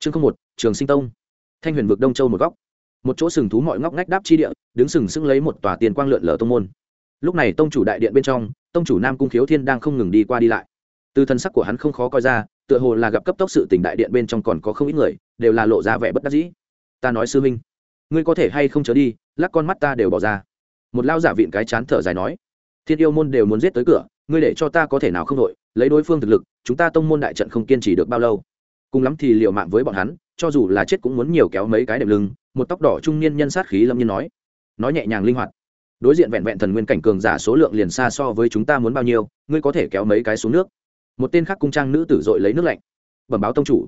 chương không một, trường sinh tông. Thanh huyền vực đông châu một góc. Một chỗ sừng thú mọi ngóc ngách đáp chi địa, đứng sừng sững lấy một tòa tiền quang lượn lờ tông môn. Lúc này tông chủ đại điện bên trong, tông chủ nam cung khiếu thiên đang không ngừng đi qua đi lại. Từ thân sắc của hắn không khó coi ra, tựa hồ là gặp cấp tốc sự tỉnh đại điện bên trong còn có không ít người, đều là lộ ra vẻ bất đắc dĩ. Ta nói sư minh ngươi có thể hay không trở đi, lắc con mắt ta đều bỏ ra. Một lao giả vịn cái chán thở dài nói. Thiên yêu môn đều muốn giết tới cửa, ngươi để cho ta có thể nào không đội, lấy đối phương thực lực, chúng ta tông môn đại trận không kiên trì được bao lâu cùng lắm thì liều mạng với bọn hắn, cho dù là chết cũng muốn nhiều kéo mấy cái đệm lưng, một tóc đỏ trung niên nhân sát khí lâm nhiên nói. Nói nhẹ nhàng linh hoạt. Đối diện vẹn vẹn thần nguyên cảnh cường giả số lượng liền xa so với chúng ta muốn bao nhiêu, ngươi có thể kéo mấy cái xuống nước. Một tên khác cung trang nữ tử dội lấy nước lạnh. Bẩm báo tông chủ.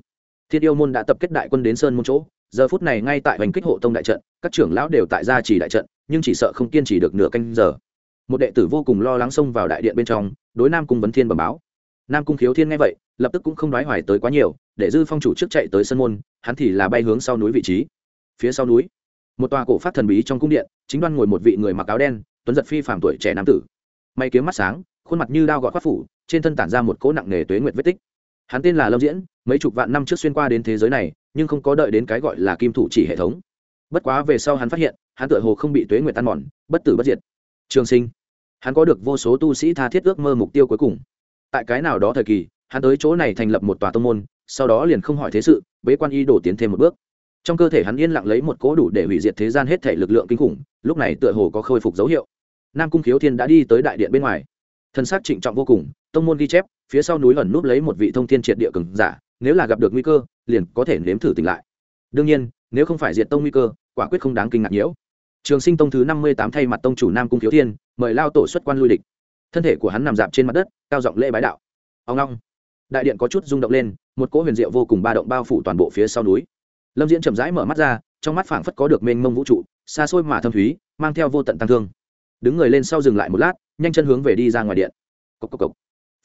Thiên yêu môn đã tập kết đại quân đến sơn môn chỗ, giờ phút này ngay tại hành kích hộ tông đại trận, các trưởng lão đều tại gia trì đại trận, nhưng chỉ sợ không kiên trì được nửa canh giờ. Một đệ tử vô cùng lo lắng xông vào đại điện bên trong, đối nam cung vấn thiên bẩm báo. Nam cung khiếu thiên nghe vậy lập tức cũng không nói hoài tới quá nhiều, để dư phong chủ trước chạy tới sân môn, hắn thì là bay hướng sau núi vị trí. Phía sau núi, một tòa cổ phát thần bí trong cung điện, chính đoan ngồi một vị người mặc áo đen, tuấn giật phi phạm tuổi trẻ nam tử. May kiếm mắt sáng, khuôn mặt như đao gọt khoác phủ, trên thân tản ra một cỗ nặng nề tuế nguyệt vết tích. Hắn tên là lâm diễn, mấy chục vạn năm trước xuyên qua đến thế giới này, nhưng không có đợi đến cái gọi là kim thủ chỉ hệ thống. Bất quá về sau hắn phát hiện, hắn tựa hồ không bị tuế nguyệt tan mòn, bất tử bất diệt. Trường sinh, hắn có được vô số tu sĩ tha thiết ước mơ mục tiêu cuối cùng. Tại cái nào đó thời kỳ hắn tới chỗ này thành lập một tòa tông môn, sau đó liền không hỏi thế sự, bế quan y đổ tiến thêm một bước. Trong cơ thể hắn yên lặng lấy một cố đủ để hủy diệt thế gian hết thể lực lượng kinh khủng, lúc này tựa hồ có khôi phục dấu hiệu. Nam cung khiếu thiên đã đi tới đại điện bên ngoài. Thân xác trịnh trọng vô cùng, tông môn ghi chép, phía sau núi ẩn núp lấy một vị thông thiên triệt địa cường giả, nếu là gặp được nguy cơ, liền có thể nếm thử tỉnh lại. Đương nhiên, nếu không phải diệt tông nguy cơ, quả quyết không đáng kinh ngạc nhiễu. Trường sinh tông thứ năm mươi tám thay mặt tông chủ nam cung khiếu thiên, mời lao tổ xuất quan lui địch. Thân thể của hắn nằm dạp trên mặt đất, cao giọng lễ bái đạo. Ông long đại điện có chút rung động lên, một cỗ huyền diệu vô cùng ba động bao phủ toàn bộ phía sau núi. Lâm diễn chậm rãi mở mắt ra, trong mắt phảng phất có được mênh mông vũ trụ, xa xôi mà thâm thúy, mang theo vô tận tăng thương. Đứng người lên sau dừng lại một lát, nhanh chân hướng về đi ra ngoài điện. Cốc cốc cốc.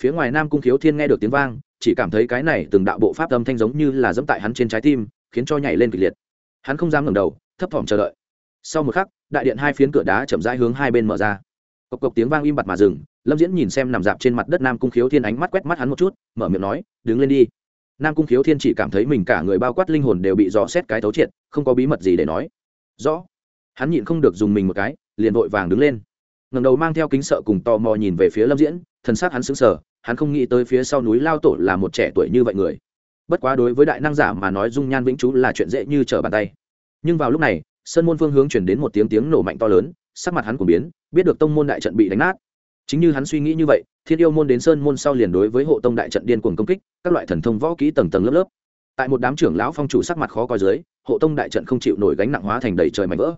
phía ngoài nam cung khiếu thiên nghe được tiếng vang, chỉ cảm thấy cái này từng đạo bộ pháp âm thanh giống như là dẫm tại hắn trên trái tim, khiến cho nhảy lên kịch liệt. Hắn không dám ngẩng đầu, thấp thỏm chờ đợi. Sau một khắc, đại điện hai phiến cửa đá chậm rãi hướng hai bên mở ra cộc cộc tiếng vang im bặt mà dừng, lâm diễn nhìn xem nằm dạp trên mặt đất nam cung khiếu thiên ánh mắt quét mắt hắn một chút, mở miệng nói, đứng lên đi. Nam cung khiếu thiên chỉ cảm thấy mình cả người bao quát linh hồn đều bị dò xét cái thấu triệt, không có bí mật gì để nói. Rõ. Hắn nhịn không được dùng mình một cái, liền vội vàng đứng lên. Ngầm đầu mang theo kính sợ cùng tò mò nhìn về phía lâm diễn thân xác hắn sững sờ, hắn không nghĩ tới phía sau núi lao tổ là một trẻ tuổi như vậy người. Bất quá đối với đại năng giả mà nói dung nhan vĩnh chú là chuyện dễ như trở bàn tay. Nhưng vào lúc này sân môn phương hướng chuyển đến một tiếng tiếng nổ mạnh to lớn sắc mặt hắn cũng biến, biết được tông môn đại trận bị đánh nát. Chính như hắn suy nghĩ như vậy, thiên yêu môn đến sơn môn sau liền đối với hộ tông đại trận điên cuồng công kích, các loại thần thông võ kỹ tầng tầng lớp lớp. Tại một đám trưởng lão phong chủ sắc mặt khó coi dưới, hộ tông đại trận không chịu nổi gánh nặng hóa thành đầy trời mảnh vỡ.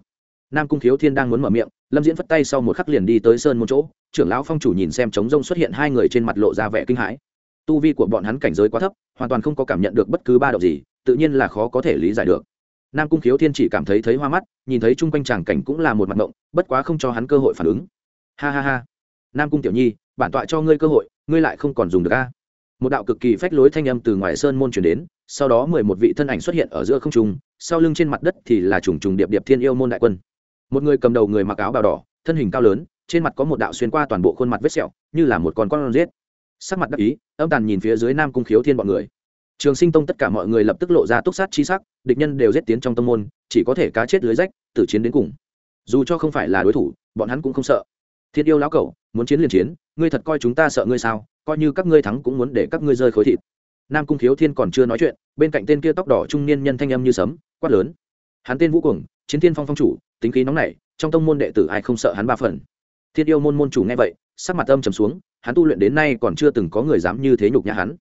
Nam cung thiếu thiên đang muốn mở miệng, lâm diễn phất tay sau một khắc liền đi tới sơn môn chỗ, trưởng lão phong chủ nhìn xem trống rông xuất hiện hai người trên mặt lộ ra vẻ kinh hãi. Tu vi của bọn hắn cảnh giới quá thấp, hoàn toàn không có cảm nhận được bất cứ ba động gì, tự nhiên là khó có thể lý giải được nam cung khiếu thiên chỉ cảm thấy thấy hoa mắt, nhìn thấy chung quanh tràng cảnh cũng là một mặt động bất quá không cho hắn cơ hội phản ứng. Ha ha ha. Nam cung tiểu nhi, bản tọa cho ngươi cơ hội, ngươi lại không còn dùng được a. Một đạo cực kỳ phách lối thanh âm từ ngoài sơn môn chuyển đến, sau đó mười một vị thân ảnh xuất hiện ở giữa không trung, sau lưng trên mặt đất thì là trùng trùng điệp điệp thiên yêu môn đại quân. Một người cầm đầu người mặc áo bào đỏ, thân hình cao lớn, trên mặt có một đạo xuyên qua toàn bộ khuôn mặt vết sẹo, như là một con con rết. Sắc mặt đắc ý, âm tàn nhìn phía dưới nam cung khiếu thiên bọn người trường sinh tông tất cả mọi người lập tức lộ ra túc sát chi sắc, địch nhân đều giết tiến trong tông môn, chỉ có thể cá chết lưới rách, tử chiến đến cùng. Dù cho không phải là đối thủ, bọn hắn cũng không sợ. Thiết yêu lão cẩu muốn chiến liền chiến, ngươi thật coi chúng ta sợ ngươi sao? Coi như các ngươi thắng cũng muốn để các ngươi rơi khối thịt. Nam cung khiếu thiên còn chưa nói chuyện, bên cạnh tên kia tóc đỏ trung niên nhân thanh âm như sấm, quát lớn. Hắn tên vũ cuồng, chiến thiên phong phong chủ, tính khí nóng nảy, trong tông môn đệ tử ai không sợ hắn ba phần. Thiên yêu môn môn chủ nghe vậy, sắc mặt âm trầm xuống, hắn tu luyện đến nay còn chưa từng có người dám như thế nhục nhã hắn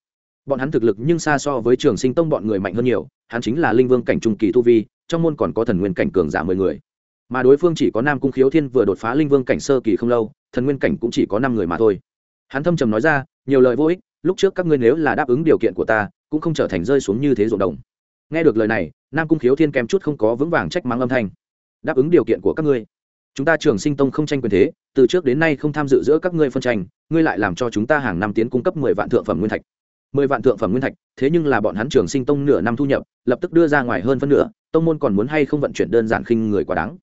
bọn hắn thực lực nhưng xa so với trường sinh tông bọn người mạnh hơn nhiều, hắn chính là linh vương cảnh trung kỳ tu vi, trong môn còn có thần nguyên cảnh cường giả mười người. Mà đối phương chỉ có nam cung khiếu thiên vừa đột phá linh vương cảnh sơ kỳ không lâu, thần nguyên cảnh cũng chỉ có năm người mà thôi. Hắn thâm trầm nói ra, nhiều lời vô ích, lúc trước các ngươi nếu là đáp ứng điều kiện của ta, cũng không trở thành rơi xuống như thế ruộng đồng. Nghe được lời này, nam cung khiếu thiên kém chút không có vững vàng trách mắng âm thanh. Đáp ứng điều kiện của các ngươi? Chúng ta trường sinh tông không tranh quyền thế, từ trước đến nay không tham dự giữa các ngươi phân tranh, ngươi lại làm cho chúng ta hàng năm tiến cung cấp mười vạn thượng phẩm nguyên thạch mười vạn thượng phẩm nguyên thạch, thế nhưng là bọn hắn trường sinh tông nửa năm thu nhập, lập tức đưa ra ngoài hơn phân nửa, tông môn còn muốn hay không vận chuyển đơn giản khinh người quá đáng.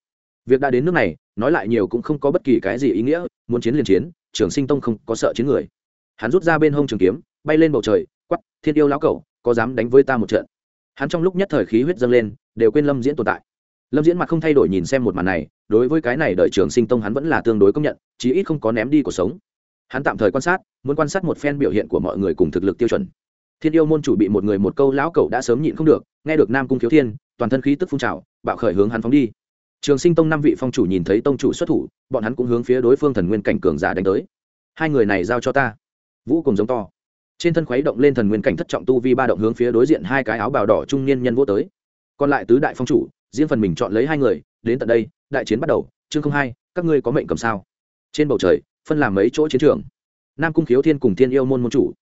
Việc đã đến nước này, nói lại nhiều cũng không có bất kỳ cái gì ý nghĩa, muốn chiến liền chiến, trường sinh tông không có sợ chiến người. Hắn rút ra bên hông trường kiếm, bay lên bầu trời quắp thiên yêu lão cẩu, có dám đánh với ta một trận? Hắn trong lúc nhất thời khí huyết dâng lên, đều quên lâm diễn tồn tại. Lâm diễn mặt không thay đổi nhìn xem một màn này, đối với cái này đợi trường sinh tông hắn vẫn là tương đối công nhận, chí ít không có ném đi cuộc sống hắn tạm thời quan sát, muốn quan sát một phen biểu hiện của mọi người cùng thực lực tiêu chuẩn. Thiên yêu môn chủ bị một người một câu lão cẩu đã sớm nhịn không được, nghe được nam cung khiếu thiên, toàn thân khí tức phun trào, bạo khởi hướng hắn phóng đi. Trường sinh tông năm vị phong chủ nhìn thấy tông chủ xuất thủ, bọn hắn cũng hướng phía đối phương thần nguyên cảnh cường giả đánh tới. Hai người này giao cho ta. Vũ cùng giống to. Trên thân khuấy động lên thần nguyên cảnh thất trọng tu vi ba động hướng phía đối diện hai cái áo bào đỏ trung niên nhân vô tới. Còn lại tứ đại phong chủ, riêng phần mình chọn lấy hai người, đến tận đây, đại chiến bắt đầu. Chương không hai, các ngươi có mệnh cầm sao? Trên bầu trời phân làm mấy chỗ chiến trường. Nam cung khiếu thiên cùng thiên yêu môn môn chủ.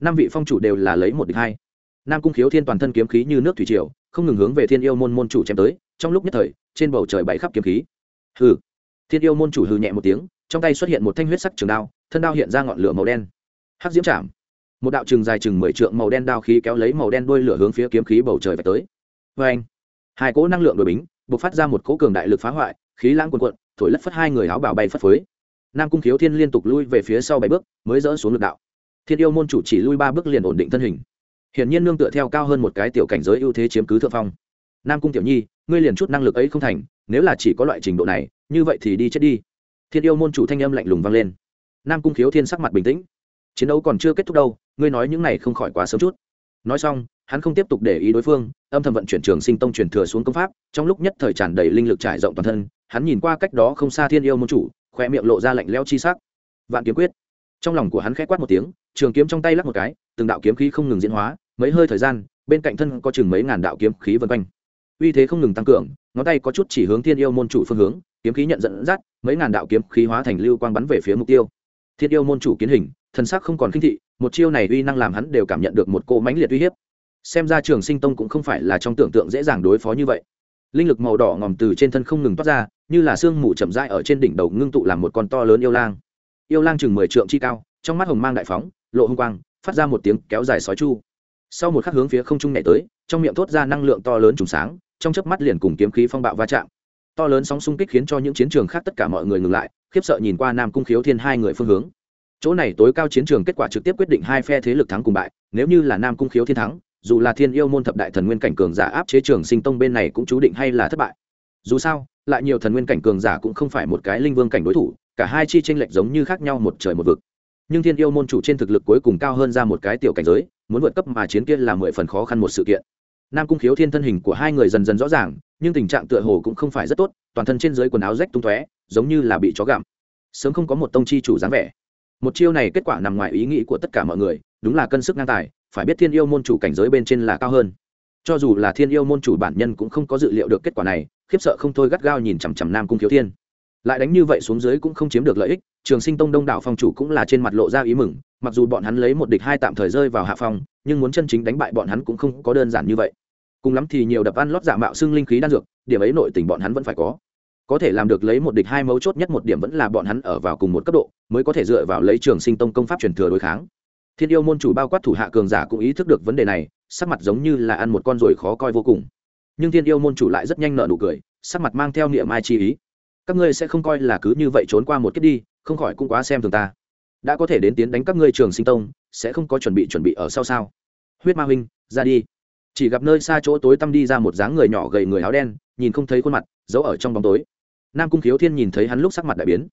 Năm vị phong chủ đều là lấy một địch hai. Nam cung khiếu thiên toàn thân kiếm khí như nước thủy triều, không ngừng hướng về thiên yêu môn môn chủ chém tới, trong lúc nhất thời, trên bầu trời bảy khắp kiếm khí. Hừ. Thiên yêu môn chủ hừ nhẹ một tiếng, trong tay xuất hiện một thanh huyết sắc trường đao, thân đao hiện ra ngọn lửa màu đen. Hắc diễm chạm. Một đạo trường dài chừng mười trượng màu đen đao khí kéo lấy màu đen đuôi lửa hướng phía kiếm khí bầu trời vạch tới. Vê anh, hai cỗ năng lượng đổi bính b ộ c phát ra một cỗ cường đại lực phá hoại, khí lãng quần quận thổi lất phất hai người áo bảo bay phất phới nam cung khiếu thiên liên tục lui về phía sau bảy bước, mới dỡ xuống lực đạo. Thiên yêu môn chủ chỉ lui ba bước liền ổn định thân hình. Hiển nhiên nương tựa theo cao hơn một cái tiểu cảnh giới ưu thế chiếm cứ thượng phong. Nam cung tiểu nhi, ngươi liền chút năng lực ấy không thành, nếu là chỉ có loại trình độ này, như vậy thì đi chết đi. Thiên yêu môn chủ thanh âm lạnh lùng vang lên. Nam cung khiếu thiên sắc mặt bình tĩnh. Chiến đấu còn chưa kết thúc đâu, ngươi nói những này không khỏi quá sớm chút. Nói xong, hắn không tiếp tục để ý đối phương, âm thầm vận chuyển trường sinh tông truyền thừa xuống công pháp, trong lúc nhất thời tràn đầy linh lực trải rộng toàn thân, hắn nhìn qua cách đó không xa thiên yêu môn chủ khoe miệng lộ ra lạnh leo chi sắc. Vạn kiếm quyết. Trong lòng của hắn khẽ quát một tiếng, trường kiếm trong tay lắc một cái, từng đạo kiếm khí không ngừng diễn hóa, mấy hơi thời gian, bên cạnh thân có chừng mấy ngàn đạo kiếm khí vân quanh. Uy thế không ngừng tăng cường, ngón tay có chút chỉ hướng thiên yêu môn chủ phương hướng, kiếm khí nhận dẫn dắt, mấy ngàn đạo kiếm khí hóa thành lưu quang bắn về phía mục tiêu. Thiên yêu môn chủ kiến hình, thân sắc không còn khinh thị, một chiêu này uy năng làm hắn đều cảm nhận được một cỗ mãnh liệt uy hiếp. Xem ra trường sinh tông cũng không phải là trong tưởng tượng dễ dàng đối phó như vậy linh lực màu đỏ ngòm từ trên thân không ngừng toát ra, như là sương mù chậm rãi ở trên đỉnh đầu ngưng tụ làm một con to lớn yêu lang. Yêu lang chừng mười trượng chi cao, trong mắt hồng mang đại phóng, lộ hung quang, phát ra một tiếng kéo dài sói chu. Sau một khắc hướng phía không trung nhảy tới, trong miệng thốt ra năng lượng to lớn trùng sáng, trong chớp mắt liền cùng kiếm khí phong bạo va chạm. To lớn sóng xung kích khiến cho những chiến trường khác tất cả mọi người ngừng lại, khiếp sợ nhìn qua nam cung khiếu thiên hai người phương hướng. Chỗ này tối cao chiến trường kết quả trực tiếp quyết định hai phe thế lực thắng cùng bại, nếu như là nam cung khiếu thiên thắng dù là thiên yêu môn thập đại thần nguyên cảnh cường giả áp chế trường sinh tông bên này cũng chú định hay là thất bại. Dù sao, lại nhiều thần nguyên cảnh cường giả cũng không phải một cái linh vương cảnh đối thủ, cả hai chi tranh lệch giống như khác nhau một trời một vực. Nhưng thiên yêu môn chủ trên thực lực cuối cùng cao hơn ra một cái tiểu cảnh giới, muốn vượt cấp mà chiến kia là mười phần khó khăn một sự kiện. Nam cung khiếu thiên thân hình của hai người dần dần rõ ràng, nhưng tình trạng tựa hồ cũng không phải rất tốt, toàn thân trên dưới quần áo rách tung tóe, giống như là bị chó gặm. Sớm không có một tông chi chủ dáng vẻ. Một chiêu này kết quả nằm ngoài ý nghĩ của tất cả mọi người, đúng là cân sức ngang tài phải biết thiên yêu môn chủ cảnh giới bên trên là cao hơn. Cho dù là thiên yêu môn chủ bản nhân cũng không có dự liệu được kết quả này, khiếp sợ không thôi gắt gao nhìn chằm chằm nam cung khiếu thiên. Lại đánh như vậy xuống dưới cũng không chiếm được lợi ích, trường sinh tông đông đảo phong chủ cũng là trên mặt lộ ra ý mừng, mặc dù bọn hắn lấy một địch hai tạm thời rơi vào hạ phong, nhưng muốn chân chính đánh bại bọn hắn cũng không có đơn giản như vậy. Cùng lắm thì nhiều đập ăn lót giả mạo xưng linh khí đan dược, điểm ấy nội tình bọn hắn vẫn phải có. Có thể làm được lấy một địch hai mấu chốt nhất một điểm vẫn là bọn hắn ở vào cùng một cấp độ, mới có thể dựa vào lấy trường sinh tông công pháp truyền thừa đối kháng thiên yêu môn chủ bao quát thủ hạ cường giả cũng ý thức được vấn đề này, sắc mặt giống như là ăn một con ruồi khó coi vô cùng. Nhưng thiên yêu môn chủ lại rất nhanh nợ nụ cười, sắc mặt mang theo niệm ai chi ý. Các ngươi sẽ không coi là cứ như vậy trốn qua một kiếp đi, không khỏi cũng quá xem thường ta. Đã có thể đến tiến đánh các ngươi trường sinh tông, sẽ không có chuẩn bị chuẩn bị ở sau sao? Huyết ma huynh, ra đi. Chỉ gặp nơi xa chỗ tối tăm đi ra một dáng người nhỏ gầy người áo đen, nhìn không thấy khuôn mặt, giấu ở trong bóng tối. Nam cung khiếu thiên nhìn thấy hắn lúc sắc mặt đại biến.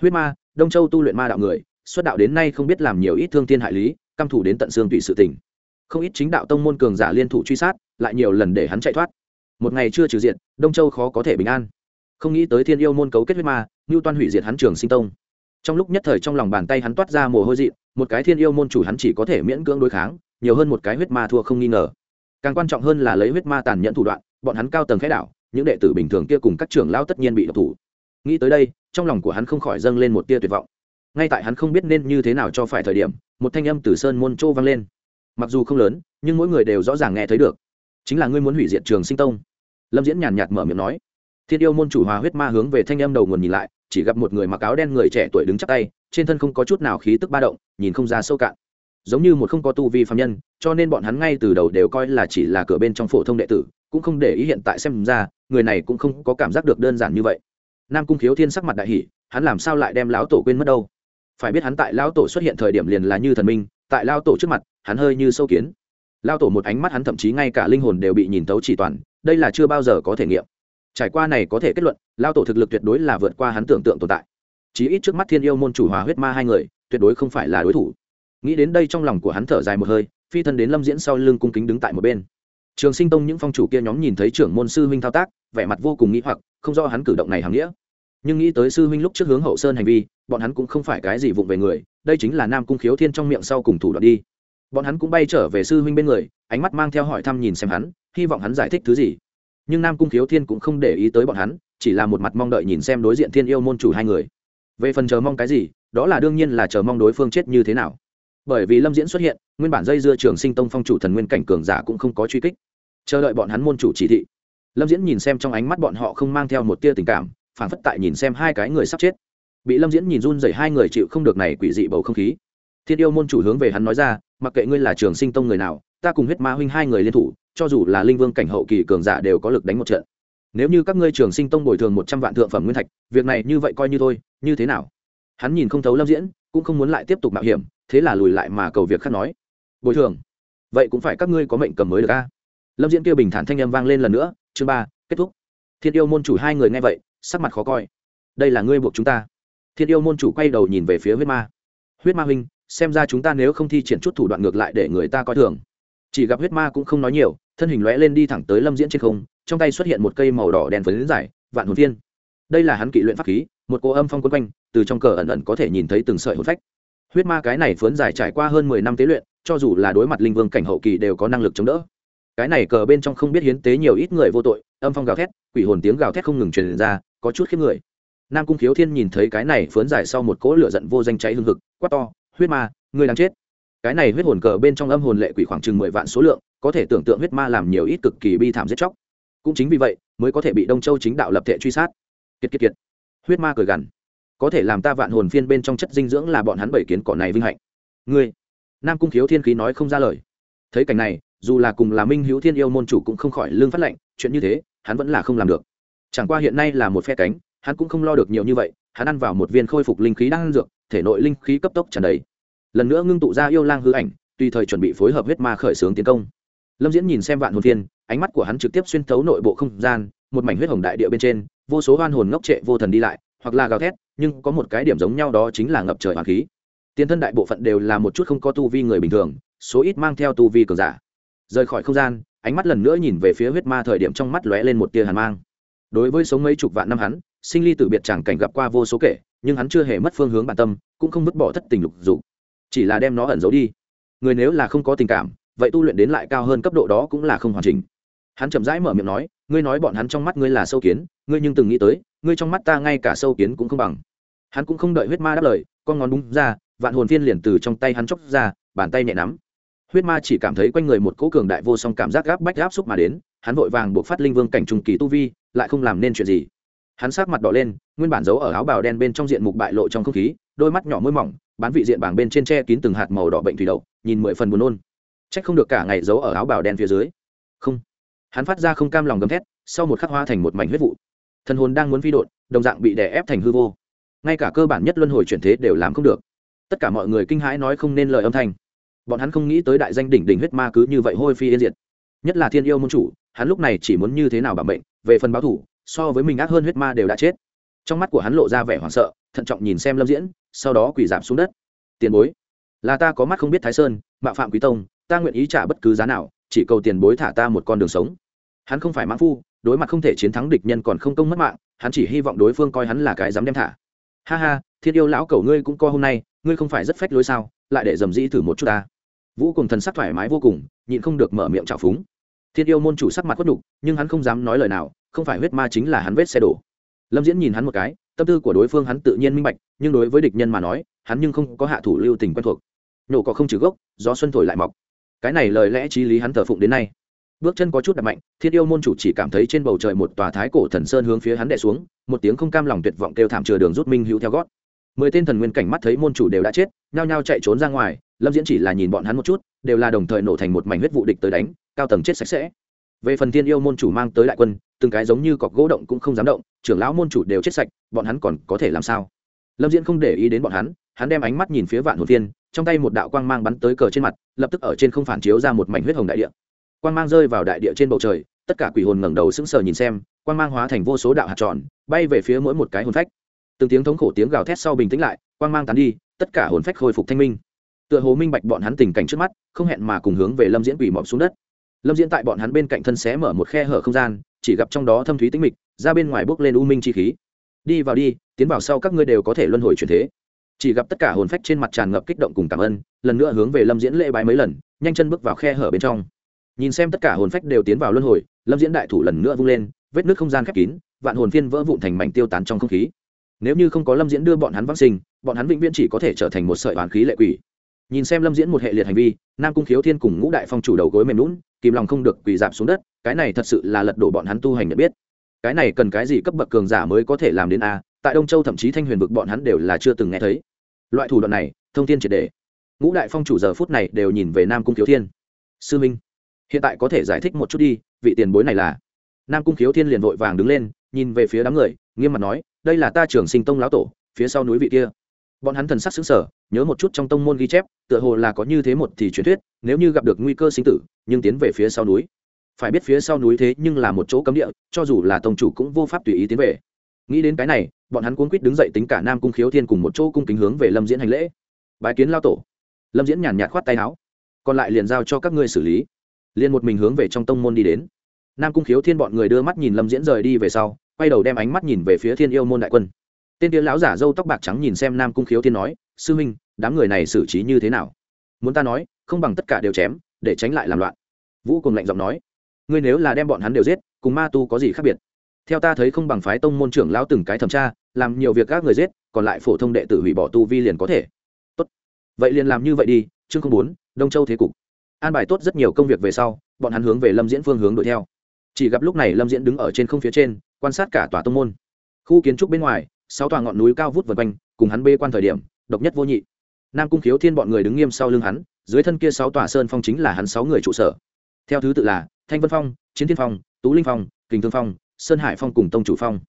Huyết ma, đông châu tu luyện ma đạo người xuất đạo đến nay không biết làm nhiều ít thương thiên hại lý, căm thủ đến tận xương tùy sự tình. Không ít chính đạo tông môn cường giả liên thủ truy sát, lại nhiều lần để hắn chạy thoát. Một ngày chưa trừ diện đông châu khó có thể bình an. Không nghĩ tới thiên yêu môn cấu kết huyết ma như toan hủy diệt hắn trường sinh tông. Trong lúc nhất thời trong lòng bàn tay hắn toát ra mồ hôi dị, một cái thiên yêu môn chủ hắn chỉ có thể miễn cưỡng đối kháng, nhiều hơn một cái huyết ma thua không nghi ngờ. Càng quan trọng hơn là lấy huyết ma tàn nhẫn thủ đoạn, bọn hắn cao tầng khẽ đảo, những đệ tử bình thường kia cùng các trưởng lao tất nhiên bị độc thủ. Nghĩ tới đây, trong lòng của hắn không khỏi dâng lên một tia tuyệt vọng ngay tại hắn không biết nên như thế nào cho phải thời điểm, một thanh âm từ sơn môn châu vang lên. Mặc dù không lớn, nhưng mỗi người đều rõ ràng nghe thấy được. Chính là ngươi muốn hủy diệt trường sinh tông. Lâm diễn nhàn nhạt mở miệng nói. Thiên yêu môn chủ hòa huyết ma hướng về thanh âm đầu nguồn nhìn lại, chỉ gặp một người mặc áo đen người trẻ tuổi đứng chắc tay, trên thân không có chút nào khí tức ba động, nhìn không ra sâu cạn. Giống như một không có tu vi phạm nhân, cho nên bọn hắn ngay từ đầu đều coi là chỉ là cửa bên trong phổ thông đệ tử, cũng không để ý hiện tại xem ra, người này cũng không có cảm giác được đơn giản như vậy. Nam cung khiếu thiên sắc mặt đại hỷ hắn làm sao lại đem lão tổ quên mất đâu? Phải biết hắn tại lão tổ xuất hiện thời điểm liền là như thần minh, tại lao tổ trước mặt, hắn hơi như sâu kiến. Lao tổ một ánh mắt hắn thậm chí ngay cả linh hồn đều bị nhìn tấu chỉ toàn, đây là chưa bao giờ có thể nghiệm. Trải qua này có thể kết luận, lao tổ thực lực tuyệt đối là vượt qua hắn tưởng tượng tồn tại. Chí ít trước mắt thiên yêu môn chủ hòa huyết ma hai người, tuyệt đối không phải là đối thủ. Nghĩ đến đây trong lòng của hắn thở dài một hơi, phi thân đến lâm diễn sau lưng cung kính đứng tại một bên. Trường sinh tông những phong chủ kia nhóm nhìn thấy trưởng môn sư huynh thao tác, vẻ mặt vô cùng nghĩ hoặc, không do hắn cử động này hàm nghĩa nhưng nghĩ tới sư huynh lúc trước hướng hậu sơn hành vi, bọn hắn cũng không phải cái gì vụng về người, đây chính là nam cung khiếu thiên trong miệng sau cùng thủ đoạn đi. Bọn hắn cũng bay trở về sư huynh bên người, ánh mắt mang theo hỏi thăm nhìn xem hắn, hy vọng hắn giải thích thứ gì. Nhưng nam cung khiếu thiên cũng không để ý tới bọn hắn, chỉ là một mặt mong đợi nhìn xem đối diện thiên yêu môn chủ hai người. Về phần chờ mong cái gì, đó là đương nhiên là chờ mong đối phương chết như thế nào. Bởi vì lâm diễn xuất hiện, nguyên bản dây dưa trường sinh tông phong chủ thần nguyên cảnh cường giả cũng không có truy kích. Chờ đợi bọn hắn môn chủ chỉ thị. Lâm diễn nhìn xem trong ánh mắt bọn họ không mang theo một tia tình cảm phản phất tại nhìn xem hai cái người sắp chết. Bị lâm diễn nhìn run dày hai người chịu không được này quỷ dị bầu không khí. Thiên yêu môn chủ hướng về hắn nói ra, mặc kệ ngươi là trường sinh tông người nào, ta cùng huyết ma huynh hai người liên thủ, cho dù là linh vương cảnh hậu kỳ cường giả đều có lực đánh một trận. Nếu như các ngươi trường sinh tông bồi thường một trăm vạn thượng phẩm nguyên thạch, việc này như vậy coi như thôi, như thế nào? Hắn nhìn không thấu lâm diễn, cũng không muốn lại tiếp tục mạo hiểm, thế là lùi lại mà cầu việc khác nói, bồi thường? Vậy cũng phải các ngươi có mệnh cầm mới được a. Lâm diễn kêu bình thản thanh âm vang lên lần nữa, chương ba, kết thúc thiên yêu môn chủ hai người nghe vậy, sắc mặt khó coi. Đây là ngươi buộc chúng ta. Thiên yêu môn chủ quay đầu nhìn về phía huyết ma. Huyết ma huynh, xem ra chúng ta nếu không thi triển chút thủ đoạn ngược lại để người ta coi thường. Chỉ gặp huyết ma cũng không nói nhiều, thân hình lóe lên đi thẳng tới lâm diễn trên không, trong tay xuất hiện một cây màu đỏ đèn phấn giải, vạn hồn viên đây là hắn kỵ luyện pháp khí, một cô âm phong quấn quanh, từ trong cờ ẩn ẩn có thể nhìn thấy từng sợi hồn phách. Huyết ma cái này phấn giải trải qua hơn mười năm tế luyện, cho dù là đối mặt linh vương cảnh hậu kỳ đều có năng lực chống đỡ cái này cờ bên trong không biết hiến tế nhiều ít người vô tội, âm phong gào thét, quỷ hồn tiếng gào thét không ngừng truyền ra, có chút khiếp người. Nam cung khiếu thiên nhìn thấy cái này phớn dài sau một cỗ lửa giận vô danh cháy hương hực, quát to, huyết ma người đang chết. Cái này huyết hồn cờ bên trong âm hồn lệ quỷ khoảng chừng mười vạn số lượng, có thể tưởng tượng huyết ma làm nhiều ít cực kỳ bi thảm giết chóc. Cũng chính vì vậy, mới có thể bị đông châu chính đạo lập thể truy sát. Kiệt kiệt kiệt. Huyết ma cười gằn, có thể làm ta vạn hồn phiên bên trong chất dinh dưỡng là bọn hắn bảy kiến cỏ này vinh hạnh. Ngươi? Nam cung khiếu thiên khí nói không ra lời. Thấy cảnh này dù là cùng là minh hữu thiên yêu môn chủ cũng không khỏi lương phát lệnh chuyện như thế hắn vẫn là không làm được. Chẳng qua hiện nay là một phe cánh hắn cũng không lo được nhiều như vậy hắn ăn vào một viên khôi phục linh khí đang ăn dược thể nội linh khí cấp tốc tràn đầy. Lần nữa ngưng tụ ra yêu lang hư ảnh tùy thời chuẩn bị phối hợp huyết ma khởi xướng tiến công. Lâm diễn nhìn xem vạn hồn thiên, ánh mắt của hắn trực tiếp xuyên thấu nội bộ không gian một mảnh huyết hồng đại địa bên trên vô số hoan hồn ngốc trệ vô thần đi lại hoặc là gào thét nhưng có một cái điểm giống nhau đó chính là ngập trời hoàng khí. Tiền thân đại bộ phận đều là một chút không có tu vi người bình thường số ít mang theo tu vi cường giả rời khỏi không gian, ánh mắt lần nữa nhìn về phía huyết ma thời điểm trong mắt lóe lên một tia hàn mang. Đối với sống mấy chục vạn năm hắn, sinh ly tử biệt chẳng cảnh gặp qua vô số kể, nhưng hắn chưa hề mất phương hướng bản tâm, cũng không vứt bỏ thất tình lục dục. Chỉ là đem nó ẩn giấu đi. Người nếu là không có tình cảm, vậy tu luyện đến lại cao hơn cấp độ đó cũng là không hoàn chỉnh. Hắn chậm rãi mở miệng nói, ngươi nói bọn hắn trong mắt ngươi là sâu kiến, ngươi nhưng từng nghĩ tới, ngươi trong mắt ta ngay cả sâu kiến cũng không bằng. Hắn cũng không đợi huyết ma đáp lời, con ngón búng ra, vạn hồn phiên liền từ trong tay hắn chóc ra, bàn tay nhẹ nắm huyết ma chỉ cảm thấy quanh người một cỗ cường đại vô song cảm giác gáp bách gáp xúc mà đến, hắn vội vàng buộc phát linh vương cảnh trùng kỳ tu vi, lại không làm nên chuyện gì. Hắn sát mặt đỏ lên, nguyên bản giấu ở áo bào đen bên trong diện mục bại lộ trong không khí, đôi mắt nhỏ môi mỏng, bán vị diện bảng bên trên tre kín từng hạt màu đỏ bệnh thủy đậu, nhìn mười phần buồn nôn. Trách không được cả ngày giấu ở áo bào đen phía dưới. Không. Hắn phát ra không cam lòng gầm thét, sau một khắc hoa thành một mảnh huyết vụ. Thần hồn đang muốn phi đột, đồng dạng bị đè ép thành hư vô. Ngay cả cơ bản nhất luân hồi chuyển thế đều làm không được. Tất cả mọi người kinh hãi nói không nên lời âm thanh bọn hắn không nghĩ tới đại danh đỉnh đỉnh huyết ma cứ như vậy hôi phi yên diệt. Nhất là thiên yêu môn chủ, hắn lúc này chỉ muốn như thế nào bảo mệnh, về phần báo thủ, so với mình ác hơn huyết ma đều đã chết. Trong mắt của hắn lộ ra vẻ hoảng sợ, thận trọng nhìn xem lâm diễn, sau đó quỳ giảm xuống đất. Tiền bối, là ta có mắt không biết thái sơn, mạo phạm quý tông, ta nguyện ý trả bất cứ giá nào, chỉ cầu tiền bối thả ta một con đường sống. Hắn không phải mãn phu, đối mặt không thể chiến thắng địch nhân còn không công mất mạng, hắn chỉ hy vọng đối phương coi hắn là cái dám đem thả. Ha ha, thiên yêu lão cầu ngươi cũng co hôm nay, ngươi không phải rất phách lối sao, lại để dầm dĩ thử một chút ta vũ cùng thần sắc thoải mái vô cùng, nhịn không được mở miệng trào phúng. Thiên yêu môn chủ sắc mặt khuất đục nhưng hắn không dám nói lời nào, không phải huyết ma chính là hắn vết xe đổ. Lâm diễn nhìn hắn một cái, tâm tư của đối phương hắn tự nhiên minh bạch, nhưng đối với địch nhân mà nói, hắn nhưng không có hạ thủ lưu tình quen thuộc. Nhổ có không trừ gốc, gió xuân thổi lại mọc. Cái này lời lẽ t r í lý hắn thờ phụng đến nay. Bước chân có chút đập mạnh, thiên yêu môn chủ chỉ cảm thấy trên bầu trời một tòa thái cổ thần sơn hướng phía hắn đẻ xuống, một tiếng không cam lòng tuyệt vọng kêu thảm chừa đường rút minh hữu theo gót. Mười tên thần nguyên cảnh mắt thấy môn chủ đều đã chết, nhao nhao chạy trốn ra ngoài lâm diễn chỉ là nhìn bọn hắn một chút, đều là đồng thời nổ thành một mảnh huyết vụ địch tới đánh, cao tầng chết sạch sẽ. Về phần thiên yêu môn chủ mang tới đại quân, từng cái giống như cọc gỗ động cũng không dám động, trưởng lão môn chủ đều chết sạch, bọn hắn còn có thể làm sao? Lâm diễn không để ý đến bọn hắn hắn đem ánh mắt nhìn phía vạn hồn tiên trong tay một đạo quang mang bắn tới cờ trên mặt, lập tức ở trên không phản chiếu ra một mảnh huyết hồng đại địa. Quang mang rơi vào đại địa trên bầu trời, tất cả quỷ hồn ngẩng đầu sững sờ nhìn xem, quang mang hóa thành vô số đạo hạt tròn, bay về phía mỗi một cái hồn phách. Từng tiếng thống khổ tiếng gào thét sau bình tĩnh lại, quang mang tán đi, tất cả hồn phách khôi phục thanh minh tựa hồ minh bạch bọn hắn tình cảnh trước mắt, không hẹn mà cùng hướng về lâm diễn quỷ mọp xuống đất. Lâm diễn tại bọn hắn bên cạnh thân xé mở một khe hở không gian, chỉ gặp trong đó thâm thúy tĩnh mịch, ra bên ngoài bước lên u minh chi khí. Đi vào đi, tiến vào sau các ngươi đều có thể luân hồi chuyển thế. Chỉ gặp tất cả hồn phách trên mặt tràn ngập kích động cùng cảm ơn, lần nữa hướng về lâm diễn lễ bái mấy lần, nhanh chân bước vào khe hở bên trong. Nhìn xem tất cả hồn phách đều tiến vào luân hồi, lâm diễn đại thủ lần nữa vung lên, vết nước không gian khép kín, vạn hồn phiên vỡ vụn thành mảnh tiêu tán trong không khí. Nếu như không có lâm diễn đưa bọn hắn vắc sinh, bọn hắn vĩnh viễn chỉ có thể trở thành một sợi oán khí lệ quỷ nhìn xem lâm diễn một hệ liệt hành vi, nam cung khiếu thiên cùng ngũ đại phong chủ đầu gối mềm lún kìm lòng không được quỳ dạp xuống đất, cái này thật sự là lật đổ bọn hắn tu hành nhận biết. Cái này cần cái gì cấp bậc cường giả mới có thể làm đến a, tại đông châu thậm chí thanh huyền vực bọn hắn đều là chưa từng nghe thấy. Loại thủ đoạn này, thông tin triệt đề. Ngũ đại phong chủ giờ phút này đều nhìn về nam cung khiếu thiên. Sư minh, hiện tại có thể giải thích một chút đi, vị tiền bối này là? Nam cung khiếu thiên liền vội vàng đứng lên, nhìn về phía đám người, nghiêm mặt nói, đây là ta trưởng sinh tông lão tổ, phía sau núi vị kia bọn hắn thần sắc xứng sở nhớ một chút trong tông môn ghi chép, tựa hồ là có như thế một thì truyền thuyết, nếu như gặp được nguy cơ sinh tử, nhưng tiến về phía sau núi. Phải biết phía sau núi thế nhưng là một chỗ cấm địa, cho dù là tông chủ cũng vô pháp tùy ý tiến về. Nghĩ đến cái này, bọn hắn cuốn quýt đứng dậy tính cả nam cung khiếu thiên cùng một chỗ cung kính hướng về lâm diễn hành lễ. Bài kiến lao tổ. Lâm diễn nhàn nhạt khoát tay áo. Còn lại liền giao cho các ngươi xử lý. Liền một mình hướng về trong tông môn đi đến. Nam cung khiếu thiên bọn người đưa mắt nhìn lâm diễn rời đi về sau, quay đầu đem ánh mắt nhìn về phía thiên yêu môn đại quân tên tiếng lão giả râu tóc bạc trắng nhìn xem nam cung khiếu thiên nói, sư huynh đám người này xử trí như thế nào? Muốn ta nói, không bằng tất cả đều chém, để tránh lại làm loạn. Vũ cùng lạnh giọng nói, ngươi nếu là đem bọn hắn đều giết, cùng ma tu có gì khác biệt? Theo ta thấy không bằng phái tông môn trưởng lão từng cái thẩm tra, làm nhiều việc các người giết, còn lại phổ thông đệ tử hủy bỏ tu vi liền có thể. Tốt, vậy liền làm như vậy đi, chương không bốn, đông châu thế cục. An bài tốt rất nhiều công việc về sau, bọn hắn hướng về lâm diễn phương hướng đuổi theo. Chỉ gặp lúc này lâm diễn đứng ở trên không phía trên, quan sát cả tòa tông môn. Khu kiến trúc bên ngoài sáu tòa ngọn núi cao vút vượt quanh, cùng hắn bê quan thời điểm, độc nhất vô nhị. Nam cung khiếu thiên bọn người đứng nghiêm sau lưng hắn, dưới thân kia sáu tòa sơn phong chính là hắn sáu người trụ sở. Theo thứ tự là thanh vân phong, chiến thiên phong, tú linh phong, kình thương phong, sơn hải phong cùng tông chủ phong.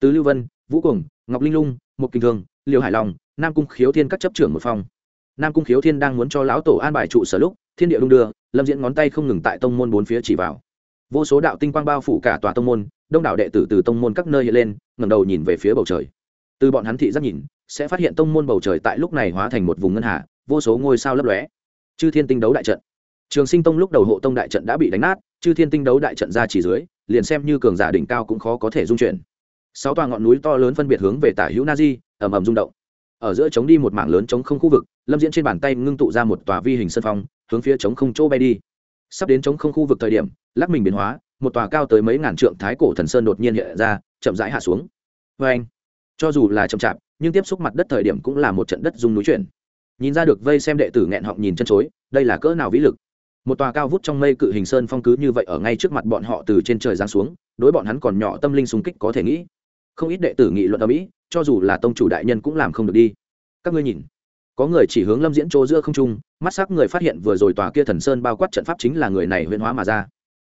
Tứ lưu vân, vũ cùng ngọc linh lung một kinh thương liều hải long, nam cung khiếu thiên các chấp trưởng một phong. Nam cung khiếu thiên đang muốn cho lão tổ an bài trụ sở lúc, thiên địa đung đưa, lâm diễn ngón tay không ngừng tại tông môn bốn phía chỉ vào. Vô số đạo tinh quang bao phủ cả tòa tông môn, đông đảo đệ tử từ tông môn các nơi hiện lên, ngẩng đầu nhìn về phía bầu trời từ bọn hắn thị giác nhìn, sẽ phát hiện tông môn bầu trời tại lúc này hóa thành một vùng ngân hà, vô số ngôi sao lấp lóe. Chư thiên tinh đấu đại trận. Trường sinh tông lúc đầu hộ tông đại trận đã bị đánh nát, chư thiên tinh đấu đại trận ra chỉ dưới, liền xem như cường giả đỉnh cao cũng khó có thể dung chuyển. Sáu tòa ngọn núi to lớn phân biệt hướng về tả hữu na di ẩm ẩm rung động. Ở giữa chống đi một mảng lớn chống không khu vực, lâm diễn trên bàn tay ngưng tụ ra một tòa vi hình sân phong, hướng phía chống không chỗ bay đi. Sắp đến chống không khu vực thời điểm, lắc mình biến hóa, một tòa cao tới mấy ngàn trượng thái cổ thần sơn đột nhiên hiện ra, chậm rãi hạ xuống. Vê anh cho dù là chậm chạp, nhưng tiếp xúc mặt đất thời điểm cũng là một trận đất dung núi chuyển. Nhìn ra được vây xem đệ tử nghẹn họng nhìn chân chối, đây là cỡ nào vĩ lực. Một tòa cao vút trong mây cự hình sơn phong cứ như vậy ở ngay trước mặt bọn họ từ trên trời giáng xuống, đối bọn hắn còn nhỏ tâm linh sung kích có thể nghĩ. Không ít đệ tử nghị luận ở mỹ cho dù là tông chủ đại nhân cũng làm không được đi. Các ngươi nhìn, có người chỉ hướng lâm diễn chỗ giữa không trung, mắt s ắ c người phát hiện vừa rồi tòa kia thần sơn bao quát trận pháp chính là người này huyên hóa mà ra.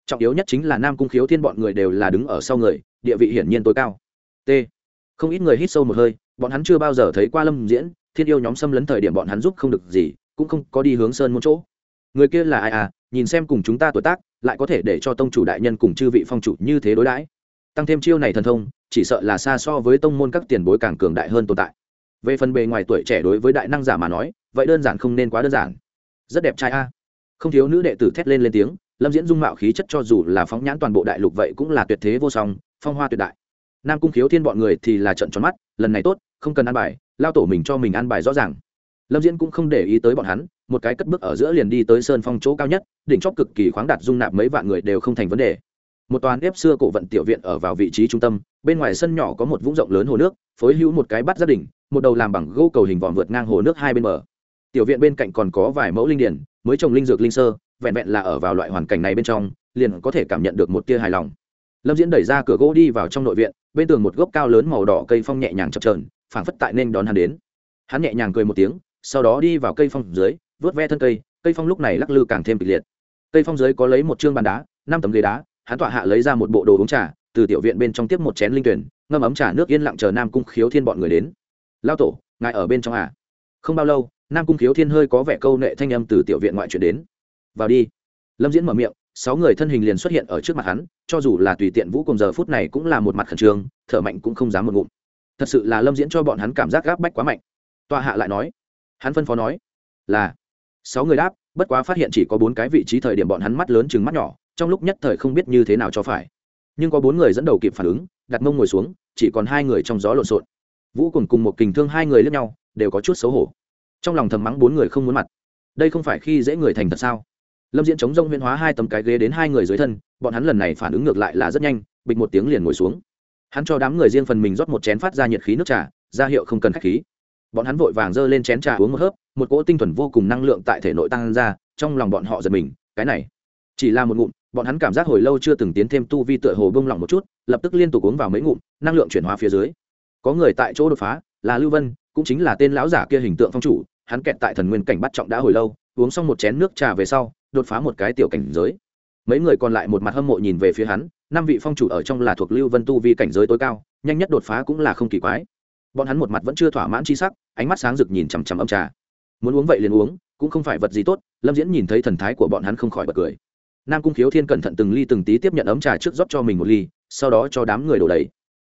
Trọng yếu nhất chính là nam cung khiếu thiên bọn người đều là đứng ở sau người, địa vị hiển nhiên tối cao. T không ít người hít sâu một hơi, bọn hắn chưa bao giờ thấy qua lâm diễn, thiên yêu nhóm xâm lấn thời điểm bọn hắn giúp không được gì, cũng không có đi hướng sơn một chỗ. Người kia là ai à? Nhìn xem cùng chúng ta tuổi tác, lại có thể để cho tông chủ đại nhân cùng chư vị phong chủ như thế đối đãi. Tăng thêm chiêu này thần thông, chỉ sợ là xa so với tông môn các tiền bối càng cường đại hơn tồn tại. Về phần bề ngoài tuổi trẻ đối với đại năng giả mà nói, vậy đơn giản không nên quá đơn giản. Rất đẹp trai a. Không thiếu nữ đệ tử thét lên lên tiếng, lâm diễn dung mạo khí chất cho dù là phóng nhãn toàn bộ đại lục vậy cũng là tuyệt thế vô song, phong hoa tuyệt đại nam cung khiếu thiên bọn người thì là trận tròn mắt, lần này tốt, không cần ăn bài, lao tổ mình cho mình ăn bài rõ ràng. Lâm diễn cũng không để ý tới bọn hắn, một cái cất bước ở giữa liền đi tới sơn phong chỗ cao nhất, đỉnh chóp cực kỳ khoáng đạt dung nạp mấy vạn người đều không thành vấn đề. Một toàn ép xưa cổ vận tiểu viện ở vào vị trí trung tâm, bên ngoài sân nhỏ có một vũng rộng lớn hồ nước, phối hữu một cái bắt gia đình, một đầu làm bằng gỗ cầu hình vòm vượt ngang hồ nước hai bên bờ. Tiểu viện bên cạnh còn có vài mẫu linh điển, mới trồng linh dược linh sơ, vẹn vẹn là ở vào loại hoàn cảnh này bên trong, liền có thể cảm nhận được một tia hài lòng. Lâm diễn đẩy ra cửa gỗ đi vào trong nội viện bên tường một gốc cao lớn màu đỏ cây phong nhẹ nhàng chập trờn phảng phất tại nên đón hắn đến. Hắn nhẹ nhàng cười một tiếng, sau đó đi vào cây phong dưới, vớt ve thân cây cây phong lúc này lắc lư càng thêm kịch liệt. Cây phong dưới có lấy một chương bàn đá, năm tấm ghế đá, hắn tọa hạ lấy ra một bộ đồ uống trà, từ tiểu viện bên trong tiếp một chén linh tuyển, ngâm ấm trà nước yên lặng chờ nam cung khiếu thiên bọn người đến. Lao tổ, ngài ở bên trong à? Không bao lâu, nam cung khiếu thiên hơi có vẻ câu nệ thanh âm từ tiểu viện ngoại chuyển đến. Vào đi. Lâm diễn mở miệng sáu người thân hình liền xuất hiện ở trước mặt hắn, cho dù là tùy tiện vũ cùng giờ phút này cũng là một mặt khẩn trương, thở mạnh cũng không dám một ngụm. Thật sự là lâm diễn cho bọn hắn cảm giác gáp bách quá mạnh. Tọa hạ lại nói, hắn phân phó nói, là. Sáu người đáp, bất quá phát hiện chỉ có bốn cái vị trí thời điểm bọn hắn mắt lớn chừng mắt nhỏ, trong lúc nhất thời không biết như thế nào cho phải. Nhưng có bốn người dẫn đầu kịp phản ứng, đặt mông ngồi xuống, chỉ còn hai người trong gió lộn xộn. Vũ cùng cùng một kình thương hai người lẫn nhau, đều có chút xấu hổ. Trong lòng thầm mắng bốn người không muốn mặt. Đây không phải khi dễ người thành thật sao? Lâm diễn chống rông huyên hóa hai tấm cái ghế đến hai người dưới thân, bọn hắn lần này phản ứng ngược lại là rất nhanh, bịch một tiếng liền ngồi xuống. Hắn cho đám người riêng phần mình rót một chén phát ra nhiệt khí nước trà, ra hiệu không cần khách khí. Bọn hắn vội vàng giơ lên chén trà uống một hớp, một cỗ tinh thuần vô cùng năng lượng tại thể nội tăng ra, trong lòng bọn họ giật mình, cái này chỉ là một ngụm, bọn hắn cảm giác hồi lâu chưa từng tiến thêm tu vi tựa hồ bông lỏng một chút, lập tức liên tục uống vào mấy ngụm, năng lượng chuyển hóa phía dưới. Có người tại chỗ đột phá, là lưu vân, cũng chính là tên lão giả kia hình tượng phong chủ, hắn kẹt tại thần nguyên cảnh bắt trọng đã hồi lâu, uống xong một chén nước trà về sau đột phá một cái tiểu cảnh giới. Mấy người còn lại một mặt hâm mộ nhìn về phía hắn, năm vị phong chủ ở trong là thuộc lưu vân tu vi cảnh giới tối cao, nhanh nhất đột phá cũng là không kỳ quái. Bọn hắn một mặt vẫn chưa thỏa mãn chi sắc, ánh mắt sáng rực nhìn chằm chằm âm trà. Muốn uống vậy liền uống, cũng không phải vật gì tốt, lâm diễn nhìn thấy thần thái của bọn hắn không khỏi bật cười. Nam cung khiếu thiên cẩn thận từng ly từng tí tiếp nhận ấm trà trước rót cho mình một ly, sau đó cho đám người đổ đầy.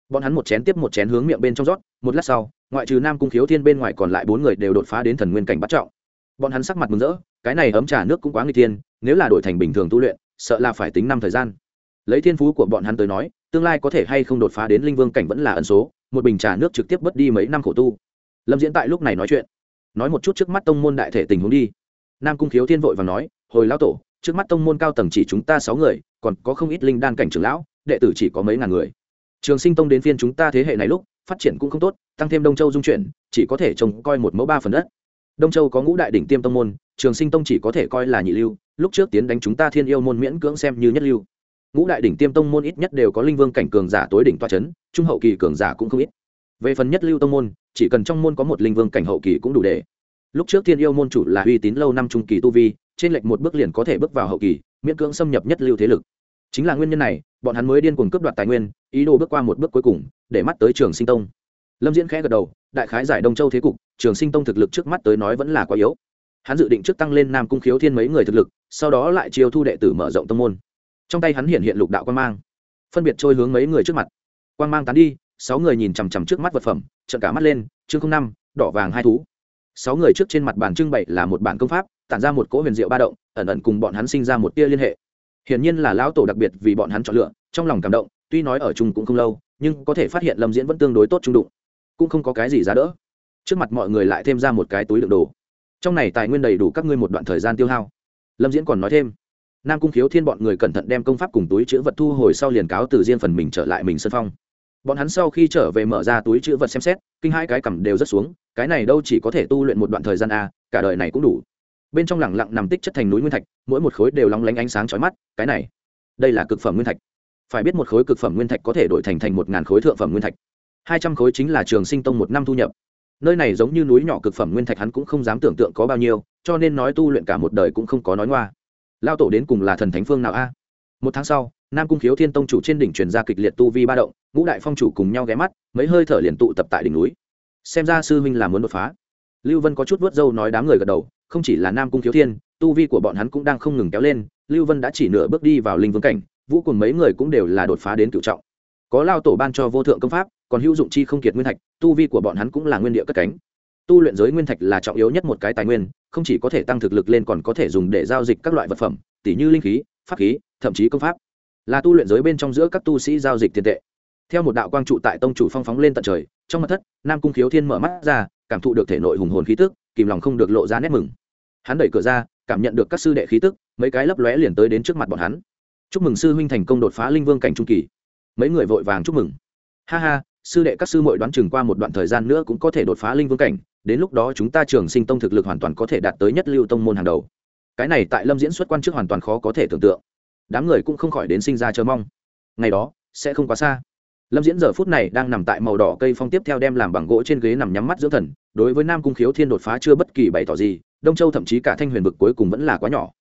Bọn hắn một chén tiếp một chén hướng miệng bên trong rót, một lát sau, ngoại trừ nam cung khiếu thiên bên ngoài còn lại bốn người đều đột phá đến thần nguyên cảnh bắt trọng. Bọn hắn sắc mặt mừng rỡ cái này ấm trà nước cũng quá nguy thiên, nếu là đổi thành bình thường tu luyện, sợ là phải tính năm thời gian. Lấy thiên phú của bọn hắn tới nói, tương lai có thể hay không đột phá đến linh vương cảnh vẫn là ẩn số, một bình trà nước trực tiếp mất đi mấy năm khổ tu. Lâm diễn tại lúc này nói chuyện. Nói một chút trước mắt tông môn đại thể tình huống đi. Nam cung khiếu thiên vội và nói, hồi lão tổ, trước mắt tông môn cao tầng chỉ chúng ta sáu người, còn có không ít linh đan cảnh trưởng lão, đệ tử chỉ có mấy ngàn người. Trường sinh tông đến phiên chúng ta thế hệ này lúc, phát triển cũng không tốt, tăng thêm đông châu dung chuyển, chỉ có thể trông coi một mẫu ba phần đất đông châu có ngũ đại đỉnh tiêm tông môn, trường sinh tông chỉ có thể coi là nhị lưu, lúc trước tiến đánh chúng ta thiên yêu môn miễn cưỡng xem như nhất lưu. Ngũ đại đỉnh tiêm tông môn ít nhất đều có linh vương cảnh cường giả tối đỉnh toa c h ấ n trung hậu kỳ cường giả cũng không ít. Về phần nhất lưu tông môn, chỉ cần trong môn có một linh vương cảnh hậu kỳ cũng đủ để. Lúc trước thiên yêu môn chủ là uy tín lâu năm trung kỳ tu vi, trên lệch một bước liền có thể bước vào hậu kỳ, miễn cưỡng xâm nhập nhất lưu thế lực. Chính là nguyên nhân này, bọn hắn mới điên cuồng cướp đoạt tài nguyên, ý đồ bước qua một bước cuối cùng, để mắt tới trường sinh tông lâm diễn khẽ gật đầu, đại khái giải đông châu thế cục, trường sinh tông thực lực trước mắt tới nói vẫn là quá yếu. Hắn dự định trước tăng lên nam cung khiếu thiên mấy người thực lực, sau đó lại chiêu thu đệ tử mở rộng tông môn. Trong tay hắn hiện hiện lục đạo quan mang, phân biệt trôi hướng mấy người trước mặt. Quan mang tán đi, sáu người nhìn chằm chằm trước mắt vật phẩm trận cả mắt lên, chương không năm, đỏ vàng hai thú. Sáu người trước trên mặt bàn trưng bày là một bản công pháp, tản ra một cỗ huyền diệu ba động, ẩn ẩn cùng bọn hắn sinh ra một tia liên hệ. Hiển nhiên là lão tổ đặc biệt vì bọn hắn chọn lựa, trong lòng cảm động, tuy nói ở chung cũng không lâu, nhưng có thể phát hiện lâm diễn vẫn tương đối tốt trung đụng cũng không có cái gì giá đỡ. Trước mặt mọi người lại thêm ra một cái túi đựng đồ. Trong này tài nguyên đầy đủ các ngươi một đoạn thời gian tiêu hao. Lâm diễn còn nói thêm, nam cung khiếu thiên bọn người cẩn thận đem công pháp cùng túi chữ vật thu hồi sau liền cáo từ riêng phần mình trở lại mình sân phong. Bọn hắn sau khi trở về mở ra túi chữ vật xem xét, kinh hai cái cầm đều rất xuống, cái này đâu chỉ có thể tu luyện một đoạn thời gian a cả đời này cũng đủ. Bên trong lẳng lặng nằm tích chất thành núi nguyên thạch, mỗi một khối đều lóng lánh ánh sáng chói mắt, cái này, đây là cực phẩm nguyên thạch. Phải biết một khối cực phẩm nguyên thạch có thể đổi thành thành một ngàn khối thượng phẩm nguyên thạch hai trăm khối chính là trường sinh tông một năm thu nhập. Nơi này giống như núi nhỏ cực phẩm nguyên thạch hắn cũng không dám tưởng tượng có bao nhiêu, cho nên nói tu luyện cả một đời cũng không có nói ngoa. Lao tổ đến cùng là thần thánh phương nào a? Một tháng sau, nam cung khiếu thiên tông chủ trên đỉnh truyền ra kịch liệt tu vi ba động, ngũ đại phong chủ cùng nhau ghé mắt, mấy hơi thở liền tụ tập tại đỉnh núi. Xem ra sư huynh là muốn đột phá. Lưu vân có chút vớt dâu nói đám người gật đầu, không chỉ là nam cung khiếu thiên, tu vi của bọn hắn cũng đang không ngừng kéo lên, lưu vân đã chỉ nửa bước đi vào linh vương cảnh, vũ cùng mấy người cũng đều là đột phá đến cựu trọng. Có lao tổ ban cho vô thượng công pháp còn hữu dụng chi không kiệt nguyên thạch, tu vi của bọn hắn cũng là nguyên địa cất cánh. Tu luyện giới nguyên thạch là trọng yếu nhất một cái tài nguyên, không chỉ có thể tăng thực lực lên còn có thể dùng để giao dịch các loại vật phẩm tỷ như linh khí, pháp khí, thậm chí công pháp. Là tu luyện giới bên trong giữa các tu sĩ giao dịch tiền tệ. Theo một đạo quang trụ tại tông chủ phong phóng lên tận trời, trong mặt thất, nam cung khiếu thiên mở mắt ra, cảm thụ được thể nội hùng hồn khí tức, kìm lòng không được lộ ra nét mừng. Hắn đẩy cửa ra, cảm nhận được các sư đệ khí tức, mấy cái lấp lóe liền tới đến trước mặt bọn hắn. Chúc mừng sư huynh thành công đột phá linh vương cảnh trung kỳ. Mấy người vội vàng chúc mừng. Ha ha sư đệ các sư muội đoán chừng qua một đoạn thời gian nữa cũng có thể đột phá linh vương cảnh, đến lúc đó chúng ta trường sinh tông thực lực hoàn toàn có thể đạt tới nhất lưu tông môn hàng đầu. Cái này tại lâm diễn xuất quan trước hoàn toàn khó có thể tưởng tượng. Đám người cũng không khỏi đến sinh ra chờ mong. Ngày đó, sẽ không quá xa. Lâm diễn giờ phút này đang nằm tại màu đỏ cây phong tiếp theo đem làm bằng gỗ trên ghế nằm nhắm mắt dưỡng thần, đối với nam cung khiếu thiên đột phá chưa bất kỳ bày tỏ gì, đông châu thậm chí cả thanh huyền vực cuối cùng vẫn là quá nhỏ.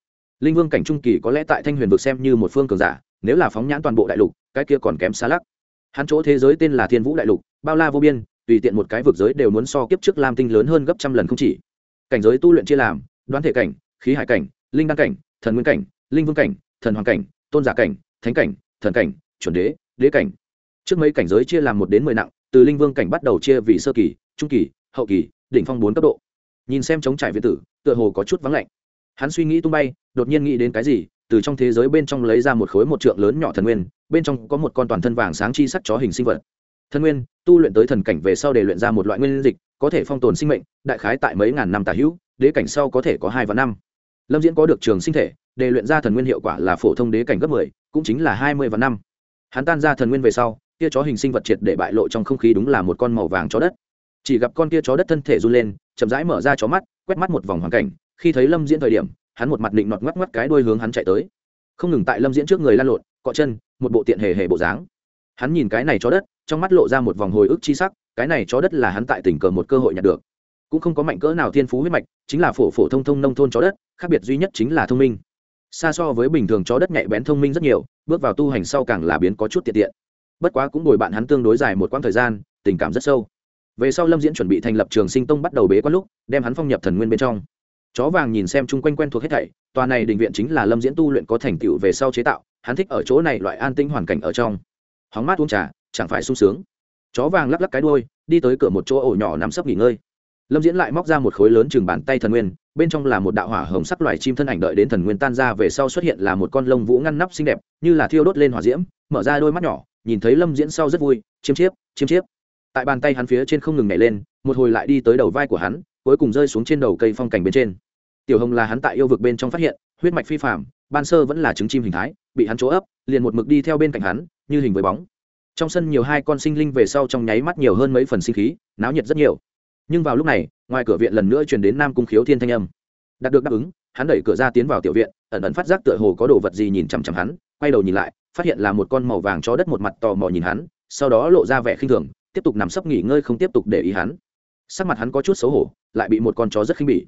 Linh vương cảnh trung kỳ có lẽ tại thanh huyền vực xem như một phương cường giả, nếu là phóng nhãn toàn bộ đại lục, cái kia còn kém xa lắc hắn chỗ thế giới tên là thiên vũ đại lục, bao la vô biên, tùy tiện một cái vực giới đều muốn so kiếp trước lam tinh lớn hơn gấp trăm lần không chỉ. Cảnh giới tu luyện chia làm, đoán thể cảnh, khí hải cảnh, linh đăng cảnh, thần nguyên cảnh, linh vương cảnh, thần hoàng cảnh, tôn giả cảnh, thánh cảnh, thần cảnh, chuẩn đế đế cảnh. Trước mấy cảnh giới chia làm một đến mười nặng, từ linh vương cảnh bắt đầu chia vì sơ kỳ, trung kỳ, hậu kỳ, đỉnh phong bốn cấp độ. Nhìn xem chống trải viện tử, tựa hồ có chút vắng lạnh. Hắn suy nghĩ tung bay, đột nhiên nghĩ đến cái gì từ trong thế giới bên trong lấy ra một khối một trượng lớn nhỏ thần nguyên, bên trong có một con toàn thân vàng sáng chi sắc chó hình sinh vật. Thần nguyên, tu luyện tới thần cảnh về sau để luyện ra một loại nguyên dịch, có thể phong tồn sinh mệnh, đại khái tại mấy ngàn năm tả hữu, đế cảnh sau có thể có hai và năm. Lâm diễn có được trường sinh thể, để luyện ra thần nguyên hiệu quả là phổ thông đế cảnh gấp mười, cũng chính là hai mươi và năm. Hắn tan ra thần nguyên về sau kia chó hình sinh vật triệt để bại lộ trong không khí đúng là một con màu vàng chó đất. Chỉ gặp con kia chó đất thân thể run lên, chậm rãi mở ra chó mắt, quét mắt một vòng hoàn cảnh, khi thấy lâm diễn thời điểm hắn một mặt định nọt ngoắc ngoắc cái đuôi hướng hắn chạy tới. Không ngừng tại lâm diễn trước người lan lộn, cọ chân, một bộ tiện hề hề bộ dáng. Hắn nhìn cái này chó đất, trong mắt lộ ra một vòng hồi ức chi sắc, cái này chó đất là hắn tại tỉnh cờ một cơ hội nhận được. Cũng không có mạnh cỡ nào thiên phú huyết mạch, chính là phổ phổ thông thông nông thôn chó đất, khác biệt duy nhất chính là thông minh. Xa so với bình thường chó đất nhạy bén thông minh rất nhiều, bước vào tu hành sau càng là biến có chút tiện tiện. Bất quá cũng bồi bạn hắn tương đối dài một quãng thời gian, tình cảm rất sâu. Về sau lâm diễn chuẩn bị thành lập trường sinh tông bắt đầu bế quan lúc, đem hắn phong nhập thần nguyên bên trong chó vàng nhìn xem chung quanh quen thuộc hết thảy, tòa này định viện chính là lâm diễn tu luyện có thành tựu về sau chế tạo, hắn thích ở chỗ này loại an tĩnh hoàn cảnh ở trong. Hóng mát uống trà, chẳng phải sung sướng. Chó vàng lắc lắc cái đuôi, đi tới cửa một chỗ ổ nhỏ nằm sấp nghỉ ngơi. Lâm diễn lại móc ra một khối lớn chừng bàn tay thần nguyên, bên trong là một đạo hỏa hồng sắc loài chim thân ảnh đợi đến thần nguyên tan ra về sau xuất hiện là một con lông vũ ngăn nắp xinh đẹp, như là thiêu đốt lên hỏa diễm, mở ra đôi mắt nhỏ, nhìn thấy lâm diễn sau rất vui, chiêm chiếp chiêm chiếp. Tại bàn tay hắn phía trên không ngừng nhảy lên, một hồi lại đi tới đầu vai của hắn, cuối cùng rơi xuống trên đầu cây phong cảnh bên trên tiểu hồng là hắn tại yêu vực bên trong phát hiện, huyết mạch phi phạm ban sơ vẫn là trứng chim hình thái, bị hắn chỗ ấp, liền một mực đi theo bên cạnh hắn, như hình với bóng. Trong sân nhiều hai con sinh linh về sau trong nháy mắt nhiều hơn mấy phần sinh khí, náo nhiệt rất nhiều. Nhưng vào lúc này, ngoài cửa viện lần nữa truyền đến nam cung khiếu thiên thanh âm. Đạt được đáp ứng, hắn đẩy cửa ra tiến vào tiểu viện, ẩn ẩn phát giác tựa hồ có đồ vật gì nhìn chằm chằm hắn, quay đầu nhìn lại, phát hiện là một con màu vàng chó đất một mặt tò mò nhìn hắn, sau đó lộ ra vẻ khinh thường, tiếp tục nằm sấp nghỉ ngơi không tiếp tục để ý hắn. Sắc mặt hắn có chút xấu hổ, lại bị một con chó rất khinh bỉ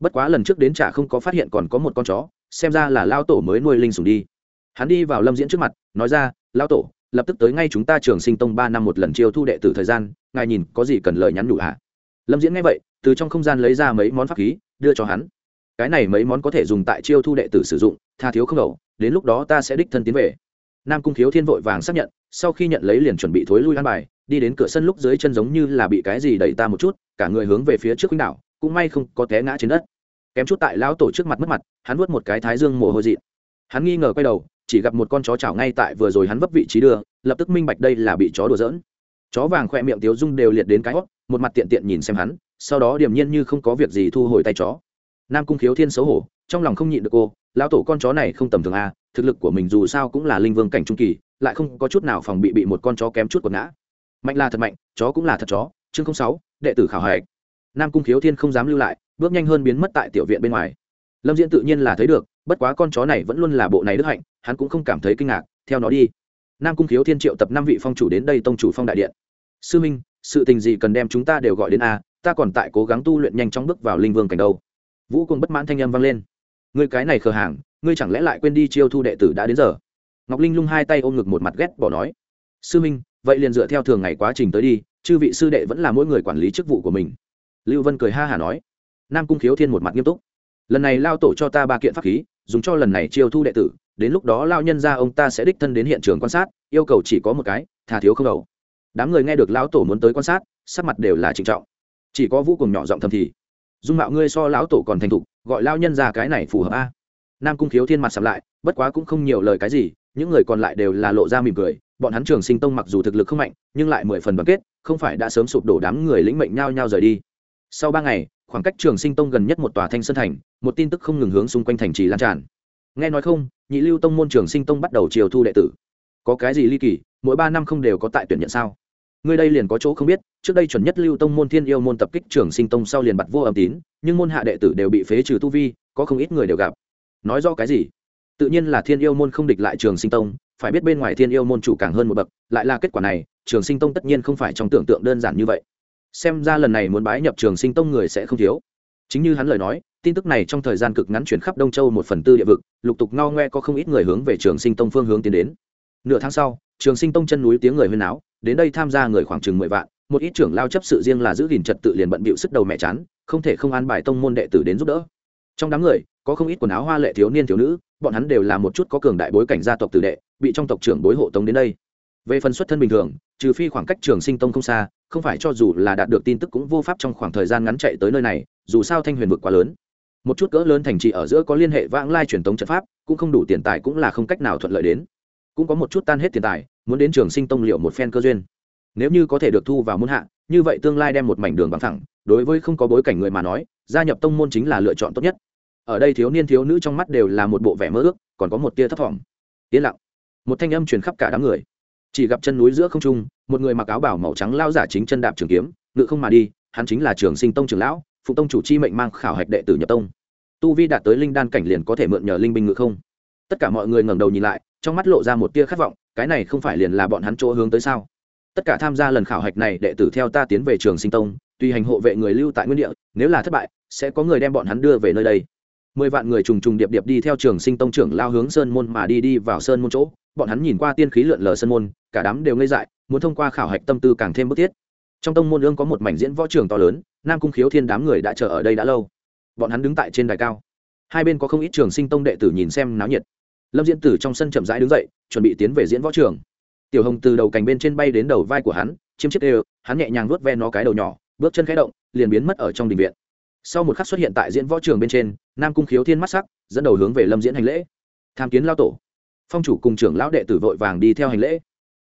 bất quá lần trước đến chả không có phát hiện còn có một con chó, xem ra là lao tổ mới nuôi linh sùng đi. Hắn đi vào lâm diễn trước mặt, nói ra lao tổ, lập tức tới ngay chúng ta trường sinh tông ba năm một lần chiêu thu đệ tử thời gian, ngài nhìn có gì cần lời nhắn nhủ hả? Lâm diễn nghe vậy, từ trong không gian lấy ra mấy món pháp khí, đưa cho hắn. Cái này mấy món có thể dùng tại chiêu thu đệ tử sử dụng, tha thiếu không đầu, đến lúc đó ta sẽ đích thân tiến về. Nam cung thiếu thiên vội vàng xác nhận, sau khi nhận lấy liền chuẩn bị thối lui ăn bài, đi đến cửa sân lúc dưới chân giống như là bị cái gì đẩy ta một chút, cả người hướng về phía trước quýnh đảo cũng may không có té ngã trên đất. Kém chút tại lão tổ trước mặt mất mặt, hắn vuốt một cái thái dương mồ hôi dị hắn nghi ngờ quay đầu, chỉ gặp một con chó chảo ngay tại vừa rồi hắn vấp vị trí đưa, lập tức minh bạch đây là bị chó đùa giỡn. Chó vàng khoe miệng tiếu dung đều liệt đến cái hót một mặt tiện tiện nhìn xem hắn, sau đó điềm nhiên như không có việc gì thu hồi tay chó. Nam cung khiếu thiên xấu hổ, trong lòng không nhịn được cô, lão tổ con chó này không tầm thường a thực lực của mình dù sao cũng là linh vương cảnh trung kỳ, lại không có chút nào phòng bị bị một con chó kém chút quật ngã. Mạnh là thật mạnh, chó cũng là thật chó. Chương sáu, đệ tử khảo hạch nam cung khiếu thiên không dám lưu lại, bước nhanh hơn biến mất tại tiểu viện bên ngoài. Lâm diễn tự nhiên là thấy được, bất quá con chó này vẫn luôn là bộ này đức hạnh, hắn cũng không cảm thấy kinh ngạc, theo nó đi. Nam cung khiếu thiên triệu tập năm vị phong chủ đến đây tông chủ phong đại điện. Sư minh, sự tình gì cần đem chúng ta đều gọi đến a, ta còn tại cố gắng tu luyện nhanh chóng bước vào linh vương cảnh đâu. Vũ cùng bất mãn thanh âm vang lên. Ngươi cái này khờ hàng, ngươi chẳng lẽ lại quên đi chiêu thu đệ tử đã đến giờ? Ngọc linh lung hai tay ôm ngực một mặt ghét bỏ nói. Sư minh, vậy liền dựa theo thường ngày quá trình tới đi, chư vị sư đệ vẫn là mỗi người quản lý chức vụ của mình lưu vân cười ha hả nói, nam cung khiếu thiên một mặt nghiêm túc. Lần này lao tổ cho ta ba kiện pháp khí, dùng cho lần này chiêu thu đệ tử, đến lúc đó lao nhân ra ông ta sẽ đích thân đến hiện trường quan sát, yêu cầu chỉ có một cái thà thiếu không đầu. Đám người nghe được lão tổ muốn tới quan sát, sắc mặt đều là trịnh trọng. Chỉ có vũ cùng nhỏ giọng thầm thì, dung mạo ngươi so lão tổ còn thành thục, gọi lao nhân ra cái này phù hợp a. Nam cung khiếu thiên mặt sầm lại, bất quá cũng không nhiều lời cái gì, những người còn lại đều là lộ ra mỉm cười, bọn hắn trường sinh tông mặc dù thực lực không mạnh, nhưng lại mười phần đoàn kết, không phải đã sớm sụp đổ đám người lĩnh mệnh nhau nhau rời đi sau ba ngày, khoảng cách trường sinh tông gần nhất một tòa thanh sơn thành, một tin tức không ngừng hướng xung quanh thành trì lan tràn. Nghe nói không, nhị lưu tông môn trường sinh tông bắt đầu chiều thu đệ tử. Có cái gì ly kỳ, mỗi ba năm không đều có tại tuyển nhận sao? Người đây liền có chỗ không biết, trước đây chuẩn nhất lưu tông môn thiên yêu môn tập kích trường sinh tông sau liền bặt vô âm tín, nhưng môn hạ đệ tử đều bị phế trừ tu vi, có không ít người đều gặp. Nói do cái gì? Tự nhiên là thiên yêu môn không địch lại trường sinh tông, phải biết bên ngoài thiên yêu môn chủ càng hơn một bậc, lại là kết quả này, trường sinh tông tất nhiên không phải trong tưởng tượng đơn giản như vậy xem ra lần này muốn bái nhập trường sinh tông người sẽ không thiếu. Chính như hắn lời nói, tin tức này trong thời gian cực ngắn chuyển khắp đông châu một phần tư địa vực, lục tục ngao ngoe có không ít người hướng về trường sinh tông phương hướng tiến đến. Nửa tháng sau, trường sinh tông chân núi tiếng người huyên áo đến đây tham gia người khoảng chừng mười vạn, một ít trưởng lao chấp sự riêng là giữ gìn trật tự liền bận bịu sức đầu mẹ chán, không thể không an bài tông môn đệ tử đến giúp đỡ. Trong đám người, có không ít quần áo hoa lệ thiếu niên thiếu nữ, bọn hắn đều là một chút có cường đại bối cảnh gia tộc tử đệ, bị trong tộc trưởng bối hộ tống đến đây về phần xuất thân bình thường, trừ phi khoảng cách trường sinh tông không xa, không phải cho dù là đạt được tin tức cũng vô pháp trong khoảng thời gian ngắn chạy tới nơi này, dù sao thanh huyền vực quá lớn. Một chút cỡ lớn thành trì ở giữa có liên hệ vãng lai truyền tống trận pháp, cũng không đủ tiền tài cũng là không cách nào thuận lợi đến. Cũng có một chút tan hết tiền tài, muốn đến trường sinh tông liệu một phen cơ duyên. Nếu như có thể được thu vào muôn hạ, như vậy tương lai đem một mảnh đường bằng thẳng, đối với không có bối cảnh người mà nói, gia nhập tông môn chính là lựa chọn tốt nhất. Ở đây thiếu niên thiếu nữ trong mắt đều là một bộ vẻ mơ ước, còn có một tia thấp thỏm yên lặng. Một thanh âm truyền khắp cả đám người chỉ gặp chân núi giữa không trung, một người mặc áo bảo màu trắng lao giả chính chân đạp trường kiếm, ngự không mà đi, hắn chính là trường sinh tông trường lão phụ tông chủ chi mệnh mang khảo hạch đệ tử nhập tông. Tu vi đạt tới linh đan cảnh liền có thể mượn nhờ linh binh ngự không. Tất cả mọi người ngẩng đầu nhìn lại, trong mắt lộ ra một tia khát vọng, cái này không phải liền là bọn hắn chỗ hướng tới sao? Tất cả tham gia lần khảo hạch này đệ tử theo ta tiến về trường sinh tông, tùy hành hộ vệ người lưu tại nguyên địa, nếu là thất bại, sẽ có người đem bọn hắn đưa về nơi đây. Mười vạn người trùng trùng điệp điệp đi theo trường sinh tông trưởng lao hướng sơn môn mà đi đi vào sơn môn chỗ bọn hắn nhìn qua tiên khí lượn lờ sân môn, cả đám đều ngây dại, muốn thông qua khảo hạch tâm tư càng thêm bức thiết. Trong tông môn ương có một mảnh diễn võ trường to lớn, nam cung khiếu thiên đám người đã chờ ở đây đã lâu. Bọn hắn đứng tại trên đài cao. Hai bên có không ít trường sinh tông đệ tử nhìn xem náo nhiệt. Lâm diễn tử trong sân chậm rãi đứng dậy, chuẩn bị tiến về diễn võ trường. Tiểu hồng từ đầu cành bên trên bay đến đầu vai của hắn chiếm chiếc đều, hắn nhẹ nhàng vuốt ve nó cái đầu nhỏ, bước chân khẽ động, liền biến mất ở trong đình viện. Sau một khắc xuất hiện tại diễn võ trường bên trên, nam cung khiếu thiên mắt sắc, dẫn đầu hướng về lâm diễn hành lễ. Tham kiến lao tổ phong chủ cùng trưởng lão đệ tử vội vàng đi theo hành lễ.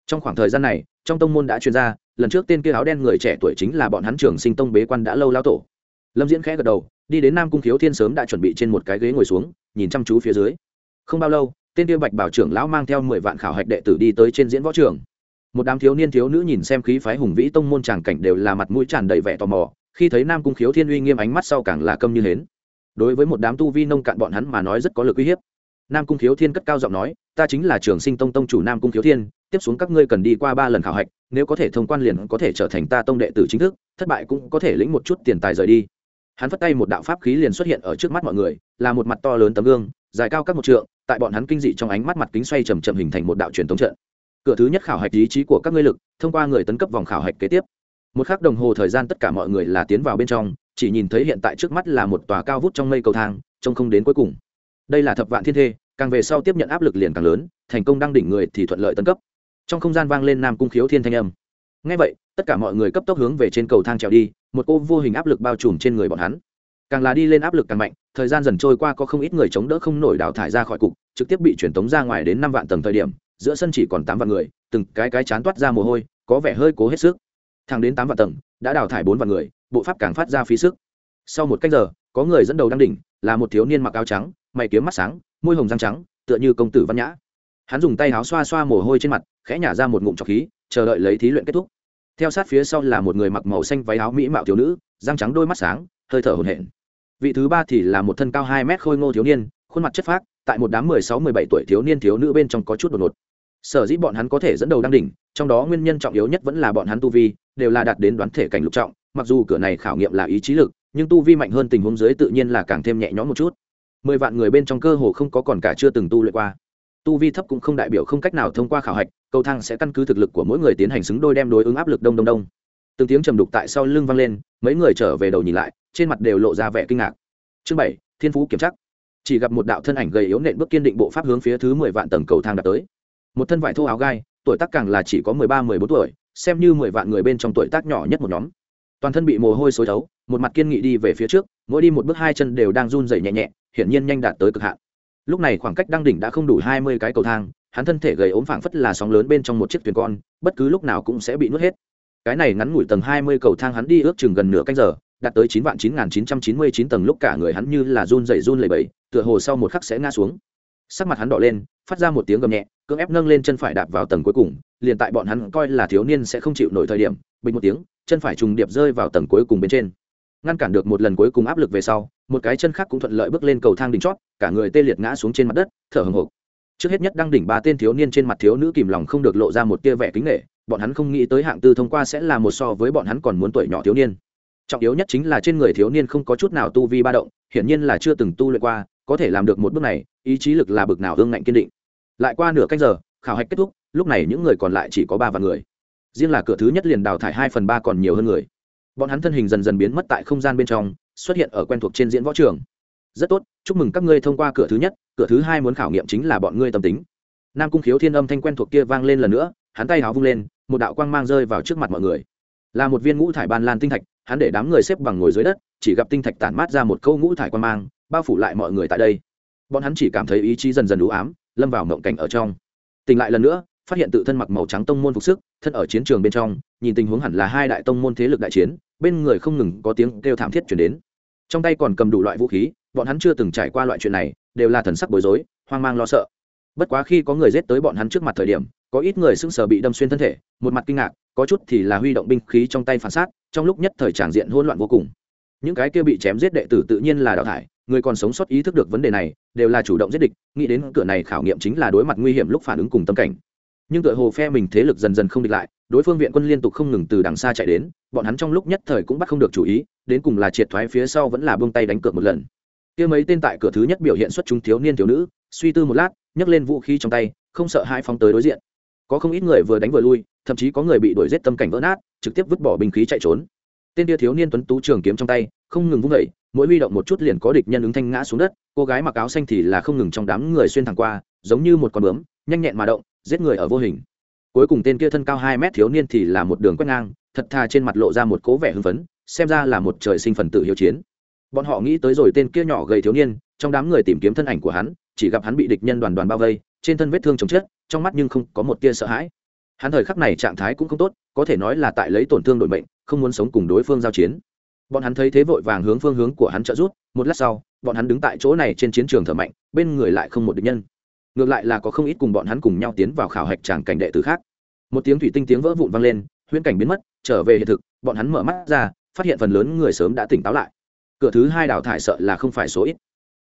Trong khoảng thời gian này, trong tông môn đã chuyên ra, lần trước tên kia áo đen người trẻ tuổi chính là bọn hắn trưởng sinh tông bế quan đã lâu lao tổ. Lâm diễn khẽ gật đầu, đi đến nam cung khiếu thiên sớm đã chuẩn bị trên một cái ghế ngồi xuống, nhìn chăm chú phía dưới. Không bao lâu, tên kia bạch bảo trưởng lão mang theo mười vạn khảo hạch đệ tử đi tới trên diễn võ trường. Một đám thiếu niên thiếu nữ nhìn xem khí phái hùng vĩ tông môn tràng cảnh đều là mặt mũi tràn đầy vẻ tò mò, khi thấy nam cung khiếu thiên uy nghiêm ánh mắt sau càng là câm như hến. Đối với một đám tu vi nông cạn bọn hắn mà nói rất có lực uy hiếp nam cung khiếu thiên cất cao giọng nói, ta chính là trường sinh tông tông chủ nam cung khiếu thiên, tiếp xuống các ngươi cần đi qua ba lần khảo hạch, nếu có thể thông quan liền có thể trở thành ta tông đệ tử chính thức, thất bại cũng có thể lĩnh một chút tiền tài rời đi. Hắn phất tay một đạo pháp khí liền xuất hiện ở trước mắt mọi người, là một mặt to lớn tấm gương, dài cao các một trượng, tại bọn hắn kinh dị trong ánh mắt mặt kính xoay chầm chậm hình thành một đạo truyền thống trận. Cửa thứ nhất khảo hạch ý chí của các ngươi lực, thông qua người tấn cấp vòng khảo hạch kế tiếp. Một khắc đồng hồ thời gian tất cả mọi người là tiến vào bên trong, chỉ nhìn thấy hiện tại trước mắt là một tòa cao vút trong mây cầu thang, trông không đến cuối cùng đây là thập vạn thiên thê, càng về sau tiếp nhận áp lực liền càng lớn, thành công đăng đỉnh người thì thuận lợi tấn cấp. Trong không gian vang lên nam cung khiếu thiên thanh âm. Ngay vậy, tất cả mọi người cấp tốc hướng về trên cầu thang trèo đi, một cô vô hình áp lực bao trùm trên người bọn hắn. Càng là đi lên áp lực càng mạnh, thời gian dần trôi qua có không ít người chống đỡ không nổi đào thải ra khỏi cục, trực tiếp bị truyền tống ra ngoài đến năm vạn tầng thời điểm, giữa sân chỉ còn tám vạn người, từng cái cái chán toát ra mồ hôi, có vẻ hơi cố hết sức. Thang đến tám vạn tầng, đã đào thải bốn vạn người, bộ pháp càng phát ra phí sức. Sau một cách giờ, có người dẫn đầu đang đỉnh, là một thiếu niên mặc áo trắng mày kiếm mắt sáng, môi hồng răng trắng, tựa như công tử văn nhã. Hắn dùng tay áo xoa xoa mồ hôi trên mặt, khẽ nhả ra một ngụm trọc khí, chờ đợi lấy thí luyện kết thúc. Theo sát phía sau là một người mặc màu xanh váy áo mỹ mạo thiếu nữ, răng trắng đôi mắt sáng, hơi thở hồn hển. Vị thứ ba thì là một thân cao hai mét khôi ngô thiếu niên, khuôn mặt chất phác, tại một đám mười sáu, mười bảy tuổi thiếu niên thiếu nữ bên trong có chút đột ngột. Sở dĩ bọn hắn có thể dẫn đầu đăng đỉnh, trong đó nguyên nhân trọng yếu nhất vẫn là bọn hắn tu vi, đều là đạt đến đoán thể cảnh lục trọng, mặc dù cửa này khảo nghiệm là ý chí lực, nhưng tu vi mạnh hơn tình huống dưới tự nhiên là càng thêm nhẹ nhõm một chút mười vạn người bên trong cơ hồ không có còn cả chưa từng tu luyện qua. Tu vi thấp cũng không đại biểu không cách nào thông qua khảo hạch, cầu thang sẽ căn cứ thực lực của mỗi người tiến hành xứng đôi đem đối ứng áp lực đông đông đông. Từng tiếng trầm đục tại sau lưng vang lên, mấy người trở về đầu nhìn lại, trên mặt đều lộ ra vẻ kinh ngạc. Chương bảy, thiên phú kiểm chắc chỉ gặp một đạo thân ảnh gầy yếu nện bước kiên định bộ pháp hướng phía thứ mười vạn tầng cầu thang đạt tới. Một thân vải thô áo gai, tuổi tác càng là chỉ có mười ba, mười bốn tuổi, xem như mười vạn người bên trong tuổi tác nhỏ nhất một nhóm. Toàn thân bị mồ hôi xối thấu, một mặt kiên nghị đi về phía trước, mỗi đi một bước hai chân đều đang run rẩy nhẹ nhẹ hiển nhiên nhanh đạt tới cực hạn. Lúc này khoảng cách đăng đỉnh đã không đủ hai mươi cái cầu thang, hắn thân thể gầy ốm phảng phất là sóng lớn bên trong một chiếc thuyền con, bất cứ lúc nào cũng sẽ bị nuốt hết. Cái này ngắn ngủi tầng hai mươi cầu thang hắn đi ước chừng gần nửa canh giờ, đạt tới chín vạn chín nghìn chín trăm chín mươi chín tầng lúc cả người hắn như là run rẩy run lẩy bẩy, tựa hồ sau một khắc sẽ ngã xuống. Sắc mặt hắn đỏ lên, phát ra một tiếng gầm nhẹ, cưỡng ép nâng lên chân phải đạp vào tầng cuối cùng, liền tại bọn hắn coi là thiếu niên sẽ không chịu nổi thời điểm, bình một tiếng, chân phải trùng điệp rơi vào tầng cuối cùng bên trên ngăn cản được một lần cuối cùng áp lực về sau, một cái chân khác cũng thuận lợi bước lên cầu thang đỉnh chót, cả người tê liệt ngã xuống trên mặt đất, thở hồng hộc. Trước hết nhất đăng đỉnh ba tên thiếu niên trên mặt thiếu nữ kìm lòng không được lộ ra một tia vẻ kính nghệ bọn hắn không nghĩ tới hạng tư thông qua sẽ là một so với bọn hắn còn muốn tuổi nhỏ thiếu niên. Trọng yếu nhất chính là trên người thiếu niên không có chút nào tu vi ba động, hiển nhiên là chưa từng tu luyện qua, có thể làm được một bước này, ý chí lực là bực nào hương ngạnh kiên định. Lại qua nửa canh giờ, khảo hạch kết thúc, lúc này những người còn lại chỉ có ba vạn người. Riêng là cửa thứ nhất liền đào thải hai phần ba còn nhiều hơn người bọn hắn thân hình dần dần biến mất tại không gian bên trong, xuất hiện ở quen thuộc trên diễn võ trường. Rất tốt, chúc mừng các ngươi thông qua cửa thứ nhất, cửa thứ hai muốn khảo nghiệm chính là bọn ngươi tâm tính. Nam cung khiếu thiên âm thanh quen thuộc kia vang lên lần nữa, hắn tay háo vung lên, một đạo quang mang rơi vào trước mặt mọi người. Là một viên ngũ thải ban lan tinh thạch, hắn để đám người xếp bằng ngồi dưới đất, chỉ gặp tinh thạch tản mát ra một câu ngũ thải quang mang, bao phủ lại mọi người tại đây. Bọn hắn chỉ cảm thấy ý chí dần dần đủ ám, lâm vào mộng cảnh ở trong. Tỉnh lại lần nữa phát hiện tự thân mặc màu trắng tông môn phục sức, thân ở chiến trường bên trong, nhìn tình huống hẳn là hai đại tông môn thế lực đại chiến, bên người không ngừng có tiếng kêu thảm thiết chuyển đến. Trong tay còn cầm đủ loại vũ khí, bọn hắn chưa từng trải qua loại chuyện này, đều là thần sắc bối rối, hoang mang lo sợ. Bất quá khi có người giết tới bọn hắn trước mặt thời điểm, có ít người sững sờ bị đâm xuyên thân thể, một mặt kinh ngạc, có chút thì là huy động binh khí trong tay phản sát, trong lúc nhất thời tràng diện hỗn loạn vô cùng. Những cái kia bị chém giết đệ tử tự nhiên là đào thải, người còn sống sót ý thức được vấn đề này, đều là chủ động giết địch, nghĩ đến cửa này khảo nghiệm chính là đối mặt nguy hiểm lúc phản ứng cùng tâm cảnh nhưng tựa hồ phe mình thế lực dần dần không địch lại, đối phương viện quân liên tục không ngừng từ đằng xa chạy đến, bọn hắn trong lúc nhất thời cũng bắt không được chủ ý, đến cùng là triệt thoái phía sau vẫn là buông tay đánh cược một lần. Kia mấy tên tại cửa thứ nhất biểu hiện xuất chúng thiếu niên thiếu nữ, suy tư một lát, nhấc lên vũ khí trong tay, không sợ hai phóng tới đối diện. Có không ít người vừa đánh vừa lui, thậm chí có người bị đuổi giết tâm cảnh vỡ nát, trực tiếp vứt bỏ binh khí chạy trốn. Tên tia thiếu niên tuấn tú trường kiếm trong tay, không ngừng vung vẩy mỗi huy động một chút liền có địch nhân ứng thanh ngã xuống đất, cô gái mặc áo xanh thì là không ngừng trong đám người xuyên thẳng qua, giống như một con bướm, nhanh nhẹn mà động giết người ở vô hình. Cuối cùng tên kia thân cao hai mét thiếu niên thì là một đường quét ngang, thật thà trên mặt lộ ra một cố vẻ hưng phấn, xem ra là một trời sinh phần tử hiếu chiến. Bọn họ nghĩ tới rồi tên kia nhỏ gầy thiếu niên, trong đám người tìm kiếm thân ảnh của hắn, chỉ gặp hắn bị địch nhân đoàn đoàn bao vây, trên thân vết thương chồng chết, trong mắt nhưng không có một tia sợ hãi. Hắn thời khắc này trạng thái cũng không tốt, có thể nói là tại lấy tổn thương đổi mệnh, không muốn sống cùng đối phương giao chiến. Bọn hắn thấy thế vội vàng hướng phương hướng của hắn trợ rút một lát sau, bọn hắn đứng tại chỗ này trên chiến trường thở mạnh, bên người lại không một địch nhân ngược lại là có không ít cùng bọn hắn cùng nhau tiến vào khảo hạch tràng cảnh đệ tử khác. Một tiếng thủy tinh tiếng vỡ vụn vang lên, huyễn cảnh biến mất, trở về hiện thực, bọn hắn mở mắt ra, phát hiện phần lớn người sớm đã tỉnh táo lại. Cửa thứ hai đào thải sợ là không phải số ít.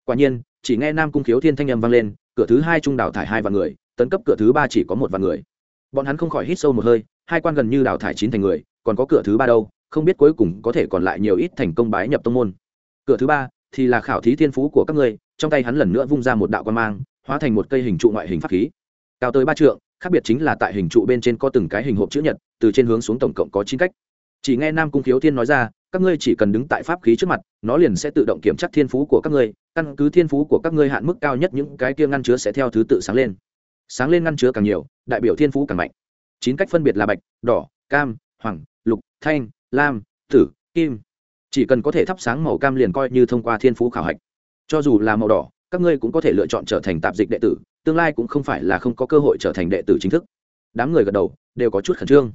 Quả nhiên, chỉ nghe nam cung khiếu thiên thanh âm vang lên, cửa thứ hai trung đào thải hai vạn người, tấn cấp cửa thứ ba chỉ có một vạn người. Bọn hắn không khỏi hít sâu một hơi, hai quan gần như đào thải chín thành người, còn có cửa thứ ba đâu, không biết cuối cùng có thể còn lại nhiều ít thành công bái nhập tông môn. Cửa thứ ba thì là khảo thí thiên phú của các ngươi, trong tay hắn lần nữa vung ra một đạo quan mang hóa thành một cây hình trụ ngoại hình pháp khí. Cao tới ba trượng, khác biệt chính là tại hình trụ bên trên có từng cái hình hộp chữ nhật, từ trên hướng xuống tổng cộng có chín cách. Chỉ nghe nam cung khiếu thiên nói ra, các ngươi chỉ cần đứng tại pháp khí trước mặt, nó liền sẽ tự động kiểm tra thiên phú của các ngươi, căn cứ thiên phú của các ngươi hạn mức cao nhất những cái kia ngăn chứa sẽ theo thứ tự sáng lên. Sáng lên ngăn chứa càng nhiều, đại biểu thiên phú càng mạnh. Chín cách phân biệt là bạch, đỏ, cam, hoàng, lục, thanh, lam, tử, kim. Chỉ cần có thể thắp sáng màu cam liền coi như thông qua thiên phú khảo hạch. Cho dù là màu đỏ các ngươi cũng có thể lựa chọn trở thành tạp dịch đệ tử, tương lai cũng không phải là không có cơ hội trở thành đệ tử chính thức. Đám người gật đầu, đều có chút khẩn trương.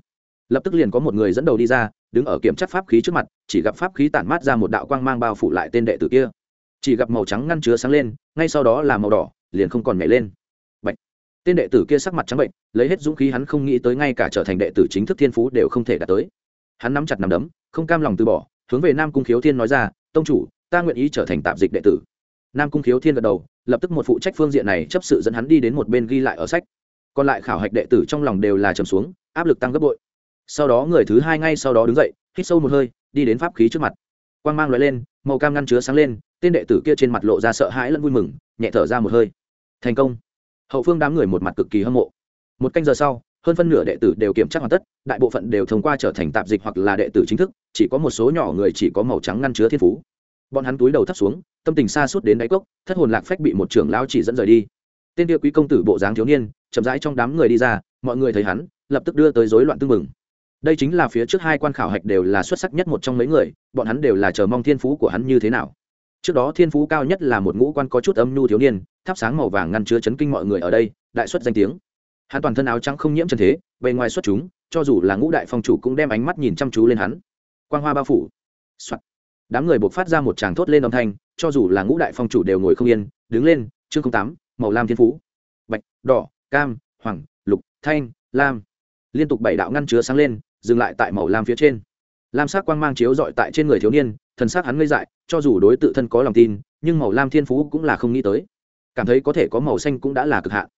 Lập tức liền có một người dẫn đầu đi ra, đứng ở kiểm tra pháp khí trước mặt, chỉ gặp pháp khí tản mát ra một đạo quang mang bao phủ lại tên đệ tử kia. Chỉ gặp màu trắng ngăn chứa sáng lên, ngay sau đó là màu đỏ, liền không còn nhảy lên. Bạch. tên đệ tử kia sắc mặt trắng bệnh, lấy hết dũng khí hắn không nghĩ tới ngay cả trở thành đệ tử chính thức thiên phú đều không thể đạt tới. Hắn nắm chặt nắm đấm, không cam lòng từ bỏ, hướng về nam cung khiếu thiên nói ra, tông chủ, ta nguyện ý trở thành tạp dịch đệ tử nam cung khiếu thiên gật đầu, lập tức một phụ trách phương diện này chấp sự dẫn hắn đi đến một bên ghi lại ở sách. Còn lại khảo hạch đệ tử trong lòng đều là trầm xuống, áp lực tăng gấp bội. Sau đó người thứ hai ngay sau đó đứng dậy, hít sâu một hơi, đi đến pháp khí trước mặt. Quang mang loại lên, màu cam ngăn chứa sáng lên, tên đệ tử kia trên mặt lộ ra sợ hãi lẫn vui mừng, nhẹ thở ra một hơi. Thành công. Hậu phương đám người một mặt cực kỳ hâm mộ. Một canh giờ sau, hơn phân nửa đệ tử đều kiểm tra hoàn tất, đại bộ phận đều thông qua trở thành tạp dịch hoặc là đệ tử chính thức, chỉ có một số nhỏ người chỉ có màu trắng ngăn chứa thiên phú bọn hắn túi đầu thấp xuống, tâm tình xa suốt đến đáy cốc, thất hồn lạc phách bị một trưởng lao chỉ dẫn rời đi. Tên kia quý công tử bộ dáng thiếu niên, chậm rãi trong đám người đi ra, mọi người thấy hắn, lập tức đưa tới rối loạn tương mừng đây chính là phía trước hai quan khảo hạch đều là xuất sắc nhất một trong mấy người, bọn hắn đều là chờ mong thiên phú của hắn như thế nào. Trước đó thiên phú cao nhất là một ngũ quan có chút âm nhu thiếu niên, thắp sáng màu vàng ngăn chứa chấn kinh mọi người ở đây, đại xuất danh tiếng. Hắn toàn thân áo trắng không nhiễm trần thế, bề ngoài xuất chúng, cho dù là ngũ đại phong chủ cũng đem ánh mắt nhìn chăm chú lên hắn. Quang hoa bao phủ、Soạn đám người buộc phát ra một tràng thốt lên âm thanh, cho dù là ngũ đại phong chủ đều ngồi không yên, đứng lên, chương tám, màu lam thiên phú. Bạch, đỏ, cam, hoàng, lục, thanh, lam. Liên tục bảy đạo ngăn chứa sáng lên, dừng lại tại màu lam phía trên. Lam sắc quang mang chiếu dọi tại trên người thiếu niên, thần sắc hắn ngây dại, cho dù đối tự thân có lòng tin, nhưng màu lam thiên phú cũng là không nghĩ tới. Cảm thấy có thể có màu xanh cũng đã là cực hạn.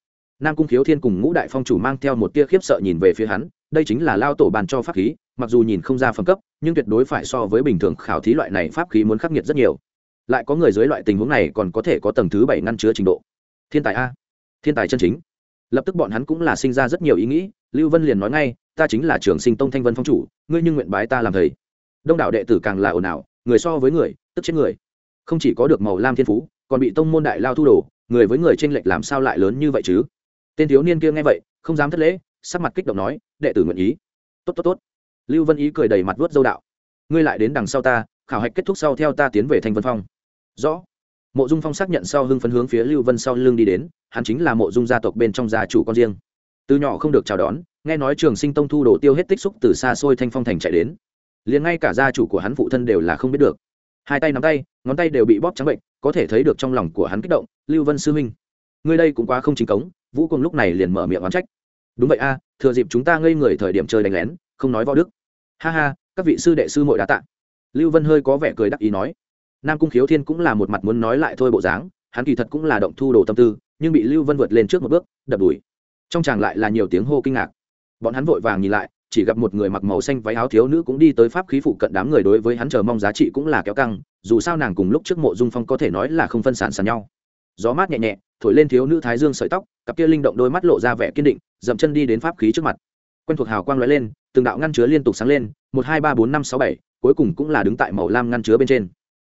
Nam cung khiếu thiên cùng ngũ đại phong chủ mang theo một tia khiếp sợ nhìn về phía hắn, đây chính là lao tổ bàn cho pháp khí mặc dù nhìn không ra phẩm cấp, nhưng tuyệt đối phải so với bình thường khảo thí loại này pháp khí muốn khắc nghiệt rất nhiều. Lại có người dưới loại tình huống này còn có thể có tầng thứ bảy ngăn chứa trình độ. Thiên tài a. Thiên tài chân chính. Lập tức bọn hắn cũng là sinh ra rất nhiều ý nghĩ, lưu vân liền nói ngay, ta chính là trường sinh tông thanh vân phong chủ, ngươi nhưng nguyện bái ta làm thầy. Đông đảo đệ tử càng là ồn ào, người so với người, tức chết người. Không chỉ có được màu lam thiên phú, còn bị tông môn đại lao thu đồ, người với người tranh lệch làm sao lại lớn như vậy chứ? Tên thiếu niên kia nghe vậy, không dám thất lễ, sắc mặt kích động nói, đệ tử nguyện ý. Tốt tốt tốt lưu vân ý cười đầy mặt vớt dâu đạo. Ngươi lại đến đằng sau ta, khảo hạch kết thúc sau theo ta tiến về thanh vân phong. Rõ. Mộ dung phong xác nhận sau hưng phấn hướng phía lưu vân sau lưng đi đến, hắn chính là mộ dung gia tộc bên trong gia chủ con riêng. Từ nhỏ không được chào đón, nghe nói trường sinh tông thu đổ tiêu hết tích xúc từ xa xôi thanh phong thành chạy đến. Liền ngay cả gia chủ của hắn phụ thân đều là không biết được. Hai tay nắm tay, ngón tay đều bị bóp trắng bệnh, có thể thấy được trong lòng của hắn kích động, lưu vân sư minh ngươi đây cũng quá không chính cống, vũ cùng lúc này liền mở miệng oán trách. Đúng vậy a, thừa dịp chúng ta ngây người thời điểm chơi đánh lén không nói võ đức. Ha ha, các vị sư đệ sư mội đã tạ. Lưu vân hơi có vẻ cười đắc ý nói. Nam cung khiếu thiên cũng là một mặt muốn nói lại thôi bộ dáng, hắn kỳ thật cũng là động thu đồ tâm tư, nhưng bị lưu vân vượt lên trước một bước, đập đùi. Trong chàng lại là nhiều tiếng hô kinh ngạc. Bọn hắn vội vàng nhìn lại, chỉ gặp một người mặc màu xanh váy áo thiếu nữ cũng đi tới pháp khí phụ cận đám người đối với hắn chờ mong giá trị cũng là kéo căng, dù sao nàng cùng lúc trước mộ dung phong có thể nói là không phân sản sàn nhau. Gió mát nhẹ nhẹ, thổi lên thiếu nữ thái dương sợi tóc, cặp kia linh động đôi mắt lộ ra vẻ kiên định, dậm chân đi đến pháp khí trước mặt quen thuộc hào quang lóe lên, từng đạo ngăn chứa liên tục sáng lên, một, hai, ba, bốn, năm, sáu, bảy, cuối cùng cũng là đứng tại màu lam ngăn chứa bên trên.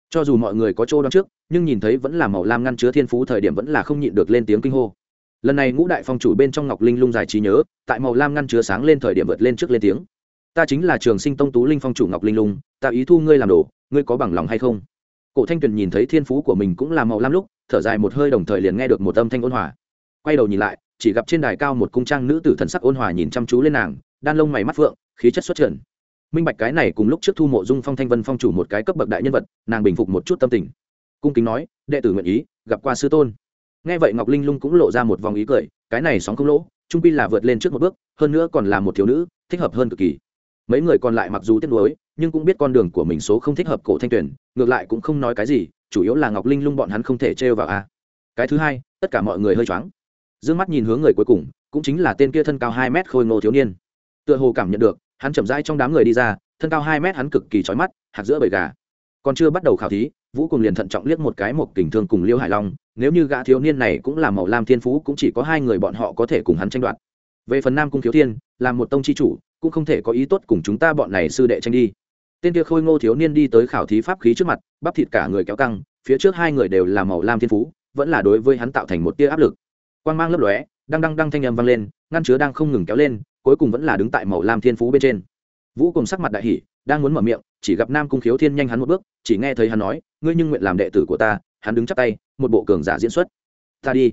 Cho dù mọi người có chỗ đón trước, nhưng nhìn thấy vẫn là màu lam ngăn chứa thiên phú thời điểm vẫn là không nhịn được lên tiếng kinh hô. Lần này ngũ đại phong chủ bên trong ngọc linh lung dài trí nhớ, tại màu lam ngăn chứa sáng lên thời điểm vượt lên trước lên tiếng. Ta chính là trường sinh tông tú linh phong chủ ngọc linh lung, ta ý thu ngươi làm đồ, ngươi có bằng lòng hay không? Cổ thanh tuyền nhìn thấy thiên phú của mình cũng là màu lam lúc, thở dài một hơi đồng thời liền nghe được một âm thanh ôn hòa. Quay đầu nhìn lại chỉ gặp trên đài cao một cung trang nữ tử thần sắc ôn hòa nhìn chăm chú lên nàng, đan lông mày mắt phượng, khí chất xuất trần. Minh bạch cái này cùng lúc trước thu mộ dung phong thanh vân phong chủ một cái cấp bậc đại nhân vật, nàng bình phục một chút tâm tình. Cung kính nói, đệ tử nguyện ý, gặp qua sư tôn. Nghe vậy ngọc linh lung cũng lộ ra một vòng ý cười, cái này sóng không lỗ, trung pi là vượt lên trước một bước, hơn nữa còn là một thiếu nữ, thích hợp hơn cực kỳ. Mấy người còn lại mặc dù tiếc nuối, nhưng cũng biết con đường của mình số không thích hợp cổ thanh tuyển, ngược lại cũng không nói cái gì, chủ yếu là ngọc linh lung bọn hắn không thể trêu vào a. Cái thứ hai, tất cả mọi người hơi choáng dương mắt nhìn hướng người cuối cùng, cũng chính là tên kia thân cao hai mét khôi ngô thiếu niên. Tựa hồ cảm nhận được, hắn chậm rãi trong đám người đi ra, thân cao hai mét hắn cực kỳ trói mắt hạt giữa bầy gà. Còn chưa bắt đầu khảo thí, vũ cùng liền thận trọng liếc một cái một kình thương cùng liêu hải long, nếu như gã thiếu niên này cũng là màu lam thiên phú, cũng chỉ có hai người bọn họ có thể cùng hắn tranh đoạt. Về phần nam cung thiếu thiên, là một tông c h i chủ, cũng không thể có ý tốt cùng chúng ta bọn này sư đệ tranh đi. Tên kia khôi ngô thiếu niên đi tới khảo thí pháp khí trước mặt, bắp thịt cả người kéo căng, phía trước hai người đều là màu lam thiên phú, vẫn là đối với hắn tạo thành một tia áp lực. Quang mang lấp lóe đang đang đang thanh âm vang lên, ngăn chứa đang không ngừng kéo lên, cuối cùng vẫn là đứng tại màu lam thiên phú bên trên. Vũ cùng sắc mặt đại hỷ đang muốn mở miệng, chỉ gặp nam cung khiếu thiên nhanh hắn một bước, chỉ nghe thấy hắn nói, ngươi nhưng nguyện làm đệ tử của ta. Hắn đứng chắp tay, một bộ cường giả diễn xuất. Ta đi.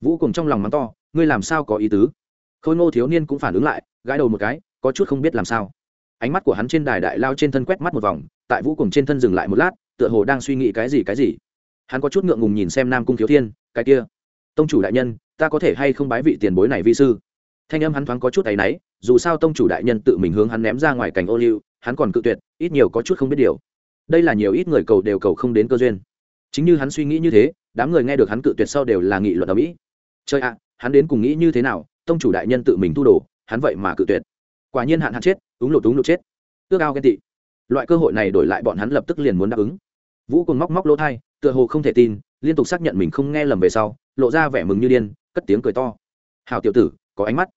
Vũ cùng trong lòng mắng to, ngươi làm sao có ý tứ? Khôi ngô thiếu niên cũng phản ứng lại, gãi đầu một cái, có chút không biết làm sao. Ánh mắt của hắn trên đài đại lao trên thân quét mắt một vòng, tại vũ cùng trên thân dừng lại một lát, tựa hồ đang suy nghĩ cái gì cái gì. Hắn có chút ngượng ngùng nhìn xem nam cung thiếu thiên, cái kia tông chủ đại nhân, ta có thể hay không bái vị tiền bối này vi sư? Thanh âm hắn thoáng có chút tay náy, dù sao tông chủ đại nhân tự mình hướng hắn ném ra ngoài cảnh ô liu, hắn còn cự tuyệt, ít nhiều có chút không biết điều. Đây là nhiều ít người cầu đều cầu không đến cơ duyên. Chính như hắn suy nghĩ như thế, đám người nghe được hắn cự tuyệt sau đều là nghị luận ở mỹ. Chơi ạ, hắn đến cùng nghĩ như thế nào, tông chủ đại nhân tự mình thu đồ, hắn vậy mà cự tuyệt. Quả nhiên hạn hạn chết, úng lụt úng lụt chết. Ước ao ghen tị. Loại cơ hội này đổi lại bọn hắn lập tức liền muốn đáp ứng. Vũ cùng móc móc lỗ thai tựa hồ không thể tin, liên tục xác nhận mình không nghe lầm về sau lộ ra vẻ mừng như điên, cất tiếng cười to. Hào tiểu tử, có ánh mắt.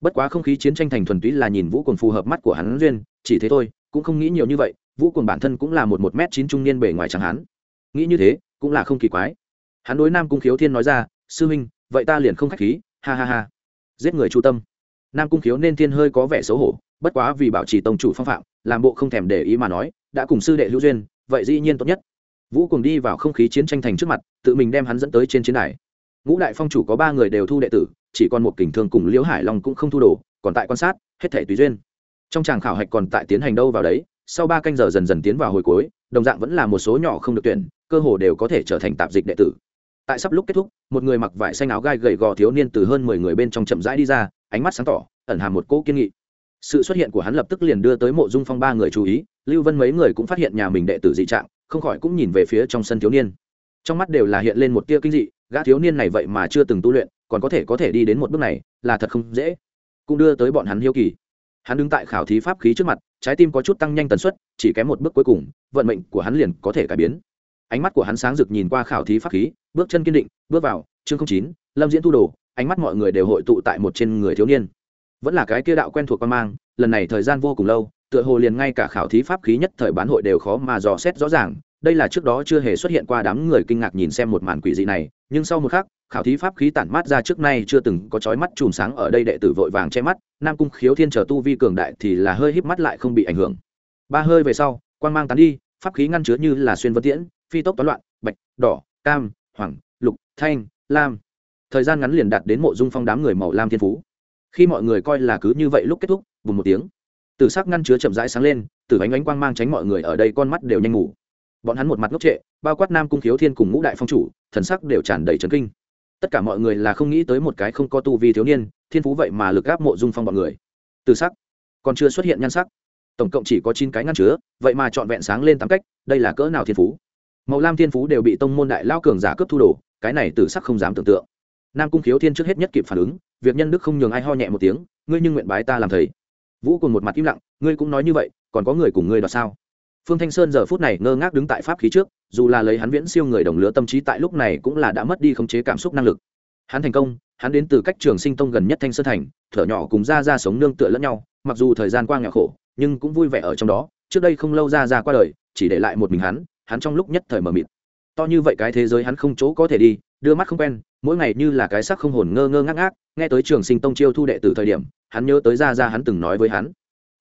Bất quá không khí chiến tranh thành thuần túy là nhìn vũ cùng phù hợp mắt của hắn duyên, chỉ thế thôi, cũng không nghĩ nhiều như vậy, vũ cùng bản thân cũng là một một m chín trung niên bề ngoài chẳng hắn. Nghĩ như thế, cũng là không kỳ quái. Hắn đối nam cung khiếu thiên nói ra, sư huynh, vậy ta liền không k h á c h khí, ha ha ha. Giết người chu tâm. Nam cung khiếu nên thiên hơi có vẻ xấu hổ, bất quá vì bảo trì tông chủ phong phạm, làm bộ không thèm để ý mà nói, đã cùng sư đệ hữu duyên, vậy dĩ nhiên tốt nhất. Vũ cùng đi vào không khí chiến tranh thành trước mặt, tự mình đem hắn dẫn tới trên chiến đài ngũ đại phong chủ có ba người đều thu đệ tử, chỉ còn một kình thương cùng liễu hải long cũng không thu đồ, còn tại quan sát, hết thể tùy duyên. Trong tràng khảo hạch còn tại tiến hành đâu vào đấy, sau ba canh giờ dần dần tiến vào hồi cuối, đồng dạng vẫn là một số nhỏ không được tuyển, cơ hồ đều có thể trở thành tạp dịch đệ tử. Tại sắp lúc kết thúc, một người mặc vải xanh áo gai gầy gò thiếu niên từ hơn mười người bên trong chậm rãi đi ra, ánh mắt sáng tỏ, ẩn hàm một cỗ kiên nghị. Sự xuất hiện của hắn lập tức liền đưa tới mộ dung phong ba người chú ý, lưu vân mấy người cũng phát hiện nhà mình đệ tử dị trạng, không khỏi cũng nhìn về phía trong sân thiếu niên trong mắt đều là hiện lên một tia kinh dị, gã thiếu niên này vậy mà chưa từng tu luyện, còn có thể có thể đi đến một bước này, là thật không dễ. Cũng đưa tới bọn hắn hiếu kỳ. Hắn đứng tại khảo thí pháp khí trước mặt, trái tim có chút tăng nhanh tần suất, chỉ kém một bước cuối cùng, vận mệnh của hắn liền có thể cải biến. Ánh mắt của hắn sáng rực nhìn qua khảo thí pháp khí, bước chân kiên định, bước vào, chương chín, lâm diễn thu đồ, ánh mắt mọi người đều hội tụ tại một trên người thiếu niên. Vẫn là cái kia đạo quen thuộc quan mang, lần này thời gian vô cùng lâu, tựa hồ liền ngay cả khảo thí pháp khí nhất thời bán hội đều khó mà dò xét rõ ràng đây là trước đó chưa hề xuất hiện qua đám người kinh ngạc nhìn xem một màn quỷ dị này, nhưng sau một khắc, khảo thí pháp khí tản mát ra trước nay chưa từng có chói mắt chùm sáng ở đây đệ tử vội vàng che mắt, nam cung khiếu thiên trở tu vi cường đại thì là hơi híp mắt lại không bị ảnh hưởng. Ba hơi về sau quan mang tán đi, pháp khí ngăn chứa như là xuyên vân tiễn, phi tốc toán loạn, bạch, đỏ, cam, hoàng, lục, thanh, lam. Thời gian ngắn liền đạt đến mộ dung phong đám người màu lam thiên phú. Khi mọi người coi là cứ như vậy lúc kết thúc vùng một tiếng. Từ sắc ngăn chứa chậm rãi sáng lên từ ánh ánh quang mang tránh mọi người ở đây con mắt đều nhanh ngủ bọn hắn một mặt ngốc trệ, bao quát nam cung khiếu thiên cùng ngũ đại phong chủ, thần sắc đều tràn đầy trấn kinh. Tất cả mọi người là không nghĩ tới một cái không có tu vi thiếu niên, thiên phú vậy mà lực gáp mộ dung phong bọn người. Từ sắc, còn chưa xuất hiện nhan sắc. Tổng cộng chỉ có chín cái ngăn chứa, vậy mà trọn vẹn sáng lên tám cách, đây là cỡ nào thiên phú? Màu lam thiên phú đều bị tông môn đại lao cường giả cướp thu đồ, cái này từ sắc không dám tưởng tượng. Nam cung khiếu thiên trước hết nhất kịp phản ứng, việc nhân đức không nhường ai ho nhẹ một tiếng, ngươi nhưng nguyện bái ta làm thầy. Vũ cùng một mặt im lặng, ngươi cũng nói như vậy, còn có người cùng ngươi đoạt sao? Phương thanh sơn giờ phút này ngơ ngác đứng tại pháp khí trước, dù là lấy hắn viễn siêu người đồng lứa tâm trí tại lúc này cũng là đã mất đi khống chế cảm xúc năng lực. Hắn thành công, hắn đến từ cách trường sinh tông gần nhất thanh sơn thành, thở nhỏ cùng ra ra sống nương tựa lẫn nhau, mặc dù thời gian qua nghèo khổ, nhưng cũng vui vẻ ở trong đó, trước đây không lâu ra ra qua đời, chỉ để lại một mình hắn hắn trong lúc nhất thời mờ mịt. To như vậy cái thế giới hắn không chỗ có thể đi, đưa mắt không quen, mỗi ngày như là cái sắc không hồn ngơ ngơ ngác ngác, nghe tới trường sinh tông chiêu thu đệ từ thời điểm, hắn nhớ tới ra ra hắn từng nói với hắn.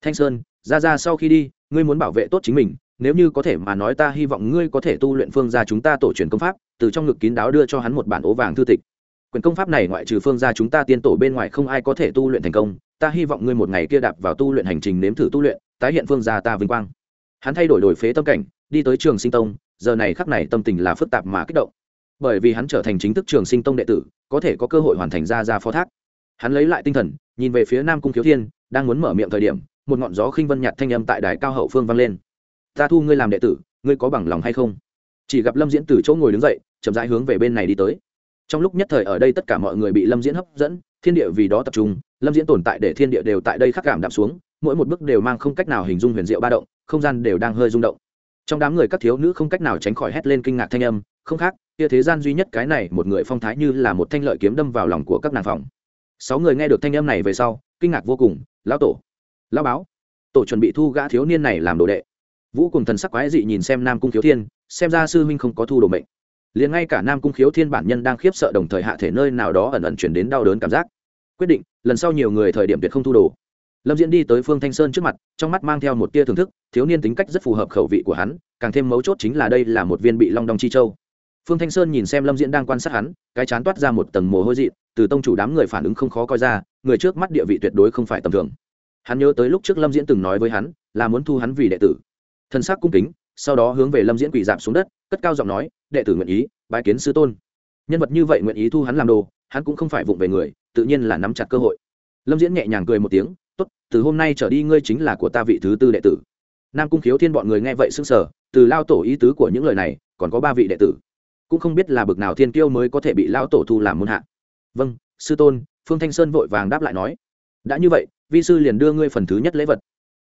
Thanh sơn ra ra sau khi đi ngươi muốn bảo vệ tốt chính mình, nếu như có thể mà nói ta hy vọng ngươi có thể tu luyện phương gia chúng ta tổ truyền công pháp, từ trong ngực kín đáo đưa cho hắn một bản ố vàng thư tịch. Quyền công pháp này ngoại trừ phương gia chúng ta tiên tổ bên ngoài không ai có thể tu luyện thành công, ta hy vọng ngươi một ngày kia đạp vào tu luyện hành trình nếm thử tu luyện, tái hiện phương gia ta vinh quang. Hắn thay đổi đổi phế tâm cảnh, đi tới trường sinh tông, giờ này khắc này tâm tình là phức tạp mà kích động. Bởi vì hắn trở thành chính thức trường sinh tông đệ tử, có thể có cơ hội hoàn thành ra ra phó thác. Hắn lấy lại tinh thần, nhìn về phía nam cung khiếu thiên, đang muốn mở miệng thời điểm một ngọn gió khinh vân nhạt thanh âm tại đài cao hậu phương vang lên. Ta thu ngươi làm đệ tử, ngươi có bằng lòng hay không? Chỉ gặp lâm diễn từ chỗ ngồi đứng dậy, chậm rãi hướng về bên này đi tới. Trong lúc nhất thời ở đây tất cả mọi người bị lâm diễn hấp dẫn, thiên địa vì đó tập trung, lâm diễn tồn tại để thiên địa đều tại đây khắc cảm đạm xuống, mỗi một bước đều mang không cách nào hình dung huyền diệu ba động, không gian đều đang hơi rung động. Trong đám người các thiếu nữ không cách nào tránh khỏi hét lên kinh ngạc thanh âm, không khác, kia thế gian duy nhất cái này, một người phong thái như là một thanh lợi kiếm đâm vào lòng của các nàng phòng. Sáu người nghe được thanh âm này về sau, kinh ngạc vô cùng, lão tổ lão báo, tổ chuẩn bị thu gã thiếu niên này làm đồ đệ. Vũ cùng thần sắc quái dị nhìn xem nam cung khiếu thiên, xem ra sư huynh không có thu đồ mệnh. Liền ngay cả nam cung khiếu thiên bản nhân đang khiếp sợ đồng thời hạ thể nơi nào đó ẩn ẩn chuyển đến đau đớn cảm giác. Quyết định, lần sau nhiều người thời điểm tuyệt không thu đồ. Lâm diễn đi tới phương thanh sơn trước mặt, trong mắt mang theo một tia thưởng thức, thiếu niên tính cách rất phù hợp khẩu vị của hắn, càng thêm mấu chốt chính là đây là một viên bị long đong chi châu. Phương thanh sơn nhìn xem lâm diễn đang quan sát hắn, cái chán toát ra một tầng mồ hôi dị, từ tông chủ đám người phản ứng không khó coi ra, người trước mắt địa vị tuyệt đối không phải tầm thường hắn nhớ tới lúc trước lâm diễn từng nói với hắn, là muốn thu hắn vì đệ tử. Thân xác cung kính, sau đó hướng về lâm diễn quỳ dạp xuống đất, cất cao giọng nói, đệ tử nguyện ý, bái kiến sư tôn. Nhân vật như vậy nguyện ý thu hắn làm đồ, hắn cũng không phải vụng về người, tự nhiên là nắm chặt cơ hội. Lâm diễn nhẹ nhàng cười một tiếng, tốt, từ hôm nay trở đi ngươi chính là của ta vị thứ tư đệ tử. Nam cung khiếu thiên bọn người nghe vậy s ư n g sở từ lao tổ ý tứ của những lời này, còn có ba vị đệ tử. Cũng không biết là bực nào thiên kiêu mới có thể bị lao tổ thu làm môn hạ. Vâng sư tôn. Phương thanh sơn vội vàng đáp lại nói, đã như vậy vi sư liền đưa ngươi phần thứ nhất lễ vật.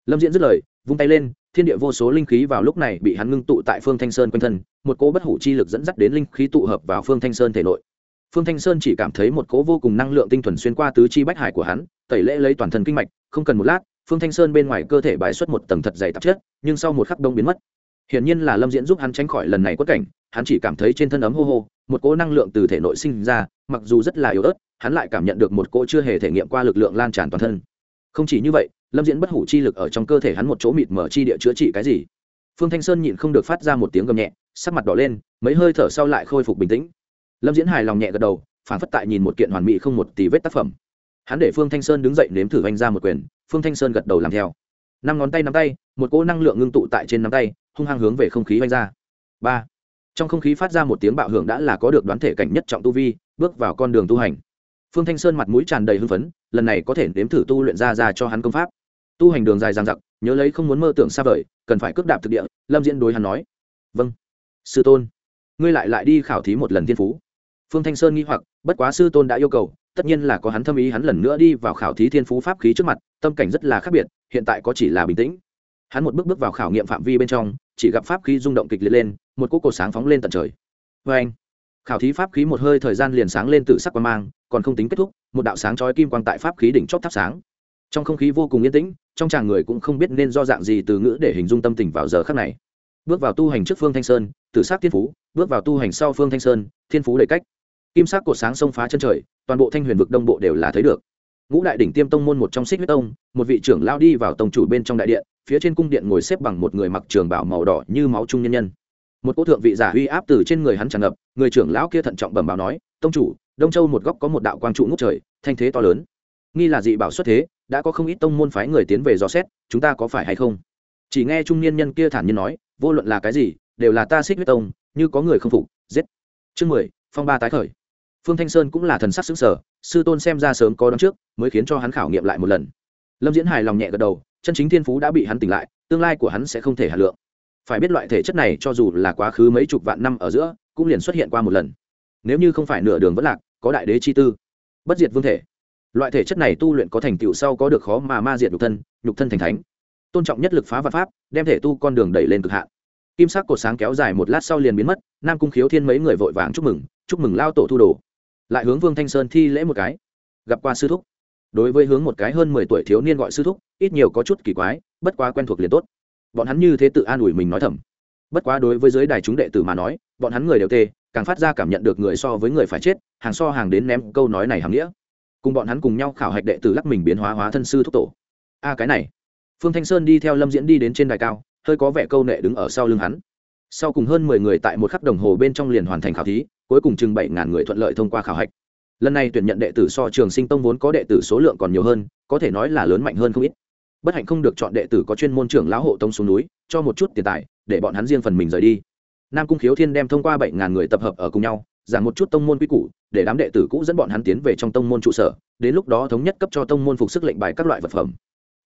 Lâm diễn dứt lời, vung tay lên, thiên địa vô số linh khí vào lúc này bị hắn ngưng tụ tại phương thanh sơn quanh thân, một cỗ bất hủ chi lực dẫn dắt đến linh khí tụ hợp vào phương thanh sơn thể nội. Phương thanh sơn chỉ cảm thấy một cỗ vô cùng năng lượng tinh thuần xuyên qua tứ chi bách hải của hắn, tẩy lễ lấy toàn thân kinh mạch, không cần một lát, phương thanh sơn bên ngoài cơ thể bài xuất một tầng thật dày tạp chất, nhưng sau một khắc đông biến mất. Hiển nhiên là lâm diễn giúp hắn tránh khỏi lần này quất cảnh, hắn chỉ cảm thấy trên thân ấm hô hô, một cỗ năng lượng từ thể nội sinh ra, mặc dù rất là yếu ớt, hắn lại cảm nhận được một cỗ chưa hề thể nghiệm qua lực lượng lan tràn toàn thân không chỉ như vậy, lâm diễn bất hủ chi lực ở trong cơ thể hắn một chỗ mịt mở chi địa chữa trị cái gì? Phương thanh sơn nhịn không được phát ra một tiếng gầm nhẹ, sắc mặt đỏ lên, mấy hơi thở sau lại khôi phục bình tĩnh. Lâm diễn hài lòng nhẹ gật đầu, phản phất tại nhìn một kiện hoàn mỹ không một tỷ vết tác phẩm. Hắn để phương thanh sơn đứng dậy nếm thử vanh ra một quyền, phương thanh sơn gật đầu làm theo. Năm ngón tay nắm tay, một cỗ năng lượng ngưng tụ tại trên nắm tay, hung hăng hướng về không khí vanh ra. Ba. Trong không khí phát ra một tiếng bạo hưởng đã là có được đoán thể cảnh nhất trọng tu vi, bước vào con đường tu hành. Phương thanh sơn mặt mũi tràn đầy hưng phấn lần này có thể nếm thử tu luyện ra ra cho hắn công pháp. Tu hành đường dài dằng dặc, nhớ lấy không muốn mơ tưởng xa vời, cần phải cước đạp thực địa, lâm diễn đối hắn nói. Vâng. Sư tôn. Ngươi lại lại đi khảo thí một lần thiên phú. Phương thanh sơn nghi hoặc, bất quá sư tôn đã yêu cầu, tất nhiên là có hắn thâm ý hắn lần nữa đi vào khảo thí thiên phú pháp khí trước mặt, tâm cảnh rất là khác biệt, hiện tại có chỉ là bình tĩnh. Hắn một bước bước vào khảo nghiệm phạm vi bên trong, chỉ gặp pháp khí rung động kịch liệt lên, một cỗ cột sáng phóng lên tận trời. Vê anh khảo thí pháp khí một hơi thời gian liền sáng lên tự sắc quan mang, còn không tính kết thúc, một đạo sáng chói kim quang tại pháp khí đỉnh chót thắp sáng. Trong không khí vô cùng yên tĩnh, trong chàng người cũng không biết nên do dạng gì từ ngữ để hình dung tâm tình vào giờ khắc này. Bước vào tu hành trước phương thanh sơn, tử sắc thiên phú, bước vào tu hành sau phương thanh sơn, thiên phú đầy cách. Kim sắc cột sáng sông phá chân trời, toàn bộ thanh huyền vực đông bộ đều là thấy được. Ngũ đại đỉnh tiêm tông môn một trong xích huyết tông, một vị trưởng lao đi vào tông chủ bên trong đại điện, phía trên cung điện ngồi xếp bằng một người mặc trường bảo màu đỏ như máu trung nhân nhân một cỗ thượng vị giả uy áp từ trên người hắn tràn ngập, người trưởng lão kia thận trọng bẩm báo nói, tông chủ, đông châu một góc có một đạo quang trụ ngút trời, thanh thế to lớn. Nghi là dị bảo xuất thế, đã có không ít tông môn phái người tiến về dò xét, chúng ta có phải hay không? Chỉ nghe trung niên nhân kia thản nhiên nói, vô luận là cái gì, đều là ta xích huyết tông, như có người không phục, giết. Chương mười, phong ba tái khởi. Phương thanh sơn cũng là thần sắc xứng sở sư tôn xem ra sớm có đón trước, mới khiến cho hắn khảo nghiệm lại một lần. Lâm diễn hài lòng nhẹ gật đầu, chân chính thiên phú đã bị hắn tỉnh lại, tương lai của hắn sẽ không thể hà lượng phải biết loại thể chất này cho dù là quá khứ mấy chục vạn năm ở giữa, cũng liền xuất hiện qua một lần. Nếu như không phải nửa đường vẫn lạc, có đại đế chi tư, bất diệt vương thể. Loại thể chất này tu luyện có thành tựu sau có được khó mà ma diệt nhục thân nhục thân thành thánh. Tôn trọng nhất lực phá vật pháp, đem thể tu con đường đẩy lên cực hạn. Kim sắc cột sáng kéo dài một lát sau liền biến mất, nam cung khiếu thiên mấy người vội vàng chúc mừng chúc mừng lao tổ thu đồ. Lại hướng vương thanh sơn thi lễ một cái. Gặp qua sư thúc. Đối với hướng một cái hơn mười tuổi thiếu niên gọi sư thúc, ít nhiều có chút kỳ quái, bất quá quen thuộc liền tốt bọn hắn như thế tự an ủi mình nói thầm. Bất quá đối với giới đài chúng đệ tử mà nói, bọn hắn người đều tê, càng phát ra cảm nhận được người so với người phải chết, hàng so hàng đến ném câu nói này hàm nghĩa. Cùng bọn hắn cùng nhau khảo hạch đệ tử lắc mình biến hóa hóa thân sư thúc tổ. A, cái này. Phương thanh sơn đi theo lâm diễn đi đến trên đài cao, hơi có vẻ câu nệ đứng ở sau lưng hắn. Sau cùng hơn mười người tại một khắc đồng hồ bên trong liền hoàn thành khảo thí, cuối cùng chừng bảy ngàn người thuận lợi thông qua khảo hạch. Lần này tuyển nhận đệ tử so trường sinh tông vốn có đệ tử số lượng còn nhiều hơn, có thể nói là lớn mạnh hơn không ít bất hạnh không được chọn đệ tử có chuyên môn trưởng lão hộ tông xuống núi, cho một chút tiền tài, để bọn hắn riêng phần mình rời đi. Nam cung khiếu thiên đem thông qua bảy ngàn người tập hợp ở cùng nhau, giảng một chút tông môn quy củ, để đám đệ tử cũ dẫn bọn hắn tiến về trong tông môn trụ sở, đến lúc đó thống nhất cấp cho tông môn phục sức lệnh bài các loại vật phẩm.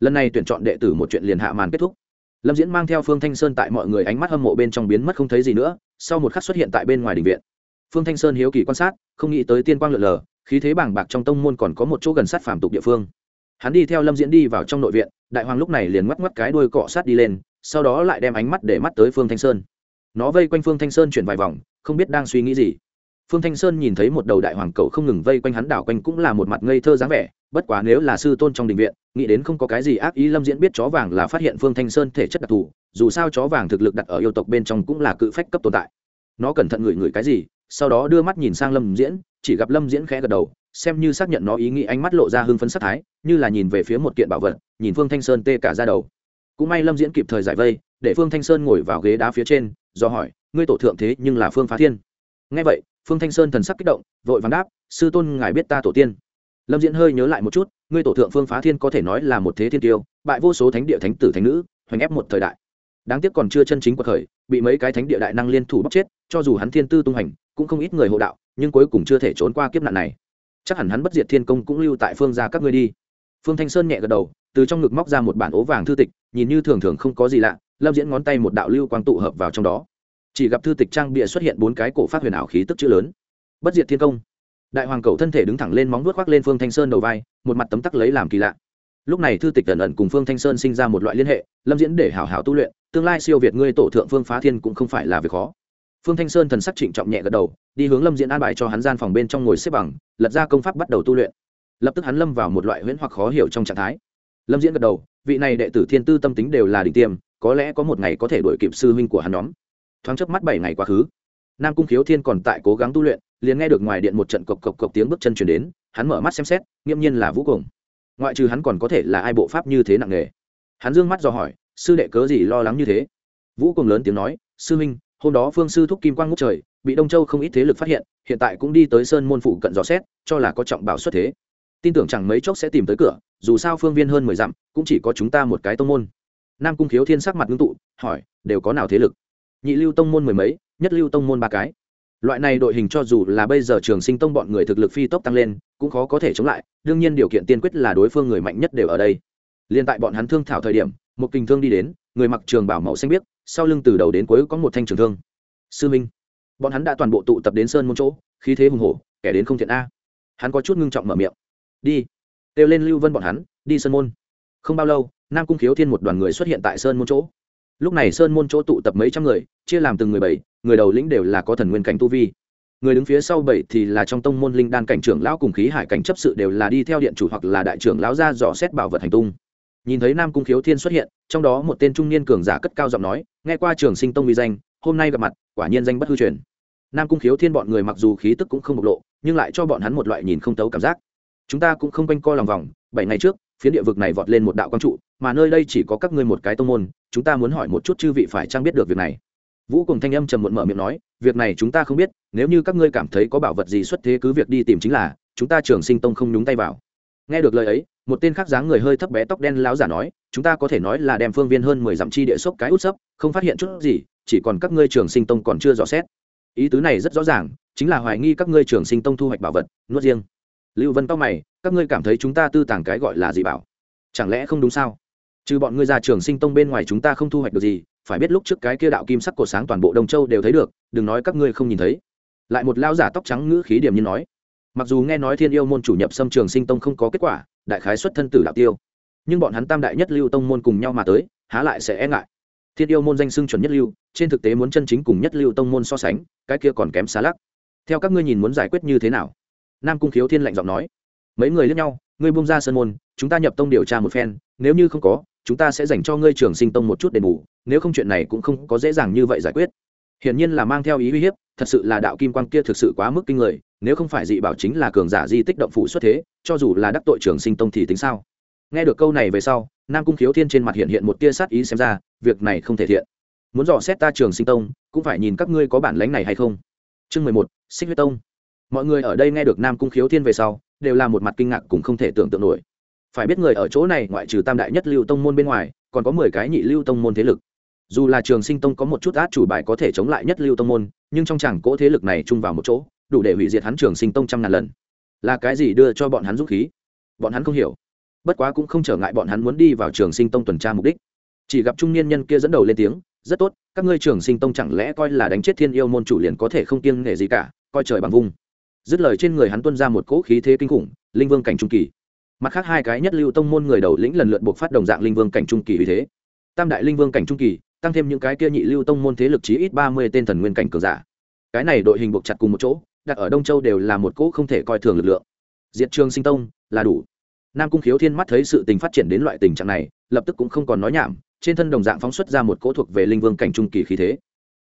Lần này tuyển chọn đệ tử một chuyện liền hạ màn kết thúc. Lâm diễn mang theo phương thanh sơn tại mọi người ánh mắt hâm mộ bên trong biến mất không thấy gì nữa, sau một khắc xuất hiện tại bên ngoài đình viện. Phương thanh sơn hiếu kỳ quan sát, không nghĩ tới tiên quang lượn lờ, khí thế bảng bạc trong tông môn còn có một chỗ gần sát phàm tục địa phương hắn đi theo lâm diễn đi vào trong nội viện, đại hoàng lúc này liền ngoắc ngoắc cái đuôi cọ sát đi lên, sau đó lại đem ánh mắt để mắt tới phương thanh sơn. Nó vây quanh phương thanh sơn chuyển vài vòng, không biết đang suy nghĩ gì. Phương thanh sơn nhìn thấy một đầu đại hoàng cậu không ngừng vây quanh hắn đảo quanh cũng là một mặt ngây thơ dáng vẻ, bất quá nếu là sư tôn trong đình viện, nghĩ đến không có cái gì ác ý lâm diễn biết chó vàng là phát hiện phương thanh sơn thể chất đặc thù, dù sao chó vàng thực lực đặt ở yêu tộc bên trong cũng là cự phách cấp tồn tại. Nó cẩn thận ngửi ngửi cái gì sau đó đưa mắt nhìn sang lâm diễn, chỉ gặp lâm diễn khẽ gật đầu, xem như xác nhận nó ý nghĩ ánh mắt lộ ra hưng phấn sắc thái, như là nhìn về phía một kiện bảo vật, nhìn phương thanh sơn tê cả ra đầu. Cũng may lâm diễn kịp thời giải vây, để phương thanh sơn ngồi vào ghế đá phía trên, do hỏi, ngươi tổ thượng thế nhưng là phương phá thiên? Ngay vậy, phương thanh sơn thần sắc kích động, vội vàng đáp, sư tôn, ngài biết ta tổ tiên. Lâm diễn hơi nhớ lại một chút, ngươi tổ thượng phương phá thiên có thể nói là một thế thiên tiêu, bại vô số thánh địa thánh tử thánh nữ, hoành ép một thời đại. Đáng tiếc còn chưa chân chính cuộc khởi, bị mấy cái thánh địa đại năng liên thủ bóc chết, cho dù hắn thiên tư tung hành cũng không ít người hộ đạo, nhưng cuối cùng chưa thể trốn qua kiếp nạn này. Chắc hẳn hắn bất diệt thiên công cũng lưu tại phương gia các ngươi đi. Phương thanh sơn nhẹ gật đầu, từ trong ngực móc ra một bản ố vàng thư tịch, nhìn như thường thường không có gì lạ, lâm diễn ngón tay một đạo lưu quang tụ hợp vào trong đó. Chỉ gặp thư tịch trang bịa xuất hiện bốn cái cổ phát huyền ảo khí tức chữ lớn. Bất diệt thiên công. Đại hoàng cầu thân thể đứng thẳng lên móng vuốt khoác lên phương thanh sơn đầu vai, một mặt tấm tắc lấy làm kỳ lạ. Lúc này thư tịch tần ẩn cùng phương thanh sơn sinh ra một loại liên hệ, lâm diễn để hảo hảo tu luyện, tương lai siêu việt ngươi tổ thượng phương phá thiên cũng không phải là việc khó phương thanh sơn thần sắc trịnh trọng nhẹ gật đầu, đi hướng lâm diễn an bài cho hắn gian phòng bên trong ngồi xếp bằng, lật ra công pháp bắt đầu tu luyện lập tức hắn lâm vào một loại huyễn hoặc khó hiểu trong trạng thái lâm diễn gật đầu, vị này đệ tử thiên tư tâm tính đều là đỉnh tiêm, có lẽ có một ngày có thể đuổi kịp sư huynh của hắn nhóm thoáng chớp mắt bảy ngày quá khứ, nam cung khiếu thiên còn tại cố gắng tu luyện, liền nghe được ngoài điện một trận cộc cộc cộc tiếng bước chân chuyển đến, hắn mở mắt xem xét, nghiễm nhiên là vũ cùng ngoại trừ hắn còn có thể là ai bộ pháp như thế nặng nghề? hắn dương mắt do hỏi, sư đệ cớ gì lo lắng như thế vũ cùng lớn tiếng nói, sư huynh hôm đó phương sư thúc kim quang ngút trời, bị đông châu không ít thế lực phát hiện hiện tại cũng đi tới sơn môn phụ cận dò xét, cho là có trọng bảo xuất thế. Tin tưởng chẳng mấy chốc sẽ tìm tới cửa, dù sao phương viên hơn mười dặm, cũng chỉ có chúng ta một cái tông môn. Nam cung khiếu thiên sắc mặt ngưng tụ, hỏi, đều có nào thế lực? Nhị lưu tông môn mười mấy, nhất lưu tông môn ba cái. Loại này đội hình cho dù là bây giờ trường sinh tông bọn người thực lực phi tốc tăng lên, cũng khó có thể chống lại, đương nhiên điều kiện tiên quyết là đối phương người mạnh nhất đều ở đây. Liên tại bọn hắn thương thảo thời điểm, một kình thương đi đến người mặc trường bảo màu xanh biếc, sau lưng từ đầu đến cuối có một thanh trường thương. Sư minh, bọn hắn đã toàn bộ tụ tập đến sơn môn chỗ, khí thế hùng hổ, kẻ đến không thiện a. Hắn có chút ngưng trọng mở miệng. Đi, kêu lên lưu vân bọn hắn, đi sơn môn. Không bao lâu, nam cung khiếu thiên một đoàn người xuất hiện tại sơn môn chỗ. Lúc này sơn môn chỗ tụ tập mấy trăm người, chia làm từng người bảy, người đầu lĩnh đều là có thần nguyên cảnh tu vi. Người đứng phía sau bảy thì là trong tông môn linh đan cảnh trưởng lão cùng khí hải cảnh chấp sự đều là đi theo điện chủ hoặc là đại trưởng lão ra dò xét bảo vật hành tung nhìn thấy nam cung khiếu thiên xuất hiện, trong đó một tên trung niên cường giả cất cao giọng nói, nghe qua trường sinh tông uy danh, hôm nay gặp mặt, quả nhiên danh bất hư truyền. Nam cung khiếu thiên bọn người mặc dù khí tức cũng không bộc lộ, nhưng lại cho bọn hắn một loại nhìn không tấu cảm giác. Chúng ta cũng không quanh co lòng vòng, bảy ngày trước phía địa vực này vọt lên một đạo quang trụ, mà nơi đây chỉ có các ngươi một cái tông môn, chúng ta muốn hỏi một chút chư vị phải trang biết được việc này? Vũ cùng thanh âm trầm muộn mở miệng nói, việc này chúng ta không biết, nếu như các ngươi cảm thấy có bảo vật gì xuất thế cứ việc đi tìm chính là, chúng ta trường sinh tông không nhúng tay vào nghe được lời ấy, một tên khác dáng người hơi thấp bé tóc đen láo giả nói, chúng ta có thể nói là đem phương viên hơn mười dặm chi địa sốc cái út sấp, không phát hiện chút gì, chỉ còn các ngươi trường sinh tông còn chưa dò xét. Ý tứ này rất rõ ràng, chính là hoài nghi các ngươi trường sinh tông thu hoạch bảo vật, nuốt riêng. Lưu vân tóc mày, các ngươi cảm thấy chúng ta tư tàng cái gọi là gì bảo? Chẳng lẽ không đúng sao? Trừ bọn ngươi ra trường sinh tông bên ngoài chúng ta không thu hoạch được gì, phải biết lúc trước cái kia đạo kim sắc cổ sáng toàn bộ đông châu đều thấy được, đừng nói các ngươi không nhìn thấy. Lại một lao giả tóc trắng ngữ khí điểm như nói mặc dù nghe nói thiên yêu môn chủ nhập xâm trường sinh tông không có kết quả, đại khái xuất thân tử đạo tiêu, nhưng bọn hắn tam đại nhất lưu tông môn cùng nhau mà tới, há lại sẽ e ngại. Thiên yêu môn danh xưng chuẩn nhất lưu, trên thực tế muốn chân chính cùng nhất lưu tông môn so sánh, cái kia còn kém xa lắc. Theo các ngươi nhìn muốn giải quyết như thế nào? Nam cung khiếu thiên lạnh giọng nói. Mấy người lướt nhau, ngươi bung ra sân môn, chúng ta nhập tông điều tra một phen, nếu như không có, chúng ta sẽ dành cho ngươi trường sinh tông một chút đền bù, nếu không chuyện này cũng không có dễ dàng như vậy giải quyết hiển nhiên là mang theo ý uy hiếp, thật sự là đạo kim quang kia thực sự quá mức kinh người, nếu không phải dị bảo chính là cường giả di tích động phủ xuất thế, cho dù là đắc tội trường sinh tông thì tính sao? Nghe được câu này về sau, nam cung khiếu thiên trên mặt hiện hiện một tia sát ý xem ra, việc này không thể thiện. Muốn dò xét ta trường sinh tông, cũng phải nhìn các ngươi có bản lánh này hay không. Chương mười một, xích huyết tông. Mọi người ở đây nghe được nam cung khiếu thiên về sau, đều là một mặt kinh ngạc cũng không thể tưởng tượng nổi. Phải biết người ở chỗ này ngoại trừ tam đại nhất lưu tông môn bên ngoài, còn có mười cái nhị lưu tông môn thế lực dù là trường sinh tông có một chút át chủ bài có thể chống lại nhất lưu tông môn, nhưng trong chẳng cỗ thế lực này chung vào một chỗ, đủ để hủy diệt hắn trường sinh tông trăm ngàn lần. Là cái gì đưa cho bọn hắn dũng khí? Bọn hắn không hiểu. Bất quá cũng không trở ngại bọn hắn muốn đi vào trường sinh tông tuần tra mục đích. Chỉ gặp trung niên nhân kia dẫn đầu lên tiếng, rất tốt, các ngươi trường sinh tông chẳng lẽ coi là đánh chết thiên yêu môn chủ liền có thể không kiêng nghề gì cả, coi trời bằng vung. Dứt lời trên người hắn tuân ra một cỗ khí thế kinh khủng, linh vương cảnh trung kỳ. Mặt khác hai cái nhất lưu tông môn người đầu lĩnh lần lượt buộc phát đồng dạng linh vương cảnh trung kỳ vì thế. Tam đại linh vương cảnh trung kỳ tăng thêm những cái kia nhị lưu tông môn thế lực chí ít ba mươi tên thần nguyên cảnh cường giả. Cái này đội hình buộc chặt cùng một chỗ, đặt ở đông châu đều là một cỗ không thể coi thường lực lượng. Diệt trường sinh tông, là đủ. Nam cung khiếu thiên mắt thấy sự tình phát triển đến loại tình trạng này, lập tức cũng không còn nói nhảm, trên thân đồng dạng phóng xuất ra một cỗ thuộc về linh vương cảnh trung kỳ khí thế.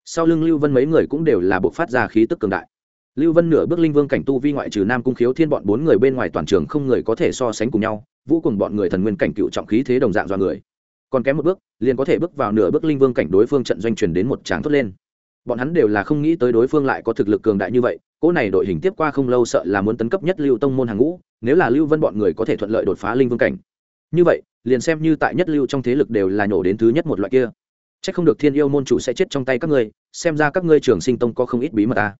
Sau lưng lưu vân mấy người cũng đều là bộ phát ra khí tức cường đại. Lưu vân nửa bước linh vương cảnh tu vi ngoại trừ nam cung khiếu thiên bọn bốn người bên ngoài toàn trường không người có thể so sánh cùng nhau, vũ cùng bọn người thần nguyên cảnh cựu trọng khí thế đồng dạng do người còn kém một bước, liền có thể bước vào nửa bước linh vương cảnh đối phương trận doanh truyền đến một tràng thốt lên. Bọn hắn đều là không nghĩ tới đối phương lại có thực lực cường đại như vậy, cỗ này đội hình tiếp qua không lâu sợ là muốn tấn cấp nhất lưu tông môn hàng ngũ, nếu là lưu vân bọn người có thể thuận lợi đột phá linh vương cảnh. Như vậy, liền xem như tại nhất lưu trong thế lực đều là nhổ đến thứ nhất một loại kia. C h ắ c không được thiên yêu môn chủ sẽ chết trong tay các ngươi, xem ra các ngươi trường sinh tông có không ít bí mật ta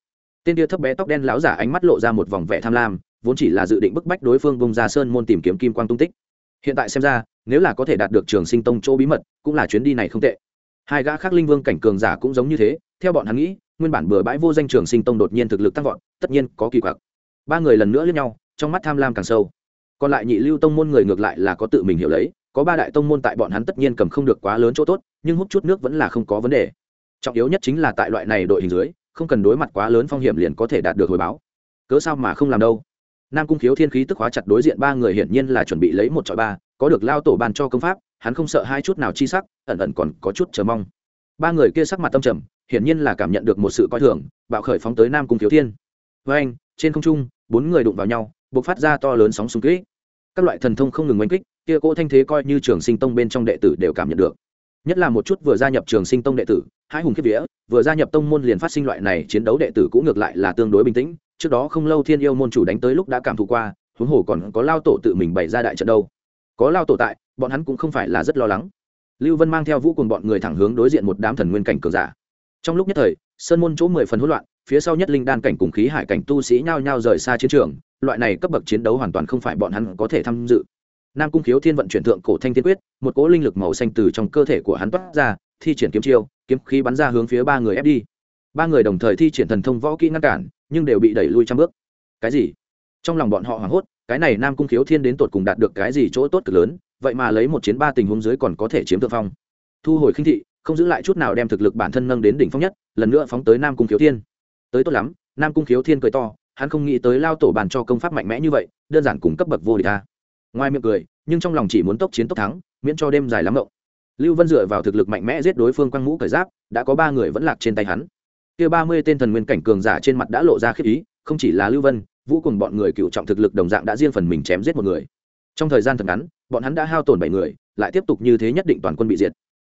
tên tia thấp bé tóc đen láo giả ánh mắt lộ ra một vòng vẻ tham lam, vốn chỉ là dự định bức bách đối phương bông ra sơn môn tìm kiếm kim quang tung tích hiện tại xem ra, nếu là có thể đạt được trường sinh tông chỗ bí mật, cũng là chuyến đi này không tệ. Hai gã khác linh vương cảnh cường giả cũng giống như thế, theo bọn hắn nghĩ, nguyên bản bừa bãi vô danh trường sinh tông đột nhiên thực lực tăng vọt, tất nhiên có kỳ quặc. Ba người lần nữa lướt nhau, trong mắt tham lam càng sâu. Còn lại nhị lưu tông môn người ngược lại là có tự mình hiểu lấy, có ba đại tông môn tại bọn hắn tất nhiên cầm không được quá lớn chỗ tốt, nhưng hút chút nước vẫn là không có vấn đề. Trọng yếu nhất chính là tại loại này đội hình dưới, không cần đối mặt quá lớn phong hiểm liền có thể đạt được hồi báo. Cớ sao mà không làm đâu? Nam cung khiếu thiên khí tức hóa chặt đối diện ba người hiển nhiên là chuẩn bị lấy một trọi ba, có được lao tổ bàn cho công pháp, hắn không sợ hai chút nào chi sắc, ẩn ẩn còn có chút chờ mong. Ba người kia sắc mặt tâm trầm, hiển nhiên là cảm nhận được một sự coi thường, bạo khởi phóng tới nam cung thiếu thiên. Với anh, trên không trung, bốn người đụng vào nhau buộc phát ra to lớn sóng súng kích. Các loại thần thông không ngừng oanh kích, kia cỗ thanh thế coi như trường sinh tông bên trong đệ tử đều cảm nhận được. Nhất là một chút vừa gia nhập trường sinh tông đệ tử, hai hùng kiếp vía, vừa gia nhập tông môn liền phát sinh loại này chiến đấu đệ tử cũng ngược lại là tương đối bình tĩnh trước đó không lâu thiên yêu môn chủ đánh tới lúc đã cảm thụ qua, huống hồ còn có lao tổ tự mình bày ra đại trận đâu. Có lao tổ tại, bọn hắn cũng không phải là rất lo lắng. Lưu vân mang theo vũ cùng bọn người thẳng hướng đối diện một đám thần nguyên cảnh cường giả. Trong lúc nhất thời, sơn môn chỗ mười phần hỗn loạn, phía sau nhất linh đan cảnh cùng khí hải cảnh tu sĩ nhao nhao rời xa chiến trường, loại này cấp bậc chiến đấu hoàn toàn không phải bọn hắn có thể tham dự. Nam cung khiếu thiên vận chuyển thượng cổ thanh thiên quyết, một cỗ linh lực màu xanh từ trong cơ thể của hắn toát ra, thi triển kiếm chiêu, kiếm khí bắn ra hướng phía ba người ép đi. Ba người đồng thời thi triển thần thông võ kỹ ngăn cản nhưng đều bị đẩy lui trăm bước. Cái gì? Trong lòng bọn họ hoảng hốt, cái này nam cung khiếu thiên đến tột cùng đạt được cái gì chỗ tốt cực lớn, vậy mà lấy một chiến ba tình huống dưới còn có thể chiếm thượng phong. Thu hồi khinh thị, không giữ lại chút nào đem thực lực bản thân nâng đến đỉnh phong nhất, lần nữa phóng tới nam cung khiếu thiên. Tới tốt lắm, nam cung khiếu thiên cười to, hắn không nghĩ tới lao tổ bàn cho công pháp mạnh mẽ như vậy, đơn giản cùng cấp bậc vô địch ta ngoài miệng cười, nhưng trong lòng chỉ muốn tốc chiến tốc thắng, miễn cho đêm dài lắm rộng lưu vân dựa vào thực lực mạnh mẽ giết đối phương quăng mũ cởi giáp, đã có ba người vẫn lạc trên tay hắn kia ba mươi tên thần nguyên cảnh cường giả trên mặt đã lộ ra khiếp ý, không chỉ là lưu vân, vũ cùng bọn người cựu trọng thực lực đồng dạng đã riêng phần mình chém giết một người. Trong thời gian thật ngắn, bọn hắn đã hao tổn bảy người, lại tiếp tục như thế nhất định toàn quân bị diệt.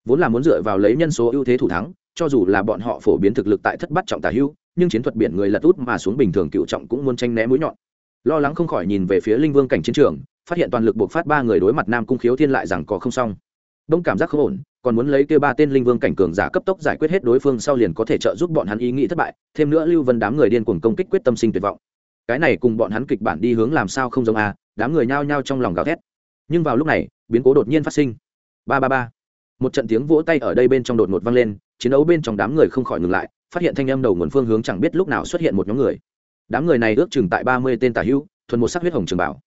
Vốn là muốn dựa vào lấy nhân số ưu thế thủ thắng, cho dù là bọn họ phổ biến thực lực tại thất bát trọng tả hưu, nhưng chiến thuật biển người lật út mà xuống bình thường cựu trọng cũng muốn tranh né mũi nhọn. Lo lắng không khỏi nhìn về phía linh vương cảnh chiến trường, phát hiện toàn lực buộc phát ba người đối mặt nam cung khiếu thiên lại rằng có không xong. Đông cảm giác không ổn còn muốn lấy kêu ba tên linh vương cảnh cường giả cấp tốc giải quyết hết đối phương sau liền có thể trợ giúp bọn hắn ý nghĩ thất bại, thêm nữa lưu vân đám người điên cuồng công kích quyết tâm sinh tuyệt vọng. Cái này cùng bọn hắn kịch bản đi hướng làm sao không giống à đám người nhao nhao trong lòng gào thét. Nhưng vào lúc này, biến cố đột nhiên phát sinh. Ba ba ba. Một trận tiếng vỗ tay ở đây bên trong đột ngột vang lên, chiến đấu bên trong đám người không khỏi ngừng lại, phát hiện thanh âm đầu nguồn phương hướng chẳng biết lúc nào xuất hiện một nhóm người. Đám người này ước chừng tại ba mươi tên tả hữu, thuần một sắc huyết hồng trường bảo.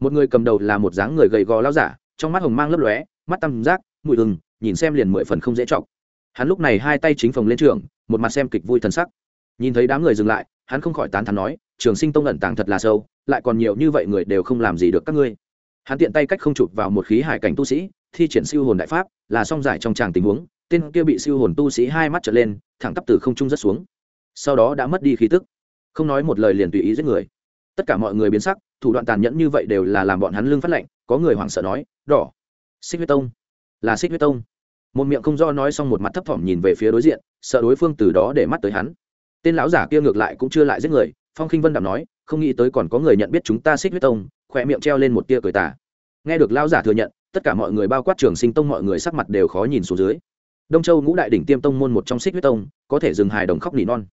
Một người cầm đầu là một dáng người gầy gò lao giả, trong mắt hồng mang lấp lóe, mắt tăm giác mùi hừng nhìn xem liền mười phần không dễ chọc. Hắn lúc này hai tay chính phòng lên trường, một mặt xem kịch vui thân sắc. Nhìn thấy đám người dừng lại, hắn không khỏi tán thắn nói, trường sinh tông ẩn tàng thật là sâu, lại còn nhiều như vậy người đều không làm gì được các ngươi. Hắn tiện tay cách không chụp vào một khí hải cảnh tu sĩ, thi triển siêu hồn đại pháp, là song giải trong tràng tình huống, tên kia bị siêu hồn tu sĩ hai mắt trở lên, thẳng tắp từ không trung rất xuống. Sau đó đã mất đi khí tức. Không nói một lời liền tùy ý giết người. Tất cả mọi người biến sắc, thủ đoạn tàn nhẫn như vậy đều là làm bọn hắn lương phát lệnh có người hoảng sợ nói, đỏ, xích huyết tông. Là xích huyết tông một miệng không do nói xong một mặt thấp thỏm nhìn về phía đối diện, sợ đối phương từ đó để mắt tới hắn. Tên lão giả kia ngược lại cũng chưa lại giết người, phong khinh vân đảm nói, không nghĩ tới còn có người nhận biết chúng ta xích huyết tông, khỏe miệng treo lên một tia cười tà. Nghe được lão giả thừa nhận, tất cả mọi người bao quát trường sinh tông mọi người sắc mặt đều khó nhìn xuống dưới. Đông châu ngũ đại đỉnh tiêm tông môn một trong xích huyết tông, có thể dừng hài đồng khóc nỉ non.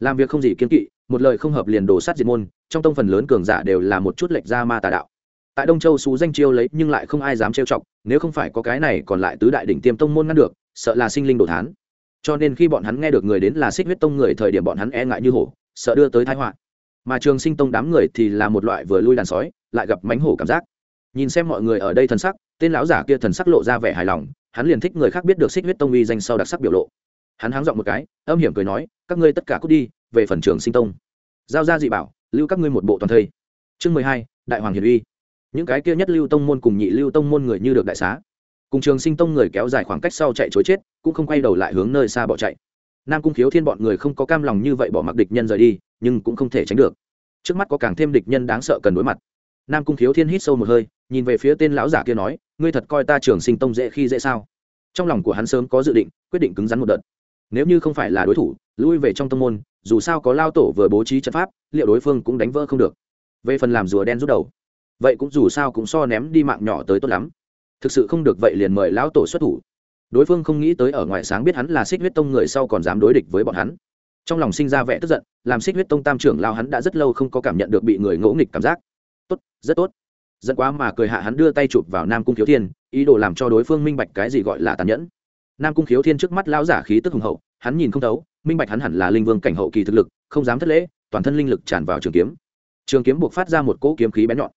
Làm việc không gì kiên kỵ, một lời không hợp liền đổ sát diệt môn, trong tông phần lớn cường giả đều là một chút lệch ra ma tà đạo. Tại đông châu xú danh chiêu lấy nhưng lại không ai dám trêu chọc nếu không phải có cái này còn lại tứ đại đỉnh tiêm tông môn ngăn được, sợ là sinh linh đồ thán. Cho nên khi bọn hắn nghe được người đến là xích huyết tông người thời điểm bọn hắn e ngại như hổ, sợ đưa tới thái họa. Mà trường sinh tông đám người thì là một loại vừa lui đàn sói, lại gặp mánh hổ cảm giác. Nhìn xem mọi người ở đây thần sắc, tên lão giả kia thần sắc lộ ra vẻ hài lòng, hắn liền thích người khác biết được xích huyết tông uy danh sau đặc sắc biểu lộ. Hắn háng giọng một cái, âm hiểm cười nói, các ngươi tất cả cút đi, về phần trường sinh tông. Giao ra dị bảo, lưu các ngươi một bộ toàn thây. Chương mười hai, đại hoàng hiền uy những cái kia nhất lưu tông môn cùng nhị lưu tông môn người như được đại xá. Cùng trường sinh tông người kéo dài khoảng cách sau chạy chối chết, cũng không quay đầu lại hướng nơi xa bỏ chạy. Nam cung khiếu thiên bọn người không có cam lòng như vậy bỏ mặc địch nhân rời đi, nhưng cũng không thể tránh được. Trước mắt có càng thêm địch nhân đáng sợ cần đối mặt. Nam cung khiếu thiên hít sâu một hơi, nhìn về phía tên lão giả kia nói, ngươi thật coi ta trường sinh tông dễ khi dễ sao? Trong lòng của hắn sớm có dự định, quyết định cứng rắn một đợt. Nếu như không phải là đối thủ, lui về trong tông môn, dù sao có lao tổ vừa bố trí trận pháp, liệu đối phương cũng đánh vỡ không được. Về phần làm rùa đen rút đầu vậy cũng dù sao cũng so ném đi mạng nhỏ tới tốt lắm. Thực sự không được vậy liền mời lão tổ xuất thủ. Đối phương không nghĩ tới ở ngoài sáng biết hắn là xích huyết tông người sau còn dám đối địch với bọn hắn. Trong lòng sinh ra vẻ tức giận, làm xích huyết tông tam trưởng lao hắn đã rất lâu không có cảm nhận được bị người ngỗ nghịch cảm giác. Tốt, rất tốt. Giận quá mà cười hạ hắn đưa tay chụp vào nam cung khiếu thiên, ý đồ làm cho đối phương minh bạch cái gì gọi là tàn nhẫn. Nam cung khiếu thiên trước mắt lão giả khí tức hùng hậu, hắn nhìn không thấu, minh bạch hắn hẳn là linh vương cảnh hậu kỳ thực lực, không dám thất lễ, toàn thân linh lực tràn vào trường kiếm. Trường kiếm buộc phát ra một cỗ kiếm khí bén nhọn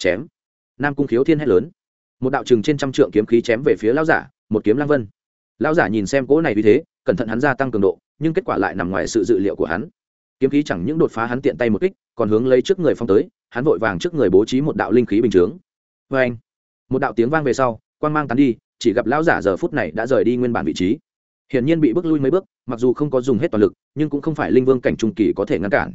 chém. Nam cung khiếu thiên hét lớn. Một đạo chừng trên trăm trượng kiếm khí chém về phía lão giả, một kiếm lang vân. Lão giả nhìn xem cỗ này vì thế, cẩn thận hắn gia tăng cường độ, nhưng kết quả lại nằm ngoài sự dự liệu của hắn. Kiếm khí chẳng những đột phá hắn tiện tay một kích, còn hướng lấy trước người phong tới, hắn vội vàng trước người bố trí một đạo linh khí bình chướng. Vê anh, một đạo tiếng vang về sau, quang mang tán đi, chỉ gặp lão giả giờ phút này đã rời đi nguyên bản vị trí. Hiển nhiên bị bước lui mấy bước, mặc dù không có dùng hết toàn lực, nhưng cũng không phải linh vương cảnh trung kỳ có thể ngăn cản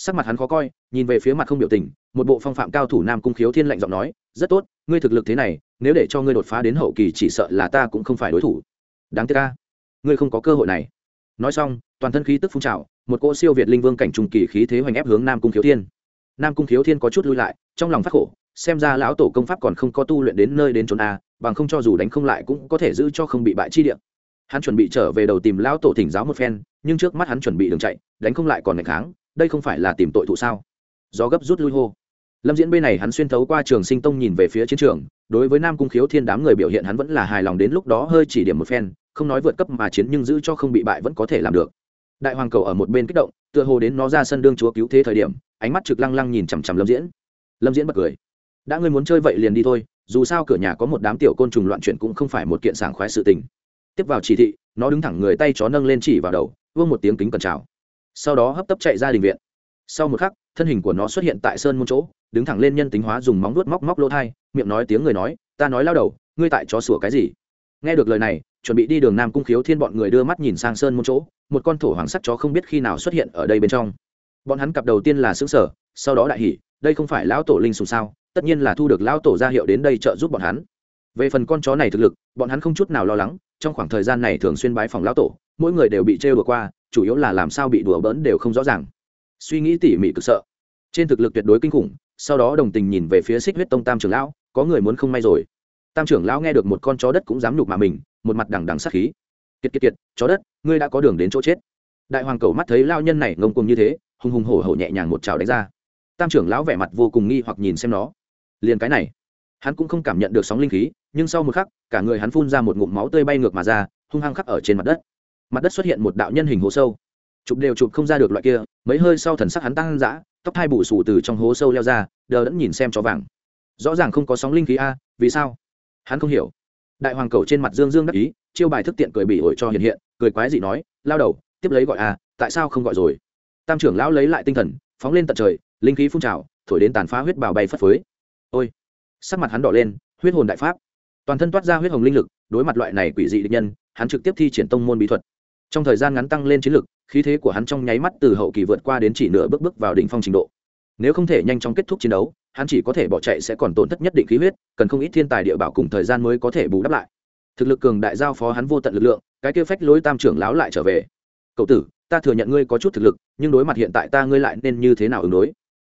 sắc mặt hắn khó coi, nhìn về phía mặt không biểu tình, một bộ phong phạm cao thủ nam cung khiếu thiên lạnh giọng nói, rất tốt, ngươi thực lực thế này, nếu để cho ngươi đột phá đến hậu kỳ chỉ sợ là ta cũng không phải đối thủ. Đáng tiếc ca ngươi không có cơ hội này. Nói xong, toàn thân khí tức phun trào, một cỗ siêu việt linh vương cảnh trùng kỳ khí thế hoành ép hướng nam cung khiếu thiên. Nam cung khiếu thiên có chút lui lại, trong lòng phát khổ, xem ra lão tổ công pháp còn không có tu luyện đến nơi đến trốn a, bằng không cho dù đánh không lại cũng có thể giữ cho không bị bại chi điện hắn chuẩn bị trở về đầu tìm lão tổ thỉnh giáo một phen, nhưng trước mắt hắn chuẩn bị đường chạy, đánh không lại còn ngày kháng đây không phải là tìm tội thụ sao? Do gấp rút lui hô. Lâm diễn bên này hắn xuyên thấu qua trường sinh tông nhìn về phía chiến trường, đối với nam cung khiếu thiên đám người biểu hiện hắn vẫn là hài lòng đến lúc đó hơi chỉ điểm một phen, không nói vượt cấp mà chiến nhưng giữ cho không bị bại vẫn có thể làm được. Đại hoàng cầu ở một bên kích động, tựa hồ đến nó ra sân đương chúa cứu thế thời điểm, ánh mắt trực lăng lăng nhìn chằm chằm lâm diễn. Lâm diễn bật cười. Đã ngươi muốn chơi vậy liền đi thôi, dù sao cửa nhà có một đám tiểu côn trùng loạn chuyện cũng không phải một kiện sảng khoái sự tình. Tiếp vào chỉ thị, nó đứng thẳng người tay chó nâng lên chỉ vào đầu vương một tiếng kính cẩn chào sau đó hấp tấp chạy ra đình viện. Sau một khắc, thân hình của nó xuất hiện tại sơn môn chỗ, đứng thẳng lên nhân tính hóa dùng móng vuốt móc móc lỗ thai, miệng nói tiếng người nói, ta nói lao đầu, ngươi tại chó sủa cái gì? Nghe được lời này, chuẩn bị đi đường nam cung khiếu thiên bọn người đưa mắt nhìn sang sơn môn chỗ, một con thổ hoàng sắt chó không biết khi nào xuất hiện ở đây bên trong. Bọn hắn cặp đầu tiên là xứng sở sau đó đại hỉ, đây không phải lão tổ linh sùng sao? Tất nhiên là thu được lão tổ ra hiệu đến đây trợ giúp bọn hắn. Về phần con chó này thực lực, bọn hắn không chút nào lo lắng, trong khoảng thời gian này thường xuyên bái phòng lão tổ, mỗi người đều bị trêu vừa qua chủ yếu là làm sao bị đùa bỡn đều không rõ ràng. Suy nghĩ tỉ mỉ cực sợ. Trên thực lực tuyệt đối kinh khủng, sau đó đồng tình nhìn về phía xích huyết tông tam trưởng lão, có người muốn không may rồi. Tam trưởng lão nghe được một con chó đất cũng dám nhục mà mình, một mặt đằng đằng sát khí. Kiệt kiệt kiệt, chó đất, ngươi đã có đường đến chỗ chết. Đại hoàng cầu mắt thấy lao nhân này ngông cùng như thế, hùng hùng hổ hổ nhẹ nhàng một trào đánh ra. Tam trưởng lão vẻ mặt vô cùng nghi hoặc nhìn xem nó. Liền cái này, hắn cũng không cảm nhận được sóng linh khí, nhưng sau một khắc, cả người hắn phun ra một ngụm máu tươi bay ngược mà ra, hung hăng khắc ở trên mặt đất mặt đất xuất hiện một đạo nhân hình hố sâu. Chụp đều chụp không ra được loại kia, mấy hơi sau thần sắc hắn tăng dã, tóc hai bù sù từ trong hố sâu leo ra, đờ đẫn nhìn xem chó vàng. Rõ ràng không có sóng linh khí a, vì sao? Hắn không hiểu. Đại hoàng cầu trên mặt dương dương đắc ý, chiêu bài thức tiện cười bị ổi cho hiện hiện, cười quái dị nói, lao đầu, tiếp lấy gọi a, tại sao không gọi rồi? Tam trưởng lão lấy lại tinh thần, phóng lên tận trời, linh khí phun trào, thổi đến tàn phá huyết bào bay phất phới. Ôi! Sắc mặt hắn đỏ lên, huyết hồn đại pháp. Toàn thân toát ra huyết hồng linh lực, đối mặt loại này quỷ dị địch nhân, hắn trực tiếp thi triển tông môn bí thuật trong thời gian ngắn tăng lên chiến lực, khí thế của hắn trong nháy mắt từ hậu kỳ vượt qua đến chỉ nửa bước bước vào đỉnh phong trình độ. Nếu không thể nhanh chóng kết thúc chiến đấu, hắn chỉ có thể bỏ chạy sẽ còn tổn thất nhất định khí huyết, cần không ít thiên tài địa bảo cùng thời gian mới có thể bù đắp lại. Thực lực cường đại giao phó hắn vô tận lực lượng, cái kia phách lối tam trưởng láo lại trở về. Cậu tử, ta thừa nhận ngươi có chút thực lực, nhưng đối mặt hiện tại ta ngươi lại nên như thế nào ứng đối?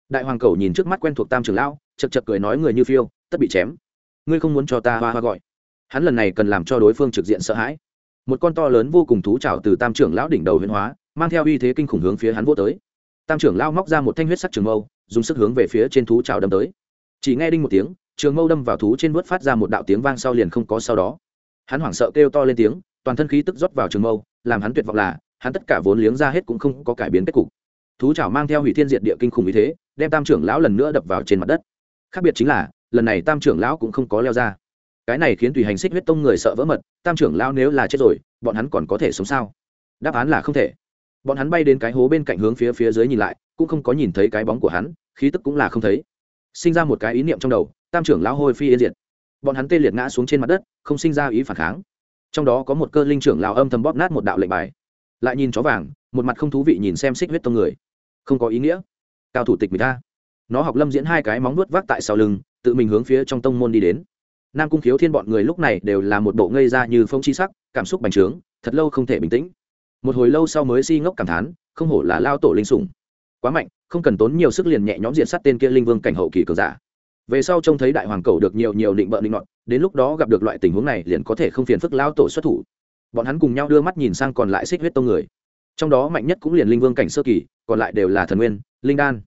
Đại hoàng cầu nhìn trước mắt quen thuộc tam trưởng lão chật chật cười nói người như phiêu, tất bị chém. Ngươi không muốn cho ta hoa hoa gọi. Hắn lần này cần làm cho đối phương trực diện sợ hãi một con to lớn vô cùng thú trào từ tam trưởng lão đỉnh đầu huyên hóa, mang theo uy thế kinh khủng hướng phía hắn vô tới. Tam trưởng lão móc ra một thanh huyết sắc trường mâu, dùng sức hướng về phía trên thú trào đâm tới. Chỉ nghe đinh một tiếng, trường mâu đâm vào thú trên vớt phát ra một đạo tiếng vang sau liền không có sau đó. Hắn hoảng sợ kêu to lên tiếng, toàn thân khí tức rót vào trường mâu, làm hắn tuyệt vọng là, hắn tất cả vốn liếng ra hết cũng không có cải biến kết cục. Thú chảo mang theo hủy thiên diệt địa kinh khủng uy thế, đem tam trưởng lão lần nữa đập vào trên mặt đất. Khác biệt chính là, lần này tam trưởng lão cũng không có leo ra cái này khiến tùy hành xích huyết tông người sợ vỡ mật, tam trưởng lão nếu là chết rồi, bọn hắn còn có thể sống sao? Đáp án là không thể. Bọn hắn bay đến cái hố bên cạnh hướng phía phía dưới nhìn lại, cũng không có nhìn thấy cái bóng của hắn, khí tức cũng là không thấy. Sinh ra một cái ý niệm trong đầu, tam trưởng lão hôi phi yên diệt. Bọn hắn tê liệt ngã xuống trên mặt đất, không sinh ra ý phản kháng. Trong đó có một cơ linh trưởng lão âm thầm bóp nát một đạo lệnh bài. Lại nhìn chó vàng, một mặt không thú vị nhìn xem xích huyết tông người. Không có ý nghĩa. Cao thủ tịch người ta. Nó học lâm diễn hai cái móng nuốt vác tại sau lưng, tự mình hướng phía trong tông môn đi đến nam cung khiếu thiên bọn người lúc này đều là một bộ ngây ra như phong chi sắc, cảm xúc bành trướng, thật lâu không thể bình tĩnh. Một hồi lâu sau mới si ngốc cảm thán, không hổ là lao tổ linh sủng. Quá mạnh, không cần tốn nhiều sức liền nhẹ nhõm diện sát tên kia linh vương cảnh hậu kỳ cường giả. Về sau trông thấy đại hoàng cầu được nhiều nhiều định bợ định nọt đến lúc đó gặp được loại tình huống này liền có thể không phiền phức lao tổ xuất thủ. Bọn hắn cùng nhau đưa mắt nhìn sang còn lại xích huyết tông người. Trong đó mạnh nhất cũng liền linh vương cảnh sơ kỳ, còn lại đều là thần nguyên, linh đan.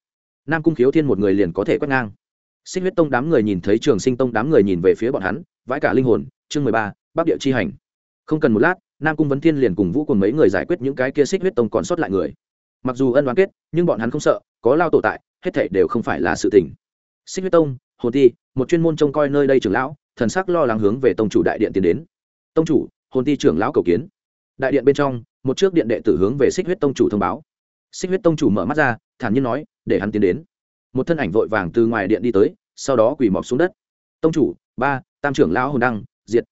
Nam cung khiếu thiên một người liền có thể quét ngang. Sinh huyết tông đám người nhìn thấy trường sinh tông đám người nhìn về phía bọn hắn, vãi cả linh hồn, chương mười ba, bắc địa chi hành. Không cần một lát, nam cung vấn thiên liền cùng vũ cùng mấy người giải quyết những cái kia xích huyết tông còn sót lại người. Mặc dù ân oán kết, nhưng bọn hắn không sợ, có lao tổ tại, hết thảy đều không phải là sự tình. Xích huyết tông hồ ti, một chuyên môn trông coi nơi đây trưởng lão, thần sắc lo lắng hướng về tông chủ đại điện tiến đến. Tông chủ, hồn ti trưởng lão cầu kiến. Đại điện bên trong, một trước điện đệ tử hướng về xích huyết tông chủ thông báo. Xích huyết tông chủ mở mắt ra, thản nhiên nói, để hắn tiến đến một thân ảnh vội vàng từ ngoài điện đi tới, sau đó quỳ mọc xuống đất. Tông chủ, ba, tam trưởng lão hồn đăng, diệt.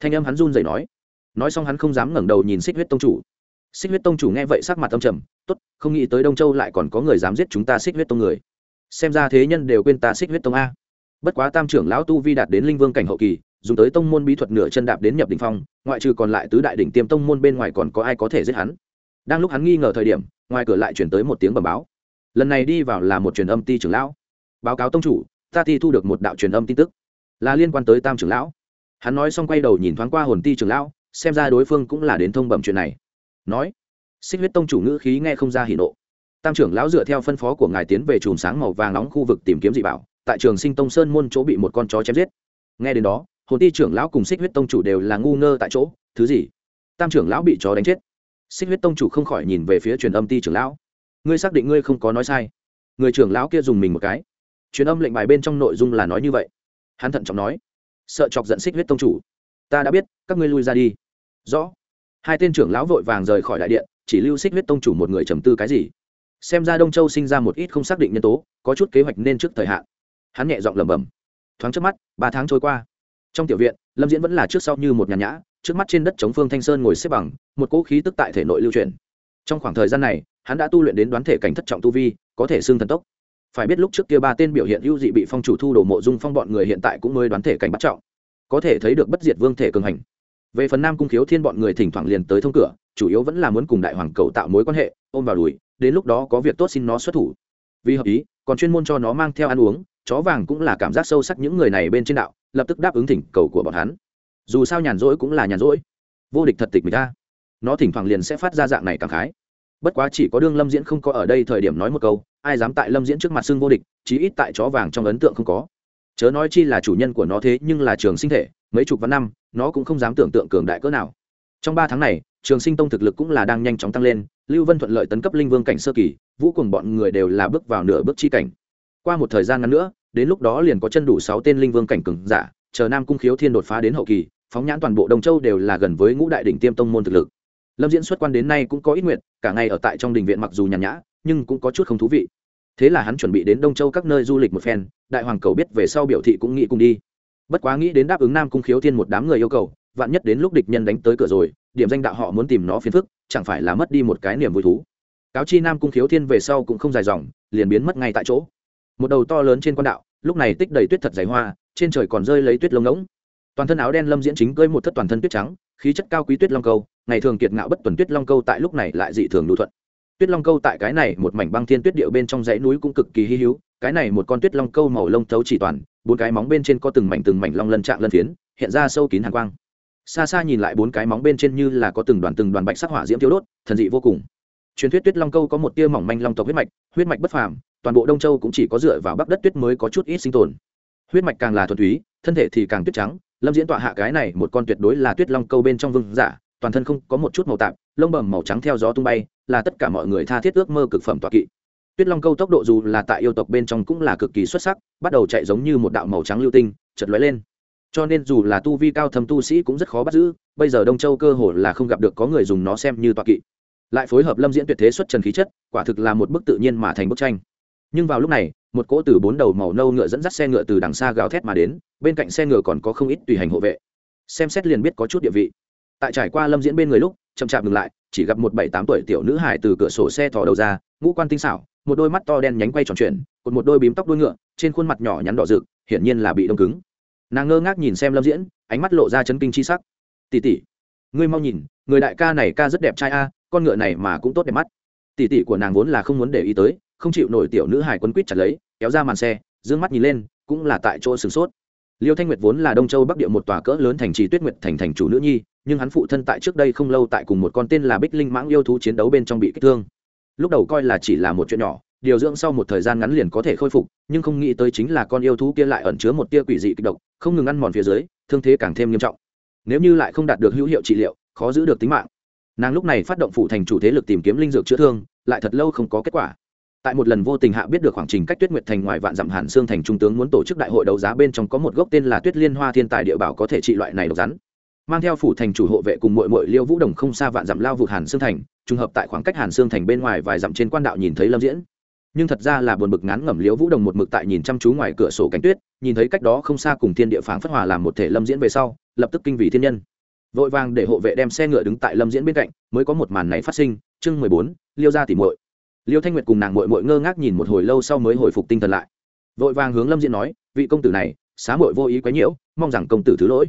Thanh âm hắn run rẩy nói. Nói xong hắn không dám ngẩng đầu nhìn xích huyết tông chủ. Xích huyết tông chủ nghe vậy sắc mặt tâm trầm, tốt, không nghĩ tới đông châu lại còn có người dám giết chúng ta xích huyết tông người. Xem ra thế nhân đều quên ta xích huyết tông a. Bất quá tam trưởng lão tu vi đạt đến linh vương cảnh hậu kỳ, dùng tới tông môn bí thuật nửa chân đạp đến nhập đ ỉ n h phong, ngoại trừ còn lại tứ đại đỉnh tiêm tông môn bên ngoài còn có ai có thể giết hắn? Đang lúc hắn nghi ngờ thời điểm, ngoài cửa lại chuyển tới một tiếng bầm báo lần này đi vào là một truyền âm ti trưởng lão. Báo cáo tông chủ, ta thi thu được một đạo truyền âm tin tức. Là liên quan tới tam trưởng lão. Hắn nói xong quay đầu nhìn thoáng qua hồn ti trưởng lão, xem ra đối phương cũng là đến thông bẩm chuyện này. Nói, xích huyết tông chủ ngữ khí nghe không ra hỉ nộ. Tam trưởng lão dựa theo phân phó của ngài tiến về chùm sáng màu vàng nóng khu vực tìm kiếm dị bảo, tại trường sinh tông sơn môn chỗ bị một con chó chém giết. Nghe đến đó, hồn ti trưởng lão cùng xích huyết tông chủ đều là ngu ngơ tại chỗ. Thứ gì? Tam trưởng lão bị chó đánh chết. Xích huyết tông chủ không khỏi nhìn về phía truyền âm ti trưởng lão ngươi xác định ngươi không có nói sai. Người trưởng lão kia dùng mình một cái. Truyền âm lệnh bài bên trong nội dung là nói như vậy. Hắn thận trọng nói, sợ chọc giận xích huyết tông chủ. Ta đã biết, các ngươi lui ra đi. Rõ. Hai tên trưởng lão vội vàng rời khỏi đại điện, chỉ lưu xích huyết tông chủ một người trầm tư cái gì. Xem ra đông châu sinh ra một ít không xác định nhân tố, có chút kế hoạch nên trước thời hạn. Hắn nhẹ giọng lẩm bẩm, thoáng trước mắt, ba tháng trôi qua. Trong tiểu viện, lâm diễn vẫn là trước sau như một nhàn nhã, trước mắt trên đất chống phương thanh sơn ngồi xếp bằng, một cỗ khí tức tại thể nội lưu truyền. Trong khoảng thời gian này hắn đã tu luyện đến đoán thể cảnh thất trọng tu vi, có thể xưng thần tốc. Phải biết lúc trước kia ba tên biểu hiện ưu dị bị phong chủ thu đồ mộ dung phong bọn người hiện tại cũng mới đoán thể cảnh bắt trọng. Có thể thấy được bất diệt vương thể cường hành. Về phần nam cung khiếu thiên bọn người thỉnh thoảng liền tới thông cửa, chủ yếu vẫn là muốn cùng đại hoàng cầu tạo mối quan hệ, ôm vào đùi, đến lúc đó có việc tốt xin nó xuất thủ. Vì hợp ý, còn chuyên môn cho nó mang theo ăn uống, chó vàng cũng là cảm giác sâu sắc những người này bên trên đạo, lập tức đáp ứng thỉnh cầu của bọn hắn. Dù sao nhàn rỗi cũng là nhàn rỗi. Vô địch thật tịch mình ta. Nó thỉnh thoảng liền sẽ phát ra dạng này cảm khái bất quá chỉ có đương lâm diễn không có ở đây thời điểm nói một câu, ai dám tại lâm diễn trước mặt xưng vô địch, chí ít tại chó vàng trong ấn tượng không có. Chớ nói chi là chủ nhân của nó thế nhưng là trường sinh thể, mấy chục vạn năm, nó cũng không dám tưởng tượng cường đại cỡ nào. Trong ba tháng này, trường sinh tông thực lực cũng là đang nhanh chóng tăng lên, lưu vân thuận lợi tấn cấp linh vương cảnh sơ kỳ, vũ cùng bọn người đều là bước vào nửa bước chi cảnh. Qua một thời gian ngắn nữa, đến lúc đó liền có chân đủ sáu tên linh vương cảnh cường giả, chờ nam cung khiếu thiên đột phá đến hậu kỳ, phóng nhãn toàn bộ đông châu đều là gần với ngũ đại đỉnh tiêm tông môn thực lực lâm diễn xuất quan đến nay cũng có ít nguyện, cả ngày ở tại trong đình viện mặc dù nhàn nhã, nhưng cũng có chút không thú vị. Thế là hắn chuẩn bị đến đông châu các nơi du lịch một phen, đại hoàng cầu biết về sau biểu thị cũng nghĩ cùng đi. Bất quá nghĩ đến đáp ứng nam cung khiếu thiên một đám người yêu cầu, vạn nhất đến lúc địch nhân đánh tới cửa rồi, điểm danh đạo họ muốn tìm nó phiền phức, chẳng phải là mất đi một cái niềm vui thú. Cáo chi nam cung khiếu thiên về sau cũng không dài dòng, liền biến mất ngay tại chỗ. Một đầu to lớn trên quan đạo, lúc này tích đầy tuyết thật dày hoa, trên trời còn rơi lấy tuyết lông ngỗng. Toàn thân áo đen lâm diễn chính cơi một thất toàn thân tuyết trắng, khí chất cao quý tuyết long câu ngày thường kiệt ngạo bất tuần tuyết long câu tại lúc này lại dị thường lưu thuận. Tuyết long câu tại cái này một mảnh băng thiên tuyết điệu bên trong dãy núi cũng cực kỳ hy hữu, cái này một con tuyết long câu màu lông thấu chỉ toàn, bốn cái móng bên trên có từng mảnh từng mảnh long lân trạng lân phiến, hiện ra sâu kín hàng quang. Xa xa nhìn lại bốn cái móng bên trên như là có từng đoàn từng đoàn bạch sắc hỏa diễm thiếu đốt, thần dị vô cùng. Truyền thuyết tuyết long câu có một tia mỏng manh long tộc huyết mạch huyết mạch bất phàm, toàn bộ đông châu cũng chỉ có dựa vào bắc đất tuyết mới có chút ít sinh tồn. Huyết mạch càng là thuần túy, thân thể thì càng tuyết trắng, lâm diễn tọa hạ cái này một con tuyệt đối là tuyết long câu bên trong vương giả toàn thân không có một chút màu tạp, lông bầm màu trắng theo gió tung bay, là tất cả mọi người tha thiết ước mơ cực phẩm tọa kỵ. Tuyết long câu tốc độ dù là tại yêu tộc bên trong cũng là cực kỳ xuất sắc, bắt đầu chạy giống như một đạo màu trắng lưu tinh chật lóe lên. Cho nên dù là tu vi cao thâm tu sĩ cũng rất khó bắt giữ, bây giờ đông châu cơ hồ là không gặp được có người dùng nó xem như tọa kỵ. Lại phối hợp lâm diễn tuyệt thế xuất trần khí chất, quả thực là một bức tự nhiên mà thành bức tranh. Nhưng vào lúc này, một cỗ từ bốn đầu màu nâu ngựa dẫn dắt xe ngựa từ đằng xa gào thét mà đến, bên cạnh xe ngựa còn có không ít tùy hành hộ vệ. Xem xét liền biết có chút địa vị tại trải qua lâm diễn bên người lúc, chậm chạp ngừng lại, chỉ gặp một bảy tám tuổi tiểu nữ hải từ cửa sổ xe thò đầu ra, ngũ quan tinh xảo, một đôi mắt to đen nhánh quay tròn chuyển, cột một đôi bím tóc đuôi ngựa, trên khuôn mặt nhỏ nhắn đỏ rực, hiển nhiên là bị đông cứng. Nàng ngơ ngác nhìn xem lâm diễn, ánh mắt lộ ra chấn kinh chi sắc. Tỉ tỉ ngươi mau nhìn, người đại ca này ca rất đẹp trai a, con ngựa này mà cũng tốt đẹp mắt. Tỉ tỉ của nàng vốn là không muốn để ý tới, không chịu nổi tiểu nữ hải quấn quýt chặt lấy, kéo ra màn xe d ư ơ n g mắt nhìn lên, cũng là tại chỗ sửng sốt. Liêu thanh nguyệt vốn là đông châu bắc địa một tòa cỡ lớn thành trì tuyết nguyệt thành thành chủ nữ nhi nhưng hắn phụ thân tại trước đây không lâu tại cùng một con tên là bích linh mãng yêu thú chiến đấu bên trong bị kích thương. Lúc đầu coi là chỉ là một chuyện nhỏ, điều dưỡng sau một thời gian ngắn liền có thể khôi phục, nhưng không nghĩ tới chính là con yêu thú kia lại ẩn chứa một tia quỷ dị kịch độc, không ngừng ăn mòn phía dưới, thương thế càng thêm nghiêm trọng. Nếu như lại không đạt được hữu hiệu trị liệu, khó giữ được tính mạng. Nàng lúc này phát động phụ thành chủ thế lực tìm kiếm linh dược chữa thương, lại thật lâu không có kết quả. Tại một lần vô tình hạ biết được khoảng trình cách tuyết nguyệt thành ngoài vạn dặm hàn xương thành trung tướng muốn tổ chức đại hội đấu giá bên trong có một gốc tên là tuyết liên hoa thiên tài địa bảo có thể trị loại này độc rắn mang theo phủ thành chủ hộ vệ cùng mội mội liêu vũ đồng không xa vạn dặm lao vụt hàn xương thành, trùng hợp tại khoảng cách hàn xương thành bên ngoài vài dặm trên quan đạo nhìn thấy lâm diễn. Nhưng thật ra là buồn bực ngán ngẩm liêu vũ đồng một mực tại nhìn chăm chú ngoài cửa sổ cánh tuyết, nhìn thấy cách đó không xa cùng thiên địa phán phất hòa làm một thể lâm diễn về sau, lập tức kinh vì thiên nhân. Vội vàng để hộ vệ đem xe ngựa đứng tại lâm diễn bên cạnh, mới có một màn này phát sinh, chương mười bốn, liêu ra tỉ muội. Liêu thanh nguyệt cùng nàng mội mội ngơ ngác nhìn một hồi lâu sau mới hồi phục tinh thần lại. Vội vàng hướng lâm diễn nói, vị công tử này, xá mội vô ý quấy nhiễu mong rằng công tử thứ lỗi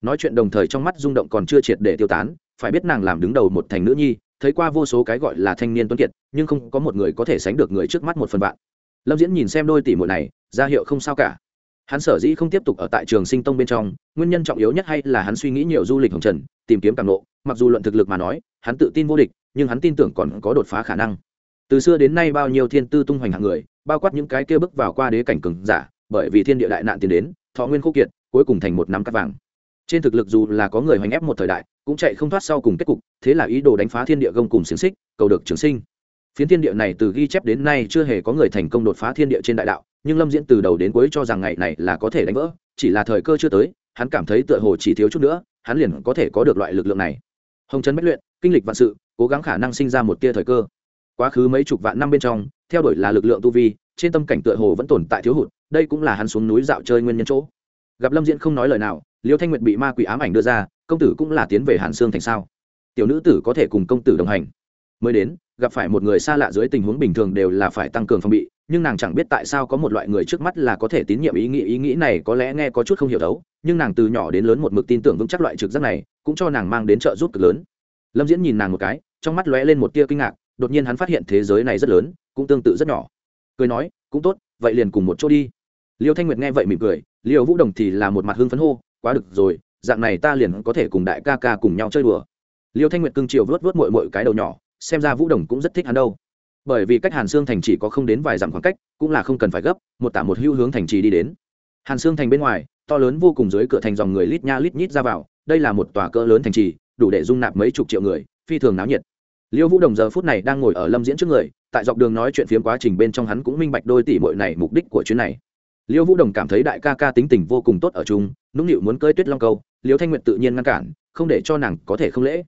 nói chuyện đồng thời trong mắt rung động còn chưa triệt để tiêu tán, phải biết nàng làm đứng đầu một thành nữ nhi, thấy qua vô số cái gọi là thanh niên tuấn kiệt, nhưng không có một người có thể sánh được người trước mắt một phần vạn. Lâm diễn nhìn xem đôi tỷ muội này, ra hiệu không sao cả. Hắn sở dĩ không tiếp tục ở tại trường sinh tông bên trong, nguyên nhân trọng yếu nhất hay là hắn suy nghĩ nhiều du lịch hồng trần, tìm kiếm càng lộ, mặc dù luận thực lực mà nói, hắn tự tin vô địch, nhưng hắn tin tưởng còn có đột phá khả năng. Từ xưa đến nay bao nhiêu thiên tư tung hoành hạng người, bao quát những cái kia bước vào qua đế cảnh cừng giả, bởi vì thiên địa đại nạn tiến đến, thọ nguyên khô kiệt, cuối cùng thành một năm cắt vàng trên thực lực dù là có người hoành ép một thời đại, cũng chạy không thoát sau cùng kết cục, thế là ý đồ đánh phá thiên địa gông cùng xiềng xích, cầu được trường sinh. Phiến thiên địa này từ ghi chép đến nay chưa hề có người thành công đột phá thiên địa trên đại đạo, nhưng lâm diễn từ đầu đến cuối cho rằng ngày này là có thể đánh vỡ, chỉ là thời cơ chưa tới, hắn cảm thấy tựa hồ chỉ thiếu chút nữa, hắn liền có thể có được loại lực lượng này. Hồng trấn bách luyện, kinh lịch vạn sự, cố gắng khả năng sinh ra một tia thời cơ. Quá khứ mấy chục vạn năm bên trong, theo đuổi là lực lượng tu vi, trên tâm cảnh tựa hồ vẫn tồn tại thiếu hụt, đây cũng là hắn xuống núi dạo chơi nguyên nhân chỗ. Gặp lâm diễn không nói lời nào liêu thanh nguyệt bị ma quỷ ám ảnh đưa ra, công tử cũng là tiến về hàn sương thành sao? Tiểu nữ tử có thể cùng công tử đồng hành. Mới đến, gặp phải một người xa lạ dưới tình huống bình thường đều là phải tăng cường phòng bị, nhưng nàng chẳng biết tại sao có một loại người trước mắt là có thể tín nhiệm ý nghĩ ý nghĩ này có lẽ nghe có chút không hiểu đấu nhưng nàng từ nhỏ đến lớn một mực tin tưởng vững chắc loại trực giác này, cũng cho nàng mang đến trợ giúp cực lớn. Lâm diễn nhìn nàng một cái, trong mắt lóe lên một tia kinh ngạc, đột nhiên hắn phát hiện thế giới này rất lớn, cũng tương tự rất nhỏ. Cười nói, cũng tốt, vậy liền cùng một chỗ đi. Liêu thanh nguyệt nghe vậy mỉm cười, liêu vũ đồng thì là một mặt hưng phấn hô quá được rồi, dạng này ta liền có thể cùng đại ca ca cùng nhau chơi đùa. Liêu thanh nguyệt cưng chiều vớt vớt mội mội cái đầu nhỏ, xem ra vũ đồng cũng rất thích hắn đâu. Bởi vì cách hàn sương thành chỉ có không đến vài dặm khoảng cách, cũng là không cần phải gấp, một tả một hưu hướng thành trì đi đến. Hàn sương thành bên ngoài, to lớn vô cùng dưới cửa thành dòng người lít nha lít nhít ra vào, đây là một tòa cỡ lớn thành trì, đủ để dung nạp mấy chục triệu người, phi thường náo nhiệt. Liêu vũ đồng giờ phút này đang ngồi ở lâm diễn trước người, tại dọc đường nói chuyện phiếm quá trình bên trong hắn cũng minh bạch đôi tỷ bội này mục đích của chuyến này. Liêu vũ đồng cảm thấy đại ca ca tính tình vô cùng tốt ở chung nũng nịu muốn cơi tuyết long câu, liêu thanh nguyện tự nhiên ngăn cản, không để cho nàng có thể không lễ.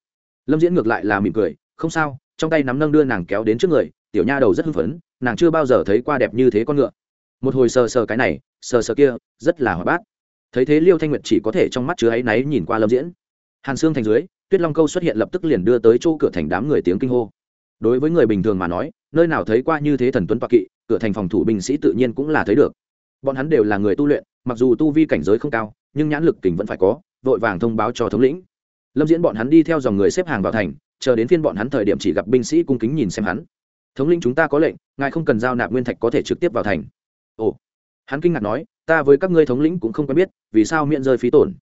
Lâm diễn ngược lại là mỉm cười, không sao, trong tay nắm nâng đưa nàng kéo đến trước người, tiểu nha đầu rất hưng phấn, nàng chưa bao giờ thấy qua đẹp như thế con ngựa. Một hồi sờ sờ cái này, sờ sờ kia, rất là hoạt bát. Thấy thế liêu thanh nguyệt chỉ có thể trong mắt chứa áy náy nhìn qua lâm diễn. Hàn xương thành dưới, tuyết long câu xuất hiện lập tức liền đưa tới chỗ cửa thành đám người tiếng kinh hô. Đối với người bình thường mà nói, nơi nào thấy qua như thế thần tuấn toạc kỵ, cửa thành phòng thủ binh sĩ tự nhiên cũng là thấy được. Bọn hắn đều là người tu luyện, mặc dù tu vi cảnh giới không cao nhưng nhãn lực kình vẫn phải có, vội vàng thông báo cho thống lĩnh. Lâm diễn bọn hắn đi theo dòng người xếp hàng vào thành, chờ đến phiên bọn hắn thời điểm chỉ gặp binh sĩ cung kính nhìn xem hắn. Thống lĩnh chúng ta có lệnh, ngài không cần giao nạp nguyên thạch có thể trực tiếp vào thành. Ồ, hắn kinh ngạc nói, ta với các ngươi thống lĩnh cũng không quen biết, vì sao miệng rơi phí tổn?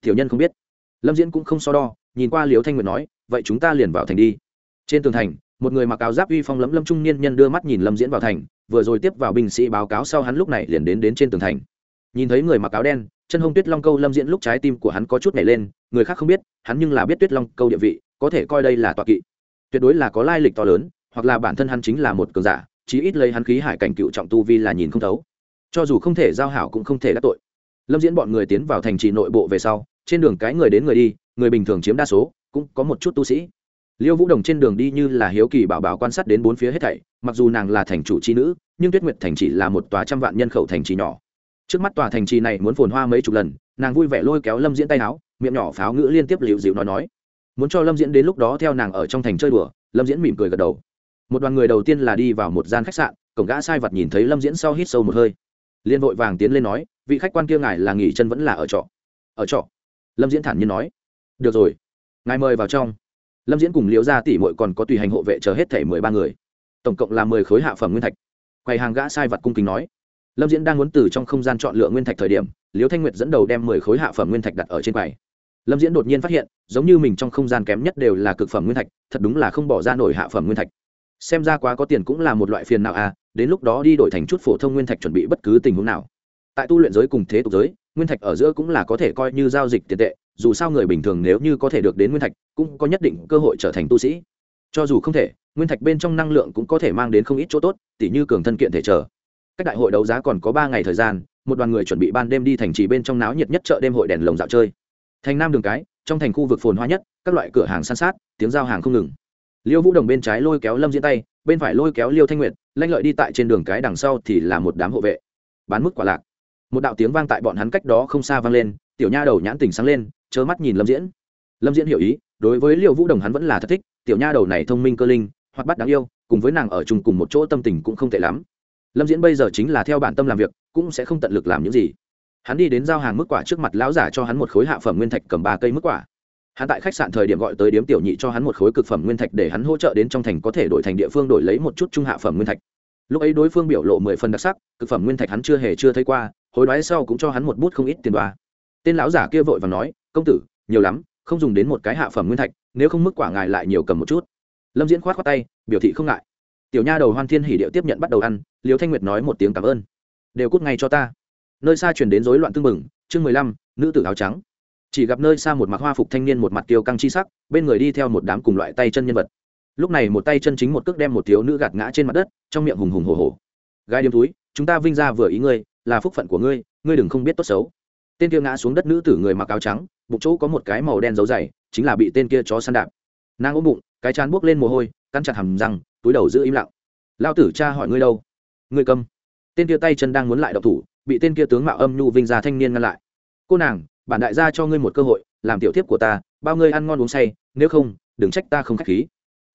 Tiểu nhân không biết. Lâm diễn cũng không so đo, nhìn qua liều thanh nguyệt nói, vậy chúng ta liền vào thành đi. Trên tường thành, một người mặc áo giáp uy phong lấm lâm trung niên nhân đưa mắt nhìn lâm diễn vào thành, vừa rồi tiếp vào binh sĩ báo cáo sau hắn lúc này liền đến đến trên tường thành nhìn thấy người mặc áo đen, chân hông tuyết long câu lâm diễn lúc trái tim của hắn có chút nhảy lên, người khác không biết, hắn nhưng là biết tuyết long câu địa vị, có thể coi đây là tọa kỵ. Tuyệt đối là có lai lịch to lớn, hoặc là bản thân hắn chính là một cường giả, chí ít lấy hắn khí hải cảnh cựu trọng tu vi là nhìn không thấu. Cho dù không thể giao hảo cũng không thể đắc tội. Lâm diễn bọn người tiến vào thành trì nội bộ về sau, trên đường cái người đến người đi, người bình thường chiếm đa số, cũng có một chút tu sĩ. Liêu vũ đồng trên đường đi như là hiếu kỳ bảo bảo quan sát đến bốn phía hết thảy, mặc dù nàng là thành chủ c h i nữ, nhưng tuyết nguyệt thành chỉ là một tòa trăm vạn nhân khẩu thành trì nhỏ trước mắt tòa thành trì này muốn phồn hoa mấy chục lần, nàng vui vẻ lôi kéo lâm diễn tay áo, miệng nhỏ pháo ngữ liên tiếp liễu dịu nói nói. Muốn cho lâm diễn đến lúc đó theo nàng ở trong thành chơi đùa, lâm diễn mỉm cười gật đầu. Một đoàn người đầu tiên là đi vào một gian khách sạn, cổng gã sai vật nhìn thấy lâm diễn sau hít sâu một hơi. Liên vội vàng tiến lên nói, vị khách quan kia ngài là nghỉ chân vẫn là ở trọ? Ở trọ? Lâm diễn thản nhiên nói. Được rồi, ngài mời vào trong. Lâm diễn cùng liễu gia tỷ mội còn có tùy hành hộ vệ chờ hết thể mười ba người. Tổng cộng là mười khối hạ phẩm nguyên thạch. Quầy hàng gã sai vật cung kính nói lâm diễn đang muốn từ trong không gian chọn lựa nguyên thạch thời điểm, liễu thanh nguyệt dẫn đầu đem mười khối hạ phẩm nguyên thạch đặt ở trên quầy. Lâm diễn đột nhiên phát hiện, giống như mình trong không gian kém nhất đều là cực phẩm nguyên thạch, thật đúng là không bỏ ra nổi hạ phẩm nguyên thạch. Xem ra quá có tiền cũng là một loại phiền nào à đến lúc đó đi đổi thành chút phổ thông nguyên thạch chuẩn bị bất cứ tình huống nào. Tại tu luyện giới cùng thế tục giới, nguyên thạch ở giữa cũng là có thể coi như giao dịch tiền tệ, dù sao người bình thường nếu như có thể được đến nguyên thạch, cũng có nhất định cơ hội trở thành tu sĩ. Cho dù không thể, nguyên thạch bên trong năng lượng cũng có thể mang đến không ít chỗ tốt, tỉ như cường thân kiện thể trở cách đại hội đấu giá còn có ba ngày thời gian, một đoàn người chuẩn bị ban đêm đi thành trì bên trong náo nhiệt nhất chợ đêm hội đèn lồng dạo chơi. Thành nam đường cái, trong thành khu vực phồn hoa nhất, các loại cửa hàng san sát, tiếng giao hàng không ngừng. Liêu vũ đồng bên trái lôi kéo lâm diễn tay, bên phải lôi kéo liêu thanh nguyệt, lanh lợi đi tại trên đường cái đằng sau thì là một đám hộ vệ. Bán mức quả lạc. Một đạo tiếng vang tại bọn hắn cách đó không xa vang lên, tiểu nha đầu nhãn tình sáng lên chớ mắt nhìn lâm diễn. Lâm diễn hiểu ý, đối với liêu vũ đồng hắn vẫn là thất thích, tiểu nha đầu này thông minh cơ linh hoặc bắt đáng yêu, cùng với nàng ở chung cùng một chỗ tâm tình cũng không tệ lắm lâm diễn bây giờ chính là theo bản tâm làm việc, cũng sẽ không tận lực làm những gì. Hắn đi đến giao hàng mức quả trước mặt lão giả cho hắn một khối hạ phẩm nguyên thạch cầm ba cây mức quả. Hắn tại khách sạn thời điểm gọi tới điếm tiểu nhị cho hắn một khối cực phẩm nguyên thạch để hắn hỗ trợ đến trong thành có thể đổi thành địa phương đổi lấy một chút trung hạ phẩm nguyên thạch. Lúc ấy đối phương biểu lộ mười phần đặc sắc, cực phẩm nguyên thạch hắn chưa hề chưa thấy qua, hối đoái sau cũng cho hắn một bút không ít tiền đoa. Tên lão giả kia vội và nói, công tử, nhiều lắm, không dùng đến một cái hạ phẩm nguyên thạch, nếu không mức quả ngài lại nhiều cầm một chút. Lâm diễn khoát khoát tay, biểu thị không ngại tiểu nha đầu hoan thiên hỉ điệu tiếp nhận bắt đầu ăn liều thanh nguyệt nói một tiếng cảm ơn. Đều cút ngay cho ta. Nơi xa chuyển đến rối loạn tưng bừng, chương mười lăm, nữ tử áo trắng. Chỉ gặp nơi xa một mặc hoa phục thanh niên một mặt kiều căng chi sắc, bên người đi theo một đám cùng loại tay chân nhân vật. Lúc này một tay chân chính một cước đem một thiếu nữ gạt ngã trên mặt đất, trong miệng hùng hùng hồ hồ gai điếm túi, chúng ta vinh ra vừa ý ngươi, là phúc phận của ngươi ngươi đừng không biết tốt xấu. Tên kia ngã xuống đất nữ tử người mặc áo trắng, bụng chỗ có một cái màu đen dấu dày, chính là bị tên kia chó săn đạp. Nàng ôm bụng, cái chán buốc lên mồ hôi căn chặt hầm răng, túi đầu giữ im lặng. Lao tử, cha hỏi ngươi đâu? Ngươi câm tên kia tay chân đang muốn lại độc thủ, bị tên kia tướng mạo âm nhu vinh ra thanh niên ngăn lại. Cô nàng, bản đại gia cho ngươi một cơ hội, làm tiểu tiếp của ta, bao ngươi ăn ngon uống say, nếu không, đừng trách ta không k h á c h khí.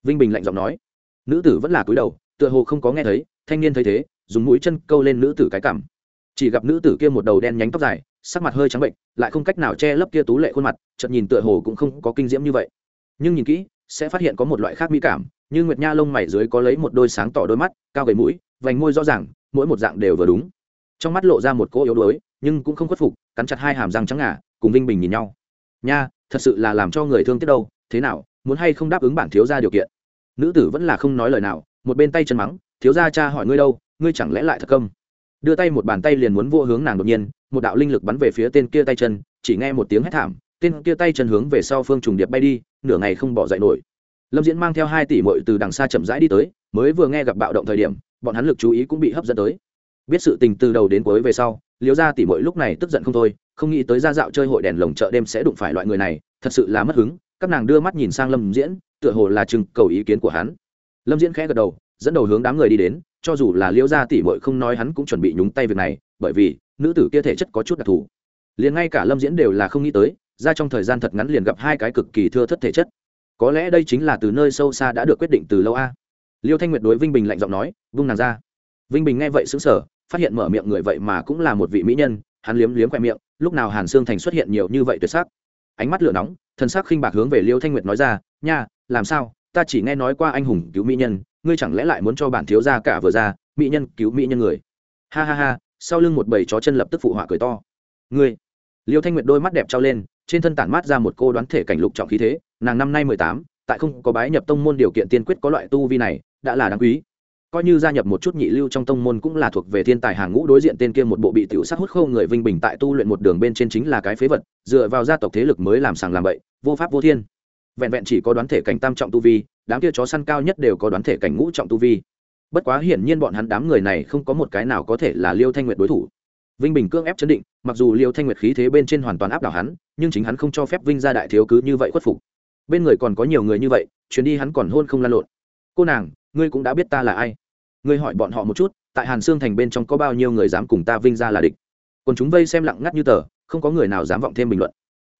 Vinh bình lạnh giọng nói. Nữ tử vẫn là cúi đầu, tựa hồ không có nghe thấy, thanh niên thấy thế, dùng mũi chân câu lên nữ tử cái cảm chỉ gặp nữ tử kia một đầu đen nhánh tóc dài, sắc mặt hơi trắng bệnh, lại không cách nào che lấp kia tú lệ khuôn mặt, chợt nhìn tựa hồ cũng không có kinh diễm như vậy. Nhưng nhìn kỹ, sẽ phát hiện có một loại khác mỹ cảm như nguyệt nha lông mày dưới có lấy một đôi sáng tỏ đôi mắt, cao gầy mũi, vành môi rõ ràng, mỗi một dạng đều vừa đúng. Trong mắt lộ ra một cỗ yếu đuối, nhưng cũng không khuất phục, cắn chặt hai hàm răng trắng ngà, cùng vinh bình nhìn nhau. Nha, thật sự là làm cho người thương tiếc đâu, thế nào, muốn hay không đáp ứng bản thiếu gia điều kiện? Nữ tử vẫn là không nói lời nào, một bên tay chân mắng, thiếu gia cha hỏi ngươi đâu, ngươi chẳng lẽ lại thật công đưa tay một bàn tay liền muốn vô hướng nàng đột nhiên, một đạo linh lực bắn về phía tên kia tay chân, chỉ nghe một tiếng hét thảm, tên kia tay chân hướng về sau phương trùng điệp bay đi, nửa ngày không bỏ dậy nổi lâm diễn mang theo hai tỷ mội từ đằng xa chậm rãi đi tới, mới vừa nghe gặp bạo động thời điểm, bọn hắn lực chú ý cũng bị hấp dẫn tới. Biết sự tình từ đầu đến cuối về sau liếu ra tỷ mội lúc này tức giận không thôi, không nghĩ tới ra dạo chơi hội đèn lồng chợ đêm sẽ đụng phải loại người này, thật sự là mất hứng, các nàng đưa mắt nhìn sang lâm diễn, tựa hồ là chừng cầu ý kiến của hắn. Lâm diễn khẽ gật đầu, dẫn đầu hướng đám người đi đến, cho dù là liễu gia tỷ muội không nói hắn cũng chuẩn bị nhúng tay việc này, bởi vì, nữ tử kia thể chất có chút đặc thù. Liền ngay cả lâm diễn đều là không nghĩ tới, ra trong thời gian thật ngắn liền gặp hai cái cực kỳ thưa thất thể chất có lẽ đây chính là từ nơi sâu xa đã được quyết định từ lâu a. Liêu thanh nguyệt đối vinh bình lạnh giọng nói, vung nàng ra. Vinh bình nghe vậy xứng sở phát hiện mở miệng người vậy mà cũng là một vị mỹ nhân, hắn liếm liếm khoe miệng, lúc nào hàn sương thành xuất hiện nhiều như vậy tuyệt sắc. Ánh mắt lửa nóng thân sắc khinh bạc hướng về liêu thanh nguyệt nói ra, nha, làm sao? Ta chỉ nghe nói qua anh hùng cứu mỹ nhân, ngươi chẳng lẽ lại muốn cho bản thiếu gia cả vừa ra, mỹ nhân cứu mỹ nhân người? Ha ha ha, sau lưng một bầy chó chân lập tức phụ họa cười to. Ngươi? Liêu thanh nguyệt đôi mắt đẹp trao lên, trên thân tản mát ra một cô đoán thể cảnh lục trọng khí thế nàng năm nay mười tám, tại không có bái nhập tông môn điều kiện tiên quyết có loại tu vi này, đã là đáng quý. Coi như gia nhập một chút nhị lưu trong tông môn cũng là thuộc về thiên tài hàng ngũ đối diện tên kia một bộ bị tiểu sắc hút không người vinh bình tại tu luyện một đường bên trên chính là cái phế vật, dựa vào gia tộc thế lực mới làm sàng làm bậy, vô pháp vô thiên. Vẹn vẹn chỉ có đoán thể cảnh tam trọng tu vi, đám kia chó săn cao nhất đều có đoán thể cảnh ngũ trọng tu vi. Bất quá hiển nhiên bọn hắn đám người này không có một cái nào có thể là liêu thanh nguyệt đối thủ. Vinh bình cương ép chấn định, mặc dù liêu thanh nguyệt khí thế bên trên hoàn toàn áp đảo hắn, nhưng chính hắn không cho phép vinh gia đại thiếu cứ như vậy khuất phục bên người còn có nhiều người như vậy, chuyến đi hắn còn hôn không lan lộn. Cô nàng, ngươi cũng đã biết ta là ai. Ngươi hỏi bọn họ một chút, tại hàn sương thành bên trong có bao nhiêu người dám cùng ta vinh ra là địch? Còn chúng vây xem lặng ngắt như tờ, không có người nào dám vọng thêm bình luận.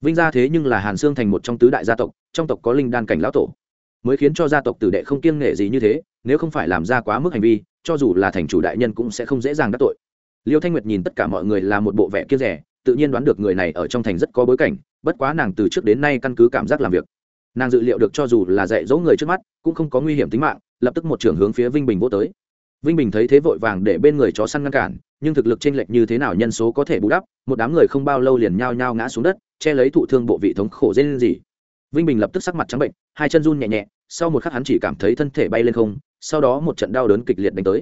Vinh ra thế nhưng là hàn sương thành một trong tứ đại gia tộc, trong tộc có linh đan cảnh lão tổ. Mới khiến cho gia tộc tử đệ không kiêng nghệ gì như thế, nếu không phải làm ra quá mức hành vi, cho dù là thành chủ đại nhân cũng sẽ không dễ dàng đắc tội. Liêu thanh nguyệt nhìn tất cả mọi người là một bộ vẻ kiêng rẻ, tự nhiên đoán được người này ở trong thành rất có bối cảnh, bất quá nàng từ trước đến nay căn cứ cảm giác làm việc nàng dự liệu được cho dù là dạy dỗ người trước mắt, cũng không có nguy hiểm tính mạng, lập tức một trưởng hướng phía vinh bình vô tới. Vinh bình thấy thế vội vàng để bên người chó săn ngăn cản, nhưng thực lực t r ê n lệch như thế nào nhân số có thể bù đắp, một đám người không bao lâu liền nhao nhao ngã xuống đất, che lấy thụ thương bộ vị thống khổ dê lên gì. Vinh bình lập tức sắc mặt trắng bệnh, hai chân run nhẹ nhẹ, sau một khắc hắn chỉ cảm thấy thân thể bay lên không, sau đó một trận đau đớn kịch liệt đánh tới.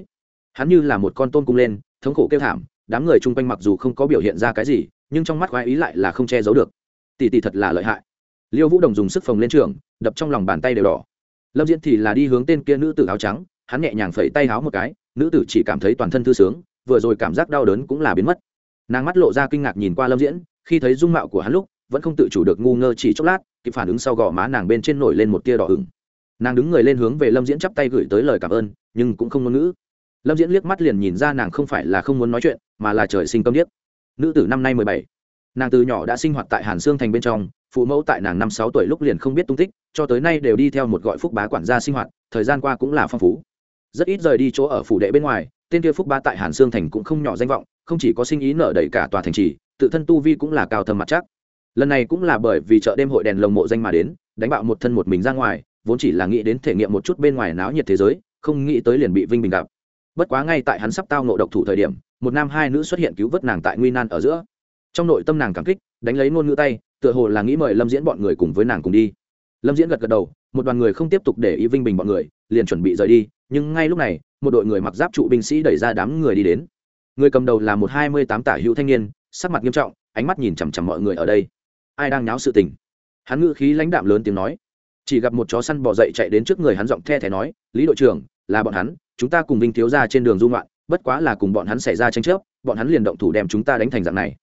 Hắn như là một con tôm cung lên, thống khổ kêu thảm, đám người chung quanh mặc dù không có biểu hiện ra cái gì, nhưng trong mắt khoái ý lại là không che giấu được. Tỷ tỷ thật là lợi hại liêu vũ đồng dùng sức phồng lên trường, đập trong lòng bàn tay đều đỏ. Lâm diễn thì là đi hướng tên kia nữ tử áo trắng, hắn nhẹ nhàng phẩy tay áo một cái, nữ tử chỉ cảm thấy toàn thân thư sướng, vừa rồi cảm giác đau đớn cũng là biến mất. Nàng mắt lộ ra kinh ngạc nhìn qua lâm diễn, khi thấy dung mạo của hắn lúc, vẫn không tự chủ được ngu ngơ chỉ chốc lát, kịp phản ứng sau gò má nàng bên trên nổi lên một tia đỏ ửng. Nàng đứng người lên hướng về lâm diễn chắp tay gửi tới lời cảm ơn, nhưng cũng không ngôn ngữ. Lâm diễn liếc mắt liền nhìn ra nàng không phải là không muốn nói chuyện, mà là trời sinh câm điếc. Nữ tử năm nay mười bảy nàng từ nhỏ đã sinh hoạt tại hàn sương thành bên trong phụ mẫu tại nàng năm sáu tuổi lúc liền không biết tung tích cho tới nay đều đi theo một gọi phúc bá quản gia sinh hoạt thời gian qua cũng là phong phú rất ít rời đi chỗ ở phủ đệ bên ngoài tên kia phúc bá tại hàn sương thành cũng không nhỏ danh vọng không chỉ có sinh ý nở đầy cả tòa thành trì tự thân tu vi cũng là cao thầm mặt chắc lần này cũng là bởi vì chợ đêm hội đèn lồng mộ danh mà đến đánh bạo một thân một mình ra ngoài vốn chỉ là nghĩ đến thể nghiệm một chút bên ngoài náo nhiệt thế giới không nghĩ tới liền bị vinh bình gặp bất quá ngay tại hắn sắp tao ngộ độc thủ thời điểm một nam hai nữ xuất hiện cứu vớt nàng tại nguy nan ở giữa trong nội tâm nàng cảm kích, đánh lấy ngôn ngữ tay, tựa hồ là nghĩ mời lâm diễn bọn người cùng với nàng cùng đi. Lâm diễn gật gật đầu, một đoàn người không tiếp tục để ý vinh bình bọn người, liền chuẩn bị rời đi, nhưng ngay lúc này, một đội người mặc giáp trụ binh sĩ đẩy ra đám người đi đến. Người cầm đầu là một hai mươi tám tả hữu thanh niên, sắc mặt nghiêm trọng, ánh mắt nhìn chằm chằm mọi người ở đây. Ai đang nháo sự tình? Hắn ngữ khí lãnh đạm lớn tiếng nói. Chỉ gặp một chó săn bò dậy chạy đến trước người hắn giọng the thé nói, lý đội trưởng, là bọn hắn, chúng ta cùng vinh thiếu ra trên đường dung loạn bất quá là cùng bọn hắn xảy ra tranh chấp, bọn hắn liền động thủ đem chúng ta đánh thành dạng này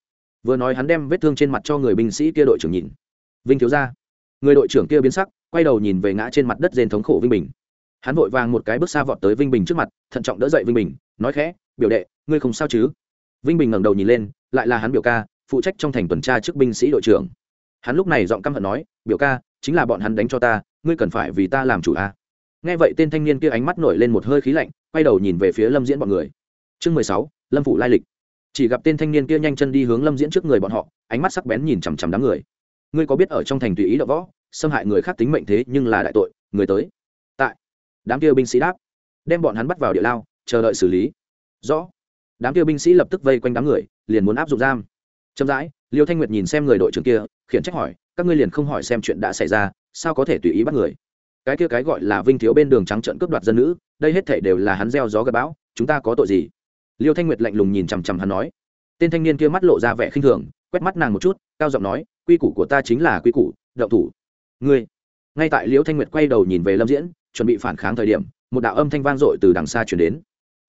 vừa nói hắn đem vết thương trên mặt cho người binh sĩ kia đội trưởng nhìn. Vinh thiếu ra người đội trưởng kia biến sắc, quay đầu nhìn về ngã trên mặt đất rên thống khổ vinh bình. Hắn vội vàng một cái bước xa vọt tới vinh bình trước mặt, thận trọng đỡ dậy vinh bình, nói khẽ, biểu đệ, ngươi không sao chứ? Vinh bình ngẩng đầu nhìn lên, lại là hắn biểu ca, phụ trách trong thành tuần tra trước binh sĩ đội trưởng. Hắn lúc này giọng căm hận nói, biểu ca, chính là bọn hắn đánh cho ta, ngươi cần phải vì ta làm chủ a à. nghe vậy tên thanh niên kia ánh mắt nổi lên một hơi khí lạnh, quay đầu nhìn về phía lâm diễn bọn người. Chương mười sáu, lâm phụ lai lịch chỉ gặp tên thanh niên kia nhanh chân đi hướng lâm diễn trước người bọn họ, ánh mắt sắc bén nhìn chằm chằm đám người. Ngươi có biết ở trong thành tùy ý đ võ, xâm hại người khác tính mệnh thế nhưng là đại tội, người tới. Tại, đám kia binh sĩ đáp. Đem bọn hắn bắt vào địa lao, chờ đợi xử lý. Rõ. Đám kia binh sĩ lập tức vây quanh đám người, liền muốn áp dụng giam. Chậm rãi, liêu thanh nguyệt nhìn xem người đội trưởng kia, khiển trách hỏi, các ngươi liền không hỏi xem chuyện đã xảy ra, sao có thể tùy ý bắt người? Cái kia cái gọi là vinh thiếu bên đường trắng trận cướp đoạt dân nữ, đây hết thể đều là hắn gieo gió gặp bão, chúng ta có tội gì? Liêu thanh nguyệt lạnh lùng nhìn chằm chằm hắn nói. Tên thanh niên kia mắt lộ ra vẻ khinh thường, quét mắt nàng một chút, cao giọng nói, quy củ của ta chính là quy củ đậu thủ. Ngươi? Ngay tại liêu thanh nguyệt quay đầu nhìn về lâm diễn, chuẩn bị phản kháng thời điểm, một đạo âm thanh vang dội từ đằng xa chuyển đến.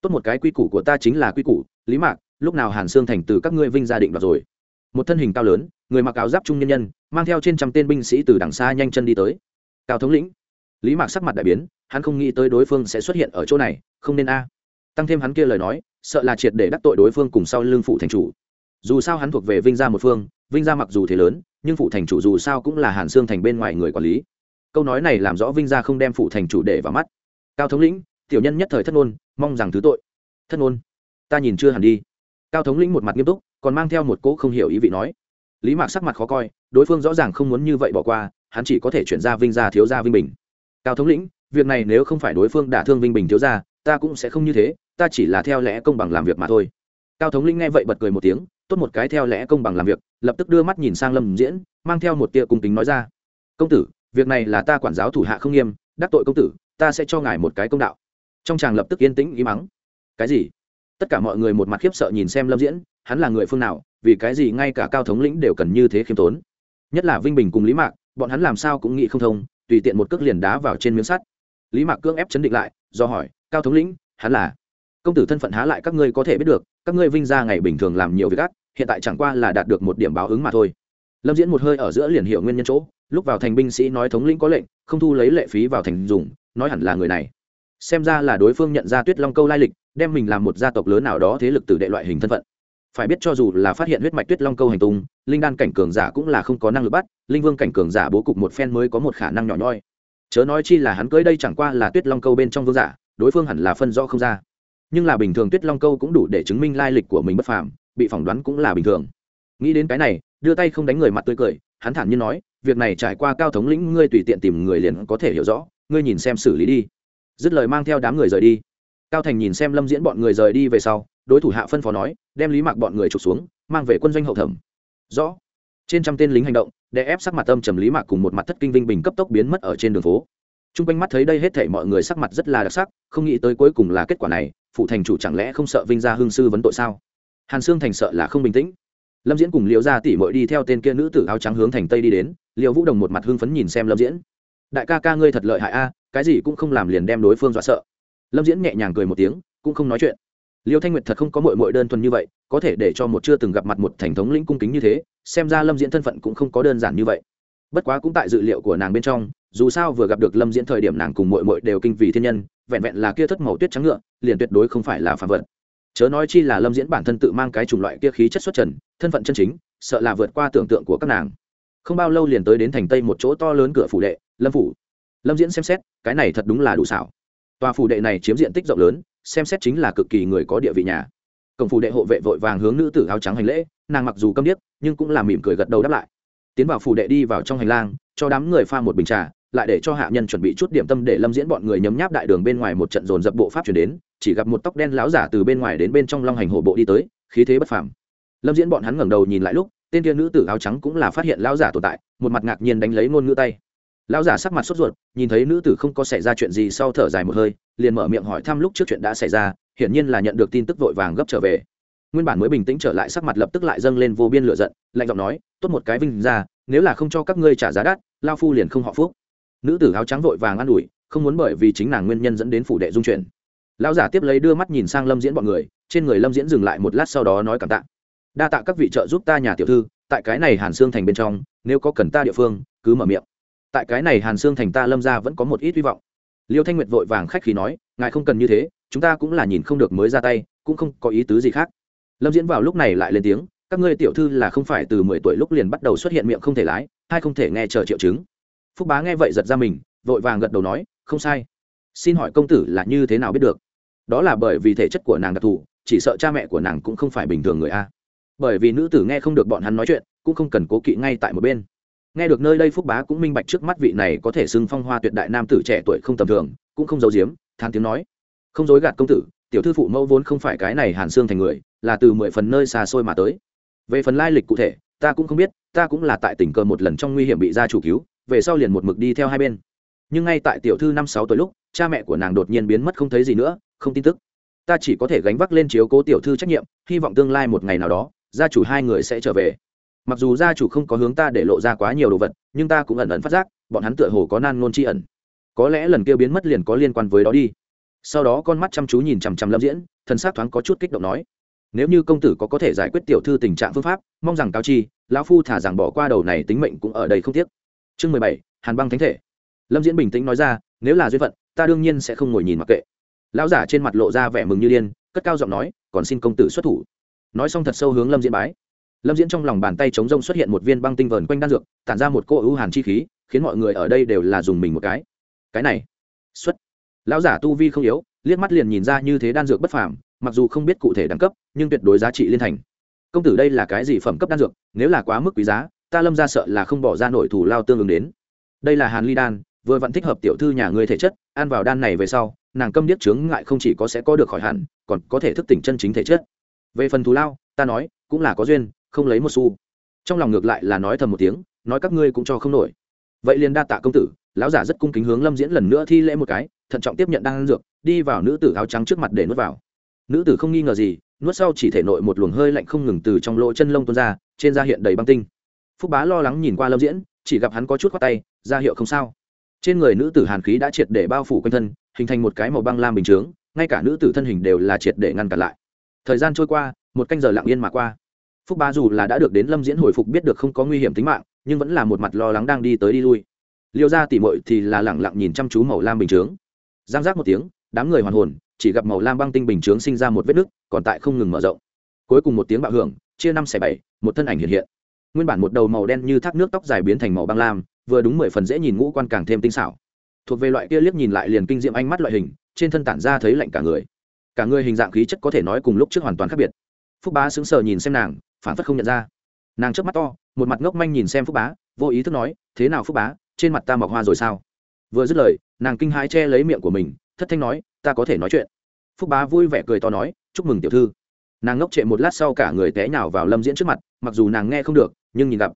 Tốt một cái quy củ của ta chính là quy củ, lý mạc, lúc nào hàn Sương thành từ các ngươi vinh gia định đoạt rồi? Một thân hình cao lớn, người mặc áo giáp trung nhân nhân, mang theo trên trăm tên binh sĩ từ đằng xa nhanh chân đi tới. Cao thống lĩnh. Lý mạc sắc mặt đại biến, hắn không nghĩ tới đối phương sẽ xuất hiện ở chỗ này, không nên a. Tăng thêm hắn kia lời nói sợ là triệt để đắc tội đối phương cùng sau lương phụ thành chủ. Dù sao hắn thuộc về vinh gia một phương, vinh gia mặc dù thế lớn, nhưng phụ thành chủ dù sao cũng là hàn xương thành bên ngoài người quản lý. Câu nói này làm rõ vinh gia không đem phụ thành chủ để vào mắt. Cao thống lĩnh, tiểu nhân nhất thời thất ngôn, mong rằng thứ tội. Thất ngôn. Ta nhìn chưa hẳn đi. Cao thống lĩnh một mặt nghiêm túc, còn mang theo một cỗ không hiểu ý vị nói. Lý mạc sắc mặt khó coi, đối phương rõ ràng không muốn như vậy bỏ qua, hắn chỉ có thể chuyển ra vinh gia thiếu gia vinh bình. Cao thống lĩnh, việc này nếu không phải đối phương đả thương vinh bình thiếu gia ta cũng sẽ không như thế, ta chỉ là theo lẽ công bằng làm việc mà thôi. Cao thống lĩnh nghe vậy bật cười một tiếng, tốt một cái theo lẽ công bằng làm việc, lập tức đưa mắt nhìn sang lâm diễn, mang theo một tia cung tính nói ra. Công tử, việc này là ta quản giáo thủ hạ không nghiêm, đắc tội công tử, ta sẽ cho ngài một cái công đạo. Trong chàng lập tức yên tĩnh ý mắng. Cái gì? Tất cả mọi người một mặt khiếp sợ nhìn xem lâm diễn, hắn là người phương nào, vì cái gì ngay cả cao thống lĩnh đều cần như thế khiêm tốn? Nhất là vinh bình cùng lý mạc, bọn hắn làm sao cũng nghĩ không thông, tùy tiện một cước liền đá vào trên miếng sắt. Lý mạc cưỡng ép chấn định lại, do hỏi cao thống lĩnh, hắn là. Công tử thân phận há lại các ngươi có thể biết được, các ngươi vinh ra ngày bình thường làm nhiều việc ác, hiện tại chẳng qua là đạt được một điểm báo ứng mà thôi. Lâm diễn một hơi ở giữa liền hiểu nguyên nhân chỗ, lúc vào thành binh sĩ nói thống lĩnh có lệnh, không thu lấy lệ phí vào thành dùng, nói hẳn là người này. Xem ra là đối phương nhận ra tuyết long câu lai lịch, đem mình làm một gia tộc lớn nào đó thế lực từ đệ loại hình thân phận. Phải biết cho dù là phát hiện huyết mạch tuyết long câu hành tung, linh đan cảnh cường giả cũng là không có năng lực bắt, linh vương cảnh cường giả bố cục một phen mới có một khả năng nhỏ nhoi. Chớ nói chi là hắn cưới đây chẳng qua là tuyết long câu bên trong vương giả đối phương hẳn là phân rõ không ra. Nhưng là bình thường tuyết long câu cũng đủ để chứng minh lai lịch của mình bất phàm, bị phỏng đoán cũng là bình thường. Nghĩ đến cái này, đưa tay không đánh người mặt tươi cười, hắn thản nhiên nói, việc này trải qua cao thống lĩnh ngươi tùy tiện tìm người liền có thể hiểu rõ, ngươi nhìn xem xử lý đi. Dứt lời mang theo đám người rời đi. Cao thành nhìn xem lâm diễn bọn người rời đi về sau, đối thủ hạ phân phó nói, đem lý mạc bọn người trục xuống, mang về quân doanh hậu thẩm. Rõ. Trên trăm tên lính hành động để ép sắc mặt tâm trầm lý mạc cùng một mặt thất kinh vinh bình cấp tốc biến mất ở trên đường phố t r u n g quanh mắt thấy đây hết thể mọi người sắc mặt rất là đặc sắc, không nghĩ tới cuối cùng là kết quả này phụ thành chủ chẳng lẽ không sợ vinh gia hương sư vấn tội sao? Hàn sương thành sợ là không bình tĩnh. Lâm diễn cùng liễu gia tỷ mội đi theo tên kia nữ tử áo trắng hướng thành tây đi đến, liễu vũ đồng một mặt hưng phấn nhìn xem lâm diễn. Đại ca ca ngươi thật lợi hại a, cái gì cũng không làm liền đem đối phương dọa sợ. Lâm diễn nhẹ nhàng cười một tiếng, cũng không nói chuyện. Liêu thanh nguyệt thật không có mội mội đơn thuần như vậy, có thể để cho một chưa từng gặp mặt một thành thống lĩnh cung kính như thế, xem ra lâm diễn thân phận cũng không có đơn giản như vậy. Bất quá cũng tại dự liệu của nàng bên trong dù sao vừa gặp được lâm diễn thời điểm nàng cùng mội mội đều kinh vì thiên nhân, vẹn vẹn là kia thất màu tuyết trắng ngựa, liền tuyệt đối không phải là phạm vật. Chớ nói chi là lâm diễn bản thân tự mang cái chủng loại kia khí chất xuất trần, thân phận chân chính, sợ là vượt qua tưởng tượng của các nàng. Không bao lâu liền tới đến thành tây một chỗ to lớn cửa phủ đệ, lâm phủ. Lâm diễn xem xét, cái này thật đúng là đủ xảo. Tòa phủ đệ này chiếm diện tích rộng lớn, xem xét chính là cực kỳ người có địa vị nhà. Cổng phủ đệ hộ vệ vội vàng hướng nữ tử áo trắng hành lễ, nàng mặc dù câm điếc, nhưng cũng là mỉm cười gật đầu đáp lại. Tiến vào phủ đệ đi vào trong hành lang, cho đám người pha một bình trà lại để cho hạ nhân chuẩn bị chút điểm tâm để lâm diễn bọn người nhấm nháp đại đường bên ngoài một trận dồn dập bộ pháp chuyển đến, chỉ gặp một tóc đen láo giả từ bên ngoài đến bên trong long hành hổ bộ đi tới, khí thế bất phàm. Lâm diễn bọn hắn ngẩng đầu nhìn lại lúc, tên kia nữ tử áo trắng cũng là phát hiện lão giả tồn tại, một mặt ngạc nhiên đánh lấy ngôn ngữ tay. Lão giả sắc mặt sốt ruột, nhìn thấy nữ tử không có xảy ra chuyện gì sau thở dài một hơi, liền mở miệng hỏi thăm lúc trước chuyện đã xảy ra, hiển nhiên là nhận được tin tức vội vàng gấp trở về. Nguyên bản mới bình tĩnh trở lại sắc mặt lập tức lại dâng lên vô biên lửa giận, lạnh giọng nói, tốt một cái vinh ra nếu là không cho các ngươi trả giá đắt lao phu liền không họ phúc nữ tử áo trắng vội vàng an ủi, không muốn bởi vì chính nàng nguyên nhân dẫn đến phủ đệ dung chuyển. Lão giả tiếp lấy đưa mắt nhìn sang lâm diễn bọn người, trên người lâm diễn dừng lại một lát sau đó nói cảm tạ. Đa tạ các vị trợ giúp ta nhà tiểu thư, tại cái này hàn xương thành bên trong, nếu có cần ta địa phương, cứ mở miệng. Tại cái này hàn xương thành ta lâm ra vẫn có một ít hy vọng. Liêu thanh nguyệt vội vàng khách khí nói, ngài không cần như thế, chúng ta cũng là nhìn không được mới ra tay, cũng không có ý tứ gì khác. Lâm diễn vào lúc này lại lên tiếng, các ngươi tiểu thư là không phải từ mười tuổi lúc liền bắt đầu xuất hiện miệng không thể lái, hay không thể nghe chờ triệu chứng phúc bá nghe vậy giật ra mình, vội vàng gật đầu nói, không sai. Xin hỏi công tử là như thế nào biết được? Đó là bởi vì thể chất của nàng đặc thù, chỉ sợ cha mẹ của nàng cũng không phải bình thường người a. Bởi vì nữ tử nghe không được bọn hắn nói chuyện, cũng không cần cố kỵ ngay tại một bên. Nghe được nơi đây phúc bá cũng minh bạch trước mắt vị này có thể xưng phong hoa tuyệt đại nam tử trẻ tuổi không tầm thường, cũng không giấu giếm than tiếng nói, không dối gạt công tử, tiểu thư phụ mẫu vốn không phải cái này hàn xương thành người, là từ mười phần nơi xa xôi mà tới. Về phần lai lịch cụ thể, ta cũng không biết, ta cũng là tại tình cờ một lần trong nguy hiểm bị gia chủ cứu về sau liền một mực đi theo hai bên. Nhưng ngay tại tiểu thư năm sáu tuổi lúc, cha mẹ của nàng đột nhiên biến mất không thấy gì nữa, không tin tức. Ta chỉ có thể gánh vác lên chiếu cố tiểu thư trách nhiệm, hy vọng tương lai một ngày nào đó, gia chủ hai người sẽ trở về. Mặc dù gia chủ không có hướng ta để lộ ra quá nhiều đồ vật, nhưng ta cũng ẩn ẩn phát giác, bọn hắn tựa hồ có nan ngôn tri ẩn. Có lẽ lần kia biến mất liền có liên quan với đó đi. Sau đó con mắt chăm chú nhìn chằm chằm lâm diễn, thần s á c thoáng có chút kích động nói, nếu như công tử có có thể giải quyết tiểu thư tình trạng phương pháp, mong rằng cao chi, lão phu thả rằng bỏ qua đầu này tính mệnh cũng ở đây không tiếc chương mười bảy, hàn băng thánh thể. Lâm diễn bình tĩnh nói ra, nếu là duyên phận, ta đương nhiên sẽ không ngồi nhìn mặc kệ. Lão giả trên mặt lộ ra vẻ mừng như điên, cất cao giọng nói, còn xin công tử xuất thủ. Nói xong thật sâu hướng lâm diễn bái. Lâm diễn trong lòng bàn tay chống rông xuất hiện một viên băng tinh vờn quanh đan dược, tản ra một cô ưu hàn chi khí, khiến mọi người ở đây đều là dùng mình một cái. Cái này, xuất. Lão giả tu vi không yếu, liếc mắt liền nhìn ra như thế đan dược bất phàm, mặc dù không biết cụ thể đẳng cấp, nhưng tuyệt đối giá trị liên thành. Công tử đây là cái gì phẩm cấp đan dược, nếu là quá mức quý giá ta lâm ra sợ là không bỏ ra nổi thủ lao tương ứng đến. Đây là hàn ly đan, vừa vặn thích hợp tiểu thư nhà ngươi thể chất, ăn vào đan này về sau, nàng câm điếc chướng ngại không chỉ có sẽ có được khỏi hẳn, còn có thể thức tỉnh chân chính thể chất. Về phần thù lao, ta nói, cũng là có duyên, không lấy một xu. Trong lòng ngược lại là nói thầm một tiếng, nói các ngươi cũng cho không nổi. Vậy liền đa tạ công tử, lão giả rất cung kính hướng lâm diễn lần nữa thi lễ một cái, thận trọng tiếp nhận đan dược, đi vào nữ tử áo trắng trước mặt để nuốt vào. Nữ tử không nghi ngờ gì, nuốt sau chỉ thể nội một luồng hơi lạnh không ngừng từ trong lỗ chân lông tuôn ra, trên da hiện đầy băng tinh phúc bá lo lắng nhìn qua lâm diễn, chỉ gặp hắn có chút khoác tay, ra hiệu không sao. Trên người nữ tử hàn khí đã triệt để bao phủ quanh thân, hình thành một cái màu băng lam bình chướng, ngay cả nữ tử thân hình đều là triệt để ngăn cản lại. Thời gian trôi qua, một canh giờ lặng yên mà qua. Phúc bá dù là đã được đến lâm diễn hồi phục biết được không có nguy hiểm tính mạng, nhưng vẫn là một mặt lo lắng đang đi tới đi lui. Liêu ra tỉ mội thì là lẳng lặng nhìn chăm chú màu lam bình chướng. Giang giác một tiếng, đám người hoàn hồn, chỉ gặp màu lam băng tinh bình chướng sinh ra một vết nứt, còn tại không ngừng mở rộng. Cuối cùng một tiếng bạo hưởng, chia năm xẻ bảy, một thân ảnh hiện hiện nguyên bản một đầu màu đen như thác nước tóc dài biến thành màu băng lam, vừa đúng mười phần dễ nhìn ngũ quan càng thêm tinh xảo. Thuộc về loại kia liếc nhìn lại liền kinh diệm ánh mắt loại hình, trên thân tản ra thấy lạnh cả người. Cả người hình dạng khí chất có thể nói cùng lúc trước hoàn toàn khác biệt. Phúc bá sững sờ nhìn xem nàng, phản phất không nhận ra. Nàng trước mắt to, một mặt ngốc manh nhìn xem phúc bá, vô ý thức nói, thế nào phúc bá, trên mặt ta mọc hoa rồi sao? Vừa dứt lời, nàng kinh hãi che lấy miệng của mình, thất thanh nói, ta có thể nói chuyện. Phúc bá vui vẻ cười to nói, chúc mừng tiểu thư nàng ngốc trệ một lát sau cả người té nhào vào lâm diễn trước mặt, mặc dù nàng nghe không được, nhưng nhìn gặp,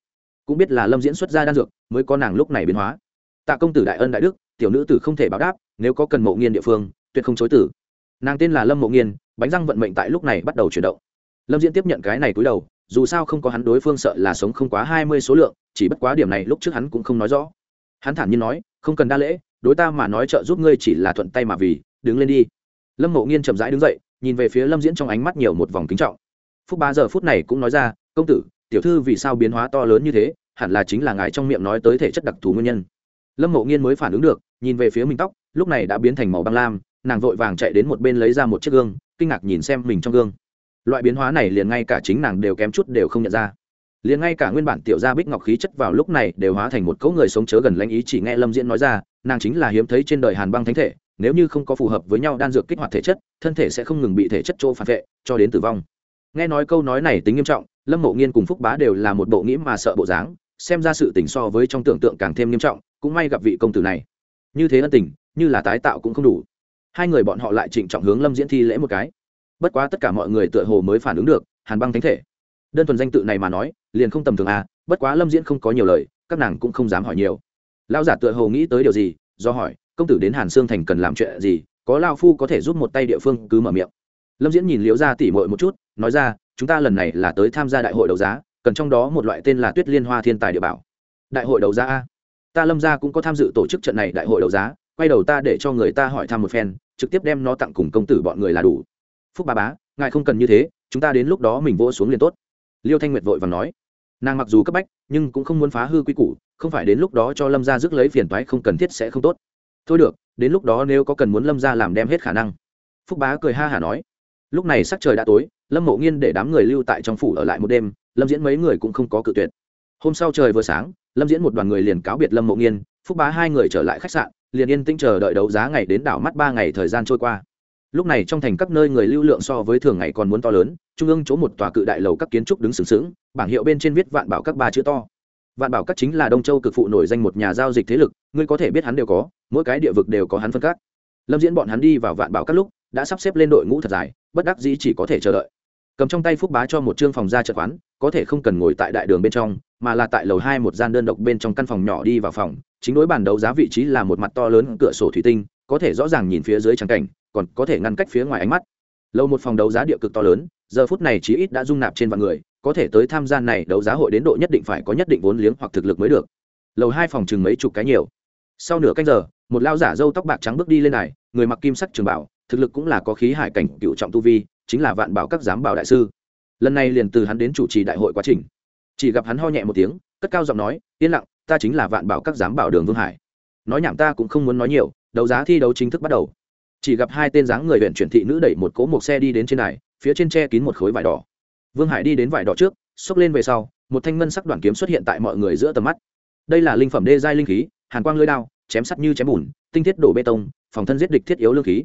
cũng biết là lâm diễn xuất ra đan dược mới có nàng lúc này biến hóa. Tạ công tử đại ân đại đức, tiểu nữ tử không thể báo đáp, nếu có cần mộ nghiên địa phương, tuyệt không chối tử. Nàng tên là lâm mộ nghiên, bánh răng vận mệnh tại lúc này bắt đầu chuyển động. Lâm diễn tiếp nhận cái này cúi đầu, dù sao không có hắn đối phương sợ là sống không quá hai mươi số lượng, chỉ bất quá điểm này lúc trước hắn cũng không nói rõ. Hắn thản nhiên nói, không cần đa lễ, đối ta mà nói trợ giúp ngươi chỉ là thuận tay mà vì, đứng lên đi. Lâm mộ nghiên chậm rãi đứng dậy nhìn về phía lâm diễn trong ánh mắt nhiều một vòng kính trọng. Phúc ba giờ phút này cũng nói ra, công tử, tiểu thư vì sao biến hóa to lớn như thế, hẳn là chính là ngài trong miệng nói tới thể chất đặc thù nguyên nhân. Lâm mộ nghiên mới phản ứng được, nhìn về phía mình tóc, lúc này đã biến thành màu băng lam, nàng vội vàng chạy đến một bên lấy ra một chiếc gương, kinh ngạc nhìn xem mình trong gương. Loại biến hóa này liền ngay cả chính nàng đều kém chút đều không nhận ra. Liền ngay cả nguyên bản tiểu gia bích ngọc khí chất vào lúc này đều hóa thành một cỗ người sống chớ gần lãnh ý chỉ nghe lâm diễn nói ra, nàng chính là hiếm thấy trên đời hàn băng thánh thể nếu như không có phù hợp với nhau đan dược kích hoạt thể chất, thân thể sẽ không ngừng bị thể chất chỗ phản vệ, cho đến tử vong. Nghe nói câu nói này tính nghiêm trọng, lâm mộ nghiên cùng phúc bá đều là một bộ nghĩ mà sợ bộ dáng, xem ra sự tình so với trong tưởng tượng càng thêm nghiêm trọng, cũng may gặp vị công tử này. Như thế ân tình, như là tái tạo cũng không đủ. Hai người bọn họ lại trịnh trọng hướng lâm diễn thi lễ một cái. Bất quá tất cả mọi người tựa hồ mới phản ứng được, hàn băng thánh thể. Đơn thuần danh tự này mà nói, liền không tầm thường à bất quá lâm diễn không có nhiều lời, các nàng cũng không dám hỏi nhiều. Lão giả tựa hồ nghĩ tới điều gì, do hỏi công tử đến hàn sương thành cần làm chuyện gì, có lao phu có thể giúp một tay địa phương cứ mở miệng. Lâm diễn nhìn liễu ra tỉ mội một chút, nói ra, chúng ta lần này là tới tham gia đại hội đấu giá, cần trong đó một loại tên là tuyết liên hoa thiên tài địa bảo. Đại hội đấu giá a. Ta lâm ra cũng có tham dự tổ chức trận này đại hội đấu giá, quay đầu ta để cho người ta hỏi thăm một phen, trực tiếp đem nó tặng cùng công tử bọn người là đủ. Phúc ba bá, ngài không cần như thế, chúng ta đến lúc đó mình vỗ xuống liền tốt. Liêu thanh nguyệt vội và nói. Nàng mặc dù cấp bách, nhưng cũng không muốn phá hư quy củ, không phải đến lúc đó cho lâm ra rước lấy phiền toái không cần thiết sẽ không tốt thôi được, đến lúc đó nếu có cần muốn lâm ra làm đem hết khả năng. Phúc bá cười ha hả nói. Lúc này sắc trời đã tối, lâm mộ nghiên để đám người lưu tại trong phủ ở lại một đêm, lâm diễn mấy người cũng không có cự tuyệt. Hôm sau trời vừa sáng, lâm diễn một đoàn người liền cáo biệt lâm mộ nghiên, phúc bá hai người trở lại khách sạn, liền yên tĩnh chờ đợi đấu giá ngày đến đảo mắt ba ngày thời gian trôi qua. Lúc này trong thành các nơi người lưu lượng so với thường ngày còn muốn to lớn, trung ương chỗ một tòa cự đại lầu các kiến trúc đứng sừng sững, bảng hiệu bên trên viết vạn bảo các ba chữ to vạn bảo các chính là đông châu cực phụ nổi danh một nhà giao dịch thế lực, ngươi có thể biết hắn đều có, mỗi cái địa vực đều có hắn phân các. Lâm diễn bọn hắn đi vào vạn bảo các lúc, đã sắp xếp lên đội ngũ thật dài, bất đắc dĩ chỉ có thể chờ đợi. Cầm trong tay phúc bá cho một chương phòng ra chợ quán, có thể không cần ngồi tại đại đường bên trong, mà là tại lầu hai một gian đơn độc bên trong căn phòng nhỏ đi vào phòng, chính đối bản đấu giá vị trí là một mặt to lớn cửa sổ thủy tinh, có thể rõ ràng nhìn phía dưới trắng cảnh, còn có thể ngăn cách phía ngoài ánh mắt. Lâu một phòng đấu giá địa cực to lớn, giờ phút này chí ít đã dung nạp trên vạn người có thể tới tham gia này đấu giá hội đến độ nhất định phải có nhất định vốn liếng hoặc thực lực mới được. Lầu hai phòng chừng mấy chục cái nhiều. Sau nửa canh giờ, một lao giả râu tóc bạc trắng bước đi lên này người mặc kim sắc trường bảo, thực lực cũng là có khí hải cảnh cựu trọng tu vi, chính là vạn bảo các giám bảo đại sư. Lần này liền từ hắn đến chủ trì đại hội quá trình. Chỉ gặp hắn ho nhẹ một tiếng, cất cao giọng nói, yên lặng, ta chính là vạn bảo các giám bảo đường vương hải. Nói nhảm ta cũng không muốn nói nhiều, đấu giá thi đấu chính thức bắt đầu. Chỉ gặp hai tên dáng người huyện chuyển thị nữ đẩy một cỗ một xe đi đến trên này phía trên tre kín một khối vải đỏ vương hải đi đến vải đỏ trước, xốc lên về sau, một thanh ngân sắc đoàn kiếm xuất hiện tại mọi người giữa tầm mắt. Đây là linh phẩm đê giai linh khí, hàn quang lưỡi đao, chém sắt như chém bùn, tinh thiết đổ bê tông, phòng thân giết địch thiết yếu lương khí.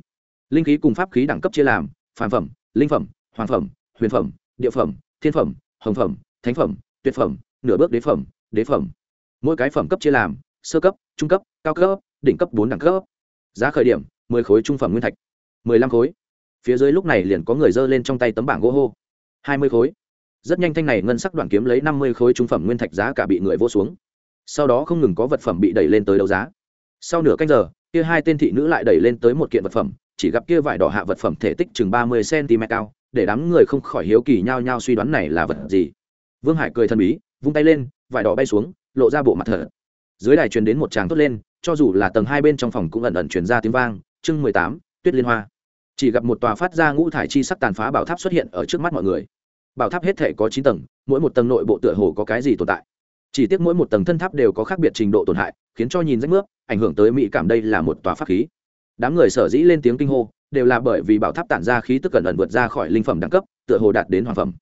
Linh khí cùng pháp khí đẳng cấp chia làm phản phẩm, linh phẩm, hoàng phẩm, huyền phẩm, địa phẩm, thiên phẩm, hồng phẩm, thánh phẩm, tuyệt phẩm, nửa bước đế phẩm đế phẩm. Mỗi cái phẩm cấp chia làm, sơ cấp, trung cấp, cao cấp, đỉnh cấp bốn đẳng cấp. Giá khởi điểm, mười khối trung phẩm nguyên thạch, mười lăm khối. Phía dưới lúc này liền có người giơ lên trong tay tấm bảng gỗ hô hai mươi khối. Rất nhanh thanh này ngân sắc đoạn kiếm lấy năm mươi khối trung phẩm nguyên thạch giá cả bị người vô xuống. Sau đó không ngừng có vật phẩm bị đẩy lên tới đấu giá. Sau nửa canh giờ, kia hai tên thị nữ lại đẩy lên tới một kiện vật phẩm, chỉ gặp kia vải đỏ hạ vật phẩm thể tích chừng ba mươi cm cao, để đám người không khỏi hiếu kỳ nhao nhao suy đoán này là vật gì. Vương hải cười thần bí, vung tay lên, vải đỏ bay xuống, lộ ra bộ mặt thở dưới đài truyền đến một tràng tốt lên, cho dù là tầng hai bên trong phòng cũng ẩn ẩn truyền ra tiếng vang, chương mười tám, tuyết liên hoa chỉ gặp một tòa phát ra ngũ thải chi sắc tàn phá bảo tháp xuất hiện ở trước mắt mọi người. Bảo tháp hết thể có chín tầng, mỗi một tầng nội bộ tựa hồ có cái gì tồn tại. Chỉ tiếc mỗi một tầng thân tháp đều có khác biệt trình độ tổn hại, khiến cho nhìn rách nước ảnh hưởng tới mỹ cảm đây là một tòa pháp khí. Đám người sở dĩ lên tiếng kinh hô, đều là bởi vì bảo tháp tản ra khí tức cẩn ẩn vượt ra khỏi linh phẩm đẳng cấp, tựa hồ đạt đến hoàng phẩm.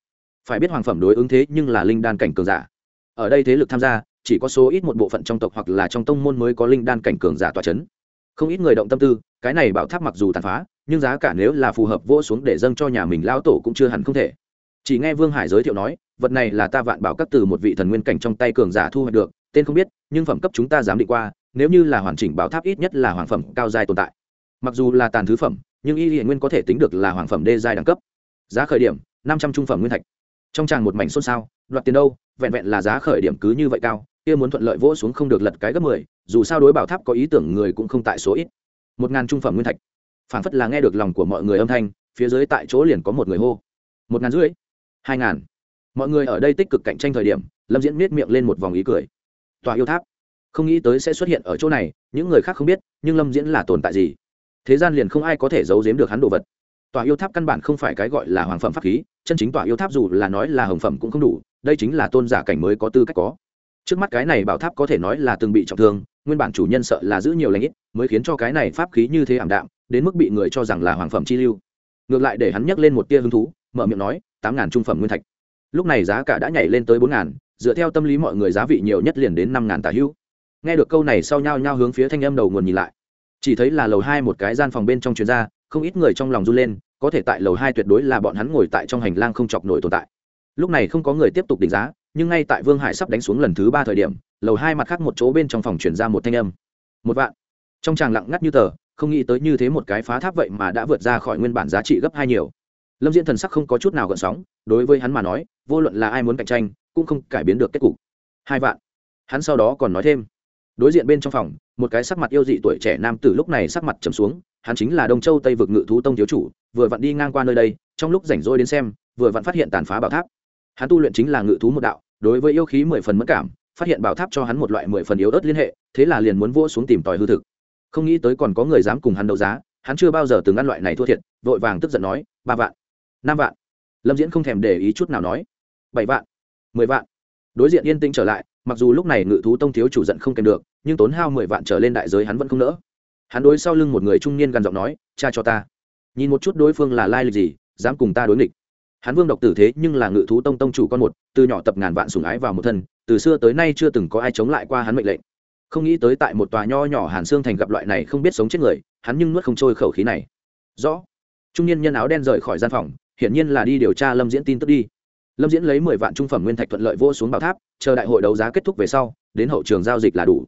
Phải biết hoàng phẩm đối ứng thế nhưng là linh đan cảnh cường giả. Ở đây thế lực tham gia, chỉ có số ít một bộ phận trong tộc hoặc là trong tông môn mới có linh đan cảnh cường giả tòa chấn. Không ít người động tâm tư, cái này bảo tháp mặc dù tàn phá nhưng giá cả nếu là phù hợp vô xuống để dâng cho nhà mình lao tổ cũng chưa hẳn không thể. Chỉ nghe vương hải giới thiệu nói, vật này là ta vạn bảo các từ một vị thần nguyên cảnh trong tay cường giả thu hoạch được, tên không biết, nhưng phẩm cấp chúng ta dám định qua, nếu như là hoàn chỉnh bảo tháp ít nhất là hoàng phẩm cao dài tồn tại. Mặc dù là tàn thứ phẩm, nhưng y hiện nguyên có thể tính được là hoàng phẩm đê giai đẳng cấp. Giá khởi điểm, năm trăm trung phẩm nguyên thạch. Trong tràng một mảnh xôn xao, đoạt tiền đâu, vẹn vẹn là giá khởi điểm cứ như vậy cao, kia muốn thuận lợi vỗ xuống không được lật cái gấp mười, dù sao đối bảo tháp có ý tưởng người cũng không tại số ít. Một ngàn trung phẩm nguyên thạch phản phất là nghe được lòng của mọi người âm thanh, phía dưới tại chỗ liền có một người hô. Một ngàn rưỡi, hai ngàn. Mọi người ở đây tích cực cạnh tranh thời điểm, lâm diễn miết miệng lên một vòng ý cười. Tòa yêu tháp. Không nghĩ tới sẽ xuất hiện ở chỗ này, những người khác không biết, nhưng lâm diễn là tồn tại gì? Thế gian liền không ai có thể giấu giếm được hắn đồ vật. Tòa yêu tháp căn bản không phải cái gọi là hoàng phẩm pháp khí, chân chính tòa yêu tháp dù là nói là hồng phẩm cũng không đủ, đây chính là tôn giả cảnh mới có tư cách có. Trước mắt cái này bảo tháp có thể nói là từng bị trọng thương, nguyên bản chủ nhân sợ là giữ nhiều lãnh ít, mới khiến cho cái này pháp khí như thế ảm đạm đến mức bị người cho rằng là hoàng phẩm chi lưu. Ngược lại để hắn nhắc lên một tia hứng thú, mở miệng nói, tám ngàn trung phẩm nguyên thạch. Lúc này giá cả đã nhảy lên tới bốn ngàn, dựa theo tâm lý mọi người giá vị nhiều nhất liền đến năm ngàn tả hữu nghe được câu này sau nhao nhao hướng phía thanh âm đầu nguồn nhìn lại. Chỉ thấy là lầu hai một cái gian phòng bên trong chuyên gia, không ít người trong lòng run lên, có thể tại lầu hai tuyệt đối là bọn hắn ngồi tại trong hành lang không chọc nổi tồn tại. Lúc này không có người tiếp tục định giá, nhưng ngay tại vương hải sắp đánh xuống lần thứ ba thời điểm, lầu hai mặt khác một chỗ bên trong phòng chuyển ra một thanh âm. Một vạn. Trong tràng lặng ngắt như tờ không nghĩ tới như thế một cái phá tháp vậy mà đã vượt ra khỏi nguyên bản giá trị gấp hai nhiều. Lâm diễn thần sắc không có chút nào gợn sóng, đối với hắn mà nói, vô luận là ai muốn cạnh tranh, cũng không cải biến được kết cục. Hai vạn. Hắn sau đó còn nói thêm. Đối diện bên trong phòng, một cái sắc mặt yêu dị tuổi trẻ nam tử lúc này sắc mặt trầm xuống, hắn chính là đông châu tây vực ngự thú tông thiếu chủ, vừa vặn đi ngang qua nơi đây, trong lúc rảnh rỗi đến xem, vừa vặn phát hiện tàn phá bảo tháp. Hắn tu luyện chính là ngự thú một đạo, đối với yêu khí mười phần mất cảm, phát hiện bảo tháp cho hắn một loại mười phần yếu ớt liên hệ, thế là liền muốn vỗ xuống tìm tòi hư thực không nghĩ tới còn có người dám cùng hắn đấu giá, hắn chưa bao giờ từng ăn loại này thua thiệt, vội vàng tức giận nói, ba vạn, năm vạn. Lâm diễn không thèm để ý chút nào nói, bảy vạn, mười vạn. Đối diện yên tĩnh trở lại, mặc dù lúc này ngự thú tông thiếu chủ giận không kèm được, nhưng tốn hao mười vạn trở lên đại giới hắn vẫn không nỡ. Hắn đối sau lưng một người trung niên gằn giọng nói, cha cho ta. Nhìn một chút đối phương là lai lịch gì, dám cùng ta đối nghịch. Hắn vương độc tử thế nhưng là ngự thú tông tông chủ con một, từ nhỏ tập ngàn vạn sủng ái vào một thân, từ xưa tới nay chưa từng có ai chống lại qua hắn mệnh lệnh không nghĩ tới tại một tòa nho nhỏ hàn xương thành gặp loại này không biết sống chết người, hắn nhưng nuốt không trôi khẩu khí này. Rõ. Trung niên nhân áo đen rời khỏi gian phòng, hiển nhiên là đi điều tra lâm diễn tin tức đi. Lâm diễn lấy mười vạn trung phẩm nguyên thạch thuận lợi vô xuống bảo tháp, chờ đại hội đấu giá kết thúc về sau, đến hậu trường giao dịch là đủ.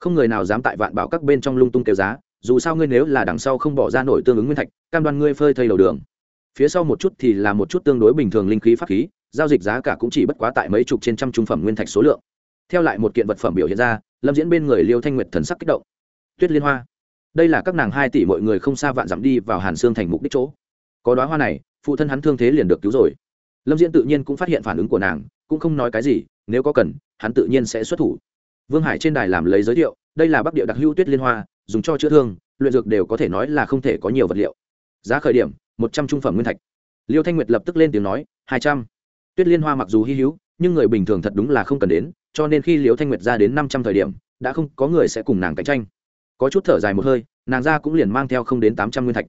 Không người nào dám tại vạn bảo các bên trong lung tung kêu giá, dù sao ngươi nếu là đằng sau không bỏ ra nổi tương ứng nguyên thạch, cam đoan ngươi phơi thây đầu đường. Phía sau một chút thì là một chút tương đối bình thường linh khí pháp khí, giao dịch giá cả cũng chỉ bất quá tại mấy chục trên trăm trung phẩm nguyên thạch số lượng theo lại một kiện vật phẩm biểu hiện ra, lâm diễn bên người liêu thanh nguyệt thần sắc kích động. Tuyết liên hoa. Đây là các nàng hai tỷ mọi người không xa vạn dặm đi vào hàn xương thành mục đích chỗ. Có đoá hoa này, phụ thân hắn thương thế liền được cứu rồi. Lâm diễn tự nhiên cũng phát hiện phản ứng của nàng, cũng không nói cái gì, nếu có cần, hắn tự nhiên sẽ xuất thủ. Vương hải trên đài làm lấy giới thiệu, đây là bắc địa đặc hữu tuyết liên hoa, dùng cho chữa thương, luyện dược đều có thể nói là không thể có nhiều vật liệu. Giá khởi điểm, một trăm trung phẩm nguyên thạch. Liêu thanh nguyệt lập tức lên tiếng nói, hai trăm. Tuyết liên hoa mặc dù hy hữu, nhưng người bình thường thật đúng là không cần đến cho nên khi Liễu thanh nguyệt ra đến năm trăm thời điểm, đã không có người sẽ cùng nàng cạnh tranh. Có chút thở dài một hơi, nàng ra cũng liền mang theo không đến tám trăm nguyên thạch.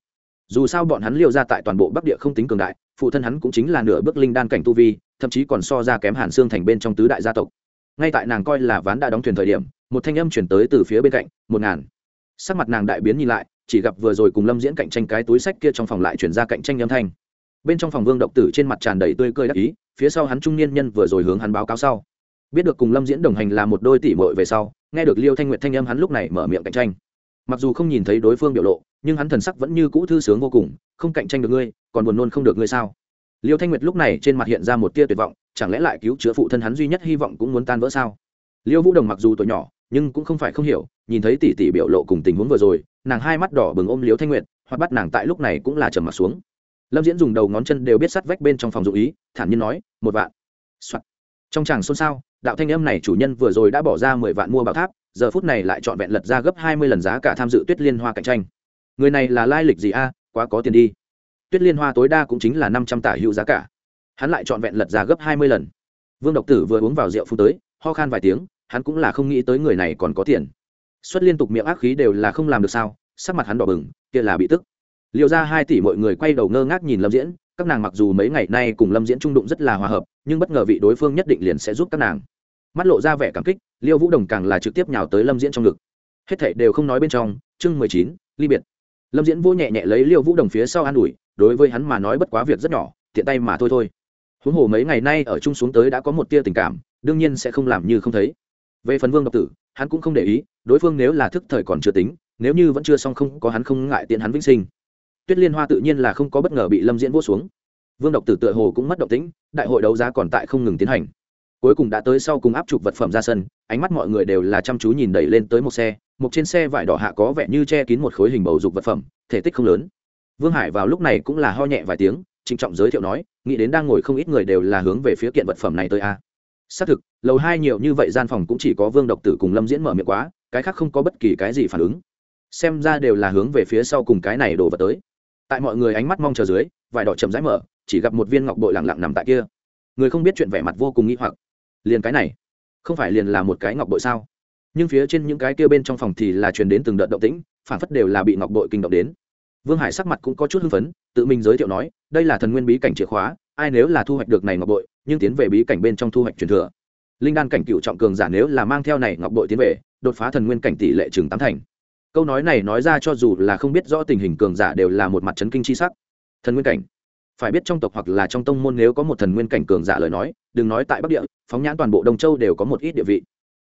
Dù sao bọn hắn liều ra tại toàn bộ bắc địa không tính cường đại, phụ thân hắn cũng chính là nửa bước linh đan cảnh tu vi, thậm chí còn so ra kém hàn xương thành bên trong tứ đại gia tộc. Ngay tại nàng coi là ván đã đóng thuyền thời điểm, một thanh âm chuyển tới từ phía bên cạnh, một ngàn. Sắc mặt nàng đại biến nhìn lại, chỉ gặp vừa rồi cùng lâm diễn cạnh tranh cái túi sách kia trong phòng lại chuyển ra cạnh tranh âm thanh. Bên trong phòng vương độc tử trên mặt tràn đầy tươi cười đắc ý, phía sau hắn trung niên nhân vừa rồi hướng hắn báo cáo sau biết được cùng lâm diễn đồng hành là một đôi tỷ mội về sau, nghe được liêu thanh nguyệt thanh âm hắn lúc này mở miệng cạnh tranh. Mặc dù không nhìn thấy đối phương biểu lộ, nhưng hắn thần sắc vẫn như cũ thư sướng vô cùng, không cạnh tranh được ngươi, còn buồn nôn không được ngươi sao? Liêu thanh nguyệt lúc này trên mặt hiện ra một tia tuyệt vọng, chẳng lẽ lại cứu chữa phụ thân hắn duy nhất hy vọng cũng muốn tan vỡ sao? Liêu vũ đồng mặc dù tuổi nhỏ, nhưng cũng không phải không hiểu, nhìn thấy tỷ tỷ biểu lộ cùng tình huống vừa rồi, nàng hai mắt đỏ bừng ôm liêu thanh nguyệt, hoặc bắt nàng tại lúc này cũng là trầm mặt xuống. Lâm diễn dùng đầu ngón chân đều biết sắt vách bên trong phòng dụ ý, thản nhiên nói, một vạn. Trong chàng xôn xao đạo thanh âm này chủ nhân vừa rồi đã bỏ ra mười vạn mua bảo tháp, giờ phút này lại trọn vẹn lật ra gấp hai mươi lần giá cả tham dự tuyết liên hoa cạnh tranh. Người này là lai lịch gì a? Quá có tiền đi. Tuyết liên hoa tối đa cũng chính là năm trăm tả hữu giá cả. Hắn lại trọn vẹn lật ra gấp hai mươi lần. Vương độc tử vừa uống vào rượu phun tới, ho khan vài tiếng, hắn cũng là không nghĩ tới người này còn có tiền. Xuất liên tục miệng ác khí đều là không làm được sao, sắc mặt hắn đỏ bừng, kia là bị tức. Liệu ra hai tỷ mọi người quay đầu ngơ ngác nhìn lâm diễn, các nàng mặc dù mấy ngày nay cùng lâm diễn trung đụng rất là hòa hợp, nhưng bất ngờ vị đối phương nhất định liền sẽ giúp các nàng mắt lộ ra vẻ cảm kích, liêu vũ đồng càng là trực tiếp nhào tới lâm diễn trong ngực. Hết thảy đều không nói bên trong, chương mười chín, ly biệt. Lâm diễn vô nhẹ nhẹ lấy liêu vũ đồng phía sau an ủi, đối với hắn mà nói bất quá việc rất nhỏ, tiện tay mà thôi thôi. Huống hồ mấy ngày nay ở chung xuống tới đã có một tia tình cảm, đương nhiên sẽ không làm như không thấy. Về phần vương độc tử, hắn cũng không để ý, đối phương nếu là thức thời còn chưa tính, nếu như vẫn chưa xong không có hắn không ngại tiện hắn vĩnh sinh. Tuyết liên hoa tự nhiên là không có bất ngờ bị lâm diễn vô xuống. Vương độc tử tựa hồ cũng mất động tĩnh, đại hội đấu giá còn tại không ngừng tiến hành cuối cùng đã tới sau cùng áp chụp vật phẩm ra sân, ánh mắt mọi người đều là chăm chú nhìn đẩy lên tới một xe, một trên xe vải đỏ hạ có vẻ như che kín một khối hình bầu dục vật phẩm, thể tích không lớn. Vương hải vào lúc này cũng là ho nhẹ vài tiếng, trịnh trọng giới thiệu nói, nghĩ đến đang ngồi không ít người đều là hướng về phía kiện vật phẩm này tới a. Xác thực, lầu hai nhiều như vậy gian phòng cũng chỉ có vương độc tử cùng lâm diễn mở miệng quá, cái khác không có bất kỳ cái gì phản ứng. Xem ra đều là hướng về phía sau cùng cái này đổ vật tới. Tại mọi người ánh mắt mong chờ dưới, vải đỏ chầm rãi mở, chỉ gặp một viên ngọc bội lặng lặng nằm tại kia. Người không biết chuyện vẻ mặt vô cùng nghĩ hoặc liền cái này. Không phải liền là một cái ngọc bội sao? Nhưng phía trên những cái kia bên trong phòng thì là truyền đến từng đợt động tĩnh, phản phất đều là bị ngọc bội kinh động đến. Vương hải sắc mặt cũng có chút hưng phấn, tự mình giới thiệu nói, đây là thần nguyên bí cảnh chìa khóa, ai nếu là thu hoạch được này ngọc bội, nhưng tiến về bí cảnh bên trong thu hoạch truyền thừa. Linh đan cảnh cựu trọng cường giả nếu là mang theo này ngọc bội tiến về, đột phá thần nguyên cảnh tỷ lệ chừng tám thành. Câu nói này nói ra cho dù là không biết rõ tình hình cường giả đều là một mặt chấn kinh chi sắc. Thần nguyên cảnh. Phải biết trong tộc hoặc là trong tông môn nếu có một thần nguyên cảnh cường giả lời nói đừng nói tại bắc địa, phóng nhãn toàn bộ đông châu đều có một ít địa vị.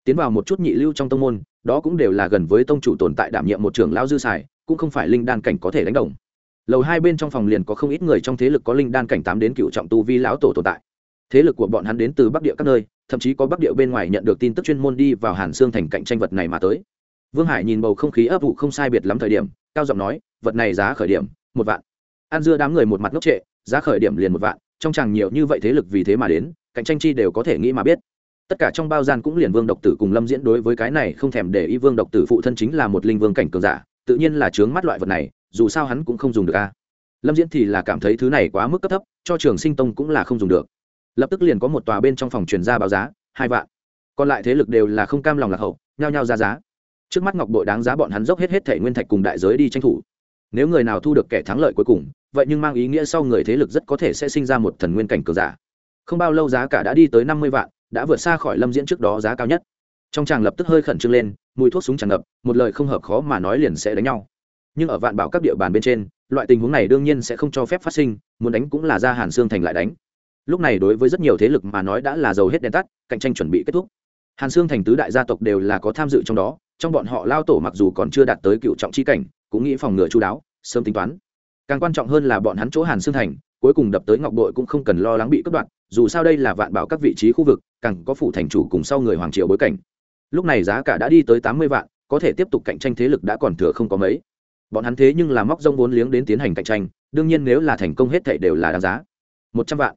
Tiến vào một chút nhị lưu trong tông môn, đó cũng đều là gần với tông chủ tồn tại đảm nhiệm một trưởng lao dư xài, cũng không phải linh đan cảnh có thể đánh đồng. Lầu hai bên trong phòng liền có không ít người trong thế lực có linh đan cảnh tám đến cựu trọng tu vi lão tổ tồn tại. Thế lực của bọn hắn đến từ bắc địa các nơi, thậm chí có bắc địa bên ngoài nhận được tin tức chuyên môn đi vào hàn xương thành cạnh tranh vật này mà tới. Vương hải nhìn bầu không khí ấp ủ không sai biệt lắm thời điểm, cao giọng nói, vật này giá khởi điểm, một vạn. An dưa đám người một mặt ngốc trệ, giá khởi điểm liền một vạn, trong chàng nhiều như vậy thế lực vì thế mà đến cạnh tranh chi đều có thể nghĩ mà biết. Tất cả trong bao gian cũng liền vương độc tử cùng lâm diễn đối với cái này không thèm để ý vương độc tử phụ thân chính là một linh vương cảnh cường giả, tự nhiên là chướng mắt loại vật này, dù sao hắn cũng không dùng được a. Lâm diễn thì là cảm thấy thứ này quá mức cấp thấp, cho trường sinh tông cũng là không dùng được. Lập tức liền có một tòa bên trong phòng truyền ra báo giá, hai vạn. Còn lại thế lực đều là không cam lòng lạc hậu, nhao nhao ra giá. Trước mắt ngọc bội đáng giá bọn hắn dốc hết hết thể nguyên thạch cùng đại giới đi tranh thủ. Nếu người nào thu được kẻ thắng lợi cuối cùng, vậy nhưng mang ý nghĩa sau người thế lực rất có thể sẽ sinh ra một thần nguyên cảnh cường giả không bao lâu giá cả đã đi tới năm mươi vạn, đã vượt xa khỏi lâm diễn trước đó giá cao nhất. Trong tràng lập tức hơi khẩn trương lên, mùi thuốc súng tràn ngập, một lời không hợp khó mà nói liền sẽ đánh nhau. Nhưng ở vạn bảo các địa bàn bên trên, loại tình huống này đương nhiên sẽ không cho phép phát sinh, muốn đánh cũng là ra hàn xương thành lại đánh. Lúc này đối với rất nhiều thế lực mà nói đã là giàu hết đèn tắt, cạnh tranh chuẩn bị kết thúc. Hàn xương thành tứ đại gia tộc đều là có tham dự trong đó, trong bọn họ lao tổ mặc dù còn chưa đạt tới cựu trọng chi cảnh, cũng nghĩ phòng ngừa chú đáo, sớm tính toán. Càng quan trọng hơn là bọn hắn chỗ hàn xương thành, cuối cùng đập tới ngọc đội cũng không cần lo lắng bị cướp đoạt dù sao đây là vạn bảo các vị trí khu vực, càng có phủ thành chủ cùng sau người hoàng triều bối cảnh. Lúc này giá cả đã đi tới tám mươi vạn, có thể tiếp tục cạnh tranh thế lực đã còn thừa không có mấy. Bọn hắn thế nhưng là móc rông vốn liếng đến tiến hành cạnh tranh, đương nhiên nếu là thành công hết thảy đều là đáng giá. Một trăm vạn.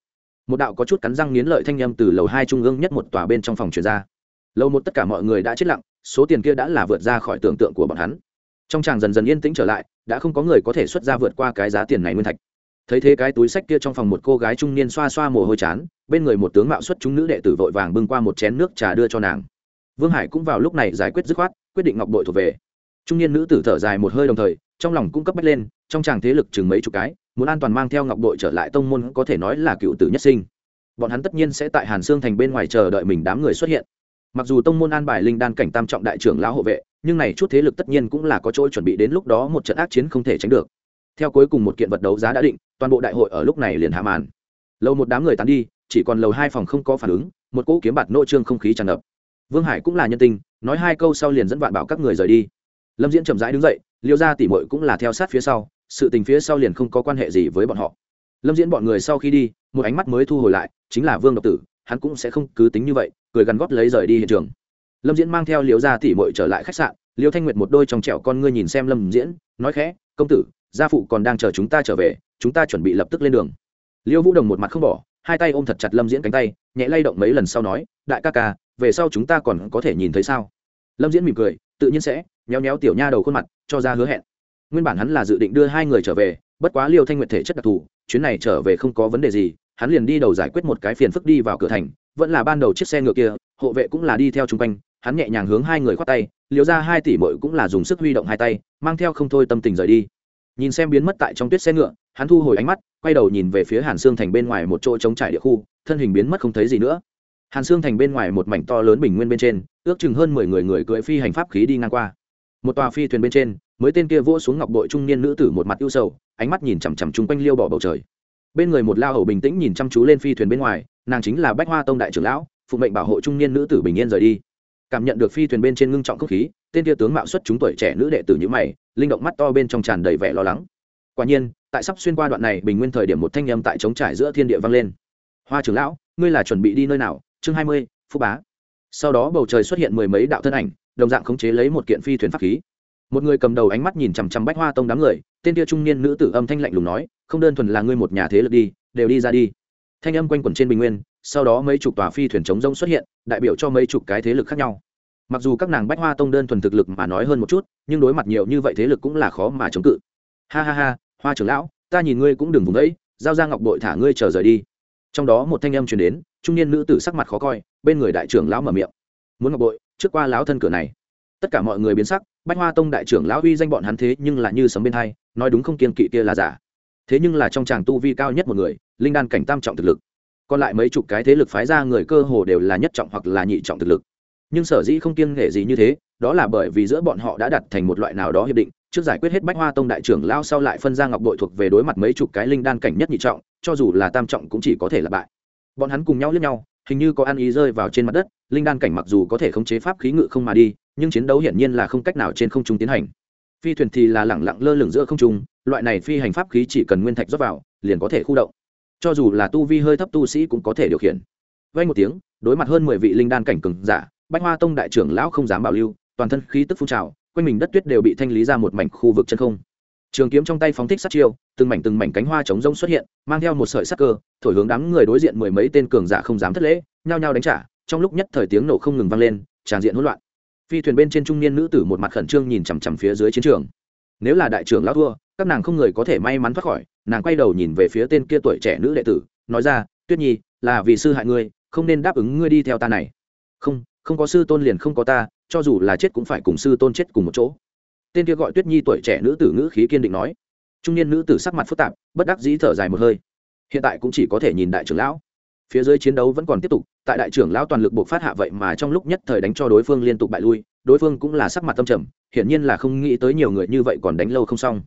Một đạo có chút cắn răng nghiến lợi thanh â m từ lầu hai trung ương nhất một tòa bên trong phòng truyền ra. Lâu một tất cả mọi người đã chết lặng, số tiền kia đã là vượt ra khỏi tưởng tượng của bọn hắn. Trong tràng dần dần yên tĩnh trở lại, đã không có người có thể xuất ra vượt qua cái giá tiền này nguyên thạch thấy thế cái túi sách kia trong phòng một cô gái trung niên xoa xoa mồ hôi chán, bên người một tướng mạo xuất chúng nữ đệ tử vội vàng bưng qua một chén nước trà đưa cho nàng. Vương hải cũng vào lúc này giải quyết dứt khoát, quyết định ngọc bội thuộc về. Trung niên nữ tử thở dài một hơi đồng thời, trong lòng cung cấp bách lên, trong tràng thế lực chừng mấy chục cái, muốn an toàn mang theo ngọc bội trở lại tông môn có thể nói là cựu tử nhất sinh. Bọn hắn tất nhiên sẽ tại hàn sương thành bên ngoài chờ đợi mình đám người xuất hiện. Mặc dù tông môn an bài linh đan cảnh tam trọng đại trưởng lão hộ vệ, nhưng này chút thế lực tất nhiên cũng là có chỗ chuẩn bị đến lúc đó một trận ác chiến không thể tránh được theo cuối cùng một kiện vật đấu giá đã định, toàn bộ đại hội ở lúc này liền hạ màn. Lâu một đám người tán đi, chỉ còn lầu hai phòng không có phản ứng, một cỗ kiếm bạt nội trương không khí tràn ngập. Vương hải cũng là nhân tình, nói hai câu sau liền dẫn vạn bảo các người rời đi. Lâm diễn chậm rãi đứng dậy, liêu ra tỉ mội cũng là theo sát phía sau, sự tình phía sau liền không có quan hệ gì với bọn họ. Lâm diễn bọn người sau khi đi, một ánh mắt mới thu hồi lại, chính là vương độc tử, hắn cũng sẽ không cứ tính như vậy, cười gắn góp lấy rời đi hiện trường. Lâm diễn mang theo liêu ra tỉ mội trở lại khách sạn, liêu thanh nguyệt một đôi trong trẻo con ngươi nhìn xem lâm diễn, nói khẽ, công tử gia phụ còn đang chờ chúng ta trở về, chúng ta chuẩn bị lập tức lên đường. Liêu vũ đồng một mặt không bỏ, hai tay ôm thật chặt lâm diễn cánh tay, nhẹ lay động mấy lần sau nói, đại ca ca, về sau chúng ta còn có thể nhìn thấy sao? Lâm diễn mỉm cười, tự nhiên sẽ nhéo nhéo tiểu nha đầu khuôn mặt, cho ra hứa hẹn. Nguyên bản hắn là dự định đưa hai người trở về, bất quá liêu thanh nguyện thể chất đặc thù, chuyến này trở về không có vấn đề gì, hắn liền đi đầu giải quyết một cái phiền phức đi vào cửa thành, vẫn là ban đầu chiếc xe ngựa kia, hộ vệ cũng là đi theo chung quanh, hắn nhẹ nhàng hướng hai người khoác tay liều ra hai tỷ mội cũng là dùng sức huy động hai tay, mang theo không thôi tâm tình rời đi nhìn xem biến mất tại trong tuyết xe ngựa, hắn thu hồi ánh mắt, quay đầu nhìn về phía hàn xương thành bên ngoài một chỗ trống trải địa khu, thân hình biến mất không thấy gì nữa. Hàn xương thành bên ngoài một mảnh to lớn bình nguyên bên trên, ước chừng hơn mười người người cưỡi phi hành pháp khí đi ngang qua. Một tòa phi thuyền bên trên, mới tên kia vỗ xuống ngọc bội trung niên nữ tử một mặt ưu sầu, ánh mắt nhìn chằm chằm chung quanh liêu bỏ bầu trời. Bên người một lao hầu bình tĩnh nhìn chăm chú lên phi thuyền bên ngoài, nàng chính là bách hoa tông đại trưởng lão, phụ mệnh bảo hộ trung niên nữ tử bình yên rời đi. Cảm nhận được phi thuyền bên trên ngưng trọng không khí tên kia tướng mạo xuất chúng tuổi trẻ nữ đệ tử như mày, linh động mắt to bên trong tràn đầy vẻ lo lắng. Quả nhiên, tại sắp xuyên qua đoạn này bình nguyên thời điểm một thanh âm tại trống trải giữa thiên địa vang lên. Hoa trưởng lão, ngươi là chuẩn bị đi nơi nào? Chương hai mươi, phú bá. Sau đó bầu trời xuất hiện mười mấy đạo thân ảnh, đồng dạng khống chế lấy một kiện phi thuyền pháp khí. Một người cầm đầu ánh mắt nhìn chằm chằm bách hoa tông đám người, tên kia trung niên nữ tử âm thanh lạnh lùng nói, không đơn thuần là ngươi một nhà thế lực đi, đều đi ra đi. Thanh âm quanh quẩn trên bình nguyên, sau đó mấy chục tòa phi thuyền chống rông xuất hiện, đại biểu cho mấy chục cái thế lực khác nhau mặc dù các nàng bách hoa tông đơn thuần thực lực mà nói hơn một chút, nhưng đối mặt nhiều như vậy thế lực cũng là khó mà chống cự. Ha ha ha, hoa trưởng lão, ta nhìn ngươi cũng đừng vùng đấy giao ra ngọc bội thả ngươi chờ rời đi. Trong đó một thanh âm truyền đến, trung niên nữ tử sắc mặt khó coi, bên người đại trưởng lão mở miệng. Muốn ngọc bội, trước qua lão thân cửa này. Tất cả mọi người biến sắc, bách hoa tông đại trưởng lão uy danh bọn hắn thế nhưng là như sấm bên hai, nói đúng không kiên kỵ kia là giả. Thế nhưng là trong tràng tu vi cao nhất một người, linh đan cảnh tam trọng thực lực. Còn lại mấy chục cái thế lực phái ra người cơ hồ đều là nhất trọng hoặc là nhị trọng thực lực nhưng sở dĩ không kiêng nghệ gì như thế, đó là bởi vì giữa bọn họ đã đặt thành một loại nào đó hiệp định, trước giải quyết hết bách hoa tông đại trưởng lao sau lại phân ra ngọc đội thuộc về đối mặt mấy chục cái linh đan cảnh nhất nhị trọng, cho dù là tam trọng cũng chỉ có thể là bại. Bọn hắn cùng nhau lướt nhau, hình như có ăn ý rơi vào trên mặt đất, linh đan cảnh mặc dù có thể khống chế pháp khí ngự không mà đi, nhưng chiến đấu hiển nhiên là không cách nào trên không trung tiến hành. Phi thuyền thì là lẳng lặng lơ lửng giữa không trung, loại này phi hành pháp khí chỉ cần nguyên thạch rót vào, liền có thể khu động. Cho dù là tu vi hơi thấp tu sĩ cũng có thể điều khiển. Vay một tiếng, đối mặt hơn mười vị linh đan cảnh cừng giả bách hoa tông đại trưởng lão không dám bảo lưu, toàn thân khí tức phun trào, quanh mình đất tuyết đều bị thanh lý ra một mảnh khu vực chân không. Trường kiếm trong tay phóng thích sát chiêu, từng mảnh từng mảnh cánh hoa chống rông xuất hiện, mang theo một sợi sắc cơ, thổi hướng đám người đối diện mười mấy tên cường giả không dám thất lễ, nhao nhao đánh trả, trong lúc nhất thời tiếng nổ không ngừng vang lên, tràn diện hỗn loạn. Phi thuyền bên trên trung niên nữ tử một mặt khẩn trương nhìn chằm chằm phía dưới chiến trường. Nếu là đại trưởng lão thua, các nàng không người có thể may mắn thoát khỏi, nàng quay đầu nhìn về phía tên kia tuổi trẻ nữ đệ tử, nói ra, tuyết nhi, là vì sư hại ngươi, không nên đáp ứng ngươi đi theo ta này. Không không có sư tôn liền không có ta, cho dù là chết cũng phải cùng sư tôn chết cùng một chỗ. Tên kia gọi tuyết nhi tuổi trẻ nữ tử ngữ khí kiên định nói. Trung niên nữ tử sắc mặt phức tạp, bất đắc dĩ thở dài một hơi. Hiện tại cũng chỉ có thể nhìn đại trưởng lão. Phía dưới chiến đấu vẫn còn tiếp tục, tại đại trưởng lão toàn lực buộc phát hạ vậy mà trong lúc nhất thời đánh cho đối phương liên tục bại lui, đối phương cũng là sắc mặt tâm trầm, hiển nhiên là không nghĩ tới nhiều người như vậy còn đánh lâu không xong.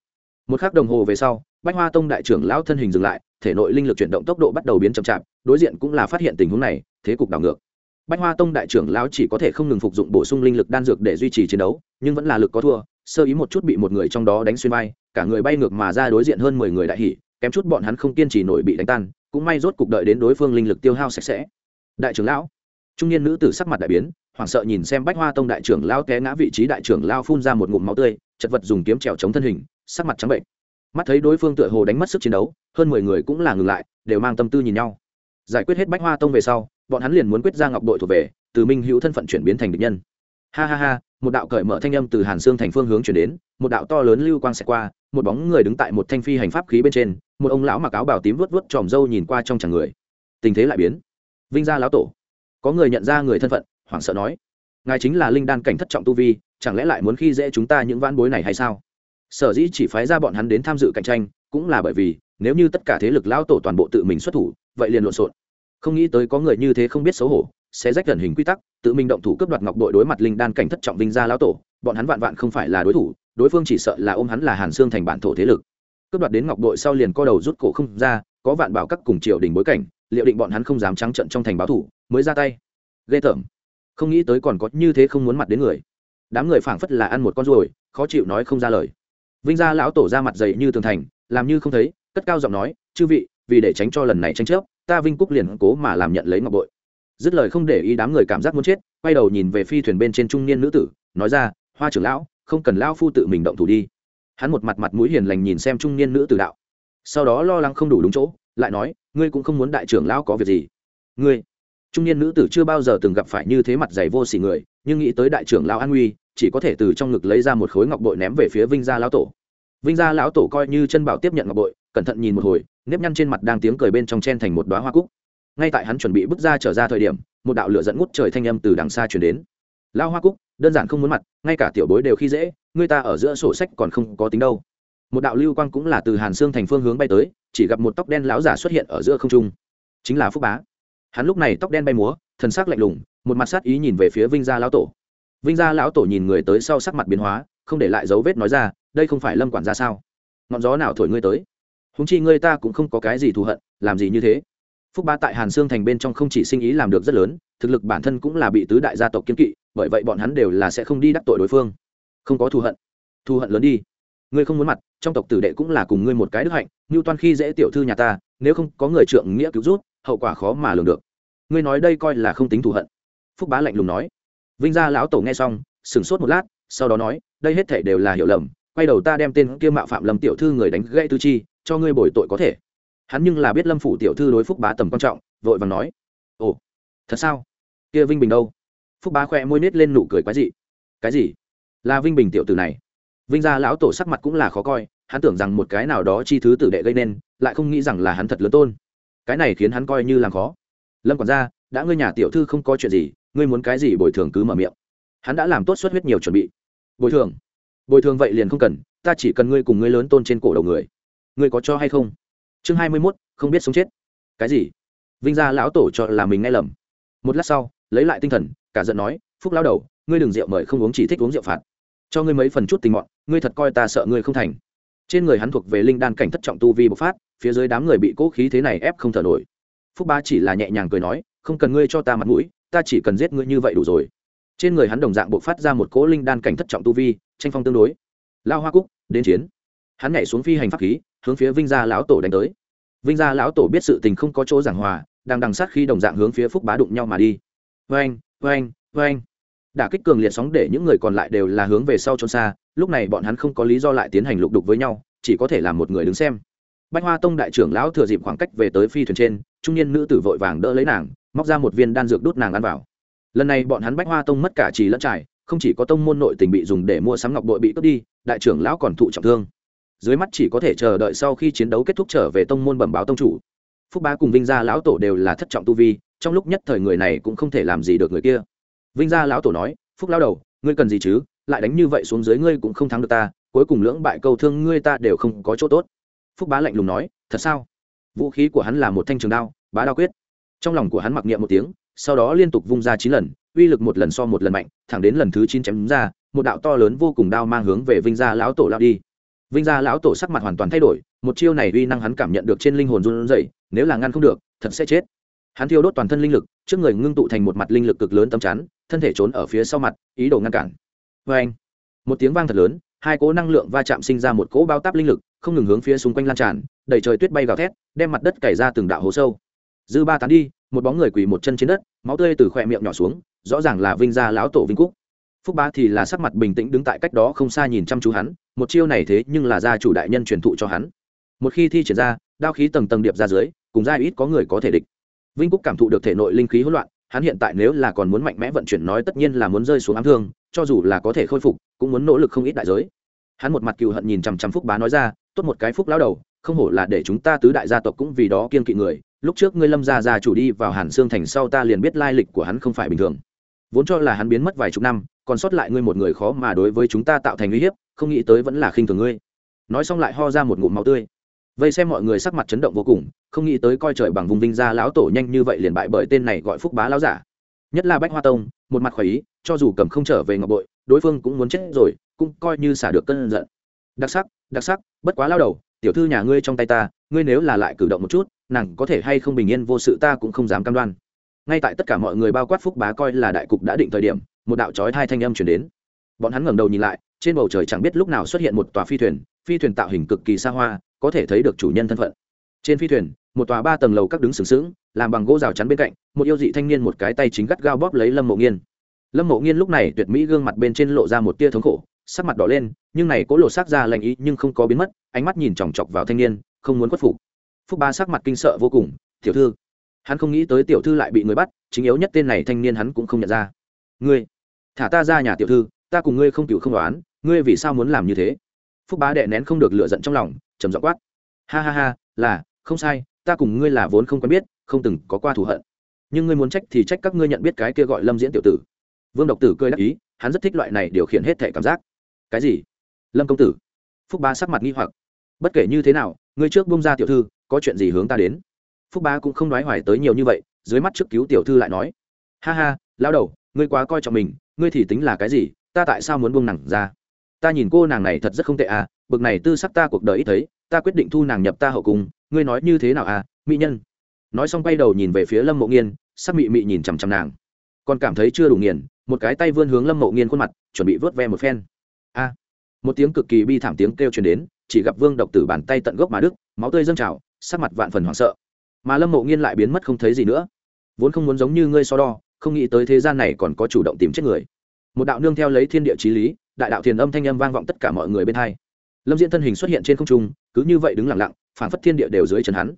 Một k h ắ c đồng hồ về sau, bách hoa tông đại trưởng lão thân hình dừng lại, thể nội linh lực chuyển động tốc độ bắt đầu biến chậm chạp, đối diện cũng là phát hiện tình huống này, thế cục đảo ngược bách hoa tông đại trưởng lão chỉ có thể không ngừng phục dụng bổ sung linh lực đan dược để duy trì chiến đấu, nhưng vẫn là lực có thua, sơ ý một chút bị một người trong đó đánh xuyên vai, cả người bay ngược mà ra đối diện hơn mười người đại hỉ, kém chút bọn hắn không kiên trì nổi bị đánh tan, cũng may rốt cục đợi đến đối phương linh lực tiêu hao sạch sẽ. Đại trưởng lão, trung niên nữ tử sắc mặt đại biến, hoảng sợ nhìn xem bách hoa tông đại trưởng lão té ngã vị trí đại trưởng lão phun ra một ngụm máu tươi, chật vật dùng kiếm trèo chống thân hình, sắc mặt trắng bệnh. Mắt thấy đối phương tựa hồ đánh mất sức chiến đấu, hơn mười người cũng là ngừng lại, đều mang tâm tư nhìn nhau giải quyết hết bách hoa tông về sau, bọn hắn liền muốn quyết ra ngọc đội thuộc về, từ minh hữu thân phận chuyển biến thành địch nhân. Ha ha ha, một đạo cởi mở thanh âm từ hàn xương thành phương hướng chuyển đến, một đạo to lớn lưu quang xẹt qua, một bóng người đứng tại một thanh phi hành pháp khí bên trên, một ông lão mặc áo bào tím vớt vớt tròm râu nhìn qua trong chẳng người. Tình thế lại biến. Vinh gia lão tổ. Có người nhận ra người thân phận, hoảng sợ nói, ngài chính là linh đan cảnh thất trọng tu vi, chẳng lẽ lại muốn khi dễ chúng ta những vãn bối này hay sao? Sở dĩ chỉ phái ra bọn hắn đến tham dự cạnh tranh, cũng là bởi vì nếu như tất cả thế lực lão tổ toàn bộ tự mình xuất thủ, vậy liền lộn xộn. Không nghĩ tới có người như thế không biết xấu hổ, sẽ rách gần hình quy tắc, tự mình động thủ cướp đoạt ngọc đội đối mặt linh đan cảnh thất trọng vinh gia lão tổ, bọn hắn vạn vạn không phải là đối thủ, đối phương chỉ sợ là ôm hắn là hàn xương thành bản thổ thế lực. Cướp đoạt đến ngọc đội sau liền co đầu rút cổ không ra, có vạn bảo các cùng triều đình bối cảnh, liệu định bọn hắn không dám trắng trận trong thành báo thủ, mới ra tay. Ghê tởm. Không nghĩ tới còn có như thế không muốn mặt đến người. Đám người phảng phất là ăn một con ruồi, khó chịu nói không ra lời. Vinh gia lão tổ ra mặt dày như tường thành, làm như không thấy cất cao giọng nói, chư vị, vì để tránh cho lần này tranh chấp, ta vinh cúc liền cố mà làm nhận lấy ngọc bội. Dứt lời không để ý đám người cảm giác muốn chết, quay đầu nhìn về phi thuyền bên trên trung niên nữ tử, nói ra, hoa trưởng lão, không cần lão phu tự mình động thủ đi. Hắn một mặt mặt mũi hiền lành nhìn xem trung niên nữ tử đạo. Sau đó lo lắng không đủ đúng chỗ, lại nói, ngươi cũng không muốn đại trưởng lão có việc gì. Ngươi? Trung niên nữ tử chưa bao giờ từng gặp phải như thế mặt dày vô xỉ người, nhưng nghĩ tới đại trưởng lão an nguy, chỉ có thể từ trong ngực lấy ra một khối ngọc bội ném về phía vinh gia lão tổ vinh gia lão tổ coi như chân bảo tiếp nhận ngọc bội, cẩn thận nhìn một hồi, nếp nhăn trên mặt đang tiếng cười bên trong chen thành một đoá hoa cúc. Ngay tại hắn chuẩn bị bước ra trở ra thời điểm, một đạo lửa dẫn ngút trời thanh âm từ đằng xa chuyển đến. Lao hoa cúc, đơn giản không muốn mặt, ngay cả tiểu bối đều khi dễ, người ta ở giữa sổ sách còn không có tính đâu. Một đạo lưu quang cũng là từ hàn xương thành phương hướng bay tới, chỉ gặp một tóc đen lão giả xuất hiện ở giữa không trung. Chính là phúc bá. Hắn lúc này tóc đen bay múa, thần sắc lạnh lùng, một mặt sát ý nhìn về phía vinh gia lão tổ. Vinh gia lão tổ nhìn người tới sau sắc mặt biến hóa không để lại dấu vết nói ra, đây không phải lâm quản gia sao? Ngọn gió nào thổi ngươi tới? Húng chi ngươi ta cũng không có cái gì thù hận, làm gì như thế? Phúc ba tại hàn sương thành bên trong không chỉ sinh ý làm được rất lớn, thực lực bản thân cũng là bị tứ đại gia tộc kiên kỵ, bởi vậy bọn hắn đều là sẽ không đi đắc tội đối phương. Không có thù hận. Thù hận lớn đi. Ngươi không muốn mặt, trong tộc tử đệ cũng là cùng ngươi một cái đức hạnh như toan khi dễ tiểu thư nhà ta, nếu không có người trượng nghĩa cứu rút, hậu quả khó mà lường được. Ngươi nói đây coi là không tính thù hận. Phúc bá lạnh lùng nói. Vinh gia lão tổ nghe xong, sửng sốt một lát, sau đó nói đây hết thể đều là hiểu lầm, quay đầu ta đem tên kia mạo phạm lâm tiểu thư người đánh gãy tư chi, cho ngươi bồi tội có thể. Hắn nhưng là biết lâm phủ tiểu thư đối phúc bá tầm quan trọng, vội vàng nói, ồ, thật sao? Kia vinh bình đâu? Phúc bá khoe môi nết lên nụ cười quái dị. Cái gì? Là vinh bình tiểu tử này? Vinh gia lão tổ sắc mặt cũng là khó coi, hắn tưởng rằng một cái nào đó chi thứ tử đệ gây nên, lại không nghĩ rằng là hắn thật lớn tôn. Cái này khiến hắn coi như làm khó. Lâm quản gia, đã ngươi nhà tiểu thư không có chuyện gì, ngươi muốn cái gì bồi thường cứ mở miệng. Hắn đã làm tốt suất huyết nhiều chuẩn bị bồi thường. Bồi thường vậy liền không cần, ta chỉ cần ngươi cùng ngươi lớn tôn trên cổ đầu người. Ngươi có cho hay không? Chương hai mươi mốt, không biết sống chết. Cái gì? Vinh gia lão tổ cho là mình nghe lầm. Một lát sau, lấy lại tinh thần, cả giận nói, phúc lão đầu, ngươi đừng rượu mời không uống chỉ thích uống rượu phạt. Cho ngươi mấy phần chút tình mọn, ngươi thật coi ta sợ ngươi không thành. Trên người hắn thuộc về linh đan cảnh thất trọng tu vi bộc phát, phía dưới đám người bị cố khí thế này ép không thở nổi. Phúc ba chỉ là nhẹ nhàng cười nói, không cần ngươi cho ta mặt mũi, ta chỉ cần giết ngươi như vậy đủ rồi trên người hắn đồng dạng bộc phát ra một cỗ linh đan cảnh thất trọng tu vi, tranh phong tương đối. Lao hoa cúc, đến chiến. Hắn nhảy xuống phi hành pháp khí, hướng phía vinh gia lão tổ đánh tới. Vinh gia lão tổ biết sự tình không có chỗ giảng hòa, đang đằng sát khi đồng dạng hướng phía phúc bá đụng nhau mà đi. Vang vang vang đả kích cường liệt sóng để những người còn lại đều là hướng về sau trốn xa, lúc này bọn hắn không có lý do lại tiến hành lục đục với nhau, chỉ có thể làm một người đứng xem. Bách hoa tông đại trưởng lão thừa dịp khoảng cách về tới phi thuyền trên, trung niên nữ tử vội vàng đỡ lấy nàng, móc ra một viên đan dược đút nàng ăn vào lần này bọn hắn bách hoa tông mất cả trì lẫn trải, không chỉ có tông môn nội tình bị dùng để mua sắm ngọc bội bị cướp đi, đại trưởng lão còn thụ trọng thương. Dưới mắt chỉ có thể chờ đợi sau khi chiến đấu kết thúc trở về tông môn bẩm báo tông chủ. Phúc bá cùng vinh gia lão tổ đều là thất trọng tu vi, trong lúc nhất thời người này cũng không thể làm gì được người kia. Vinh gia lão tổ nói, phúc lão đầu, ngươi cần gì chứ? Lại đánh như vậy xuống dưới ngươi cũng không thắng được ta, cuối cùng lưỡng bại câu thương ngươi ta đều không có chỗ tốt. Phúc bá lạnh lùng nói, thật sao? Vũ khí của hắn là một thanh trường đao, bá đao quyết. Trong lòng của hắn mặc niệm một tiếng sau đó liên tục vung ra chín lần, uy lực một lần so một lần mạnh, thẳng đến lần thứ chín chém ra, một đạo to lớn vô cùng đao mang hướng về vinh gia lão tổ lao đi. Vinh gia lão tổ sắc mặt hoàn toàn thay đổi, một chiêu này uy năng hắn cảm nhận được trên linh hồn run rẩy, nếu là ngăn không được, thật sẽ chết. Hắn thiêu đốt toàn thân linh lực, trước người ngưng tụ thành một mặt linh lực cực lớn tấm chắn, thân thể trốn ở phía sau mặt, ý đồ ngăn cản. Vê anh, một tiếng vang thật lớn, hai cỗ năng lượng va chạm sinh ra một cỗ bao táp linh lực, không ngừng hướng phía xung quanh lan tràn, đầy trời tuyết bay gào thét, đem mặt đất cày ra từng đạo hố sâu. Dư ba tán đi một bóng người quỳ một chân trên đất, máu tươi từ khỏe miệng nhỏ xuống, rõ ràng là vinh gia lão tổ vinh cúc. Phúc bá thì là sắc mặt bình tĩnh đứng tại cách đó không xa nhìn chăm chú hắn, một chiêu này thế nhưng là gia chủ đại nhân truyền thụ cho hắn. Một khi thi triển ra, đao khí tầng tầng điệp ra dưới, cùng ra ít có người có thể địch. Vinh cúc cảm thụ được thể nội linh khí hỗn loạn, hắn hiện tại nếu là còn muốn mạnh mẽ vận chuyển nói tất nhiên là muốn rơi xuống ám thương, cho dù là có thể khôi phục, cũng muốn nỗ lực không ít đại giới. Hắn một mặt cựu hận nhìn chằm chằm phúc bá nói ra, tốt một cái phúc lão đầu, không hổ là để chúng ta tứ đại gia tộc cũng vì đó kiên kỵ người lúc trước ngươi lâm gia gia chủ đi vào hàn xương thành sau ta liền biết lai lịch của hắn không phải bình thường. Vốn cho là hắn biến mất vài chục năm, còn sót lại ngươi một người khó mà đối với chúng ta tạo thành uy hiếp, không nghĩ tới vẫn là khinh thường ngươi. Nói xong lại ho ra một ngụm máu tươi. Vây xem mọi người sắc mặt chấn động vô cùng, không nghĩ tới coi trời bằng vùng vinh gia lão tổ nhanh như vậy liền bại bởi tên này gọi phúc bá lão giả. Nhất là bách hoa tông, một mặt khỏi ý, cho dù cầm không trở về ngọc bội, đối phương cũng muốn chết rồi, cũng coi như xả được cơn giận. Đặc sắc đặc sắc, bất quá lao đầu, tiểu thư nhà ngươi trong tay ta, ngươi nếu là lại cử động một chút nàng có thể hay không bình yên vô sự ta cũng không dám cam đoan. Ngay tại tất cả mọi người bao quát phúc bá coi là đại cục đã định thời điểm, một đạo trói hai thanh âm chuyển đến. Bọn hắn ngẩng đầu nhìn lại, trên bầu trời chẳng biết lúc nào xuất hiện một tòa phi thuyền phi thuyền tạo hình cực kỳ xa hoa, có thể thấy được chủ nhân thân phận. Trên phi thuyền, một tòa ba tầng lầu các đứng sừng sững, làm bằng gỗ rào chắn bên cạnh, một yêu dị thanh niên một cái tay chính gắt gao bóp lấy lâm mộ nghiên. Lâm mộ nghiên lúc này tuyệt mỹ gương mặt bên trên lộ ra một tia thống khổ, sắc mặt đỏ lên, nhưng này cố lộ sắc ra lành ý nhưng không có biến mất, ánh mắt nhìn chòng chọc vào thanh niên, không muốn khuất phục phúc ba sắc mặt kinh sợ vô cùng, tiểu thư. Hắn không nghĩ tới tiểu thư lại bị người bắt, chính yếu nhất tên này thanh niên hắn cũng không nhận ra. Ngươi, thả ta ra nhà tiểu thư, ta cùng ngươi không cựu không đoán, ngươi vì sao muốn làm như thế? Phúc bá đệ nén không được lựa giận trong lòng, trầm giọng quát. Ha ha ha, là, không sai, ta cùng ngươi là vốn không quen biết, không từng có qua thù hận. Nhưng ngươi muốn trách thì trách các ngươi nhận biết cái kia gọi lâm diễn tiểu tử. Vương độc tử cười đắc ý, hắn rất thích loại này điều khiển hết thể cảm giác. Cái gì? Lâm công tử. Phúc bá sắc mặt nghi hoặc. Bất kể như thế nào, ngươi trước bông ra tiểu thư có chuyện gì hướng ta đến? Phúc bá cũng không nói hoài tới nhiều như vậy, dưới mắt trước cứu tiểu thư lại nói. Ha ha lao đầu, ngươi quá coi trọng mình, ngươi thì tính là cái gì, ta tại sao muốn buông nàng ra? Ta nhìn cô nàng này thật rất không tệ à bực này tư sắc ta cuộc đời ít thấy, ta quyết định thu nàng nhập ta hậu cung, ngươi nói như thế nào à mỹ nhân? Nói xong quay đầu nhìn về phía lâm mộ nghiên, sắc mị mị nhìn chằm chằm nàng. Còn cảm thấy chưa đủ nghiền, một cái tay vươn hướng lâm mộ nghiên khuôn mặt, chuẩn bị vớt ve một phen. A. Một tiếng cực kỳ bi thảm tiếng kêu truyền đến, chỉ gặp vương độc tử bàn tay tận gốc mà đức máu tươi dâng trào sắc mặt vạn phần hoảng sợ. Mà lâm mộ nghiên lại biến mất không thấy gì nữa. Vốn không muốn giống như ngươi so đo, không nghĩ tới thế gian này còn có chủ động tìm chết người. Một đạo nương theo lấy thiên địa trí lý, đại đạo thiền âm thanh âm vang vọng tất cả mọi người bên hai. Lâm diễn thân hình xuất hiện trên không trung, cứ như vậy đứng lặng lặng phản phất thiên địa đều dưới chân hắn.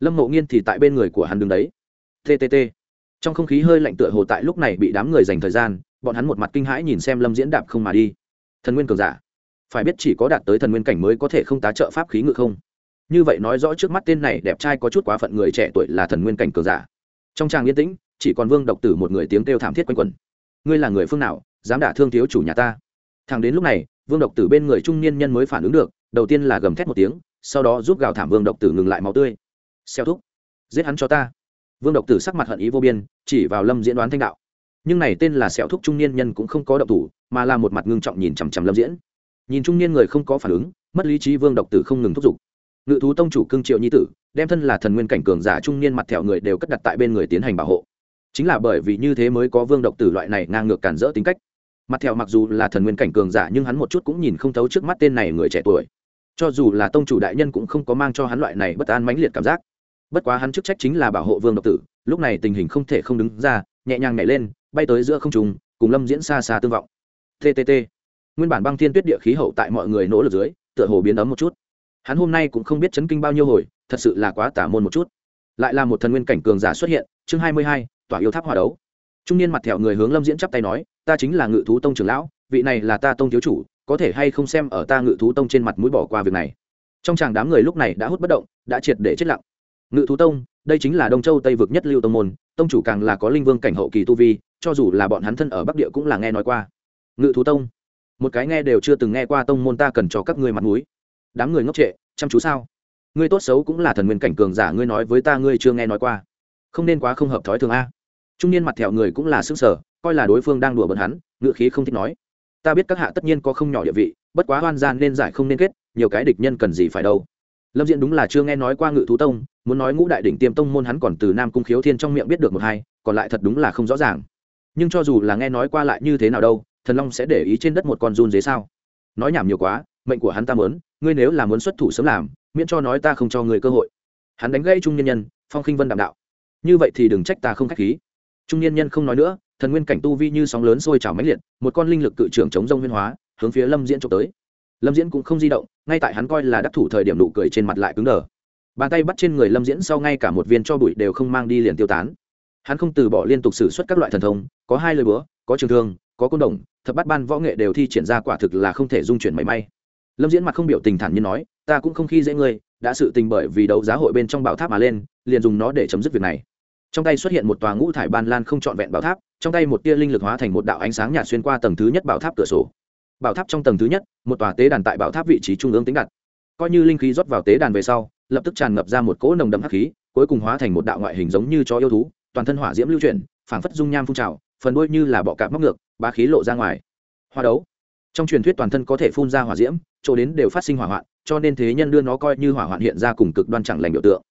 Lâm mộ nghiên thì tại bên người của hắn đứng đấy. Tt trong không khí hơi lạnh tựa hồ tại lúc này bị đám người dành thời gian, bọn hắn một mặt kinh hãi nhìn xem lâm diễn đạp không mà đi. Thần nguyên cường giả. Phải biết chỉ có đạt tới thần nguyên cảnh mới có thể không tá trợ pháp khí ngự không? Như vậy nói rõ trước mắt tên này đẹp trai có chút quá phận người trẻ tuổi là thần nguyên cảnh cường giả. Trong trang yên tĩnh, chỉ còn vương độc tử một người tiếng kêu thảm thiết quanh quẩn. Ngươi là người phương nào, dám đả thương thiếu chủ nhà ta? Thằng đến lúc này, vương độc tử bên người trung niên nhân mới phản ứng được, đầu tiên là gầm thét một tiếng, sau đó giúp gào thảm vương độc tử ngừng lại máu tươi. Xeo thúc, giết hắn cho ta. Vương độc tử sắc mặt hận ý vô biên, chỉ vào lâm diễn đoán thanh đạo. Nhưng này tên là sẹo thúc trung niên nhân cũng không có động thủ, mà là một mặt ngưng trọng nhìn chằm chằm lâm diễn. Nhìn trung niên người không có phản ứng, mất lý trí vương độc tử không ngừng thúc giục ngự thú tông chủ cương triệu nhi tử, đem thân là thần nguyên cảnh cường giả trung niên mặt thẹo người đều cất đặt tại bên người tiến hành bảo hộ. Chính là bởi vì như thế mới có vương độc tử loại này ngang ngược cản rỡ tính cách. Mặt thẹo mặc dù là thần nguyên cảnh cường giả nhưng hắn một chút cũng nhìn không thấu trước mắt tên này người trẻ tuổi. Cho dù là tông chủ đại nhân cũng không có mang cho hắn loại này bất an mãnh liệt cảm giác. Bất quá hắn chức trách chính là bảo hộ vương độc tử, lúc này tình hình không thể không đứng ra, nhẹ nhàng nhảy lên, bay tới giữa không trùng cùng lâm diễn xa xa tương vọng. Tt nguyên bản băng thiên tuyết địa khí hậu tại mọi người nỗ lực dưới, tựa hồ biến ấm một chút hắn hôm nay cũng không biết chấn kinh bao nhiêu hồi, thật sự là quá tả môn một chút. Lại là một thần nguyên cảnh cường giả xuất hiện, chương hai mươi hai, tỏa yêu tháp hòa đấu. Trung niên mặt thẹo người hướng lâm diễn chắp tay nói, ta chính là ngự thú tông trưởng lão, vị này là ta tông thiếu chủ, có thể hay không xem ở ta ngự thú tông trên mặt mũi bỏ qua việc này? Trong chàng đám người lúc này đã hút bất động, đã triệt để chết lặng. Ngự thú tông, đây chính là đông châu tây vực nhất lưu tông môn, tông chủ càng là có linh vương cảnh hậu kỳ tu vi, cho dù là bọn hắn thân ở bắc địa cũng là nghe nói qua. Ngự thú tông, một cái nghe đều chưa từng nghe qua tông môn ta cần cho các ngươi mặt mũi đám người ngốc trệ, chăm chú sao? Ngươi tốt xấu cũng là thần nguyên cảnh cường giả, ngươi nói với ta ngươi chưa nghe nói qua. Không nên quá không hợp thói thường a. Trung niên mặt thẹo người cũng là xứng sở coi là đối phương đang đùa bận hắn, ngựa khí không thích nói. Ta biết các hạ tất nhiên có không nhỏ địa vị, bất quá hoan gian nên giải không nên kết, nhiều cái địch nhân cần gì phải đâu. Lâm diện đúng là chưa nghe nói qua ngự thú tông, muốn nói ngũ đại đỉnh tiêm tông môn hắn còn từ nam cung khiếu thiên trong miệng biết được một hai, còn lại thật đúng là không rõ ràng. Nhưng cho dù là nghe nói qua lại như thế nào đâu, thần long sẽ để ý trên đất một con run dế sao? Nói nhảm nhiều quá, mệnh của hắn ta mớn ngươi nếu là muốn xuất thủ sớm làm, miễn cho nói ta không cho người cơ hội. Hắn đánh gây trung nhân nhân, phong khinh vân đạm đạo. Như vậy thì đừng trách ta không k h á c h khí. Trung nhân nhân không nói nữa, thần nguyên cảnh tu vi như sóng lớn sôi trào mãnh liệt, một con linh lực cự trưởng chống rông huyên hóa, hướng phía lâm diễn trộm tới. Lâm diễn cũng không di động, ngay tại hắn coi là đắc thủ thời điểm nụ cười trên mặt lại cứng đờ. Bàn tay bắt trên người lâm diễn sau ngay cả một viên cho bụi đều không mang đi liền tiêu tán. Hắn không từ bỏ liên tục xử suất các loại thần thông, có hai lời búa, có trường thương, có côn đồng, thập bắt ban võ nghệ đều thi triển ra quả thực là không thể dung chuyển mảy may lâm diễn mặt không biểu tình thản như nói, ta cũng không khi dễ ngươi, đã sự tình bởi vì đấu giá hội bên trong bảo tháp mà lên, liền dùng nó để chấm dứt việc này. Trong tay xuất hiện một tòa ngũ thải ban lan không trọn vẹn bảo tháp, trong tay một tia linh lực hóa thành một đạo ánh sáng nhạt xuyên qua tầng thứ nhất bảo tháp cửa sổ. Bảo tháp trong tầng thứ nhất, một tòa tế đàn tại bảo tháp vị trí trung ương tính đặt. Coi như linh khí rót vào tế đàn về sau, lập tức tràn ngập ra một cỗ nồng đậm hắc khí, cuối cùng hóa thành một đạo ngoại hình giống như chó yêu thú, toàn thân hỏa diễm lưu chuyển, phảng phất dung nham phun trào, phần đuôi như là bọ cạp móc ngược, bá khí lộ ra ngoài. Hoa đấu trong truyền thuyết toàn thân có thể phun ra hỏa diễm, chỗ đến đều phát sinh hỏa hoạn, cho nên thế nhân đưa nó coi như hỏa hoạn hiện ra cùng cực đoan chẳng lành biểu tượng.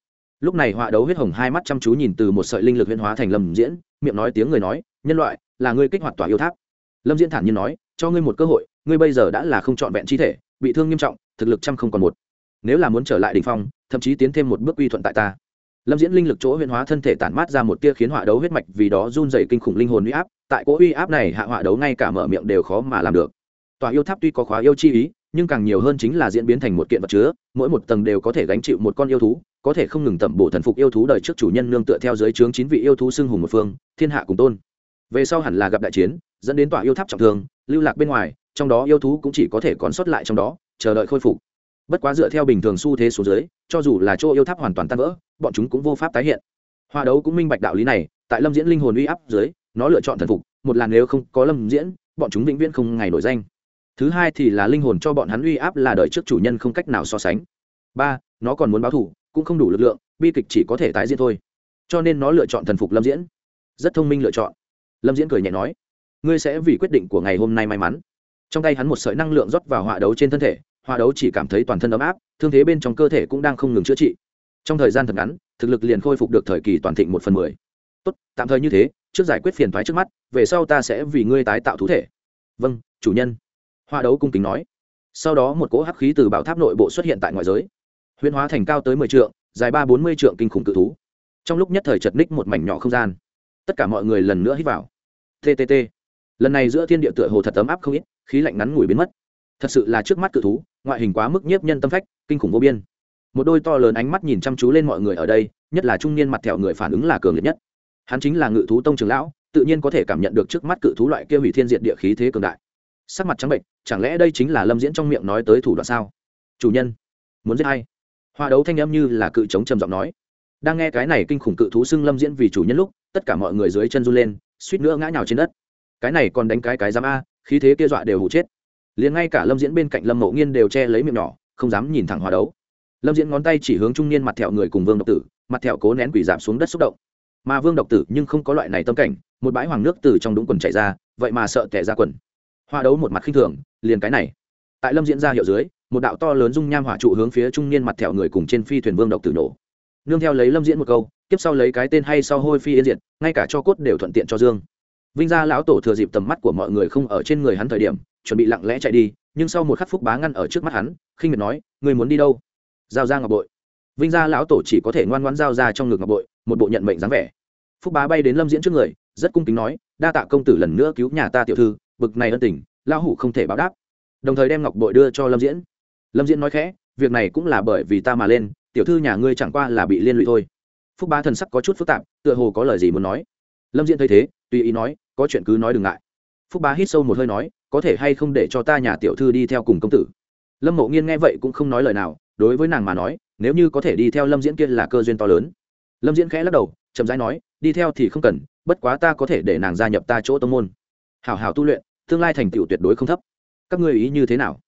Lúc này họa đấu huyết hồng hai mắt chăm chú nhìn từ một sợi linh lực huyên hóa thành lâm diễn, miệng nói tiếng người nói, nhân loại, là ngươi kích hoạt tỏa yêu tháp. Lâm diễn thản nhiên nói, cho ngươi một cơ hội, ngươi bây giờ đã là không trọn vẹn chi thể, bị thương nghiêm trọng, thực lực trăm không còn một. Nếu là muốn trở lại đ ỉ n h phong, thậm chí tiến thêm một bước uy thuận tại ta. Lâm diễn linh lực chỗ huyên hóa thân thể tản mát ra một tia khiến họa đấu huyết mạch vì đó run dày kinh khủng linh hồn uy áp, tại cỗ uy áp này hạ họa đấu ngay cả mở miệng đều khó mà làm được tòa yêu tháp tuy có khóa yêu chi ý, nhưng càng nhiều hơn chính là diễn biến thành một kiện vật chứa, mỗi một tầng đều có thể gánh chịu một con yêu thú, có thể không ngừng tẩm bổ thần phục yêu thú đời trước chủ nhân nương tựa theo dưới trướng chín vị yêu thú xưng hùng một phương, thiên hạ cùng tôn. Về sau hẳn là gặp đại chiến, dẫn đến tòa yêu tháp trọng thương, lưu lạc bên ngoài, trong đó yêu thú cũng chỉ có thể còn sót lại trong đó, chờ đợi khôi phục. Bất quá dựa theo bình thường xu thế số dưới, cho dù là chỗ yêu tháp hoàn toàn tan vỡ, bọn chúng cũng vô pháp tái hiện. Hoa đấu cũng minh bạch đạo lý này, tại lâm diễn linh hồn uy áp dưới, nó lựa chọn thần phục, một là nếu không có lâm diễn, bọn chúng vĩnh viễn không ngày nổi danh thứ hai thì là linh hồn cho bọn hắn uy áp là đợi trước chủ nhân không cách nào so sánh. Ba, nó còn muốn báo thủ cũng không đủ lực lượng, bi kịch chỉ có thể tái diễn thôi. Cho nên nó lựa chọn thần phục lâm diễn. Rất thông minh lựa chọn. Lâm diễn cười nhẹ nói, ngươi sẽ vì quyết định của ngày hôm nay may mắn. Trong tay hắn một sợi năng lượng rót vào họa đấu trên thân thể, họa đấu chỉ cảm thấy toàn thân ấm áp, thương thế bên trong cơ thể cũng đang không ngừng chữa trị. Trong thời gian thật ngắn, thực lực liền khôi phục được thời kỳ toàn thịnh một phần mười. Tốt, tạm thời như thế, trước giải quyết phiền thoái trước mắt, về sau ta sẽ vì ngươi tái tạo thú thể. Vâng chủ nhân. Hoa đấu cung kính nói. Sau đó một cỗ hắc khí từ bảo tháp nội bộ xuất hiện tại ngoại giới. Huyễn hóa thành cao tới mười trượng, dài ba bốn mươi trượng kinh khủng cự thú. Trong lúc nhất thời chật ních một mảnh nhỏ không gian. Tất cả mọi người lần nữa hít vào. Ttt lần này giữa thiên địa tựa hồ thật ấm áp không ít, khí lạnh ngắn ngủi biến mất. Thật sự là trước mắt cự thú, ngoại hình quá mức nhiếp nhân tâm phách, kinh khủng vô biên. Một đôi to lớn ánh mắt nhìn chăm chú lên mọi người ở đây, nhất là trung niên mặt thẹo người phản ứng là cường liệt nhất. Hắn chính là ngự thú tông trường lão, tự nhiên có thể cảm nhận được trước mắt cự thú loại kia hủy thiên diện địa khí thế cường đại. Sắc mặt trắng bệnh chẳng lẽ đây chính là lâm diễn trong miệng nói tới thủ đoạn sao? Chủ nhân, muốn giết hay hoa đấu thanh âm như là cự chống trầm giọng nói. Đang nghe cái này kinh khủng cự thú xưng lâm diễn vì chủ nhân lúc, tất cả mọi người dưới chân run lên, suýt nữa ngã nhào trên đất. Cái này còn đánh cái cái dám a, khí thế kia dọa đều hụ chết. Liền ngay cả lâm diễn bên cạnh lâm mộ nghiên đều che lấy miệng nhỏ, không dám nhìn thẳng hòa đấu. Lâm diễn ngón tay chỉ hướng trung niên mặt thẹo người cùng vương độc tử, mặt thẹo cố nén quỷ giảm xuống đất xúc động. Mà vương độc tử nhưng không có loại này tâm cảnh, một bãi hoàng nước từ trong đúng quần chạy ra, vậy mà sợ tẻ ra quần hoa đấu một mặt khinh thường, liền cái này. Tại lâm diễn ra hiệu dưới, một đạo to lớn dung nham hỏa trụ hướng phía trung niên mặt thẹo người cùng trên phi thuyền vương độc tử nổ. Nương theo lấy lâm diễn một câu, tiếp sau lấy cái tên hay sau hôi phi yên diệt, ngay cả cho cốt đều thuận tiện cho dương. Vinh gia lão tổ thừa dịp tầm mắt của mọi người không ở trên người hắn thời điểm, chuẩn bị lặng lẽ chạy đi, nhưng sau một khắc phúc bá ngăn ở trước mắt hắn, khinh miệt nói người muốn đi đâu? Giao ra ngọc bội. Vinh gia lão tổ chỉ có thể ngoan ngoãn giao ra trong ngực ngọc bội, một bộ nhận mệnh dáng vẻ. Phúc bá bay đến lâm diễn trước người, rất cung kính nói, đa tạ công tử lần nữa cứu nhà ta tiểu thư bực này ân tình, lão hủ không thể báo đáp. Đồng thời đem ngọc bội đưa cho lâm diễn. Lâm diễn nói khẽ, việc này cũng là bởi vì ta mà lên, tiểu thư nhà ngươi chẳng qua là bị liên lụy thôi. Phúc ba thần sắc có chút phức tạp, tựa hồ có lời gì muốn nói. Lâm diễn thấy thế, tùy ý nói, có chuyện cứ nói đừng ngại. Phúc ba hít sâu một hơi nói, có thể hay không để cho ta nhà tiểu thư đi theo cùng công tử. Lâm mộ nghiên nghe vậy cũng không nói lời nào, đối với nàng mà nói, nếu như có thể đi theo lâm diễn kia là cơ duyên to lớn. Lâm diễn khẽ lắc đầu, chậm rãi nói, đi theo thì không cần, bất quá ta có thể để nàng gia nhập ta chỗ tông môn hảo hảo tu luyện, tương lai thành tựu tuyệt đối không thấp. Các ngươi ý như thế nào?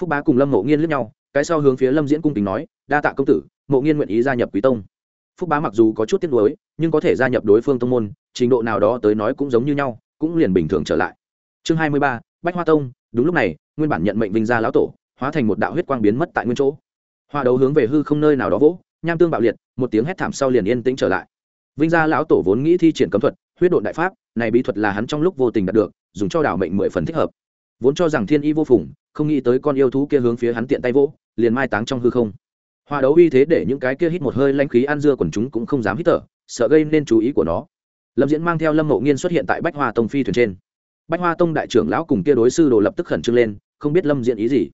Phúc bá cùng lâm mộ nghiên lướt nhau, cái sau hướng phía lâm diễn cung kính nói, đa tạ công tử, mộ nghiên nguyện ý gia nhập quý tông. Phúc bá mặc dù có chút tiếc nuối, nhưng có thể gia nhập đối phương tông môn, trình độ nào đó tới nói cũng giống như nhau, cũng liền bình thường trở lại. Chương hai mươi ba, bách hoa tông, đúng lúc này, nguyên bản nhận mệnh vinh gia lão tổ, hóa thành một đạo huyết quang biến mất tại nguyên chỗ. Hoa đấu hướng về hư không nơi nào đó vỗ, nham tương bạo liệt, một tiếng hét thảm sau liền yên tĩnh trở lại. Vinh gia lão tổ vốn nghĩ thi triển cấm thuật huyết độn đại pháp, này bí thuật là hắn trong lúc vô tình đạt được, dùng cho đảo mệnh mười phần thích hợp. Vốn cho rằng thiên y vô phùng, không nghĩ tới con yêu thú kia hướng phía hắn tiện tay vỗ, liền mai táng trong hư không. Hoa đấu uy thế để những cái kia hít một hơi lanh khí ăn dưa quần chúng cũng không dám hít thở, sợ gây nên chú ý của nó. Lâm diễn mang theo lâm mộ nghiên xuất hiện tại bách hoa tông phi thuyền trên. Bách hoa tông đại trưởng lão cùng kia đối sư đồ lập tức khẩn trương lên, không biết lâm diễn ý gì.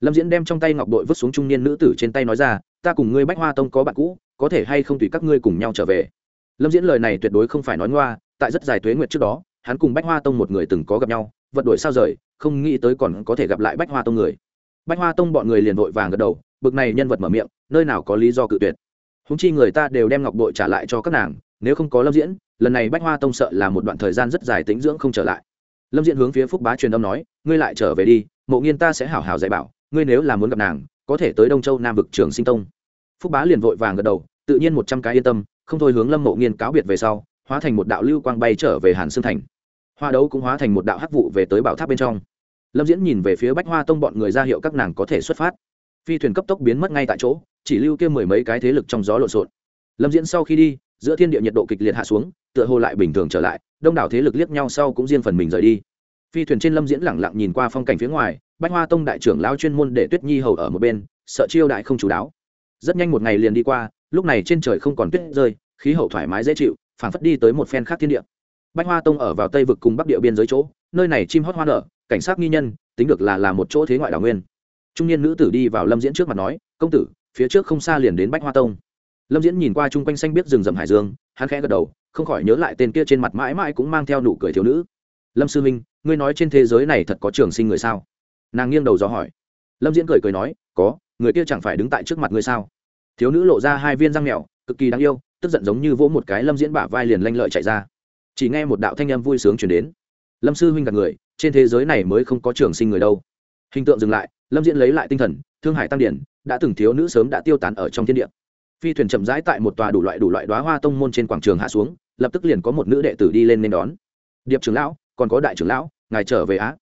Lâm diễn đem trong tay ngọc đội vứt xuống trung niên nữ tử trên tay nói ra, ta cùng ngươi bách hoa tông có bạn cũ, có thể hay không tùy các ngươi cùng nhau trở về? Lâm diễn lời này tuyệt đối không phải nói ngoa, tại rất dài tuế nguyệt trước đó, hắn cùng bách hoa tông một người từng có gặp nhau, vật đổi sao rời, không nghĩ tới còn có thể gặp lại bách hoa tông người. Bách hoa tông bọn người liền vội vàng gật đầu, bực này nhân vật mở miệng, nơi nào có lý do cự tuyệt. Húng chi người ta đều đem ngọc bội trả lại cho các nàng, nếu không có lâm diễn, lần này bách hoa tông sợ là một đoạn thời gian rất dài tính dưỡng không trở lại. Lâm diễn hướng phía phúc bá truyền âm nói, ngươi lại trở về đi, mộ nghiên ta sẽ hảo hảo dạy bảo, ngươi nếu là muốn gặp nàng, có thể tới đông châu nam vực trường sinh tông. Phúc bá liền vội vàng gật đầu, tự nhiên một trăm cái yên tâm không thôi hướng lâm mộ nghiên cáo biệt về sau, hóa thành một đạo lưu quang bay trở về hàn sương thành. Hoa đấu cũng hóa thành một đạo hắc vụ về tới bảo tháp bên trong. Lâm diễn nhìn về phía bách hoa tông bọn người ra hiệu các nàng có thể xuất phát. Phi thuyền cấp tốc biến mất ngay tại chỗ, chỉ lưu kia mười mấy cái thế lực trong gió lộn xộn. Lâm diễn sau khi đi, giữa thiên địa nhiệt độ kịch liệt hạ xuống, tựa hồ lại bình thường trở lại, đông đảo thế lực liếc nhau sau cũng riêng phần mình rời đi. Phi thuyền trên lâm diễn lẳng lặng nhìn qua phong cảnh phía ngoài, bách hoa tông đại trưởng lao chuyên môn để tuyết nhi hầu ở một bên, sợ chiêu đại không chú đáo. Rất nhanh một ngày liền đi qua lúc này trên trời không còn tuyết rơi, khí hậu thoải mái dễ chịu, phảng phất đi tới một phen khác thiên địa. Bách hoa tông ở vào tây vực cùng bắc địa biên giới chỗ, nơi này chim hót hoa nở, cảnh sát nghi nhân, tính được là là một chỗ thế ngoại đảo nguyên. Trung niên nữ tử đi vào lâm diễn trước mặt nói, công tử, phía trước không xa liền đến bách hoa tông. Lâm diễn nhìn qua chung quanh xanh biết rừng rậm hải dương, hắn khẽ gật đầu, không khỏi nhớ lại tên kia trên mặt mãi mãi cũng mang theo nụ cười thiếu nữ. Lâm sư minh ngươi nói trên thế giới này thật có trường sinh người sao? Nàng nghiêng đầu dò hỏi. Lâm diễn cười cười nói, có, người kia chẳng phải đứng tại trước mặt ngươi sao? Thiếu nữ lộ ra hai viên răng mèo, cực kỳ đáng yêu, tức giận giống như vỗ một cái lâm diễn bả vai liền lanh lợi chạy ra. Chỉ nghe một đạo thanh âm vui sướng chuyển đến. Lâm sư huynh gặp người, trên thế giới này mới không có trường sinh người đâu. Hình tượng dừng lại, lâm diễn lấy lại tinh thần, thương hải tăng điển, đã từng thiếu nữ sớm đã tiêu tán ở trong thiên địa. Phi thuyền chậm rãi tại một tòa đủ loại đủ loại đoá hoa tông môn trên quảng trường hạ xuống, lập tức liền có một nữ đệ tử đi lên nên đón. Điệp trưởng lão, còn có đại trưởng lão, ngài trở về á.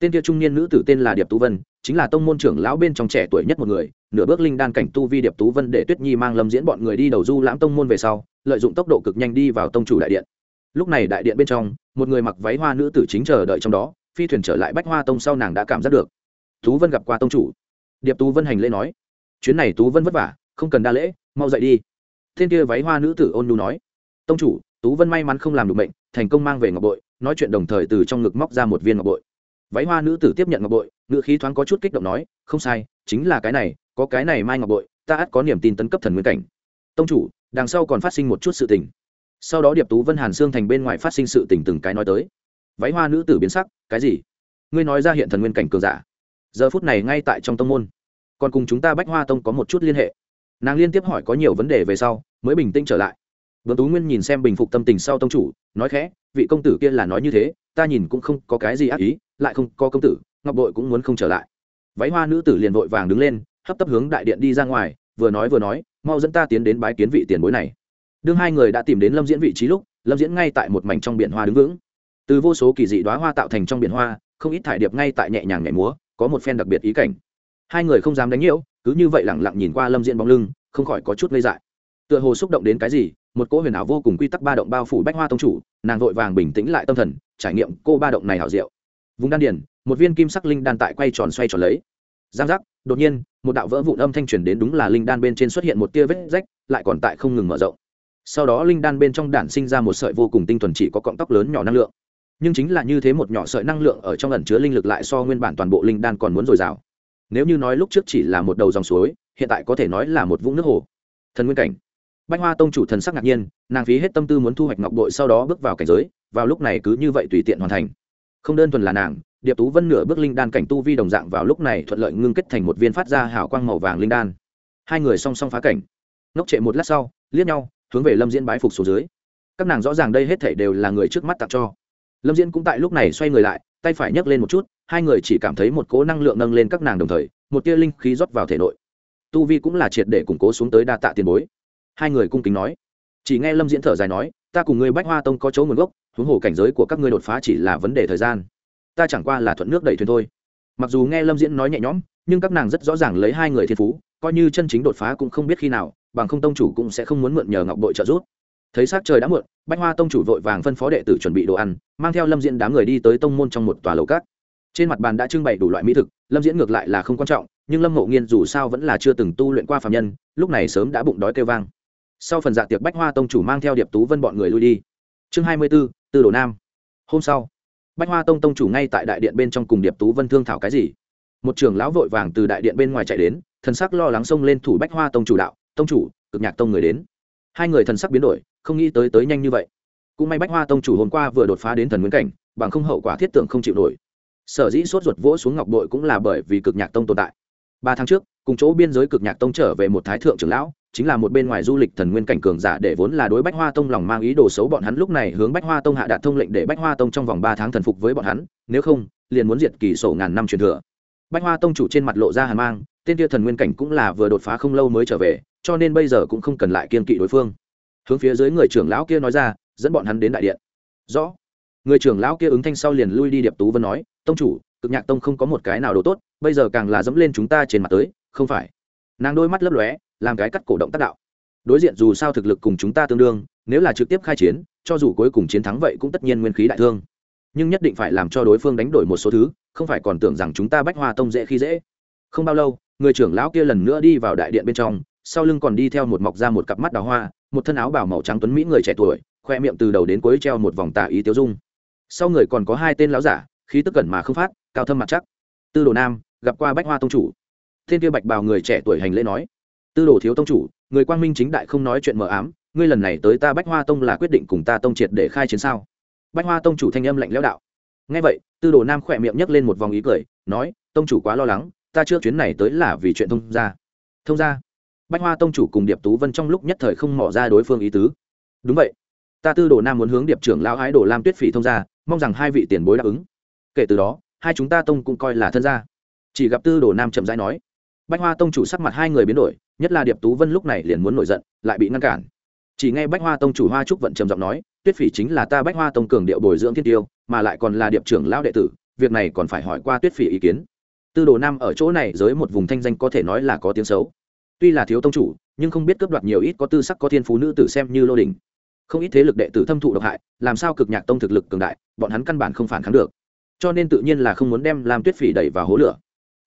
Tên kia trung niên nữ tử tên là điệp tú vân, chính là tông môn trưởng lão bên trong trẻ tuổi nhất một người nửa bước linh đan cảnh tu vi điệp tú vân để tuyết nhi mang lâm diễn bọn người đi đầu du lãm tông môn về sau, lợi dụng tốc độ cực nhanh đi vào tông chủ đại điện. Lúc này đại điện bên trong, một người mặc váy hoa nữ tử chính chờ đợi trong đó, phi thuyền trở lại bách hoa tông sau nàng đã cảm giác được. Tú vân gặp qua tông chủ. Điệp tú vân hành lễ nói, chuyến này tú vân vất vả, không cần đa lễ, mau dậy đi. Thiên kia váy hoa nữ tử ôn nhu nói, tông chủ, tú vân may mắn không làm được bệnh thành công mang về ngọc bội, nói chuyện đồng thời từ trong ngực móc ra một viên ngọc bội váy hoa nữ tử tiếp nhận ngọc bội ngựa khí thoáng có chút kích động nói, không sai, chính là cái này, có cái này mai ngọc bội, ta ắt có niềm tin tấn cấp thần nguyên cảnh. Tông chủ, đằng sau còn phát sinh một chút sự tình. Sau đó điệp tú vân hàn xương thành bên ngoài phát sinh sự tình từng cái nói tới. Váy hoa nữ tử biến sắc, cái gì? Ngươi nói ra hiện thần nguyên cảnh cường giả. Giờ phút này ngay tại trong tông môn, còn cùng chúng ta bách hoa tông có một chút liên hệ. Nàng liên tiếp hỏi có nhiều vấn đề về sau, mới bình tĩnh trở lại. Vương tú nguyên nhìn xem bình phục tâm tình sau tông chủ, nói khẽ, vị công tử kia là nói như thế, ta nhìn cũng không có cái gì ác ý lại không có công tử, ngọc bội cũng muốn không trở lại. Váy hoa nữ tử liền vội vàng đứng lên, hấp tấp hướng đại điện đi ra ngoài, vừa nói vừa nói, mau dẫn ta tiến đến bái kiến vị tiền bối này. Đương hai người đã tìm đến lâm diễn vị trí lúc, lâm diễn ngay tại một mảnh trong biển hoa đứng vững. Từ vô số kỳ dị đoá hoa tạo thành trong biển hoa, không ít thải điệp ngay tại nhẹ nhàng nhảy múa, có một phen đặc biệt ý cảnh. Hai người không dám đánh nhiễu, cứ như vậy lẳng lặng nhìn qua lâm diễn bóng lưng, không khỏi có chút ngây dại. Tựa hồ xúc động đến cái gì, một cỗ huyền ảo vô cùng quy tắc ba động bao phủ bách hoa tông chủ, nàng vội vàng bình tĩnh lại tâm thần, trải nghiệm cô ba động này hảo diệu vùng đan điền, một viên kim sắc linh đan tại quay tròn xoay tròn lấy. Giang giác, đột nhiên, một đạo vỡ vụn âm thanh truyền đến đúng là linh đan bên trên xuất hiện một tia vết rách, lại còn tại không ngừng mở rộng. Sau đó linh đan bên trong đản sinh ra một sợi vô cùng tinh thuần chỉ có cọng tóc lớn nhỏ năng lượng. Nhưng chính là như thế một nhỏ sợi năng lượng ở trong ẩn chứa linh lực lại so nguyên bản toàn bộ linh đan còn muốn dồi dào. Nếu như nói lúc trước chỉ là một đầu dòng suối, hiện tại có thể nói là một vũng nước hồ. Thần nguyên cảnh. Bách hoa tông chủ thần sắc ngạc nhiên, nàng phí hết tâm tư muốn thu hoạch ngọc bội sau đó bước vào cảnh giới, vào lúc này cứ như vậy tùy tiện hoàn thành không đơn thuần là nàng, điệp tú vân nửa bước linh đan cảnh tu vi đồng dạng vào lúc này thuận lợi ngưng kết thành một viên phát ra hào quang màu vàng linh đan. Hai người song song phá cảnh. Ngốc trệ một lát sau, liếc nhau, hướng về lâm diễn bái phục xuống dưới. Các nàng rõ ràng đây hết thể đều là người trước mắt tặng cho. Lâm diễn cũng tại lúc này xoay người lại, tay phải nhấc lên một chút, hai người chỉ cảm thấy một cố năng lượng nâng lên các nàng đồng thời, một tia linh khí rót vào thể nội. Tu vi cũng là triệt để củng cố xuống tới đa tạ tiền bối. Hai người cung kính nói. Chỉ nghe lâm diễn thở dài nói ta cùng ngươi bách hoa tông có chỗ nguồn gốc, huống hồ cảnh giới của các ngươi đột phá chỉ là vấn đề thời gian. Ta chẳng qua là thuận nước đẩy thuyền thôi. Mặc dù nghe lâm diễn nói nhẹ nhõm, nhưng các nàng rất rõ ràng lấy hai người thiên phú, coi như chân chính đột phá cũng không biết khi nào, bằng không tông chủ cũng sẽ không muốn mượn nhờ ngọc bội trợ giúp. Thấy s á c trời đã muộn, bách hoa tông chủ vội vàng phân phó đệ tử chuẩn bị đồ ăn, mang theo lâm diễn đám người đi tới tông môn trong một tòa lầu cát. Trên mặt bàn đã trưng bày đủ loại mỹ thực, lâm diễn ngược lại là không quan trọng, nhưng lâm ngộ nghiên dù sao vẫn là chưa từng tu luyện qua phạm nhân, lúc này sớm đã bụng đói kêu vang sau phần dạ tiệc bách hoa tông chủ mang theo điệp tú vân bọn người lui đi. Chương hai mươi b ố tư đồ nam. Hôm sau, bách hoa tông tông chủ ngay tại đại điện bên trong cùng điệp tú vân thương thảo cái gì? Một trưởng lão vội vàng từ đại điện bên ngoài chạy đến, thần sắc lo lắng xông lên thủ bách hoa tông chủ đạo, tông chủ, cực nhạc tông người đến. Hai người thần sắc biến đổi, không nghĩ tới tới nhanh như vậy. Cũng may bách hoa tông chủ hôm qua vừa đột phá đến thần nguyên cảnh, bằng không hậu quả thiết tưởng không chịu nổi. Sở dĩ sốt ruột vỗ xuống ngọc bội cũng là bởi vì cực nhạc tông tồn tại. Ba tháng trước, cùng chỗ biên giới cực nhạc tông trở về một thái thượng trưởng lão chính là một bên ngoài du lịch thần nguyên cảnh cường giả để vốn là đối bách hoa tông lòng mang ý đồ xấu bọn hắn lúc này hướng bách hoa tông hạ đạt thông lệnh để bách hoa tông trong vòng ba tháng thần phục với bọn hắn, nếu không, liền muốn diệt kỳ sổ ngàn năm truyền thừa. Bách hoa tông chủ trên mặt lộ ra hàn mang, tên kia thần nguyên cảnh cũng là vừa đột phá không lâu mới trở về, cho nên bây giờ cũng không cần lại kiên kỵ đối phương. Hướng phía dưới người trưởng lão kia nói ra, dẫn bọn hắn đến đại điện. Rõ. Người trưởng lão kia ứng thanh sau liền lui đi điệp tú vân nói, tông chủ, cực nhạc tông không có một cái nào đồ tốt, bây giờ càng là dẫm lên chúng ta trên mặt tới, không phải. Nàng đôi mắt lấp lóe làm cái cắt cổ động tác đạo. Đối diện dù sao thực lực cùng chúng ta tương đương, nếu là trực tiếp khai chiến, cho dù cuối cùng chiến thắng vậy cũng tất nhiên nguyên khí đại thương. Nhưng nhất định phải làm cho đối phương đánh đổi một số thứ, không phải còn tưởng rằng chúng ta bách hoa tông dễ khi dễ. Không bao lâu, người trưởng lão kia lần nữa đi vào đại điện bên trong, sau lưng còn đi theo một mọc ra một cặp mắt đào hoa, một thân áo bảo màu trắng tuấn mỹ người trẻ tuổi, khoe miệng từ đầu đến cuối treo một vòng tà ý tiêu dung. Sau người còn có hai tên lão giả, khí tức cẩn mà không phát, cao thâm mặt chắc. Tư đồ nam, gặp qua bách hoa tông chủ. Thiên kia bạch bào người trẻ tuổi hành lễ nói tư đồ thiếu tông chủ, người quang minh chính đại không nói chuyện mờ ám, ngươi lần này tới ta bách hoa tông là quyết định cùng ta tông triệt để khai chiến sao? Bách hoa tông chủ thanh âm lạnh lẽo đạo. Ngay vậy, tư đồ nam khỏe miệng nhấc lên một vòng ý cười, nói, tông chủ quá lo lắng, ta chưa chuyến này tới là vì chuyện thông gia. Thông gia? Bách hoa tông chủ cùng điệp tú vân trong lúc nhất thời không mỏ ra đối phương ý tứ. Đúng vậy. Ta tư đồ nam muốn hướng điệp trưởng lão ái đồ lam tuyết phỉ thông gia, mong rằng hai vị tiền bối đáp ứng. Kể từ đó, hai chúng ta tông cũng coi là thân gia. Chỉ gặp tư đồ nam chậm rãi nói. Bách hoa tông chủ sắc mặt hai người biến đổi nhất là điệp tú vân lúc này liền muốn nổi giận, lại bị ngăn cản. Chỉ nghe bách hoa tông chủ hoa trúc vận trầm giọng nói, tuyết phỉ chính là ta bách hoa tông cường điệu bồi dưỡng thiên tiêu, mà lại còn là điệp trưởng lão đệ tử, việc này còn phải hỏi qua tuyết phỉ ý kiến. Tư đồ nam ở chỗ này dưới một vùng thanh danh có thể nói là có tiếng xấu. Tuy là thiếu tông chủ, nhưng không biết cướp đoạt nhiều ít có tư sắc có thiên phú nữ tử xem như lô đình không ít thế lực đệ tử thâm thụ độc hại, làm sao cực nhạc tông thực lực cường đại, bọn hắn căn bản không phản kháng được. Cho nên tự nhiên là không muốn đem làm tuyết phỉ đẩy vào hố lửa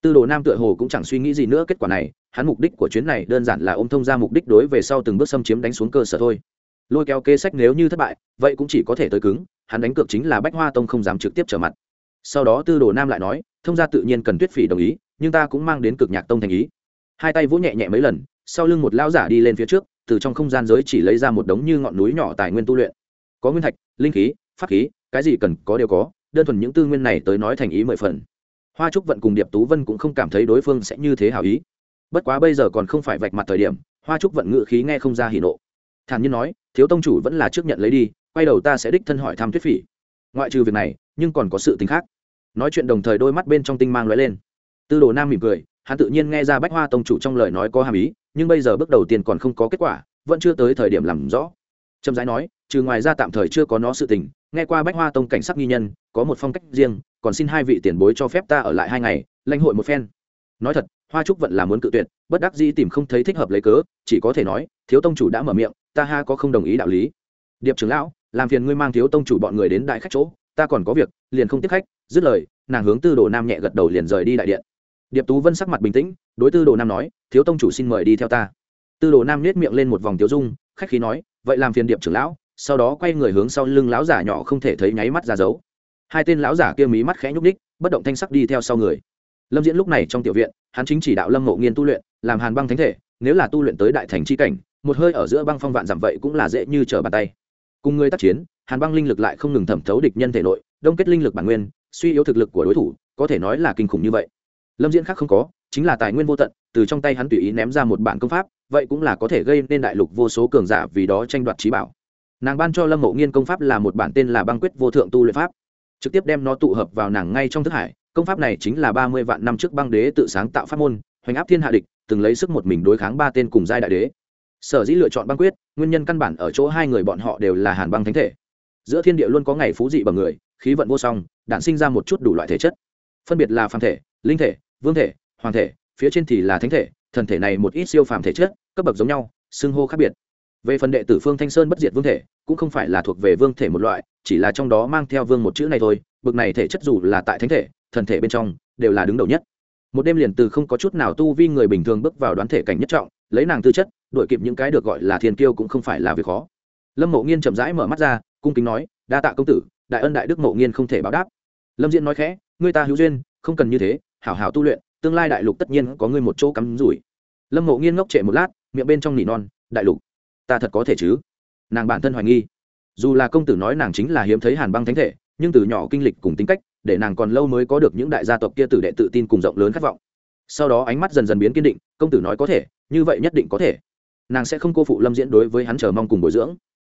tư đồ nam tựa hồ cũng chẳng suy nghĩ gì nữa kết quả này, hắn mục đích của chuyến này đơn giản là ôm thông ra mục đích đối về sau từng bước xâm chiếm đánh xuống cơ sở thôi. Lôi kéo kế sách nếu như thất bại, vậy cũng chỉ có thể tới cứng, hắn đánh cược chính là bách hoa tông không dám trực tiếp trở mặt. Sau đó tư đồ nam lại nói, thông gia tự nhiên cần tuyết phỉ đồng ý, nhưng ta cũng mang đến cực nhạc tông thành ý. Hai tay vỗ nhẹ nhẹ mấy lần, sau lưng một lão giả đi lên phía trước, từ trong không gian giới chỉ lấy ra một đống như ngọn núi nhỏ tài nguyên tu luyện. Có nguyên thạch, linh khí, pháp khí, cái gì cần có đều có, đơn thuần những tư nguyên này tới nói thành ý mười phần hoa trúc vận cùng điệp tú vân cũng không cảm thấy đối phương sẽ như thế hảo ý. Bất quá bây giờ còn không phải vạch mặt thời điểm, hoa trúc vận ngự khí nghe không ra hỉ nộ. Thản nhiên nói, thiếu tông chủ vẫn là trước nhận lấy đi, quay đầu ta sẽ đích thân hỏi thăm tuyết phỉ. Ngoại trừ việc này, nhưng còn có sự tính khác. Nói chuyện đồng thời đôi mắt bên trong tinh mang lóe lên. Tư đồ nam mỉm cười, hắn tự nhiên nghe ra bách hoa tông chủ trong lời nói có hàm ý, nhưng bây giờ bước đầu tiên còn không có kết quả, vẫn chưa tới thời điểm làm rõ. Trầm rãi nói, trừ ngoài ra tạm thời chưa có nó sự tình, nghe qua bách hoa tông cảnh sắc nghi nhân, có một phong cách riêng còn xin hai vị tiền bối cho phép ta ở lại hai ngày, lãnh hội một phen. Nói thật, hoa trúc vẫn là muốn cự tuyệt, bất đắc dĩ tìm không thấy thích hợp lấy cớ, chỉ có thể nói, thiếu tông chủ đã mở miệng, ta ha có không đồng ý đạo lý. Điệp trưởng lão, làm phiền ngươi mang thiếu tông chủ bọn người đến đại khách chỗ, ta còn có việc, liền không tiếp khách, dứt lời, nàng hướng tư đồ nam nhẹ gật đầu liền rời đi đại điện. Điệp tú vân sắc mặt bình tĩnh, đối tư đồ nam nói, thiếu tông chủ xin mời đi theo ta. Tư đồ nam nết miệng lên một vòng tiếu dung, khách khí nói, vậy làm phiền điệp trưởng lão, sau đó quay người hướng sau lưng lão giả nhỏ không thể thấy nháy mắt ra dấu hai tên lão giả kia mí mắt khẽ nhúc ních bất động thanh sắc đi theo sau người. Lâm diễn lúc này trong tiểu viện, hắn chính chỉ đạo lâm ngộ nghiên tu luyện, làm hàn băng thánh thể, nếu là tu luyện tới đại thành c h i cảnh, một hơi ở giữa băng phong vạn giảm vậy cũng là dễ như trở bàn tay. Cùng người tác chiến, hàn băng linh lực lại không ngừng thẩm thấu địch nhân thể nội, đông kết linh lực bản nguyên, suy yếu thực lực của đối thủ, có thể nói là kinh khủng như vậy. Lâm diễn khác không có, chính là tài nguyên vô tận, từ trong tay hắn tùy ý ném ra một bản công pháp, vậy cũng là có thể gây nên đại lục vô số cường giả vì đó tranh đoạt trí bảo. Nàng ban cho lâm mộ nghiên công pháp là một bản tên là băng quyết vô thượng tu luyện pháp trực tiếp đem nó tụ hợp vào nàng ngay trong thức hải. Công pháp này chính là ba mươi vạn năm trước băng đế tự sáng tạo pháp môn, hoành áp thiên hạ địch, từng lấy sức một mình đối kháng ba tên cùng giai đại đế. Sở dĩ lựa chọn băng quyết, nguyên nhân căn bản ở chỗ hai người bọn họ đều là hàn băng thánh thể. Giữa thiên địa luôn có ngày phú dị bằng người, khí vận vô song, đản sinh ra một chút đủ loại thể chất. Phân biệt là phàm thể, linh thể, vương thể, hoàng thể, phía trên thì là thánh thể, thần thể này một ít siêu phàm thể chất, cấp bậc giống nhau, xưng hô khác biệt về phần đệ tử phương thanh sơn bất diệt vương thể, cũng không phải là thuộc về vương thể một loại, chỉ là trong đó mang theo vương một chữ này thôi bậc này thể chất dù là tại thánh thể, thần thể bên trong, đều là đứng đầu nhất. Một đêm liền từ không có chút nào tu vi người bình thường bước vào đoán thể cảnh nhất trọng, lấy nàng tư chất đội kịp những cái được gọi là thiên kiêu cũng không phải là việc khó. Lâm mộ nghiên chậm rãi mở mắt ra, cung kính nói, đa tạ công tử, đại ân đại đức mộ nghiên không thể báo đáp. Lâm diễn nói khẽ người ta hữu duyên, không cần như thế, hảo hảo tu luyện, tương lai đại lục tất nhiên có ngươi một chỗ cắm rủi. Lâm mộ nghiên ngốc trệ một lát, miệng bên trong nỉ non, đại lục ta thật có thể chứ? Nàng bản thân hoài nghi. Dù là công tử nói nàng chính là hiếm thấy hàn băng thánh thể, nhưng từ nhỏ kinh lịch cùng tính cách, để nàng còn lâu mới có được những đại gia tộc kia tử đệ tự tin cùng rộng lớn khát vọng. Sau đó ánh mắt dần dần biến kiên định, công tử nói có thể, như vậy nhất định có thể. Nàng sẽ không cô phụ lâm diễn đối với hắn chờ mong cùng bồi dưỡng.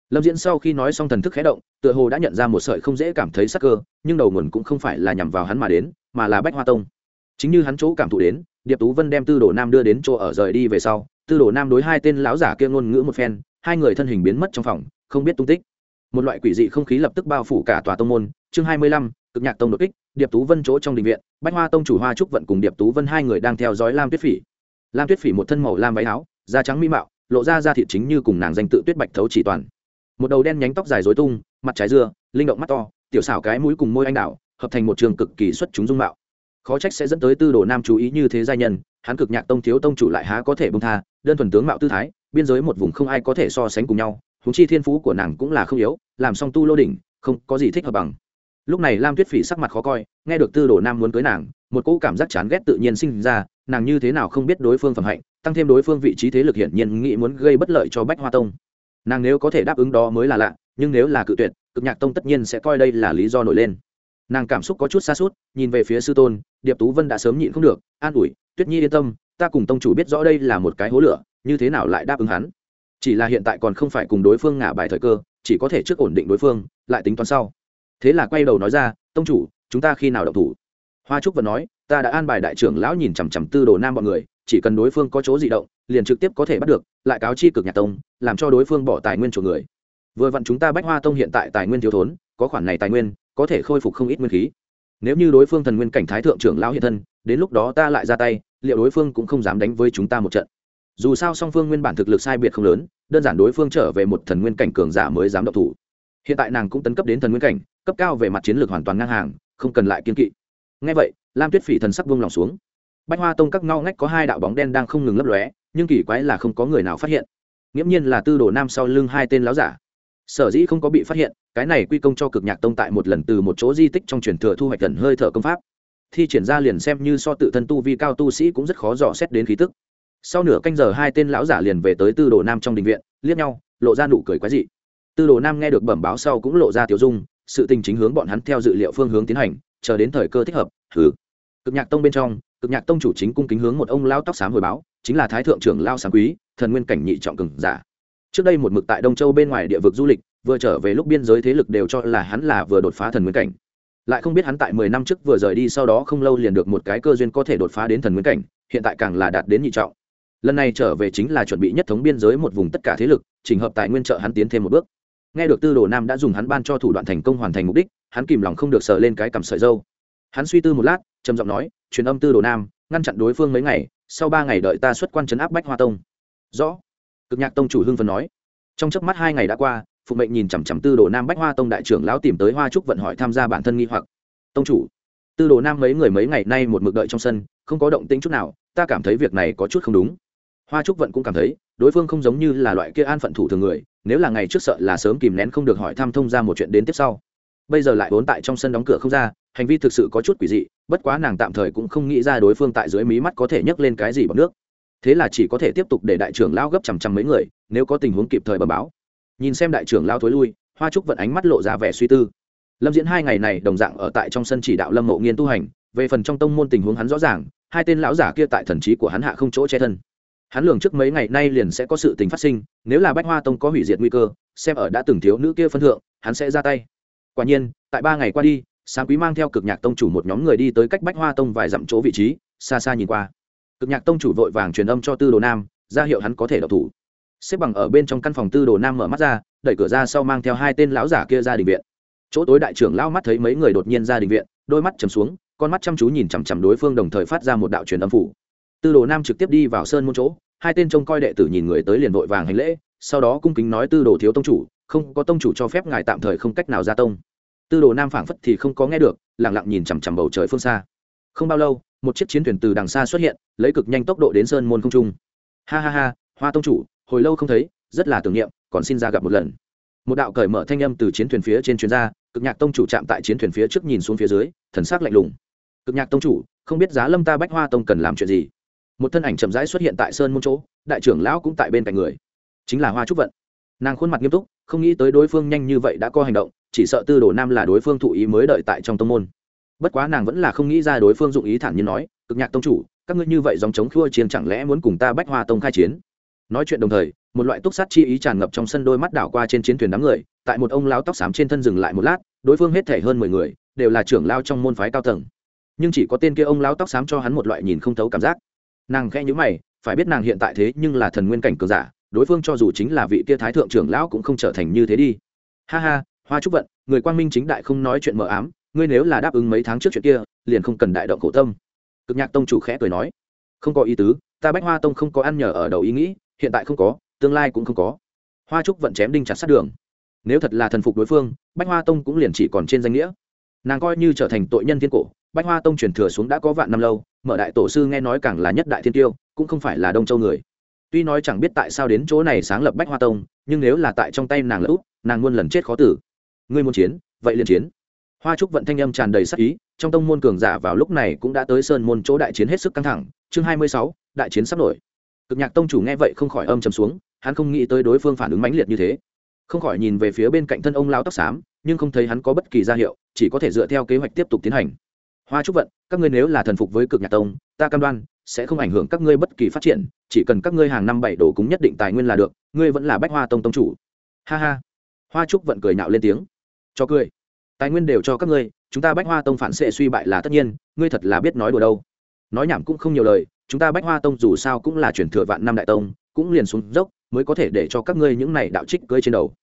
Lâm diễn sau khi nói xong thần thức khé động, tựa hồ đã nhận ra một sợi không dễ cảm thấy sắc cơ, nhưng đầu nguồn cũng không phải là nhằm vào hắn mà đến, mà là bách hoa tông. Chính như hắn chỗ cảm thụ đến, điệp tú vân đem tư đồ nam đưa đến chỗ ở rời đi về sau tư đồ nam đối hai tên lão giả kia ngôn ngữ một phen, hai người thân hình biến mất trong phòng, không biết tung tích. Một loại quỷ dị không khí lập tức bao phủ cả tòa tông môn. Chương hai mươi lăm, cực nhạc tông đột kích, điệp tú vân chỗ trong đình viện, bách hoa tông chủ hoa trúc vận cùng điệp tú vân hai người đang theo dõi lam tuyết phỉ. Lam tuyết phỉ một thân màu lam váy áo, da trắng mỹ mạo, lộ ra da thịt chính như cùng nàng danh tự tuyết bạch thấu chỉ toàn. Một đầu đen nhánh tóc dài dối tung, mặt trái dưa, linh động mắt to, tiểu xảo cái mũi cùng môi anh đạo hợp thành một trường cực kỳ xuất chúng dung mạo. Khó trách sẽ dẫn tới tư đồ nam chú ý như thế gia nhân, hắn cực nhạc tông thiếu tông chủ lại há có thể bông tha đơn thuần tướng mạo tư thái, biên giới một vùng không ai có thể so sánh cùng nhau húng chi thiên phú của nàng cũng là không yếu, làm xong tu lô đỉnh, không có gì thích hợp bằng. Lúc này lam tuyết phỉ sắc mặt khó coi, nghe được tư đồ nam muốn cưới nàng, một cỗ cảm giác chán ghét tự nhiên sinh ra, nàng như thế nào không biết đối phương phẩm hạnh, tăng thêm đối phương vị trí thế lực hiển nhiên nghĩ muốn gây bất lợi cho bách hoa tông. Nàng nếu có thể đáp ứng đó mới là lạ, nhưng nếu là cự tuyệt, cực nhạc tông tất nhiên sẽ coi đây là lý do nổi lên. Nàng cảm xúc có chút xa suốt, nhìn về phía sư tôn, điệp tú vân đã sớm nhịn không được, an ủi, tuyết nhi yên tâm ta cùng tông chủ biết rõ đây là một cái hố lửa, như thế nào lại đáp ứng hắn? Chỉ là hiện tại còn không phải cùng đối phương ngả bài thời cơ, chỉ có thể trước ổn định đối phương, lại tính toán sau. Thế là quay đầu nói ra, tông chủ, chúng ta khi nào động thủ? Hoa trúc vẫn nói, ta đã an bài đại trưởng lão nhìn chằm chằm tư đồ nam bọn người, chỉ cần đối phương có chỗ di động, liền trực tiếp có thể bắt được, lại cáo chi cực nhà tông, làm cho đối phương bỏ tài nguyên chuộc người. Vừa vặn chúng ta bách hoa tông hiện tại tài nguyên thiếu thốn, có khoản này tài nguyên, có thể khôi phục không ít nguyên khí. Nếu như đối phương thần nguyên cảnh thái thượng trưởng lão hiện thân, đến lúc đó ta lại ra tay liệu đối phương cũng không dám đánh với chúng ta một trận. Dù sao song phương nguyên bản thực lực sai biệt không lớn, đơn giản đối phương trở về một thần nguyên cảnh cường giả mới dám độc thủ. Hiện tại nàng cũng tấn cấp đến thần nguyên cảnh, cấp cao về mặt chiến lược hoàn toàn ngang hàng, không cần lại kiên kỵ. Ngay vậy, lam tuyết phỉ thần sắc vung lòng xuống. Bách hoa tông các ngao ngách có hai đạo bóng đen đang không ngừng lấp lóe, nhưng kỳ quái là không có người nào phát hiện. Nghiễm nhiên là tư đồ nam sau lưng hai tên láo giả. Sở dĩ không có bị phát hiện, cái này quy công cho cực nhạc tông tại một lần từ một chỗ di tích trong truyền thừa thu hoạch gần hơi thở công pháp thi triển ra liền xem như so tự thân tu vi cao tu sĩ cũng rất khó dò xét đến khí tức. Sau nửa canh giờ, hai tên lão giả liền về tới tư đồ nam trong đình viện, liếc nhau, lộ ra nụ cười quái dị. Tư đồ nam nghe được bẩm báo sau cũng lộ ra tiểu dung, sự tình chính hướng bọn hắn theo dự liệu phương hướng tiến hành, chờ đến thời cơ thích hợp thử cực nhạc tông bên trong, cực nhạc tông chủ chính cung kính hướng một ông lao tóc xám hồi báo, chính là thái thượng trưởng lao sáng quý, thần nguyên cảnh nhị trọng cường giả. Trước đây một mực tại đông châu bên ngoài địa vực du lịch, vừa trở về lúc biên giới thế lực đều cho là hắn là vừa đột phá thần nguyên cảnh lại không biết hắn tại mười năm trước vừa rời đi sau đó không lâu liền được một cái cơ duyên có thể đột phá đến thần nguyên cảnh, hiện tại càng là đạt đến nhị trọng. Lần này trở về chính là chuẩn bị nhất thống biên giới một vùng tất cả thế lực, chỉnh hợp tài nguyên trợ hắn tiến thêm một bước. Nghe được tư đồ nam đã dùng hắn ban cho thủ đoạn thành công hoàn thành mục đích, hắn kìm lòng không được sờ lên cái cằm sợi dâu. Hắn suy tư một lát, trầm giọng nói, truyền âm tư đồ nam, ngăn chặn đối phương mấy ngày, sau ba ngày đợi ta xuất quan chấn áp bách hoa tông. Rõ. Cực nhạc tông chủ hưng phần nói. Trong chớp mắt hai ngày đã qua phụ mệnh nhìn chằm chằm tư đồ nam bách hoa tông đại trưởng lão tìm tới hoa trúc vận hỏi tham gia bản thân nghi hoặc. Tông chủ, tư đồ nam mấy người mấy ngày nay một mực đợi trong sân, không có động tĩnh chút nào, ta cảm thấy việc này có chút không đúng. Hoa trúc vận cũng cảm thấy, đối phương không giống như là loại kia an phận thủ thường người, nếu là ngày trước sợ là sớm kìm nén không được hỏi thăm thông ra một chuyện đến tiếp sau. Bây giờ lại vốn tại trong sân đóng cửa không ra, hành vi thực sự có chút quỷ dị, bất quá nàng tạm thời cũng không nghĩ ra đối phương tại dưới mí mắt có thể nhấc lên cái gì bằng nước. Thế là chỉ có thể tiếp tục để đại trưởng lao gấp chằm chằm mấy người, nếu có tình huống kịp thời bờ báo nhìn xem đại trưởng lao thối lui, hoa trúc vận ánh mắt lộ ra vẻ suy tư. Lâm diễn hai ngày này đồng dạng ở tại trong sân chỉ đạo lâm mộ nghiên tu hành, về phần trong tông môn tình huống hắn rõ ràng, hai tên lão giả kia tại thần trí của hắn hạ không chỗ che thân. Hắn lường trước mấy ngày nay liền sẽ có sự tình phát sinh, nếu là bách hoa tông có hủy diệt nguy cơ, xem ở đã từng thiếu nữ kia phân thượng, hắn sẽ ra tay. Quả nhiên, tại ba ngày qua đi, sáng quý mang theo cực nhạc tông chủ một nhóm người đi tới cách bách hoa tông vài dặm chỗ vị trí, xa xa nhìn qua. Cực nhạc tông chủ vội vàng truyền âm cho tư đồ nam, ra hiệu hắn có thể đọc thủ xếp bằng ở bên trong căn phòng tư đồ nam mở mắt ra, đẩy cửa ra sau mang theo hai tên lão giả kia ra đình viện. Chỗ tối đại trưởng lao mắt thấy mấy người đột nhiên ra đình viện, đôi mắt chầm xuống, con mắt chăm chú nhìn chằm chằm đối phương đồng thời phát ra một đạo truyền âm phủ. Tư đồ nam trực tiếp đi vào sơn môn chỗ, hai tên trông coi đệ tử nhìn người tới liền vội vàng hành lễ, sau đó cung kính nói tư đồ thiếu tông chủ, không có tông chủ cho phép ngài tạm thời không cách nào ra tông. Tư đồ nam phảng phất thì không có nghe được lẳng lặng nhìn chằm chằm bầu trời phương xa. Không bao lâu, một chiếc chiến thuyền từ đằng xa xuất hiện, lấy cực nhanh tốc độ đến sơn môn không trung. Ha ha ha, hoa tông chủ hồi lâu không thấy, rất là tưởng niệm, còn xin ra gặp một lần. Một đạo cởi mở thanh âm từ chiến thuyền phía trên chuyến ra, cực nhạc tông chủ chạm tại chiến thuyền phía trước nhìn xuống phía dưới, thần sắc lạnh lùng. Cực nhạc tông chủ, không biết giá lâm ta bách hoa tông cần làm chuyện gì? Một thân ảnh chậm rãi xuất hiện tại sơn môn chỗ, đại trưởng lão cũng tại bên cạnh người. Chính là hoa trúc vận. Nàng khuôn mặt nghiêm túc, không nghĩ tới đối phương nhanh như vậy đã có hành động, chỉ sợ tư đồ nam là đối phương thụ ý mới đợi tại trong tông môn. Bất quá nàng vẫn là không nghĩ ra đối phương dụng ý thản nhiên nói, cực nhạc tông chủ, các ngươi như vậy dòng chống khua chiến chẳng lẽ muốn cùng ta bách hoa tông khai chiến? Nói chuyện đồng thời, một loại túc sát chi ý tràn ngập trong sân đôi mắt đảo qua trên chiến thuyền đám người, tại một ông lao tóc xám trên thân dừng lại một lát, đối phương hết thể hơn mười người, đều là trưởng lao trong môn phái cao tầng. Nhưng chỉ có tên kia ông lao tóc xám cho hắn một loại nhìn không thấu cảm giác. Nàng khẽ nhữ mày, phải biết nàng hiện tại thế nhưng là thần nguyên cảnh cường giả, đối phương cho dù chính là vị kia thái thượng trưởng lão cũng không trở thành như thế đi. Ha ha, hoa trúc vận, người quang minh chính đại không nói chuyện mờ ám, ngươi nếu là đáp ứng mấy tháng trước chuyện kia, liền không cần đại động khổ tâm. Cực nhạc tông chủ khẽ cười nói, không có ý tứ, ta bách hoa tông không có ăn nhờ ở đầu ý nghĩ hiện tại không có, tương lai cũng không có. Hoa trúc vẫn chém đinh chặt sát đường. Nếu thật là thần phục đối phương, bách hoa tông cũng liền chỉ còn trên danh nghĩa. Nàng coi như trở thành tội nhân thiên cổ, bách hoa tông truyền thừa xuống đã có vạn năm lâu, mở đại tổ sư nghe nói càng là nhất đại thiên tiêu, cũng không phải là đông châu người. Tuy nói chẳng biết tại sao đến chỗ này sáng lập bách hoa tông, nhưng nếu là tại trong tay nàng lỡ út, nàng luôn lần chết khó tử. Ngươi muốn chiến, vậy liền chiến. Hoa trúc vận thanh âm tràn đầy sắc ý, trong tông môn cường giả vào lúc này cũng đã tới sơn môn chỗ đại chiến hết sức căng thẳng, chương hai mươi sáu, đại chiến sắp nổi cực nhạc tông chủ nghe vậy không khỏi âm chầm xuống, hắn không nghĩ tới đối phương phản ứng mãnh liệt như thế. Không khỏi nhìn về phía bên cạnh thân ông lao tóc xám, nhưng không thấy hắn có bất kỳ ra hiệu, chỉ có thể dựa theo kế hoạch tiếp tục tiến hành. Hoa trúc vận, các ngươi nếu là thần phục với cực nhạc tông, ta cam đoan sẽ không ảnh hưởng các ngươi bất kỳ phát triển, chỉ cần các ngươi hàng năm bảy đồ cúng nhất định tài nguyên là được, ngươi vẫn là bách hoa tông tông chủ. Ha ha. Hoa trúc vận cười nạo lên tiếng. Cho cười. Tài nguyên đều cho các ngươi, chúng ta bách hoa tông phản xệ suy bại là tất nhiên, ngươi thật là biết nói đùa đâu. Nói nhảm cũng không nhiều lời chúng ta bách hoa tông dù sao cũng là chuyển thừa vạn năm đại tông, cũng liền xuống dốc, mới có thể để cho các ngươi những này đạo trích cưới trên đầu.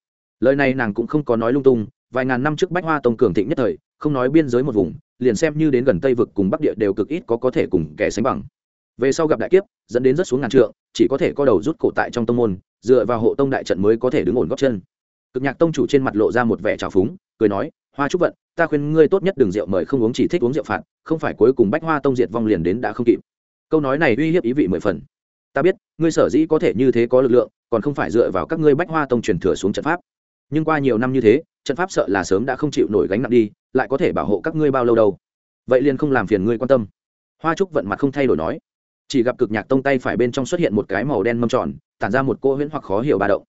Lời này nàng cũng không có nói lung tung, vài ngàn năm trước bách hoa tông cường thịnh nhất thời, không nói biên giới một vùng, liền xem như đến gần tây vực cùng bắc địa đều cực ít có có thể cùng kẻ sánh bằng. Về sau gặp đại kiếp, dẫn đến rất xuống ngàn trượng, chỉ có thể co đầu rút cổ tại trong tông môn, dựa vào hộ tông đại trận mới có thể đứng ổn góc chân. Cực nhạc tông chủ trên mặt lộ ra một vẻ trào phúng, cười nói, hoa trúc vận, ta khuyên ngươi tốt nhất đừng rượu mời không uống chỉ thích uống rượu phạt, không phải cuối cùng bách hoa tông diệt vong liền đến đã không kịp câu nói này uy hiếp ý vị mười phần. Ta biết, ngươi sở dĩ có thể như thế có lực lượng, còn không phải dựa vào các ngươi bách hoa tông truyền thừa xuống trận pháp. Nhưng qua nhiều năm như thế, trận pháp sợ là sớm đã không chịu nổi gánh nặng đi, lại có thể bảo hộ các ngươi bao lâu đâu. Vậy liền không làm phiền ngươi quan tâm. Hoa trúc vận mặt không thay đổi nói. Chỉ gặp cực nhạc tông tay phải bên trong xuất hiện một cái màu đen mâm tròn, tản ra một cô huyễn hoặc khó hiểu ba động.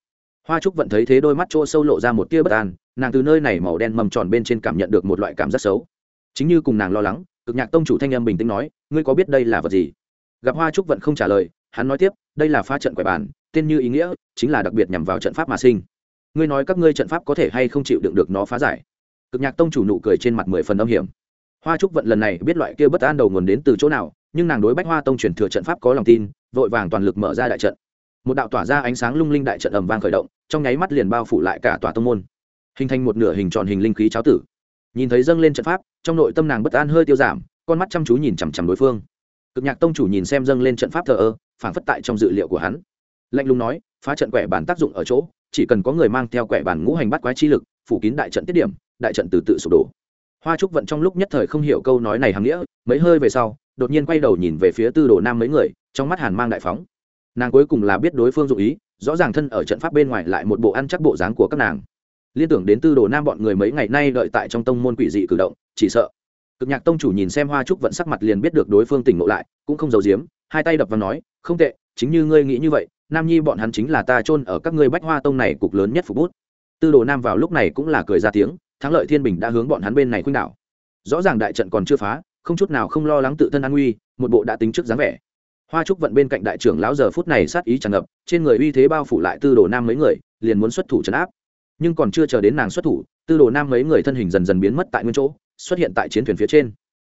Hoa trúc vận thấy thế đôi mắt chỗ sâu lộ ra một tia bất an, nàng từ nơi này màu đen mầm tròn bên trên cảm nhận được một loại cảm giác xấu. Chính như cùng nàng lo lắng, cực nhạc tông chủ thanh âm bình tĩnh nói, ngươi có biết đây là vật gì? Gặp hoa trúc vận không trả lời, hắn nói tiếp, đây là pha trận quẻ bàn, tên như ý nghĩa, chính là đặc biệt nhằm vào trận pháp mà sinh. Ngươi nói các ngươi trận pháp có thể hay không chịu đựng được nó phá giải? Cực nhạc tông chủ nụ cười trên mặt mười phần âm hiểm. Hoa trúc vận lần này biết loại kia bất an đầu nguồn đến từ chỗ nào, nhưng nàng đối bách hoa tông truyền thừa trận pháp có lòng tin, vội vàng toàn lực mở ra đại trận. Một đạo tỏa ra ánh sáng lung linh đại trận ầm vang khởi động, trong nháy mắt liền bao phủ lại cả tòa tông môn. Hình thành một nửa hình tròn hình linh khí cháo tử. Nhìn thấy dâng lên trận pháp, trong nội tâm nàng bất an hơi tiêu giảm, con mắt chăm chú nhìn chằm chằm đối phương cực nhạc tông chủ nhìn xem dâng lên trận pháp thờ ơ phản phất tại trong dự liệu của hắn. Lạnh lùng nói, phá trận quẻ bản tác dụng ở chỗ, chỉ cần có người mang theo quẻ bản ngũ hành bắt quái chi lực, phủ kín đại trận tiết điểm, đại trận từ tự sụp đổ. Hoa trúc vận trong lúc nhất thời không hiểu câu nói này hàm nghĩa, mấy hơi về sau, đột nhiên quay đầu nhìn về phía tư đồ nam mấy người, trong mắt hàn mang đại phóng. Nàng cuối cùng là biết đối phương dụ ý, rõ ràng thân ở trận pháp bên ngoài lại một bộ ăn chắc bộ dáng của các nàng. Liên tưởng đến tư đồ nam bọn người mấy ngày nay đợi tại trong tông môn quỷ dị cử động, chỉ sợ cực nhạc tông chủ nhìn xem hoa trúc vận sắc mặt liền biết được đối phương tỉnh ngộ lại, cũng không giấu giếm, hai tay đập vào nói, không tệ, chính như ngươi nghĩ như vậy, nam nhi bọn hắn chính là ta chôn ở các ngươi bách hoa tông này cục lớn nhất phục bút. Tư đồ nam vào lúc này cũng là cười ra tiếng, thắng lợi thiên bình đã hướng bọn hắn bên này khuynh đảo. Rõ ràng đại trận còn chưa phá, không chút nào không lo lắng tự thân an nguy, một bộ đã tính trước dáng vẻ. Hoa trúc vận bên cạnh đại trưởng lão giờ phút này sát ý tràn ngập, trên người uy thế bao phủ lại tư đồ nam mấy người, liền muốn xuất thủ trấn áp. Nhưng còn chưa chờ đến nàng xuất thủ, tư đồ nam mấy người thân hình dần dần biến mất tại nguyên chỗ xuất hiện tại chiến thuyền phía trên.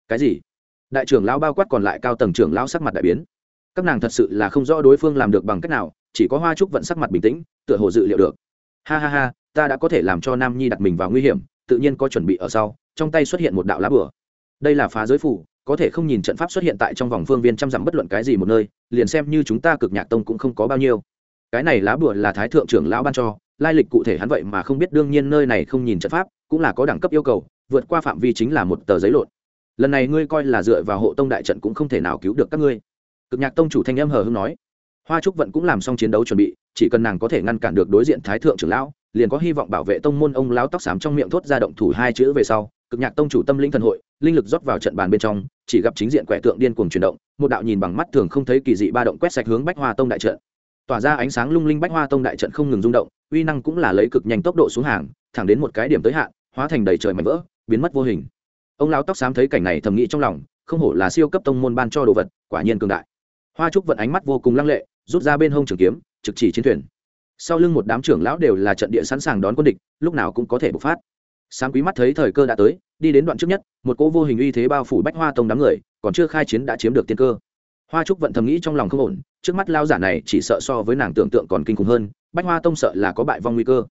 Cái gì? Đại trưởng lão bao quát còn lại cao tầng trưởng lão sắc mặt đại biến. Các nàng thật sự là không rõ đối phương làm được bằng cách nào, chỉ có hoa trúc vận sắc mặt bình tĩnh, tựa hồ dự liệu được. Ha ha ha, ta đã có thể làm cho nam nhi đặt mình vào nguy hiểm, tự nhiên có chuẩn bị ở sau, trong tay xuất hiện một đạo lá bửa đây là phá giới phủ, có thể không nhìn trận pháp xuất hiện tại trong vòng phương viên trăm dặm bất luận cái gì một nơi, liền xem như chúng ta cực nhạc tông cũng không có bao nhiêu. Cái này lá bùa là thái thượng trưởng lão ban cho lai lịch cụ thể hắn vậy mà không biết, đương nhiên nơi này không nhìn trận pháp, cũng là có đẳng cấp yêu cầu, vượt qua phạm vi chính là một tờ giấy lộn. Lần này ngươi coi là dựa vào hộ tông đại trận cũng không thể nào cứu được các ngươi. Cực nhạc tông chủ thanh âm hờ hưng nói. Hoa trúc vận cũng làm xong chiến đấu chuẩn bị, chỉ cần nàng có thể ngăn cản được đối diện thái thượng trưởng lão, liền có hy vọng bảo vệ tông môn ông lão tóc xám trong miệng thốt ra động thủ hai chữ về sau, cực nhạc tông chủ tâm linh thần hội, linh lực rót vào trận bàn bên trong, chỉ gặp chính diện quẻ tượng điên cuồng chuyển động, một đạo nhìn bằng mắt thường không thấy kỳ dị ba động quét sạch hướng bách hoa tông đại trận tỏa ra ánh sáng lung linh bách hoa tông đại trận không ngừng rung động, uy năng cũng là lấy cực nhanh tốc độ xuống hàng, thẳng đến một cái điểm tới hạn, hóa thành đầy trời mảnh vỡ, biến mất vô hình. Ông lão tóc xám thấy cảnh này thầm nghĩ trong lòng, không hổ là siêu cấp tông môn ban cho đồ vật, quả nhiên cường đại. Hoa trúc vận ánh mắt vô cùng lăng lệ, rút ra bên hông trường kiếm, trực chỉ chiến thuyền. Sau lưng một đám trưởng lão đều là trận địa sẵn sàng đón quân địch, lúc nào cũng có thể bộc phát. Sáng quý mắt thấy thời cơ đã tới, đi đến đoạn trước nhất, một cỗ vô hình uy thế bao phủ bách hoa tông đám người, còn chưa khai chiến đã chiếm được tiên cơ hoa trúc vận thầm nghĩ trong lòng không ổn, trước mắt lao giả này chỉ sợ so với nàng tưởng tượng còn kinh khủng hơn, bách hoa tông sợ là có bại vong nguy cơ.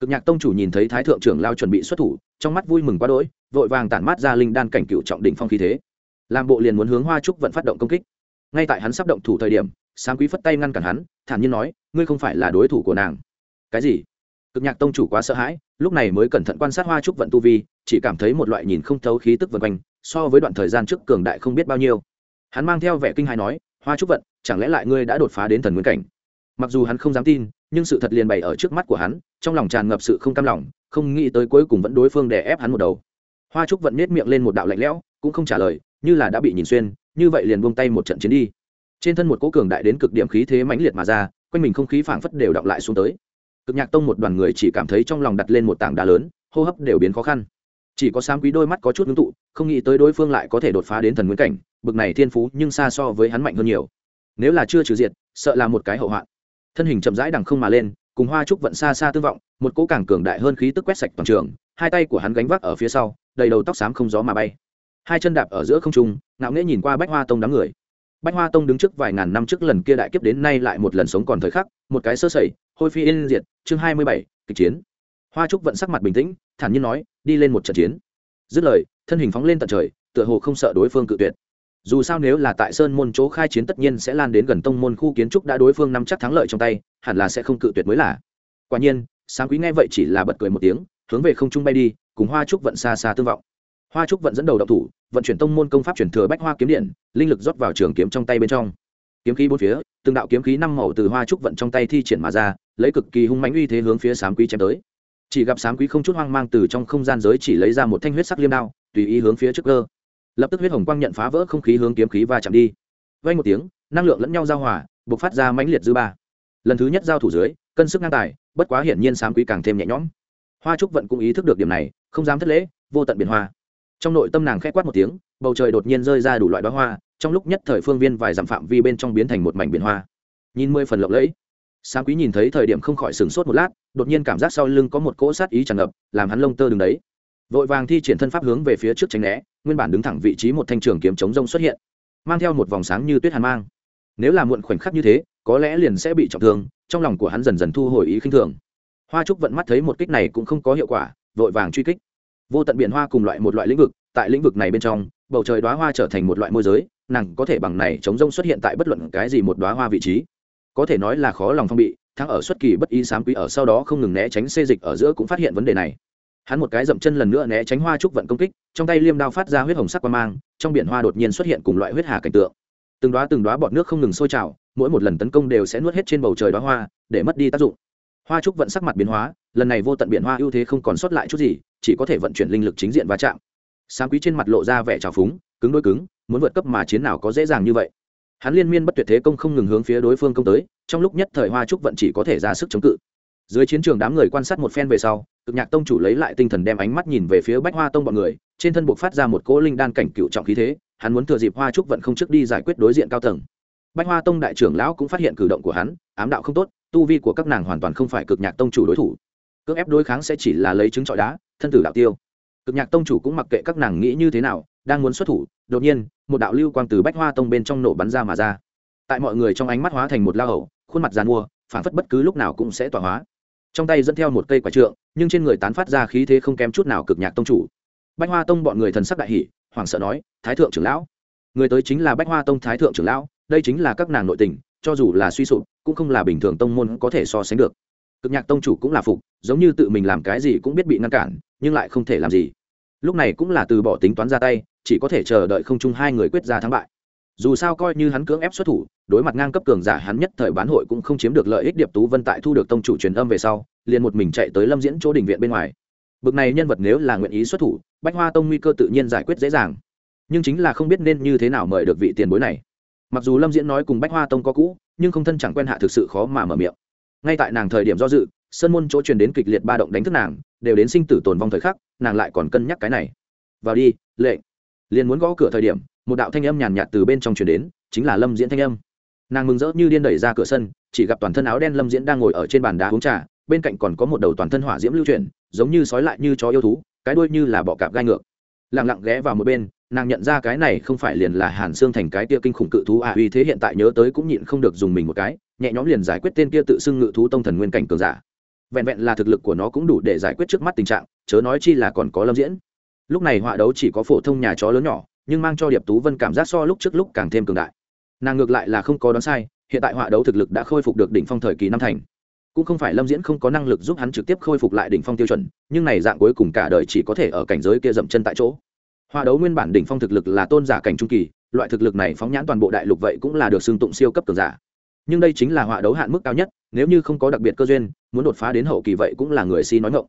Cực nhạc tông chủ nhìn thấy thái thượng trưởng lao chuẩn bị xuất thủ, trong mắt vui mừng quá đỗi, vội vàng tản mát ra linh đan cảnh cựu trọng đỉnh phong khí thế. Làm bộ liền muốn hướng hoa trúc vận phát động công kích. Ngay tại hắn sắp động thủ thời điểm sáng quý phất tay ngăn cản hắn, thản nhiên nói, ngươi không phải là đối thủ của nàng. Cái gì? Cực nhạc tông chủ quá sợ hãi, lúc này mới cẩn thận quan sát hoa trúc vận tu vi, chỉ cảm thấy một loại nhìn không thấu khí tức vân quanh, so với đoạn thời gian trước cường đại không biết bao nhiêu hắn mang theo vẻ kinh hài nói, hoa trúc vận, chẳng lẽ lại ngươi đã đột phá đến thần nguyên cảnh? Mặc dù hắn không dám tin, nhưng sự thật liền bày ở trước mắt của hắn, trong lòng tràn ngập sự không cam lòng, không nghĩ tới cuối cùng vẫn đối phương đè ép hắn một đầu. Hoa trúc vận nết miệng lên một đạo lạnh lẽo, cũng không trả lời, như là đã bị nhìn xuyên, như vậy liền buông tay một trận chiến đi. Trên thân một cỗ cường đại đến cực điểm khí thế mãnh liệt mà ra, quanh mình không khí phảng phất đều đọng lại xuống tới. Cực nhạc tông một đoàn người chỉ cảm thấy trong lòng đặt lên một tảng đá lớn, hô hấp đều biến khó khăn chỉ có sam quý đôi mắt có chút ngưng tụ, không nghĩ tới đối phương lại có thể đột phá đến thần nguyên cảnh, bực này thiên phú nhưng xa so với hắn mạnh hơn nhiều. Nếu là chưa trừ diệt, sợ là một cái hậu hoạn. Thân hình chậm rãi đằng không mà lên, cùng hoa trúc vận xa xa tương vọng, một cỗ càng cường đại hơn khí tức quét sạch toàn trường, hai tay của hắn gánh vác ở phía sau, đầy đầu tóc xám không gió mà bay. Hai chân đạp ở giữa không trung, ngạo nghễ nhìn qua bách hoa tông đám người. Bách hoa tông đứng trước vài ngàn năm trước lần kia đại kiếp đến nay lại một lần sống còn thời khắc, một cái sơ sẩy, hôi phi yên diệt, chương hai mươi bảy, kịch chiến. Hoa trúc vận sắc mặt bình tĩnh, thản nhiên nói đi lên một trận chiến. Dứt lời, thân hình phóng lên tận trời, tựa hồ không sợ đối phương cự tuyệt. Dù sao nếu là tại sơn môn chỗ khai chiến tất nhiên sẽ lan đến gần tông môn khu kiến trúc đã đối phương nắm chắc thắng lợi trong tay, hẳn là sẽ không cự tuyệt mới là. Quả nhiên, sáng quý nghe vậy chỉ là bật cười một tiếng, hướng về không trung bay đi, cùng hoa trúc vận xa xa tương vọng. Hoa trúc vận dẫn đầu độc thủ, vận chuyển tông môn công pháp chuyển thừa bách hoa kiếm điện, linh lực rót vào trường kiếm trong tay bên trong. Kiếm khí bốn phía, từng đạo kiếm khí năm màu từ hoa trúc vận trong tay thi triển mà ra, lấy cực kỳ hung mãnh uy thế hướng phía sám quý chém tới chỉ gặp sám quý không chút hoang mang từ trong không gian giới chỉ lấy ra một thanh huyết sắc liêm đao, tùy ý hướng phía trước cơ. Lập tức huyết hồng quang nhận phá vỡ không khí hướng kiếm khí và chạm đi. Vay một tiếng, năng lượng lẫn nhau giao hòa buộc phát ra mãnh liệt dư ba. Lần thứ nhất giao thủ dưới, cân sức ngang tài, bất quá hiển nhiên sám quý càng thêm nhẹ nhõm. Hoa trúc vận cũng ý thức được điểm này, không dám thất lễ, vô tận biển hoa. Trong nội tâm nàng k h ẽ quát một tiếng, bầu trời đột nhiên rơi ra đủ loại bá hoa, trong lúc nhất thời phương viên vài dặm phạm vi bên trong biến thành một mảnh biển hoa. Nhìn mười phần lộng lẫy sáng quý nhìn thấy thời điểm không khỏi sửng sốt một lát, đột nhiên cảm giác sau lưng có một cỗ sát ý tràn ngập, làm hắn lông tơ đứng đấy. Vội vàng thi triển thân pháp hướng về phía trước tránh né, nguyên bản đứng thẳng vị trí một thanh trường kiếm chống rông xuất hiện, mang theo một vòng sáng như tuyết hàn mang. Nếu là muộn khoảnh khắc như thế, có lẽ liền sẽ bị trọng thương, trong lòng của hắn dần dần thu hồi ý khinh thường. Hoa trúc vận mắt thấy một kích này cũng không có hiệu quả, vội vàng truy kích. Vô tận biển hoa cùng loại một loại lĩnh vực, tại lĩnh vực này bên trong, bầu trời đoá hoa trở thành một loại môi giới, nàng có thể bằng này chống rông xuất hiện tại bất luận cái gì một đoá hoa vị trí có thể nói là khó lòng phong bị, thắng ở xuất kỳ bất ý sám quý ở sau đó không ngừng né tránh xê dịch ở giữa cũng phát hiện vấn đề này. Hắn một cái dậm chân lần nữa né tránh hoa trúc vận công kích, trong tay liêm đao phát ra huyết hồng sắc qua mang, trong biển hoa đột nhiên xuất hiện cùng loại huyết hà cảnh tượng. Từng đoá từng đoá bọt nước không ngừng sôi trào, mỗi một lần tấn công đều sẽ nuốt hết trên bầu trời đoá hoa, để mất đi tác dụng. Hoa trúc vận sắc mặt biến hóa, lần này vô tận biển hoa ưu thế không còn sót lại chút gì, chỉ có thể vận chuyển linh lực chính diện va chạm. Sáng quý trên mặt lộ ra vẻ trào phúng, cứng đôi cứng, muốn vượt cấp mà chiến nào có dễ dàng như vậy hắn liên miên bất tuyệt thế công không ngừng hướng phía đối phương công tới, trong lúc nhất thời hoa trúc vận chỉ có thể ra sức chống cự. Dưới chiến trường đám người quan sát một phen về sau, cực nhạc tông chủ lấy lại tinh thần đem ánh mắt nhìn về phía bách hoa tông bọn người, trên thân buộc phát ra một cỗ linh đan cảnh cựu trọng khí thế, hắn muốn thừa dịp hoa trúc vận không trước đi giải quyết đối diện cao tầng. Bách hoa tông đại trưởng lão cũng phát hiện cử động của hắn, ám đạo không tốt, tu vi của các nàng hoàn toàn không phải cực nhạc tông chủ đối thủ. Cưỡng ép đối kháng sẽ chỉ là lấy trứng trọi đá, thân tử đạo tiêu. Cực nhạc tông chủ cũng mặc kệ các nàng nghĩ như thế nào đang muốn xuất thủ, đột nhiên, một đạo lưu quang từ bách hoa tông bên trong nổ bắn ra mà ra. Tại mọi người trong ánh mắt hóa thành một la hậu khuôn mặt g i à n mua phản phất bất cứ lúc nào cũng sẽ tỏa hóa. Trong tay dẫn theo một cây quả trượng, nhưng trên người tán phát ra khí thế không kém chút nào cực nhạc tông chủ. Bách hoa tông bọn người thần sắc đại hỷ hoảng sợ nói, thái thượng trưởng lão, người tới chính là bách hoa tông thái thượng trưởng lão, đây chính là các nàng nội tình, cho dù là suy sụp, cũng không là bình thường tông môn có thể so sánh được. Cực nhạc tông chủ cũng là phục, giống như tự mình làm cái gì cũng biết bị ngăn cản, nhưng lại không thể làm gì lúc này cũng là từ bỏ tính toán ra tay, chỉ có thể chờ đợi không chung hai người quyết ra thắng bại. Dù sao coi như hắn cưỡng ép xuất thủ, đối mặt ngang cấp cường giả hắn nhất thời bán hội cũng không chiếm được lợi ích điệp tú vân tại thu được tông chủ truyền âm về sau, liền một mình chạy tới lâm diễn chỗ đình viện bên ngoài. Bực này nhân vật nếu là nguyện ý xuất thủ, bách hoa tông nguy cơ tự nhiên giải quyết dễ dàng. Nhưng chính là không biết nên như thế nào mời được vị tiền bối này. Mặc dù lâm diễn nói cùng bách hoa tông có cũ, nhưng không thân chẳng quen hạ thực sự khó mà mở miệng. Ngay tại nàng thời điểm do dự, sơn môn chỗ truyền đến kịch liệt ba động đánh thức nàng đều đến sinh tử tồn vong thời khắc, nàng lại còn cân nhắc cái này. Vào đi, lệ. Liền muốn gõ cửa thời điểm, một đạo thanh âm nhàn nhạt từ bên trong truyền đến, chính là lâm diễn thanh âm. Nàng mừng rỡ như điên đẩy ra cửa sân, chỉ gặp toàn thân áo đen lâm diễn đang ngồi ở trên bàn đá uống trà, bên cạnh còn có một đầu toàn thân hỏa diễm lưu chuyển, giống như sói lại như chó yêu thú, cái đuôi như là bọ cạp gai ngược. Lặng lặng ghé vào một bên, nàng nhận ra cái này không phải liền là hàn xương thành cái kia kinh khủng cự thú à uy thế hiện tại nhớ tới cũng nhịn không được dùng mình một cái, nhẹ nhõm liền giải quyết tên kia tự xưng ngự thú tông thần nguyên cảnh cường giả vẹn vẹn là thực lực của nó cũng đủ để giải quyết trước mắt tình trạng, chớ nói chi là còn có lâm diễn. Lúc này họa đấu chỉ có phổ thông nhà chó lớn nhỏ, nhưng mang cho điệp tú vân cảm giác so lúc trước lúc càng thêm cường đại. Nàng ngược lại là không có đoán sai, hiện tại họa đấu thực lực đã khôi phục được đỉnh phong thời kỳ năm thành. Cũng không phải lâm diễn không có năng lực giúp hắn trực tiếp khôi phục lại đỉnh phong tiêu chuẩn, nhưng này dạng cuối cùng cả đời chỉ có thể ở cảnh giới kia dậm chân tại chỗ. Họa đấu nguyên bản đỉnh phong thực lực là tôn giả cảnh trung kỳ, loại thực lực này phóng nhãn toàn bộ đại lục vậy cũng là được xưng tụng siêu cấp cường giả. Nhưng đây chính là họa đấu hạn mức cao nhất, nếu như không có đặc biệt cơ duyên muốn đột phá đến hậu kỳ vậy cũng là người si nói ngộng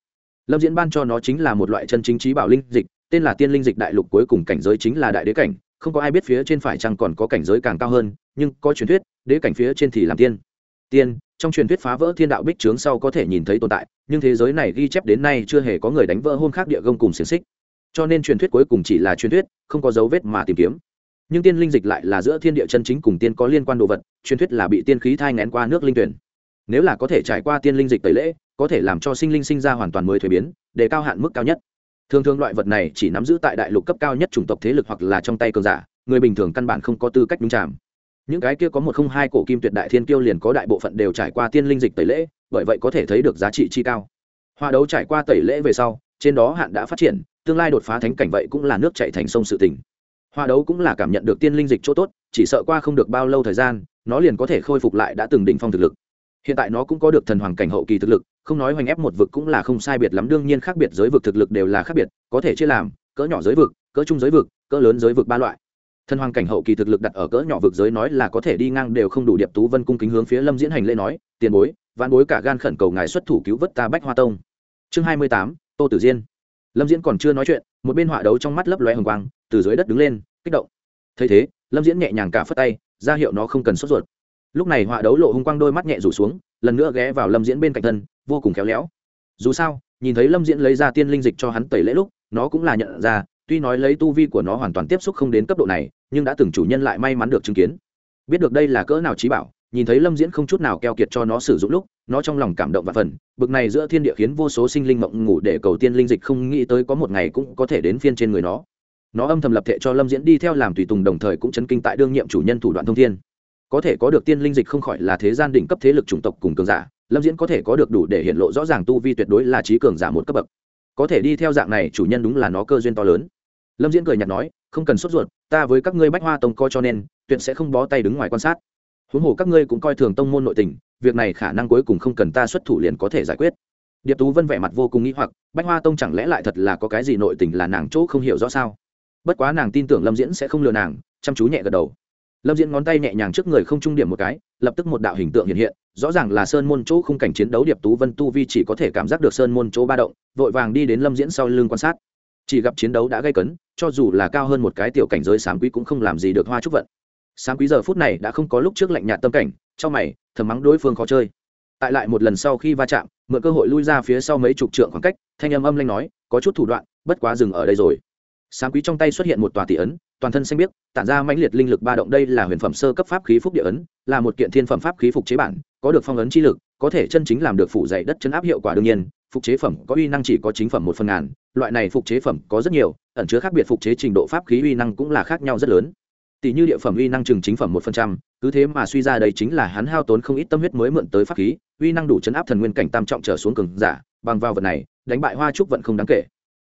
lâm diễn ban cho nó chính là một loại chân chính trí bảo linh dịch, tên là tiên linh dịch đại lục cuối cùng cảnh giới chính là đại đế cảnh, không có ai biết phía trên phải chăng còn có cảnh giới càng cao hơn, nhưng có truyền thuyết, đế cảnh phía trên thì làm tiên. Tiên, trong truyền thuyết phá vỡ thiên đạo bích trướng sau có thể nhìn thấy tồn tại, nhưng thế giới này ghi chép đến nay chưa hề có người đánh vỡ hôn khác địa gông cùng xiềng xích. Cho nên truyền thuyết cuối cùng chỉ là truyền thuyết, không có dấu vết mà tìm kiếm. Nhưng tiên linh dịch lại là giữa thiên địa chân chính cùng tiên có liên quan đồ vật, truyền thuyết là bị tiên khí thai ngén qua nước linh tuyển nếu là có thể trải qua tiên linh dịch tẩy lễ, có thể làm cho sinh linh sinh ra hoàn toàn mới thuế biến để cao hạn mức cao nhất. Thường thường loại vật này chỉ nắm giữ tại đại lục cấp cao nhất chủng tộc thế lực hoặc là trong tay cường giả, người bình thường căn bản không có tư cách đúng chạm những cái kia có một không hai cổ kim tuyệt đại thiên kiêu liền có đại bộ phận đều trải qua tiên linh dịch tẩy lễ, bởi vậy có thể thấy được giá trị chi cao. Hoa đấu trải qua tẩy lễ về sau, trên đó hạn đã phát triển, tương lai đột phá thánh cảnh vậy cũng là nước chạy thành sông sự tỉnh hoa đấu cũng là cảm nhận được tiên linh dịch chỗ tốt, chỉ sợ qua không được bao lâu thời gian, nó liền có thể khôi phục lại đã từng đỉnh phong thực lực hiện tại nó cũng có được thần hoàng cảnh hậu kỳ thực lực, không nói hoành ép một vực cũng là không sai biệt lắm, đương nhiên khác biệt giới vực thực lực đều là khác biệt, có thể chia làm, cỡ nhỏ giới vực, cỡ trung giới vực, cỡ lớn giới vực ba loại. Thần hoàng cảnh hậu kỳ thực lực đặt ở cỡ nhỏ vực giới nói là có thể đi ngang đều không đủ điệp tú vân cung kính hướng phía lâm diễn hành lễ nói, tiền bối vạn bối cả gan khẩn cầu ngài xuất thủ cứu vớt ta bách hoa tông. Chương hai mươi tám, tô tử diên. Lâm diễn còn chưa nói chuyện, một bên họa đấu trong mắt lấp loe hồng quang, từ dưới đất đứng lên, kích động. Thấy thế, lâm diễn nhẹ nhàng cả phất tay, ra hiệu nó không cần sốt ruột lúc này họa đấu lộ hung quang đôi mắt nhẹ rủ xuống, lần nữa ghé vào lâm diễn bên cạnh thân, vô cùng khéo léo. Dù sao, nhìn thấy lâm diễn lấy ra tiên linh dịch cho hắn tẩy lễ lúc, nó cũng là nhận ra, tuy nói lấy tu vi của nó hoàn toàn tiếp xúc không đến cấp độ này, nhưng đã từng chủ nhân lại may mắn được chứng kiến. Biết được đây là cỡ nào trí bảo, nhìn thấy lâm diễn không chút nào keo kiệt cho nó sử dụng lúc, nó trong lòng cảm động và phần bực này giữa thiên địa khiến vô số sinh linh mộng ngủ để cầu tiên linh dịch không nghĩ tới có một ngày cũng có thể đến phiên trên người nó. Nó âm thầm lập thệ cho lâm diễn đi theo làm tùy tùng đồng thời cũng chấn kinh tại đương nhiệm chủ nhân thủ đoạn thông thiên có thể có được tiên linh dịch không khỏi là thế gian đỉnh cấp thế lực chủng tộc cùng cường giả, lâm diễn có thể có được đủ để hiện lộ rõ ràng tu vi tuyệt đối là trí cường giả một cấp bậc. Có thể đi theo dạng này, chủ nhân đúng là nó cơ duyên to lớn. Lâm diễn cười nhạt nói, không cần sốt ruột, ta với các ngươi bách hoa tông coi cho nên, tuyệt sẽ không bó tay đứng ngoài quan sát. Huống hồ các ngươi cũng coi thường tông môn nội tình, việc này khả năng cuối cùng không cần ta xuất thủ liền có thể giải quyết. Điệp tú vân vẻ mặt vô cùng nghĩ hoặc, bách hoa tông chẳng lẽ lại thật là có cái gì nội tình là nàng chỗ không hiểu rõ sao? Bất quá nàng tin tưởng lâm diễn sẽ không lừa nàng, chăm chú nhẹ gật đầu lâm diễn ngón tay nhẹ nhàng trước người không trung điểm một cái, lập tức một đạo hình tượng hiện hiện, rõ ràng là sơn môn chỗ khung cảnh chiến đấu điệp tú vân tu vi chỉ có thể cảm giác được sơn môn chỗ ba động, vội vàng đi đến lâm diễn sau lưng quan sát. Chỉ gặp chiến đấu đã gây cấn, cho dù là cao hơn một cái tiểu cảnh giới sám quý cũng không làm gì được hoa trúc vận. Sám quý giờ phút này đã không có lúc trước lạnh nhạt tâm cảnh, trong mày, thầm mắng đối phương khó chơi. Tại lại một lần sau khi va chạm, mượn cơ hội lui ra phía sau mấy chục trượng khoảng cách, thanh âm âm lanh nói, có chút thủ đoạn, bất quá dừng ở đây rồi. Sám quý trong tay xuất hiện một tòa tỷ ấn toàn thân xanh biếc, tản ra mãnh liệt linh lực ba động đây là huyền phẩm sơ cấp pháp khí phúc địa ấn, là một kiện thiên phẩm pháp khí phục chế bản, có được phong ấn chi lực, có thể chân chính làm được phủ dày đất chấn áp hiệu quả đương nhiên, phục chế phẩm có uy năng chỉ có chính phẩm một phần ngàn, loại này phục chế phẩm có rất nhiều, ẩn chứa khác biệt phục chế trình độ pháp khí uy năng cũng là khác nhau rất lớn. Tỷ như địa phẩm uy năng chừng chính phẩm một phần trăm, cứ thế mà suy ra đây chính là hắn hao tốn không ít tâm huyết mới mượn tới pháp khí, uy năng đủ chấn áp thần nguyên cảnh tam trọng trở xuống cường giả, bằng vào vật này, đánh bại hoa trúc vận không đáng kể.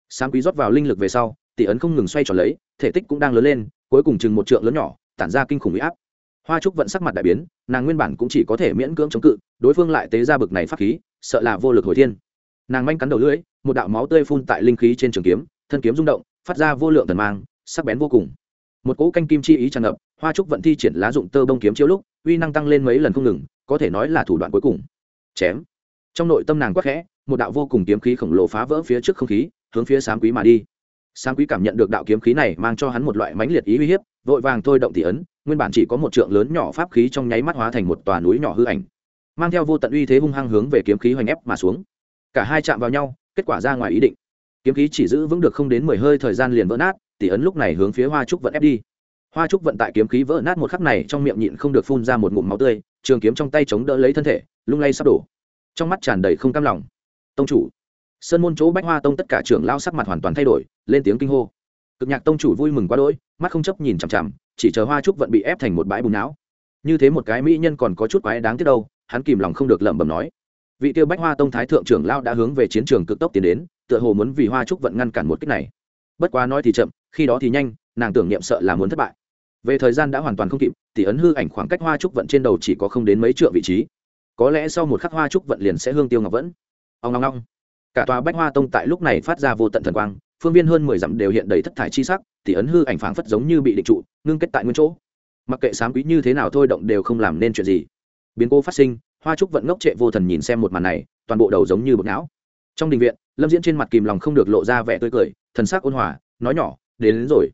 Sáng quý rót vào linh lực về sau, tỷ ấn không ngừng xoay tròn lấy thể tích cũng đang lớn lên, cuối cùng chừng một trượng lớn nhỏ, tản ra kinh khủng huy áp. Hoa trúc vận sắc mặt đại biến, nàng nguyên bản cũng chỉ có thể miễn cưỡng chống cự, đối phương lại tế ra bực này pháp khí, sợ là vô lực hồi thiên. Nàng manh cắn đầu lưỡi, một đạo máu tươi phun tại linh khí trên trường kiếm, thân kiếm rung động, phát ra vô lượng thần mang, sắc bén vô cùng. Một cỗ canh kim chi ý tràn ngập, hoa trúc vận thi triển lá dụng tơ bông kiếm chiếu lúc, uy năng tăng lên mấy lần không ngừng, có thể nói là thủ đoạn cuối cùng. Chém. Trong nội tâm nàng quắc khẽ, một đạo vô cùng kiếm khí khổng lồ phá vỡ phía trước không khí, hướng phía sám quý mà đi sáng quý cảm nhận được đạo kiếm khí này mang cho hắn một loại mãnh liệt ý uy hiếp, vội vàng thôi động thị ấn, nguyên bản chỉ có một trượng lớn nhỏ pháp khí trong nháy mắt hóa thành một tòa núi nhỏ hư ảnh, mang theo vô tận uy thế hung hăng hướng về kiếm khí hoành ép mà xuống. Cả hai chạm vào nhau, kết quả ra ngoài ý định. Kiếm khí chỉ giữ vững được không đến mười hơi thời gian liền vỡ nát tỷ ấn lúc này hướng phía hoa trúc vận ép đi. Hoa trúc vận tại kiếm khí vỡ nát một khắc này trong miệng nhịn không được phun ra một ngụm máu tươi, trường kiếm trong tay chống đỡ lấy thân thể, lung lay sắp đổ. Trong mắt tràn đầy không cam lòng. Tông chủ. Sơn môn chỗ bách hoa tông tất cả trưởng lao sắc mặt hoàn toàn thay đổi lên tiếng kinh hô. Cực nhạc tông chủ vui mừng quá đỗi, mắt không chấp nhìn chằm chằm, chỉ chờ hoa trúc vận bị ép thành một bãi bùn não. Như thế một cái mỹ nhân còn có chút quái đáng tiếc đâu, hắn kìm lòng không được lẩm bẩm nói. Vị tiêu bách hoa tông thái thượng trưởng lao đã hướng về chiến trường cực tốc tiến đến, tựa hồ muốn vì hoa trúc vận ngăn cản một cách này. Bất quá nói thì chậm, khi đó thì nhanh, nàng tưởng niệm sợ là muốn thất bại. Về thời gian đã hoàn toàn không kịp thì ấn hư ảnh khoảng cách hoa trúc vận trên đầu chỉ có không đến mấy trượng vị trí. Có lẽ sau một khắc hoa trúc vận liền sẽ hương tiêu ngọc vẫn. Ông long long cả tòa bách hoa tông tại lúc này phát ra vô tận thần quang phương viên hơn mười dặm đều hiện đầy thất thải chi sắc thì ấn hư ảnh phảng phất giống như bị định trụ ngưng kết tại nguyên chỗ. Mặc kệ sám quý như thế nào thôi động đều không làm nên chuyện gì. Biến cố phát sinh hoa trúc vận ngốc trệ vô thần nhìn xem một màn này toàn bộ đầu giống như bột não. Trong đình viện lâm diễn trên mặt kìm lòng không được lộ ra vẻ tươi cười thần sắc ôn hòa nói nhỏ đến, đến rồi.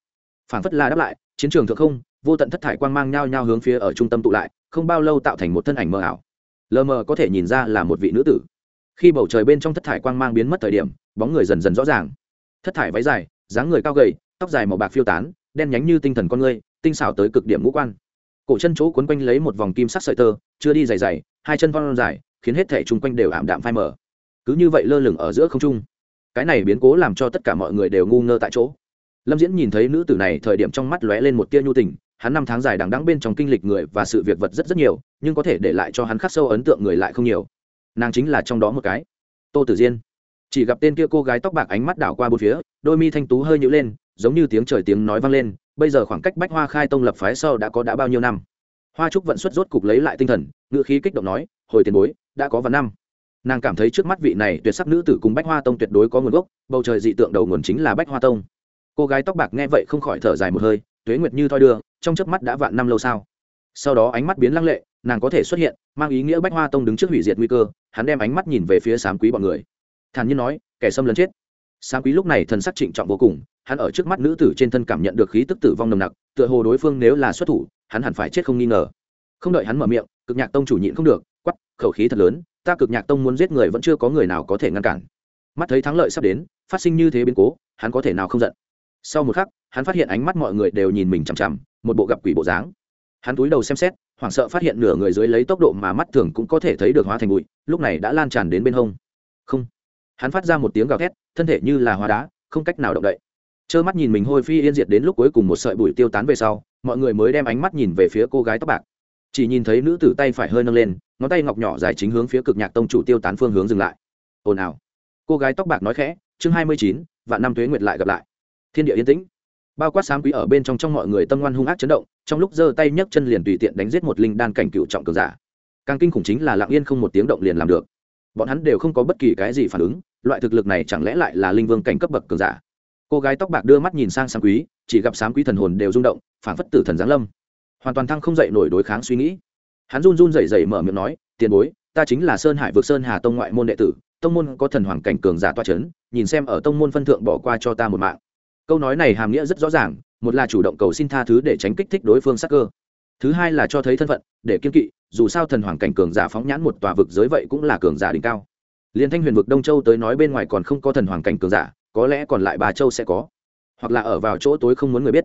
Phảng phất là đáp lại chiến trường thượng không vô tận thất thải quang mang nhao nhao hướng phía ở trung tâm tụ lại không bao lâu tạo thành một thân ảnh mờ ảo. Lờ mờ có thể nhìn ra là một vị nữ tử. Khi bầu trời bên trong thất thải quang mang biến mất thời điểm bóng người dần dần rõ ràng thất thải váy dài, dáng người cao gầy, tóc dài màu bạc phiêu tán, đen nhánh như tinh thần con người tinh xảo tới cực điểm ngũ quan. Cổ chân chỗ quấn quanh lấy một vòng kim sắc sợi tơ, chưa đi dày dày, hai chân von dài, khiến hết thể chung quanh đều ảm đạm phai mờ. Cứ như vậy lơ lửng ở giữa không trung. Cái này biến cố làm cho tất cả mọi người đều ngu ngơ tại chỗ. Lâm diễn nhìn thấy nữ tử này, thời điểm trong mắt lóe lên một tia nhu tình, hắn năm tháng dài đằng đẵng bên trong kinh lịch người và sự việc vật rất rất nhiều, nhưng có thể để lại cho hắn khắc sâu ấn tượng người lại không nhiều. Nàng chính là trong đó một cái. Tô tử diên chỉ gặp tên kia cô gái tóc bạc ánh mắt đảo qua bốn phía, đôi mi thanh tú hơi nhữ lên, giống như tiếng trời tiếng nói vang lên, bây giờ khoảng cách bách hoa khai tông lập phái sau đã có đã bao nhiêu năm? Hoa trúc vận xuất rốt cục lấy lại tinh thần ngựa khí kích động nói, hồi tiền bối, đã có vài năm. Nàng cảm thấy trước mắt vị này tuyệt sắc nữ tử cùng bách hoa tông tuyệt đối có nguồn gốc, bầu trời dị tượng đầu nguồn chính là bách hoa tông. Cô gái tóc bạc nghe vậy không khỏi thở dài một hơi, tuế nguyệt như thoi đưa, trong chớp mắt đã vạn năm lâu sao? Sau đó ánh mắt biến lăng lệ, nàng có thể xuất hiện, mang ý nghĩa bách hoa tông đứng trước hủy diệt nguy cơ, hắn đem ánh mắt nhìn về phía sám quý bọn người thản nhiên nói, kẻ xâm lấn chết. Sáng quý lúc này thần sắc trịnh trọng vô cùng, hắn ở trước mắt nữ tử trên thân cảm nhận được khí tức tử vong nồng nặc, tựa hồ đối phương nếu là xuất thủ, hắn hẳn phải chết không nghi ngờ. Không đợi hắn mở miệng, cực nhạc tông chủ nhịn không được quắp khẩu khí thật lớn, ta cực nhạc tông muốn giết người vẫn chưa có người nào có thể ngăn cản. Mắt thấy thắng lợi sắp đến, phát sinh như thế biến cố, hắn có thể nào không giận. Sau một khắc, hắn phát hiện ánh mắt mọi người đều nhìn mình chằm chằm, một bộ gặp quỷ bộ dáng. Hắn túi đầu xem xét, hoảng sợ phát hiện nửa người dưới lấy tốc độ mà mắt thường cũng có thể thấy được hóa thành bụi, lúc này đã lan tràn đến bên hông. Không hắn phát ra một tiếng gào thét, thân thể như là hóa đá, không cách nào động đậy. Trơ mắt nhìn mình hôi phi yên diệt đến lúc cuối cùng một sợi bụi tiêu tán về sau, mọi người mới đem ánh mắt nhìn về phía cô gái tóc bạc. Chỉ nhìn thấy nữ tử tay phải hơi nâng lên, ngón tay ngọc nhỏ dài chính hướng phía cực nhạc tông chủ tiêu tán phương hướng dừng lại. Ồn ào. Cô gái tóc bạc nói khẽ, chương hai mươi chín, vạn năm thuế nguyệt lại gặp lại. Thiên địa yên tĩnh. Bao quát sáng quý ở bên trong trong mọi người tâm ngoan hung ác chấn động, trong lúc giơ tay nhấc chân liền tùy tiện đánh giết một linh đan cảnh cựu trọng cường giả. Càng kinh khủng chính là lặng yên không một tiếng động liền làm được bọn hắn đều không có bất kỳ cái gì phản ứng, loại thực lực này chẳng lẽ lại là linh vương cảnh cấp bậc cường giả? Cô gái tóc bạc đưa mắt nhìn sang sáng quý, chỉ gặp sáng quý thần hồn đều rung động phản phất tử thần giáng lâm. Hoàn toàn thăng không dậy nổi đối kháng suy nghĩ. Hắn run run rẩy rẩy mở miệng nói, tiền bối, ta chính là sơn hải vượt sơn hà tông ngoại môn đệ tử, tông môn có thần hoàng cảnh cường giả toa c h ấ n nhìn xem ở tông môn phân thượng bỏ qua cho ta một mạng. Câu nói này hàm nghĩa rất rõ ràng, một là chủ động cầu xin tha thứ để tránh kích thích đối phương sắc cơ. Thứ hai là cho thấy thân phận, để kiên kỵ dù sao thần hoàng cảnh cường giả phóng nhãn một tòa vực giới vậy cũng là cường giả đỉnh cao. Liên thanh huyền vực đông châu tới nói bên ngoài còn không có thần hoàng cảnh cường giả, có lẽ còn lại bà châu sẽ có. Hoặc là ở vào chỗ tối không muốn người biết.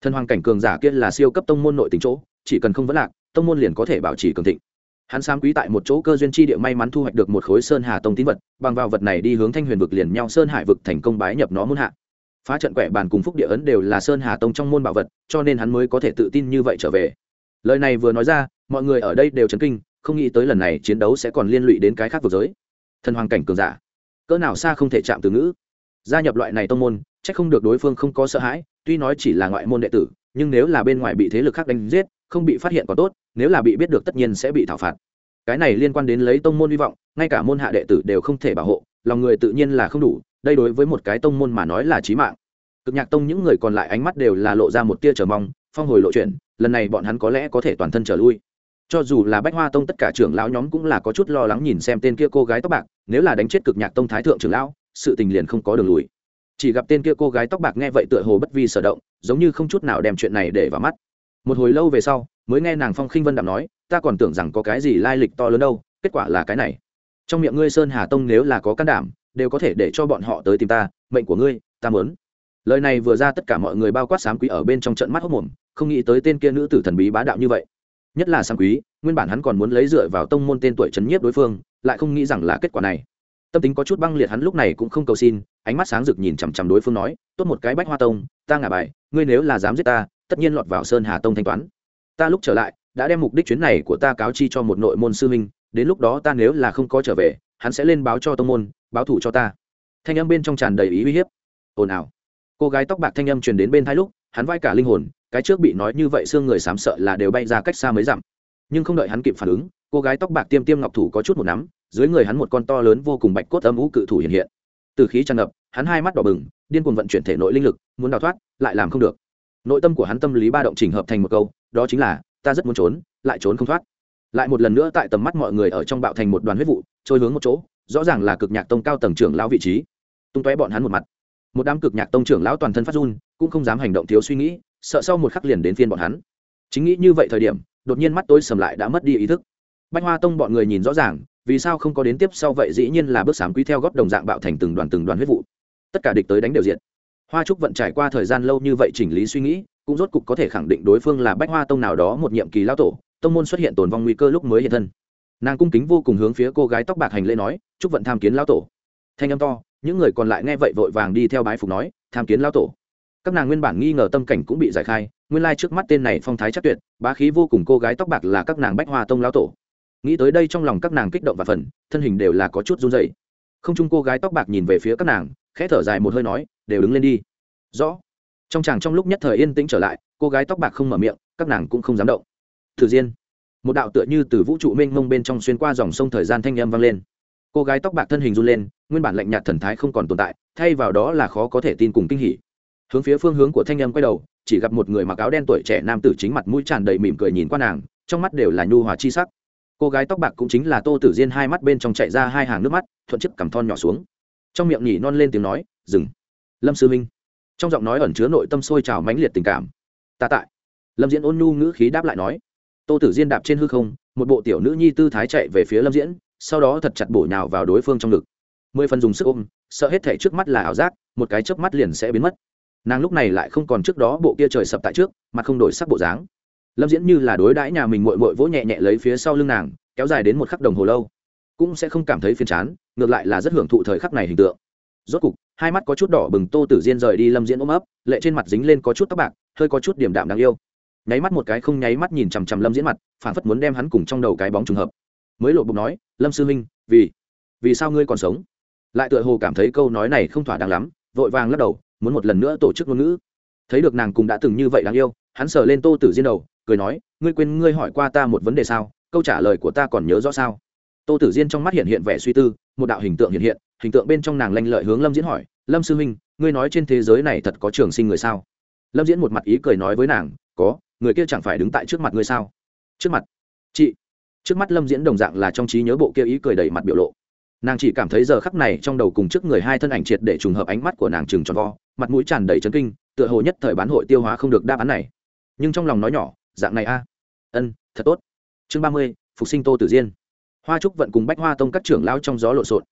Thần hoàng cảnh cường giả kia là siêu cấp tông môn nội tính chỗ, chỉ cần không vấn lạc, tông môn liền có thể bảo trì cường thịnh. Hắn sám quý tại một chỗ cơ duyên chi địa may mắn thu hoạch được một khối sơn hà tông tín vật, bằng vào vật này đi hướng thanh huyền vực liền nhau sơn hải vực thành công bái nhập nó muốn hạ. Phá trận quẻ bàn cùng phúc địa ấn đều là sơn hà tông trong môn bảo vật, cho nên hắn mới có thể tự tin như vậy trở về. Lời này vừa nói ra mọi người ở đây đều chấn kinh, không nghĩ tới lần này chiến đấu sẽ còn liên lụy đến cái khác vực giới. Thần hoàng cảnh cường giả, cỡ nào xa không thể chạm từ ngữ. Gia nhập loại này tông môn c h ắ c không được đối phương không có sợ hãi, tuy nói chỉ là ngoại môn đệ tử, nhưng nếu là bên ngoài bị thế lực khác đánh giết, không bị phát hiện còn tốt, nếu là bị biết được tất nhiên sẽ bị thảo phạt. Cái này liên quan đến lấy tông môn hy vọng, ngay cả môn hạ đệ tử đều không thể bảo hộ, lòng người tự nhiên là không đủ, đây đối với một cái tông môn mà nói là trí mạng. Cực nhạc tông những người còn lại ánh mắt đều là lộ ra một tia chờ mong, phong hồi lộ chuyện lần này bọn hắn có lẽ có thể toàn thân trở lui cho dù là bách hoa tông tất cả trưởng lão nhóm cũng là có chút lo lắng nhìn xem tên kia cô gái tóc bạc, nếu là đánh chết cực nhạc tông thái thượng trưởng lão, sự tình liền không có đường lùi. Chỉ gặp tên kia cô gái tóc bạc nghe vậy tựa hồ bất vi sở động, giống như không chút nào đem chuyện này để vào mắt. Một hồi lâu về sau, mới nghe nàng phong khinh vân đạm nói, ta còn tưởng rằng có cái gì lai lịch to lớn đâu, kết quả là cái này. Trong miệng ngươi sơn hà tông nếu là có can đảm, đều có thể để cho bọn họ tới tìm ta, mệnh của ngươi, ta mớn lời này vừa ra tất cả mọi người bao quát sám quý ở bên trong trận mắt hốc mồm, không nghĩ tới tên kia nữ tử thần bí bá đạo như vậy nhất là sang quý, nguyên bản hắn còn muốn lấy dựa vào tông môn tên tuổi trấn nhiếp đối phương, lại không nghĩ rằng là kết quả này. Tâm tính có chút băng liệt hắn lúc này cũng không cầu xin, ánh mắt sáng rực nhìn chằm chằm đối phương nói, tốt một cái bách hoa tông, ta ngả bài, ngươi nếu là dám giết ta, tất nhiên lọt vào sơn hà tông thanh toán. Ta lúc trở lại, đã đem mục đích chuyến này của ta cáo chi cho một nội môn sư minh đến lúc đó ta nếu là không có trở về, hắn sẽ lên báo cho tông môn, báo thủ cho ta. Thanh âm bên trong tràn đầy ý uy hiếp. Ồn ào. Cô gái tóc bạc thanh âm truyền đến bên thái lúc, hắn vai cả linh hồn cái trước bị nói như vậy xương người xám sợ là đều bay ra cách xa mấy dặm. Nhưng không đợi hắn kịp phản ứng, cô gái tóc bạc tiêm tiêm ngọc thủ có chút một nắm, dưới người hắn một con to lớn vô cùng bạch cốt âm ú cự thủ hiện hiện. Từ khí tràn ngập, hắn hai mắt đỏ bừng, điên cuồng vận chuyển thể nội linh lực, muốn đào thoát, lại làm không được. Nội tâm của hắn tâm lý ba động chỉnh hợp thành một câu, đó chính là, ta rất muốn trốn, lại trốn không thoát. Lại một lần nữa tại tầm mắt mọi người ở trong bạo thành một đoàn huyết vụ, trôi hướng một chỗ, rõ ràng là cực nhạc tông cao tầng trưởng lão vị trí. Tung tóe bọn hắn một mặt. Một đám cực nhạc tông trưởng lão toàn thân phát run, cũng không dám hành động thiếu suy nghĩ sợ sau một khắc liền đến phiên bọn hắn. Chính nghĩ như vậy thời điểm, đột nhiên mắt tối sầm lại đã mất đi ý thức. Bách hoa tông bọn người nhìn rõ ràng, vì sao không có đến tiếp sau vậy dĩ nhiên là bước sám quý theo góp đồng dạng bạo thành từng đoàn từng đoàn huyết vụ. Tất cả địch tới đánh đều diện hoa trúc vận trải qua thời gian lâu như vậy chỉnh lý suy nghĩ, cũng rốt cục có thể khẳng định đối phương là bách hoa tông nào đó một nhiệm kỳ lao tổ, tông môn xuất hiện tồn vong nguy cơ lúc mới hiện thân. Nàng cung kính vô cùng hướng phía cô gái tóc bạc hành lễ nói chúc vận tham kiến lao tổ. Thanh âm to, những người còn lại nghe vậy vội vàng đi theo bái phục nói, tham kiến lao tổ các nàng nguyên bản nghi ngờ tâm cảnh cũng bị giải khai, nguyên lai trước mắt tên này phong thái chắc tuyệt, bá khí vô cùng cô gái tóc bạc là các nàng bách hoa tông lao tổ. Nghĩ tới đây trong lòng các nàng kích động và phần thân hình đều là có chút run dày không chung cô gái tóc bạc nhìn về phía các nàng, khẽ thở dài một hơi nói, đều đứng lên đi. Rõ. Trong chàng trong lúc nhất thời yên tĩnh trở lại, cô gái tóc bạc không mở miệng, các nàng cũng không dám động. Thử diên. Một đạo tựa như từ vũ trụ mênh mông bên trong xuyên qua dòng sông thời gian thanh â m vang lên. Cô gái tóc bạc thân hình run lên, nguyên bản lạnh nhạt thần thái không còn tồn tại, thay vào đó là khó có thể tin cùng kinh hỉ hướng phía phương hướng của thanh âm quay đầu, chỉ gặp một người mặc áo đen tuổi trẻ nam tử chính mặt mũi tràn đầy mỉm cười nhìn qua nàng, trong mắt đều là nhu hòa chi sắc. Cô gái tóc bạc cũng chính là tô tử diên hai mắt bên trong chạy ra hai hàng nước mắt, thuận chiếc cằm thon nhỏ xuống. Trong miệng nhỉ non lên tiếng nói, dừng. Lâm sư minh trong giọng nói ẩn chứa nội tâm sôi trào mãnh liệt tình cảm. Ta tại. Lâm diễn ôn nhu ngữ khí đáp lại nói. Tô tử diên đạp trên hư không, một bộ tiểu nữ nhi tư thái chạy về phía lâm diễn, sau đó thật chặt bổ nhào vào đối phương trong ngực. Mười phần dùng sức ôm, sợ hết thể trước mắt là ảo giác, một cái chớp mắt liền sẽ biến mất nàng lúc này lại không còn trước đó bộ kia trời sập tại trước mà không đổi sắc bộ dáng. Lâm diễn như là đối đãi nhà mình mội mội vỗ nhẹ nhẹ lấy phía sau lưng nàng kéo dài đến một khắc đồng hồ lâu. Cũng sẽ không cảm thấy phiền chán ngược lại là rất hưởng thụ thời khắc này hình tượng. Rốt cục hai mắt có chút đỏ bừng tô tử diên rời đi lâm diễn ôm ấp lệ trên mặt dính lên có chút tóc bạc hơi có chút điểm đạm đáng yêu. Nháy mắt một cái không nháy mắt nhìn chằm chằm lâm diễn mặt phản phất muốn đem hắn cùng trong đầu cái bóng trùng hợp. Mới lộ bụng nói lâm sư huynh, vì vì sao ngươi còn sống? Lại tựa hồ cảm thấy câu nói này không thỏa đáng lắm vội vàng lắc đầu muốn một lần nữa tổ chức ngôn ngữ. Thấy được nàng cùng đã từng như vậy đáng yêu, hắn sờ lên tô tử diên đầu, cười nói, ngươi quên, ngươi hỏi qua ta một vấn đề sao? Câu trả lời của ta còn nhớ rõ sao? Tô tử diên trong mắt hiện hiện vẻ suy tư, một đạo hình tượng hiện hiện, hình tượng bên trong nàng lanh lợi hướng lâm diễn hỏi, lâm sư huynh, ngươi nói trên thế giới này thật có trường sinh người sao? Lâm diễn một mặt ý cười nói với nàng, có, người kia chẳng phải đứng tại trước mặt ngươi sao? Trước mặt? Chị. Trước mắt lâm diễn đồng dạng là trong trí nhớ bộ kia ý cười đầy mặt biểu lộ nàng chỉ cảm thấy giờ khắc này trong đầu cùng trước người hai thân ảnh triệt để trùng hợp ánh mắt của nàng trừng tròn vo, mặt mũi tràn đầy chấn kinh, tựa hồ nhất thời bán hội tiêu hóa không được đáp án này. Nhưng trong lòng nói nhỏ, dạng này a. Ân, thật tốt. Chương ba mươi, phục sinh tô tử diên. Hoa trúc vận cùng bách hoa tông các trưởng lao trong gió lộn xộn.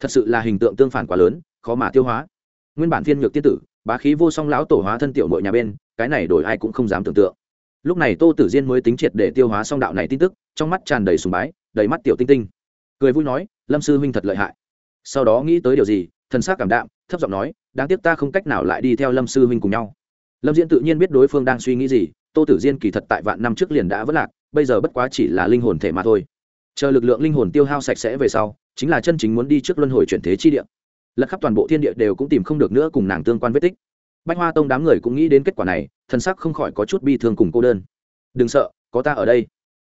Thật sự là hình tượng tương phản quá lớn, khó mà tiêu hóa. Nguyên bản phiên nhược tiên tử, bá khí vô song lão tổ hóa thân tiểu nội nhà bên, cái này đổi ai cũng không dám tưởng tượng. Lúc này tô tử diên mới tính triệt để tiêu hóa song đạo này tin tức, trong mắt tràn đầy sùng bái, đầy mắt tiểu tinh tinh. Cười vui nói lâm sư huynh thật lợi hại. Sau đó nghĩ tới điều gì, thần s cảm đạm, thấp giọng nói, đáng tiếc ta không cách nào lại đi theo lâm sư huynh cùng nhau. Lâm diễn tự nhiên biết đối phương đang suy nghĩ gì, tô tử diên kỳ thật tại vạn năm trước liền đã vất lạc, bây giờ bất quá chỉ là linh hồn thể mà thôi. Chờ lực lượng linh hồn tiêu hao sạch sẽ về sau, chính là chân chính muốn đi trước luân hồi chuyển thế chi địa. Lật khắp toàn bộ thiên địa đều cũng tìm không được nữa cùng nàng tương quan vết tích. Bách hoa tông đám người cũng nghĩ đến kết quả này, thần sắc không khỏi có chút bi thương cùng cô đơn. Đừng sợ, có ta ở đây.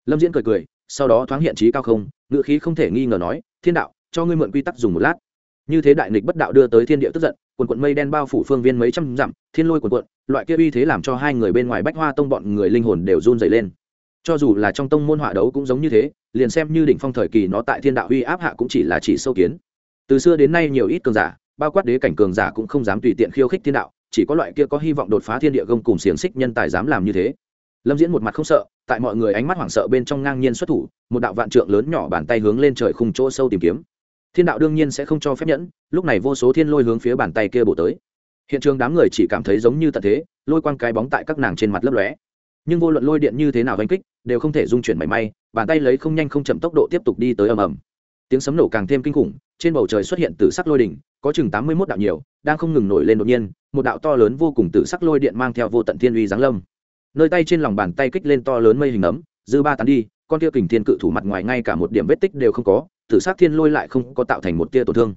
Lâm diễn cười cười, sau đó thoáng hiện trí cao không ngựa khí không thể nghi ngờ nói thiên đạo, cho ngươi mượn quy tắc dùng một lát. Như thế đại nghịch bất đạo đưa tới thiên địa tức giận, quần quận mây đen bao phủ phương viên mấy trăm dặm, thiên lôi quần quận, loại kia uy thế làm cho hai người bên ngoài bách hoa tông bọn người linh hồn đều run dày lên. Cho dù là trong tông môn họa đấu cũng giống như thế, liền xem như đỉnh phong thời kỳ nó tại thiên đạo uy áp hạ cũng chỉ là chỉ sâu kiến. Từ xưa đến nay nhiều ít cường giả, bao quát đế cảnh cường giả cũng không dám tùy tiện khiêu khích thiên đạo, chỉ có loại kia có hy vọng đột phá thiên địa gông cùng xiềng xích nhân tài dám làm như thế lâm diễn một mặt không sợ, tại mọi người ánh mắt hoảng sợ bên trong ngang nhiên xuất thủ, một đạo vạn trượng lớn nhỏ bàn tay hướng lên trời khung chỗ sâu tìm kiếm. Thiên đạo đương nhiên sẽ không cho phép nhẫn, lúc này vô số thiên lôi hướng phía bàn tay kia bổ tới. Hiện trường đám người chỉ cảm thấy giống như tận thế, lôi quang cái bóng tại các nàng trên mặt lấp lóe. Nhưng vô luận lôi điện như thế nào oanh kích, đều không thể dung chuyển mảy may, bàn tay lấy không nhanh không chậm tốc độ tiếp tục đi tới ầm ầm. Tiếng sấm nổ càng thêm kinh khủng, trên bầu trời xuất hiện từ sắc lôi đỉnh, có chừng tám mươi mốt đạo nhiều, đang không ngừng nổi lên đột nhiên, một đạo to lớn vô cùng từ sắc lôi điện mang theo vô tận thiên uy giáng lâm nơi tay trên lòng bàn tay kích lên to lớn mây hình ấm, dư ba tán đi, con kia kình thiên cự thủ mặt ngoài ngay cả một điểm vết tích đều không có, tử sắc thiên lôi lại không có tạo thành một tia tổn thương.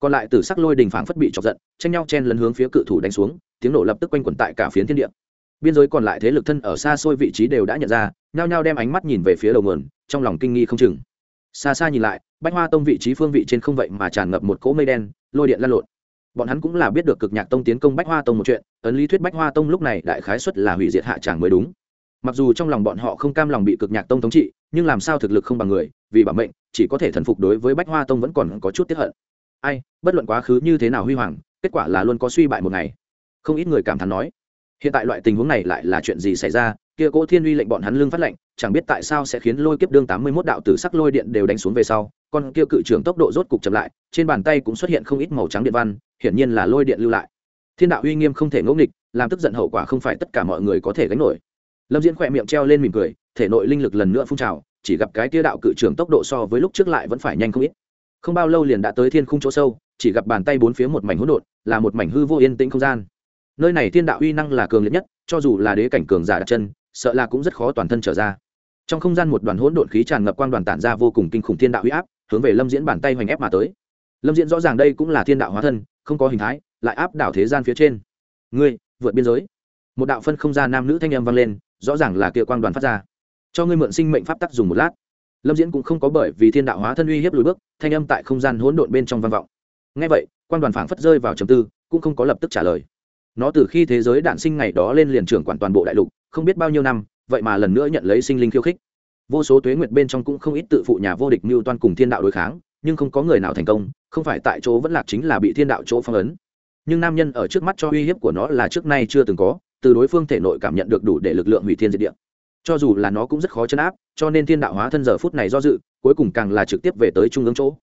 Còn lại tử sắc lôi đình phảng phất bị chọc giận, tranh nhau chen lấn hướng phía cự thủ đánh xuống, tiếng nổ lập tức quanh quẩn tại cả phiến thiên địa. Biên giới còn lại thế lực thân ở xa xôi vị trí đều đã nhận ra, nhao nhao đem ánh mắt nhìn về phía đầu nguồn, trong lòng kinh nghi không chừng. Xa xa nhìn lại, bách hoa tông vị trí phương vị trên không vậy mà tràn ngập một cỗ mây đen, lôi điện lan lộn bọn hắn cũng là biết được cực nhạc tông tiến công bách hoa tông một chuyện, ấn lý thuyết bách hoa tông lúc này đại khái xuất là hủy diệt hạ tràng mới đúng. Mặc dù trong lòng bọn họ không cam lòng bị cực nhạc tông thống trị, nhưng làm sao thực lực không bằng người, vì bản mệnh, chỉ có thể thần phục đối với bách hoa tông vẫn còn có chút tiếp hận. Ai, bất luận quá khứ như thế nào huy hoàng, kết quả là luôn có suy bại một ngày. Không ít người cảm thán nói, hiện tại loại tình huống này lại là chuyện gì xảy ra? Kia cỗ thiên uy lệnh bọn hắn lương phát lệnh, chẳng biết tại sao sẽ khiến lôi kiếp đương tám mươi mốt đạo tử sắc lôi điện đều đánh xuống về sau con kia cự trưởng tốc độ rốt cục chậm lại, trên bàn tay cũng xuất hiện không ít màu trắng điện văn hiển nhiên là lôi điện lưu lại. Thiên đạo uy nghiêm không thể ngẫu nghịch, làm tức giận hậu quả không phải tất cả mọi người có thể gánh nổi. Lâm diễn khỏe miệng treo lên mỉm cười, thể nội linh lực lần nữa phun trào, chỉ gặp cái kia đạo cự trưởng tốc độ so với lúc trước lại vẫn phải nhanh không ít. Không bao lâu liền đã tới thiên khung chỗ sâu, chỉ gặp bàn tay bốn phía một mảnh hỗn độn, là một mảnh hư vô yên tĩnh không gian. Nơi này thiên đạo uy năng là cường liệt nhất, cho dù là đế cảnh cường giả đặt chân, sợ là cũng rất khó toàn thân trở ra. Trong không gian một đoàn hỗn độn khí tràn ngập quang đoàn tản ra vô cùng kinh khủng thiên đạo uy áp, hướng về lâm diễn bàn tay hoành ép mà tới. Lâm diễn rõ ràng đây cũng là thiên đạo hóa thân không có hình thái, lại áp đảo thế gian phía trên. Ngươi, vượt biên giới. Một đạo phân không gian nam nữ thanh âm vang lên, rõ ràng là kia quang đoàn phát ra. Cho ngươi mượn sinh mệnh pháp tắc dùng một lát. Lâm diễn cũng không có bởi vì thiên đạo hóa thân uy hiếp lùi bước, thanh âm tại không gian hỗn độn bên trong vang vọng. Ngay vậy quan đoàn phảng phất rơi vào trầm tư, cũng không có lập tức trả lời. Nó từ khi thế giới đạn sinh ngày đó lên liền trưởng quản toàn bộ đại lục, không biết bao nhiêu năm, vậy mà lần nữa nhận lấy sinh linh khiêu khích. Vô số tuế nguyệt bên trong cũng không ít tự phụ nhà vô địch mưu toan cùng thiên đạo đối kháng, nhưng không có người nào thành công không phải tại chỗ vẫn lạc chính là bị thiên đạo chỗ phong ấn. Nhưng nam nhân ở trước mắt cho uy hiếp của nó là trước nay chưa từng có, từ đối phương thể nội cảm nhận được đủ để lực lượng hủy thiên diệt địa. Cho dù là nó cũng rất khó chấn áp, cho nên thiên đạo hóa thân giờ phút này do dự, cuối cùng càng là trực tiếp về tới trung ương chỗ.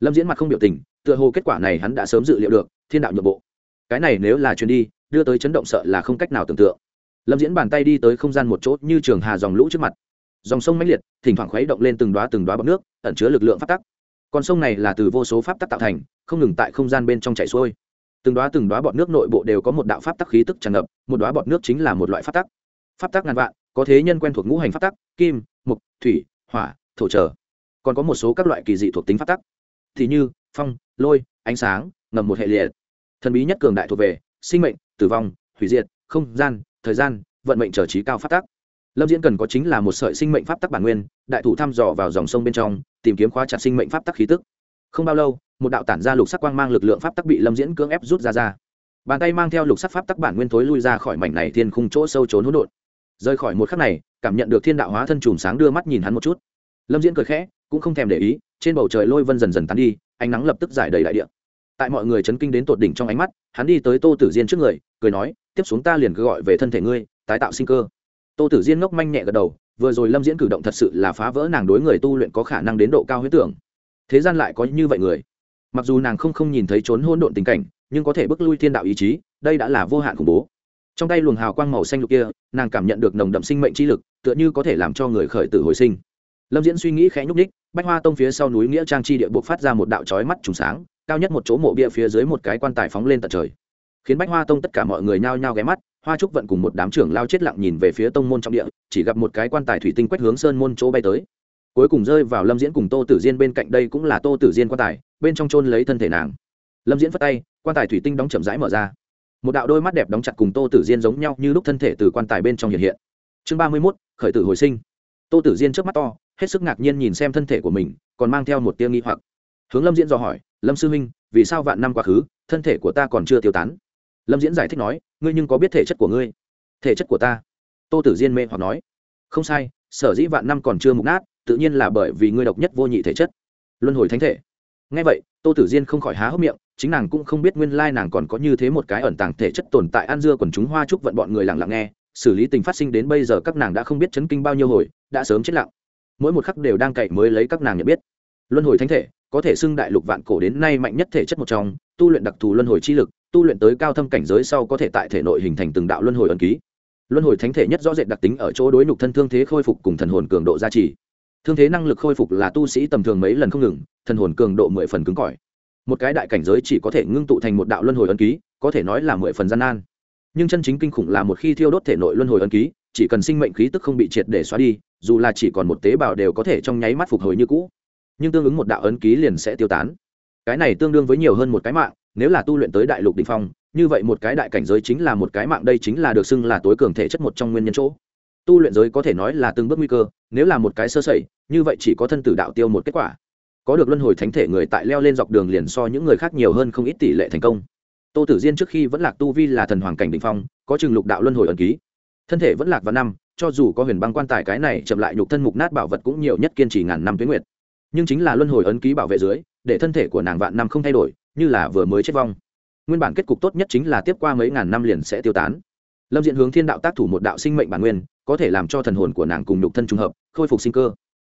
Lâm diễn mặt không biểu tình, tựa hồ kết quả này hắn đã sớm dự liệu được, thiên đạo nhượng bộ. Cái này nếu là chuyến đi, đưa tới chấn động sợ là không cách nào tưởng tượng. Lâm diễn bàn tay đi tới không gian một chỗ như trường hà dòng lũ trước mặt. Dòng sông mãnh liệt, thỉnh thoảng khuấy động lên từng đoá từng đoá bọc nước, ẩn chứa lực lượng phát tắc con sông này là từ vô số pháp tắc tạo thành, không ngừng tại không gian bên trong chảy xuôi. Từng đoá từng đoá bọt nước nội bộ đều có một đạo pháp tắc khí tức tràn ngập, một đoá bọt nước chính là một loại pháp tắc. Pháp tắc ngàn vạn, có thế nhân quen thuộc ngũ hành pháp tắc, kim mục thủy, hỏa, thổ trở. Còn có một số các loại kỳ dị thuộc tính pháp tắc. Thì như, phong, lôi, ánh sáng, ngầm một hệ liệt. Thần bí nhất cường đại thuộc về, sinh mệnh, tử vong, hủy diệt, không gian, thời gian, vận mệnh trở trí cao pháp tắc lâm diễn cần có chính là một sợi sinh mệnh pháp tắc bản nguyên, đại thủ thăm dò vào dòng sông bên trong, tìm kiếm khóa chặt sinh mệnh pháp tắc khí tức. Không bao lâu, một đạo tản ra lục sắc quang mang lực lượng pháp tắc bị lâm diễn cưỡng ép rút ra ra. Bàn tay mang theo lục sắc pháp tắc bản nguyên thối lui ra khỏi mảnh này thiên khung chỗ sâu trốn hỗn độn. Rời khỏi một khắc này, cảm nhận được thiên đạo hóa thân chùm sáng đưa mắt nhìn hắn một chút. Lâm diễn cười khẽ, cũng không thèm để ý, trên bầu trời lôi vân dần dần tán đi, ánh nắng lập tức giải đầy đại địa. Tại mọi người chấn kinh đến tột đỉnh trong ánh mắt, hắn đi tới tô tử diên trước người, cười nói, tiếp xuống ta liền cứ gọi về thân thể ngươi, tái tạo sinh cơ tô tử diên ngốc manh nhẹ gật đầu, vừa rồi lâm diễn cử động thật sự là phá vỡ nàng đối người tu luyện có khả năng đến độ cao huyết tưởng. Thế gian lại có như vậy người. Mặc dù nàng không không nhìn thấy trốn hôn độn tình cảnh, nhưng có thể bước lui thiên đạo ý chí, đây đã là vô hạn khủng bố. Trong tay luồng hào quang màu xanh lục kia, nàng cảm nhận được nồng đậm sinh mệnh chi lực, tựa như có thể làm cho người khởi tử hồi sinh. Lâm diễn suy nghĩ khẽ nhúc ních bách hoa tông phía sau núi nghĩa trang chi địa buộc phát ra một đạo trói mắt trùng sáng, cao nhất một chỗ mộ bia phía dưới một cái quan tài phóng lên tận trời. Khiến bách hoa tông tất cả mọi người nhao nhao ghé mắt hoa trúc vận cùng một đám trưởng lao chết lặng nhìn về phía tông môn trong địa, chỉ gặp một cái quan tài thủy tinh quét hướng sơn môn chỗ bay tới. Cuối cùng rơi vào lâm diễn cùng tô tử diên bên cạnh đây cũng là tô tử diên quan tài, bên trong chôn lấy thân thể nàng. Lâm diễn phất tay, quan tài thủy tinh đóng chậm rãi mở ra. Một đạo đôi mắt đẹp đóng chặt cùng tô tử diên giống nhau như lúc thân thể từ quan tài bên trong hiện hiện. Chương ba mươi mốt, khởi tử hồi sinh. Tô tử diên trước mắt to, hết sức ngạc nhiên nhìn xem thân thể của mình, còn mang theo một tia nghi hoặc. Hướng lâm diễn dò hỏi, lâm sư huynh, vì sao vạn năm quá khứ, thân thể của ta còn chưa tiêu tán? Lâm diễn giải thích nói, ngươi nhưng có biết thể chất của ngươi? Thể chất của ta? Tô tử diên mê hoặc nói. Không sai, sở dĩ vạn năm còn chưa mục nát, tự nhiên là bởi vì ngươi độc nhất vô nhị thể chất. Luân hồi thánh thể. Ngay vậy, tô tử diên không khỏi há hốc miệng, chính nàng cũng không biết nguyên lai nàng còn có như thế một cái ẩn tàng thể chất tồn tại an dưa còn chúng hoa trúc vận bọn người lặng lặng nghe, xử lý tình phát sinh đến bây giờ các nàng đã không biết chấn kinh bao nhiêu hồi, đã sớm chết lặng. Mỗi một khắc đều đang cậy mới lấy các nàng nhận biết. Luân hồi thánh thể có thể xưng đại lục vạn cổ đến nay mạnh nhất thể chất một trong, tu luyện đặc thù luân hồi chi lực tu luyện tới cao thâm cảnh giới sau có thể tại thể nội hình thành từng đạo luân hồi ẩn ký. Luân hồi thánh thể nhất rõ rệt đặc tính ở chỗ đối nhục thân thương thế khôi phục cùng thần hồn cường độ gia trì. Thương thế năng lực khôi phục là tu sĩ tầm thường mấy lần không ngừng, thần hồn cường độ mười phần cứng cỏi. Một cái đại cảnh giới chỉ có thể ngưng tụ thành một đạo luân hồi ấn ký, có thể nói là mười phần gian nan. Nhưng chân chính kinh khủng là một khi thiêu đốt thể nội luân hồi ấn ký, chỉ cần sinh mệnh khí tức không bị triệt để xóa đi, dù là chỉ còn một tế bào đều có thể trong nháy mắt phục hồi như cũ. Nhưng tương ứng một đạo ấn ký liền sẽ tiêu tán. Cái này tương đương với nhiều hơn một cái mạng nếu là tu luyện tới đại lục đ ỉ n h phong, như vậy một cái đại cảnh giới chính là một cái mạng đây chính là được xưng là tối cường thể chất một trong nguyên nhân chỗ. Tu luyện giới có thể nói là từng bước nguy cơ, nếu là một cái sơ sẩy, như vậy chỉ có thân tử đạo tiêu một kết quả. Có được luân hồi thánh thể người tại leo lên dọc đường liền so những người khác nhiều hơn không ít tỷ lệ thành công. Tô tử diên trước khi vẫn lạc tu vi là thần hoàng cảnh định phong, có chừng lục đạo luân hồi ẩn ký. Thân thể vẫn lạc vào năm, cho dù có huyền băng quan tài cái này chậm lại nhục thân mục nát bảo vật cũng nhiều nhất kiên trì ngàn năm tuyến nguyệt. Nhưng chính là luân hồi ấn ký bảo vệ dưới, để thân thể của nàng vạn năm không thay đổi như là vừa mới chết vong. Nguyên bản kết cục tốt nhất chính là tiếp qua mấy ngàn năm liền sẽ tiêu tán. Lâm diện hướng thiên đạo tác thủ một đạo sinh mệnh bản nguyên, có thể làm cho thần hồn của nàng cùng nhục thân trùng hợp, khôi phục sinh cơ.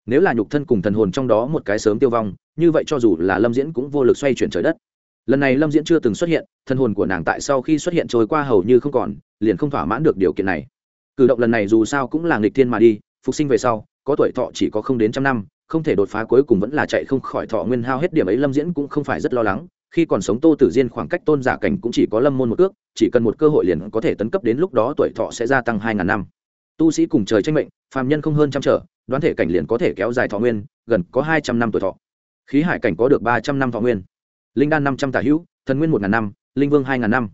Nếu là nhục thân cùng thần hồn trong đó một cái sớm tiêu vong, như vậy cho dù là lâm diễn cũng vô lực xoay chuyển trời đất. Lần này lâm diễn chưa từng xuất hiện, thần hồn của nàng tại sau khi xuất hiện trôi qua hầu như không còn, liền không thỏa mãn được điều kiện này. Cử động lần này dù sao cũng là nghịch thiên mà đi, phục sinh về sau, có tuổi thọ chỉ có không đến trăm năm, không thể đột phá cuối cùng vẫn là chạy không khỏi thọ nguyên hao hết điểm ấy, lâm diễn cũng không phải rất lo lắng khi còn sống tô tử diên khoảng cách tôn giả cảnh cũng chỉ có lâm môn một ước, chỉ cần một cơ hội liền có thể tấn cấp đến lúc đó tuổi thọ sẽ gia tăng hai ngàn năm. Tu sĩ cùng trời tranh mệnh, phàm nhân không hơn trăm trở, đoán thể cảnh liền có thể kéo dài thọ nguyên, gần có hai trăm năm tuổi thọ. Khí hải cảnh có được ba trăm năm thọ nguyên. Linh đan năm trăm tả hữu, thần nguyên một ngàn năm, linh vương hai ngàn năm,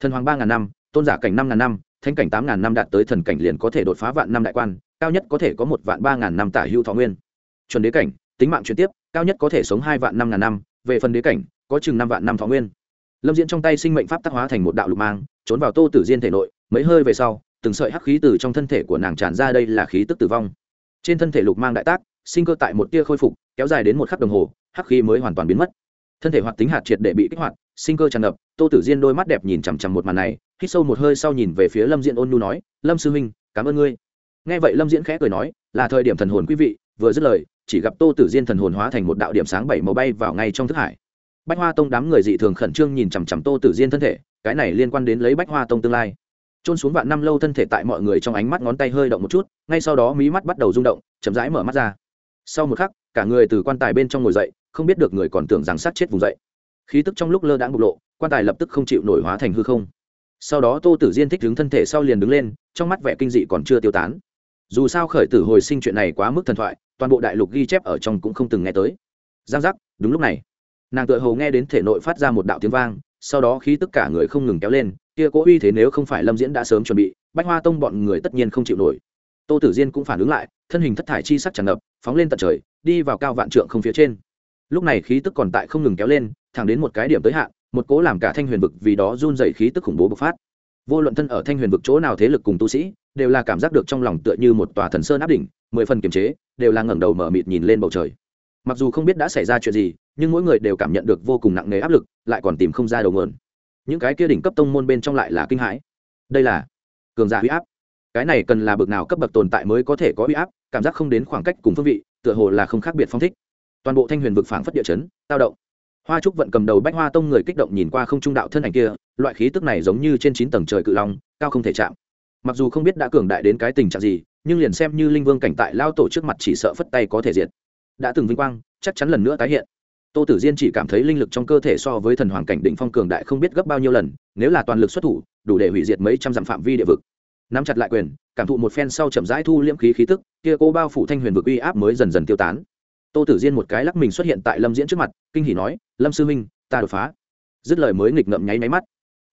thần hoàng ba ngàn năm, tôn giả cảnh năm ngàn năm, thánh cảnh tám ngàn năm đạt tới thần cảnh liền có thể đột phá vạn năm đại quan, cao nhất có thể có một vạn ba ngàn năm tả hữu thọ nguyên. Chuẩn đế cảnh, tính mạng chuyển tiếp, cao nhất có thể sống hai vạn năm ngàn năm, về phần đế cảnh có chừng năm vạn năm thọ nguyên. Lâm diễn trong tay sinh mệnh pháp tác hóa thành một đạo lục mang, trốn vào tô tử diên thể nội, mấy hơi về sau, từng sợi hắc khí từ trong thân thể của nàng tràn ra đây là khí tức tử vong. Trên thân thể lục mang đại tác, sinh cơ tại một tia khôi phục, kéo dài đến một khắc đồng hồ, hắc khí mới hoàn toàn biến mất. Thân thể hoạt tính hạt triệt để bị kích hoạt, sinh cơ tràn ngập, tô tử diên đôi mắt đẹp nhìn chằm chằm một màn này, hít sâu một hơi sau nhìn về phía lâm diễn ôn nhu nói, lâm sư huynh, cảm ơn ngươi. Nghe vậy lâm diễn khẽ cười nói, là thời điểm thần hồn quý vị, vừa dứt lời, chỉ gặp tô tử diên thần hồn hóa thành một đạo điểm sáng bảy màu bay vào ngay trong thức hải bách hoa tông đám người dị thường khẩn trương nhìn chằm chằm tô tử diên thân thể, cái này liên quan đến lấy bách hoa tông tương lai. Trôn xuống vạn năm lâu thân thể tại mọi người trong ánh mắt ngón tay hơi động một chút, ngay sau đó mí mắt bắt đầu rung động, chậm rãi mở mắt ra. Sau một khắc, cả người từ quan tài bên trong ngồi dậy, không biết được người còn tưởng rằng sát chết vùng dậy. Khí tức trong lúc lơ đãng bộc lộ, quan tài lập tức không chịu nổi hóa thành hư không. Sau đó tô tử diên thích đứng thân thể sau liền đứng lên, trong mắt vẻ kinh dị còn chưa tiêu tán. Dù sao khởi tử hồi sinh chuyện này quá mức thần thoại, toàn bộ đại lục ghi chép ở trong cũng không từng nghe tới. Giang giác, đúng lúc này nàng tự hầu nghe đến thể nội phát ra một đạo tiếng vang, sau đó khi tất cả người không ngừng kéo lên, kia cố uy thế nếu không phải lâm diễn đã sớm chuẩn bị, bách hoa tông bọn người tất nhiên không chịu nổi. Tô tử diên cũng phản ứng lại, thân hình thất thải chi sắc tràn ngập, phóng lên tận trời, đi vào cao vạn trượng không phía trên. Lúc này khí tức còn tại không ngừng kéo lên, thẳng đến một cái điểm tới hạn, một cố làm cả thanh huyền vực vì đó run dày khí tức khủng bố bộc phát. Vô luận thân ở thanh huyền vực chỗ nào thế lực cùng tu sĩ, đều là cảm giác được trong lòng tựa như một tòa thần sơn áp đỉnh, mười phần kiềm chế, đều là ngẩng đầu mở mịt nhìn lên bầu trời mặc dù không biết đã xảy ra chuyện gì, nhưng mỗi người đều cảm nhận được vô cùng nặng nề áp lực, lại còn tìm không ra đầu mượn những cái kia đỉnh cấp tông môn bên trong lại là kinh hãi. Đây là cường giả huy áp. Cái này cần là bậc nào cấp bậc tồn tại mới có thể có huy áp, cảm giác không đến khoảng cách cùng phương vị, tựa hồ là không khác biệt phong thích. Toàn bộ thanh huyền vực phảng phất địa chấn, tao động. Hoa trúc vận cầm đầu bách hoa tông người kích động nhìn qua không trung đạo thân ảnh kia, loại khí tức này giống như trên chín tầng trời cự long, cao không thể chạm. Mặc dù không biết đã cường đại đến cái tình trạng gì, nhưng liền xem như linh vương cảnh tại lao tổ trước mặt chỉ sợ phất tay có thể diệt đã từng vinh quang, chắc chắn lần nữa tái hiện. Tô tử diên chỉ cảm thấy linh lực trong cơ thể so với thần hoàng cảnh định phong cường đại không biết gấp bao nhiêu lần, nếu là toàn lực xuất thủ, đủ để hủy diệt mấy trăm dặm phạm vi địa vực. Nắm chặt lại quyền, cảm thụ một phen sau chậm rãi thu liễm khí khí tức, kia cô bao phủ thanh huyền vực uy áp mới dần dần tiêu tán. Tô tử diên một cái lắc mình xuất hiện tại lâm diễn trước mặt, kinh hỉ nói, lâm sư minh ta đột phá. Dứt lời mới nghịch ngậm nháy máy mắt.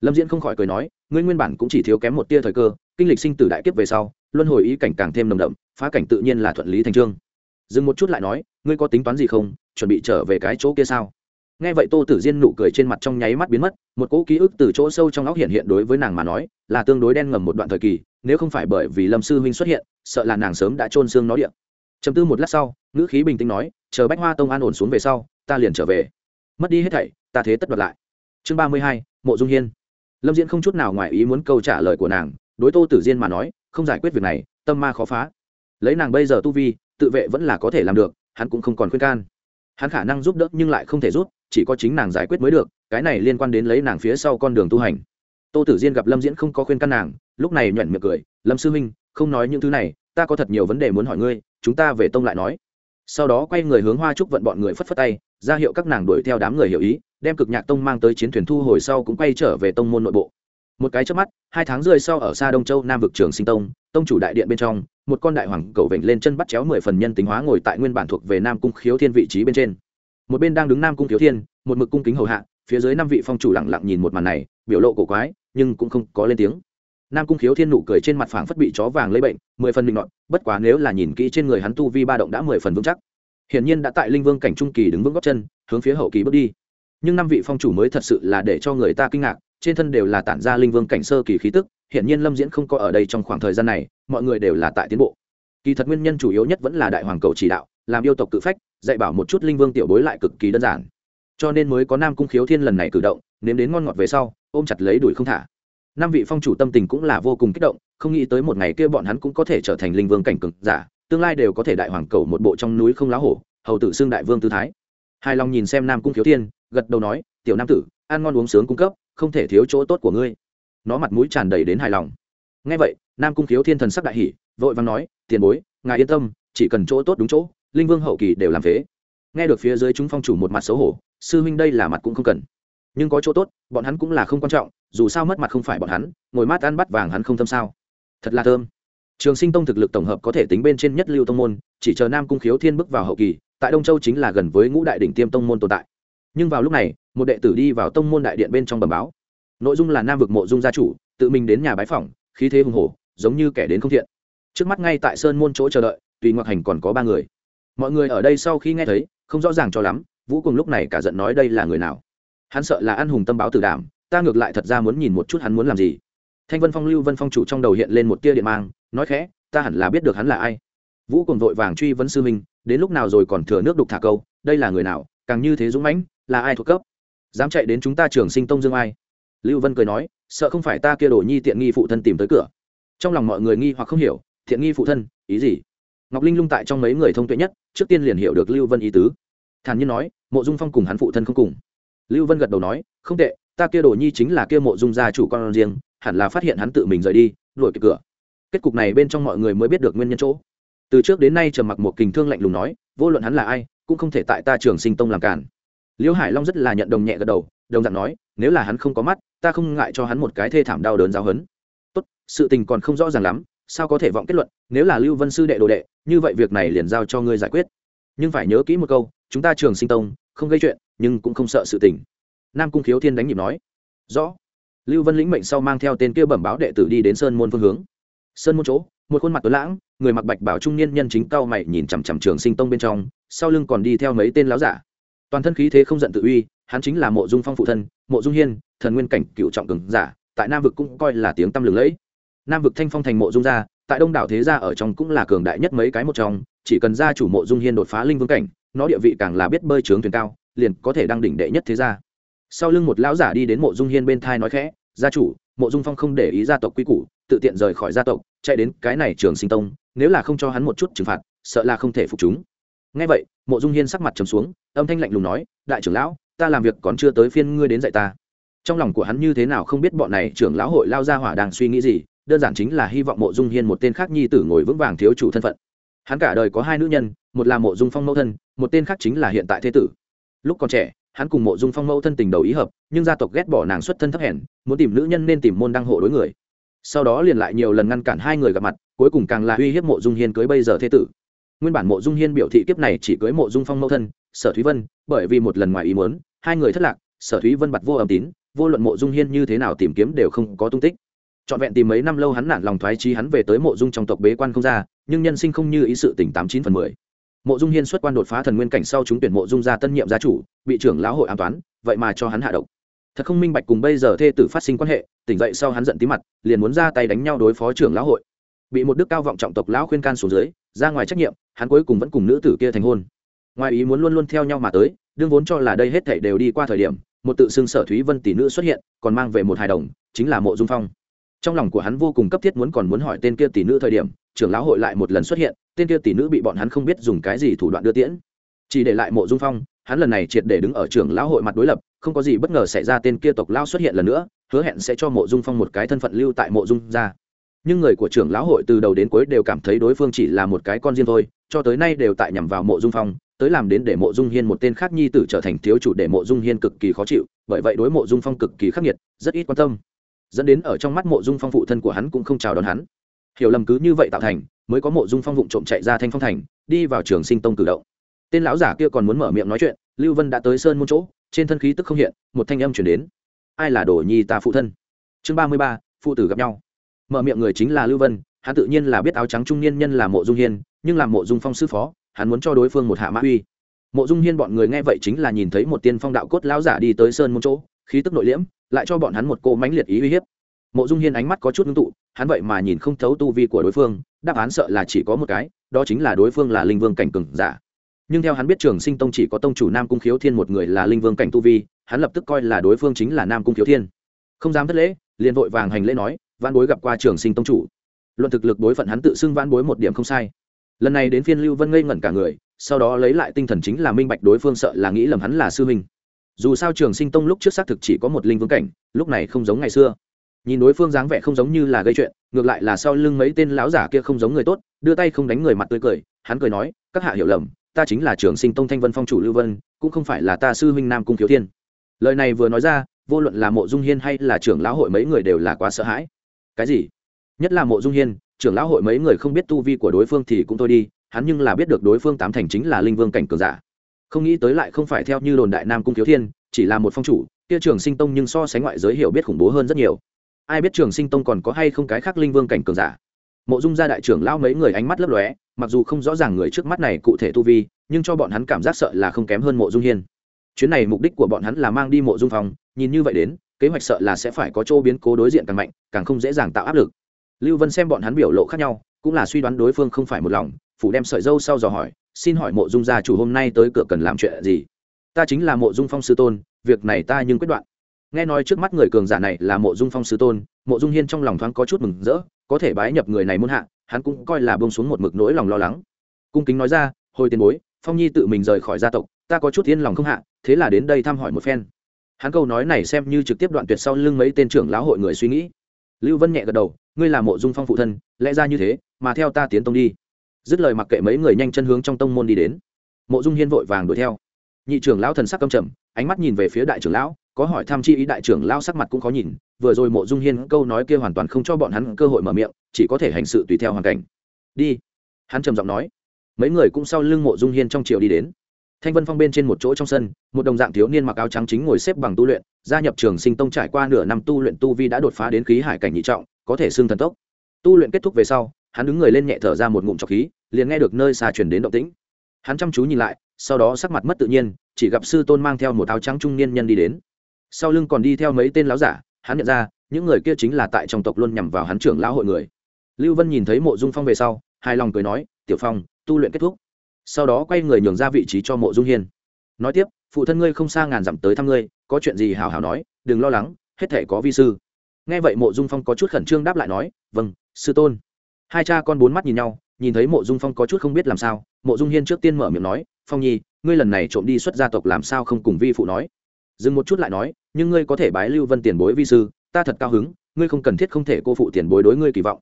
Lâm diễn không khỏi cười nói, ngươi nguyên bản cũng chỉ thiếu kém một tia thời cơ, kinh lịch sinh tử đại kiếp về sau, luân hồi ý cảnh càng thêm nồng đậm, phá cảnh tự nhiên là thuận lý thành trương dừng một chút lại nói, ngươi có tính toán gì không? Chuẩn bị trở về cái chỗ kia sao? Nghe vậy tô tử diên nụ cười trên mặt trong nháy mắt biến mất, một cỗ ký ức từ chỗ sâu trong óc hiện hiện đối với nàng mà nói, là tương đối đen ngầm một đoạn thời kỳ, nếu không phải bởi vì lâm sư huynh xuất hiện, sợ là nàng sớm đã trôn xương nó điện. Chầm tư một lát sau, ngữ khí bình tĩnh nói, chờ bách hoa tông an ổn xuống về sau, ta liền trở về. Mất đi hết thảy, ta thế tất đoạt lại. Chương ba mươi hai, mộ dung hiên. Lâm diễn không chút nào ngoài ý muốn câu trả lời của nàng, đối tô tử diên mà nói, không giải quyết việc này, tâm ma khó phá. Lấy nàng bây giờ tu vi tự vệ vẫn là có thể làm được, hắn cũng không còn khuyên can. Hắn khả năng giúp đỡ nhưng lại không thể giúp, chỉ có chính nàng giải quyết mới được, cái này liên quan đến lấy nàng phía sau con đường tu hành. Tô tử diên gặp lâm diễn không có khuyên can nàng, lúc này nhoẻn miệng cười, lâm sư huynh, không nói những thứ này, ta có thật nhiều vấn đề muốn hỏi ngươi, chúng ta về tông lại nói. Sau đó quay người hướng hoa trúc vận bọn người phất phất tay, ra hiệu các nàng đuổi theo đám người hiểu ý, đem cực nhạc tông mang tới chiến thuyền thu hồi sau cũng quay trở về tông môn nội bộ một cái trước mắt, hai tháng rơi sau ở xa đông châu nam vực trường sinh tông tông chủ đại điện bên trong, một con đại hoàng cầu vểnh lên chân bắt chéo mười phần nhân tính hóa ngồi tại nguyên bản thuộc về nam cung khiếu thiên vị trí bên trên. Một bên đang đứng nam cung khiếu thiên, một mực cung kính hầu hạ, phía dưới năm vị phong chủ lặng lặng nhìn một màn này, biểu lộ cổ quái, nhưng cũng không có lên tiếng. Nam cung khiếu thiên nụ cười trên mặt phảng phất bị chó vàng lấy bệnh, mười phần định luận bất quá nếu là nhìn kỹ trên người hắn tu vi ba động đã mười phần vững chắc. Hiển nhiên đã tại linh vương cảnh trung kỳ đứng vững góc chân, hướng phía hậu kỳ bước đi. Nhưng năm vị phong chủ mới thật sự là để cho người ta kinh ngạc trên thân đều là tản ra linh vương cảnh sơ kỳ khí tức, hiển nhiên lâm diễn không có ở đây trong khoảng thời gian này, mọi người đều là tại tiến bộ. Kỳ thật nguyên nhân chủ yếu nhất vẫn là đại hoàng cầu chỉ đạo, làm yêu tộc cự phách, dạy bảo một chút linh vương tiểu bối lại cực kỳ đơn giản. Cho nên mới có nam cung khiếu thiên lần này cử động, nếm đến ngon ngọt về sau, ôm chặt lấy đuổi không thả. Năm vị phong chủ tâm tình cũng là vô cùng kích động, không nghĩ tới một ngày kia bọn hắn cũng có thể trở thành linh vương cảnh cực giả, tương lai đều có thể đại hoàng cầu một bộ trong núi không lá hổ, hầu tử xương đại vương tư thái. Hài lòng nhìn xem nam cung khiếu thiên, gật đầu nói, tiểu nam tử, ăn ngon uống sướng cung cấp không thể thiếu chỗ tốt của ngươi. Nó mặt mũi tràn đầy đến hài lòng. Ngay vậy, nam cung khiếu thiên thần sắc đại hỷ vội vàng nói, tiền bối, ngài yên tâm, chỉ cần chỗ tốt đúng chỗ, linh vương hậu kỳ đều làm phế. Nghe được phía dưới chúng phong chủ một mặt xấu hổ, sư huynh đây là mặt cũng không cần. Nhưng có chỗ tốt, bọn hắn cũng là không quan trọng, dù sao mất mặt không phải bọn hắn, ngồi mát ăn bắt vàng hắn không thâm sao. Thật là thơm. Trường sinh tông thực lực tổng hợp có thể tính bên trên nhất lưu tông môn, chỉ chờ nam cung khiếu thiên bước vào hậu kỳ, tại đông châu chính là gần với ngũ đại đỉnh tiêm tông môn tồn tại nhưng vào lúc này, một đệ tử đi vào tông môn đại điện bên trong bầm báo. Nội dung là nam vực mộ dung gia chủ, tự mình đến nhà bái phỏng, khí thế hùng hổ, giống như kẻ đến không thiện. Trước mắt ngay tại sơn môn chỗ chờ đợi, tùy ngoặc hành còn có ba người. Mọi người ở đây sau khi nghe thấy, không rõ ràng cho lắm, vũ cùng lúc này cả giận nói đây là người nào. Hắn sợ là an hùng tâm báo tử đảm, ta ngược lại thật ra muốn nhìn một chút hắn muốn làm gì. Thanh vân phong, lưu vân phong chủ trong đầu hiện lên một tia điện mang, nói khẽ, ta hẳn là biết được hắn là ai. Vũ cùng vội vàng truy vấn sư minh đến lúc nào rồi còn thừa nước đục thả câu, đây là người nào càng như thế dũng mãnh, là ai thuộc cấp? Dám chạy đến chúng ta trường sinh tông dương ai? Lưu vân cười nói, sợ không phải ta kia đổ nhi tiện nghi phụ thân tìm tới cửa. Trong lòng mọi người nghi hoặc không hiểu thiện nghi phụ thân, ý gì? Ngọc linh lung tại trong mấy người thông tuệ nhất, trước tiên liền hiểu được lưu vân ý tứ. Thản nhiên nói, mộ dung phong cùng hắn phụ thân không cùng. Lưu vân gật đầu nói, không tệ, ta kia đổ nhi chính là kia mộ dung gia chủ con riêng, hẳn là phát hiện hắn tự mình rời đi, đuổi kịp cửa. Kết cục này bên trong mọi người mới biết được nguyên nhân chỗ. Từ trước đến nay trầm mặc một kình thương lạnh lùng nói, vô luận hắn là ai cũng không thể tại ta trường sinh tông làm cản liễu hải long rất là nhận đồng nhẹ gật đầu, đồng dạng nói, nếu là hắn không có mắt, ta không ngại cho hắn một cái thê thảm đau đớn giáo hấn tốt, sự tình còn không rõ ràng lắm, sao có thể vọng kết luận, nếu là lưu vân sư đệ đồ đệ, như vậy việc này liền giao cho ngươi giải quyết. Nhưng phải nhớ kỹ một câu, chúng ta trường sinh tông, không gây chuyện, nhưng cũng không sợ sự tình. Nam cung khiếu thiên đánh nhịp nói. Rõ. Lưu vân lĩnh mệnh sau mang theo tên kia bẩm báo đệ tử đi đến sơn môn phương hướng. Sơn môn chỗ, một khuôn mặt tuấn lãng, người mặc bạch bảo trung niên nhân chính cao mày nhìn chằm chằm trường sinh tông bên trong sau lưng còn đi theo mấy tên láo giả. Toàn thân khí thế không giận tự uy, hắn chính là mộ dung phong phụ thân, mộ dung hiên, thần nguyên cảnh cựu trọng cường giả, tại nam vực cũng coi là tiếng tăm lừng lẫy. Nam vực thanh phong thành mộ dung gia, tại đông đảo thế gia ở trong cũng là cường đại nhất mấy cái một trong, chỉ cần gia chủ mộ dung hiên đột phá linh vương cảnh, nó địa vị càng là biết bơi trướng thuyền cao, liền có thể đăng đỉnh đệ nhất thế gia. Sau lưng một lão giả đi đến mộ dung hiên bên thai nói khẽ, gia chủ, mộ dung phong không để ý gia tộc quy củ, tự tiện rời khỏi gia tộc, chạy đến cái này trường sinh tông, nếu là không cho hắn một chút trừng phạt, sợ là không thể phục chúng ngay vậy, mộ dung hiên sắc mặt trầm xuống, âm thanh lạnh lùng nói, đại trưởng lão, ta làm việc còn chưa tới phiên ngươi đến dạy ta. Trong lòng của hắn như thế nào không biết bọn này trưởng lão hội lao ra hỏa đang suy nghĩ gì, đơn giản chính là hy vọng mộ dung hiên một tên khác nhi tử ngồi vững vàng thiếu chủ thân phận. Hắn cả đời có hai nữ nhân, một là mộ dung phong mẫu thân, một tên khác chính là hiện tại thế tử. Lúc còn trẻ, hắn cùng mộ dung phong mẫu thân tình đầu ý hợp, nhưng gia tộc ghét bỏ nàng xuất thân thấp hèn, muốn tìm nữ nhân nên tìm môn đăng hộ đối người. Sau đó liền lại nhiều lần ngăn cản hai người gặp mặt, cuối cùng càng là uy hiếp mộ dung hiên cưới bây giờ thế tử nguyên bản mộ dung hiên biểu thị kiếp này chỉ cưới mộ dung phong mẫu thân, sở thúy vân, bởi vì một lần ngoài ý muốn, hai người thất lạc, sở thúy vân bặt vô âm tín, vô luận mộ dung hiên như thế nào tìm kiếm đều không có tung tích. Trọn vẹn tìm mấy năm lâu hắn nản lòng thoái trí hắn về tới mộ dung trong tộc bế quan không ra, nhưng nhân sinh không như ý sự tỉnh tám chín phần mười. Mộ dung hiên xuất quan đột phá thần nguyên cảnh sau chúng tuyển mộ dung gia tân nhiệm gia chủ, bị trưởng lão hội an toán, vậy mà cho hắn hạ độc. Thật không minh bạch cùng bây giờ thê tử phát sinh quan hệ, tỉnh dậy sau hắn giận tí mặt, liền muốn ra tay đánh nhau đối phó trưởng lão hội. Bị một đức cao vọng trọng tộc lão khuyên can xuống dưới ra ngoài trách nhiệm, hắn cuối cùng vẫn cùng nữ tử kia thành hôn. Ngoài ý muốn luôn luôn theo nhau mà tới, đương vốn cho là đây hết thảy đều đi qua thời điểm, một tự xưng sở thúy vân tỷ nữ xuất hiện, còn mang về một hài đồng, chính là mộ dung phong. Trong lòng của hắn vô cùng cấp thiết muốn còn muốn hỏi tên kia tỷ nữ thời điểm, trưởng lão hội lại một lần xuất hiện, tên kia tỷ nữ bị bọn hắn không biết dùng cái gì thủ đoạn đưa tiễn. Chỉ để lại mộ dung phong, hắn lần này triệt để đứng ở trưởng lão hội mặt đối lập, không có gì bất ngờ xảy ra tên kia tộc lao xuất hiện lần nữa, hứa hẹn sẽ cho mộ dung phong một cái thân phận lưu tại mộ dung ra nhưng người của trưởng lão hội từ đầu đến cuối đều cảm thấy đối phương chỉ là một cái con riêng thôi, cho tới nay đều tại nhằm vào mộ dung phong, tới làm đến để mộ dung hiên một tên khác nhi tử trở thành thiếu chủ để mộ dung hiên cực kỳ khó chịu, bởi vậy đối mộ dung phong cực kỳ khắc nghiệt, rất ít quan tâm. Dẫn đến ở trong mắt mộ dung phong phụ thân của hắn cũng không chào đón hắn. Hiểu lầm cứ như vậy tạo thành, mới có mộ dung phong vụng trộm chạy ra thanh phong thành, đi vào trường sinh tông cử động. Tên lão giả kia còn muốn mở miệng nói chuyện, lưu vân đã tới sơn môn chỗ, trên thân khí tức không hiện, một thanh âm chuyển đến. Ai là đồ nhi ta phụ thân? Chương ba mươi ba, phụ tử gặp nhau mở miệng người chính là lưu vân, hắn tự nhiên là biết áo trắng trung niên nhân là mộ dung hiên, nhưng làm mộ dung phong sư phó, hắn muốn cho đối phương một hạ mã uy. Mộ dung hiên bọn người nghe vậy chính là nhìn thấy một tiên phong đạo cốt lão giả đi tới sơn môn chỗ, khí tức nội liễm, lại cho bọn hắn một cô mãnh liệt ý uy hiếp. Mộ dung hiên ánh mắt có chút ngưng tụ, hắn vậy mà nhìn không thấu tu vi của đối phương, đáp án sợ là chỉ có một cái, đó chính là đối phương là linh vương cảnh cừng giả. Nhưng theo hắn biết trường sinh tông chỉ có tông chủ nam cung khiếu thiên một người là linh vương cảnh tu vi, hắn lập tức coi là đối phương chính là nam cung khiếu thiên. Không dám thất lễ, liền vội vàng hành lễ nói văn bối gặp qua trường sinh tông chủ. Luận thực lực đối phận hắn tự xưng văn bối một điểm không sai. Lần này đến phiên lưu vân ngây ngẩn cả người, sau đó lấy lại tinh thần chính là minh bạch đối phương sợ là nghĩ lầm hắn là sư huynh. Dù sao trường sinh tông lúc trước xác thực chỉ có một linh vương cảnh, lúc này không giống ngày xưa. Nhìn đối phương dáng vẻ không giống như là gây chuyện, ngược lại là sau lưng mấy tên lão giả kia không giống người tốt, đưa tay không đánh người mặt tươi cười, hắn cười nói, các hạ hiểu lầm, ta chính là trường sinh tông thanh vân phong chủ lưu vân, cũng không phải là ta sư huynh nam cung thiếu thiên. Lời này vừa nói ra, vô luận là mộ dung hiên hay là trưởng lão hội mấy người đều là quá sợ hãi cái gì? Nhất là mộ dung hiên, trưởng lão hội mấy người không biết tu vi của đối phương thì cũng thôi đi, hắn nhưng là biết được đối phương tám thành chính là linh vương cảnh cường giả. Không nghĩ tới lại không phải theo như đồn đại nam cung thiếu thiên, chỉ là một phong chủ, kia trường sinh tông nhưng so sánh ngoại giới hiểu biết khủng bố hơn rất nhiều. Ai biết trường sinh tông còn có hay không cái khác linh vương cảnh cường giả? Mộ dung gia đại trưởng lão mấy người ánh mắt lấp lóe, mặc dù không rõ ràng người trước mắt này cụ thể tu vi, nhưng cho bọn hắn cảm giác sợ là không kém hơn mộ dung hiên. Chuyến này mục đích của bọn hắn là mang đi mộ dung phòng, nhìn như vậy đến kế hoạch sợ là sẽ phải có chỗ biến cố đối diện càng mạnh, càng không dễ dàng tạo áp lực. Lưu vân xem bọn hắn biểu lộ khác nhau, cũng là suy đoán đối phương không phải một lòng, phủ đem sợi dâu sau dò hỏi, xin hỏi mộ dung gia chủ hôm nay tới cửa cần làm chuyện gì? Ta chính là mộ dung phong sư tôn, việc này ta nhưng quyết đoạn. Nghe nói trước mắt người cường giả này là mộ dung phong sư tôn, mộ dung hiên trong lòng thoáng có chút mừng rỡ, có thể bái nhập người này muôn hạ, hắn cũng coi là bông xuống một mực nỗi lòng lo lắng. Cung kính nói ra, hồi tiền bối, phong nhi tự mình rời khỏi gia tộc, ta có chút yên lòng không hạ, thế là đến đây thăm hỏi một phen hắn câu nói này xem như trực tiếp đoạn tuyệt sau lưng mấy tên trưởng lão hội người suy nghĩ. Lưu vân nhẹ gật đầu, ngươi là mộ dung phong phụ thân, lẽ ra như thế, mà theo ta tiến tông đi. Dứt lời mặc kệ mấy người nhanh chân hướng trong tông môn đi đến. Mộ dung hiên vội vàng đuổi theo. Nhị trưởng lão thần sắc căm trầm, ánh mắt nhìn về phía đại trưởng lão, có hỏi tham chi ý đại trưởng lão sắc mặt cũng khó nhìn, vừa rồi mộ dung hiên câu nói kia hoàn toàn không cho bọn hắn cơ hội mở miệng, chỉ có thể hành sự tùy theo hoàn cảnh. Đi. Hắn trầm giọng nói. Mấy người cũng sau lưng mộ dung hiên trong chiều đi đến thanh vân phong bên trên một chỗ trong sân, một đồng dạng thiếu niên mặc áo trắng chính ngồi xếp bằng tu luyện, gia nhập trường sinh tông trải qua nửa năm tu luyện tu vi đã đột phá đến khí hải cảnh nhị trọng, có thể xương thần tốc. Tu luyện kết thúc về sau, hắn đứng người lên nhẹ thở ra một ngụm trọc khí, liền nghe được nơi xa chuyển đến động tĩnh. Hắn chăm chú nhìn lại, sau đó sắc mặt mất tự nhiên, chỉ gặp sư tôn mang theo một áo trắng trung niên nhân đi đến. Sau lưng còn đi theo mấy tên láo giả, hắn nhận ra, những người kia chính là tại trong tộc luôn nhằm vào hắn trưởng lão hội người. Lưu vân nhìn thấy mộ dung phong về sau, hài lòng cười nói, tiểu phong, tu luyện kết thúc sau đó quay người nhường ra vị trí cho mộ dung hiên. Nói tiếp, phụ thân ngươi không xa ngàn dặm tới thăm ngươi, có chuyện gì hào hào nói, đừng lo lắng, hết thể có vi sư. Nghe vậy mộ dung phong có chút khẩn trương đáp lại nói vâng sư tôn. Hai cha con bốn mắt nhìn nhau, nhìn thấy mộ dung phong có chút không biết làm sao, mộ dung hiên trước tiên mở miệng nói, phong nhi, ngươi lần này trộm đi xuất gia tộc làm sao không cùng vi phụ nói. Dừng một chút lại nói, nhưng ngươi có thể bái lưu vân tiền bối vi sư, ta thật cao hứng, ngươi không cần thiết không thể cô phụ tiền bối đối ngươi kỳ vọng.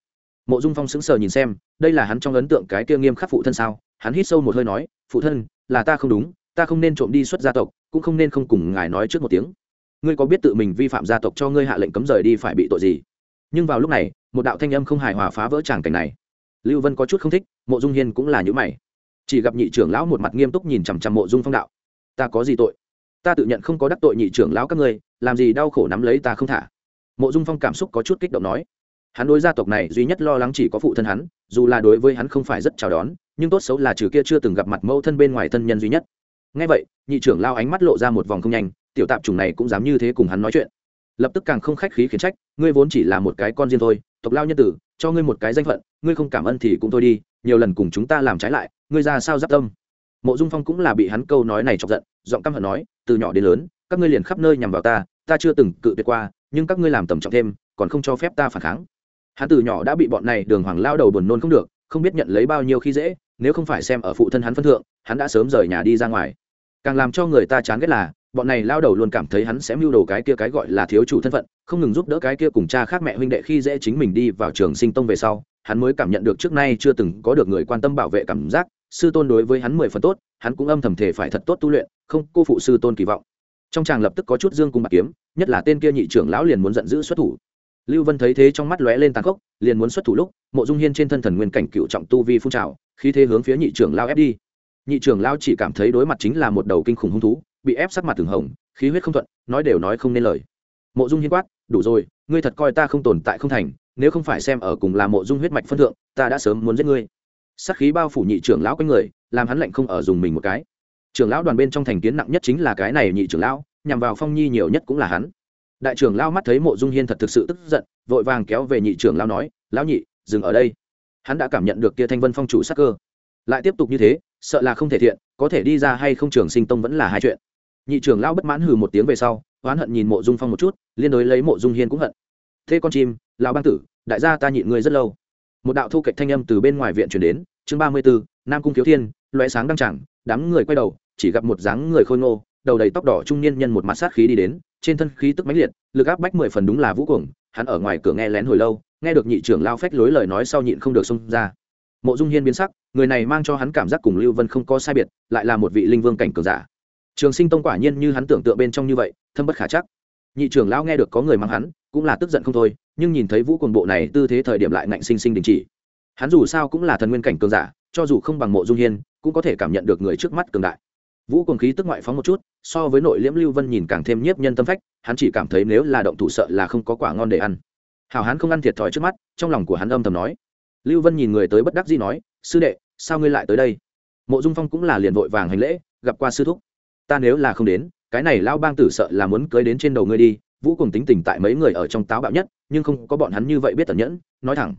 Mộ dung phong sững sờ nhìn xem, đây là hắn trong ấn tượng cái kia nghiêm khắc phụ thân sao? Hắn hít sâu một hơi nói, phụ thân, là ta không đúng, ta không nên trộm đi xuất gia tộc, cũng không nên không cùng ngài nói trước một tiếng. Ngươi có biết tự mình vi phạm gia tộc cho ngươi hạ lệnh cấm rời đi phải bị tội gì? Nhưng vào lúc này, một đạo thanh âm không hài hòa phá vỡ tràng cảnh này. Lưu vân có chút không thích, mộ dung hiên cũng là những mày. Chỉ gặp nhị trưởng lão một mặt nghiêm túc nhìn chằm chằm mộ dung phong đạo, ta có gì tội? Ta tự nhận không có đắc tội nhị trưởng lão các ngươi, làm gì đau khổ nắm lấy ta không thả? Mộ dung phong cảm xúc có chút kích động nói. Hắn đối gia tộc này duy nhất lo lắng chỉ có phụ thân hắn, dù là đối với hắn không phải rất chào đón nhưng tốt xấu là trừ kia chưa từng gặp mặt mẫu thân bên ngoài thân nhân duy nhất. Ngay vậy, nhị trưởng lao ánh mắt lộ ra một vòng không nhanh, tiểu tạp chủng này cũng dám như thế cùng hắn nói chuyện. Lập tức càng không khách khí khiển trách, ngươi vốn chỉ là một cái con riêng thôi, tộc lao nhân tử, cho ngươi một cái danh phận, ngươi không cảm ơn thì cũng thôi đi, nhiều lần cùng chúng ta làm trái lại, ngươi ra sao giáp tâm? Mộ dung phong cũng là bị hắn câu nói này chọc giận, giọng căm hận nói, từ nhỏ đến lớn, các ngươi liền khắp nơi nhằm vào ta ta chưa từng cự tuyệt qua, nhưng các ngươi làm tầm trọng thêm, còn không cho phép ta phản kháng. Hắn từ nhỏ đã bị bọn này đường hoàng lao đầu buồn nôn không được, không biết nhận lấy bao nhiêu khi dễ nếu không phải xem ở phụ thân hắn phân thượng, hắn đã sớm rời nhà đi ra ngoài. Càng làm cho người ta chán ghét là, bọn này lao đầu luôn cảm thấy hắn sẽ mưu đồ cái kia cái gọi là thiếu chủ thân phận, không ngừng giúp đỡ cái kia cùng cha khác mẹ huynh đệ khi dễ chính mình đi vào trường sinh tông về sau, hắn mới cảm nhận được trước nay chưa từng có được người quan tâm bảo vệ cảm giác, sư tôn đối với hắn mười phần tốt, hắn cũng âm thầm thể phải thật tốt tu luyện, không cô phụ sư tôn kỳ vọng. Trong chàng lập tức có chút dương cung bạc kiếm, nhất là tên kia nhị trưởng lão liền muốn giận dữ xuất thủ lưu vân thấy thế trong mắt lóe lên tàn khốc, liền muốn xuất thủ lúc, mộ dung hiên trên thân thần nguyên cảnh cựu trọng tu vi phun trào khi thế hướng phía nhị trưởng lao ép đi. Nhị trưởng lao chỉ cảm thấy đối mặt chính là một đầu kinh khủng hung thú, bị ép sắc mặt từng hồng, khí huyết không thuận, nói đều nói không nên lời. Mộ dung hiên quát, đủ rồi, ngươi thật coi ta không tồn tại không thành, nếu không phải xem ở cùng là mộ dung huyết mạch phân thượng, ta đã sớm muốn giết ngươi. Sắc khí bao phủ nhị trưởng lão quanh người, làm hắn lạnh không ở dùng mình một cái. Trưởng lão đoàn bên trong thành kiến nặng nhất chính là cái này nhị trưởng lão, nhằm vào phong nhi nhiều nhất cũng là hắn đại trưởng lao mắt thấy mộ dung hiên thật thực sự tức giận, vội vàng kéo về nhị trưởng lao nói, lão nhị, dừng ở đây. Hắn đã cảm nhận được kia thanh vân phong chủ sắc cơ. Lại tiếp tục như thế, sợ là không thể thiện, có thể đi ra hay không trường sinh tông vẫn là hai chuyện. Nhị trưởng lao bất mãn hừ một tiếng về sau, oán hận nhìn mộ dung phong một chút, liên đối lấy mộ dung hiên cũng hận. Thế con chim, lão bang tử, đại gia ta nhịn ngươi rất lâu. Một đạo thu kệch thanh âm từ bên ngoài viện chuyển đến, chương ba mươi bốn nam cung thiếu thiên loé sáng đăng chẳng đám người quay đầu, chỉ gặp một dáng người khôi ngô đầu đầy tóc đỏ trung niên nhân một mặt sát khí đi đến, trên thân khí tức mãnh liệt, lực áp bách mười phần đúng là vũ cuồng, hắn ở ngoài cửa nghe lén hồi lâu, nghe được nhị trưởng lao phách lối lời nói sau nhịn không được xông ra. Mộ dung hiên biến sắc, người này mang cho hắn cảm giác cùng lưu vân không có sai biệt, lại là một vị linh vương cảnh cường giả. Trường sinh tông quả nhiên như hắn tưởng tượng bên trong như vậy, thâm bất khả chắc. Nhị trưởng lao nghe được có người mang hắn, cũng là tức giận không thôi, nhưng nhìn thấy vũ cuồng bộ này tư thế thời điểm lại ngạnh sinh sinh đình chỉ. Hắn dù sao cũng là thần nguyên cảnh cường giả, cho dù không bằng mộ dung hiên, cũng có thể cảm nhận được người trước mắt cường đại vũ cùng khí tức ngoại phóng một chút, so với nội liễm lưu vân nhìn càng thêm nhiếp nhân tâm phách, hắn chỉ cảm thấy nếu là động thủ sợ là không có quả ngon để ăn. Hào Hán không ăn thiệt thòi trước mắt, trong lòng của hắn âm thầm nói. Lưu vân nhìn người tới bất đắc dĩ nói, sư đệ, sao ngươi lại tới đây? Mộ dung phong cũng là liền vội vàng hành lễ, gặp qua sư thúc. Ta nếu là không đến, cái này lao bang tử sợ là muốn cưới đến trên đầu ngươi đi, vũ cùng tính tình tại mấy người ở trong táo bạo nhất, nhưng không có bọn hắn như vậy biết tẩn nhẫn, nói thẳng.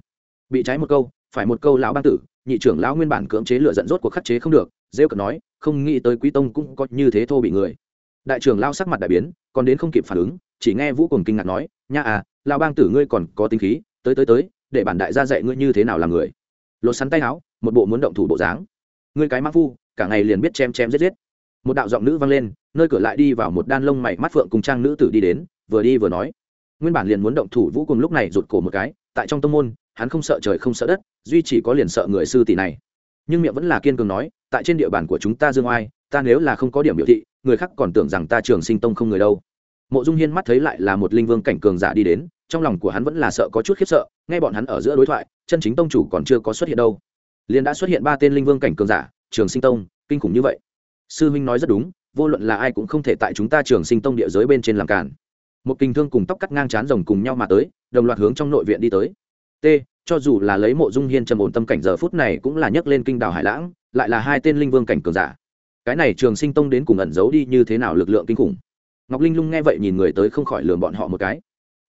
Bị trái một câu, phải một câu lão bang tử, nhị trưởng lão nguyên bản cưỡng chế lựa dẫn rốt của khắc chế không được rêu cợt nói, không nghĩ tới quý tông cũng có như thế thô bị người. Đại trưởng lao sắc mặt đại biến, còn đến không kịp phản ứng, chỉ nghe vũ cùng kinh ngạc nói, nha à lao bang tử ngươi còn có tính khí, tới tới tới, để bản đại gia dạy ngươi như thế nào làm người. Lột sắn tay áo, một bộ muốn động thủ bộ dáng. Ngươi cái mắc phu, cả ngày liền biết chém chém giết giết. Một đạo giọng nữ vang lên, nơi cửa lại đi vào một đan lông mày mắt phượng cùng trang nữ tử đi đến, vừa đi vừa nói. Nguyên bản liền muốn động thủ vũ cùng lúc này rụt cổ một cái, tại trong tông môn, hắn không sợ trời không sợ đất, duy chỉ có liền sợ người sư tỷ này. Nhưng miệng vẫn là kiên cường nói tại trên địa bàn của chúng ta dương oai, ta nếu là không có điểm biểu thị, người khác còn tưởng rằng ta trường sinh tông không người đâu. Mộ dung hiên mắt thấy lại là một linh vương cảnh cường giả đi đến, trong lòng của hắn vẫn là sợ có chút khiếp sợ Ngay bọn hắn ở giữa đối thoại, chân chính tông chủ còn chưa có xuất hiện đâu. Liền đã xuất hiện ba tên linh vương cảnh cường giả, trường sinh tông, kinh khủng như vậy. Sư huynh nói rất đúng, vô luận là ai cũng không thể tại chúng ta trường sinh tông địa giới bên trên làm cản một kinh thương cùng tóc cắt ngang chán rồng cùng nhau mà tới, đồng loạt hướng trong nội viện đi tới. T, cho dù là lấy mộ dung hiên trầm ổn tâm cảnh giờ phút này cũng là nhấc lên kinh đảo hải lãng lại là hai tên linh vương cảnh cường giả. Cái này trường sinh tông đến cùng ẩn giấu đi như thế nào lực lượng kinh khủng? Ngọc linh lung nghe vậy nhìn người tới không khỏi lường bọn họ một cái.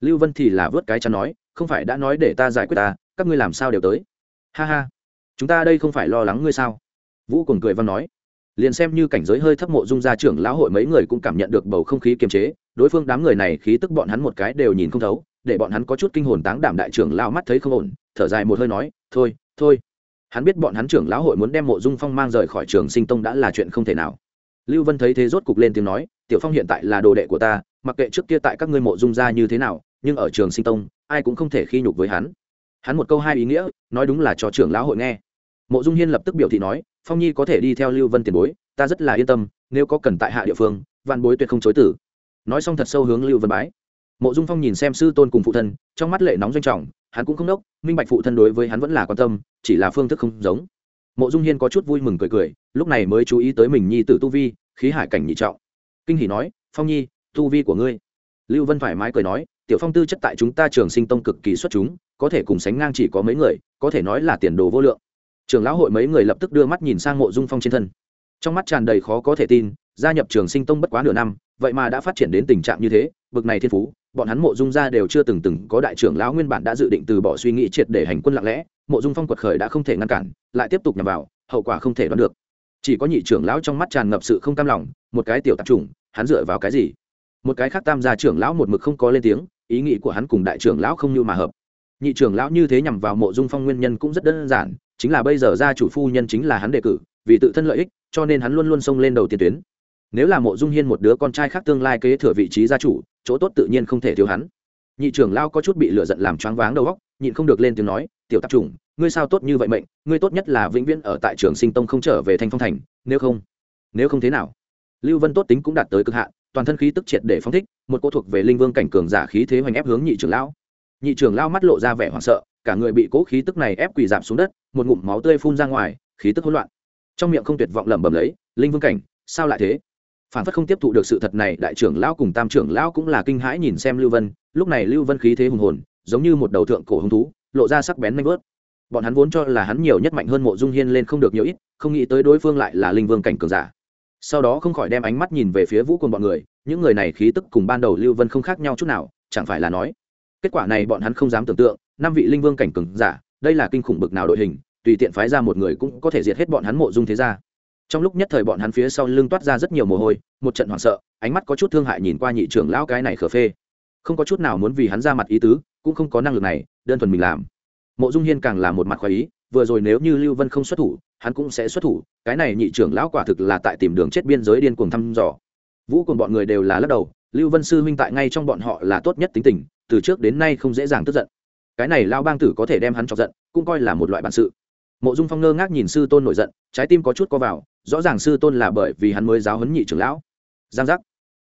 Lưu vân thì là vớt cái chắn nói, không phải đã nói để ta giải quyết ta, các ngươi làm sao đều tới? Ha ha, chúng ta đây không phải lo lắng ngươi sao? Vũ còn cười văn nói. Liền xem như cảnh giới hơi thấp mộ dung gia trưởng lão hội mấy người cũng cảm nhận được bầu không khí kiềm chế, đối phương đám người này khí tức bọn hắn một cái đều nhìn không thấu, để bọn hắn có chút kinh hồn táng đảm đại trưởng lao mắt thấy không ổn, thở dài một hơi nói, thôi thôi hắn biết bọn hắn trưởng lão hội muốn đem mộ dung phong mang rời khỏi trường sinh tông đã là chuyện không thể nào. Lưu vân thấy thế rốt cục lên tiếng nói, tiểu phong hiện tại là đồ đệ của ta, mặc kệ trước kia tại các ngươi mộ dung gia như thế nào, nhưng ở trường sinh tông, ai cũng không thể khi nhục với hắn. Hắn một câu hai ý nghĩa, nói đúng là cho trưởng lão hội nghe. Mộ dung hiên lập tức biểu thị nói, phong nhi có thể đi theo lưu vân tiền bối, ta rất là yên tâm, nếu có cần tại hạ địa phương văn bối tuyệt không chối tử. Nói xong thật sâu hướng lưu vân bái. Mộ dung phong nhìn xem sư tôn cùng phụ thân, trong mắt lệ nóng doanh trọng hắn cũng không đốc, minh bạch phụ thân đối với hắn vẫn là quan tâm, chỉ là phương thức không giống. Mộ dung hiên có chút vui mừng cười cười, lúc này mới chú ý tới mình nhi tử tu vi, khí hải cảnh nhị trọng. Kinh hỷ nói, phong nhi, tu vi của ngươi. Lưu vân thoải mái cười nói, tiểu phong tư chất tại chúng ta trường sinh tông cực kỳ xuất chúng, có thể cùng sánh ngang chỉ có mấy người, có thể nói là tiền đồ vô lượng. Trường lão hội mấy người lập tức đưa mắt nhìn sang mộ dung phong trên thân. Trong mắt tràn đầy khó có thể tin, gia nhập trường sinh tông bất quá nửa năm, vậy mà đã phát triển đến tình trạng như thế bực này thiên phú, bọn hắn mộ dung ra đều chưa từng từng có đại trưởng lão nguyên bản đã dự định từ bỏ suy nghĩ triệt để hành quân lặng lẽ, mộ dung phong quật khởi đã không thể ngăn cản, lại tiếp tục nhằm vào, hậu quả không thể đoán được. Chỉ có nhị trưởng lão trong mắt tràn ngập sự không cam lòng, một cái tiểu tạp chủng, hắn dựa vào cái gì? Một cái khác tam gia trưởng lão một mực không có lên tiếng, ý nghĩ của hắn cùng đại trưởng lão không như mà hợp. Nhị trưởng lão như thế nhằm vào mộ dung phong nguyên nhân cũng rất đơn giản, chính là bây giờ gia chủ phu nhân chính là hắn đề cử, vì tự thân lợi ích, cho nên hắn luôn luôn xông lên đầu tiên tuyến. Nếu là mộ dung hiên một đứa con trai khác tương lai kế thừa vị trí gia chủ chỗ tốt tự nhiên không thể thiếu hắn. Nhị trưởng lao có chút bị lửa giận làm choáng váng đầu óc, nhịn không được lên tiếng nói, tiểu tạp chủng, ngươi sao tốt như vậy mệnh, ngươi tốt nhất là vĩnh viễn ở tại trường sinh tông không trở về thanh phong thành, nếu không nếu không thế nào? Lưu vân tốt tính cũng đạt tới cực hạn, toàn thân khí tức triệt để phóng thích, một cô thuộc về linh vương cảnh cường giả khí thế hoành ép hướng nhị trưởng lão. Nhị trưởng lao mắt lộ ra vẻ hoảng sợ, cả người bị cố khí tức này ép quỳ giảm xuống đất, một ngụm máu tươi phun ra ngoài, khí tức hỗn loạn. Trong miệng không tuyệt vọng lẩm bẩm lấy, linh vương cảnh, sao lại thế? Phản phất không tiếp thụ được sự thật này, đại trưởng lão cùng tam trưởng lão cũng là kinh hãi nhìn xem lưu vân. Lúc này lưu vân khí thế hùng hồn, giống như một đầu thượng cổ hứng thú, lộ ra sắc bén nanh vớt. Bọn hắn vốn cho là hắn nhiều nhất mạnh hơn mộ dung hiên lên không được nhiều ít, không nghĩ tới đối phương lại là linh vương cảnh cường giả. Sau đó không khỏi đem ánh mắt nhìn về phía vũ cùng bọn người, những người này khí tức cùng ban đầu lưu vân không khác nhau chút nào, chẳng phải là nói, kết quả này bọn hắn không dám tưởng tượng, năm vị linh vương cảnh cường giả, đây là kinh khủng bực nào đội hình, tùy tiện phái ra một người cũng có thể diệt hết bọn hắn mộ dung thế gia trong lúc nhất thời bọn hắn phía sau lưng toát ra rất nhiều mồ hôi, một trận hoảng sợ, ánh mắt có chút thương hại nhìn qua nhị trưởng lão cái này khờ phê. Không có chút nào muốn vì hắn ra mặt ý tứ, cũng không có năng lực này, đơn thuần mình làm. Mộ dung hiên càng là một mặt khoái ý, vừa rồi nếu như lưu vân không xuất thủ, hắn cũng sẽ xuất thủ, cái này nhị trưởng lão quả thực là tại tìm đường chết biên giới điên cuồng thăm dò. Vũ cùng bọn người đều là lắc đầu, lưu vân sư huynh tại ngay trong bọn họ là tốt nhất tính tình, từ trước đến nay không dễ dàng tức giận. Cái này lao bang tử có thể đem hắn chọc giận, cũng coi là một loại bản sự. Mộ dung phong ngơ ngác nhìn sư tôn nổi giận, trái tim có chút co vào rõ ràng sư tôn là bởi vì hắn mới giáo huấn nhị trưởng lão. Giang giác.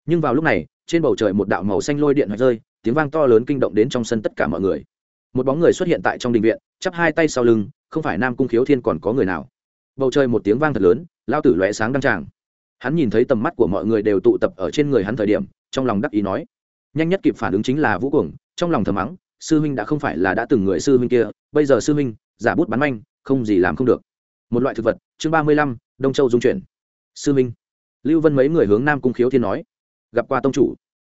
Nhưng vào lúc này, trên bầu trời một đạo màu xanh lôi điện hoạch rơi, tiếng vang to lớn kinh động đến trong sân tất cả mọi người. Một bóng người xuất hiện tại trong đình viện, chắp hai tay sau lưng, không phải nam cung khiếu thiên còn có người nào. Bầu trời một tiếng vang thật lớn lao tử lóe sáng đăng tràng. Hắn nhìn thấy tầm mắt của mọi người đều tụ tập ở trên người hắn thời điểm, trong lòng đắc ý nói, nhanh nhất kịp phản ứng chính là vũ cuồng, trong lòng thầm mắng, sư huynh đã không phải là đã từng người sư huynh kia, bây giờ sư huynh, giả bút bắn manh, không gì làm không được. Một loại thực vật, chương ba mươi lăm đông châu dung chuyển. Sư minh, lưu vân mấy người hướng nam cung khiếu thiên nói. Gặp qua tông chủ.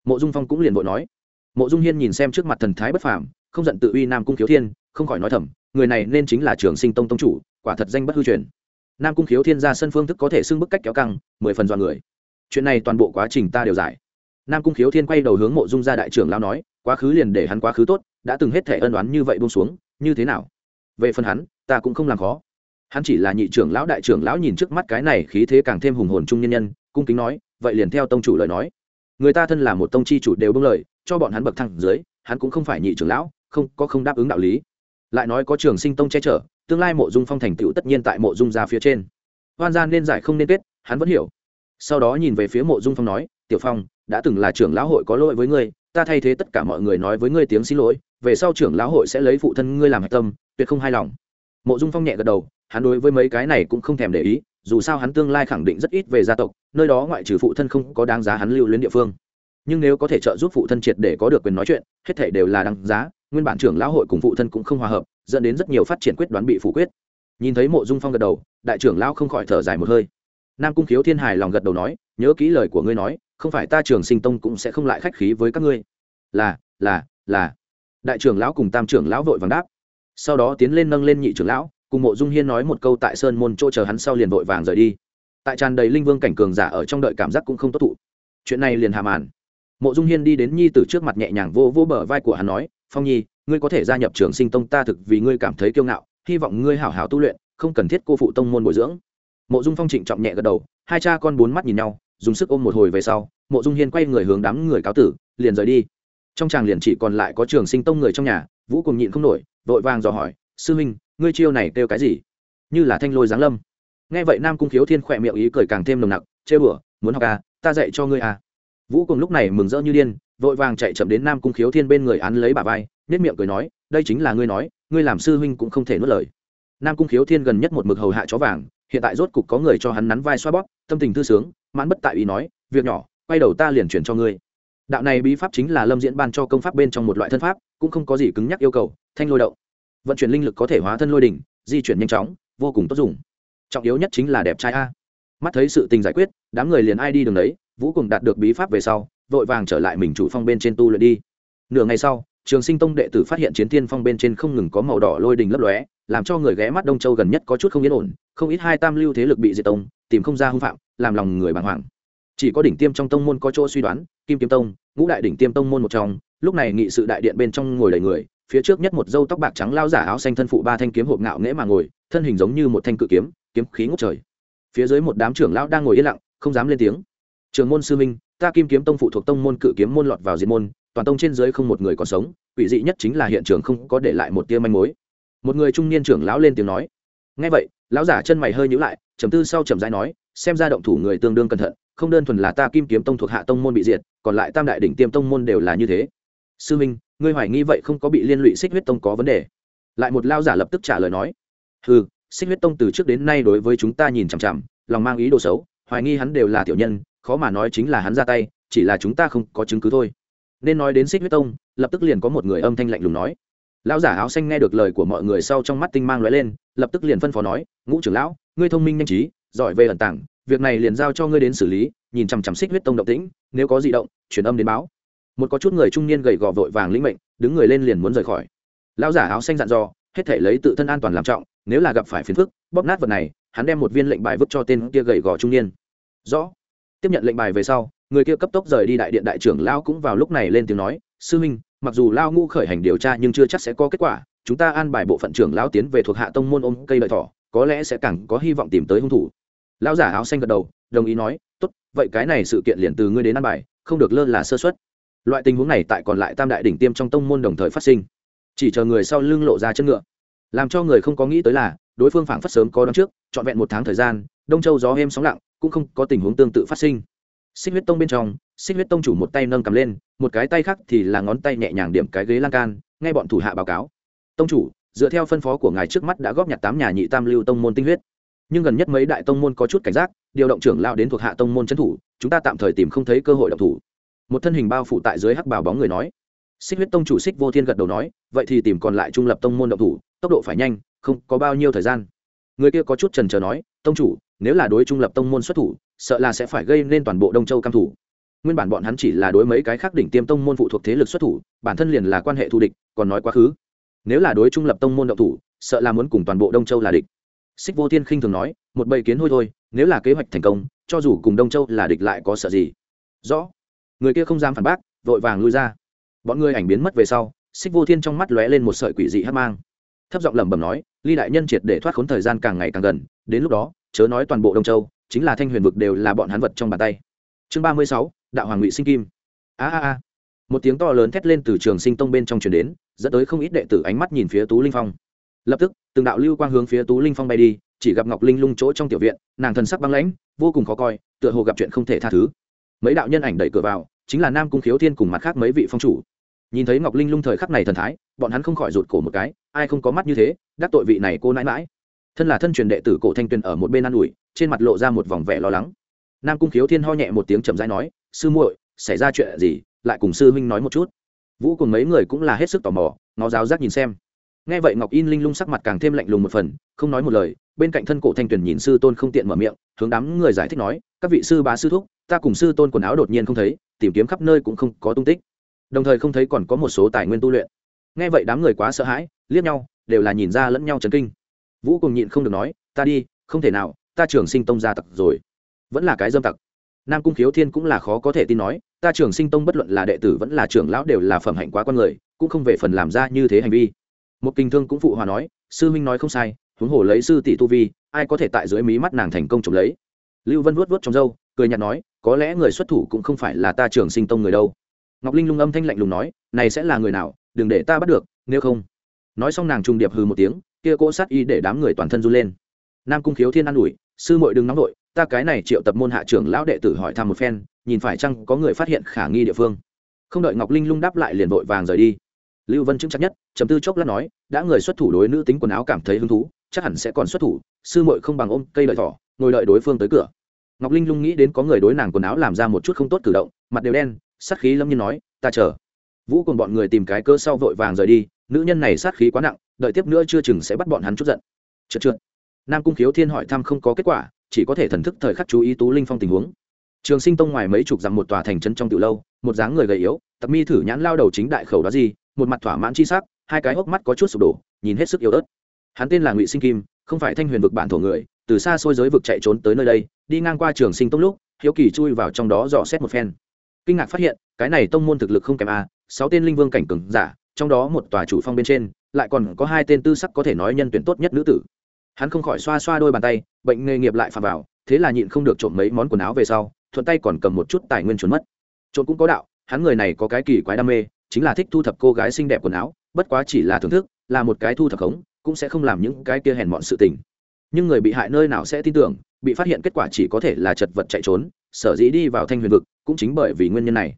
Mộ dung phong cũng liền vội nói. Mộ dung hiên nhìn xem trước mặt thần thái bất phàm, không giận tự uy nam cung khiếu thiên, không khỏi nói thầm, người này nên chính là trường sinh tông tông chủ, quả thật danh bất hư truyền. Nam cung khiếu thiên ra sân phương thức có thể xưng bức cách kéo căng, mười phần dọn người. Chuyện này toàn bộ quá trình ta đều giải. Nam cung khiếu thiên quay đầu hướng mộ dung ra đại trưởng lao nói, quá khứ liền để hắn quá khứ tốt, đã từng hết thể ân oán như vậy buông xuống, như thế nào? Về phần hắn, ta cũng không làm khó hắn chỉ là nhị trưởng lão, đại trưởng lão nhìn trước mắt cái này khí thế càng thêm hùng hồn trung nhân nhân, cung kính nói, vậy liền theo tông chủ lời nói. Người ta thân là một tông chi chủ đều bưng lời, cho bọn hắn bậc thang dưới, hắn cũng không phải nhị trưởng lão, không, có không đáp ứng đạo lý. Lại nói có trường sinh tông che chở, tương lai mộ dung phong thành tựu tất nhiên tại mộ dung ra phía trên. Hoan gia nên giải không nên kết, hắn vẫn hiểu. Sau đó nhìn về phía mộ dung phong nói, tiểu phong, đã từng là trưởng lão hội có lỗi với ngươi, ta thay thế tất cả mọi người nói với ngươi tiếng xin lỗi, về sau trưởng lão hội sẽ lấy phụ thân ngươi làm hạch tâm, tuyệt không hài lòng. Mộ dung phong nhẹ gật đầu hắn đối với mấy cái này cũng không thèm để ý, dù sao hắn tương lai khẳng định rất ít về gia tộc, nơi đó ngoại trừ phụ thân không có đáng giá hắn lưu luyến địa phương. Nhưng nếu có thể trợ giúp phụ thân triệt để có được quyền nói chuyện, hết thể đều là đáng giá, nguyên bản trưởng lão hội cùng phụ thân cũng không hòa hợp, dẫn đến rất nhiều phát triển quyết đoán bị phủ quyết. Nhìn thấy mộ dung phong gật đầu, đại trưởng lão không khỏi thở dài một hơi. Nam cung khiếu thiên hài lòng gật đầu nói, nhớ kỹ lời của ngươi nói, không phải ta trường sinh tông cũng sẽ không lại khách khí với các ngươi. Là là là. Đại trưởng lão cùng tam trưởng lão vội vàng đáp. Sau đó tiến lên nâng lên nhị trưởng lão cùng mộ dung hiên nói một câu tại sơn môn chỗ chờ hắn sau liền vội vàng rời đi. Tại tràn đầy linh vương cảnh cường giả ở trong đợi cảm giác cũng không tốt thụ. Chuyện này liền hà màn. Mộ dung hiên đi đến nhi tử trước mặt nhẹ nhàng vô vô bờ vai của hắn nói, phong nhi, ngươi có thể gia nhập trường sinh tông ta thực vì ngươi cảm thấy kiêu ngạo, hy vọng ngươi hảo hảo tu luyện, không cần thiết cô phụ tông môn bồi dưỡng. Mộ dung phong trịnh trọng nhẹ gật đầu, hai cha con bốn mắt nhìn nhau, dùng sức ôm một hồi về sau, mộ dung hiên quay người hướng đám người cáo tử, liền rời đi. Trong tràng liền chỉ còn lại có trường sinh tông người trong nhà, vũ cùng nhịn không nổi, vội vàng dò hỏi, sư huynh ngươi chiêu này kêu cái gì? Như là thanh lôi giáng lâm. Nghe vậy nam cung khiếu thiên khỏe miệng ý cười càng thêm nồng nặc, chê bửa muốn học à ta dạy cho ngươi à. Vũ cùng lúc này mừng rỡ như điên, vội vàng chạy chậm đến nam cung khiếu thiên bên người án lấy bà vai nết miệng cười nói, đây chính là ngươi nói, ngươi làm sư huynh cũng không thể nuốt lời. Nam cung khiếu thiên gần nhất một mực hầu hạ chó vàng, hiện tại rốt cục có người cho hắn nắn vai xoa bóp, tâm tình thư sướng, mãn bất tại ý nói, việc nhỏ, quay đầu ta liền chuyển cho ngươi. Đạo này bí pháp chính là lâm diễn ban cho công pháp bên trong một loại thân pháp, cũng không có gì cứng nhắc yêu cầu, thanh lôi động vận chuyển linh lực có thể hóa thân lôi đỉnh, di chuyển nhanh chóng, vô cùng tốt dùng. Trọng yếu nhất chính là đẹp trai a. Mắt thấy sự tình giải quyết, đám người liền ai đi đường đấy, vũ cùng đạt được bí pháp về sau, vội vàng trở lại mình chủ phong bên trên tu luyện đi. Nửa ngày sau, trường sinh tông đệ tử phát hiện chiến thiên phong bên trên không ngừng có màu đỏ lôi đình lấp lóe, làm cho người ghé mắt đông châu gần nhất có chút không yên ổn, không ít hai tam lưu thế lực bị diệt tông, tìm không ra hung phạm, làm lòng người bàng hoàng. Chỉ có đỉnh tiêm trong tông môn có chỗ suy đoán, kim kiếm tông, ngũ đại đỉnh tiêm tông môn một trong, lúc này nghị sự đại điện bên trong ngồi đầy người phía trước nhất một dâu tóc bạc trắng lao giả áo xanh thân phụ ba thanh kiếm hộp ngạo nghễ mà ngồi, thân hình giống như một thanh cự kiếm kiếm khí ngốc trời. Phía dưới một đám trưởng lão đang ngồi yên lặng, không dám lên tiếng. Trường môn sư minh, ta kim kiếm tông phụ thuộc tông môn cự kiếm môn lọt vào diệt môn, toàn tông trên dưới không một người còn sống, quỷ dị nhất chính là hiện trường không có để lại một tia manh mối. Một người trung niên trưởng lão lên tiếng nói. Ngay vậy, lão giả chân mày hơi nhíu lại, trầm tư sau trầm rãi nói, xem ra động thủ người tương đương cẩn thận, không đơn thuần là ta kim kiếm tông thuộc hạ tông môn bị diệt, còn lại tam đại đỉnh tiêm tông môn đều là như thế. Sư minh ngươi hoài nghi vậy không có bị liên lụy xích huyết tông có vấn đề. Lại một lao giả lập tức trả lời nói ừ xích huyết tông từ trước đến nay đối với chúng ta nhìn chằm chằm, lòng mang ý đồ xấu, hoài nghi hắn đều là tiểu nhân, khó mà nói chính là hắn ra tay, chỉ là chúng ta không có chứng cứ thôi. Nên nói đến xích huyết tông, lập tức liền có một người âm thanh lạnh lùng nói. Lão giả áo xanh nghe được lời của mọi người sau trong mắt tinh mang lóe lên, lập tức liền phân phó nói, ngũ trưởng lão, ngươi thông minh nhanh trí, giỏi về ẩn tảng việc này liền giao cho ngươi đến xử lý, nhìn chằm chằm xích huyết tông động tĩnh, nếu có di động, truyền âm đến báo một có chút người trung niên gầy gò vội vàng lĩnh mệnh, đứng người lên liền muốn rời khỏi. Lão giả áo xanh dặn dò, hết thể lấy tự thân an toàn làm trọng, nếu là gặp phải phiền phức, bóp nát vật này, hắn đem một viên lệnh bài vứt cho tên kia gầy gò trung niên. Rõ. Tiếp nhận lệnh bài về sau, người kia cấp tốc rời đi đại điện đại trưởng lao cũng vào lúc này lên tiếng nói, sư minh mặc dù lao ngu khởi hành điều tra nhưng chưa chắc sẽ có kết quả, chúng ta an bài bộ phận trưởng lao tiến về thuộc hạ tông môn ôm cây lợi thỏ, có lẽ sẽ càng có hy vọng tìm tới hung thủ. Lão giả áo xanh gật đầu, đồng ý nói, tốt, vậy cái này sự kiện liền từ ngươi đến an bài, không được lơ là sơ xuất loại tình huống này tại còn lại tam đại đỉnh tiêm trong tông môn đồng thời phát sinh. Chỉ chờ người sau lưng lộ ra chân ngựa. Làm cho người không có nghĩ tới là, đối phương phảng phất sớm có đón trước, trọn vẹn một tháng thời gian, đông châu gió êm sóng lặng, cũng không có tình huống tương tự phát sinh. Xích huyết tông bên trong, xích huyết tông chủ một tay nâng cầm lên, một cái tay khác thì là ngón tay nhẹ nhàng điểm cái ghế lan can, nghe bọn thủ hạ báo cáo. Tông chủ, dựa theo phân phó của ngài trước mắt đã góp nhặt tám nhà nhị tam lưu tông môn tinh huyết. Nhưng gần nhất mấy đại tông môn có chút cảnh giác, điều động trưởng lao đến thuộc hạ tông môn trấn thủ, chúng ta tạm thời tìm không thấy cơ hội động thủ một thân hình bao phủ tại dưới hắc bảo bóng người nói. Xích huyết tông chủ xích vô thiên gật đầu nói, vậy thì tìm còn lại trung lập tông môn động thủ, tốc độ phải nhanh, không có bao nhiêu thời gian. Người kia có chút trần trờ nói, tông chủ, nếu là đối trung lập tông môn xuất thủ, sợ là sẽ phải gây nên toàn bộ đông châu cam thủ. Nguyên bản bọn hắn chỉ là đối mấy cái khác đỉnh tiêm tông môn phụ thuộc thế lực xuất thủ, bản thân liền là quan hệ thù địch, còn nói quá khứ. Nếu là đối trung lập tông môn động thủ, sợ là muốn cùng toàn bộ đông châu là địch. Xích vô thiên khinh thường nói, một bầy kiến hôi thôi, nếu là kế hoạch thành công, cho dù cùng đông châu là địch lại có sợ gì? Rõ người kia không dám phản bác, vội vàng lui ra. Bọn người ảnh biến mất về sau, xích vô thiên trong mắt lóe lên một sợi quỷ dị hát mang. Thấp giọng lẩm bẩm nói, ly đại nhân triệt để thoát khốn thời gian càng ngày càng gần, đến lúc đó, chớ nói toàn bộ đông châu, chính là thanh huyền vực đều là bọn hắn vật trong bàn tay. Chương ba mươi sáu, đạo hoàng ngụy sinh kim. A a a. Một tiếng to lớn thét lên từ trường sinh tông bên trong truyền đến, dẫn tới không ít đệ tử ánh mắt nhìn phía tú linh phong. Lập tức, từng đạo lưu quang hướng phía tú linh phong bay đi, chỉ gặp ngọc linh lung chỗ trong tiểu viện, nàng thần sắc băng lãnh, vô cùng khó coi, tựa hồ gặp chuyện không thể tha thứ mấy đạo nhân ảnh đẩy cửa vào, chính là nam cung khiếu thiên cùng mặt khác mấy vị phong chủ. Nhìn thấy ngọc linh lung thời khắc này thần thái, bọn hắn không khỏi rụt cổ một cái, ai không có mắt như thế, đắc tội vị này cô nãi mãi. Thân là thân truyền đệ tử cổ thanh tuyền ở một bên ă n ủi, trên mặt lộ ra một vòng vẻ lo lắng. Nam cung khiếu thiên ho nhẹ một tiếng chậm rãi nói, sư muội, xảy ra chuyện gì? Lại cùng sư huynh nói một chút. Vũ cùng mấy người cũng là hết sức tò mò ngó giáo giác nhìn xem. Nghe vậy ngọc in linh lung sắc mặt càng thêm lạnh lùng một phần, không nói một lời bên cạnh thân cổ thanh tuyền nhìn sư tôn không tiện mở miệng, hướng đám người giải thích nói, các vị sư bá sư thúc, ta cùng sư tôn quần áo đột nhiên không thấy, tìm kiếm khắp nơi cũng không có tung tích. Đồng thời không thấy còn có một số tài nguyên tu luyện. Nghe vậy đám người quá sợ hãi, liếc nhau, đều là nhìn ra lẫn nhau chấn kinh. Vũ cùng nhịn không được nói, ta đi, không thể nào, ta trường sinh tông gia tặc rồi. Vẫn là cái dâm tặc. Nam cung khiếu thiên cũng là khó có thể tin nói, ta trường sinh tông bất luận là đệ tử vẫn là trưởng lão đều là phẩm hạnh quá con người, cũng không về phần làm ra như thế hành vi. Một kinh thương cũng phụ hòa nói, sư huynh nói không sai huống hồ lấy sư tỷ tu vi, ai có thể tại dưới mí mắt nàng thành công trộm lấy? Lưu vân vuốt vuốt trong râu, cười nhạt nói, có lẽ người xuất thủ cũng không phải là ta trường sinh tông người đâu. Ngọc linh lung âm thanh lạnh lùng nói, này sẽ là người nào, đừng để ta bắt được, nếu không. Nói xong nàng trung điệp hừ một tiếng, kia cỗ sát y để đám người toàn thân run lên. Nam cung khiếu thiên an ủi, sư muội đừng nóng vội, ta cái này triệu tập môn hạ trưởng lão đệ tử hỏi thăm một phen, nhìn phải chăng có người phát hiện khả nghi địa phương. Không đợi ngọc linh lung đáp lại liền vội vàng rời đi. Lưu vân chứng chắc nhất chấm tư chốc lát nói, đã người xuất thủ đối nữ tính quần áo cảm thấy hứng thú chắc hẳn sẽ còn xuất thủ, sư muội không bằng ôm cây lợi thỏ, ngồi đợi đối phương tới cửa. Ngọc linh lung nghĩ đến có người đối nàng quần áo làm ra một chút không tốt cử động, mặt đều đen, sát khí lâm nhiên nói, ta chờ. Vũ cùng bọn người tìm cái cơ sau vội vàng rời đi, nữ nhân này sát khí quá nặng, đợi tiếp nữa chưa chừng sẽ bắt bọn hắn chút giận. Trượt trượt nam cung khiếu thiên hỏi thăm không có kết quả, chỉ có thể thần thức thời khắc chú ý tú linh phong tình huống. Trường sinh tông ngoài mấy chục dặm một tòa thành trấn trong từ lâu, một dáng người gầy yếu tặc mi thử nhãn lao đầu chính đại khẩu đó gì, một mặt thỏa mãn chi sắc, hai cái hốc mắt có chút sụp đổ, nhìn hết sức yếu ớt hắn tên là ngụy sinh kim, không phải thanh huyền vực bản thổ người, từ xa xôi giới vực chạy trốn tới nơi đây, đi ngang qua trường sinh tông lúc, hiếu kỳ chui vào trong đó dò xét một phen. Kinh ngạc phát hiện, cái này tông môn thực lực không kém a, sáu tên linh vương cảnh cường giả, trong đó một tòa chủ phong bên trên, lại còn có hai tên tư sắc có thể nói nhân tuyển tốt nhất nữ tử. Hắn không khỏi xoa xoa đôi bàn tay, bệnh nghề nghiệp lại phạm vào, thế là nhịn không được trộm mấy món quần áo về sau, thuận tay còn cầm một chút tài nguyên trốn mất. Trộm cũng có đạo, hắn người này có cái kỳ quái đam mê, chính là thích thu thập cô gái xinh đẹp quần áo, bất quá chỉ là thưởng thức, là một cái thu thập khống cũng sẽ không làm những cái kia hèn mọn sự tình. Nhưng người bị hại nơi nào sẽ tin tưởng, bị phát hiện kết quả chỉ có thể là chật vật chạy trốn, sở dĩ đi vào thanh huyền vực cũng chính bởi vì nguyên nhân này.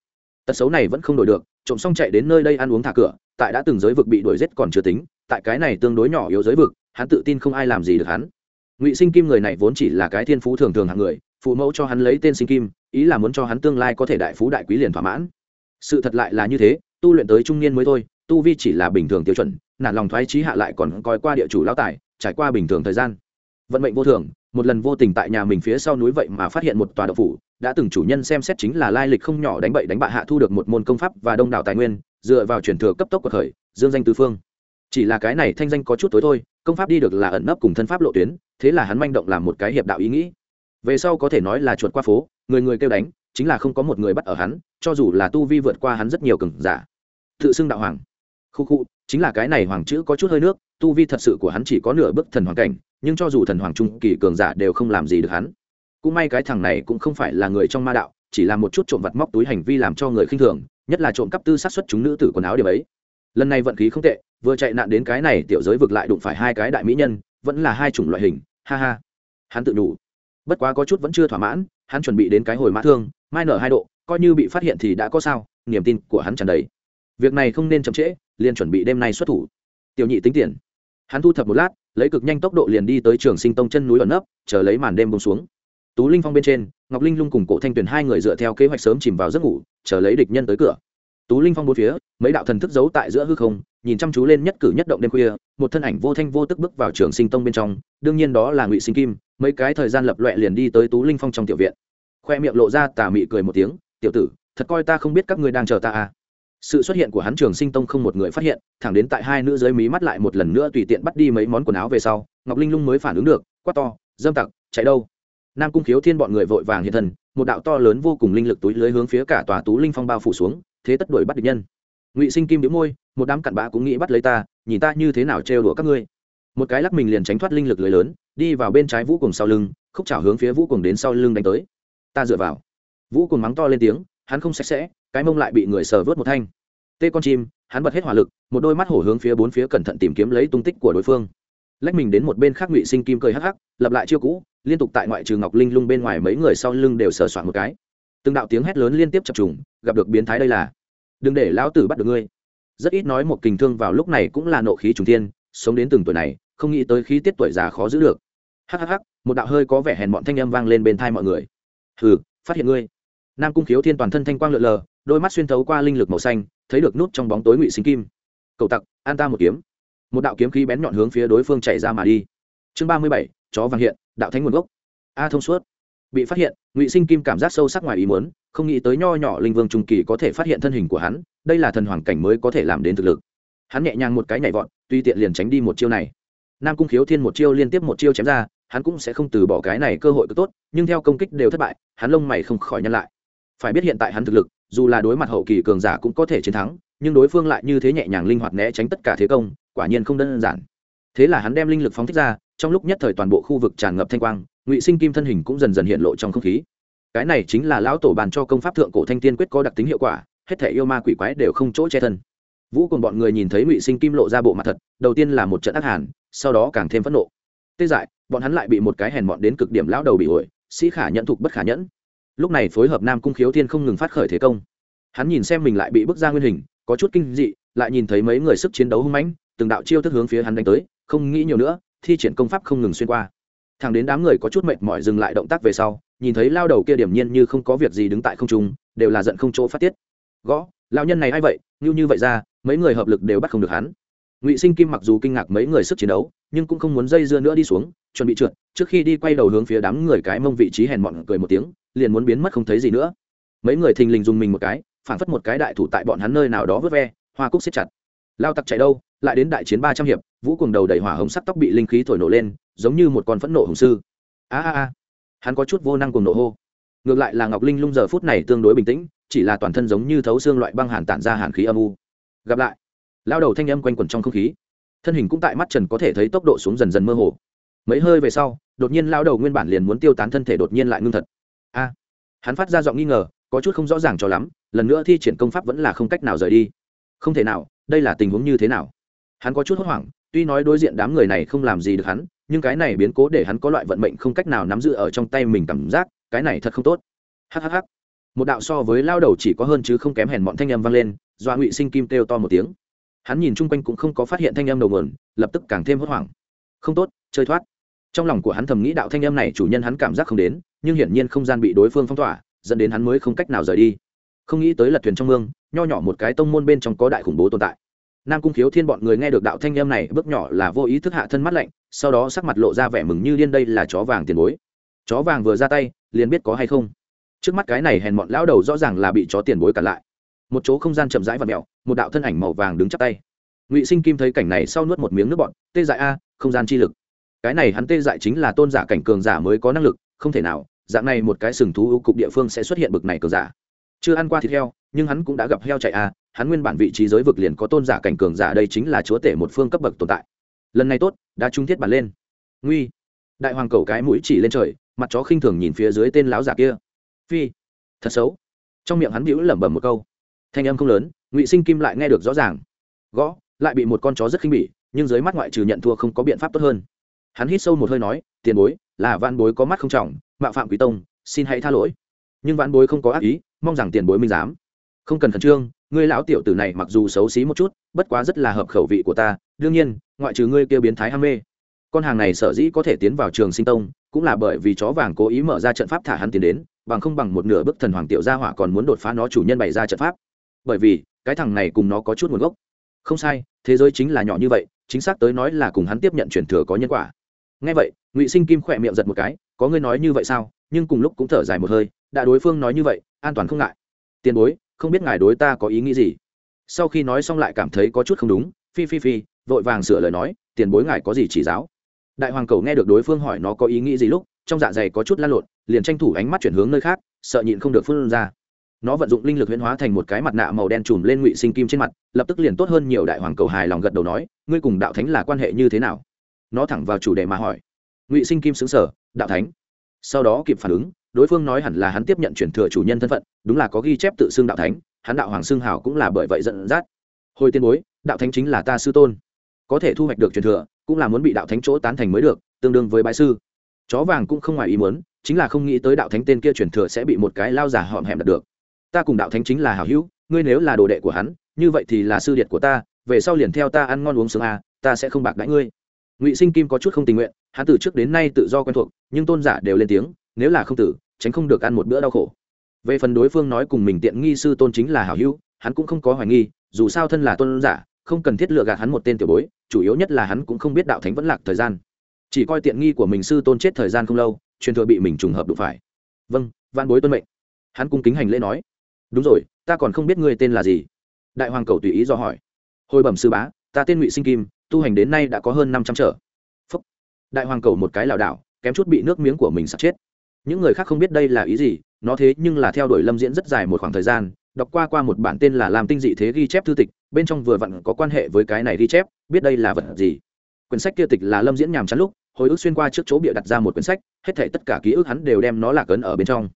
Tật xấu này vẫn không đổi được, trộm xong chạy đến nơi đây ăn uống thả cửa, tại đã từng giới vực bị đuổi giết còn chưa tính, tại cái này tương đối nhỏ yếu giới vực, hắn tự tin không ai làm gì được hắn. Ngụy sinh kim người này vốn chỉ là cái thiên phú thường thường hạng người, phụ mẫu cho hắn lấy tên sinh kim, ý là muốn cho hắn tương lai có thể đại phú đại quý liền thỏa mãn. Sự thật lại là như thế, tu luyện tới trung niên mới thôi, tu vi chỉ là bình thường tiêu chuẩn nản lòng thoái trí hạ lại còn coi qua địa chủ lão tài, trải qua bình thường thời gian. Vận mệnh vô thường, một lần vô tình tại nhà mình phía sau núi vậy mà phát hiện một tòa độc phủ, đã từng chủ nhân xem xét chính là lai lịch không nhỏ đánh bậy đánh bạ hạ thu được một môn công pháp và đông đảo tài nguyên, dựa vào truyền thừa cấp tốc của khởi dương danh tứ phương. Chỉ là cái này thanh danh có chút tối thôi, công pháp đi được là ẩn nấp cùng thân pháp lộ tuyến, thế là hắn manh động làm một cái hiệp đạo ý nghĩ. Về sau có thể nói là chuột qua phố, người người kêu đánh, chính là không có một người bắt ở hắn, cho dù là tu vi vượt qua hắn rất nhiều cừng giả. Tự xưng đạo hoàng khu khu, chính là cái này hoàng chữ có chút hơi nước, tu vi thật sự của hắn chỉ có nửa bước thần hoàng cảnh, nhưng cho dù thần hoàng trung kỳ cường giả đều không làm gì được hắn. Cũng may cái thằng này cũng không phải là người trong ma đạo, chỉ là một chút trộm vặt móc túi hành vi làm cho người khinh thường, nhất là trộm cắp tư sát xuất chúng nữ tử quần áo điểm ấy. Lần này vận khí không tệ, vừa chạy nạn đến cái này tiểu giới vực lại đụng phải hai cái đại mỹ nhân, vẫn là hai chủng loại hình, ha ha. Hắn tự đủ. Bất quá có chút vẫn chưa thỏa mãn, hắn chuẩn bị đến cái hồi mã thương, mai nở hai độ, coi như bị phát hiện thì đã có sao, niềm tin của hắn tràn đầy việc này không nên chậm trễ, liền chuẩn bị đêm nay xuất thủ. Tiểu nhị tính tiền. Hắn thu thập một lát, lấy cực nhanh tốc độ liền đi tới trường sinh tông chân núi ẩn nấp, chờ lấy màn đêm bông xuống. Tú linh phong bên trên, ngọc linh lung cùng cổ thanh tuyền hai người dựa theo kế hoạch sớm chìm vào giấc ngủ, chờ lấy địch nhân tới cửa. Tú linh phong bốn phía, mấy đạo thần thức giấu tại giữa hư không, nhìn chăm chú lên nhất cử nhất động đêm khuya, một thân ảnh vô thanh vô tức bước vào trường sinh tông bên trong, đương nhiên đó là ngụy sinh kim, mấy cái thời gian lập loẹ liền đi tới tú linh phong trong tiểu viện. Khoe miệng lộ ra tà mị cười một tiếng, tiểu tử, thật coi ta không biết các ngươi đang chờ ta à sự xuất hiện của hắn trường sinh tông không một người phát hiện, thẳng đến tại hai nữ giới mí mắt lại một lần nữa tùy tiện bắt đi mấy món quần áo về sau, ngọc linh lung mới phản ứng được, quát to, dâm tặc, chạy đâu? Nam cung khiếu thiên bọn người vội vàng hiện thân, một đạo to lớn vô cùng linh lực túi lưới hướng phía cả tòa tú linh phong bao phủ xuống, thế tất đuổi bắt địch nhân. Ngụy sinh kim đĩu môi, một đám cặn bã cũng nghĩ bắt lấy ta, nhìn ta như thế nào trêu đùa các ngươi. Một cái lắc mình liền tránh thoát linh lực lưới lớn, đi vào bên trái vũ cùng sau lưng, khúc chảo hướng phía vũ cùng đến sau lưng đánh tới. Ta dựa vào. Vũ cùng mắng to lên tiếng, hắn không sạch sẽ cái mông lại bị người sờ vớt một thanh. Tê con chim, hắn bật hết hỏa lực, một đôi mắt hổ hướng phía bốn phía cẩn thận tìm kiếm lấy tung tích của đối phương. Lách mình đến một bên khác ngụy sinh kim cười hắc hắc lập lại chiêu cũ, liên tục tại ngoại trừ ngọc linh lung bên ngoài mấy người sau lưng đều sờ soạn một cái. Từng đạo tiếng hét lớn liên tiếp chập trùng, gặp được biến thái đây là, đừng để lão tử bắt được ngươi. Rất ít nói một kình thương vào lúc này cũng là nộ khí trùng thiên, sống đến từng tuổi này, không nghĩ tới khí tiết tuổi già khó giữ được. Hắc hắc một đạo hơi có vẻ hèn bọn thanh âm vang lên bên thai mọi người. Hừ, phát hiện ngươi. Nam cung khiếu thiên toàn thân thanh quang lượn lờ đôi mắt xuyên thấu qua linh lực màu xanh, thấy được nút trong bóng tối ngụy sinh kim. Cầu tặc, an ta một kiếm. Một đạo kiếm khí bén nhọn hướng phía đối phương chạy ra mà đi. Chương ba mươi bảy, chó vàng hiện, đạo thánh nguồn gốc. A thông suốt. Bị phát hiện, ngụy sinh kim cảm giác sâu sắc ngoài ý muốn, không nghĩ tới nho nhỏ linh vương trung kỳ có thể phát hiện thân hình của hắn, đây là thần hoàng cảnh mới có thể làm đến thực lực. Hắn nhẹ nhàng một cái nhảy vọt, tuy tiện liền tránh đi một chiêu này. Nam cung khiếu thiên một chiêu liên tiếp một chiêu chém ra, hắn cũng sẽ không từ bỏ cái này cơ hội cứ tốt, nhưng theo công kích đều thất bại, hắn lông mày không khỏi nhăn lại. Phải biết hiện tại hắn thực lực dù là đối mặt hậu kỳ cường giả cũng có thể chiến thắng, nhưng đối phương lại như thế nhẹ nhàng linh hoạt né tránh tất cả thế công, quả nhiên không đơn giản. Thế là hắn đem linh lực phóng thích ra, trong lúc nhất thời toàn bộ khu vực tràn ngập thanh quang, ngụy sinh kim thân hình cũng dần dần hiện lộ trong không khí. Cái này chính là lão tổ bàn cho công pháp thượng cổ thanh tiên quyết có đặc tính hiệu quả, hết thể yêu ma quỷ quái đều không chỗ che thân. Vũ cùng bọn người nhìn thấy ngụy sinh kim lộ ra bộ mặt thật, đầu tiên là một trận ác hàn, sau đó càng thêm phẫn nộ. Tê dại, bọn hắn lại bị một cái hèn mọn đến cực điểm lão đầu bị ổi, sĩ khả nhẫn thục bất khả nhẫn lúc này phối hợp nam cung khiếu thiên không ngừng phát khởi thế công. Hắn nhìn xem mình lại bị bức ra nguyên hình, có chút kinh dị, lại nhìn thấy mấy người sức chiến đấu hung mãnh, từng đạo chiêu thức hướng phía hắn đánh tới, không nghĩ nhiều nữa, thi triển công pháp không ngừng xuyên qua. Thẳng đến đám người có chút mệt mỏi dừng lại động tác về sau, nhìn thấy lao đầu kia điểm nhiên như không có việc gì đứng tại không trung, đều là giận không chỗ phát tiết. Gõ lao nhân này a i vậy? Như như vậy ra, mấy người hợp lực đều bắt không được hắn. Ngụy sinh kim mặc dù kinh ngạc mấy người sức chiến đấu, nhưng cũng không muốn dây dưa nữa đi xuống, chuẩn bị trượt, trước khi đi quay đầu hướng phía đám người cái mông vị trí hèn mọn cười một tiếng liền muốn biến mất không thấy gì nữa. Mấy người thình lình dùng mình một cái, phản phất một cái đại thủ tại bọn hắn nơi nào đó vớt ve, hoa cúc xếp chặt. Lao tặc chạy đâu, lại đến đại chiến ba trăm hiệp, vũ cùng đầu đầy hỏa hồng sắc tóc bị linh khí thổi nổ lên, giống như một con phẫn nộ hồng sư. A a a. Hắn có chút vô năng cùng nộ hô. Ngược lại là ngọc linh lung giờ phút này tương đối bình tĩnh, chỉ là toàn thân giống như thấu xương loại băng hàn tản ra hàn khí âm u. Gặp lại. Lao đầu thanh âm quanh quẩn trong không khí. Thân hình cũng tại mắt trần có thể thấy tốc độ xuống dần dần mơ hồ. Mấy hơi về sau, đột nhiên lao đầu nguyên bản liền muốn tiêu tán thân thể đột nhiên lại ngưng thật hắn phát ra giọng nghi ngờ, có chút không rõ ràng cho lắm, lần nữa thi triển công pháp vẫn là không cách nào rời đi. Không thể nào, đây là tình huống như thế nào? Hắn có chút hốt hoảng, tuy nói đối diện đám người này không làm gì được hắn, nhưng cái này biến cố để hắn có loại vận mệnh không cách nào nắm giữ ở trong tay mình cảm giác, cái này thật không tốt. Hhh một đạo so với lao đầu chỉ có hơn chứ không kém hèn bọn thanh em vang lên do ngụy sinh kim kêu to một tiếng. Hắn nhìn chung quanh cũng không có phát hiện thanh em đầu nguồn, lập tức càng thêm hốt hoảng. Không tốt, chơi thoát. Trong lòng của hắn thầm nghĩ đạo thanh em này chủ nhân hắn cảm giác không đến nhưng hiển nhiên không gian bị đối phương phong tỏa, dẫn đến hắn mới không cách nào rời đi. Không nghĩ tới lật thuyền trong mương, nho nhỏ một cái tông môn bên trong có đại khủng bố tồn tại. Nam cung khiếu thiên bọn người nghe được đạo thanh âm này, bước nhỏ là vô ý thức hạ thân mắt lạnh, sau đó sắc mặt lộ ra vẻ mừng như điên, đây là chó vàng tiền bối. Chó vàng vừa ra tay, liền biết có hay không. Trước mắt cái này hèn mọn lão đầu rõ ràng là bị chó tiền bối cản lại. Một chỗ không gian chậm rãi và mẹo một đạo thân ảnh màu vàng đứng chắp tay. Ngụy sinh kim thấy cảnh này sau nuốt một miếng nước bọn tê dại a, không gian chi lực. Cái này hắn tê dại chính là tôn giả cảnh cường giả mới có năng lực, không thể nào dạng này một cái sừng thú ưu cục địa phương sẽ xuất hiện bực này cường giả. Chưa ăn qua thịt heo, nhưng hắn cũng đã gặp heo chạy a hắn nguyên bản vị trí giới vực liền có tôn giả cảnh cường giả đây chính là chúa tể một phương cấp bậc tồn tại. Lần này tốt, đã trung thiết bản lên. Nguy. Đại hoàng cầu cái mũi chỉ lên trời, mặt chó khinh thường nhìn phía dưới tên láo giả kia. Phi. Thật xấu. Trong miệng hắn bĩu lẩm bẩm một câu. Thanh âm không lớn, ngụy sinh kim lại nghe được rõ ràng. Gõ, lại bị một con chó rất khinh bỉ, nhưng dưới mắt ngoại trừ nhận thua không có biện pháp tốt hơn. Hắn hít sâu một hơi nói, tiền bối là vạn bối có mắt không trọng, mạo phạm quý tông, xin hãy tha lỗi. Nhưng vạn bối không có ác ý, mong rằng tiền bối minh giám. Không cần khẩn trương, ngươi lão tiểu tử này mặc dù xấu xí một chút, bất quá rất là hợp khẩu vị của ta, đương nhiên, ngoại trừ ngươi kêu biến thái ham mê. Con hàng này sở dĩ có thể tiến vào trường sinh tông, cũng là bởi vì chó vàng cố ý mở ra trận pháp thả hắn tiến đến, bằng không bằng một nửa bức thần hoàng tiểu gia hỏa còn muốn đột phá nó chủ nhân bày ra trận pháp. Bởi vì, cái thằng này cùng nó có chút nguồn gốc. Không sai, thế giới chính là nhỏ như vậy, chính xác tới nói là cùng hắn tiếp nhận truyền thừa có nhân quả nghe vậy, ngụy sinh kim khỏe miệng giật một cái, có ngươi nói như vậy sao? Nhưng cùng lúc cũng thở dài một hơi, đã đối phương nói như vậy, an toàn không ngại. Tiền bối, không biết ngài đối ta có ý nghĩ gì? Sau khi nói xong lại cảm thấy có chút không đúng, phi phi phi, vội vàng sửa lời nói, tiền bối ngài có gì chỉ giáo? Đại hoàng cầu nghe được đối phương hỏi nó có ý nghĩ gì lúc, trong dạ dày có chút lan lộn, liền tranh thủ ánh mắt chuyển hướng nơi khác, sợ nhịn không được phun ra. Nó vận dụng linh lực huyễn hóa thành một cái mặt nạ màu đen trùm lên ngụy sinh kim trên mặt, lập tức liền tốt hơn nhiều đại hoàng cầu hài lòng gật đầu nói, ngươi cùng đạo thánh là quan hệ như thế nào? Nó thẳng vào chủ đề mà hỏi. Ngụy sinh kim xứng sở đạo thánh. Sau đó kịp phản ứng, đối phương nói hẳn là hắn tiếp nhận chuyển thừa chủ nhân thân phận, đúng là có ghi chép tự xưng đạo thánh, hắn đạo hoàng xưng hảo cũng là bởi vậy dẫn dắt. Hồi tiên bối, đạo thánh chính là ta sư tôn. Có thể thu hoạch được truyền thừa, cũng là muốn bị đạo thánh chỗ tán thành mới được, tương đương với bái sư. Chó vàng cũng không ngoài ý muốn, chính là không nghĩ tới đạo thánh tên kia truyền thừa sẽ bị một cái lao giả họm hẹm đạt được. Ta cùng đạo thánh chính là hảo hữu, ngươi nếu là đồ đệ của hắn, như vậy thì là sư điệt của ta, về sau liền theo ta ăn ngon uống sướng a, ta sẽ không bạc đãi ngươi ngụy sinh kim có chút không tình nguyện hắn từ trước đến nay tự do quen thuộc nhưng tôn giả đều lên tiếng nếu là không tử tránh không được ăn một bữa đau khổ về phần đối phương nói cùng mình tiện nghi sư tôn chính là hảo hữu hắn cũng không có hoài nghi dù sao thân là tôn giả không cần thiết lựa gạt hắn một tên tiểu bối chủ yếu nhất là hắn cũng không biết đạo thánh vẫn lạc thời gian chỉ coi tiện nghi của mình sư tôn chết thời gian không lâu truyền thừa bị mình trùng hợp đụng phải vâng văn bối tuân mệnh hắn cung kính hành lễ nói đúng rồi ta còn không biết ngươi tên là gì đại hoàng cầu tùy ý do hỏi hồi bẩm sư bá ta tên ngụy sinh kim tu hành đến nay đã có hơn năm trăm trở. Phúc. đại hoàng cầu một cái lảo đảo, kém chút bị nước miếng của mình sặc chết. Những người khác không biết đây là ý gì, nó thế nhưng là theo đuổi lâm diễn rất dài một khoảng thời gian, đọc qua qua một bản tên là làm tinh dị thế ghi chép thư tịch, bên trong vừa vặn có quan hệ với cái này ghi chép, biết đây là vật gì. Quyển sách kia tịch là lâm diễn nhàm chán lúc, hồi ức xuyên qua trước chỗ bịa đặt ra một quyển sách, hết thể tất cả ký ức hắn đều đem nó lạc ấn ở bên trong.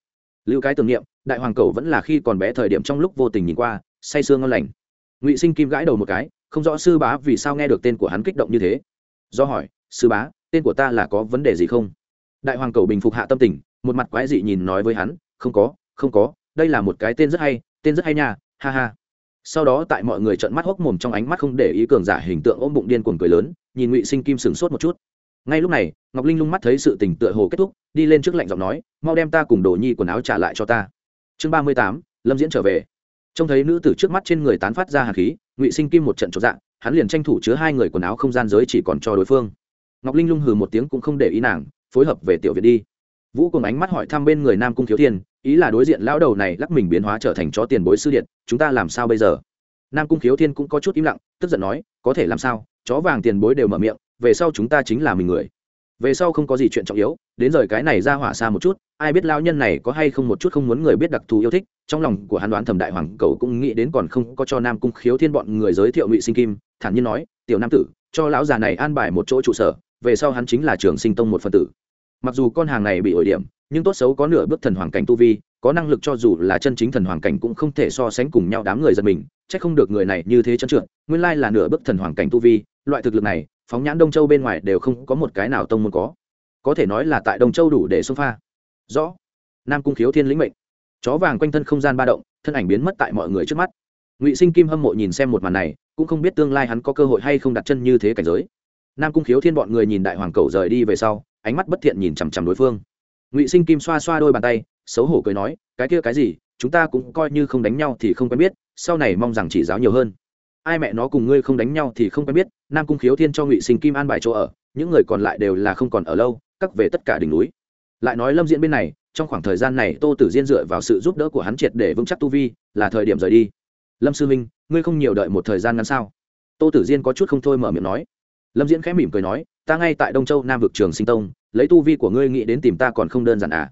Lưu cái tưởng niệm, đại hoàng cầu vẫn là khi còn bé thời điểm trong lúc vô tình nhìn qua, say sương ngon lành. Ngụy sinh kim gãi đầu một cái không rõ sư bá vì sao nghe được tên của hắn kích động như thế. Do hỏi, sư bá, tên của ta là có vấn đề gì không? Đại hoàng cầu bình phục hạ tâm tình, một mặt quái dị nhìn nói với hắn, không có không có, đây là một cái tên rất hay, tên rất hay nha, ha ha. Sau đó tại mọi người trợn mắt hốc mồm trong ánh mắt không để ý cường giả hình tượng ôm bụng điên cuồng cười lớn, nhìn ngụy sinh kim sửng sốt một chút. Ngay lúc này, ngọc linh lung mắt thấy sự tình tựa hồ kết thúc, đi lên trước lạnh giọng nói, mau đem ta cùng đồ nhi quần áo trả lại cho ta. Chương ba mươi tám, lâm diễn trở về trông thấy nữ tử trước mắt trên người tán phát ra hàn khí, ngụy sinh kim một trận trọn dạng, hắn liền tranh thủ chứa hai người quần áo không gian giới chỉ còn cho đối phương. Ngọc linh lung hừ một tiếng cũng không để ý nàng, phối hợp về tiểu viện đi. Vũ cùng ánh mắt hỏi thăm bên người nam cung thiếu thiên, ý là đối diện lão đầu này lắc mình biến hóa trở thành chó tiền bối sư điện, chúng ta làm sao bây giờ? Nam cung thiếu thiên cũng có chút im lặng, tức giận nói, có thể làm sao? Chó vàng tiền bối đều mở miệng, về sau chúng ta chính là mình người về sau không có gì chuyện trọng yếu, đến rời cái này ra hỏa xa một chút, ai biết lao nhân này có hay không một chút không muốn người biết đặc thù yêu thích, trong lòng của hắn đoán thẩm đại hoàng cầu cũng nghĩ đến còn không có cho nam cung khiếu thiên bọn người giới thiệu ngụy sinh kim, thản nhiên nói, tiểu nam tử, cho lão già này an bài một chỗ trụ sở, về sau hắn chính là trường sinh tông một phần tử. Mặc dù con hàng này bị ổi điểm, nhưng tốt xấu có nửa bước thần hoàng cảnh tu vi, có năng lực cho dù là chân chính thần hoàng cảnh cũng không thể so sánh cùng nhau đám người giật mình c h ắ c không được người này như thế chân trượt, nguyên lai là nửa bước thần hoàng cảnh tu vi, loại thực lực này phóng nhãn đông châu bên ngoài đều không có một cái nào tông môn có. Có thể nói là tại đông châu đủ để xông pha. Rõ. Nam cung khiếu thiên lĩnh mệnh. Chó vàng quanh thân không gian ba động, thân ảnh biến mất tại mọi người trước mắt. Ngụy sinh kim hâm mộ nhìn xem một màn này, cũng không biết tương lai hắn có cơ hội hay không đặt chân như thế cảnh giới. Nam cung khiếu thiên bọn người nhìn đại hoàng cầu rời đi về sau, ánh mắt bất thiện nhìn chằm chằm đối phương. Ngụy sinh kim xoa xoa đôi bàn tay, xấu hổ cười nói, cái kia cái gì, chúng ta cũng coi như không đánh nhau thì không quen biết, sau này mong rằng chỉ giáo nhiều hơn ai mẹ nó cùng ngươi không đánh nhau thì không quen biết, nam cung khiếu thiên cho ngụy sinh kim an bài chỗ ở, những người còn lại đều là không còn ở lâu, cắt về tất cả đỉnh núi. Lại nói lâm diễn bên này, trong khoảng thời gian này tô tử diên dựa vào sự giúp đỡ của hắn triệt để vững chắc tu vi, là thời điểm rời đi. Lâm sư minh, ngươi không nhiều đợi một thời gian ngắn sao? Tô tử diên có chút không thôi mở miệng nói. Lâm diễn khẽ mỉm cười nói, ta ngay tại đông châu nam vực trường sinh tông, lấy tu vi của ngươi nghĩ đến tìm ta còn không đơn giản à?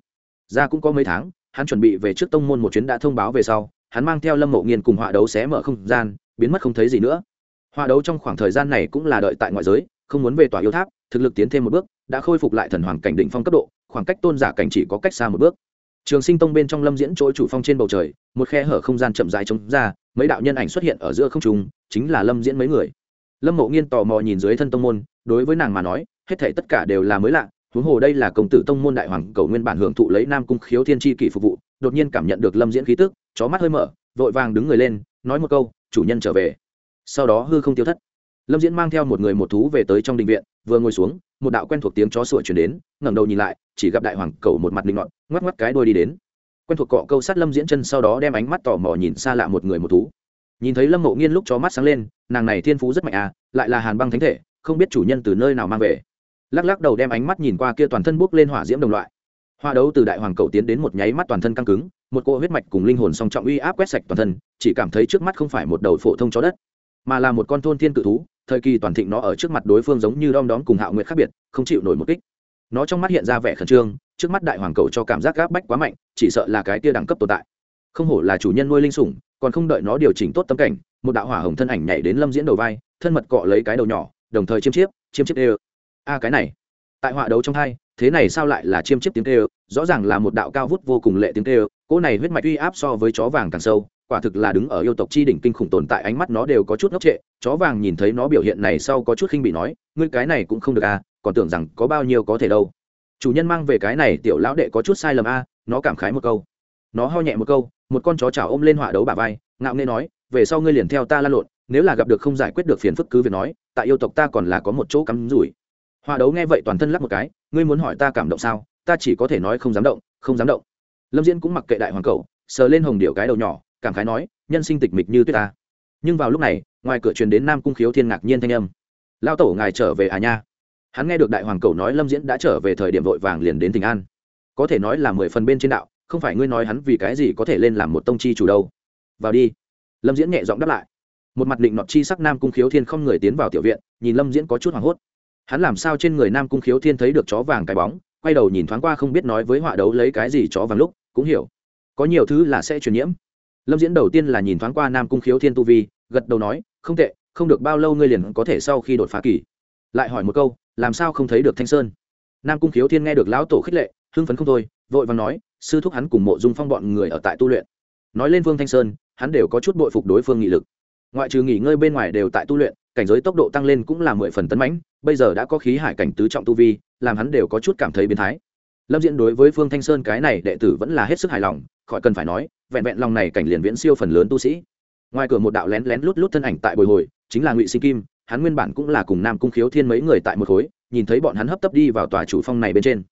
Ra cũng có mấy tháng, hắn chuẩn bị về trước tông môn một chuyến đã thông báo về sau, hắn mang theo lâm mộ nghiên cùng họa đấu xé mở không gian biến mất không thấy gì nữa. Hoa đấu trong khoảng thời gian này cũng là đợi tại ngoại giới, không muốn về tòa yêu tháp, thực lực tiến thêm một bước, đã khôi phục lại thần hoàng cảnh đỉnh phong cấp độ, khoảng cách tôn giả cảnh chỉ có cách xa một bước. Trường sinh tông bên trong lâm diễn chỗ chủ phong trên bầu trời, một khe hở không gian chậm dài trống ra, mấy đạo nhân ảnh xuất hiện ở giữa không trung, chính là lâm diễn mấy người. Lâm mộ nghiên tò mò nhìn dưới thân tông môn, đối với nàng mà nói, hết thể tất cả đều là mới lạ, huống hồ đây là công tử tông môn đại hoàng cầu nguyên bản hưởng thụ lấy nam cung khiếu thiên tri kỷ phục vụ, đột nhiên cảm nhận được lâm diễn khí tức, chó mắt hơi mở, vội vàng đứng người lên, nói một câu chủ nhân trở về. Sau đó hư không tiêu thất. Lâm diễn mang theo một người một thú về tới trong đình viện, vừa ngồi xuống, một đạo quen thuộc tiếng chó sủa chuyển đến, ngẩng đầu nhìn lại, chỉ gặp đại hoàng cầu một mặt linh ngọn, ngoắc ngoắc cái đôi đi đến. Quen thuộc cọ câu sát lâm diễn chân sau đó đem ánh mắt tò mò nhìn xa lạ một người một thú. Nhìn thấy lâm mộ nghiên lúc chó mắt sáng lên, nàng này thiên phú rất mạnh à lại là hàn băng thánh thể, không biết chủ nhân từ nơi nào mang về. Lắc lắc đầu đem ánh mắt nhìn qua kia toàn thân bốc lên hỏa diễm đồng loại. Hoa đấu từ đại hoàng cầu tiến đến một nháy mắt toàn thân căng cứng một cỗ huyết mạch cùng linh hồn song trọng uy áp quét sạch toàn thân, chỉ cảm thấy trước mắt không phải một đầu phổ thông chó đất, mà là một con thôn thiên cự thú, thời kỳ toàn thịnh nó ở trước mặt đối phương giống như đom đóm cùng hạo nguyệt khác biệt, không chịu nổi một kích. Nó trong mắt hiện ra vẻ khẩn trương, trước mắt đại hoàng cầu cho cảm giác gáp bách quá mạnh, chỉ sợ là cái tia đẳng cấp tồn tại. Không hổ là chủ nhân nuôi linh sủng, còn không đợi nó điều chỉnh tốt tâm cảnh, một đạo hỏa hồng thân ảnh nhảy đến lâm diễn đầu vai, thân mật cọ lấy cái đầu nhỏ, đồng thời chiêm chiếp chiêm chiếp đều. a, cái này. Tại họa đấu trong hai, thế này sao lại là chiêm chiếp tiếng tê rõ ràng là một đạo cao vút vô cùng lệ tiếng tê cỗ này huyết mạch uy áp so với chó vàng càng sâu, quả thực là đứng ở yêu tộc chi đỉnh kinh khủng tồn tại, ánh mắt nó đều có chút ngốc trệ. Chó vàng nhìn thấy nó biểu hiện này sau có chút khinh bị nói, ngươi cái này cũng không được à còn tưởng rằng có bao nhiêu có thể đâu. Chủ nhân mang về cái này, tiểu lão đệ có chút sai lầm a, nó cảm khái một câu. Nó ho nhẹ một câu, một con chó chảo ôm lên họa đấu bà vai, ngạo nghê nói, về sau ngươi liền theo ta lan lộn, nếu là gặp được không giải quyết được phiền phức cứ việc nói, tại yêu tộc ta còn là có một chỗ cắm rủi. Họa đấu nghe vậy toàn thân lắc một cái, ngươi muốn hỏi ta cảm động sao? Ta chỉ có thể nói không dám động, không dám động lâm diễn cũng mặc kệ đại hoàng cầu, sờ lên hồng điệu cái đầu nhỏ, cảm khái nói, nhân sinh tịch mịch như tuyết ta. Nhưng vào lúc này, ngoài cửa truyền đến nam cung khiếu thiên ngạc nhiên thanh âm. Lao tổ, ngài trở về à nha? Hắn nghe được đại hoàng cầu nói lâm diễn đã trở về thời điểm vội vàng liền đến tỉnh an. Có thể nói là mười phần bên trên đạo, không phải ngươi nói hắn vì cái gì có thể lên làm một tông chi chủ đâu. Vào đi. Lâm diễn nhẹ giọng đáp lại. Một mặt định nọt chi sắc nam cung khiếu thiên không người tiến vào tiểu viện, nhìn lâm diễn có chút hoảng hốt. Hắn làm sao trên người nam cung khiếu thiên thấy được chó vàng cái bóng, quay đầu nhìn thoáng qua không biết nói với họa đấu lấy cái gì chó vàng lúc cũng hiểu. Có nhiều thứ là sẽ truyền nhiễm. Lâm diễn đầu tiên là nhìn thoáng qua nam cung khiếu thiên tu vi, gật đầu nói, không tệ, không được bao lâu ngươi liền có thể sau khi đột phá kỳ. Lại hỏi một câu, làm sao không thấy được thanh sơn? Nam cung khiếu thiên nghe được lão tổ khích lệ, hưng phấn không thôi, vội vàng nói, sư thúc hắn cùng mộ dung phong bọn người ở tại tu luyện. Nói lên vương thanh sơn, hắn đều có chút bội phục đối phương nghị lực. Ngoại trừ nghỉ ngơi bên ngoài đều tại tu luyện, cảnh giới tốc độ tăng lên cũng là mười phần tấn mãnh, bây giờ đã có khí hải cảnh tứ trọng tu vi, làm hắn đều có chút cảm thấy biến thái lâm diễn đối với phương thanh sơn cái này đệ tử vẫn là hết sức hài lòng, khỏi cần phải nói, vẹn vẹn lòng này cảnh liền viễn siêu phần lớn tu sĩ. Ngoài cửa một đạo lén lén lút lút thân ảnh tại bồi hồi, chính là ngụy sinh kim, hắn nguyên bản cũng là cùng nam cung khiếu thiên mấy người tại một khối, nhìn thấy bọn hắn hấp tấp đi vào tòa chủ phong này bên trên.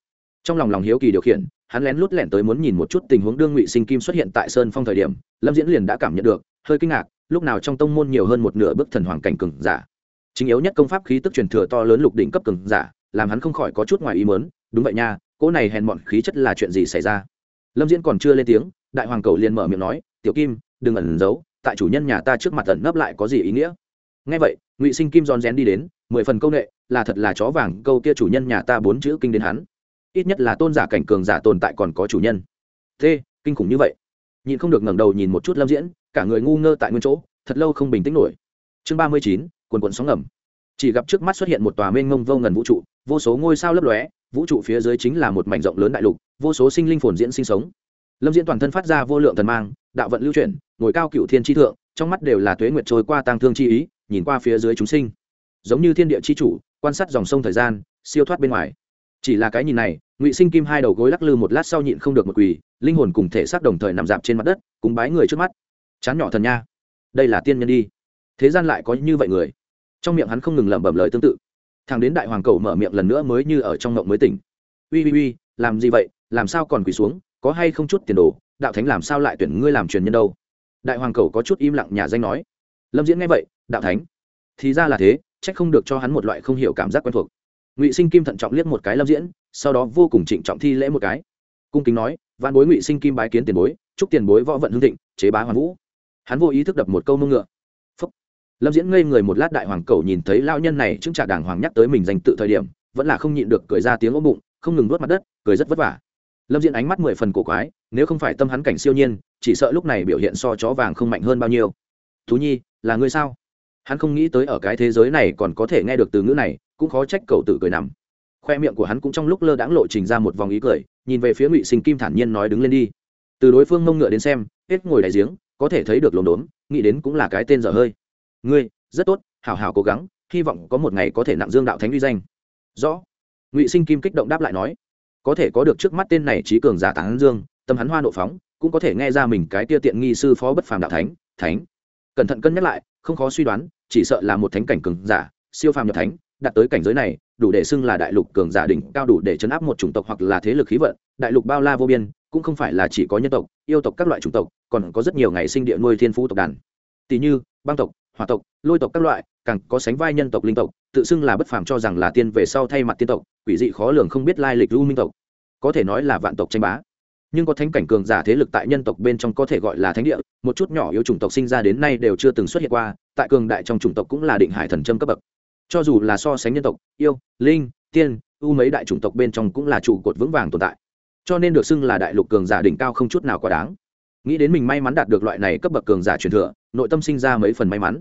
Trong lòng lòng hiếu kỳ điều khiển, hắn lén lút lẻn tới muốn nhìn một chút tình huống đương ngụy sinh kim xuất hiện tại sơn phong thời điểm, lâm diễn liền đã cảm nhận được, hơi kinh ngạc, lúc nào trong tông môn nhiều hơn một nửa bước thần hoàng cảnh cường giả. Chính yếu nhất công pháp khí tức truyền thừa to lớn lục đỉnh cấp cường giả, làm hắn không khỏi có chút ngoài ý mớn đúng vậy nha cỗ này hèn mọn khí chất là chuyện gì xảy ra? Lâm diễn còn chưa lên tiếng, đại hoàng cầu liền mở miệng nói, tiểu kim, đừng ẩn giấu, tại chủ nhân nhà ta trước mặt ẩn nấp lại có gì ý nghĩa? Ngay vậy, ngụy sinh kim giòn rén đi đến, mười phần công nệ, là thật là chó vàng, câu kia chủ nhân nhà ta bốn chữ kinh đến hắn. Ít nhất là tôn giả cảnh cường giả tồn tại còn có chủ nhân. Thế, kinh khủng như vậy? Nhìn không được ngẩng đầu nhìn một chút lâm diễn, cả người ngu ngơ tại nguyên chỗ, thật lâu không bình tĩnh nổi. Chương ba mươi chín, quần quần sóng ngầm. Chỉ gặp trước mắt xuất hiện một tòa mênh mông vô ngần vũ trụ, vô số ngôi sao lấp lóe vũ trụ phía dưới chính là một mảnh rộng lớn đại lục, vô số sinh linh phồn diễn sinh sống. Lâm diễn toàn thân phát ra vô lượng thần mang, đạo vận lưu chuyển, ngồi cao cựu thiên tri thượng, trong mắt đều là tuế nguyệt trôi qua tang thương chi ý, nhìn qua phía dưới chúng sinh. Giống như thiên địa chi chủ, quan sát dòng sông thời gian, siêu thoát bên ngoài. Chỉ là cái nhìn này, ngụy sinh kim hai đầu gối lắc lư một lát sau nhịn không được một quỳ, linh hồn cùng thể xác đồng thời nằm dạp trên mặt đất cùng bái người trước mắt. Chán nhỏ thần nha, đây là tiên nhân đi. Thế gian lại có như vậy người. Trong miệng hắn không ngừng lẩm bẩm lời tương tự thằng đến đại hoàng cầu mở miệng lần nữa mới như ở trong ngộng mới tỉnh. Ui ui ui, làm gì vậy? Làm sao còn quỳ xuống? Có hay không chút tiền đồ? Đạo thánh làm sao lại tuyển ngươi làm truyền nhân đâu? Đại hoàng cầu có chút im lặng nhà danh nói. Lâm diễn nghe vậy đạo thánh. Thì ra là thế trách không được cho hắn một loại không hiểu cảm giác quen thuộc. Ngụy sinh kim thận trọng liếc một cái lâm diễn sau đó vô cùng trịnh trọng thi lễ một cái. Cung kính nói văn bối ngụy sinh kim bái kiến tiền bối chúc tiền bối võ vận hương thịnh chế bá hoàn vũ. Hắn vô ý thức đập một câu mông ngựa lâm diễn ngây người một lát đại hoàng cầu nhìn thấy lao nhân này chứng trả đàng hoàng nhắc tới mình danh tự thời điểm, vẫn là không nhịn được cười ra tiếng ốm bụng, không ngừng nuốt mặt đất, cười rất vất vả. Lâm diễn ánh mắt mười phần cổ quái, nếu không phải tâm hắn cảnh siêu nhiên, chỉ sợ lúc này biểu hiện so chó vàng không mạnh hơn bao nhiêu. Thú nhi, là ngươi sao? Hắn không nghĩ tới ở cái thế giới này còn có thể nghe được từ ngữ này, cũng khó trách cậu tự cười nằm. Khoe miệng của hắn cũng trong lúc lơ đãng lộ trình ra một vòng ý cười, nhìn về phía ngụy sinh kim thản nhiên nói đứng lên đi. Từ đối phương mông ngựa đến xem, hết ngồi đại giếng, có thể thấy được lồn đốn nghĩ đến cũng là cái tên dở hơi ngươi, rất tốt, hảo hảo cố gắng, hy vọng có một ngày có thể nặng dương đạo thánh uy danh. Rõ. Ngụy sinh kim kích động đáp lại nói, có thể có được trước mắt tên này trí cường giả tán dương, tâm hắn hoa nộ phóng, cũng có thể nghe ra mình cái tia tiện nghi sư phó bất phàm đạo thánh thánh. Cẩn thận cân nhắc lại, không khó suy đoán, chỉ sợ là một thánh cảnh cường giả, siêu phàm nhập thánh, đạt tới cảnh giới này, đủ để xưng là đại lục cường giả đỉnh cao đủ để chấn áp một chủng tộc hoặc là thế lực khí vận, đại lục bao la vô biên, cũng không phải là chỉ có nhân tộc, yêu tộc các loại chủng tộc, còn có rất nhiều ngày sinh địa nuôi thiên phú tộc đàn. Tỷ như, băng tộc hỏa tộc, lôi tộc các loại, càng có sánh vai nhân tộc linh tộc, tự xưng là bất phàm cho rằng là tiên về sau thay mặt tiên tộc, quỷ dị khó lường không biết lai lịch u minh tộc. Có thể nói là vạn tộc tranh bá. Nhưng có thánh cảnh cường giả thế lực tại nhân tộc bên trong có thể gọi là thánh địa, một chút nhỏ yếu chủng tộc sinh ra đến nay đều chưa từng xuất hiện qua, tại cường đại trong chủng tộc cũng là định hải thần châm cấp bậc. Cho dù là so sánh nhân tộc, yêu, linh, tiên, ưu mấy đại chủng tộc bên trong cũng là trụ cột vững vàng tồn tại. Cho nên được xưng là đại lục cường giả đỉnh cao không chút nào quá đáng nghĩ đến mình may mắn đạt được loại này cấp bậc cường giả truyền thừa, nội tâm sinh ra mấy phần may mắn.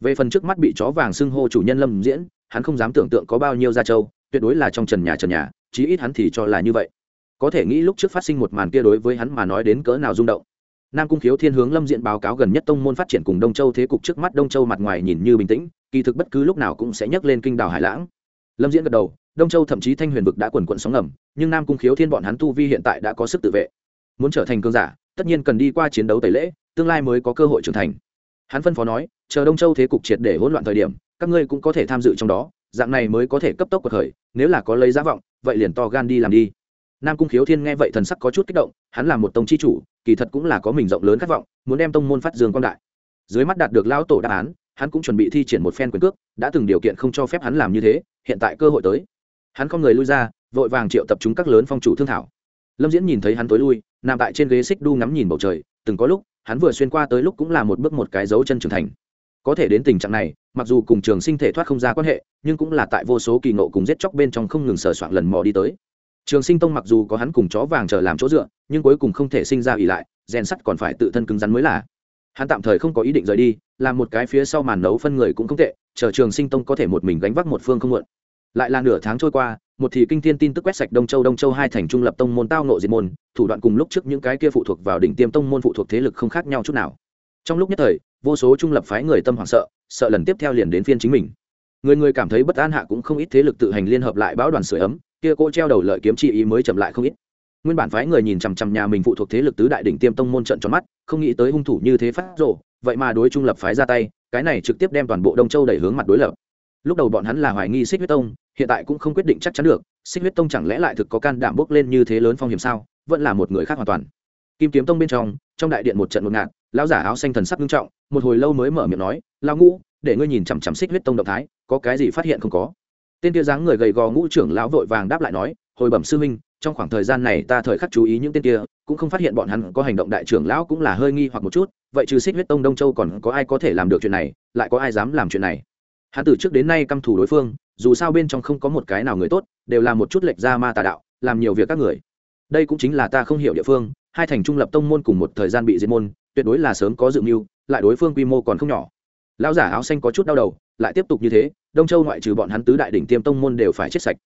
Về phần trước mắt bị chó vàng xưng hô chủ nhân lâm diễn, hắn không dám tưởng tượng có bao nhiêu gia châu tuyệt đối là trong trần nhà trần nhà, chí ít hắn thì cho là như vậy. Có thể nghĩ lúc trước phát sinh một màn kia đối với hắn mà nói đến cỡ nào rung động. Nam cung khiếu thiên hướng lâm diện báo cáo gần nhất tông môn phát triển cùng đông châu thế cục trước mắt đông châu mặt ngoài nhìn như bình tĩnh, kỳ thực bất cứ lúc nào cũng sẽ nhấc lên kinh đảo hải lãng. Lâm diễn gật đầu, đông châu thậm chí thanh huyền vực đã quần quận sóng ngầm, nhưng nam cung khiếu thiên bọn hắn tu vi hiện tại đã có sức tự vệ. Muốn trở thành cơn giả tất nhiên cần đi qua chiến đấu tẩy lễ, tương lai mới có cơ hội trưởng thành. Hắn phân phó nói, chờ đông châu thế cục triệt để hỗn loạn thời điểm, các ngươi cũng có thể tham dự trong đó, dạng này mới có thể cấp tốc cuộc khởi, nếu là có lấy giá vọng, vậy liền to gan đi làm đi. Nam cung khiếu thiên nghe vậy thần sắc có chút kích động, hắn là một tông chi chủ, kỳ thật cũng là có mình rộng lớn khát vọng, muốn đem tông môn phát dương quang đại. Dưới mắt đạt được lão tổ đáp án, hắn cũng chuẩn bị thi triển một phen quyền cước, đã từng điều kiện không cho phép hắn làm như thế, hiện tại cơ hội tới. Hắn không người lui ra, vội vàng triệu tập chúng các lớn phong chủ thương thảo lâm diễn nhìn thấy hắn tối lui, nằm tại trên ghế xích đu ngắm nhìn bầu trời, từng có lúc, hắn vừa xuyên qua tới lúc cũng là một bước một cái dấu chân trưởng thành. Có thể đến tình trạng này, mặc dù cùng trường sinh thể thoát không ra quan hệ, nhưng cũng là tại vô số kỳ ngộ cùng giết chóc bên trong không ngừng sờ soạn lần mò đi tới. Trường sinh tông mặc dù có hắn cùng chó vàng chờ làm chỗ dựa, nhưng cuối cùng không thể sinh ra ỉ lại, rèn sắt còn phải tự thân cứng rắn mới là. Hắn tạm thời không có ý định rời đi, làm một cái phía sau màn nấu phân người cũng không tệ, chờ trường sinh tông có thể một mình gánh vác một phương không muộn lại là nửa tháng trôi qua, một thì kinh thiên tin tức quét sạch đông châu đông châu hai thành trung lập tông môn tao nộ diệt môn, thủ đoạn cùng lúc trước những cái kia phụ thuộc vào đỉnh tiêm tông môn phụ thuộc thế lực không khác nhau chút nào. Trong lúc nhất thời, vô số trung lập phái người tâm hoảng sợ sợ lần tiếp theo liền đến phiên chính mình. Người người cảm thấy bất an hạ cũng không ít thế lực tự hành liên hợp lại báo đoàn sửa ấm, kia cô treo đầu lợi kiếm chi ý mới chậm lại không ít. Nguyên bản phái người nhìn chằm chằm nhà mình phụ thuộc thế lực tứ đại đỉnh tiêm tông môn trận tròn mắt, không nghĩ tới hung thủ như thế phát rộ vậy mà đối trung lập phái ra tay, cái này trực tiếp đem toàn bộ đông châu đẩy hướng mặt đối lập. Lúc đầu bọn hắn là hoài nghi xích huyết tông hiện tại cũng không quyết định chắc chắn được, xích huyết tông chẳng lẽ lại thực có can đảm bước lên như thế lớn phong hiểm sao? Vẫn là một người khác hoàn toàn. Kim kiếm tông bên trong trong đại điện một trận một ngạt, lão giả áo xanh thần sắc nghiêm trọng, một hồi lâu mới mở miệng nói lao ngũ, để ngươi nhìn chằm chằm xích huyết tông động thái, có cái gì phát hiện không có? Tên kia dáng người gầy gò ngũ trưởng lão vội vàng đáp lại nói, hồi bẩm sư huynh, trong khoảng thời gian này ta thời khắc chú ý những tên kia, cũng không phát hiện bọn hắn có hành động đại trưởng lão cũng là hơi nghi hoặc một chút, vậy trừ xích huyết tông đông châu còn có ai có thể làm được chuyện này, lại có ai dám làm chuyện này? Hắn từ trước đến nay căm thù đối phương dù sao bên trong không có một cái nào người tốt, đều là một chút lệch ra ma tà đạo, làm nhiều việc các người. Đây cũng chính là ta không hiểu địa phương, hai thành trung lập tông môn cùng một thời gian bị diệt môn, tuyệt đối là sớm có dự mưu, lại đối phương quy mô còn không nhỏ. Lão giả áo xanh có chút đau đầu, lại tiếp tục như thế, đông châu ngoại trừ bọn hắn tứ đại đỉnh tiêm tông môn đều phải chết sạch.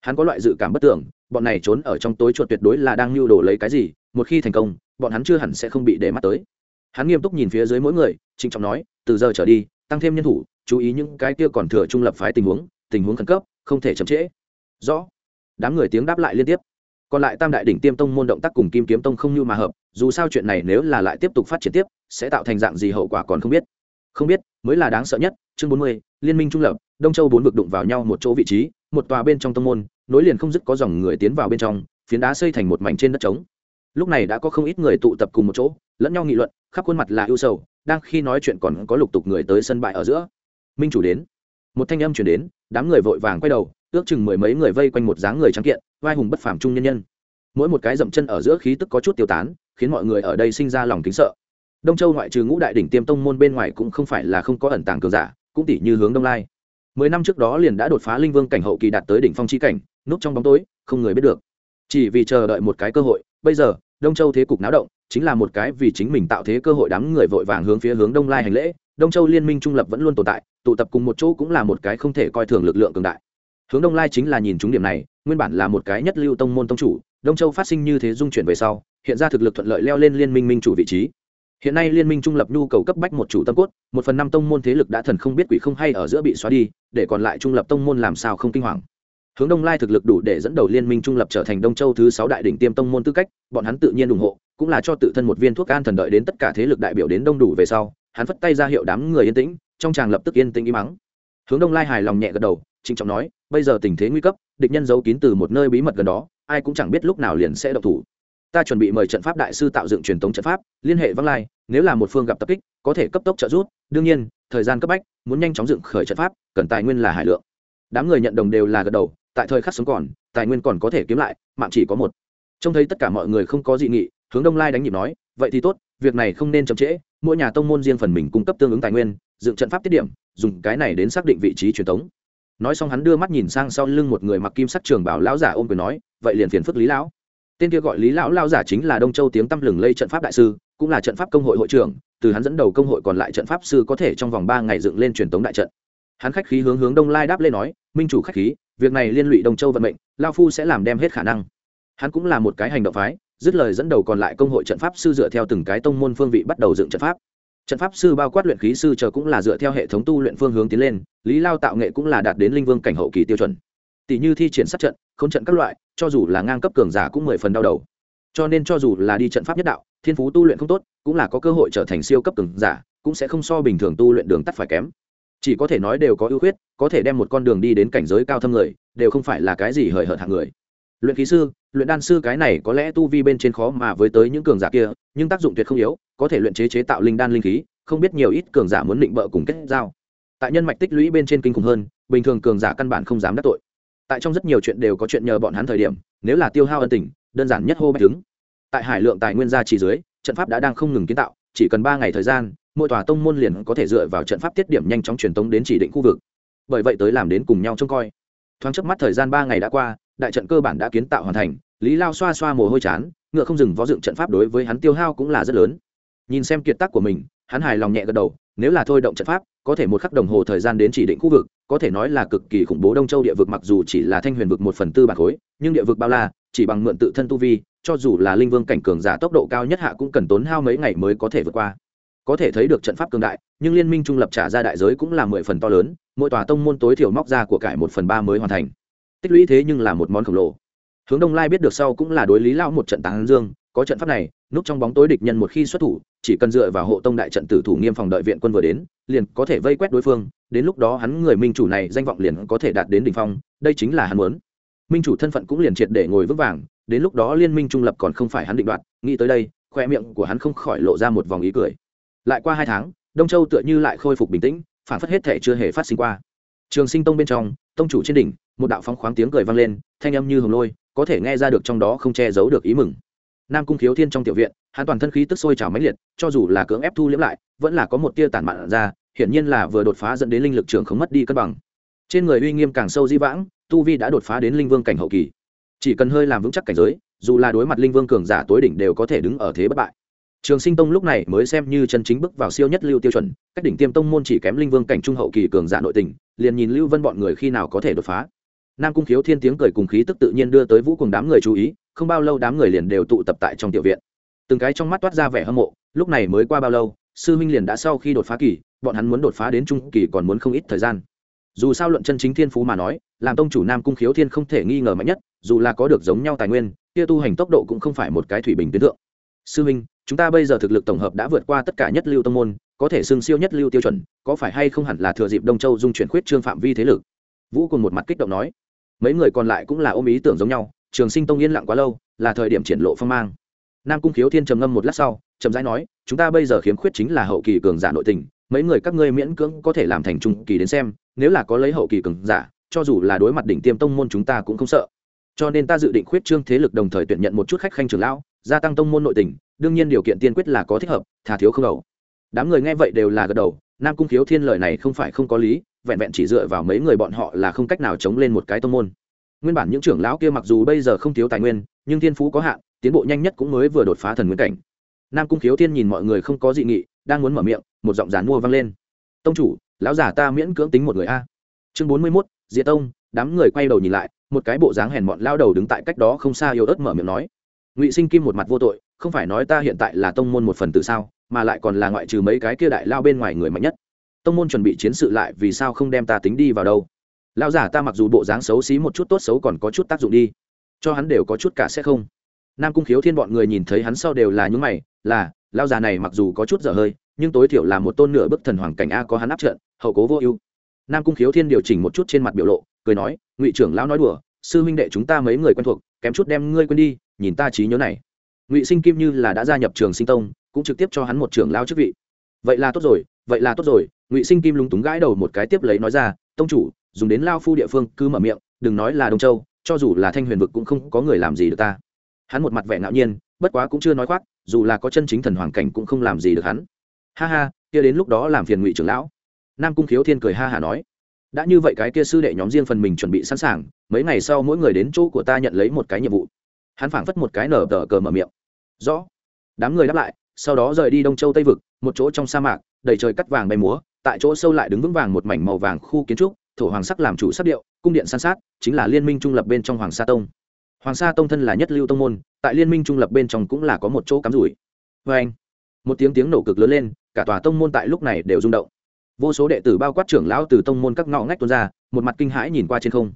Hắn có loại dự cảm bất tưởng, bọn này trốn ở trong tối chuột tuyệt đối là đang lưu đồ lấy cái gì, một khi thành công, bọn hắn chưa hẳn sẽ không bị để mắt tới. Hắn nghiêm túc nhìn phía dưới mỗi người, trịnh trọng nói, từ giờ trở đi, tăng thêm nhân thủ, chú ý những cái kia còn thừa trung lập phái tình huống tình huống khẩn cấp, không thể chậm trễ. Rõ. Đám người tiếng đáp lại liên tiếp. Còn lại tam đại đỉnh tiêm tông môn động tác cùng kim kiếm tông không như mà hợp, dù sao chuyện này nếu là lại tiếp tục phát triển tiếp, sẽ tạo thành dạng gì hậu quả còn không biết. Không biết, mới là đáng sợ nhất, chương bốn mươi, liên minh trung lập, đông châu bốn vực đụng vào nhau một chỗ vị trí, một tòa bên trong tông môn, nối liền không dứt có dòng người tiến vào bên trong, phiến đá xây thành một mảnh trên đất trống. Lúc này đã có không ít người tụ tập cùng một chỗ, lẫn nhau nghị luận, khắp khuôn mặt là ưu sầu, đang khi nói chuyện còn có lục tục người tới sân bãi ở giữa. Minh chủ đến. Một thanh âm chuyển đến đám người vội vàng quay đầu, ước chừng mười mấy người vây quanh một dáng người trắng kiện, vai hùng bất phàm trung nhân nhân. Mỗi một cái dậm chân ở giữa khí tức có chút tiêu tán, khiến mọi người ở đây sinh ra lòng kính sợ. Đông châu ngoại trừ ngũ đại đỉnh tiêm tông môn bên ngoài cũng không phải là không có ẩn tàng cường giả, cũng tỷ như hướng đông lai. Mười năm trước đó liền đã đột phá linh vương cảnh hậu kỳ đạt tới đỉnh phong chi cảnh, núp trong bóng tối, không người biết được. Chỉ vì chờ đợi một cái cơ hội, bây giờ, đông châu thế cục náo động, chính là một cái vì chính mình tạo thế cơ hội đám người vội vàng hướng phía hướng đông lai hành lễ đông châu liên minh trung lập vẫn luôn tồn tại, tụ tập cùng một chỗ cũng là một cái không thể coi thường lực lượng cường đại. Hướng đông lai chính là nhìn chúng điểm này, nguyên bản là một cái nhất lưu tông môn tông chủ, đông châu phát sinh như thế dung chuyển về sau, hiện ra thực lực thuận lợi leo lên liên minh minh chủ vị trí. Hiện nay liên minh trung lập nhu cầu cấp bách một chủ tâm cốt, một phần năm tông môn thế lực đã thần không biết quỷ không hay ở giữa bị xóa đi, để còn lại trung lập tông môn làm sao không kinh hoàng. Hướng đông lai thực lực đủ để dẫn đầu liên minh trung lập trở thành đông châu thứ sáu đại đỉnh tiêm tông môn tư cách, bọn hắn tự nhiên ủng hộ, cũng là cho tự thân một viên thuốc an thần đợi đến tất cả thế lực đại biểu đến đông đủ về sau hắn phất tay ra hiệu đám người yên tĩnh, trong chàng lập tức yên tĩnh im mắng hướng đông lai hài lòng nhẹ gật đầu, trịnh trọng nói, bây giờ tình thế nguy cấp, địch nhân giấu kín từ một nơi bí mật gần đó, ai cũng chẳng biết lúc nào liền sẽ độc thủ. Ta chuẩn bị mời trận pháp đại sư tạo dựng truyền thống trận pháp, liên hệ văng lai, nếu là một phương gặp tập kích, có thể cấp tốc trợ giúp. Đương nhiên, thời gian cấp bách, muốn nhanh chóng dựng khởi trận pháp, cần tài nguyên là hải lượng. Đám người nhận đồng đều là gật đầu, tại thời khắc sống còn, tài nguyên còn có thể kiếm lại, mạng chỉ có một. Trông thấy tất cả mọi người không có dị nghị, hướng đông lai đánh nhịp nói, vậy thì tốt, việc này không nên chậm trễ mỗi nhà tông môn riêng phần mình cung cấp tương ứng tài nguyên, dựng trận pháp tiết điểm, dùng cái này đến xác định vị trí truyền thống. Nói xong hắn đưa mắt nhìn sang sau lưng một người mặc kim sắc trường bảo lão giả ôm quyền nói, vậy liền phiền phức lý lão. Tên kia gọi lý lão lao giả chính là đông châu tiếng tăm lừng lây trận pháp đại sư, cũng là trận pháp công hội hội trưởng, từ hắn dẫn đầu công hội còn lại trận pháp sư có thể trong vòng ba ngày dựng lên truyền tống đại trận. Hắn khách khí hướng hướng đông lai đáp lên nói, minh chủ khách khí, việc này liên lụy đông châu vận mệnh lao phu sẽ làm đem hết khả năng. Hắn cũng là một cái hành động phái dứt lời dẫn đầu còn lại công hội trận pháp sư dựa theo từng cái tông môn phương vị bắt đầu dựng trận pháp. Trận pháp sư bao quát luyện khí sư chờ cũng là dựa theo hệ thống tu luyện phương hướng tiến lên, lý lao tạo nghệ cũng là đạt đến linh vương cảnh hậu kỳ tiêu chuẩn. Tỷ như thi triển sát trận k h ô n trận các loại, cho dù là ngang cấp cường giả cũng mười phần đau đầu. Cho nên cho dù là đi trận pháp nhất đạo, thiên phú tu luyện không tốt, cũng là có cơ hội trở thành siêu cấp cường giả, cũng sẽ không so bình thường tu luyện đường tắt phải kém. Chỉ có thể nói đều có ưu khuyết, có thể đem một con đường đi đến cảnh giới cao thâm người, đều không phải là cái gì hời hợt hạng người luyện khí sư, luyện đan sư cái này có lẽ tu vi bên trên khó mà với tới những cường giả kia, nhưng tác dụng tuyệt không yếu, có thể luyện chế chế tạo linh đan linh khí, không biết nhiều ít cường giả muốn định bợ cùng kết giao. Tại nhân mạch tích lũy bên trên kinh khủng hơn, bình thường cường giả căn bản không dám đắc tội. Tại trong rất nhiều chuyện đều có chuyện nhờ bọn hắn thời điểm, nếu là tiêu hao ân tình, đơn giản nhất hô bạch đứng tại hải lượng tài nguyên gia trì dưới, trận pháp đã đang không ngừng kiến tạo, chỉ cần ba ngày thời gian, mỗi tòa tông môn liền có thể dựa vào trận pháp tiết điểm nhanh chóng truyền tống đến chỉ định khu vực. Bởi vậy tới làm đến cùng nhau trông coi. Thoáng chớp mắt thời gian ba ngày đã qua đại trận cơ bản đã kiến tạo hoàn thành, lý lao xoa xoa mồ hôi chán, ngựa không dừng vó dựng trận pháp đối với hắn tiêu hao cũng là rất lớn. Nhìn xem kiệt tác của mình, hắn hài lòng nhẹ gật đầu, nếu là thôi động trận pháp, có thể một khắc đồng hồ thời gian đến chỉ định khu vực, có thể nói là cực kỳ khủng bố đông châu địa vực mặc dù chỉ là thanh huyền vực một phần tư bạc khối, nhưng địa vực bao la, chỉ bằng mượn tự thân tu vi, cho dù là linh vương cảnh cường giả tốc độ cao nhất hạ cũng cần tốn hao mấy ngày mới có thể vượt qua. Có thể thấy được trận pháp cường đại, nhưng liên minh trung lập trả ra đại giới cũng là mười phần to lớn, mỗi tòa tông môn tối thiểu móc ra của cải một phần ba mới hoàn thành tích lũy thế nhưng là một món khổng lồ. Hướng đông lai biết được sau cũng là đối lý lão một trận tán dương, có trận pháp này, núp trong bóng tối địch nhân một khi xuất thủ, chỉ cần dựa vào hộ tông đại trận tử thủ nghiêm phòng đợi viện quân vừa đến, liền có thể vây quét đối phương, đến lúc đó hắn người minh chủ này danh vọng liền có thể đạt đến đỉnh phong, đây chính là hắn muốn. Minh chủ thân phận cũng liền triệt để ngồi vững vàng, đến lúc đó liên minh trung lập còn không phải hắn định đoạt, nghĩ tới đây, khoe miệng của hắn không khỏi lộ ra một vòng ý cười. Lại qua hai tháng, đông châu tựa như lại khôi phục bình tĩnh, phản phất hết thể chưa hề phát sinh qua. Trường sinh tông bên trong, tông chủ trên đỉnh một đạo phóng khoáng tiếng cười vang lên, thanh âm như hồng lôi, có thể nghe ra được trong đó không che giấu được ý mừng. Nam cung khiếu thiên trong tiểu viện, hắn toàn thân khí tức sôi trào mãnh liệt, cho dù là cưỡng ép thu liễm lại, vẫn là có một tia tản mạn ra, hiển nhiên là vừa đột phá dẫn đến linh lực trường không mất đi cân bằng. Trên người uy nghiêm càng sâu di vãng, tu vi đã đột phá đến linh vương cảnh hậu kỳ. Chỉ cần hơi làm vững chắc cảnh giới, dù là đối mặt linh vương cường giả tối đỉnh đều có thể đứng ở thế bất bại. Trường sinh tông lúc này mới xem như chân chính bước vào siêu nhất lưu tiêu chuẩn, cách đỉnh tiêm tông môn chỉ kém linh vương cảnh trung hậu kỳ cường giả nội tình, liền nhìn lưu vân bọn người khi nào có thể đột phá nam cung khiếu thiên tiếng cười cùng khí tức tự nhiên đưa tới vũ cùng đám người chú ý, không bao lâu đám người liền đều tụ tập tại trong tiểu viện. Từng cái trong mắt toát ra vẻ hâm mộ, lúc này mới qua bao lâu, sư minh liền đã sau khi đột phá kỳ, bọn hắn muốn đột phá đến trung kỳ còn muốn không ít thời gian. Dù sao luận chân chính thiên phú mà nói, làm tông chủ nam cung khiếu thiên không thể nghi ngờ mạnh nhất, dù là có được giống nhau tài nguyên, kia tu hành tốc độ cũng không phải một cái thủy bình tuyến thượng. Sư minh chúng ta bây giờ thực lực tổng hợp đã vượt qua tất cả nhất lưu tông môn, có thể xưng siêu nhất lưu tiêu chuẩn, có phải hay không hẳn là thừa dịp đông châu dung chuyển khuyết trương phạm vi thế lực? Vũ cùng một mặt kích động nói mấy người còn lại cũng là ôm ý tưởng giống nhau, trường sinh tông yên lặng quá lâu, là thời điểm triển lộ phong mang. Nam cung khiếu thiên trầm ngâm một lát sau trầm rãi nói, chúng ta bây giờ khiếm khuyết chính là hậu kỳ cường giả nội tình, mấy người các ngươi miễn cưỡng có thể làm thành trung kỳ đến xem, nếu là có lấy hậu kỳ cường giả, cho dù là đối mặt đỉnh tiêm tông môn chúng ta cũng không sợ. Cho nên ta dự định khuyết trương thế lực đồng thời tuyển nhận một chút khách khanh trưởng lão, gia tăng tông môn nội tình, đương nhiên điều kiện tiên quyết là có thích hợp thà thiếu không đầu đám người nghe vậy đều là gật đầu, nam cung khiếu thiên lời này không phải không có lý, vẹn vẹn chỉ dựa vào mấy người bọn họ là không cách nào chống lên một cái tông môn. Nguyên bản những trưởng lão kia mặc dù bây giờ không thiếu tài nguyên, nhưng thiên phú có hạn, tiến bộ nhanh nhất cũng mới vừa đột phá thần nguyên cảnh. Nam cung khiếu thiên nhìn mọi người không có dị nghị, đang muốn mở miệng, một giọng giàn mua vang lên. Tông chủ, lão giả ta miễn cưỡng tính một người a. Chương bốn mươi mốt diệ tông, đám người quay đầu nhìn lại, một cái bộ dáng hèn mọn lao đầu đứng tại cách đó không xa yếu ớt mở miệng nói. Ngụy sinh kim một mặt vô tội, không phải nói ta hiện tại là tông môn một phần từ sao? Mà lại còn là ngoại trừ mấy cái kia đại lao bên ngoài người mạnh nhất. Tông môn chuẩn bị chiến sự lại vì sao không đem ta tính đi vào đâu? Lão giả ta mặc dù bộ dáng xấu xí một chút tốt xấu còn có chút tác dụng đi. Cho hắn đều có chút cả sẽ không. Nam cung khiếu thiên bọn người nhìn thấy hắn sau đều là những mày, là, lão già này mặc dù có chút dở hơi, nhưng tối thiểu là một tôn nửa bức thần hoàng cảnh a có hắn áp trận, hậu cố vô ưu. Nam cung khiếu thiên điều chỉnh một chút trên mặt biểu lộ, cười nói, ngụy trưởng lão nói đùa, sư huynh đệ chúng ta mấy người quen thuộc, kém chút đem ngươi quên đi, nhìn ta trí nhớ này. Ngụy sinh kim như là đã gia nhập trường sinh tông cũng trực tiếp cho hắn một trưởng lao chức vị. Vậy là tốt rồi, vậy là tốt rồi, ngụy sinh kim lúng túng gãi đầu một cái tiếp lấy nói ra, tông chủ, dùng đến lao phu địa phương, cứ mở miệng, đừng nói là đông châu, cho dù là thanh huyền vực cũng không có người làm gì được ta. Hắn một mặt vẻ ngạo nhiên, bất quá cũng chưa nói khoác, dù là có chân chính thần hoàng cảnh cũng không làm gì được hắn. Ha ha, kia đến lúc đó làm phiền ngụy trưởng lão. Nam cung khiếu thiên cười ha hả nói, đã như vậy cái kia sư đệ nhóm riêng phần mình chuẩn bị sẵn sàng, mấy ngày sau mỗi người đến chỗ của ta nhận lấy một cái nhiệm vụ. Hắn phảng phất một cái nở tờ cờ mở miệng. Rõ. Đám người đáp lại sau đó rời đi đông châu tây vực, một chỗ trong sa mạc, đầy trời cắt vàng bay múa, tại chỗ sâu lại đứng vững vàng một mảnh màu vàng khu kiến trúc, thổ hoàng sắc làm chủ sắc điệu, cung điện san sát, chính là liên minh trung lập bên trong hoàng sa tông. Hoàng sa tông thân là nhất lưu tông môn, tại liên minh trung lập bên trong cũng là có một chỗ cắm rủi. Vê anh, một tiếng tiếng nổ cực lớn lên, cả tòa tông môn tại lúc này đều rung động. Vô số đệ tử bao quát trưởng lão từ tông môn các ngõ ngách tuôn ra, một mặt kinh hãi nhìn qua trên không.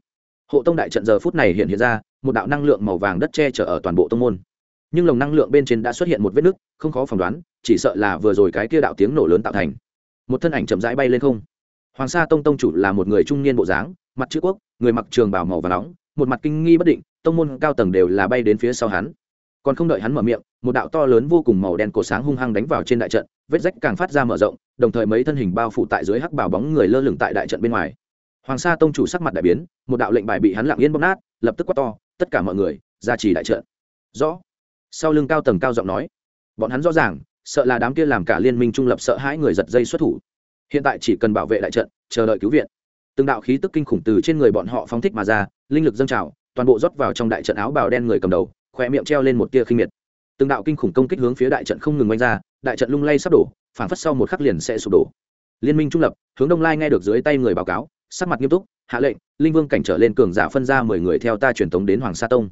Hộ tông đại trận giờ phút này hiện hiện ra, một đạo năng lượng màu vàng đất che chở ở toàn bộ tông môn nhưng lồng năng lượng bên trên đã xuất hiện một vết nứt, không khó phỏng đoán, chỉ sợ là vừa rồi cái kia đạo tiếng nổ lớn tạo thành. Một thân ảnh chậm rãi bay lên không. Hoàng sa tông tông chủ là một người trung niên bộ dáng, mặt chữ quốc, người mặc trường bảo màu và nóng, một mặt kinh nghi bất định, tông môn cao tầng đều là bay đến phía sau hắn. Còn không đợi hắn mở miệng, một đạo to lớn vô cùng màu đen cổ sáng hung hăng đánh vào trên đại trận, vết rách càng phát ra mở rộng, đồng thời mấy thân hình bao phủ tại dưới hắc bảo bóng người lơ lửng tại đại trận bên ngoài. Hoàng sa tông chủ sắc mặt đại biến, một đạo lệnh bài bị hắn lặng yên bóc nát, lập tức quát to, tất cả mọi người, ra trì đại trận. Rõ sau lưng cao tầng cao giọng nói, bọn hắn rõ ràng, sợ là đám kia làm cả liên minh trung lập sợ hãi người giật dây xuất thủ. Hiện tại chỉ cần bảo vệ đại trận, chờ đợi cứu viện. Từng đạo khí tức kinh khủng từ trên người bọn họ phóng thích mà ra, linh lực dâng trào, toàn bộ rót vào trong đại trận áo bào đen người cầm đầu khỏe miệng treo lên một tia khinh miệt. Từng đạo kinh khủng công kích hướng phía đại trận không ngừng oanh ra, đại trận lung lay sắp đổ phản phất sau một khắc liền sẽ sụp đổ. Liên minh trung lập, hướng đông lai nghe được dưới tay người báo cáo, sắc mặt nghiêm túc, hạ lệnh, linh vương cảnh trở lên cường giả phân ra mười người theo ta truyền tống đến hoàng sa tông.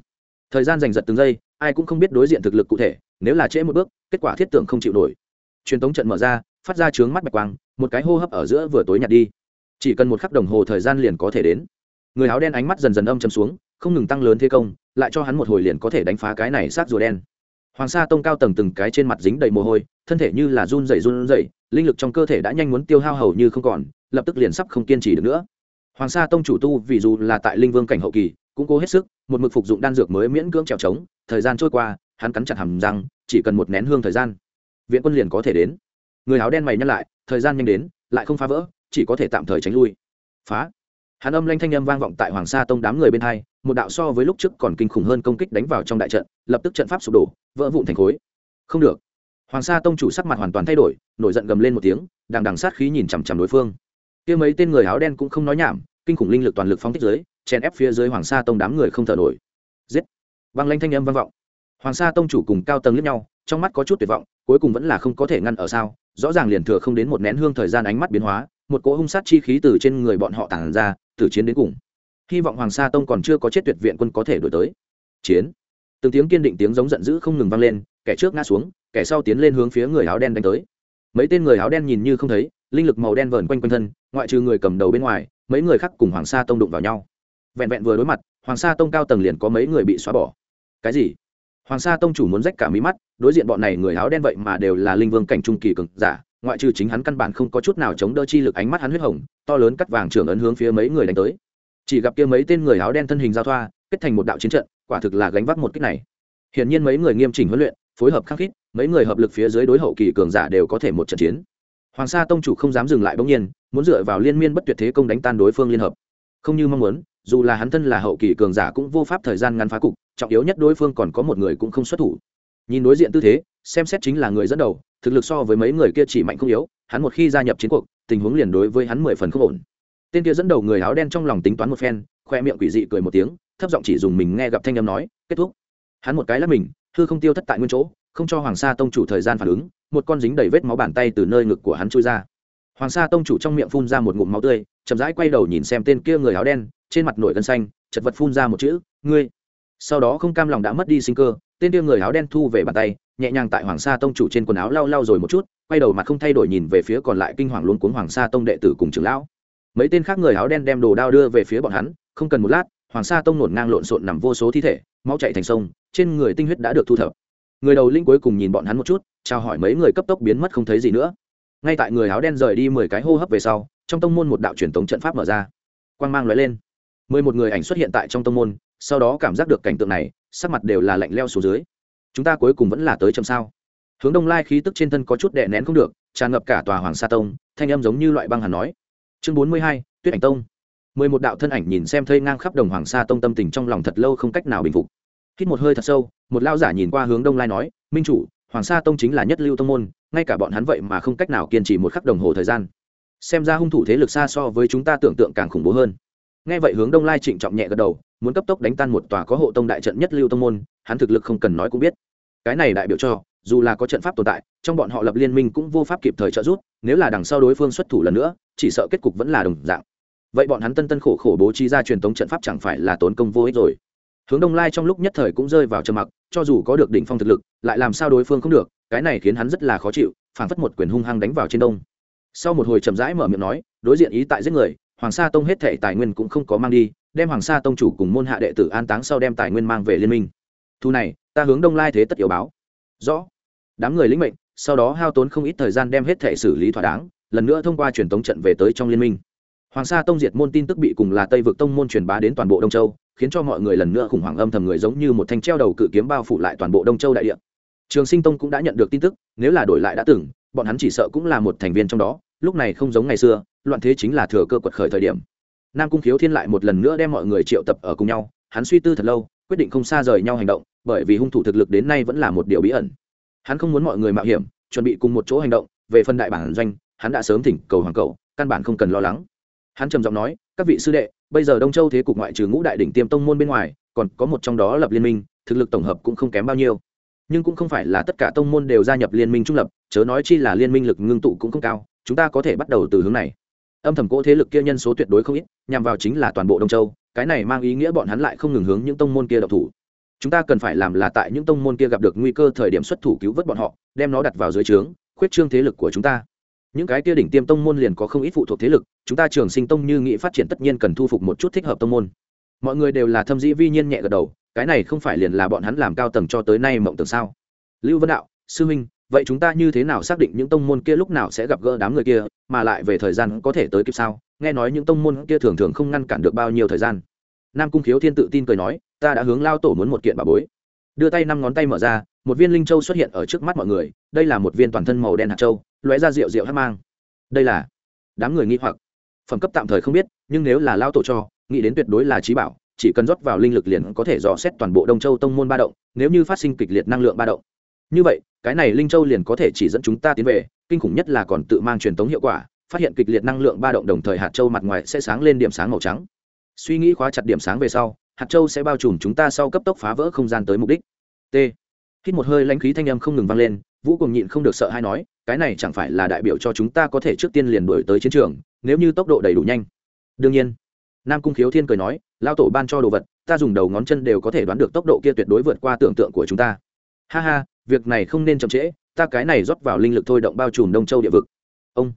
Thời gian giành giật từng giây ai cũng không biết đối diện thực lực cụ thể, nếu là trễ một bước, kết quả thiết tưởng không chịu nổi. Truyền thống trận mở ra, phát ra trướng mắt bạch quang, một cái hô hấp ở giữa vừa tối nhạt đi. Chỉ cần một khắc đồng hồ thời gian liền có thể đến. Người áo đen ánh mắt dần dần âm chầm xuống, không ngừng tăng lớn thế công, lại cho hắn một hồi liền có thể đánh phá cái này sát rùa đen. Hoàng sa tông cao tầng từng cái trên mặt dính đầy mồ hôi, thân thể như là run rẩy run rẩy, linh lực trong cơ thể đã nhanh muốn tiêu hao hầu như không còn, lập tức liền sắp không kiên trì được nữa. Hoàng sa tông chủ tu vì dù là tại linh vương cảnh hậu kỳ cũng cố hết sức, một mực phục dụng đan dược mới miễn cưỡng trèo trống, thời gian trôi qua, hắn cắn chặt hàm răng, chỉ cần một nén hương thời gian, viện quân liền có thể đến. Người áo đen mày nhắc lại, thời gian nhanh đến, lại không phá vỡ, chỉ có thể tạm thời tránh lui. Phá. Hắn âm lanh thanh âm vang vọng tại hoàng sa tông đám người bên hai, một đạo so với lúc trước còn kinh khủng hơn công kích đánh vào trong đại trận, lập tức trận pháp sụp đổ, vỡ vụn thành khối. Không được. Hoàng sa tông chủ sắc mặt hoàn toàn thay đổi, nổi giận gầm lên một tiếng, đằng đằng sát khí nhìn chằm chằm đối phương. Kia mấy tên người áo đen cũng không nói nhảm, kinh khủng linh lực toàn lực phóng thích dưới chèn ép phía dưới hoàng sa tông đám người không thở nổi. Giết! Băng lanh thanh âm vang vọng. Hoàng sa tông chủ cùng cao tầng liếc nhau, trong mắt có chút tuyệt vọng, cuối cùng vẫn là không có thể ngăn ở sao, rõ ràng liền thừa không đến một nén hương thời gian ánh mắt biến hóa, một cỗ hung sát chi khí từ trên người bọn họ tản ra, từ chiến đến cùng. Hy vọng hoàng sa tông còn chưa có chết tuyệt viện quân có thể đổi tới. Chiến! Từng tiếng kiên định tiếng giống giận dữ không ngừng vang lên, kẻ trước ngã xuống, kẻ sau tiến lên hướng phía người áo đen đánh tới. Mấy tên người áo đen nhìn như không thấy, linh lực màu đen vờn quanh quanh thân, ngoại trừ người cầm đầu bên ngoài, mấy người khác cùng hoàng sa tông đụng vào nhau vẹn vẹn vừa đối mặt, hoàng sa tông cao tầng liền có mấy người bị xóa bỏ. Cái gì? Hoàng sa tông chủ muốn rách cả mí mắt, đối diện bọn này người áo đen vậy mà đều là linh vương cảnh trung kỳ cực giả, ngoại trừ chính hắn căn bản không có chút nào chống đỡ chi lực ánh mắt hắn huyết hồng, to lớn cắt vàng trưởng ấn hướng phía mấy người đánh tới. Chỉ gặp kia mấy tên người áo đen thân hình giao thoa, kết thành một đạo chiến trận, quả thực là gánh vác một kích này. Hiển nhiên mấy người nghiêm chỉnh huấn luyện, phối hợp khắc khít, mấy người hợp lực phía dưới đối hậu kỳ cường giả đều có thể một trận chiến. Hoàng sa tông chủ không dám dừng lại bỗng nhiên, muốn dựa vào liên miên bất tuyệt thế công đánh tan đối phương liên hợp. Không như mong muốn dù là hắn thân là hậu kỳ cường giả cũng vô pháp thời gian ngắn phá cục, trọng yếu nhất đối phương còn có một người cũng không xuất thủ. Nhìn đối diện tư thế, xem xét chính là người dẫn đầu, thực lực so với mấy người kia chỉ mạnh không yếu, hắn một khi gia nhập chiến cuộc, tình huống liền đối với hắn mười phần không ổn. Tên kia dẫn đầu người áo đen trong lòng tính toán một phen, khoe miệng quỷ dị cười một tiếng, thấp giọng chỉ dùng mình nghe gặp thanh âm nói, kết thúc. Hắn một cái là mình, hư không tiêu thất tại nguyên chỗ, không cho hoàng sa tông chủ thời gian phản ứng, một con dính đầy vết máu bàn tay từ nơi ngực của hắn trôi ra. Hoàng sa tông chủ trong miệng phun ra một ngụm máu tươi, chậm rãi quay đầu nhìn xem tên kia người áo đen trên mặt nổi gân xanh, chật vật phun ra một chữ, ngươi. Sau đó không cam lòng đã mất đi sinh cơ, tên kia người áo đen thu về bàn tay, nhẹ nhàng tại hoàng sa tông chủ trên quần áo lau lau rồi một chút, quay đầu mặt không thay đổi nhìn về phía còn lại kinh hoàng luôn cuốn hoàng sa tông đệ tử cùng trưởng lão. Mấy tên khác người áo đen đem đồ đao đưa về phía bọn hắn, không cần một lát, hoàng sa tông nổn ngang lộn xộn nằm vô số thi thể, máu chạy thành sông, trên người tinh huyết đã được thu thập. Người đầu linh cuối cùng nhìn bọn hắn một chút, chào hỏi mấy người cấp tốc biến mất không thấy gì nữa. Ngay tại người áo đen rời đi mười cái hô hấp về sau, trong tông môn một đạo truyền thống trận pháp mở ra. Quang mang l lên mười một người ảnh xuất hiện tại trong tông môn, sau đó cảm giác được cảnh tượng này, sắc mặt đều là lạnh leo xuống dưới. Chúng ta cuối cùng vẫn là tới chậm sao? Hướng đông lai khí tức trên thân có chút đè nén không được, tràn ngập cả tòa hoàng sa tông, thanh âm giống như loại băng hàn nói. Chương bốn mươi hai, tuyết ảnh tông. Mười một đạo thân ảnh nhìn xem thây ngang khắp đồng hoàng sa tông tâm tình trong lòng thật lâu không cách nào bình phục. Hít một hơi thật sâu, một lao giả nhìn qua hướng đông lai nói, minh chủ, hoàng sa tông chính là nhất lưu tông môn, ngay cả bọn hắn vậy mà không cách nào kiên trì một khắc đồng hồ thời gian. Xem ra hung thủ thế lực xa so với chúng ta tưởng tượng càng khủng bố hơn nghe vậy hướng đông lai trịnh trọng nhẹ gật đầu, muốn cấp tốc đánh tan một tòa có hộ tông đại trận nhất lưu tông môn, hắn thực lực không cần nói cũng biết. Cái này đại biểu cho, dù là có trận pháp tồn tại, trong bọn họ lập liên minh cũng vô pháp kịp thời trợ giúp, nếu là đằng sau đối phương xuất thủ lần nữa, chỉ sợ kết cục vẫn là đồng dạng. Vậy bọn hắn tân tân khổ khổ bố trí ra truyền thống trận pháp chẳng phải là tốn công vô ích rồi. Hướng đông lai trong lúc nhất thời cũng rơi vào trầm mặc, cho dù có được đỉnh phong thực lực, lại làm sao đối phương không được, cái này khiến hắn rất là khó chịu, phảng phất một quyền hung hăng đánh vào trên đông. Sau một hồi chậm rãi mở miệng nói, đối diện ý tại giết người hoàng sa tông hết thệ tài nguyên cũng không có mang đi, đem hoàng sa tông chủ cùng môn hạ đệ tử an táng sau đem tài nguyên mang về liên minh. Thu này, ta hướng đông lai thế tất yếu báo. Rõ. Đám người lĩnh mệnh, sau đó hao tốn không ít thời gian đem hết thệ xử lý thỏa đáng, lần nữa thông qua truyền tống trận về tới trong liên minh. Hoàng sa tông diệt môn tin tức bị cùng là tây vực tông môn truyền bá đến toàn bộ đông châu, khiến cho mọi người lần nữa khủng hoảng âm thầm người giống như một thanh treo đầu cự kiếm bao phủ lại toàn bộ đông châu đại địa. Trường sinh tông cũng đã nhận được tin tức, nếu là đổi lại đã từng, bọn hắn chỉ sợ cũng là một thành viên trong đó, lúc này không giống ngày xưa loạn thế chính là thừa cơ quật khởi thời điểm. Nam cung khiếu thiên lại một lần nữa đem mọi người triệu tập ở cùng nhau, hắn suy tư thật lâu, quyết định không xa rời nhau hành động, bởi vì hung thủ thực lực đến nay vẫn là một điều bí ẩn. Hắn không muốn mọi người mạo hiểm, chuẩn bị cùng một chỗ hành động, về phần đại bản doanh, hắn đã sớm thỉnh cầu hoàng cầu, căn bản không cần lo lắng. Hắn trầm giọng nói, các vị sư đệ, bây giờ đông châu thế cục ngoại trừ ngũ đại đỉnh tiêm tông môn bên ngoài, còn có một trong đó lập liên minh, thực lực tổng hợp cũng không kém bao nhiêu. Nhưng cũng không phải là tất cả tông môn đều gia nhập liên minh trung lập, chớ nói chi là liên minh lực ngưng tụ cũng không cao, chúng ta có thể bắt đầu từ hướng này âm thầm cỗ thế lực kia nhân số tuyệt đối không ít, nhằm vào chính là toàn bộ đông châu, cái này mang ý nghĩa bọn hắn lại không ngừng hướng những tông môn kia độc thủ. Chúng ta cần phải làm là tại những tông môn kia gặp được nguy cơ thời điểm xuất thủ cứu vớt bọn họ, đem nó đặt vào dưới trướng, khuyết trương thế lực của chúng ta. Những cái kia đỉnh tiêm tông môn liền có không ít phụ thuộc thế lực, chúng ta trường sinh tông như nghĩ phát triển tất nhiên cần thu phục một chút thích hợp tông môn. Mọi người đều là thâm dĩ vi nhiên nhẹ gật đầu, cái này không phải liền là bọn hắn làm cao tầng cho tới nay mộng tưởng sao? Lưu vân đạo, sư huynh vậy chúng ta như thế nào xác định những tông môn kia lúc nào sẽ gặp gỡ đám người kia, mà lại về thời gian có thể tới kịp sao? Nghe nói những tông môn kia thường thường không ngăn cản được bao nhiêu thời gian. Nam cung khiếu thiên tự tin cười nói, ta đã hướng lao tổ muốn một kiện bà bối. Đưa tay năm ngón tay mở ra, một viên linh châu xuất hiện ở trước mắt mọi người, đây là một viên toàn thân màu đen hạt châu, lóe ra rượu rượu hát mang. Đây là đám người nghi hoặc. Phẩm cấp tạm thời không biết, nhưng nếu là lao tổ cho, nghĩ đến tuyệt đối là trí bảo, chỉ cần rót vào linh lực liền có thể dò xét toàn bộ đông châu tông môn ba động, nếu như phát sinh kịch liệt năng lượng ba động như vậy, cái này linh châu liền có thể chỉ dẫn chúng ta tiến về, kinh khủng nhất là còn tự mang truyền tống hiệu quả, phát hiện kịch liệt năng lượng ba động đồng thời hạt châu mặt ngoài sẽ sáng lên điểm sáng màu trắng. Suy nghĩ khóa chặt điểm sáng về sau, hạt châu sẽ bao trùm chúng ta sau cấp tốc phá vỡ không gian tới mục đích. T. Hít một hơi lãnh khí thanh âm không ngừng vang lên, vũ cùng nhịn không được sợ hay nói, cái này chẳng phải là đại biểu cho chúng ta có thể trước tiên liền đuổi tới chiến trường, nếu như tốc độ đầy đủ nhanh. Đương nhiên, nam cung khiếu thiên cười nói, lao tổ ban cho đồ vật, ta dùng đầu ngón chân đều có thể đoán được tốc độ kia tuyệt đối vượt qua tưởng tượng của chúng ta. Ha ha việc này không nên chậm trễ, ta cái này rót vào linh lực thôi động bao trùm đông châu địa vực. Ông,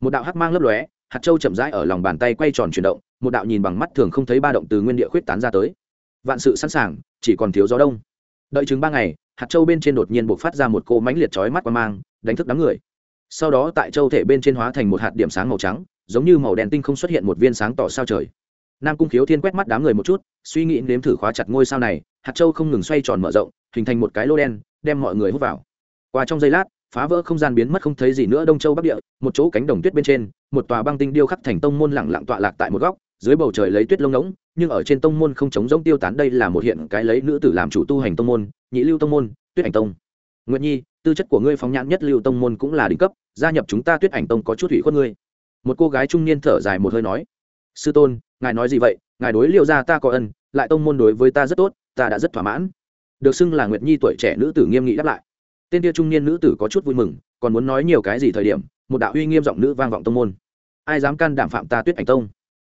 một đạo hắc mang lấp lóe, hạt châu chậm rãi ở lòng bàn tay quay tròn chuyển động, một đạo nhìn bằng mắt thường không thấy ba động từ nguyên địa khuyết tán ra tới. Vạn sự sẵn sàng, chỉ còn thiếu gió đông. Đợi chừng ba ngày, hạt châu bên trên đột nhiên buộc phát ra một cô mánh liệt chói mắt qua mang, đánh thức đám người. Sau đó tại châu thể bên trên hóa thành một hạt điểm sáng màu trắng, giống như màu đèn tinh không xuất hiện một viên sáng tỏ sao trời. Nam cung khiếu thiên quét mắt đám người một chút, suy nghĩ nếm thử khóa chặt ngôi sao này, hạt châu không ngừng xoay tròn mở rộng, hình thành một cái lô đen đem mọi người hút vào. Qua trong giây lát, phá vỡ không gian biến mất không thấy gì nữa đông châu bắc địa, một chỗ cánh đồng tuyết bên trên, một tòa băng tinh điêu khắc thành tông môn lẳng lặng tọa lạc tại một góc, dưới bầu trời lấy tuyết lông ngỗng, nhưng ở trên tông môn không chống giống tiêu tán đây là một hiện cái lấy nữ tử làm chủ tu hành tông môn, nhị lưu tông môn, tuyết ảnh tông. Nguyệt nhi, tư chất của ngươi phóng nhãn nhất lưu tông môn cũng là đỉnh cấp, gia nhập chúng ta tuyết ảnh tông có chút hủy khuất ngươi. Một cô gái trung niên thở dài một hơi nói, sư tôn, ngài nói gì vậy? Ngài đối liệu ra ta có ân, lại tông môn đối với ta rất tốt, ta đã rất thỏa mãn được xưng là nguyệt nhi tuổi trẻ nữ tử nghiêm nghị đáp lại tên kia trung niên nữ tử có chút vui mừng còn muốn nói nhiều cái gì thời điểm một đạo uy nghiêm giọng nữ vang vọng tông môn ai dám can đảm phạm ta tuyết ảnh tông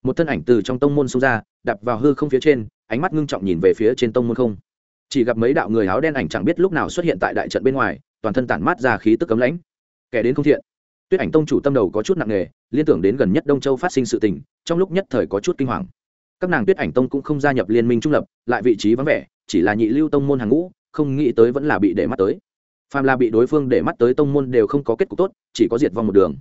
một thân ảnh từ trong tông môn xông ra đập vào hư không phía trên ánh mắt ngưng trọng nhìn về phía trên tông môn không chỉ gặp mấy đạo người áo đen ảnh chẳng biết lúc nào xuất hiện tại đại trận bên ngoài toàn thân tản mát ra khí tức cấm lãnh kẻ đến không thiện tuyết ảnh tông chủ tâm đầu có chút nặng nề liên tưởng đến gần nhất đông châu phát sinh sự tình trong lúc nhất thời có chút kinh hoàng các nàng tuyết ảnh tông cũng không gia nhập liên minh trung lập lại vị trí vắng vẻ chỉ là nhị lưu tông môn hàng ngũ, không nghĩ tới vẫn là bị để mắt tới. Phàm là bị đối phương để mắt tới tông môn đều không có kết cục tốt, chỉ có diệt vong một đường.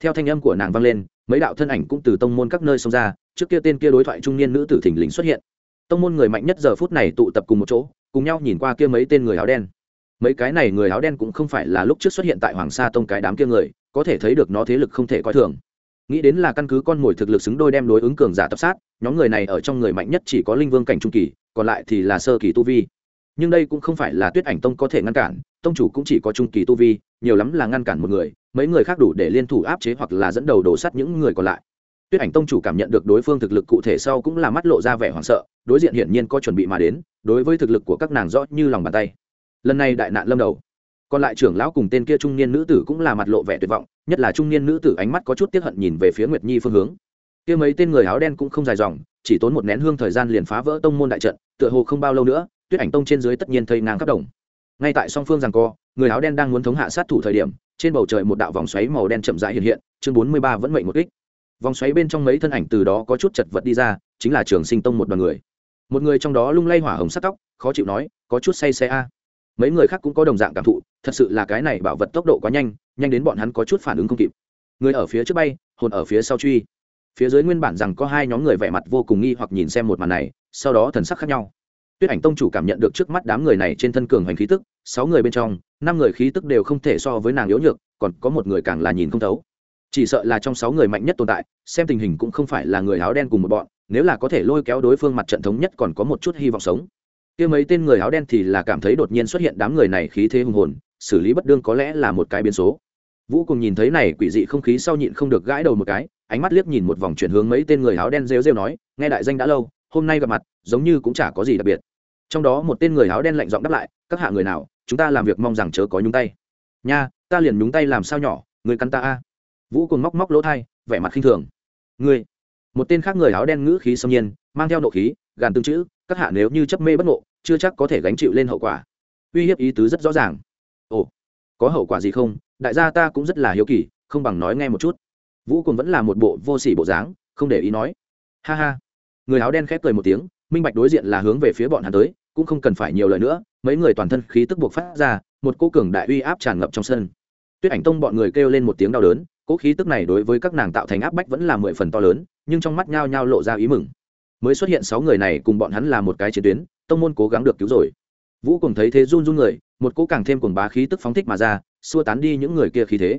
Theo thanh âm của nàng vang lên, mấy đạo thân ảnh cũng từ tông môn các nơi xông ra, trước kia tên kia đối thoại trung niên nữ tử thình lình xuất hiện. Tông môn người mạnh nhất giờ phút này tụ tập cùng một chỗ, cùng nhau nhìn qua kia mấy tên người áo đen. Mấy cái này người áo đen cũng không phải là lúc trước xuất hiện tại hoàng sa tông cái đám kia người, có thể thấy được nó thế lực không thể coi thường. Nghĩ đến là căn cứ con mồi thực lực xứng đôi đem đối ứng cường giả tập sát, nhóm người này ở trong người mạnh nhất chỉ có linh vương cảnh trung kỳ còn lại thì là sơ kỳ tu vi. Nhưng đây cũng không phải là tuyết ảnh tông có thể ngăn cản, tông chủ cũng chỉ có trung kỳ tu vi, nhiều lắm là ngăn cản một người, mấy người khác đủ để liên thủ áp chế hoặc là dẫn đầu đổ sắt những người còn lại. Tuyết ảnh tông chủ cảm nhận được đối phương thực lực cụ thể sau cũng là mắt lộ ra vẻ hoảng sợ, đối diện hiển nhiên có chuẩn bị mà đến, đối với thực lực của các nàng rõ như lòng bàn tay. Lần này đại nạn lâm đầu. Còn lại trưởng lão cùng tên kia trung niên nữ tử cũng là mặt lộ vẻ tuyệt vọng, nhất là trung niên nữ tử ánh mắt có chút tiếp hận nhìn về phía nguyệt nhi phương hướng. Kia mấy tên người áo đen cũng không dài dòng, chỉ tốn một nén hương thời gian liền phá vỡ tông môn đại trận tựa hồ không bao lâu nữa, tuyết ảnh tông trên dưới tất nhiên thây ngang khắp đồng. Ngay tại song phương rằng co, người áo đen đang muốn thống hạ sát thủ thời điểm, trên bầu trời một đạo vòng xoáy màu đen chậm rãi hiện hiện, chương bốn mươi ba vẫn mệnh một kích. Vòng xoáy bên trong mấy thân ảnh từ đó có chút chật vật đi ra, chính là trường sinh tông một đoàn người. Một người trong đó lung lay hỏa hồng sắt tóc, khó chịu nói, có chút say xe a. Mấy người khác cũng có đồng dạng cảm thụ, thật sự là cái này bảo vật tốc độ quá nhanh nhanh đến bọn hắn có chút phản ứng không kịp. Người ở phía trước bay, hồn ở phía sau truy phía dưới nguyên bản rằng có hai nhóm người vẻ mặt vô cùng nghi hoặc nhìn xem một màn này, sau đó thần sắc khác nhau. Tuyết ảnh tông chủ cảm nhận được trước mắt đám người này trên thân cường hành khí tức, sáu người bên trong, năm người khí tức đều không thể so với nàng yếu nhược, còn có một người càng là nhìn không thấu. Chỉ sợ là trong sáu người mạnh nhất tồn tại, xem tình hình cũng không phải là người áo đen cùng một bọn, nếu là có thể lôi kéo đối phương mặt trận thống nhất còn có một chút hy vọng sống. Kia mấy tên người áo đen thì là cảm thấy đột nhiên xuất hiện đám người này khí thế hùng hồn, xử lý bất đương có lẽ là một cái biến số vũ cùng nhìn thấy này quỷ dị không khí sau nhịn không được gãi đầu một cái, ánh mắt liếc nhìn một vòng chuyển hướng mấy tên người áo đen rêu rêu nói, nghe đại danh đã lâu, hôm nay gặp mặt, giống như cũng chả có gì đặc biệt. Trong đó một tên người áo đen lạnh giọng đáp lại, các hạ người nào, chúng ta làm việc mong rằng chớ có nhúng tay. Nha, ta liền nhúng tay làm sao nhỏ, người căn ta a. Vũ cùng móc móc lỗ thai, vẻ mặt khinh thường. Ngươi. Một tên khác người áo đen ngữ khí xâm nhiên, mang theo nộ khí, gàn tương chữ, các hạ nếu như chấp mê bất ngộ, chưa chắc có thể gánh chịu lên hậu quả. Uy hiếp ý tứ rất rõ ràng. Ồ, có hậu quả gì không? Đại gia ta cũng rất là hiếu kỳ, không bằng nói nghe một chút. Vũ cùng vẫn là một bộ vô sỉ bộ dáng, không để ý nói. Ha ha. Người áo đen khép cười một tiếng, minh bạch đối diện là hướng về phía bọn hắn tới, cũng không cần phải nhiều lời nữa, mấy người toàn thân khí tức buộc phát ra, một cô cường đại uy áp tràn ngập trong sân. Tuyết ảnh tông bọn người kêu lên một tiếng đau đớn cỗ khí tức này đối với các nàng tạo thành áp bách vẫn là mười phần to lớn, nhưng trong mắt nhao nhao lộ ra ý mừng. Mới xuất hiện sáu người này cùng bọn hắn là một cái chiến tuyến, tông môn cố gắng được cứu rồi. Vũ cùng thấy thế run run người, một cỗ càng thêm cuồng bá khí tức phóng thích mà ra xua tán đi những người kia khí thế.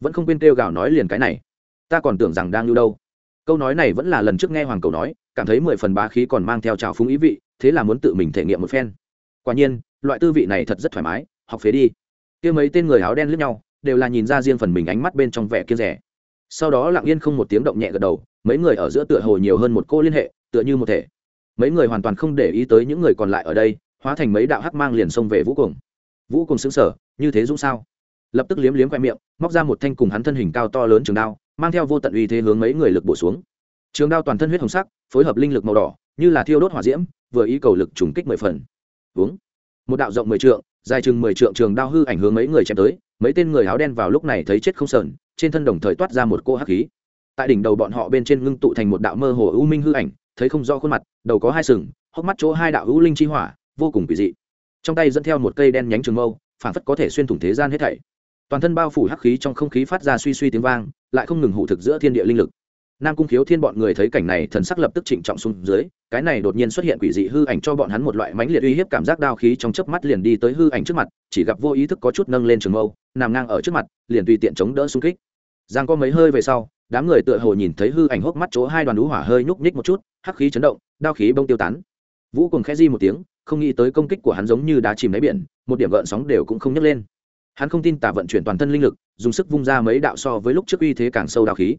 Vẫn không quên kêu gào nói liền cái này. Ta còn tưởng rằng đang lưu đâu. Câu nói này vẫn là lần trước nghe hoàng cầu nói, cảm thấy mười phần bá khí còn mang theo trào phúng ý vị, thế là muốn tự mình thể nghiệm một phen. Quả nhiên, loại tư vị này thật rất thoải mái, học phế đi. Kia mấy tên người áo đen lướt nhau, đều là nhìn ra riêng phần mình ánh mắt bên trong vẻ kia rẻ. Sau đó lặng yên không một tiếng động nhẹ gật đầu, mấy người ở giữa tựa hồ nhiều hơn một cô liên hệ, tựa như một thể. Mấy người hoàn toàn không để ý tới những người còn lại ở đây, hóa thành mấy đạo hắc mang liền xông về vũ cùng vũ cùng xứng sở như thế dũng sao? Lập tức liếm liếm khoe miệng, móc ra một thanh cùng hắn thân hình cao to lớn trường đao, mang theo vô tận uy thế hướng mấy người lực bổ xuống. Trường đao toàn thân huyết hồng sắc, phối hợp linh lực màu đỏ, như là thiêu đốt hỏa diễm, vừa ý cầu lực trùng kích mười phần. Uống. Một đạo rộng mười trượng, dài chừng mười trượng trường đao hư ảnh hướng mấy người chém tới, mấy tên người áo đen vào lúc này thấy chết không sờn, trên thân đồng thời toát ra một cô hắc khí. Tại đỉnh đầu bọn họ bên trên ngưng tụ thành một đạo mơ hồ u minh hư ảnh, thấy không rõ khuôn mặt, đầu có hai sừng, hốc mắt chỗ hai đạo hữu linh chi hỏa, vô cùng kỳ dị. Trong tay dẫn theo một cây đen nhánh trường mâu, phản phất có thể xuyên thủng thế gian hết thảy toàn thân bao phủ hắc khí trong không khí phát ra suy suy tiếng vang, lại không ngừng hụ thực giữa thiên địa linh lực. Nam cung khiếu thiên bọn người thấy cảnh này, thần sắc lập tức trịnh trọng xuống dưới, cái này đột nhiên xuất hiện quỷ dị hư ảnh cho bọn hắn một loại mãnh liệt uy hiếp cảm giác đao khí trong chớp mắt liền đi tới hư ảnh trước mặt, chỉ gặp vô ý thức có chút nâng lên trường mâu, nằm ngang ở trước mặt, liền tùy tiện chống đỡ xung kích. Giang có mấy hơi về sau, đám người tựa hồ nhìn thấy hư ảnh hốc mắt chỗ hai đoàn đũ hỏa hơi nhúc nhích một chút, hắc khí chấn động, đao khí bông tiêu tán. Vũ cùng khẽ di một tiếng, không nghĩ tới công kích của hắn giống như đá chìm đáy biển, một điểm gợn sóng đều cũng không nhấc lên hắn không tin tả vận chuyển toàn thân linh lực, dùng sức vung ra mấy đạo so với lúc trước uy thế càng sâu đạo khí.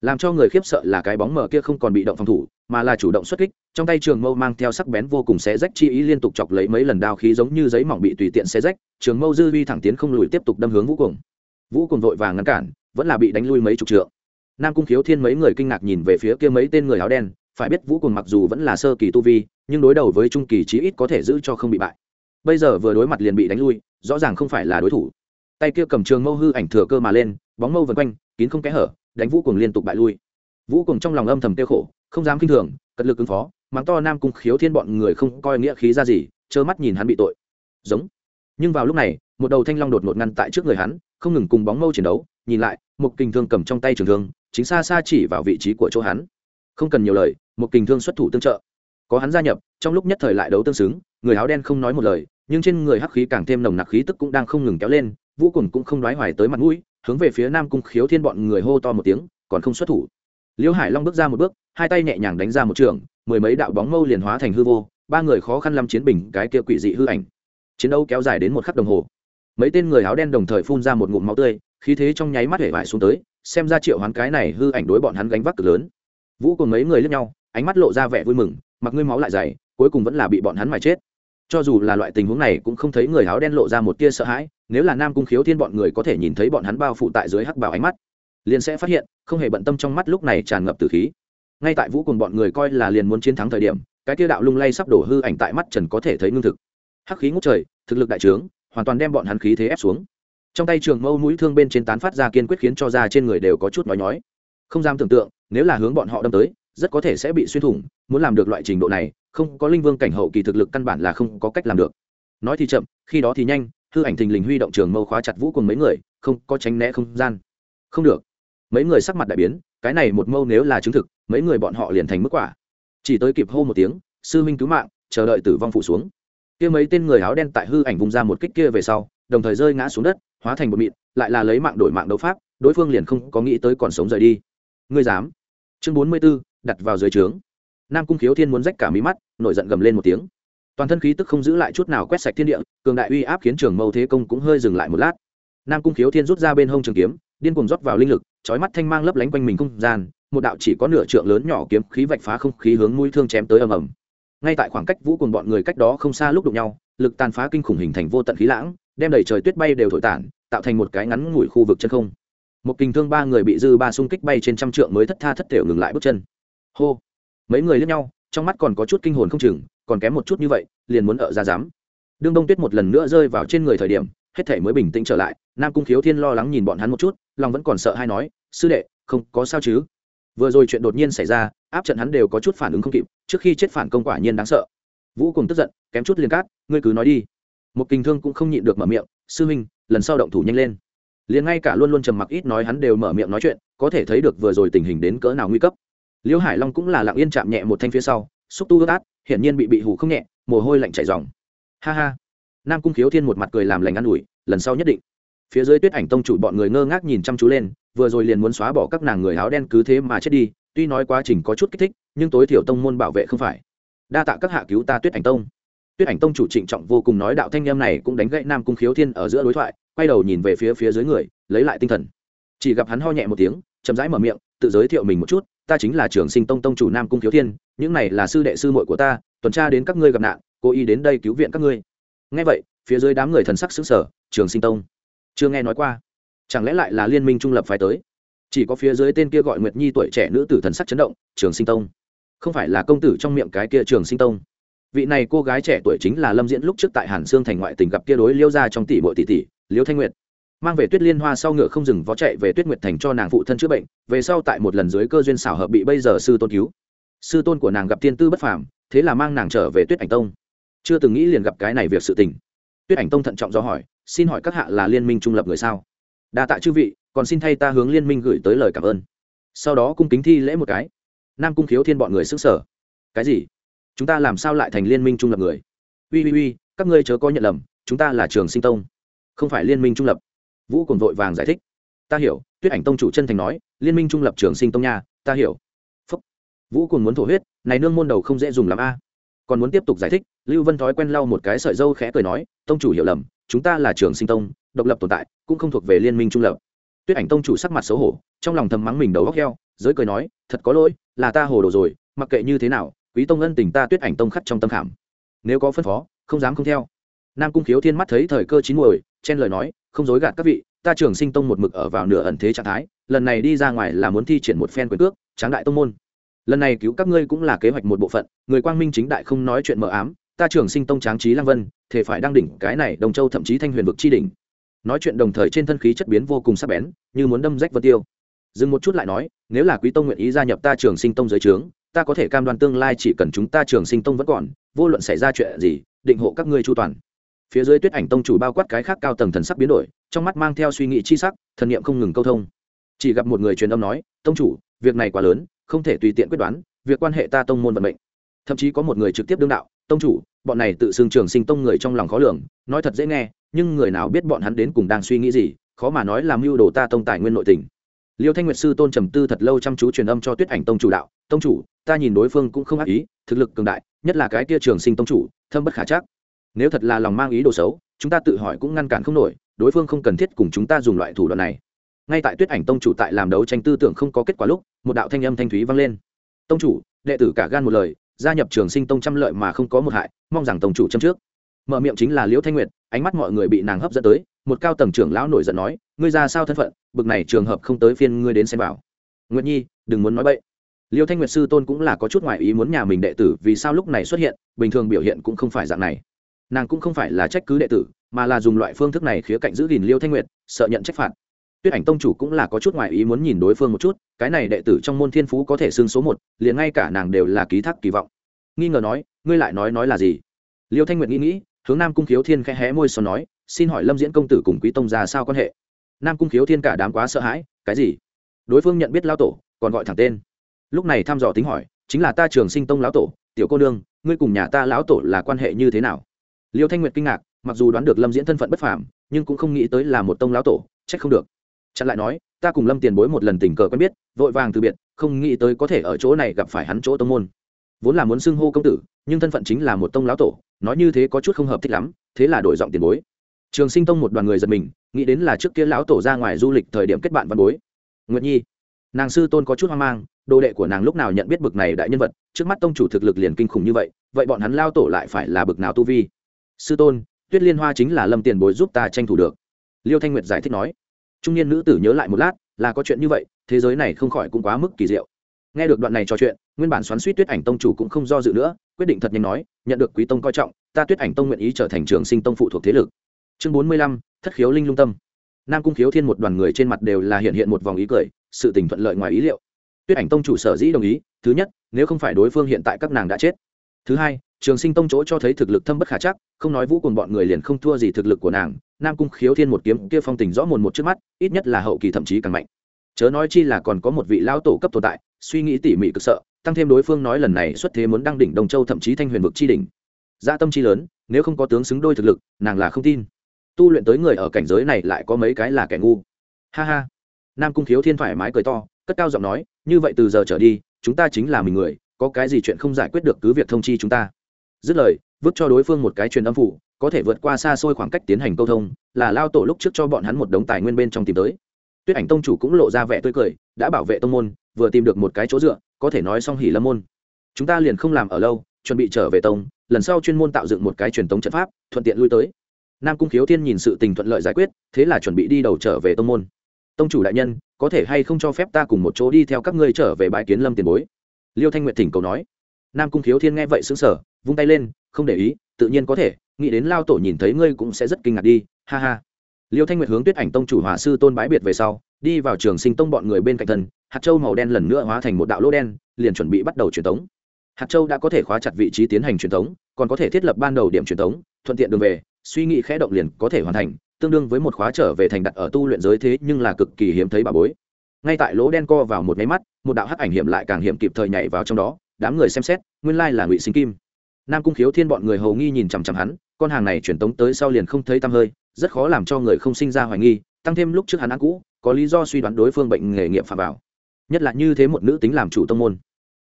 Làm cho người khiếp sợ là cái bóng mờ kia không còn bị động phòng thủ, mà là chủ động xuất kích, trong tay trường mâu mang theo sắc bén vô cùng xé rách chi ý liên tục chọc lấy mấy lần đao khí giống như giấy mỏng bị tùy tiện xé rách, trường mâu dư vi thẳng tiến không lùi tiếp tục đâm hướng vũ cùng vũ cùng vội vàng ngăn cản, vẫn là bị đánh lui mấy chục trượng. Nam cung khiếu thiên mấy người kinh ngạc nhìn về phía kia mấy tên người áo đen, phải biết vũ cùng mặc dù vẫn là sơ kỳ tu vi, nhưng đối đầu với trung kỳ chí ít có thể giữ cho không bị bại. Bây giờ vừa đối mặt liền bị đánh lui, rõ ràng không phải là đối thủ tay kia cầm trường mâu hư ảnh thừa cơ mà lên, bóng mâu vần quanh, kín không kẽ hở, đánh vũ cùng liên tục bại lui. Vũ cùng trong lòng âm thầm tiêu khổ, không dám k i n h thường, cật lực ứng phó, mắng to nam cung khiếu thiên bọn người không coi nghĩa khí ra gì, trơ mắt nhìn hắn bị tội. Giống. Nhưng vào lúc này, một đầu thanh long đột ngột ngăn tại trước người hắn, không ngừng cùng bóng mâu chiến đấu, nhìn lại một kình thương cầm trong tay trường thương, chính xa xa chỉ vào vị trí của chỗ hắn. Không cần nhiều lời một kình thương xuất thủ tương trợ. Có hắn gia nhập, trong lúc nhất thời lại đấu tương xứng, người áo đen không nói một lời, nhưng trên người hắc khí càng thêm nồng nặc khí tức cũng đang không ngừng kéo lên vũ cùng cũng không nói hoài tới mặt mũi, hướng về phía nam cung khiếu thiên bọn người hô to một tiếng, còn không xuất thủ. Liễu hải long bước ra một bước, hai tay nhẹ nhàng đánh ra một trường, mười mấy đạo bóng mâu liền hóa thành hư vô, ba người khó khăn lâm chiến bình cái kia quỷ dị hư ảnh. Chiến đấu kéo dài đến một khắc đồng hồ. Mấy tên người áo đen đồng thời phun ra một ngụm máu tươi, khí thế trong nháy mắt hể vải xuống tới, xem ra triệu hoán cái này hư ảnh đối bọn hắn gánh vác cực lớn. Vũ cùng mấy người lướt nhau, ánh mắt lộ ra vẻ vui mừng, mặc ngươi máu lại dày, cuối cùng vẫn là bị bọn hắn mà chết cho dù là loại tình huống này cũng không thấy người áo đen lộ ra một tia sợ hãi, nếu là nam cung khiếu thiên bọn người có thể nhìn thấy bọn hắn bao phủ tại dưới hắc bảo ánh mắt, liền sẽ phát hiện, không hề bận tâm trong mắt lúc này tràn ngập từ khí. Ngay tại vũ cùng bọn người coi là liền muốn chiến thắng thời điểm, cái tia đạo lung lay sắp đổ hư ảnh tại mắt trần có thể thấy ngưng thực. Hắc khí ngút trời, thực lực đại trướng, hoàn toàn đem bọn hắn khí thế ép xuống. Trong tay trường mâu mũi thương bên trên tán phát ra kiên quyết khiến cho da trên người đều có chút nói nhói. Không dám tưởng tượng, nếu là hướng bọn họ đâm tới rất có thể sẽ bị xuyên thủng, muốn làm được loại trình độ này, không có linh vương cảnh hậu kỳ thực lực căn bản là không có cách làm được. Nói thì chậm, khi đó thì nhanh, hư ảnh thình lình huy động trường mâu khóa chặt vũ cùng mấy người, không, có tránh né không gian. Không được. Mấy người sắc mặt đại biến, cái này một mâu nếu là chứng thực, mấy người bọn họ liền thành mức quả. Chỉ tới kịp hô một tiếng, sư minh cứu mạng, chờ đợi tử vong phủ xuống. Kia mấy tên người áo đen tại hư ảnh vùng ra một kích kia về sau, đồng thời rơi ngã xuống đất, hóa thành một mịn, lại là lấy mạng đổi mạng đấu pháp, đối phương liền không có nghĩ tới còn sống rời đi. Ngươi dám. Chương bốn mươi b ố đặt vào dưới trướng. Nam cung khiếu thiên muốn rách cả mí mắt, nổi giận gầm lên một tiếng. Toàn thân khí tức không giữ lại chút nào quét sạch thiên địa, cường đại uy áp khiến trường mâu thế công cũng hơi dừng lại một lát. Nam cung khiếu thiên rút ra bên hông trường kiếm, điên cuồng rót vào linh lực trói mắt thanh mang lấp lánh quanh mình không gian, một đạo chỉ có nửa trượng lớn nhỏ kiếm khí vạch phá không khí hướng mũi thương chém tới ầm ầm. Ngay tại khoảng cách vũ cùng bọn người cách đó không xa lúc đụng nhau, lực tàn phá kinh khủng hình thành vô tận khí lãng, đem đầy trời tuyết bay đều thổi tản, tạo thành một cái ngắn ngủi khu vực chân không. Một kình thương ba người bị dư ba xung kích bay trên trăm trượng mới thất tha thất thể ngừng lại bước chân hô. Mấy người lướt nhau, trong mắt còn có chút kinh hồn không chừng, còn kém một chút như vậy, liền muốn ở ra dám đương đông tuyết một lần nữa rơi vào trên người thời điểm, hết thể mới bình tĩnh trở lại, nam cung khiếu thiên lo lắng nhìn bọn hắn một chút, lòng vẫn còn sợ hay nói, sư đệ, không có sao chứ? Vừa rồi chuyện đột nhiên xảy ra, áp trận hắn đều có chút phản ứng không kịp, trước khi chết phản công quả nhiên đáng sợ. Vũ cùng tức giận, kém chút liền cát, ngươi cứ nói đi. Một kinh thương cũng không nhịn được mở miệng, sư huynh, lần sau động thủ nhanh lên. Liền ngay cả luôn luôn trầm mặc ít nói hắn đều mở miệng nói chuyện, có thể thấy được vừa rồi tình hình đến cỡ nào nguy cấp liễu hải long cũng là lặng yên chạm nhẹ một thanh phía sau, xúc tu ướt át, hiển nhiên bị bị hủ không nhẹ, mồ hôi lạnh chảy dòng ha ha. Nam cung khiếu thiên một mặt cười làm lành ă n ủi, lần sau nhất định. Phía dưới tuyết ảnh tông chủ bọn người ngơ ngác nhìn chăm chú lên, vừa rồi liền muốn xóa bỏ các nàng người áo đen cứ thế mà chết đi, tuy nói quá trình có chút kích thích, nhưng tối thiểu tông môn bảo vệ không phải. Đa tạ các hạ cứu ta tuyết ảnh tông. Tuyết ảnh tông chủ trịnh trọng vô cùng nói đạo thanh em này cũng đánh gãy nam cung khiếu thiên ở giữa đối thoại, quay đầu nhìn về phía phía dưới người, lấy lại tinh thần. Chỉ gặp hắn ho nhẹ một tiếng, chậm rãi mở miệng, tự giới thiệu mình một chút ta chính là trưởng sinh tông tông chủ nam cung thiếu thiên, những này là sư đệ sư muội của ta, tuần tra đến các ngươi gặp nạn, cố ý đến đây cứu viện các ngươi. Ngay vậy, phía dưới đám người thần sắc xứng sở trường sinh tông. Chưa nghe nói qua. Chẳng lẽ lại là liên minh trung lập phải tới? Chỉ có phía dưới tên kia gọi nguyệt nhi tuổi trẻ nữ tử thần sắc chấn động, trường sinh tông. Không phải là công tử trong miệng cái kia trường sinh tông. Vị này cô gái trẻ tuổi chính là lâm diễn lúc trước tại hàn sương thành ngoại tình gặp kia đối liêu ra trong tỷ bội tỷ tỷ, liêu thanh nguyệt mang về tuyết liên hoa sau ngựa không dừng vó chạy về tuyết nguyệt thành cho nàng phụ thân chữa bệnh, về sau tại một lần dưới cơ duyên xảo hợp bị bây giờ sư tôn cứu. Sư tôn của nàng gặp tiên tư bất phàm, thế là mang nàng trở về tuyết ảnh tông. Chưa từng nghĩ liền gặp cái này việc sự tình. Tuyết ảnh tông thận trọng do hỏi, xin hỏi các hạ là liên minh trung lập người sao? Đa tạ chư vị, còn xin thay ta hướng liên minh gửi tới lời cảm ơn. Sau đó cung kính thi lễ một cái. Nam cung khiếu thiên bọn người xứng sở cái gì? Chúng ta làm sao lại thành liên minh trung lập người? Uy uy uy, các ngươi chớ có nhận lầm, chúng ta là trường sinh tông. Không phải liên minh trung lập vũ cùng vội vàng giải thích. Ta hiểu, tuyết ảnh tông chủ chân thành nói, liên minh trung lập trường sinh tông nha, ta hiểu. Phúc. vũ cùng muốn thổ huyết, này nương môn đầu không dễ dùng làm a. Còn muốn tiếp tục giải thích, lưu vân thói quen lau một cái sợi dâu khẽ cười nói, tông chủ hiểu lầm, chúng ta là trường sinh tông, độc lập tồn tại, cũng không thuộc về liên minh trung lập. Tuyết ảnh tông chủ sắc mặt xấu hổ, trong lòng thầm mắng mình đầu góc heo, giới cười nói, thật có lỗi, là ta hồ đồ rồi, mặc kệ như thế nào, quý tông ân tình ta tuyết ảnh tông khắc trong tâm khảm. Nếu có phân phó, không dám không theo. Nam cung khiếu thiên mắt thấy thời cơ chín muồi chen lời nói, không dối gạt các vị, ta trường sinh tông một mực ở vào nửa ẩn thế trạng thái, lần này đi ra ngoài là muốn thi triển một phen quyền cước, tráng đại tông môn. Lần này cứu các ngươi cũng là kế hoạch một bộ phận, người quang minh chính đại không nói chuyện mờ ám, ta trường sinh tông tráng trí lăng vân thể phải đang đỉnh cái này đồng châu thậm chí thanh huyền vực chi đỉnh. Nói chuyện đồng thời trên thân khí chất biến vô cùng sắc bén, như muốn đâm rách vân tiêu. Dừng một chút lại nói, nếu là quý tông nguyện ý gia nhập ta trường sinh tông giới trướng, ta có thể cam đoan tương lai chỉ cần chúng ta trường sinh tông vẫn còn, vô luận xảy ra chuyện gì, định hộ các ngươi chu toàn phía dưới tuyết ảnh tông chủ bao quát cái khác cao tầng thần sắc biến đổi, trong mắt mang theo suy nghĩ chi sắc, thần niệm không ngừng câu thông. Chỉ gặp một người truyền âm nói, tông chủ, việc này quá lớn, không thể tùy tiện quyết đoán, việc quan hệ ta tông môn vận mệnh. Thậm chí có một người trực tiếp đương đạo, tông chủ, bọn này tự xưng trường sinh tông người trong lòng khó lường, nói thật dễ nghe, nhưng người nào biết bọn hắn đến cùng đang suy nghĩ gì, khó mà nói làm mưu đồ ta tông tài nguyên nội tình. Liêu thanh nguyệt sư tôn trầm tư thật lâu chăm chú truyền âm cho tuyết ảnh tông chủ đạo, tông chủ, ta nhìn đối phương cũng không ác ý, thực lực cường đại, nhất là cái kia trường sinh tông chủ, thâm bất khả chắc nếu thật là lòng mang ý đồ xấu, chúng ta tự hỏi cũng ngăn cản không nổi, đối phương không cần thiết cùng chúng ta dùng loại thủ đoạn này. Ngay tại tuyết ảnh tông chủ tại làm đấu tranh tư tưởng không có kết quả lúc, một đạo thanh âm thanh thúy vang lên. Tông chủ, đệ tử cả gan một lời, gia nhập trường sinh tông trăm lợi mà không có một hại, mong rằng tông chủ châm trước. Mở miệng chính là liễu thanh nguyệt, ánh mắt mọi người bị nàng hấp dẫn tới, một cao tầng trưởng lão nổi giận nói, ngươi ra sao thân phận, bực này trường hợp không tới phiên ngươi đến xem bảo nguyệt nhi, đừng muốn nói bậy. Liêu thanh nguyệt sư tôn cũng là có chút ngoại ý muốn nhà mình đệ tử vì sao lúc này xuất hiện, bình thường biểu hiện cũng không phải dạng này nàng cũng không phải là trách cứ đệ tử, mà là dùng loại phương thức này khía cạnh giữ gìn liêu thanh nguyệt, sợ nhận trách phạt. Tuyết ảnh tông chủ cũng là có chút ngoại ý muốn nhìn đối phương một chút, cái này đệ tử trong môn thiên phú có thể xưng số một, liền ngay cả nàng đều là ký thác kỳ vọng. Nghi ngờ nói, ngươi lại nói nói là gì? Liêu thanh nguyệt nghĩ nghĩ, hướng nam cung khiếu thiên khẽ hé môi son nói, xin hỏi lâm diễn công tử cùng quý tông ra sao quan hệ? Nam cung khiếu thiên cả đám quá sợ hãi, cái gì? Đối phương nhận biết lao tổ, còn gọi thẳng tên. Lúc này thăm dò tính hỏi, chính là ta trường sinh tông lão tổ, tiểu cô nương, ngươi cùng nhà ta lão tổ là quan hệ như thế nào? Liêu thanh nguyệt kinh ngạc, mặc dù đoán được lâm diễn thân phận bất phàm, nhưng cũng không nghĩ tới là một tông lão tổ trách không được. Chặn lại nói, ta cùng lâm tiền bối một lần tình cờ quen biết, vội vàng từ biệt, không nghĩ tới có thể ở chỗ này gặp phải hắn chỗ tông môn. Vốn là muốn xưng hô công tử, nhưng thân phận chính là một tông lão tổ, nói như thế có chút không hợp thích lắm, thế là đổi giọng tiền bối. Trường sinh tông một đoàn người giật mình, nghĩ đến là trước kia lão tổ ra ngoài du lịch thời điểm kết bạn văn bối. Nguyệt nhi, nàng sư tôn có chút hoang mang, đồ đệ của nàng lúc nào nhận biết bực này đại nhân vật, trước mắt tông chủ thực lực liền kinh khủng như vậy vậy bọn hắn lao tổ lại phải là bực nào tu vi? Sư tôn, tuyết liên hoa chính là lâm tiền bối giúp ta tranh thủ được. Liêu thanh nguyệt giải thích nói, trung niên nữ tử nhớ lại một lát, là có chuyện như vậy, thế giới này không khỏi cũng quá mức kỳ diệu. Nghe được đoạn này trò chuyện, nguyên bản xoắn suýt tuyết ảnh tông chủ cũng không do dự nữa, quyết định thật nhanh nói, nhận được quý tông coi trọng, ta tuyết ảnh tông nguyện ý trở thành trường sinh tông phụ thuộc thế lực. Chương bốn mươi lăm, thất khiếu linh lung tâm. Nam cung khiếu thiên một đoàn người trên mặt đều là hiện hiện một vòng ý cười, sự tình thuận lợi ngoài ý liệu. Tuyết ảnh tông chủ sở dĩ đồng ý, thứ nhất, nếu không phải đối phương hiện tại các nàng đã chết. Thứ hai trường sinh tông chỗ cho thấy thực lực thâm bất khả chắc, không nói vũ cùng bọn người liền không thua gì thực lực của nàng, nam cung khiếu thiên một kiếm kia phong tình rõ mồn một trước mắt, ít nhất là hậu kỳ thậm chí càng mạnh. Chớ nói chi là còn có một vị lão tổ cấp tồn tại, suy nghĩ tỉ mỉ cực sợ, tăng thêm đối phương nói lần này xuất thế muốn đăng đỉnh đồng châu thậm chí thanh huyền vực chi đỉnh. Gia dạ tâm chi lớn, nếu không có tướng xứng đôi thực lực, nàng là không tin. Tu luyện tới người ở cảnh giới này lại có mấy cái là kẻ ngu. Ha ha. Nam cung khiếu thiên thoải mái cười to, cất cao giọng nói, như vậy từ giờ trở đi, chúng ta chính là mình người, có cái gì chuyện không giải quyết được cứ việc thông chi chúng ta dứt lời, vứt cho đối phương một cái truyền âm phủ, có thể vượt qua xa xôi khoảng cách tiến hành câu thông, là lao tổ lúc trước cho bọn hắn một đống tài nguyên bên trong tìm tới. Tuyết ảnh tông chủ cũng lộ ra vẻ tươi cười, đã bảo vệ tông môn, vừa tìm được một cái chỗ dựa, có thể nói xong hỉ lâm môn. Chúng ta liền không làm ở lâu, chuẩn bị trở về tông, lần sau chuyên môn tạo dựng một cái truyền tống trận pháp, thuận tiện lui tới. Nam cung khiếu thiên nhìn sự tình thuận lợi giải quyết, thế là chuẩn bị đi đầu trở về tông môn. Tông chủ đại nhân, có thể hay không cho phép ta cùng một chỗ đi theo các ngươi trở về bãi kiến lâm tiền bối? Liêu thanh nguyện thỉnh cầu nói. Nam cung khiếu thiên nghe vậy xứng sở vung tay lên, không để ý, tự nhiên có thể, nghĩ đến lao tổ nhìn thấy ngươi cũng sẽ rất kinh ngạc đi, ha ha. Liêu thanh nguyệt hướng tuyết ảnh tông chủ hòa sư tôn bái biệt về sau, đi vào trường sinh tông bọn người bên cạnh thân, hạt châu màu đen lần nữa hóa thành một đạo lỗ đen, liền chuẩn bị bắt đầu truyền tống. Hạt châu đã có thể khóa chặt vị trí tiến hành truyền tống, còn có thể thiết lập ban đầu điểm truyền tống, thuận tiện đường về, suy nghĩ khẽ động liền có thể hoàn thành, tương đương với một khóa trở về thành đặt ở tu luyện giới thế nhưng là cực kỳ hiếm thấy bà bối. Ngay tại lỗ đen co vào một máy mắt, một đạo hắc ảnh hiểm lại càng hiểm kịp thời nhảy vào trong đó, đám người xem xét, nguyên lai là ngụy sinh kim nam cung khiếu thiên bọn người hầu nghi nhìn chằm chằm hắn, con hàng này truyền tống tới sau liền không thấy tăm hơi, rất khó làm cho người không sinh ra hoài nghi, tăng thêm lúc trước hắn ăn cũ, có lý do suy đoán đối phương bệnh nghề nghiệp phạm vào. Nhất là như thế một nữ tính làm chủ tông môn.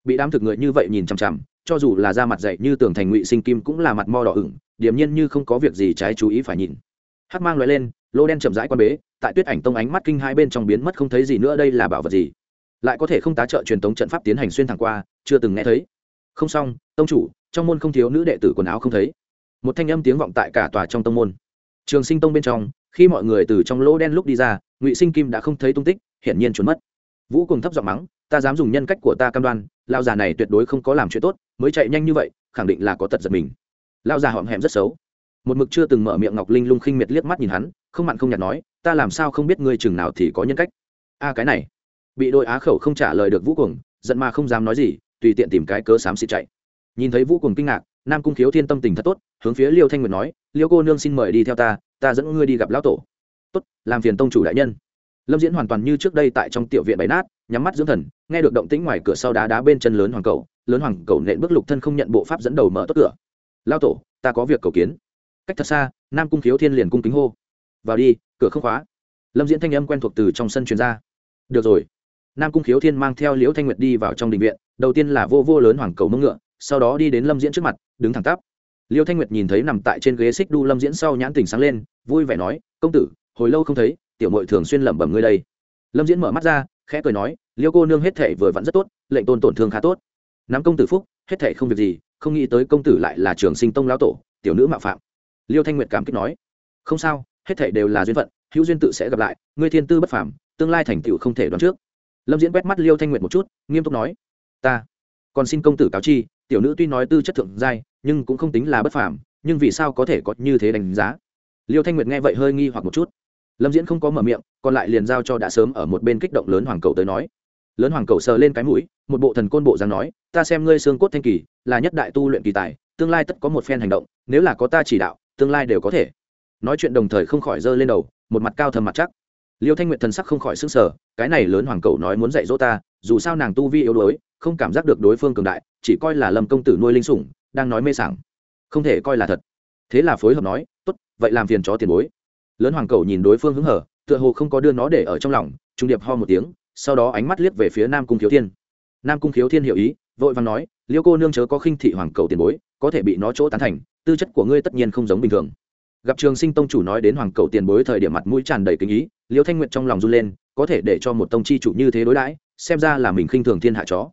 Bị đám thực người như vậy nhìn chằm chằm, cho dù là da mặt dậy như tường thành ngụy sinh kim cũng là mặt mo đỏ ửng, điềm nhiên như không có việc gì trái chú ý phải nhìn. Hát mang loại lên, lô đen chậm rãi quan bế, tại tuyết ảnh tông ánh mắt kinh hai bên trong biến mất không thấy gì nữa đây là bảo vật gì? Lại có thể không tá trợ truyền tống trận pháp tiến hành xuyên thẳng qua, chưa từng nghe thấy không xong, tông chủ, trong môn không thiếu nữ đệ tử quần áo không thấy. Một thanh âm tiếng vọng tại cả tòa trong tông môn. Trường sinh tông bên trong, khi mọi người từ trong lỗ đen lúc đi ra, ngụy sinh kim đã không thấy tung tích, hiển nhiên trốn mất. Vũ cùng thấp giọng mắng, ta dám dùng nhân cách của ta cam đoan lao già này tuyệt đối không có làm chuyện tốt, mới chạy nhanh như vậy, khẳng định là có tật giật mình. Lao già họm hẹm rất xấu. Một mực chưa từng mở miệng ngọc linh lung khinh miệt liếc mắt nhìn hắn, không mặn không nhạt nói, ta làm sao không biết ngươi chừng nào thì có nhân cách? A, cái này. Bị đội á khẩu không trả lời được vũ cuồng, giận mà không dám nói gì tùy tiện tìm cái cớ xám xịt chạy. Nhìn thấy vũ cuồng kinh ngạc, nam cung khiếu thiên tâm tình thật tốt, hướng phía liêu thanh nguyệt nói, liêu cô nương xin mời đi theo ta ta dẫn ngươi đi gặp lão tổ. Tốt, làm phiền tông chủ đại nhân. Lâm diễn hoàn toàn như trước đây tại trong tiểu viện bày nát, nhắm mắt dưỡng thần, nghe được động tĩnh ngoài cửa sau đá đá bên chân lớn hoàng cầu, lớn hoàng cầu nện bước lục thân không nhận bộ pháp dẫn đầu mở tốt cửa. Lao tổ, ta có việc cầu kiến. Cách thật xa, nam cung khiếu thiên liền cung kính hô. Vào đi, cửa không khóa. Lâm diễn thanh âm quen thuộc từ trong sân truyền ra. Được rồi. Nam cung khiếu thiên mang theo liễu thanh nguyệt đi vào trong đình viện đầu tiên là vô vô lớn hoàng cầu mông ngựa, sau đó đi đến lâm diễn trước mặt, đứng thẳng tắp. Liêu thanh nguyệt nhìn thấy nằm tại trên ghế xích đu lâm diễn sau nhãn tình sáng lên, vui vẻ nói, công tử, hồi lâu không thấy, tiểu mội thường xuyên lẩm bẩm ngươi đây. Lâm diễn mở mắt ra, khẽ cười nói, liêu cô nương hết thể vừa vặn rất tốt, lệnh tôn tổn thương khá tốt. Nắm công tử phúc, hết thể không việc gì, không nghĩ tới công tử lại là trường sinh tông lão tổ, tiểu nữ mạo phạm. Liêu thanh nguyệt cảm kích nói, không sao, hết thể đều là duyên phận, hữu duyên tự sẽ gặp lại, ngươi thiên tư bất phàm, tương lai thành tựu không thể đoán trước. Lâm diễn quét mắt liêu thanh nguyệt một chút, nghiêm túc nói ta còn xin công tử cáo chi, tiểu nữ tuy nói tư chất thượng giai, nhưng cũng không tính là bất phàm, nhưng vì sao có thể có như thế đánh giá? Liêu thanh nguyệt nghe vậy hơi nghi hoặc một chút. Lâm diễn không có mở miệng, còn lại liền giao cho đã sớm ở một bên kích động lớn hoàng cầu tới nói. Lớn hoàng cầu sờ lên cái mũi, một bộ thần côn bộ rằng nói, ta xem ngươi xương cốt thanh kỳ, là nhất đại tu luyện kỳ tài, tương lai tất có một phen hành động, nếu là có ta chỉ đạo, tương lai đều có thể. Nói chuyện đồng thời không khỏi giơ lên đầu, một mặt cao thầm mặt chắc. Liêu thanh nguyệt thần sắc không khỏi s ư n g sở cái này lớn hoàng cầu nói muốn dạy dỗ ta dù sao nàng tu vi yếu đuối, không cảm giác được đối phương cường đại, chỉ coi là lâm công tử nuôi linh sủng, đang nói mê sảng. Không thể coi là thật. Thế là phối hợp nói, tốt, vậy làm phiền chó tiền bối. Lớn hoàng cầu nhìn đối phương hứng hở, tựa hồ không có đưa nó để ở trong lòng, trung điệp ho một tiếng, sau đó ánh mắt liếc về phía nam cung khiếu thiên. Nam cung khiếu thiên hiểu ý, vội vàng nói, liêu cô nương chớ có khinh thị hoàng cầu tiền bối, có thể bị nó chỗ tán thành, tư chất của ngươi tất nhiên không giống bình thường. Gặp trường sinh tông chủ nói đến hoàng cầu tiền bối thời điểm mặt mũi tràn đầy kinh ý, liêu thanh nguyệt trong lòng run lên, có thể để cho một tông chi chủ như thế đối đãi xem ra là mình khinh thường thiên hạ chó.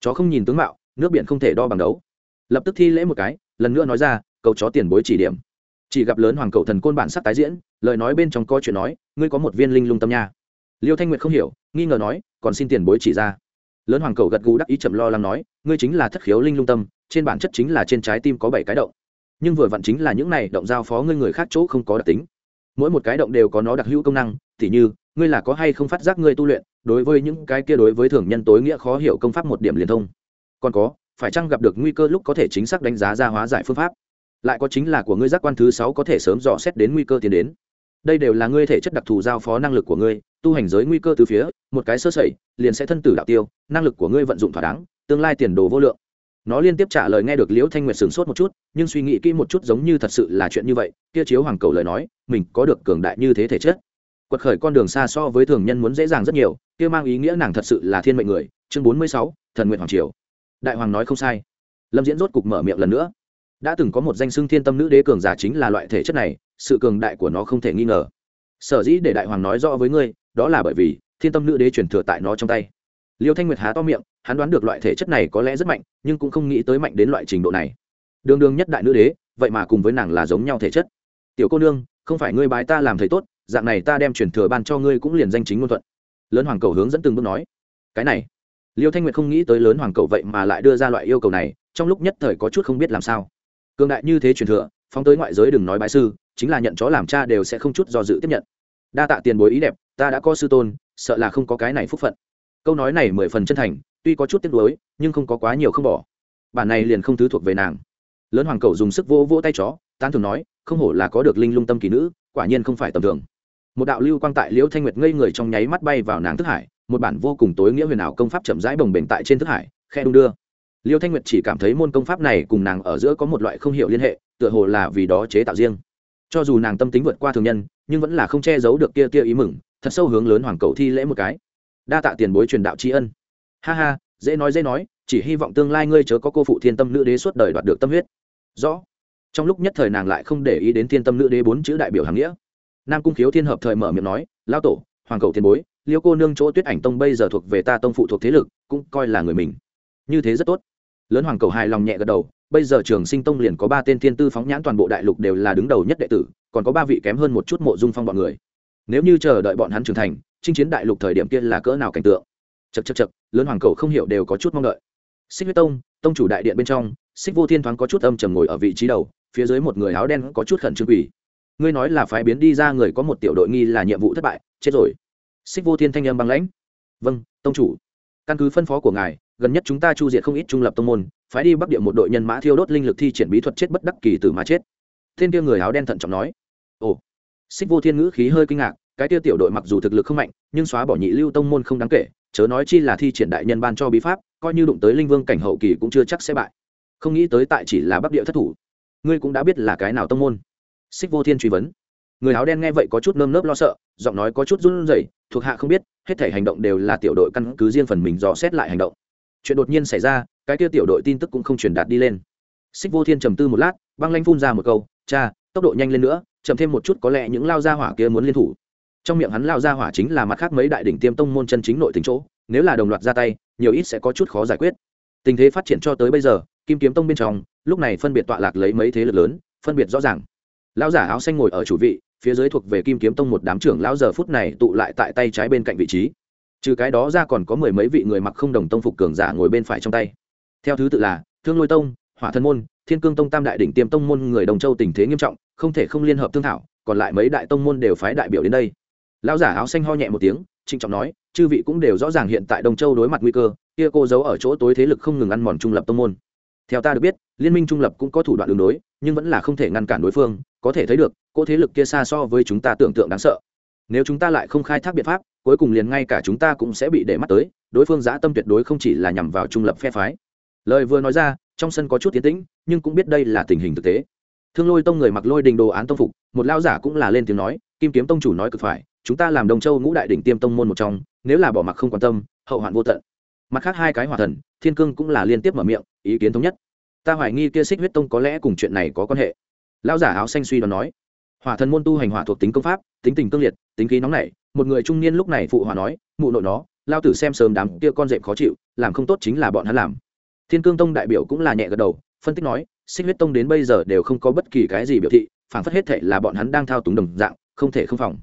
Chó không nhìn tướng mạo, nước biển không thể đo bằng đấu. Lập tức thi lễ một cái, lần nữa nói ra cậu chó tiền bối chỉ điểm. Chỉ gặp lớn hoàng cầu thần côn bản sắc tái diễn, lời nói bên trong có chuyện nói, ngươi có một viên linh lung tâm nha. Liêu thanh nguyệt không hiểu, nghi ngờ nói, còn xin tiền bối chỉ ra. Lớn hoàng cầu gật gù đắc ý chậm lo lắng nói, ngươi chính là thất khiếu linh lung tâm, trên bản chất chính là trên trái tim có bảy cái động. Nhưng vừa vặn chính là những này động giao phó ngươi người khác chỗ không có đặc tính. Mỗi một cái động đều có nó đặc hữu công năng, tỉ như, ngươi là có hay không phát giác ngươi tu luyện đối với những cái kia đối với thường nhân tối nghĩa khó hiểu công pháp một điểm liền thông. Còn có, phải chăng gặp được nguy cơ lúc có thể chính xác đánh giá ra hóa giải phương pháp? Lại có chính là của ngươi giác quan thứ sáu có thể sớm dò xét đến nguy cơ tiến đến. Đây đều là ngươi thể chất đặc thù giao phó năng lực của ngươi, tu hành giới nguy cơ từ phía, một cái sơ sẩy, liền sẽ thân tử đạo tiêu, năng lực của ngươi vận dụng thỏa đáng, tương lai tiền đồ vô lượng. Nó liên tiếp trả lời nghe được liễu thanh nguyệt sửng sốt một chút, nhưng suy nghĩ kỹ một chút giống như thật sự là chuyện như vậy, kia chiếu hoàng cầu lời nói, mình có được cường đại như thế thể chất. Quật khởi con đường xa so với thường nhân muốn dễ dàng rất nhiều kia mang ý nghĩa nàng thật sự là thiên mệnh người, chương bốn mươi sáu, thần nguyện hoàng triều. Đại hoàng nói không sai. Lâm diễn rốt cục mở miệng lần nữa. Đã từng có một danh xưng thiên tâm nữ đế cường giả chính là loại thể chất này, sự cường đại của nó không thể nghi ngờ. Sở dĩ để đại hoàng nói rõ với ngươi, đó là bởi vì thiên tâm nữ đế truyền thừa tại nó trong tay. Liêu thanh nguyệt há to miệng, hắn đoán được loại thể chất này có lẽ rất mạnh, nhưng cũng không nghĩ tới mạnh đến loại trình độ này. Đường đường nhất đại nữ đế, vậy mà cùng với nàng là giống nhau thể chất. Tiểu cô nương, không phải ngươi bái ta làm thầy tốt, dạng này ta đem truyền thừa ban cho ngươi cũng liền danh chính ngôn thuận lớn hoàng cầu hướng dẫn từng bước nói, cái này, liêu thanh nguyệt không nghĩ tới lớn hoàng cầu vậy mà lại đưa ra loại yêu cầu này, trong lúc nhất thời có chút không biết làm sao. Cường đại như thế truyền thừa, phóng tới ngoại giới đừng nói bái sư, chính là nhận chó làm cha đều sẽ không chút do dự tiếp nhận. Đa tạ tiền bối ý đẹp, ta đã có sư tôn, sợ là không có cái này phúc phận. Câu nói này mười phần chân thành, tuy có chút tiếc nuối, nhưng không có quá nhiều không bỏ. Bản này liền không thứ thuộc về nàng. Lớn hoàng cầu dùng sức vô vô tay chó, tán thường nói, không hổ là có được linh lung tâm kỳ nữ, quả nhiên không phải tầm thường một đạo lưu quang tại liễu thanh nguyệt ngây người trong nháy mắt bay vào nàng thức hải, một bản vô cùng tối nghĩa huyền ảo công pháp chậm rãi bồng bềnh tại trên thức hải, khe đung đưa. Liêu thanh nguyệt chỉ cảm thấy môn công pháp này cùng nàng ở giữa có một loại không hiểu liên hệ, tựa hồ là vì đó chế tạo riêng. Cho dù nàng tâm tính vượt qua thường nhân, nhưng vẫn là không che giấu được kia kia ý mừng, thật sâu hướng lớn hoàng cầu thi lễ một cái. Đa tạ tiền bối truyền đạo tri ân. Ha ha, dễ nói dễ nói, chỉ hy vọng tương lai ngươi chớ có cô phụ thiên tâm nữ đế suốt đời đoạt được tâm huyết. Rõ. Trong lúc nhất thời nàng lại không để ý đến thiên tâm nữ đế bốn chữ đại biểu hàng nghĩa nam cung khiếu thiên hợp thời mở miệng nói lao tổ, hoàng cầu tiền bối, liêu cô nương chỗ tuyết ảnh tông bây giờ thuộc về ta tông phụ thuộc thế lực, cũng coi là người mình. Như thế rất tốt. Lớn hoàng cầu hài lòng nhẹ gật đầu, bây giờ trường sinh tông liền có ba tên thiên tư phóng nhãn toàn bộ đại lục đều là đứng đầu nhất đệ tử, còn có ba vị kém hơn một chút mộ dung phong bọn người. Nếu như chờ đợi bọn hắn trưởng thành, chinh chiến đại lục thời điểm kia là cỡ nào cảnh tượng? Chật chật chật lớn hoàng cầu không hiểu đều có chút mong đợi. Xích huyết tông tông chủ đại điện bên trong, xích vô thiên thoáng có chút âm trầm ngồi ở vị trí đầu, phía dưới một người áo đen có chút khẩn trương quỷ ngươi nói là phái biến đi ra người có một tiểu đội nghi là nhiệm vụ thất bại, chết rồi. Xích vô thiên thanh âm băng lãnh. Vâng tông chủ. Căn cứ phân phó của ngài, gần nhất chúng ta chu diệt không ít trung lập tông môn, phái đi bắc địa một đội nhân mã thiêu đốt linh lực thi triển bí thuật chết bất đắc kỳ từ mà chết. Thiên kia người áo đen thận trọng nói. Ồ. Xích vô thiên ngữ khí hơi kinh ngạc, cái tiêu tiểu đội mặc dù thực lực không mạnh, nhưng xóa bỏ nhị lưu tông môn không đáng kể, chớ nói chi là thi triển đại nhân ban cho bí pháp, coi như đụng tới linh vương cảnh hậu kỳ cũng chưa chắc sẽ bại. Không nghĩ tới tại chỉ là bắc địa thất thủ. Ngươi cũng đã biết là cái nào tông môn xích vô thiên truy vấn. Người áo đen nghe vậy có chút nơm nớp lo sợ, giọng nói có chút run rẩy, thuộc hạ không biết, hết thể hành động đều là tiểu đội căn cứ riêng phần mình dò xét lại hành động. Chuyện đột nhiên xảy ra, cái kia tiểu đội tin tức cũng không truyền đạt đi lên. Xích vô thiên trầm tư một lát, băng lanh phun ra một câu, cha, tốc độ nhanh lên nữa, chậm thêm một chút có lẽ những lao gia hỏa kia muốn liên thủ. Trong miệng hắn lao gia hỏa chính là mặt khác mấy đại đỉnh tiêm tông môn chân chính nội tình chỗ, nếu là đồng loạt ra tay, nhiều ít sẽ có chút khó giải quyết. Tình thế phát triển cho tới bây giờ, kim kiếm tông bên trong, lúc này phân biệt tọa lạc lấy mấy thế lực lớn, phân biệt rõ ràng lão giả áo xanh ngồi ở chủ vị, phía dưới thuộc về kim kiếm tông một đám trưởng lão giờ phút này tụ lại tại tay trái bên cạnh vị trí. Trừ cái đó ra còn có mười mấy vị người mặc không đồng tông phục cường giả ngồi bên phải trong tay. Theo thứ tự là, thương lôi tông, hỏa thân môn, thiên cương tông tam đại đỉnh tiêm tông môn người đồng châu tình thế nghiêm trọng, không thể không liên hợp thương thảo, còn lại mấy đại tông môn đều phái đại biểu đến đây. Lão giả áo xanh ho nhẹ một tiếng, trịnh trọng nói, chư vị cũng đều rõ ràng hiện tại đông châu đối mặt nguy cơ, kia cô giấu ở chỗ tối thế lực không ngừng ăn mòn trung lập tông môn. Theo ta được biết, liên minh trung lập cũng có thủ đoạn đường đối, nhưng vẫn là không thể ngăn cản đối phương có thể thấy được cô thế lực kia xa so với chúng ta tưởng tượng đáng sợ. Nếu chúng ta lại không khai thác biện pháp, cuối cùng liền ngay cả chúng ta cũng sẽ bị để mắt tới, đối phương giã tâm tuyệt đối không chỉ là nhằm vào trung lập phe phái. Lời vừa nói ra, trong sân có chút tiến tĩnh, nhưng cũng biết đây là tình hình thực tế. Thương lôi tông người mặc lôi đình đồ án tông phục, một lao giả cũng là lên tiếng nói, kim kiếm tông chủ nói cực phải, chúng ta làm đồng châu ngũ đại đỉnh tiêm tông môn một trong, nếu là bỏ mặc không quan tâm, hậu hoạn vô tận. Mặt khác hai cái hòa thần, thiên cương cũng là liên tiếp mở miệng, ý kiến thống nhất. Ta hoài nghi kia xích huyết tông có lẽ cùng chuyện này có quan hệ lão giả áo xanh suy đoán nói. Hỏa thần môn tu hành hỏa thuộc tính công pháp, tính tình cương liệt, tính khí nóng nảy, một người trung niên lúc này phụ hỏa nói, mụ nội nó lao tử xem sớm đám kia con rệm khó chịu, làm không tốt chính là bọn hắn làm. Thiên cương tông đại biểu cũng là nhẹ gật đầu, phân tích nói, xích huyết tông đến bây giờ đều không có bất kỳ cái gì biểu thị, phản phất hết thệ là bọn hắn đang thao túng đồng dạng, không thể không phòng.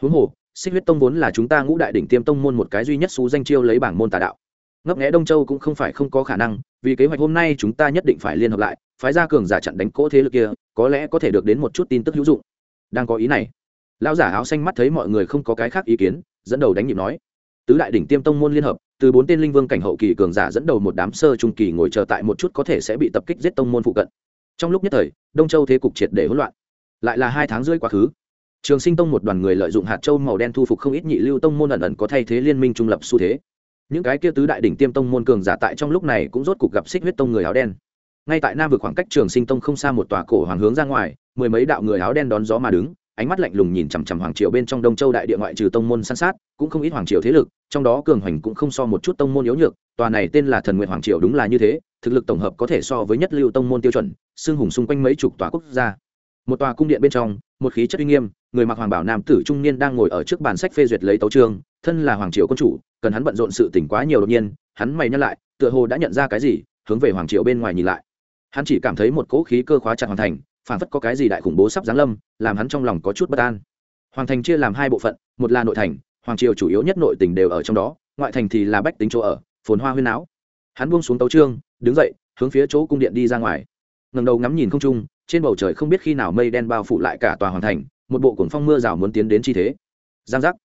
Huống hồ, xích huyết tông vốn là chúng ta ngũ đại đỉnh tiêm tông môn một cái duy nhất xú danh chiêu lấy bảng môn tà đạo ngấp nghẽ đông châu cũng không phải không có khả năng, vì kế hoạch hôm nay chúng ta nhất định phải liên hợp lại, phái ra cường giả chặn đánh cỗ thế lực kia, có lẽ có thể được đến một chút tin tức hữu dụng. Đang có ý này, lão giả áo xanh mắt thấy mọi người không có cái khác ý kiến, dẫn đầu đánh nhịp nói. Tứ đại đỉnh tiêm tông môn liên hợp, từ bốn tên linh vương cảnh hậu kỳ cường giả dẫn đầu một đám sơ trung kỳ ngồi chờ tại một chút có thể sẽ bị tập kích giết tông môn phụ cận. Trong lúc nhất thời, đông châu thế cục triệt để hỗn loạn. Lại là hai tháng rưỡi quá khứ. Trường sinh tông một đoàn người lợi dụng hạt châu màu đen thu phục không ít nhị lưu tông môn ẩn ẩn có thay thế liên minh trung lập xu thế những cái kia tứ đại đỉnh tiêm tông môn cường giả tại trong lúc này cũng rốt cục gặp xích huyết tông người áo đen. Ngay tại nam vực khoảng cách trường sinh tông không xa một tòa cổ hoàng hướng ra ngoài, mười mấy đạo người áo đen đón gió mà đứng, ánh mắt lạnh lùng nhìn chằm chằm hoàng triều bên trong đông châu đại địa ngoại trừ tông môn san sát, cũng không ít hoàng triều thế lực, trong đó cường hoành cũng không so một chút tông môn yếu nhược, tòa này tên là thần nguyện hoàng triều đúng là như thế, thực lực tổng hợp có thể so với nhất lưu tông môn tiêu chuẩn xương hùng xung quanh mấy chục tòa quốc gia. Một tòa cung điện bên trong, một khí chất uy nghiêm, người mặc hoàng bảo nam tử trung niên đang ngồi ở trước bàn sách phê duyệt lấy tấu trương thân là hoàng triều quân chủ cần hắn bận rộn sự tỉnh quá nhiều đột nhiên, hắn mày nhắc lại, tựa hồ đã nhận ra cái gì, hướng về hoàng triều bên ngoài nhìn lại. Hắn chỉ cảm thấy một cỗ khí cơ khóa chặt hoàn thành phản phất có cái gì đại khủng bố sắp giáng lâm, làm hắn trong lòng có chút bất an. Hoàng thành chia làm hai bộ phận, một là nội thành, hoàng triều chủ yếu nhất nội tình đều ở trong đó, ngoại thành thì là bách tính chỗ ở, phồn hoa huyên áo hắn buông xuống tấu trương, đứng dậy, hướng phía chỗ cung điện đi ra ngoài. Ngầm đầu ngắm nhìn không trung, trên bầu trời không biết khi nào mây đen bao phủ lại cả tòa hoàng thành, một bộ cuồng phong mưa rào muốn tiến đến chi thế. Giang giác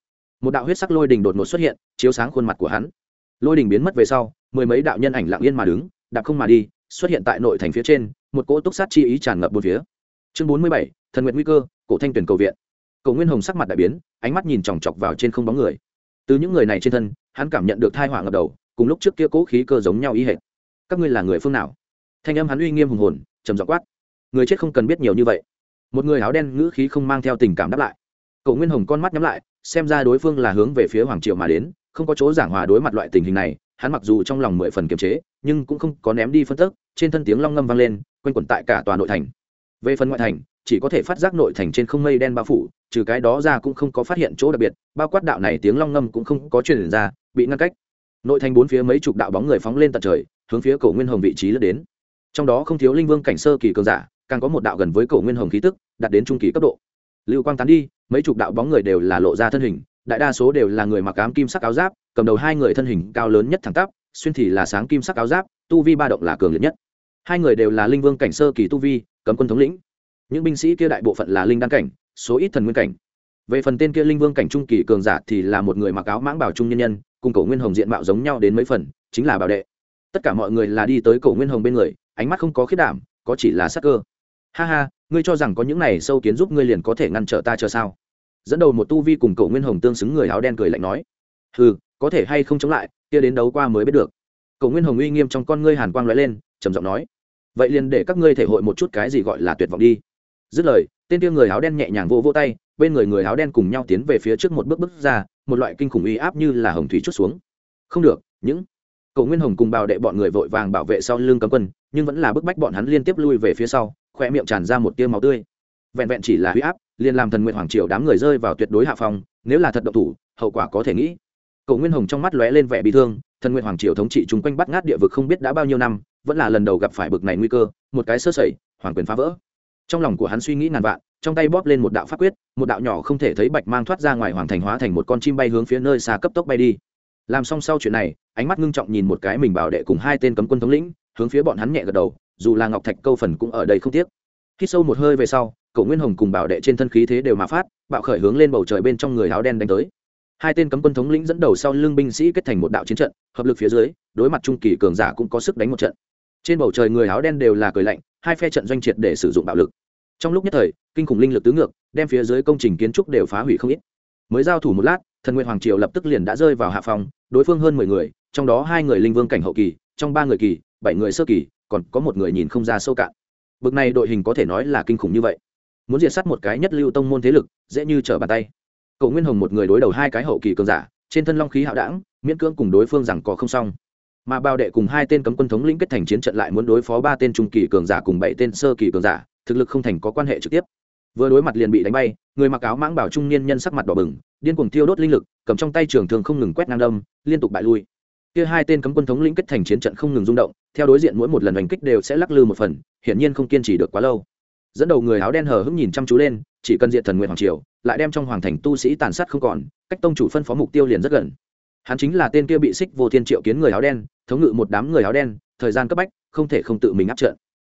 một đạo huyết sắc lôi đình đột ngột xuất hiện, chiếu sáng khuôn mặt của hắn. Lôi đình biến mất về sau, mười mấy đạo nhân ảnh lặng yên mà đứng, đạp không mà đi, xuất hiện tại nội thành phía trên, một cỗ túc sát chi ý tràn ngập bốn phía. Chương bốn mươi bảy, thần nguyện nguy cơ, cổ thanh tuyển cầu viện. Cầu nguyên hồng sắc mặt đại biến, ánh mắt nhìn chòng chọc vào trên không bóng người. Từ những người này trên thân, hắn cảm nhận được thai hỏa ngập đầu, cùng lúc trước kia cỗ khí cơ giống nhau ý hệt. Các ngươi là người phương nào? Thanh âm hắn uy nghiêm hùng hồn, trầm dọ quát. Người chết không cần biết nhiều như vậy. Một người áo đen ngữ khí không mang theo tình cảm đáp lại cậu nguyên hồng con mắt nhắm lại, xem ra đối phương là hướng về phía hoàng triệu mà đến, không có chỗ giảng hòa đối mặt loại tình hình này, hắn mặc dù trong lòng mười phần kiềm chế, nhưng cũng không có ném đi phân tức, trên thân tiếng long ngâm vang lên, quanh quẩn tại cả tòa nội thành. Về phần ngoại thành, chỉ có thể phát giác nội thành trên không mây đen bao phủ, trừ cái đó ra cũng không có phát hiện chỗ đặc biệt, bao quát đạo này tiếng long ngâm cũng không có truyền ra, bị ngăn cách. Nội thành bốn phía mấy chục đạo bóng người phóng lên tận trời, hướng phía cổ nguyên hồng vị trí lướt đến. Trong đó không thiếu linh vương cảnh sơ kỳ cường giả, càng có một đạo gần với cổ nguyên hồng khí tức, đạt đến trung kỳ cấp độ lưu quang tán đi, mấy chục đạo bóng người đều là lộ ra thân hình, đại đa số đều là người mặc ám kim sắc áo giáp, cầm đầu hai người thân hình cao lớn nhất thẳng tắp, xuyên thì là sáng kim sắc áo giáp, tu vi ba động là cường liệt nhất. Hai người đều là linh vương cảnh sơ kỳ tu vi, cấm quân thống lĩnh. Những binh sĩ kia đại bộ phận là linh đan cảnh, số ít thần nguyên cảnh. Về phần tên kia linh vương cảnh trung kỳ cường giả thì là một người mặc áo mãng bảo trung nhân nhân, cùng cổ nguyên hồng diện mạo giống nhau đến mấy phần, chính là bảo đệ. Tất cả mọi người là đi tới cổ nguyên hồng bên người, ánh mắt không có khiết đảm, có chỉ là sắc cơ. Ha ha ngươi cho rằng có những này sâu kiến giúp ngươi liền có thể ngăn trở ta chờ sao? Dẫn đầu một tu vi cùng cậu nguyên hồng tương xứng người áo đen cười lạnh nói. Ừ có thể hay không chống lại, kia đến đấu qua mới biết được. Cậu nguyên hồng uy nghiêm trong con ngươi hàn quang lóe lên, trầm giọng nói. Vậy liền để các ngươi thể hội một chút cái gì gọi là tuyệt vọng đi. Dứt lời, tên kia người áo đen nhẹ nhàng vô vô tay, bên người người áo đen cùng nhau tiến về phía trước một bước bước ra, một loại kinh khủng uy áp như là hồng thủy chút xuống. Không được, những cậu nguyên hồng cùng bào đệ bọn người vội vàng bảo vệ sau lưng cấm quân, nhưng vẫn là bức bách bọn hắn liên tiếp lui về phía sau khoe miệng tràn ra một tia máu tươi. Vẹn vẹn chỉ là huy áp, liền làm thần nguyện hoàng triều đám người rơi vào tuyệt đối hạ phòng nếu là thật độc thủ, hậu quả có thể nghĩ. Cầu nguyên hồng trong mắt lóe lên vẻ bị thương, thần nguyện hoàng triều thống trị chung quanh bắt ngát địa vực không biết đã bao nhiêu năm, vẫn là lần đầu gặp phải bực này nguy cơ, một cái sơ sẩy, hoàng quyền phá vỡ. Trong lòng của hắn suy nghĩ ngàn vạn, trong tay bóp lên một đạo pháp quyết, một đạo nhỏ không thể thấy bạch mang thoát ra ngoài hoàng thành hóa thành một con chim bay hướng phía nơi xa cấp tốc bay đi. Làm xong sau chuyện này, ánh mắt ngưng trọng nhìn một cái mình bảo đệ cùng hai tên cấm quân thống lĩnh, hướng phía bọn hắn nhẹ gật đầu dù là ngọc thạch câu phần cũng ở đây không tiếc. Khi sâu một hơi về sau, cậu nguyên hồng cùng bảo đệ trên thân khí thế đều mà phát, bạo khởi hướng lên bầu trời bên trong người áo đen đánh tới. Hai tên cấm quân thống lĩnh dẫn đầu sau lưng binh sĩ kết thành một đạo chiến trận, hợp lực phía dưới, đối mặt trung kỳ cường giả cũng có sức đánh một trận. Trên bầu trời người áo đen đều là cười lạnh, hai phe trận doanh triệt để sử dụng bạo lực. Trong lúc nhất thời, kinh khủng linh lực tứ ngược, đem phía dưới công trình kiến trúc đều phá hủy không ít. Mới giao thủ một lát, thần nguyện hoàng triều lập tức liền đã rơi vào hạ phòng đối phương hơn mười người, trong đó hai người linh vương cảnh hậu kỳ, trong ba người kỳ, bảy người sơ kỳ còn có một người nhìn không ra sâu cạn. Bực này đội hình có thể nói là kinh khủng như vậy. Muốn diệt sát một cái nhất lưu tông môn thế lực, dễ như trở bàn tay. Cậu nguyên hồng một người đối đầu hai cái hậu kỳ cường giả, trên thân long khí hạo đảng miễn cưỡng cùng đối phương rằng có không xong. Mà bao đệ cùng hai tên cấm quân thống lĩnh kết thành chiến trận lại muốn đối phó ba tên trung kỳ cường giả cùng bảy tên sơ kỳ cường giả, thực lực không thành có quan hệ trực tiếp. Vừa đối mặt liền bị đánh bay, người mặc áo mãng bảo trung niên nhân sắc mặt đỏ bừng, điên cuồng thiêu đốt linh lực, cầm trong tay trường thường không ngừng quét ngang đâm, liên tục bại lui kia hai tên cấm quân thống lĩnh kết thành chiến trận không ngừng rung động, theo đối diện mỗi một lần hành kích đều sẽ lắc lư một phần, hiển nhiên không kiên trì được quá lâu. Dẫn đầu người áo đen hờ hững nhìn chăm chú lên, chỉ cần diện thần nguyện hoàng triều, lại đem trong hoàng thành tu sĩ tàn sát không còn, cách tông chủ phân phó mục tiêu liền rất gần. Hắn chính là tên kia bị xích vô thiên triệu kiến người áo đen, thống ngự một đám người áo đen, thời gian cấp bách, không thể không tự mình áp trận.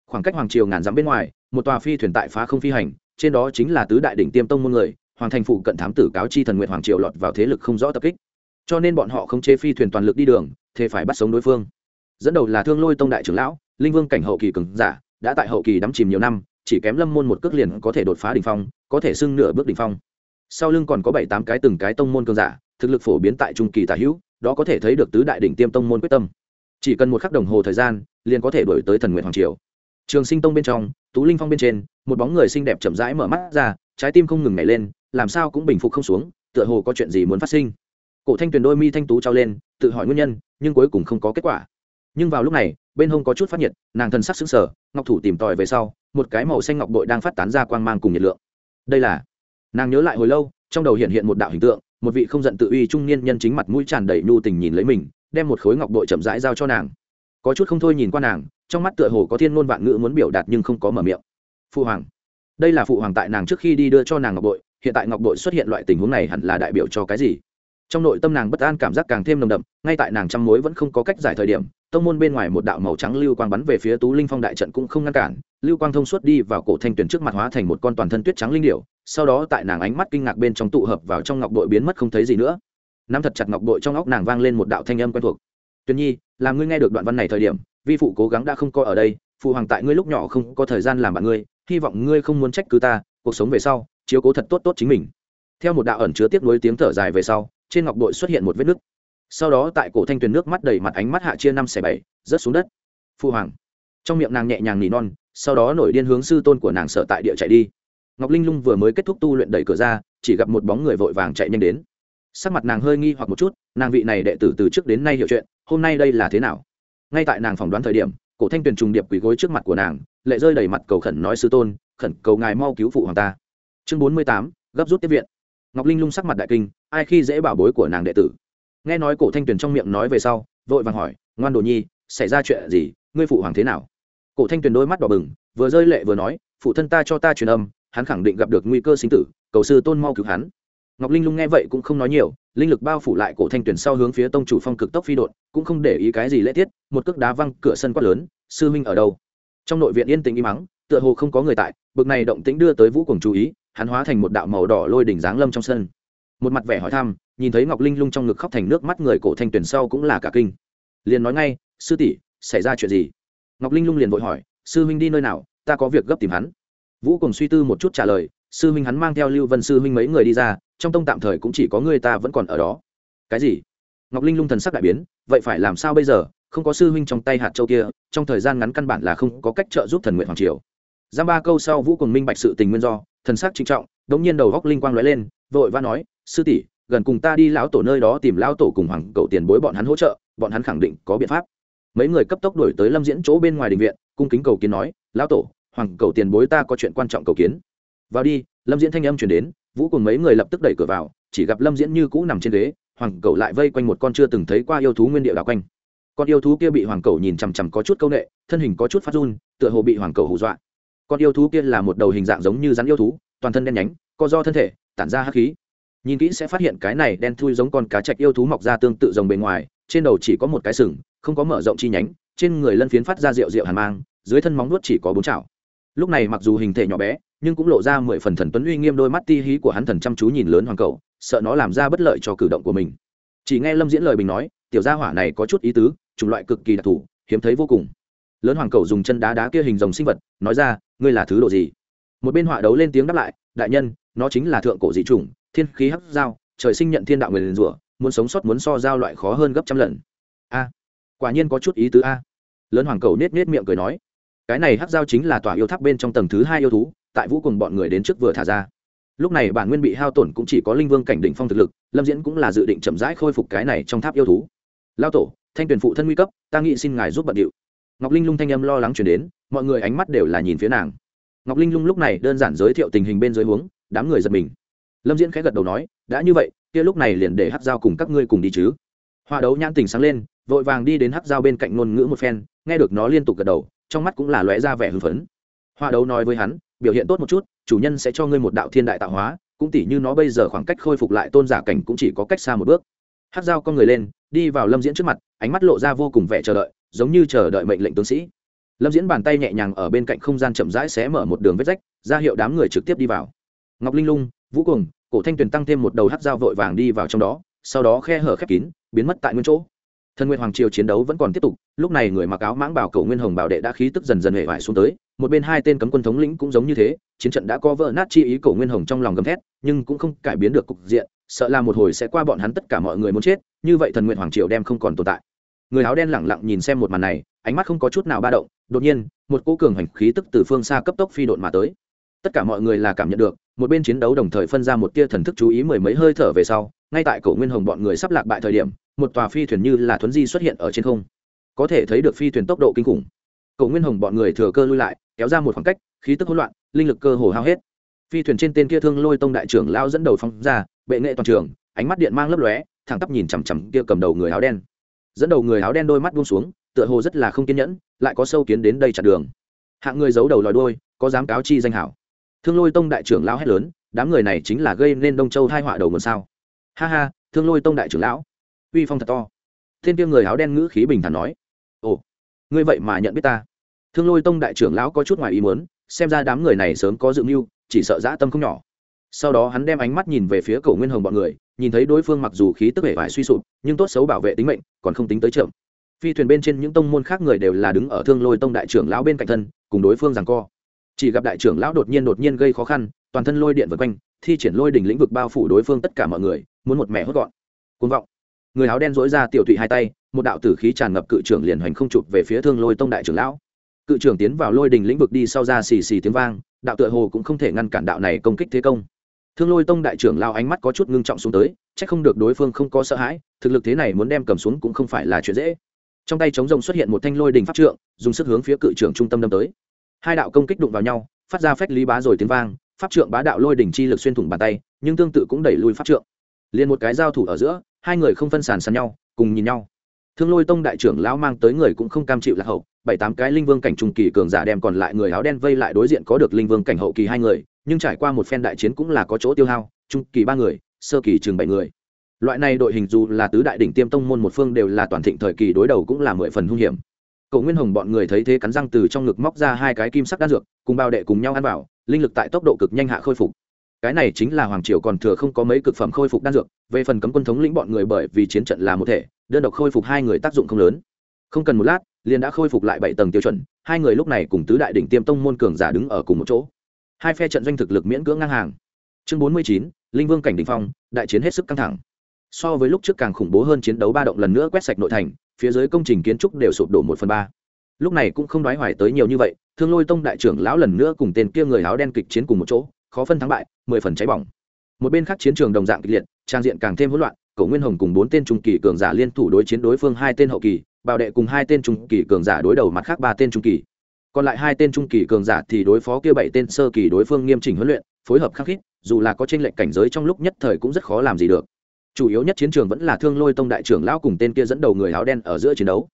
Khoảng cách hoàng triều ngàn dặm bên ngoài, một tòa phi thuyền tại phá không phi hành, trên đó chính là tứ đại đỉnh tiêm tông môn người, hoàng thành phụ cận thám tử cáo chi thần nguyện hoàng triều lọt vào thế lực không rõ tập kích cho nên bọn họ không chế phi thuyền toàn lực đi đường thế phải bắt sống đối phương. Dẫn đầu là thương lôi tông đại trưởng lão, linh vương cảnh hậu kỳ cường giả, đã tại hậu kỳ đắm chìm nhiều năm, chỉ kém lâm môn một cước liền có thể đột phá đ ỉ n h phong, có thể xưng nửa bước đ ỉ n h phong. Sau lưng còn có bảy tám cái từng cái tông môn cường giả, thực lực phổ biến tại trung kỳ tả hữu, đó có thể thấy được tứ đại đỉnh tiêm tông môn quyết tâm. Chỉ cần một khắc đồng hồ thời gian, liền có thể đổi tới thần nguyện hoàng triều. Trường sinh tông bên trong, tú linh phong bên trên, một bóng người xinh đẹp chậm rãi mở mắt ra, trái tim không ngừng nhảy lên, làm sao cũng bình phục không xuống, tựa hồ có chuyện gì muốn phát sinh cổ thanh tuyền đôi mi thanh tú trao lên, tự hỏi nguyên nhân, nhưng cuối cùng không có kết quả. Nhưng vào lúc này, bên hông có chút phát nhiệt, nàng thần sắc xứng sở ngọc thủ tìm tòi về sau, một cái màu xanh ngọc bội đang phát tán ra quang mang cùng nhiệt lượng. Đây là, nàng nhớ lại hồi lâu, trong đầu hiện hiện một đạo hình tượng, một vị không giận tự uy trung niên nhân chính mặt mũi tràn đầy nhu tình nhìn lấy mình, đem một khối ngọc bội chậm rãi giao cho nàng. Có chút không thôi nhìn qua nàng, trong mắt tựa hồ có thiên ngôn vạn ngữ muốn biểu đạt nhưng không có mở miệng. Phụ hoàng. Đây là phụ hoàng tại nàng trước khi đi đưa cho nàng ngọc bội, hiện tại ngọc bội xuất hiện loại tình huống này hẳn là đại biểu cho cái gì? Trong nội tâm nàng bất an cảm giác càng thêm nồng đậm, ngay tại nàng trăm mối vẫn không có cách giải thời điểm, tông môn bên ngoài một đạo màu trắng lưu quang bắn về phía tú linh phong đại trận cũng không ngăn cản, lưu quang thông suốt đi vào cổ thanh tuyển trước mặt hóa thành một con toàn thân tuyết trắng linh điệu sau đó tại nàng ánh mắt kinh ngạc bên trong tụ hợp vào trong ngọc đội biến mất không thấy gì nữa. Nắm thật chặt ngọc đội trong óc nàng vang lên một đạo thanh âm quen thuộc. Tuyền nhi, làm ngươi nghe được đoạn văn này thời điểm, vi phụ cố gắng đã không coi ở đây, phụ hoàng tại ngươi lúc nhỏ không có thời gian làm bạn ngươi, hy vọng ngươi không muốn trách cứ ta, cuộc sống về sau, chiếu cố thật tốt tốt chính mình. Theo một đạo ẩn chứa tiếp nối tiếng thở dài về sau trên ngọc bội xuất hiện một vết nứt. Sau đó tại cổ thanh tuyền nước mắt đầy mặt ánh mắt hạ chia năm xẻ bảy, rớt xuống đất. Phu hoàng. Trong miệng nàng nhẹ nhàng nỉ non, sau đó nổi điên hướng sư tôn của nàng sợ tại địa chạy đi. Ngọc linh lung vừa mới kết thúc tu luyện đẩy cửa ra, chỉ gặp một bóng người vội vàng chạy nhanh đến. Sắc mặt nàng hơi nghi hoặc một chút, nàng vị này đệ tử từ trước đến nay hiểu chuyện, hôm nay đây là thế nào? Ngay tại nàng phỏng đoán thời điểm, cổ thanh tuyền trùng điệp quỳ gối trước mặt của nàng, lệ rơi đầy mặt cầu khẩn nói sư tôn, khẩn cầu ngài mau cứu phụ hoàng ta. Chương bốn mươi tám, gấp rút tiếp viện ngọc linh lung sắc mặt đại kinh, ai khi dễ bảo bối của nàng đệ tử? Nghe nói cổ thanh tuyền trong miệng nói về sau, vội vàng hỏi, ngoan đồ nhi, xảy ra chuyện gì? Ngươi phụ hoàng thế nào? Cổ thanh tuyền đôi mắt đỏ bừng, vừa rơi lệ vừa nói, phụ thân ta cho ta truyền âm, hắn khẳng định gặp được nguy cơ sinh tử, cầu sư tôn mau cứu hắn. Ngọc linh lung nghe vậy cũng không nói nhiều, linh lực bao phủ lại cổ thanh tuyền sau hướng phía tông chủ phong cực tốc phi đột cũng không để ý cái gì lễ tiết, một cước đá văng cửa sân quát lớn, sư minh ở đâu? Trong nội viện yên tĩnh im mắng, tựa hồ không có người tại, bực này động tĩnh đưa tới vũ cùng chú ý hắn hóa thành một đạo màu đỏ lôi đỉnh dáng lâm trong sân. Một mặt vẻ hỏi thăm, nhìn thấy ngọc linh lung trong ngực khóc thành nước mắt người cổ thanh tuyển sau cũng là cả kinh. Liền nói ngay, sư tỷ, xảy ra chuyện gì? Ngọc linh lung liền vội hỏi, sư huynh đi nơi nào? Ta có việc gấp tìm hắn. Vũ cùng suy tư một chút trả lời, sư huynh hắn mang theo lưu vân sư huynh mấy người đi ra, trong tông tạm thời cũng chỉ có người ta vẫn còn ở đó. Cái gì? Ngọc linh lung thần sắc đại biến, vậy phải làm sao bây giờ? Không có sư huynh trong tay hạt châu kia, trong thời gian ngắn căn bản là không có cách trợ giúp thần nguyện hoàng triều giam ba câu sau vũ cùng minh bạch sự tình nguyên do, thần sắc trinh trọng đống nhiên đầu góc linh quang lóe lên, vội và nói, sư tỷ, gần cùng ta đi lão tổ nơi đó tìm lão tổ cùng hoàng cậu tiền bối bọn hắn hỗ trợ, bọn hắn khẳng định có biện pháp. Mấy người cấp tốc đổi tới lâm diễn chỗ bên ngoài đình viện, cung kính cầu kiến nói, lão tổ, hoàng cậu tiền bối ta có chuyện quan trọng cầu kiến. Vào đi, lâm diễn thanh âm chuyển đến, vũ cùng mấy người lập tức đẩy cửa vào, chỉ gặp lâm diễn như cũ nằm trên ghế, hoàng cậu lại vây quanh một con chưa từng thấy qua yêu thú nguyên địa đào quanh. Con yêu thú kia bị hoàng cậu nhìn chằm chằm có chút c â u n ệ thân hình có chút phát run, tựa hồ bị hoàng cậu hù dọa con yêu thú kia là một đầu hình dạng giống như rắn yêu thú, toàn thân đen nhánh, co do thân thể, tản ra hắc khí. Nhìn kỹ sẽ phát hiện cái này đen thui giống con cá chạch yêu thú mọc ra tương tự rồng bề ngoài, trên đầu chỉ có một cái sừng, không có mở rộng chi nhánh, trên người lân phiến phát ra rượu rượu hàn mang, dưới thân móng nuốt chỉ có bốn chảo. Lúc này mặc dù hình thể nhỏ bé, nhưng cũng lộ ra mười phần thần tuấn uy nghiêm đôi mắt ti hí của hắn thần chăm chú nhìn lớn hoàng cầu, sợ nó làm ra bất lợi cho cử động của mình. Chỉ nghe lâm diễn lời bình nói, tiểu gia hỏa này có chút ý tứ, chủng loại cực kỳ đặc thù, hiếm thấy vô cùng. Lớn hoàng cầu dùng chân đá đá kia hình rồng sinh vật, nói ra ngươi là thứ độ gì? Một bên họa đấu lên tiếng đáp lại, đại nhân, nó chính là thượng cổ dị chủng, thiên khí hắc dao trời sinh nhận thiên đạo người liền rủa, muốn sống sót muốn so dao loại khó hơn gấp trăm lần. A, quả nhiên có chút ý tứ a. Lớn hoàng cầu nết nết miệng cười nói, cái này hắc dao chính là tòa yêu tháp bên trong tầng thứ hai yêu thú, tại vũ cùng bọn người đến trước vừa thả ra. Lúc này bản nguyên bị hao tổn cũng chỉ có linh vương cảnh đỉnh phong thực lực, lâm diễn cũng là dự định chậm rãi khôi phục cái này trong tháp yêu thú. Lao tổ, thanh tuyển phụ thân nguy cấp, ta nghĩ xin ngài giúp bận điệu. Ngọc linh lung thanh âm lo lắng chuyển đến mọi người ánh mắt đều là nhìn phía nàng. Ngọc linh lung lúc này đơn giản giới thiệu tình hình bên dưới huống, đám người giật mình. Lâm diễn khẽ gật đầu nói, đã như vậy, kia lúc này liền để hát dao cùng các ngươi cùng đi chứ. Hoa đấu nhãn tình sáng lên, vội vàng đi đến hát dao bên cạnh ngôn ngữ một phen, nghe được nó liên tục gật đầu, trong mắt cũng là lóe ra vẻ hưng phấn. Hoa đấu nói với hắn, biểu hiện tốt một chút, chủ nhân sẽ cho ngươi một đạo thiên đại tạo hóa, cũng tỉ như nó bây giờ khoảng cách khôi phục lại tôn giả cảnh cũng chỉ có cách xa một bước. Hát dao con người lên, đi vào lâm diễn trước mặt, ánh mắt lộ ra vô cùng vẻ chờ đợi, giống như chờ đợi mệnh lệnh tướng sĩ lâm diễn bàn tay nhẹ nhàng ở bên cạnh không gian chậm rãi xé mở một đường vết rách, ra hiệu đám người trực tiếp đi vào. Ngọc linh lung, vũ cùng cổ thanh tuyền tăng thêm một đầu hát dao vội vàng đi vào trong đó, sau đó khe hở khép kín, biến mất tại nguyên chỗ. Thần nguyên hoàng triều chiến đấu vẫn còn tiếp tục, lúc này người mặc áo mãng bảo cầu nguyên hồng bảo đệ đã khí tức dần dần hệ vải xuống tới, một bên hai tên cấm quân thống lĩnh cũng giống như thế, chiến trận đã có vỡ nát chi ý cầu nguyên hồng trong lòng gầm thét, nhưng cũng không cải biến được cục diện, sợ là một hồi sẽ qua bọn hắn tất cả mọi người muốn chết, như vậy thần nguyện hoàng triều đem không còn tồn tại người áo đen lẳng lặng nhìn xem một màn này, ánh mắt không có chút nào ba động, đột nhiên, một cỗ cường hành khí tức từ phương xa cấp tốc phi độn mà tới. Tất cả mọi người là cảm nhận được, một bên chiến đấu đồng thời phân ra một tia thần thức chú ý mười mấy hơi thở về sau, ngay tại cổ nguyên hồng bọn người sắp lạc bại thời điểm, một tòa phi thuyền như là thuấn di xuất hiện ở trên không. Có thể thấy được phi thuyền tốc độ kinh khủng. Cổ nguyên hồng bọn người thừa cơ lui lại, kéo ra một khoảng cách, khí tức hỗn loạn, linh lực cơ hồ hao hết. Phi thuyền trên tên kia thương lôi tông đại trưởng lao dẫn đầu phóng ra, bệ nghệ toàn trường, ánh mắt điện mang lấp lóe, thẳng tắp nhìn chằm chằm kia cầm đầu người áo đen dẫn đầu người áo đen đôi mắt buông xuống, tựa hồ rất là không kiên nhẫn, lại có sâu kiến đến đây chặn đường. Hạng người giấu đầu lòi đôi có dám cáo chi danh hảo. Thương lôi tông đại trưởng lão hét lớn, đám người này chính là gây nên đông châu thai họa đầu nguồn sao. Ha ha, thương lôi tông đại trưởng lão. Uy phong thật to. Thiên tiêu người áo đen ngữ khí bình thản nói. Ồ, ngươi vậy mà nhận biết ta. Thương lôi tông đại trưởng lão có chút ngoài ý muốn, xem ra đám người này sớm có dự mưu, chỉ sợ dã tâm không nhỏ. Sau đó hắn đem ánh mắt nhìn về phía cổ nguyên hồng bọn người nhìn thấy đối phương mặc dù khí tức vẻ vải suy sụp, nhưng tốt xấu bảo vệ tính mệnh, còn không tính tới trưởng phi thuyền bên trên những tông môn khác người đều là đứng ở thương lôi tông đại trưởng lão bên cạnh thân, cùng đối phương rằng co. Chỉ gặp đại trưởng lão đột nhiên đột nhiên gây khó khăn, toàn thân lôi điện vượt quanh, thi triển lôi đỉnh lĩnh vực bao phủ đối phương tất cả mọi người, muốn một mẹ hốt gọn. Côn vọng. Người áo đen dối ra tiểu thụy hai tay, một đạo tử khí tràn ngập cự trưởng liền hoành không chụp về phía thương lôi tông đại trưởng lão. Cự trưởng tiến vào lôi đỉnh lĩnh vực đi sau ra xì xì tiếng vang, đạo tựa hồ cũng không thể ngăn cản đạo này công kích thế công thương lôi tông đại trưởng lao ánh mắt có chút ngưng trọng xuống tới c h ắ c không được đối phương không có sợ hãi, thực lực thế này muốn đem cầm xuống cũng không phải là chuyện dễ. Trong tay chống rồng xuất hiện một thanh lôi đình pháp trượng, dùng sức hướng phía cự trưởng trung tâm đâm tới. Hai đạo công kích đụng vào nhau, phát ra phách lý bá rồi tiếng vang, pháp trượng bá đạo lôi đỉnh chi lực xuyên thủng bàn tay, nhưng tương tự cũng đẩy lùi pháp trượng. Liền một cái giao thủ ở giữa, hai người không phân sàn sàn nhau, cùng nhìn nhau thương lôi tông đại trưởng lão mang tới người cũng không cam chịu lạc hậu, bảy tám cái linh vương cảnh trung kỳ cường giả đem còn lại người áo đen vây lại đối diện có được linh vương cảnh hậu kỳ hai người, nhưng trải qua một phen đại chiến cũng là có chỗ tiêu hao, trung kỳ ba người, sơ kỳ chừng bảy người. Loại này đội hình dù là tứ đại đỉnh tiêm tông môn một phương đều là toàn thịnh thời kỳ đối đầu cũng là mười phần hung hiểm. Cậu nguyên hồng bọn người thấy thế cắn răng từ trong ngực móc ra hai cái kim sắc đan dược, cùng bao đệ cùng nhau ăn vào, linh lực tại tốc độ cực nhanh hạ khôi phục cái này chính là hoàng triều còn thừa không có mấy cực phẩm khôi phục đan dược, về phần cấm quân thống lĩnh bọn người bởi vì chiến trận là một thể, đơn độc khôi phục hai người tác dụng không lớn. Không cần một lát, liền đã khôi phục lại bảy tầng tiêu chuẩn, hai người lúc này cùng tứ đại đỉnh tiêm tông môn cường giả đứng ở cùng một chỗ. Hai phe trận doanh thực lực miễn cưỡng ngang hàng. Chương bốn mươi chín, linh vương cảnh đình phong, đại chiến hết sức căng thẳng. So với lúc trước càng khủng bố hơn chiến đấu ba động lần nữa quét sạch nội thành, phía dưới công trình kiến trúc đều sụp đổ một phần ba. Lúc này cũng không đoái hoài tới nhiều như vậy, thương lôi tông đại trưởng lão lần nữa cùng tên kia người áo đen kịch chiến cùng một chỗ khó phân thắng bại, mười phần cháy bỏng. Một bên khác chiến trường đồng dạng kịch liệt, trang diện càng thêm hỗn loạn, cổ nguyên hồng cùng bốn tên trung kỳ cường giả liên thủ đối chiến đối phương hai tên hậu kỳ, bảo đệ cùng hai tên trung kỳ cường giả đối đầu mặt khác ba tên trung kỳ. Còn lại hai tên trung kỳ cường giả thì đối phó kia bảy tên sơ kỳ đối phương nghiêm chỉnh huấn luyện, phối hợp khắc khít, dù là có tranh lệch cảnh giới trong lúc nhất thời cũng rất khó làm gì được. Chủ yếu nhất chiến trường vẫn là thương lôi tông đại trưởng lão cùng tên kia dẫn đầu người áo đen ở giữa chiến đấu.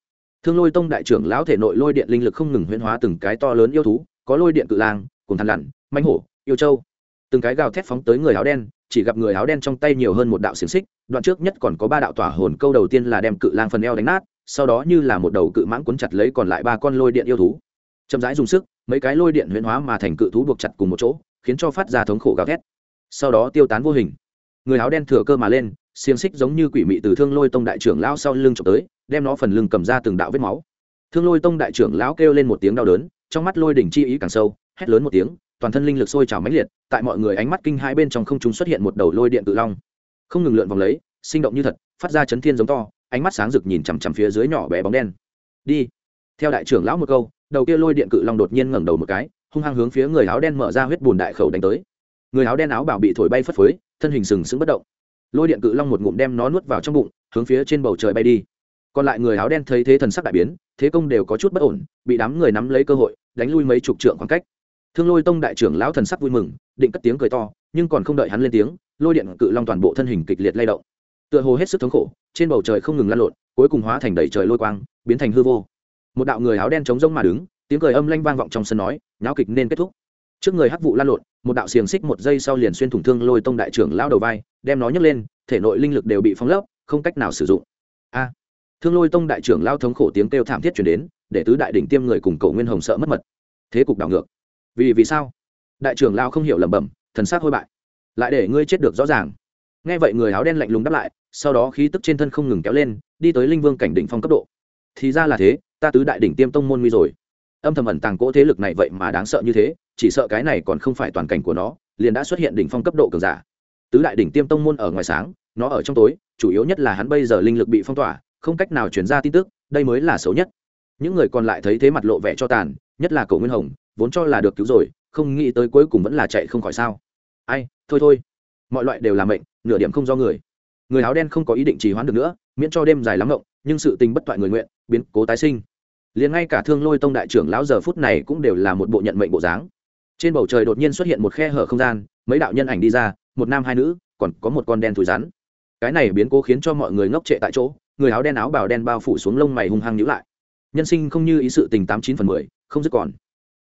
Thương lôi tông đại trưởng lão thể nội lôi điện linh lực không ngừng huyễn hóa từng cái to lớn yêu thú, có lôi điện cự lang cùng thằn lặn manh hổ, yêu châu từng cái gào thét phóng tới người áo đen, chỉ gặp người áo đen trong tay nhiều hơn một đạo xiềng xích, đoạn trước nhất còn có ba đạo tỏa hồn câu đầu tiên là đem cự lang phần eo đánh nát, sau đó như là một đầu cự mãng cuốn chặt lấy còn lại ba con lôi điện yêu thú. Chậm rãi dùng sức, mấy cái lôi điện huyễn hóa mà thành cự thú buộc chặt cùng một chỗ, khiến cho phát ra thống khổ gào thét. Sau đó tiêu tán vô hình. Người áo đen thừa cơ mà lên, xiềng xích giống như quỷ mị từ thương lôi tông đại trưởng lão sau lưng trộm tới, đem nó phần lưng cầm ra từng đạo vết máu. Thương lôi tông đại trưởng lão kêu lên một tiếng đau đớn, trong mắt lôi đỉnh chi ý càng sâu, hét lớn một tiếng toàn thân linh lực sôi trào mãnh liệt, tại mọi người ánh mắt kinh hai bên trong không chúng xuất hiện một đầu lôi điện tự long. Không ngừng lượn vòng lấy, sinh động như thật, phát ra chấn thiên giống to, ánh mắt sáng rực nhìn chằm chằm phía dưới nhỏ bé bóng đen. Đi. Theo đại trưởng lão một câu, đầu kia lôi điện cự long đột nhiên ngẩng đầu một cái, hung hăng hướng phía người áo đen mở ra huyết bùn đại khẩu đánh tới. Người áo đen áo bảo bị thổi bay phất phới, thân hình sừng sững bất động. Lôi điện cự long một ngụm đem nó nuốt vào trong bụng, hướng phía trên bầu trời bay đi. Còn lại người áo đen thấy thế thần sắc đại biến, thế công đều có chút bất ổn, bị đám người nắm lấy cơ hội, đánh lui mấy chục trượng khoảng cách thương lôi tông đại trưởng lão thần sắc vui mừng, định cất tiếng cười to, nhưng còn không đợi hắn lên tiếng, lôi điện cự long toàn bộ thân hình kịch liệt lay động. Tựa hồ hết sức thống khổ, trên bầu trời không ngừng lăn lộn, cuối cùng hóa thành đầy trời lôi quang, biến thành hư vô. Một đạo người áo đen trống rông mà đứng, tiếng cười âm lanh vang vọng trong sân nói nháo kịch nên kết thúc. Trước người hắc vụ lan lộn, một đạo xiềng xích một giây sau liền xuyên thủng thương lôi tông đại trưởng lao đầu vai, đem nó nhấc lên, thể nội linh lực đều bị phóng lấp, không cách nào sử dụng. A! Thương lôi tông đại trưởng lao thống khổ tiếng kêu thảm thiết chuyển đến, để tứ đại đỉnh tiêm người cùng cầu nguyên hồng sợ mất mật. Thế cục đảo ngược vì vì sao? Đại trưởng lao không hiểu lẩm bẩm, thần sát hôi bại. Lại để ngươi chết được rõ ràng. Nghe vậy người áo đen lạnh lùng đáp lại, sau đó khí tức trên thân không ngừng kéo lên, đi tới linh vương cảnh đỉnh phong cấp độ. Thì ra là thế, ta tứ đại đỉnh tiêm tông môn nguy rồi. Âm thầm ẩn tàng cỗ thế lực này vậy mà đáng sợ như thế, chỉ sợ cái này còn không phải toàn cảnh của nó, liền đã xuất hiện đỉnh phong cấp độ cường giả. Tứ đại đỉnh tiêm tông môn ở ngoài sáng, nó ở trong tối, chủ yếu nhất là hắn bây giờ linh lực bị phong tỏa, không cách nào chuyển ra tin tức, đây mới là xấu nhất. Những người còn lại thấy thế mặt lộ vẻ cho tàn, nhất là cậu nguyên hồng vốn cho là được cứu rồi, không nghĩ tới cuối cùng vẫn là chạy không khỏi sao. Ai, thôi thôi. Mọi loại đều là mệnh, nửa điểm không do người. Người áo đen không có ý định trì hoãn được nữa, miễn cho đêm dài lắm ngộng nhưng sự tình bất toại người nguyện, biến cố tái sinh. Liền ngay cả thương lôi tông đại trưởng lão giờ phút này cũng đều là một bộ nhận mệnh bộ dáng. Trên bầu trời đột nhiên xuất hiện một khe hở không gian, mấy đạo nhân ảnh đi ra, một nam hai nữ, còn có một con đen thùi rắn. Cái này biến cố khiến cho mọi người ngốc trệ tại chỗ, người áo đen áo bào đen bao phủ xuống lông mày hung hăng nhữ lại. Nhân sinh không như ý sự tình tám chín phần mười, không dứt còn.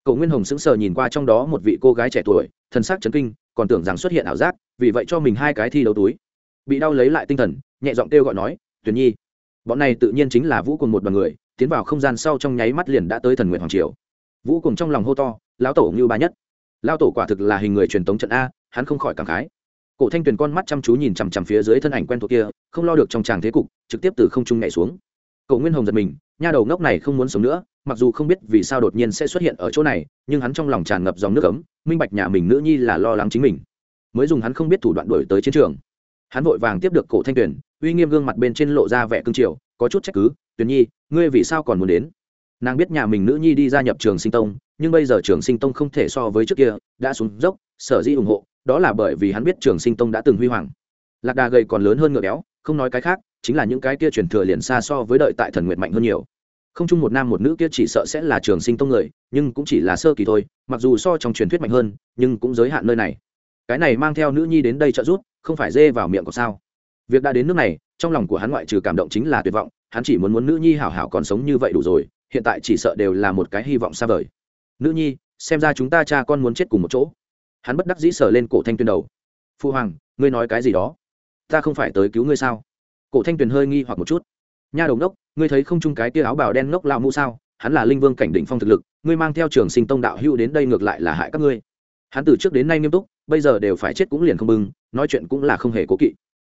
Cổ nguyên hồng sững sờ nhìn qua trong đó một vị cô gái trẻ tuổi thân xác chấn kinh, còn tưởng rằng xuất hiện ảo giác, vì vậy cho mình hai cái thi đấu túi. Bị đau lấy lại tinh thần, nhẹ giọng kêu gọi nói tuyển nhi. Bọn này tự nhiên chính là vũ cùng một đoàn người, tiến vào không gian sau trong nháy mắt liền đã tới thần Nguyệt hoàng triều. Vũ cùng trong lòng hô to, lão tổ như ba nhất. Lão tổ quả thực là hình người truyền tống trận a, hắn không khỏi cảm khái. Cổ thanh tuyền con mắt chăm chú nhìn chằm chằm phía dưới thân ảnh quen thuộc kia, không lo được trong tràng thế cục, trực tiếp từ không trung nhảy xuống cậu nguyên hồng giật mình, nha đầu ngốc này không muốn sống nữa, mặc dù không biết vì sao đột nhiên sẽ xuất hiện ở chỗ này, nhưng hắn trong lòng tràn ngập dòng nước ấm, minh bạch nhà mình nữ nhi là lo lắng chính mình. Mới dùng hắn không biết thủ đoạn đổi tới chiến trường. Hắn vội vàng tiếp được cổ thanh tuyền, uy nghiêm gương mặt bên trên lộ ra vẻ cương triều, có chút trách cứ, tuyền nhi, ngươi vì sao còn muốn đến? Nàng biết nhà mình nữ nhi đi gia nhập trường sinh tông, nhưng bây giờ trường sinh tông không thể so với trước kia, đã xuống dốc, sở dĩ ủng hộ, đó là bởi vì hắn biết trường sinh tông đã từng huy hoàng. Lạc đà gầy còn lớn hơn ngựa béo, không nói cái khác chính là những cái kia truyền thừa liền xa so với đợi tại thần nguyện mạnh hơn nhiều. Không chung một nam một nữ kia chỉ sợ sẽ là trường sinh tông người, nhưng cũng chỉ là sơ kỳ thôi, mặc dù so trong truyền thuyết mạnh hơn, nhưng cũng giới hạn nơi này. Cái này mang theo nữ nhi đến đây trợ giúp, không phải dê vào miệng của sao? Việc đã đến nước này, trong lòng của hắn ngoại trừ cảm động chính là tuyệt vọng, hắn chỉ muốn muốn nữ nhi hảo hảo còn sống như vậy đủ rồi, hiện tại chỉ sợ đều là một cái hy vọng xa vời. Nữ nhi, xem ra chúng ta cha con muốn chết cùng một chỗ. Hắn bất đắc dĩ sờ lên cổ thanh tuyên đầu. Phu hoàng, ngươi nói cái gì đó? Ta không phải tới cứu ngươi sao? Cổ thanh tuyền hơi nghi hoặc một chút. Nha đồng đốc ngươi thấy không chung cái tia áo bào đen ngốc lao mũ sao? Hắn là linh vương cảnh đỉnh phong thực lực, ngươi mang theo trường sinh tông đạo hữu đến đây ngược lại là hại các ngươi. Hắn từ trước đến nay nghiêm túc, bây giờ đều phải chết cũng liền không bưng, nói chuyện cũng là không hề cố kỵ.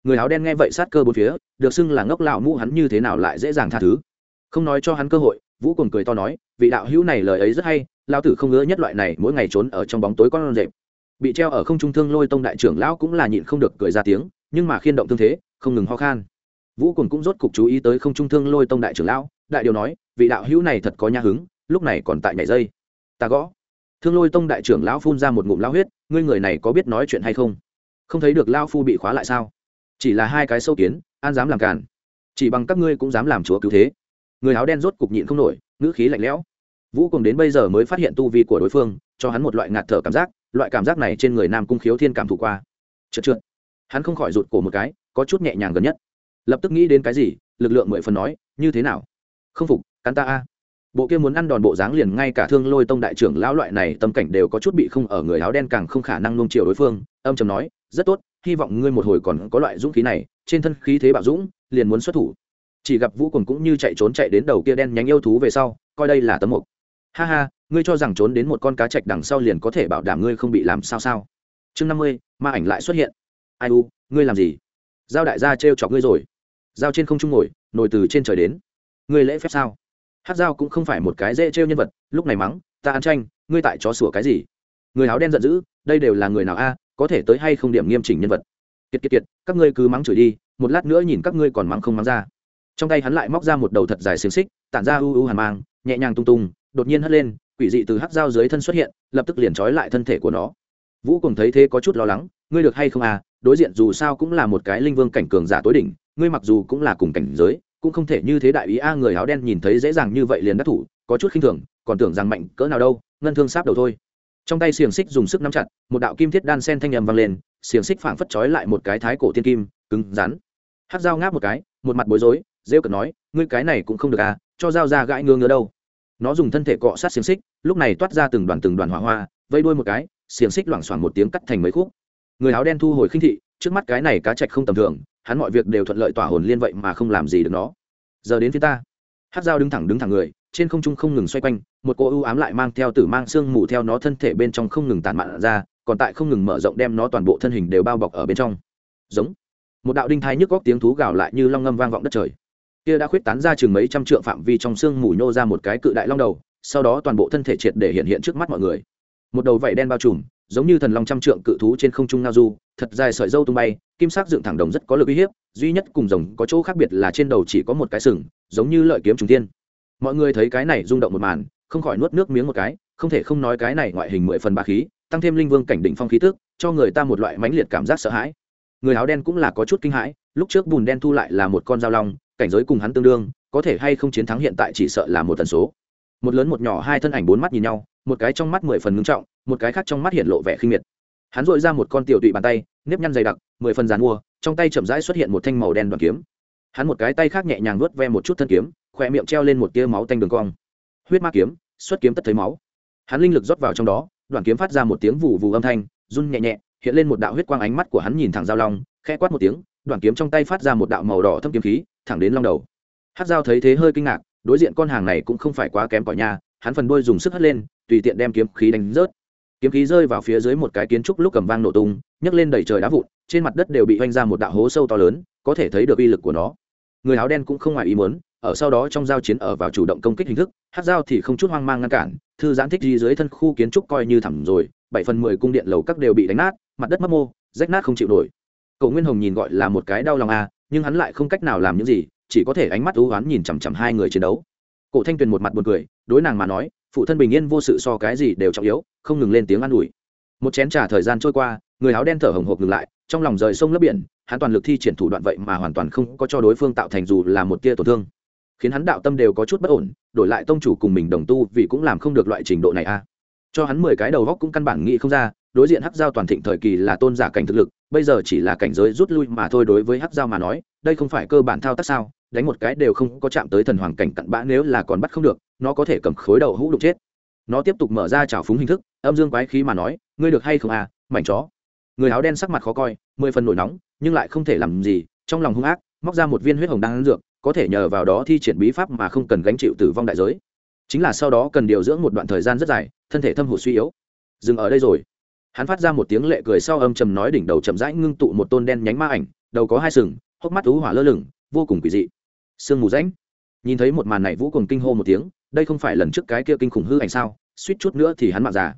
Người áo đen nghe vậy sát cơ bốn phía, được xưng là ngốc lão mũ hắn như thế nào lại dễ dàng tha thứ? Không nói cho hắn cơ hội, vũ cùng cười to nói, vị đạo hữu này lời ấy rất hay lao tử không ngỡ nhất loại này, mỗi ngày trốn ở trong bóng tối con rệp. Bị treo ở không trung thương lôi tông đại trưởng lão cũng là nhịn không được cười ra tiếng, nhưng mà khiên động thương thế, không ngừng ho khan vũ cùng cũng rốt cục chú ý tới không trung thương lôi tông đại trưởng lão, đại điều nói, vị đạo hữu này thật có nha hứng, lúc này còn tại nhảy dây. Ta gõ. Thương lôi tông đại trưởng lão phun ra một ngụm lao huyết, ngươi người này có biết nói chuyện hay không? Không thấy được lao phu bị khóa lại sao? Chỉ là hai cái sâu kiến, an dám làm cản chỉ bằng các ngươi cũng dám làm chúa cứu thế. Người áo đen rốt cục nhịn không nổi, ngữ khí lạnh lẽo. Vũ cùng đến bây giờ mới phát hiện tu vi của đối phương, cho hắn một loại ngạt thở cảm giác, loại cảm giác này trên người nam cung khiếu thiên cảm thụ qua. Trượt trượt hắn không khỏi rụt cổ một cái, có chút nhẹ nhàng gần nhất lập tức nghĩ đến cái gì, lực lượng mười phần nói, như thế nào? Không phục, cắn ta a. Bộ kia muốn ăn đòn bộ dáng liền ngay cả thương lôi tông đại trưởng lão loại này tâm cảnh đều có chút bị không ở người áo đen càng không khả năng nung chiều đối phương, âm trầm nói, rất tốt, hy vọng ngươi một hồi còn có loại dũng khí này, trên thân khí thế bạo dũng, liền muốn xuất thủ. Chỉ gặp vũ quần cũng như chạy trốn chạy đến đầu kia đen nhánh yêu thú về sau, coi đây là tấm mục. Ha ha, ngươi cho rằng trốn đến một con cá chạch đằng sau liền có thể bảo đảm ngươi không bị làm sao sao? Chương năm mươi, ma ảnh lại xuất hiện. Ai u, ngươi làm gì? Giao đại gia trêu chọc ngươi rồi giao trên không trung ngồi nổi từ trên trời đến. Ngươi lễ phép sao? Hát giao cũng không phải một cái dễ trêu nhân vật, lúc này mắng, ta ăn tranh ngươi tại chó sủa cái gì? Người áo đen giận dữ, đây đều là người nào a, có thể tới hay không điểm nghiêm chỉnh nhân vật? Kiệt kiệt kiệt, các ngươi cứ mắng chửi đi, một lát nữa nhìn các ngươi còn mắng không mắng ra. Trong tay hắn lại móc ra một đầu thật dài xiềng xích, tản ra u u hàn mang, nhẹ nhàng tung tung, đột nhiên hất lên, quỷ dị từ hát dao dưới thân xuất hiện, lập tức liền trói lại thân thể của nó. Vũ cùng thấy thế có chút lo lắng ngươi được hay không à đối diện dù sao cũng là một cái linh vương cảnh cường giả tối đỉnh, ngươi mặc dù cũng là cùng cảnh giới, cũng không thể như thế đại ý a, người áo đen nhìn thấy dễ dàng như vậy liền đắc thủ, có chút khinh thường, còn tưởng rằng mạnh cỡ nào đâu, ngân thương sáp đầu thôi. Trong tay xiềng xích dùng sức nắm chặt, một đạo kim thiết đan sen thanh nhầm vang lên, xiềng xích phảng phất trói lại một cái thái cổ tiên kim, cứng rắn. Hát dao ngáp một cái, một mặt bối rối, rêu cợt nói, ngươi cái này cũng không được à cho dao ra gãi ngứa ngứa đâu. Nó dùng thân thể cọ sát xiềng xích, lúc này toát ra từng đoàn từng đoàn hỏa hoa, vây đuôi một cái, xiềng xích loảng xoảng một tiếng cắt thành mấy khúc người áo đen thu hồi khinh thị, trước mắt cái này cá trạch không tầm thường, hắn mọi việc đều thuận lợi tỏa hồn liên vậy mà không làm gì được nó. Giờ đến phía ta. Hát dao đứng thẳng đứng thẳng người, trên không trung không ngừng xoay quanh, một cô ưu ám lại mang theo tử mang xương mù theo nó thân thể bên trong không ngừng tàn mạn ra, còn tại không ngừng mở rộng đem nó toàn bộ thân hình đều bao bọc ở bên trong. Giống. Một đạo đinh thai nhức góc tiếng thú gào lại như long ngâm vang vọng đất trời. Kia đã khuyết tán ra chừng mấy trăm trượng phạm vi trong xương mù nhô ra một cái cự đại long đầu, sau đó toàn bộ thân thể triệt để hiện hiện trước mắt mọi người. Một đầu vảy đen bao trùm giống như thần long trăm trượng cự thú trên không trung ngao du, thật dài sợi dâu tung bay, kim sắc dựng thẳng đồng rất có lực uy hiếp, duy nhất cùng rồng có chỗ khác biệt là trên đầu chỉ có một cái sừng, giống như lợi kiếm trùng tiên mọi người thấy cái này rung động một màn, không khỏi nuốt nước miếng một cái, không thể không nói cái này ngoại hình mười phần ba khí, tăng thêm linh vương cảnh đỉnh phong khí tức, cho người ta một loại mãnh liệt cảm giác sợ hãi. Người áo đen cũng là có chút kinh hãi, lúc trước bùn đen thu lại là một con dao long, cảnh giới cùng hắn tương đương, có thể hay không chiến thắng hiện tại chỉ sợ là một tần số. Một lớn một nhỏ hai thân ảnh bốn mắt nhìn nhau một cái trong mắt mười phần ngưng trọng, một cái khác trong mắt hiện lộ vẻ khinh miệt. Hắn dội ra một con tiểu tụy bàn tay, nếp nhăn dày đặc, mười phần dàn mua, trong tay chậm rãi xuất hiện một thanh màu đen đoàn kiếm. Hắn một cái tay khác nhẹ nhàng vuốt ve một chút thân kiếm, khỏe miệng treo lên một tia máu tanh đường cong. Huyết ma kiếm, xuất kiếm tất thấy máu. Hắn linh lực rót vào trong đó đoàn kiếm phát ra một tiếng vù vù âm thanh, run nhẹ nhẹ, hiện lên một đạo huyết quang ánh mắt của hắn nhìn thẳng giao long, khẽ quát một tiếng đoàn kiếm trong tay phát ra một đạo màu đỏ thâm kiếm khí, thẳng đến long đầu. Hát dao thấy thế hơi kinh ngạc, đối diện con hàng này cũng không phải quá kém cỏi nha hắn phần đôi dùng sức hất lên, tùy tiện đem kiếm khí đánh rớt. Kiếm khí rơi vào phía dưới một cái kiến trúc lúc cầm vang nổ tung, nhấc lên đầy trời đá vụn, trên mặt đất đều bị oanh ra một đạo hố sâu to lớn, có thể thấy được uy lực của nó. Người áo đen cũng không ngoài ý muốn, ở sau đó trong giao chiến ở vào chủ động công kích hình thức, hát dao thì không chút hoang mang ngăn cản, thư giãn thích di dưới thân khu kiến trúc coi như thẳm rồi, bảy phần mười cung điện lầu các đều bị đánh nát, mặt đất mất mô, rách nát không chịu nổi. Cậu nguyên hồng nhìn gọi là một cái đau lòng à nhưng hắn lại không cách nào làm những gì, chỉ có thể ánh mắt thú oán nhìn chằm chằm hai người chiến đấu cổ thanh tuyền một mặt buồn cười, đối nàng mà nói, phụ thân bình yên vô sự so cái gì đều trọng yếu, không ngừng lên tiếng an ủi. Một chén trà thời gian trôi qua, người áo đen thở hồng hộc ngừng lại, trong lòng rời sông lấp biển, hắn toàn lực thi triển thủ đoạn vậy mà hoàn toàn không có cho đối phương tạo thành dù là một tia tổn thương. Khiến hắn đạo tâm đều có chút bất ổn, đổi lại tông chủ cùng mình đồng tu vì cũng làm không được loại trình độ này a. À. cho hắn mười cái đầu góc cũng căn bản nghĩ không ra, đối diện hắc giao toàn thịnh thời kỳ là tôn giả cảnh thực lực, bây giờ chỉ là cảnh giới rút lui mà thôi đối với hắc giao mà nói, đây không phải cơ bản thao tác sao? Đánh một cái đều không có chạm tới thần hoàng cảnh cặn bã nếu là còn bắt không được, nó có thể cầm khối đầu hũ đục chết. Nó tiếp tục mở ra trào phúng hình thức, âm dương quái khí mà nói, ngươi được hay không à mảnh chó. Người áo đen sắc mặt khó coi, mười phần nổi nóng, nhưng lại không thể làm gì, trong lòng hung ác, móc ra một viên huyết hồng đang ăn dược, có thể nhờ vào đó thi triển bí pháp mà không cần gánh chịu tử vong đại giới. Chính là sau đó cần điều dưỡng một đoạn thời gian rất dài, thân thể thâm hụt suy yếu. Dừng ở đây rồi. Hắn phát ra một tiếng lệ cười sau âm trầm nói đỉnh đầu chậm rãi ngưng tụ một tôn đen nhánh ma ảnh, đầu có hai sừng, hốc mắt ú hỏa lơ lửng, vô cùng quỷ dị sương mù rãnh. Nhìn thấy một màn này vũ cùng kinh hô một tiếng, đây không phải lần trước cái kia kinh khủng hư ảnh sao? Suýt chút nữa thì hắn mạng già.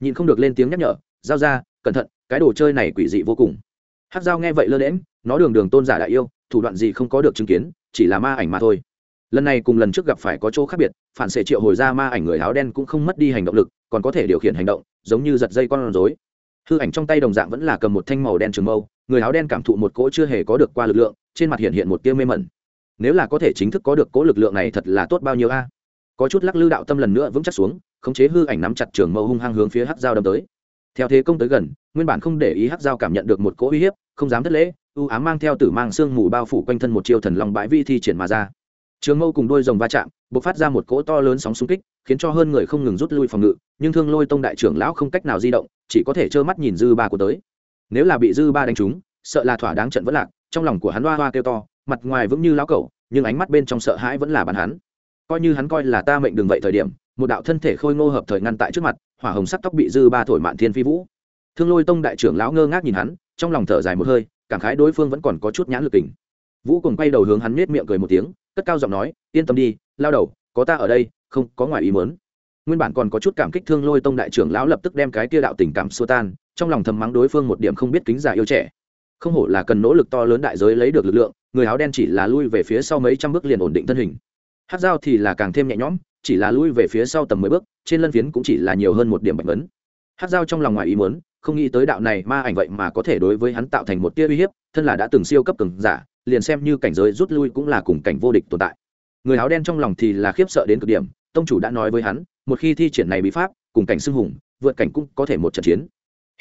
Nhìn không được lên tiếng nhắc nhở, giao ra, cẩn thận, cái đồ chơi này quỷ dị vô cùng. Hát dao nghe vậy lơ đễm nó đường đường tôn giả đại yêu, thủ đoạn gì không có được chứng kiến, chỉ là ma ảnh mà thôi. Lần này cùng lần trước gặp phải có chỗ khác biệt, phản xệ triệu hồi ra ma ảnh người áo đen cũng không mất đi hành động lực, còn có thể điều khiển hành động, giống như giật dây con rối. Hư ảnh trong tay đồng dạng vẫn là cầm một thanh màu đen trường mâu, người áo đen cảm thụ một cỗ chưa hề có được qua lực lượng, trên mặt hiện hiện một tia mê mẩn nếu là có thể chính thức có được cố lực lượng này thật là tốt bao nhiêu a? Có chút lắc lư đạo tâm lần nữa vững chắc xuống, khống chế hư ảnh nắm chặt trường mâu hung hăng hướng phía hắc dao đâm tới. Theo thế công tới gần, nguyên bản không để ý hắc dao cảm nhận được một cỗ uy hiếp, không dám thất lễ ưu ám mang theo tử mang xương mù bao phủ quanh thân một chiêu thần long bãi vi thi triển mà ra. Trường mâu cùng đôi rồng va chạm b ộ c phát ra một cỗ to lớn sóng xung kích, khiến cho hơn người không ngừng rút lui phòng ngự, nhưng thương lôi tông đại trưởng lão không cách nào di động, chỉ có thể trơ mắt nhìn dư ba của tới. Nếu là bị dư ba đánh trúng, sợ là thỏa đáng trận vẫn lạc, trong lòng của hắn hoa hoa kêu to mặt ngoài vững như lão cẩu, nhưng ánh mắt bên trong sợ hãi vẫn là bàn hắn coi như hắn coi là ta mệnh đường vậy thời điểm, một đạo thân thể khôi ngô hợp thời ngăn tại trước mặt, hỏa hồng sắc tóc bị dư ba thổi mạn thiên phi vũ thương lôi tông đại trưởng lão ngơ ngác nhìn hắn, trong lòng thở dài một hơi, cảm khái đối phương vẫn còn có chút nhãn lực tỉnh. vũ cùng quay đầu hướng hắn nết miệng cười một tiếng, cất cao giọng nói, yên tâm đi, lao đầu, có ta ở đây, không có ngoài ý muốn. nguyên bản còn có chút cảm kích thương lôi tông đại trưởng lão lập tức đem cái kia đạo tình cảm xua tan, trong lòng thầm mắng đối phương một điểm không biết kính giả yêu trẻ không hổ là cần nỗ lực to lớn đại giới lấy được lực lượng người áo đen chỉ là lui về phía sau mấy trăm bước liền ổn định thân hình. Hát dao thì là càng thêm nhẹ nhõm, chỉ là lui về phía sau tầm mười bước, trên lân phiến cũng chỉ là nhiều hơn một điểm bạch vấn hát dao trong lòng ngoài ý muốn, không nghĩ tới đạo này ma ảnh vậy mà có thể đối với hắn tạo thành một tia uy hiếp, thân là đã từng siêu cấp cường giả, liền xem như cảnh giới rút lui cũng là cùng cảnh vô địch tồn tại. Người áo đen trong lòng thì là khiếp sợ đến cực điểm, tông chủ đã nói với hắn, một khi thi triển này bí pháp, cùng cảnh xưng hùng, vượt cảnh cũng có thể một trận chiến.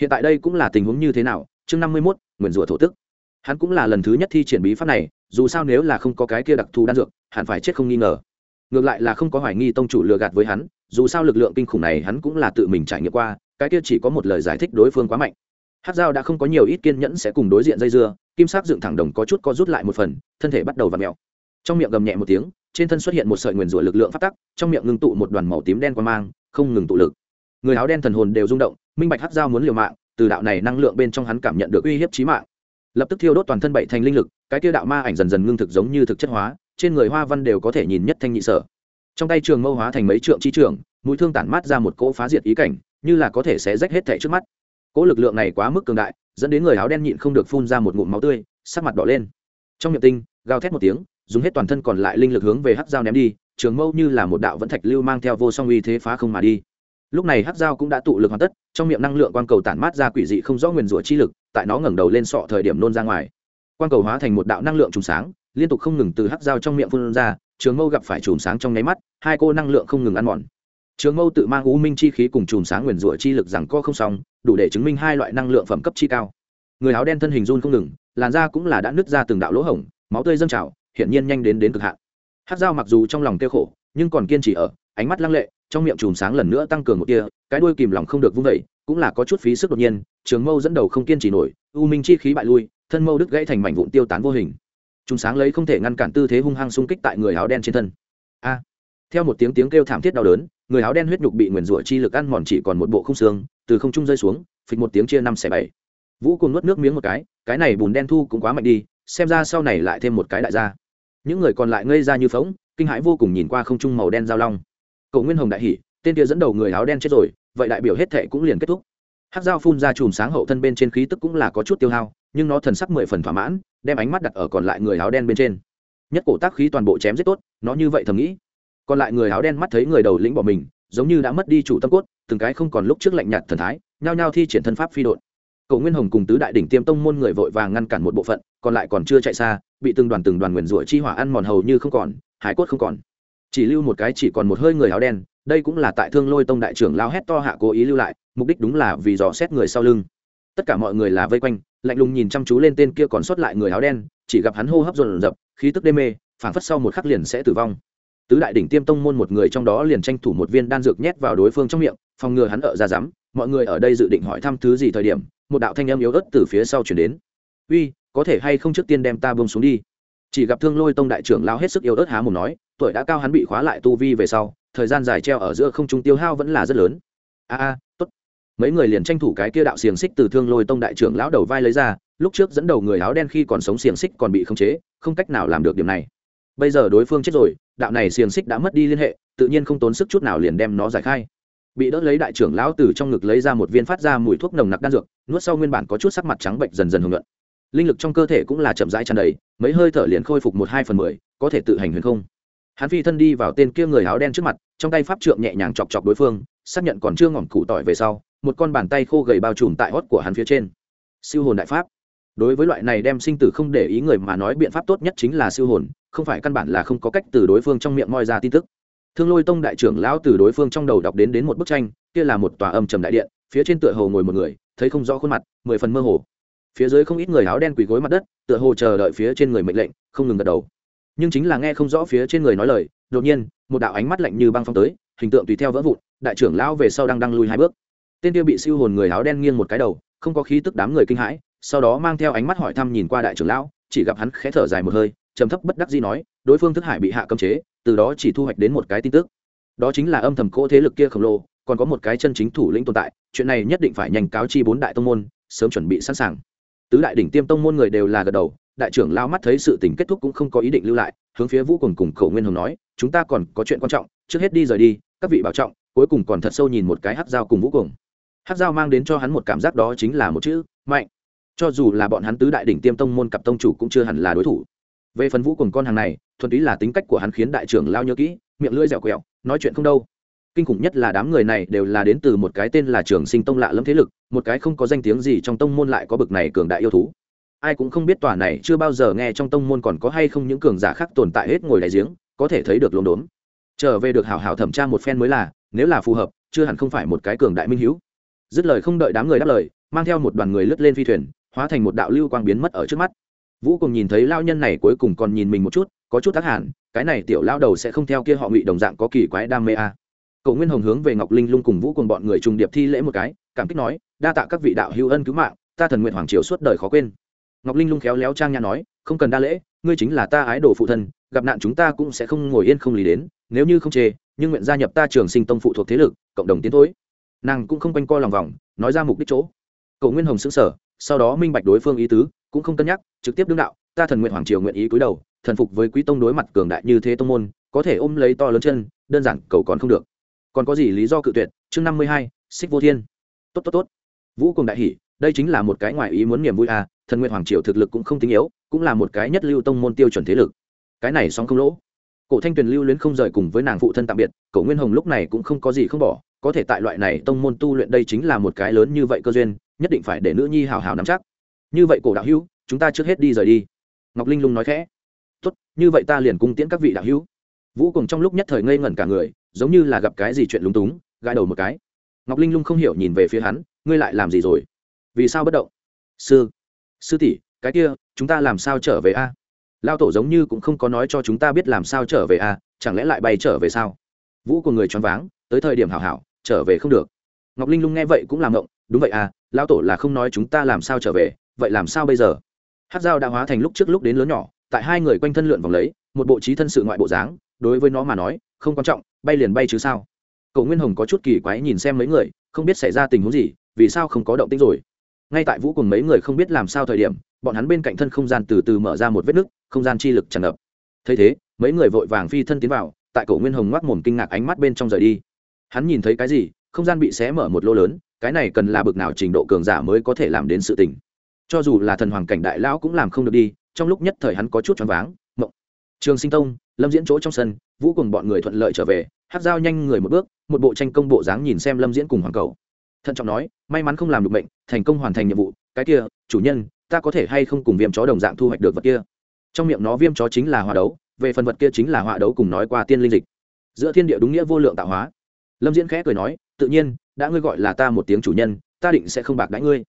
Hiện tại đây cũng là tình huống như thế nào? Chương năm mươi mốt, nguyền rủa thổ tức hắn cũng là lần thứ nhất thi triển bí pháp này, dù sao nếu là không có cái kia đặc thù đan dược, hẳn phải chết không nghi ngờ. Ngược lại là không có hoài nghi tông chủ lừa gạt với hắn, dù sao lực lượng kinh khủng này hắn cũng là tự mình trải nghiệm qua, cái kia chỉ có một lời giải thích đối phương quá mạnh. Hát dao đã không có nhiều ít kiên nhẫn sẽ cùng đối diện dây dưa, kim sắc dựng thẳng đồng có chút co rút lại một phần, thân thể bắt đầu v ặ mẹo trong miệng gầm nhẹ một tiếng, trên thân xuất hiện một sợi nguyền rủa lực lượng phát tắc, trong miệng ngưng tụ một đoàn màu tím đen qua mang, không ngừng tụ lực. Người áo đen thần hồn đều rung động, minh bạch hát dao muốn liều mạng, từ đạo này năng lượng bên trong hắn cảm nhận được uy hiếp chí mạng lập tức thiêu đốt toàn thân bảy thành linh lực, cái tiêu đạo ma ảnh dần dần ngưng thực giống như thực chất hóa, trên người hoa văn đều có thể nhìn nhất thanh nhị sở. Trong tay trường mâu hóa thành mấy trượng chi trường, mũi thương tản mát ra một cỗ phá diệt ý cảnh, như là có thể sẽ rách hết thẻ trước mắt. Cỗ lực lượng này quá mức cường đại, dẫn đến người áo đen nhịn không được phun ra một ngụm máu tươi, sắc mặt đỏ lên. Trong miệng tinh, gào thét một tiếng, dùng hết toàn thân còn lại linh lực hướng về hắc dao ném đi, trường mâu như là một đạo vẫn thạch lưu mang theo vô song uy thế phá không mà đi lúc này hắc dao cũng đã tụ lực hoàn tất, trong miệng năng lượng quang cầu tản mát ra quỷ dị không rõ nguyền rủa chi lực, tại nó ngẩng đầu lên sọ thời điểm nôn ra ngoài. Quang cầu hóa thành một đạo năng lượng trùng sáng, liên tục không ngừng từ hắc dao trong miệng phun ra, trường mâu gặp phải chùm sáng trong nháy mắt, hai cô năng lượng không ngừng ăn mòn. Trường mâu tự mang u minh chi khí cùng chùm sáng nguyền rủa chi lực rằng co không xong, đủ để chứng minh hai loại năng lượng phẩm cấp chi cao. Người áo đen thân hình run không ngừng, làn da cũng là đã nứt ra từng đạo lỗ hổng, máu tươi dâng trào, hiển nhiên nhanh đến đến cực hạn. Hát dao mặc dù trong lòng kêu khổ, nhưng còn kiên trì ở, ánh mắt lăng lệ trong miệng chùm sáng lần nữa tăng cường một tia, cái đuôi kìm lòng không được vung vẩy cũng là có chút phí sức đột nhiên, trường mâu dẫn đầu không kiên trì nổi, u minh chi khí bại lui, thân mâu đứt gãy thành mảnh vụn tiêu tán vô hình. Chùm sáng lấy không thể ngăn cản tư thế hung hăng xung kích tại người áo đen trên thân. A! Theo một tiếng tiếng kêu thảm thiết đau đớn, người áo đen huyết nhục bị nguyền rủa chi lực ăn mòn chỉ còn một bộ không xương, từ không trung rơi xuống, phịch một tiếng chia năm xẻ bảy. Vũ cùng nuốt nước miếng một cái cái này bùn đen thu cũng quá mạnh đi, xem ra sau này lại thêm một cái đại gia. Những người còn lại ngây ra như phóng kinh hãi vô cùng nhìn qua không trung màu đen giao long cậu nguyên hồng đại hỉ, tên kia dẫn đầu người áo đen chết rồi, vậy đại biểu hết thệ cũng liền kết thúc. Hát dao phun ra chùm sáng hậu thân bên trên khí tức cũng là có chút tiêu hao, nhưng nó thần sắc mười phần thỏa mãn, đem ánh mắt đặt ở còn lại người áo đen bên trên. Nhất cổ tác khí toàn bộ chém rất tốt, nó như vậy thầm nghĩ. Còn lại người áo đen mắt thấy người đầu lĩnh bỏ mình, giống như đã mất đi chủ tâm cốt, từng cái không còn lúc trước lạnh nhạt thần thái, nhao nhao thi triển thân pháp phi đột cậu nguyên hồng cùng tứ đại đỉnh tiêm tông môn người vội vàng ngăn cản một bộ phận, còn lại còn chưa chạy xa, bị từng đoàn từng đoàn nguyền rủa chi hỏa ăn mòn hầu như không còn, hải cốt không còn chỉ lưu một cái chỉ còn một hơi người áo đen, đây cũng là tại thương lôi tông đại trưởng lao hét to hạ cố ý lưu lại, mục đích đúng là vì dò xét người sau lưng. Tất cả mọi người là vây quanh, lạnh lùng nhìn chăm chú lên tên kia còn sót lại người áo đen, chỉ gặp hắn hô hấp dồn dập, khí tức đê mê, phảng phất sau một khắc liền sẽ tử vong. Tứ đại đỉnh tiêm tông môn một người trong đó liền tranh thủ một viên đan dược nhét vào đối phương trong miệng, phòng ngừa hắn ở ra dám. Mọi người ở đây dự định hỏi thăm thứ gì thời điểm, một đạo thanh âm yếu ớt từ phía sau chuyển đến. Uy, có thể hay không trước tiên đem ta bông xuống đi? Chỉ gặp thương lôi tông đại trưởng lao hết sức yếu ớt há mồm nói tuổi đã cao hắn bị khóa lại tu vi về sau, thời gian dài treo ở giữa không trung tiêu hao vẫn là rất lớn. A a tốt. Mấy người liền tranh thủ cái kia đạo xiềng xích từ thương lôi tông đại trưởng lão đầu vai lấy ra, lúc trước dẫn đầu người áo đen khi còn sống xiềng xích còn bị khống chế, không cách nào làm được điểm này. Bây giờ đối phương chết rồi, đạo này xiềng xích đã mất đi liên hệ, tự nhiên không tốn sức chút nào liền đem nó giải khai. Bị đỡ lấy đại trưởng lão từ trong ngực lấy ra một viên phát ra mùi thuốc nồng nặc đan dược, nuốt sau nguyên bản có chút sắc mặt trắng bệnh dần dần hưởng luận. Linh lực trong cơ thể cũng là chậm rãi tràn đầy, mấy hơi thở liền khôi phục một hai phần mười, có thể tự hành huyền không hắn phi thân đi vào tên kia người áo đen trước mặt, trong tay pháp trượng nhẹ nhàng chọc chọc đối phương, xác nhận còn chưa ngỏm củ tỏi về sau, một con bàn tay khô gầy bao trùm tại hót của hắn phía trên. Siêu hồn đại pháp. Đối với loại này đem sinh tử không để ý người mà nói biện pháp tốt nhất chính là siêu hồn, không phải căn bản là không có cách từ đối phương trong miệng moi ra tin tức. Thương lôi tông đại trưởng lão từ đối phương trong đầu đọc đến đến một bức tranh, kia là một tòa âm trầm đại điện, phía trên tựa hồ ngồi một người, thấy không rõ khuôn mặt, mười phần mơ hồ. Phía dưới không ít người áo đen quỳ gối mặt đất, tựa hồ chờ đợi phía trên người mệnh lệnh, không ngừng gật đầu nhưng chính là nghe không rõ phía trên người nói lời, đột nhiên, một đạo ánh mắt lạnh như băng phong tới, hình tượng tùy theo vỡ vụn, đại trưởng lão về sau đang đang lùi hai bước. Tên tiêu bị siêu hồn người áo đen nghiêng một cái đầu, không có khí tức đám người kinh hãi, sau đó mang theo ánh mắt hỏi thăm nhìn qua đại trưởng lão, chỉ gặp hắn khẽ thở dài một hơi, trầm thấp bất đắc dĩ nói, đối phương thức hải bị hạ cấm chế, từ đó chỉ thu hoạch đến một cái tin tức. Đó chính là âm thầm cỗ thế lực kia khổng lồ, còn có một cái chân chính thủ lĩnh tồn tại, chuyện này nhất định phải nhanh cáo chi bốn đại tông môn, sớm chuẩn bị sẵn sàng. Tứ đại đỉnh tiêm tông môn người đều là gật đầu đại trưởng lao mắt thấy sự tình kết thúc cũng không có ý định lưu lại, hướng phía vũ cùng cùng khẩu nguyên hồng nói, chúng ta còn có chuyện quan trọng, trước hết đi rời đi, các vị bảo trọng, cuối cùng còn thật sâu nhìn một cái hát dao cùng vũ cùng hát dao mang đến cho hắn một cảm giác đó chính là một chữ, mạnh. Cho dù là bọn hắn tứ đại đỉnh tiêm tông môn cặp tông chủ cũng chưa hẳn là đối thủ. Về phần vũ cùng con hàng này, thuần túy là tính cách của hắn khiến đại trưởng lao nhớ kỹ, miệng lưỡi dẻo quẹo, nói chuyện không đâu. Kinh khủng nhất là đám người này đều là đến từ một cái tên là trường sinh tông lạ lẫm thế lực, một cái không có danh tiếng gì trong tông môn lại có bực này cường đại yêu thú ai cũng không biết tòa này chưa bao giờ nghe trong tông môn còn có hay không những cường giả khác tồn tại hết ngồi đại giếng, có thể thấy được lốm đốm. Trở về được hảo hảo thẩm tra một phen mới là, nếu là phù hợp, chưa hẳn không phải một cái cường đại minh hữu. Dứt lời không đợi đám người đáp lời, mang theo một đoàn người lướt lên phi thuyền, hóa thành một đạo lưu quang biến mất ở trước mắt. Vũ cùng nhìn thấy lao nhân này cuối cùng còn nhìn mình một chút, có chút tác hẳn, cái này tiểu lao đầu sẽ không theo kia họ ngụy đồng dạng có kỳ quái đam mê à. cậu nguyên hồng hướng về ngọc linh lung cùng vũ cùng bọn người trùng điệp thi lễ một cái, cảm kích nói, đa tạ các vị đạo hữu ân cứu mạng, ta thần nguyện hoàng triều suốt đời khó quên ngọc linh lung khéo léo trang nhã nói, không cần đa lễ, ngươi chính là ta ái đồ phụ thân, gặp nạn chúng ta cũng sẽ không ngồi yên không lý đến, nếu như không chê, nhưng nguyện gia nhập ta trường sinh tông phụ thuộc thế lực, cộng đồng tiến thối. Nàng cũng không quanh coi lòng vòng, nói ra mục đích chỗ. Cậu nguyên hồng xứng sở sau đó minh bạch đối phương ý tứ, cũng không cân nhắc, trực tiếp đương đạo, ta thần nguyện hoàng triều nguyện ý cúi đầu, thần phục với quý tông đối mặt cường đại như thế tông môn, có thể ôm lấy to lớn chân, đơn giản, cầu còn không được. Còn có gì lý do cự tuyệt? Chương năm mươi hai, xích vô thiên. Tốt tốt tốt. Vũ cùng đại hỷ đây chính là một cái ngoài ý muốn niềm vui à thần nguyện hoàng triều thực lực cũng không tinh yếu, cũng là một cái nhất lưu tông môn tiêu chuẩn thế lực. Cái này song không lỗ. Cổ thanh tuyền lưu luyến không rời cùng với nàng phụ thân tạm biệt, cổ nguyên hồng lúc này cũng không có gì không bỏ, có thể tại loại này tông môn tu luyện đây chính là một cái lớn như vậy cơ duyên, nhất định phải để nữ nhi hào hào nắm chắc. Như vậy cổ đạo hữu, chúng ta trước hết đi rời đi. Ngọc linh lung nói khẽ. Tốt, như vậy ta liền cung tiễn các vị đạo hữu. Vũ cùng trong lúc nhất thời ngây ngẩn cả người, giống như là gặp cái gì chuyện lúng túng, gãi đầu một cái. Ngọc linh lung không hiểu nhìn về phía hắn, ngươi lại làm gì rồi? Vì sao bất động? Sư sư tỷ, cái kia, chúng ta làm sao trở về a? Lao tổ giống như cũng không có nói cho chúng ta biết làm sao trở về a, chẳng lẽ lại bay trở về sao? Vũ của người choáng váng, tới thời điểm hảo hảo, trở về không được. Ngọc linh lung nghe vậy cũng làm ngộng, đúng vậy à lao tổ là không nói chúng ta làm sao trở về, vậy làm sao bây giờ? Hát dao đã hóa thành lúc trước lúc đến lớn nhỏ, tại hai người quanh thân lượn vòng lấy, một bộ trí thân sự ngoại bộ dáng, đối với nó mà nói, không quan trọng, bay liền bay chứ sao? Cậu nguyên hồng có chút kỳ quái nhìn xem mấy người, không biết xảy ra tình huống gì, vì sao không có động tĩnh rồi? Ngay tại vũ cùng mấy người không biết làm sao thời điểm, bọn hắn bên cạnh thân không gian từ từ mở ra một vết nứt, không gian chi lực tràn ngập. Thấy thế, mấy người vội vàng phi thân tiến vào, tại cổ nguyên hồng ngoác mồm kinh ngạc ánh mắt bên trong rời đi. Hắn nhìn thấy cái gì, không gian bị xé mở một lô lớn, cái này cần là bực nào trình độ cường giả mới có thể làm đến sự tình. Cho dù là thần hoàng cảnh đại lão cũng làm không được đi, trong lúc nhất thời hắn có chút choáng váng, mộng. Trường sinh tông, lâm diễn chỗ trong sân, vũ cùng bọn người thuận lợi trở về, hát dao nhanh người một bước, một bộ tranh công bộ dáng nhìn xem lâm diễn cùng hoàng cầu thận trọng nói, may mắn không làm được bệnh thành công hoàn thành nhiệm vụ, cái kia, chủ nhân, ta có thể hay không cùng viêm chó đồng dạng thu hoạch được vật kia? Trong miệng nó viêm chó chính là hòa đấu, về phần vật kia chính là hòa đấu cùng nói qua tiên linh dịch. Giữa thiên địa đúng nghĩa vô lượng tạo hóa. Lâm diễn khẽ cười nói, tự nhiên, đã ngươi gọi là ta một tiếng chủ nhân, ta định sẽ không bạc đãi ngươi.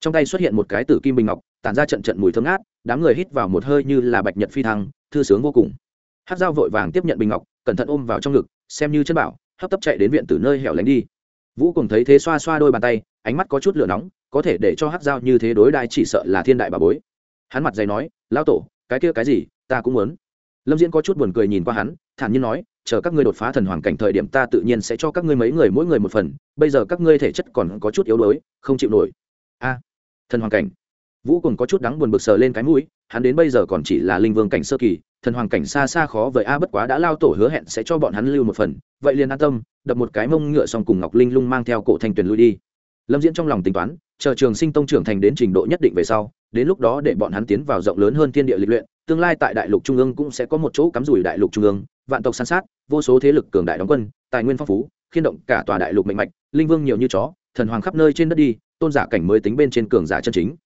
Trong tay xuất hiện một cái tử kim bình ngọc, tản ra trận trận mùi thơm ngát, đám người hít vào một hơi như là bạch nhật phi thăng, thư sướng vô cùng. Hát dao vội vàng tiếp nhận bình ngọc, cẩn thận ôm vào trong ngực, xem như chân bảo, hấp tấp chạy đến viện từ nơi hẻo lánh đi vũ cùng thấy thế xoa xoa đôi bàn tay, ánh mắt có chút lửa nóng, có thể để cho hát dao như thế đối đai chỉ sợ là thiên đại bà bối. Hắn mặt dày nói lao tổ, cái kia cái gì, ta cũng muốn. Lâm diễn có chút buồn cười nhìn qua hắn, thản nhiên nói, chờ các ngươi đột phá thần hoàng cảnh thời điểm ta tự nhiên sẽ cho các ngươi mấy người mỗi người một phần, bây giờ các ngươi thể chất còn có chút yếu đuối, không chịu nổi. A, thần hoàng cảnh. Vũ cùng có chút đắng buồn bực sờ lên cái mũi, hắn đến bây giờ còn chỉ là linh vương cảnh sơ kỳ thần hoàng cảnh xa xa khó với a, bất quá đã lao tổ hứa hẹn sẽ cho bọn hắn lưu một phần. Vậy liền an tâm, đập một cái mông ngựa xong cùng ngọc linh lung mang theo cổ thanh tuyền lui đi. Lâm diễn trong lòng tính toán, chờ trường sinh tông trưởng thành đến trình độ nhất định về sau, đến lúc đó để bọn hắn tiến vào rộng lớn hơn thiên địa lịch luyện, tương lai tại đại lục trung ương cũng sẽ có một chỗ cắm rủi đại lục trung ương, vạn tộc san sát, vô số thế lực cường đại đóng quân, tài nguyên phong phú, khiên động cả tòa đại lục mạnh mạnh linh vương nhiều như chó, thần hoàng khắp nơi trên đất đi, tôn giả cảnh mới tính bên trên cường giả chân chính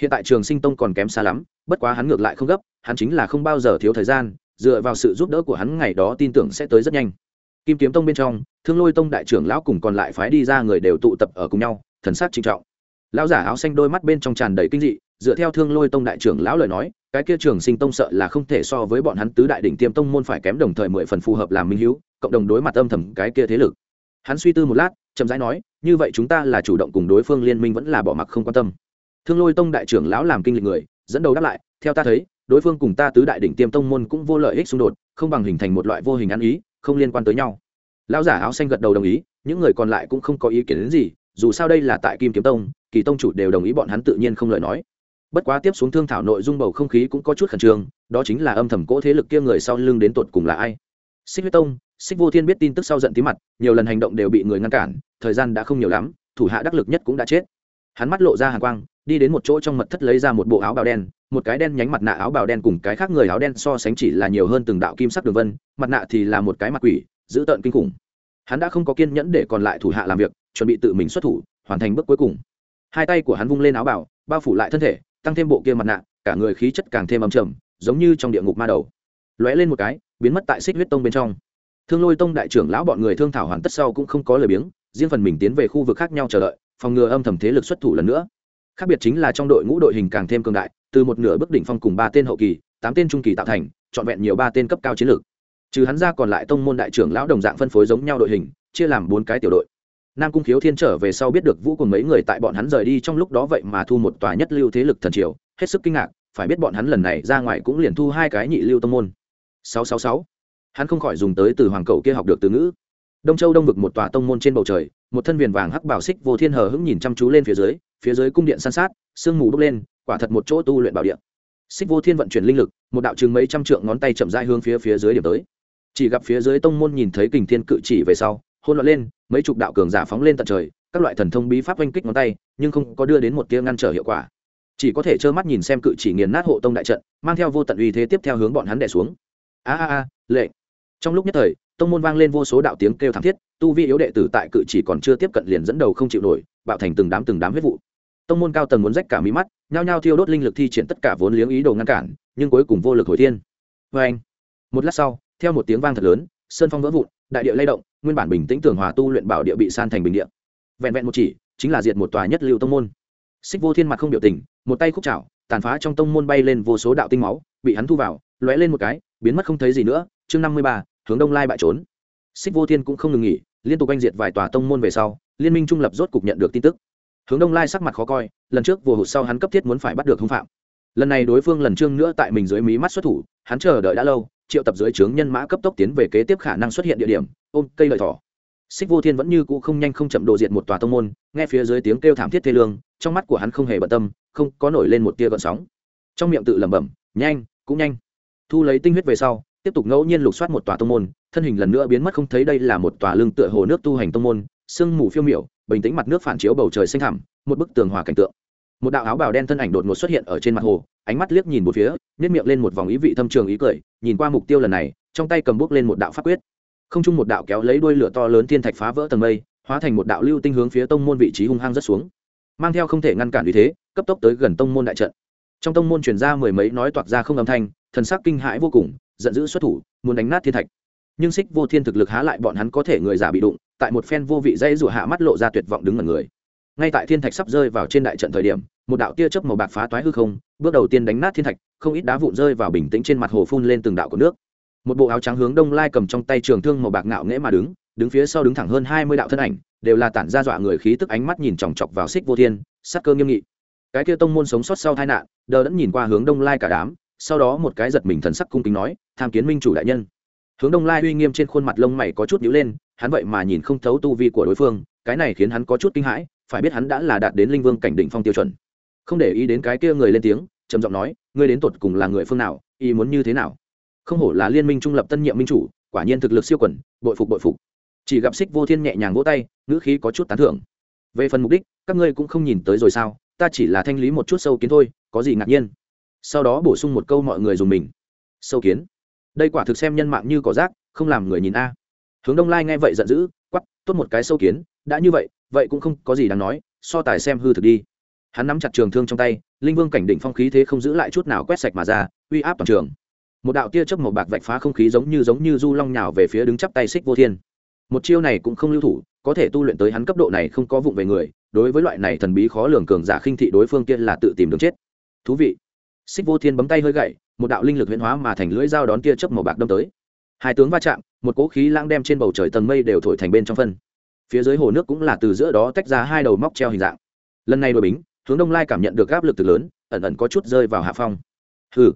hiện tại trường sinh tông còn kém xa lắm, bất quá hắn ngược lại không gấp, hắn chính là không bao giờ thiếu thời gian, dựa vào sự giúp đỡ của hắn ngày đó tin tưởng sẽ tới rất nhanh. Kim kiếm tông bên trong, thương lôi tông đại trưởng lão cùng còn lại phái đi ra người đều tụ tập ở cùng nhau, thần sắc trinh trọng. Lão giả áo xanh đôi mắt bên trong tràn đầy kinh dị, dựa theo thương lôi tông đại trưởng lão lời nói, cái kia trường sinh tông sợ là không thể so với bọn hắn tứ đại đỉnh tiêm tông môn phải kém đồng thời mười phần phù hợp làm minh hữu, cộng đồng đối mặt âm thầm cái kia thế lực. Hắn suy tư một lát, chậm rãi nói, như vậy chúng ta là chủ động cùng đối phương liên minh vẫn là bỏ mặc không quan tâm thương lôi tông đại trưởng lão làm kinh lịch người, dẫn đầu đáp lại, theo ta thấy, đối phương cùng ta tứ đại đỉnh tiêm tông môn cũng vô lợi ích xung đột, không bằng hình thành một loại vô hình ăn ý, không liên quan tới nhau. Lão giả áo xanh gật đầu đồng ý, những người còn lại cũng không có ý kiến đến gì, dù sao đây là tại kim kiếm tông, kỳ tông chủ đều đồng ý bọn hắn tự nhiên không lời nói. Bất quá tiếp xuống thương thảo nội dung bầu không khí cũng có chút khẩn trương, đó chính là âm thầm cỗ thế lực kia người sau lưng đến tột cùng là ai. Xích huyết tông, xích vô thiên biết tin tức sau giận tí mặt, nhiều lần hành động đều bị người ngăn cản, thời gian đã không nhiều lắm, thủ hạ đắc lực nhất cũng đã chết. Hắn mắt lộ ra hàng quang đi đến một chỗ trong mật thất lấy ra một bộ áo bào đen, một cái đen nhánh mặt nạ áo bào đen cùng cái khác người áo đen so sánh chỉ là nhiều hơn từng đạo kim sắc đường vân, mặt nạ thì là một cái mặt quỷ dữ tợn kinh khủng. Hắn đã không có kiên nhẫn để còn lại thủ hạ làm việc, chuẩn bị tự mình xuất thủ, hoàn thành bước cuối cùng. Hai tay của hắn vung lên áo bào, bao phủ lại thân thể, tăng thêm bộ kia mặt nạ, cả người khí chất càng thêm ấm trầm, giống như trong địa ngục ma đầu. Lóe lên một cái, biến mất tại xích huyết tông bên trong. Thương lôi tông đại trưởng lão bọn người thương thảo hoàn tất sau cũng không có lời biếng, riêng phần mình tiến về khu vực khác nhau chờ đợi, phòng ngừa âm thầm thế lực xuất thủ lần nữa khác biệt chính là trong đội ngũ đội hình càng thêm cường đại, từ một nửa bước đỉnh phong cùng ba tên hậu kỳ, tám tên trung kỳ tạo thành, trọn vẹn nhiều ba tên cấp cao chiến lược. Trừ hắn ra còn lại tông môn đại trưởng lão đồng dạng phân phối giống nhau đội hình, chia làm bốn cái tiểu đội. Nam cung khiếu thiên trở về sau biết được vũ cùng mấy người tại bọn hắn rời đi trong lúc đó vậy mà thu một tòa nhất lưu thế lực thần triều, hết sức kinh ngạc, phải biết bọn hắn lần này ra ngoài cũng liền thu hai cái nhị lưu tông môn. Sáu sáu sáu. Hắn không khỏi dùng tới từ hoàng cầu kia học được từ ngữ đông châu đông vực một tòa tông môn trên bầu trời, một thân viền vàng hắc bảo xích vô thiên hờ hững nhìn chăm chú lên phía dưới phía dưới cung điện san sát, sương mù bốc lên, quả thật một chỗ tu luyện bảo điện xích vô thiên vận chuyển linh lực, một đạo chừng mấy trăm trượng ngón tay chậm rãi hướng phía phía dưới điểm tới. Chỉ gặp phía dưới tông môn nhìn thấy kình thiên cự chỉ về sau hôn loạn lên, mấy chục đạo cường giả phóng lên tận trời, các loại thần thông bí pháp oanh kích ngón tay, nhưng không có đưa đến một tia ngăn trở hiệu quả. Chỉ có thể trơ mắt nhìn xem cự chỉ nghiền nát hộ tông đại trận, mang theo vô tận uy thế tiếp theo hướng bọn hắn đẻ xuống. A a a, lệ. Trong lúc nhất thời tông môn vang lên vô số đạo tiếng kêu thảm thiết, tu vi yếu đệ tử tại cự chỉ còn chưa tiếp cận liền dẫn đầu không chịu nổi, bạo thành từng đám từng đám huyết vụ. Tông môn cao tầng muốn rách cả mí mắt, nhao nhao thiêu đốt linh lực thi triển tất cả vốn liếng ý đồ ngăn cản, nhưng cuối cùng vô lực hồi thiên. Vê anh, một lát sau, theo một tiếng vang thật lớn, sơn phong vỡ vụn, đại địa lay động, nguyên bản bình tĩnh tường hòa tu luyện bảo địa bị san thành bình địa. Vẹn vẹn một chỉ, chính là diệt một tòa nhất lưu tông môn. Xích vô thiên mặt không biểu tình, một tay khúc chảo, tàn phá trong tông môn bay lên vô số đạo tinh máu, bị hắn thu vào, lóe lên một cái, biến mất không thấy gì nữa. Chương năm mươi ba hướng đông lai bại trốn. Xích vô thiên cũng không ngừng nghỉ, liên tục oanh diệt vài tòa tông môn về sau, liên minh trung lập rốt cục nhận được tin tức. Hướng đông lai sắc mặt khó coi, lần trước vừa hụt sau hắn cấp thiết muốn phải bắt được hung phạm. Lần này đối phương lần trương nữa tại mình dưới mí mắt xuất thủ, hắn chờ đợi đã lâu, triệu tập dưới trướng nhân mã cấp tốc tiến về kế tiếp khả năng xuất hiện địa điểm, ôm cây lợi thỏ. Xích vô thiên vẫn như cũ không nhanh không chậm đồ diệt một tòa tông môn, nghe phía dưới tiếng kêu thảm thiết thê lương, trong mắt của hắn không hề bận tâm, không có nổi lên một tia gợn sóng. Trong miệng tự lẩm bẩm, nhanh, cũng nhanh. Thu lấy tinh huyết về sau tiếp tục ngẫu nhiên lục soát một tòa tông môn, thân hình lần nữa biến mất không thấy đây là một tòa lưng tựa hồ nước tu hành tông môn, sương mù phiêu miểu, bình tĩnh mặt nước phản chiếu bầu trời xanh thẳm, một bức tường hòa cảnh tượng. Một đạo áo bào đen thân ảnh đột ngột xuất hiện ở trên mặt hồ, ánh mắt liếc nhìn một phía nếp miệng lên một vòng ý vị thâm trường ý cười, nhìn qua mục tiêu lần này, trong tay cầm bước lên một đạo pháp quyết. Không chung một đạo kéo lấy đuôi lửa to lớn thiên thạch phá vỡ tầng mây, hóa thành một đạo lưu tinh hướng phía tông môn vị trí hung hăng rất xuống. Mang theo không thể ngăn cản uy thế, cấp tốc tới gần tông môn đại trận. Trong tông môn truyền ra mười mấy nói toạc ra không âm thanh, thần sắc kinh hãi vô cùng giận dữ xuất thủ, muốn đánh nát thiên thạch. Nhưng xích vô thiên thực lực há lại bọn hắn có thể người giả bị đụng, tại một phen vô vị dây rủa hạ mắt lộ ra tuyệt vọng đứng ở người. Ngay tại thiên thạch sắp rơi vào trên đại trận thời điểm, một đạo tia chớp màu bạc phá toái hư không, bước đầu tiên đánh nát thiên thạch, không ít đá vụn rơi vào bình tĩnh trên mặt hồ phun lên từng đạo của nước. Một bộ áo trắng hướng đông lai cầm trong tay trường thương màu bạc ngạo nghễ mà đứng đứng phía sau đứng thẳng hơn hai mươi đạo thân ảnh, đều là tản ra dọa người khí tức ánh mắt nhìn chòng chọc vào xích vô thiên, sắc cơ nghiêm nghị. Cái kia tông môn sống sót sau tai nạn, đờ đẫn nhìn qua hướng đông lai cả đám sau đó một cái giật mình thần sắc cung kính nói, tham kiến minh chủ đại nhân. Hướng đông lai uy nghiêm trên khuôn mặt lông mày có chút nhíu lên, hắn vậy mà nhìn không thấu tu vi của đối phương, cái này khiến hắn có chút kinh hãi, phải biết hắn đã là đạt đến linh vương cảnh đỉnh phong tiêu chuẩn. Không để ý đến cái kia người lên tiếng, trầm giọng nói, ngươi đến tột cùng là người phương nào, ý muốn như thế nào? Không hổ là liên minh trung lập tân nhiệm minh chủ, quả nhiên thực lực siêu quẩn bội phục bội phục. Chỉ gặp xích vô thiên nhẹ nhàng vỗ tay, ngữ khí có chút tán thưởng. Về phần mục đích, các ngươi cũng không nhìn tới rồi sao, ta chỉ là thanh lý một chút sâu kiến thôi, có gì ngạc nhiên? Sau đó bổ sung một câu mọi người dùng mình. Sâu kiến. Đây quả thực xem nhân mạng như cỏ rác, không làm người nhìn a. Hướng đông lai nghe vậy giận dữ quắp tốt một cái sâu kiến, đã như vậy vậy cũng không có gì đáng nói, so tài xem hư thực đi. Hắn nắm chặt trường thương trong tay, linh vương cảnh đỉnh phong khí thế không giữ lại chút nào quét sạch mà ra, uy áp toàn trường. Một đạo tia chớp màu bạc vạch phá không khí giống như giống như du long nhào về phía đứng chắp tay xích vô thiên. Một chiêu này cũng không lưu thủ, có thể tu luyện tới hắn cấp độ này không có vụng về người, đối với loại này thần bí khó lường cường giả khinh thị đối phương kia là tự tìm đường chết. Thú vị xích vô thiên bấm tay hơi gậy, một đạo linh lực huyễn hóa mà thành lưỡi dao đón tia chớp màu bạc đâm tới. Hai tướng va chạm, một cỗ khí lãng đem trên bầu trời tầng mây đều thổi thành bên trong phân. Phía dưới hồ nước cũng là từ giữa đó tách ra hai đầu móc treo hình dạng. Lần này đội bính, hướng đông lai cảm nhận được áp lực từ lớn, ẩn ẩn có chút rơi vào hạ phong. Hừ.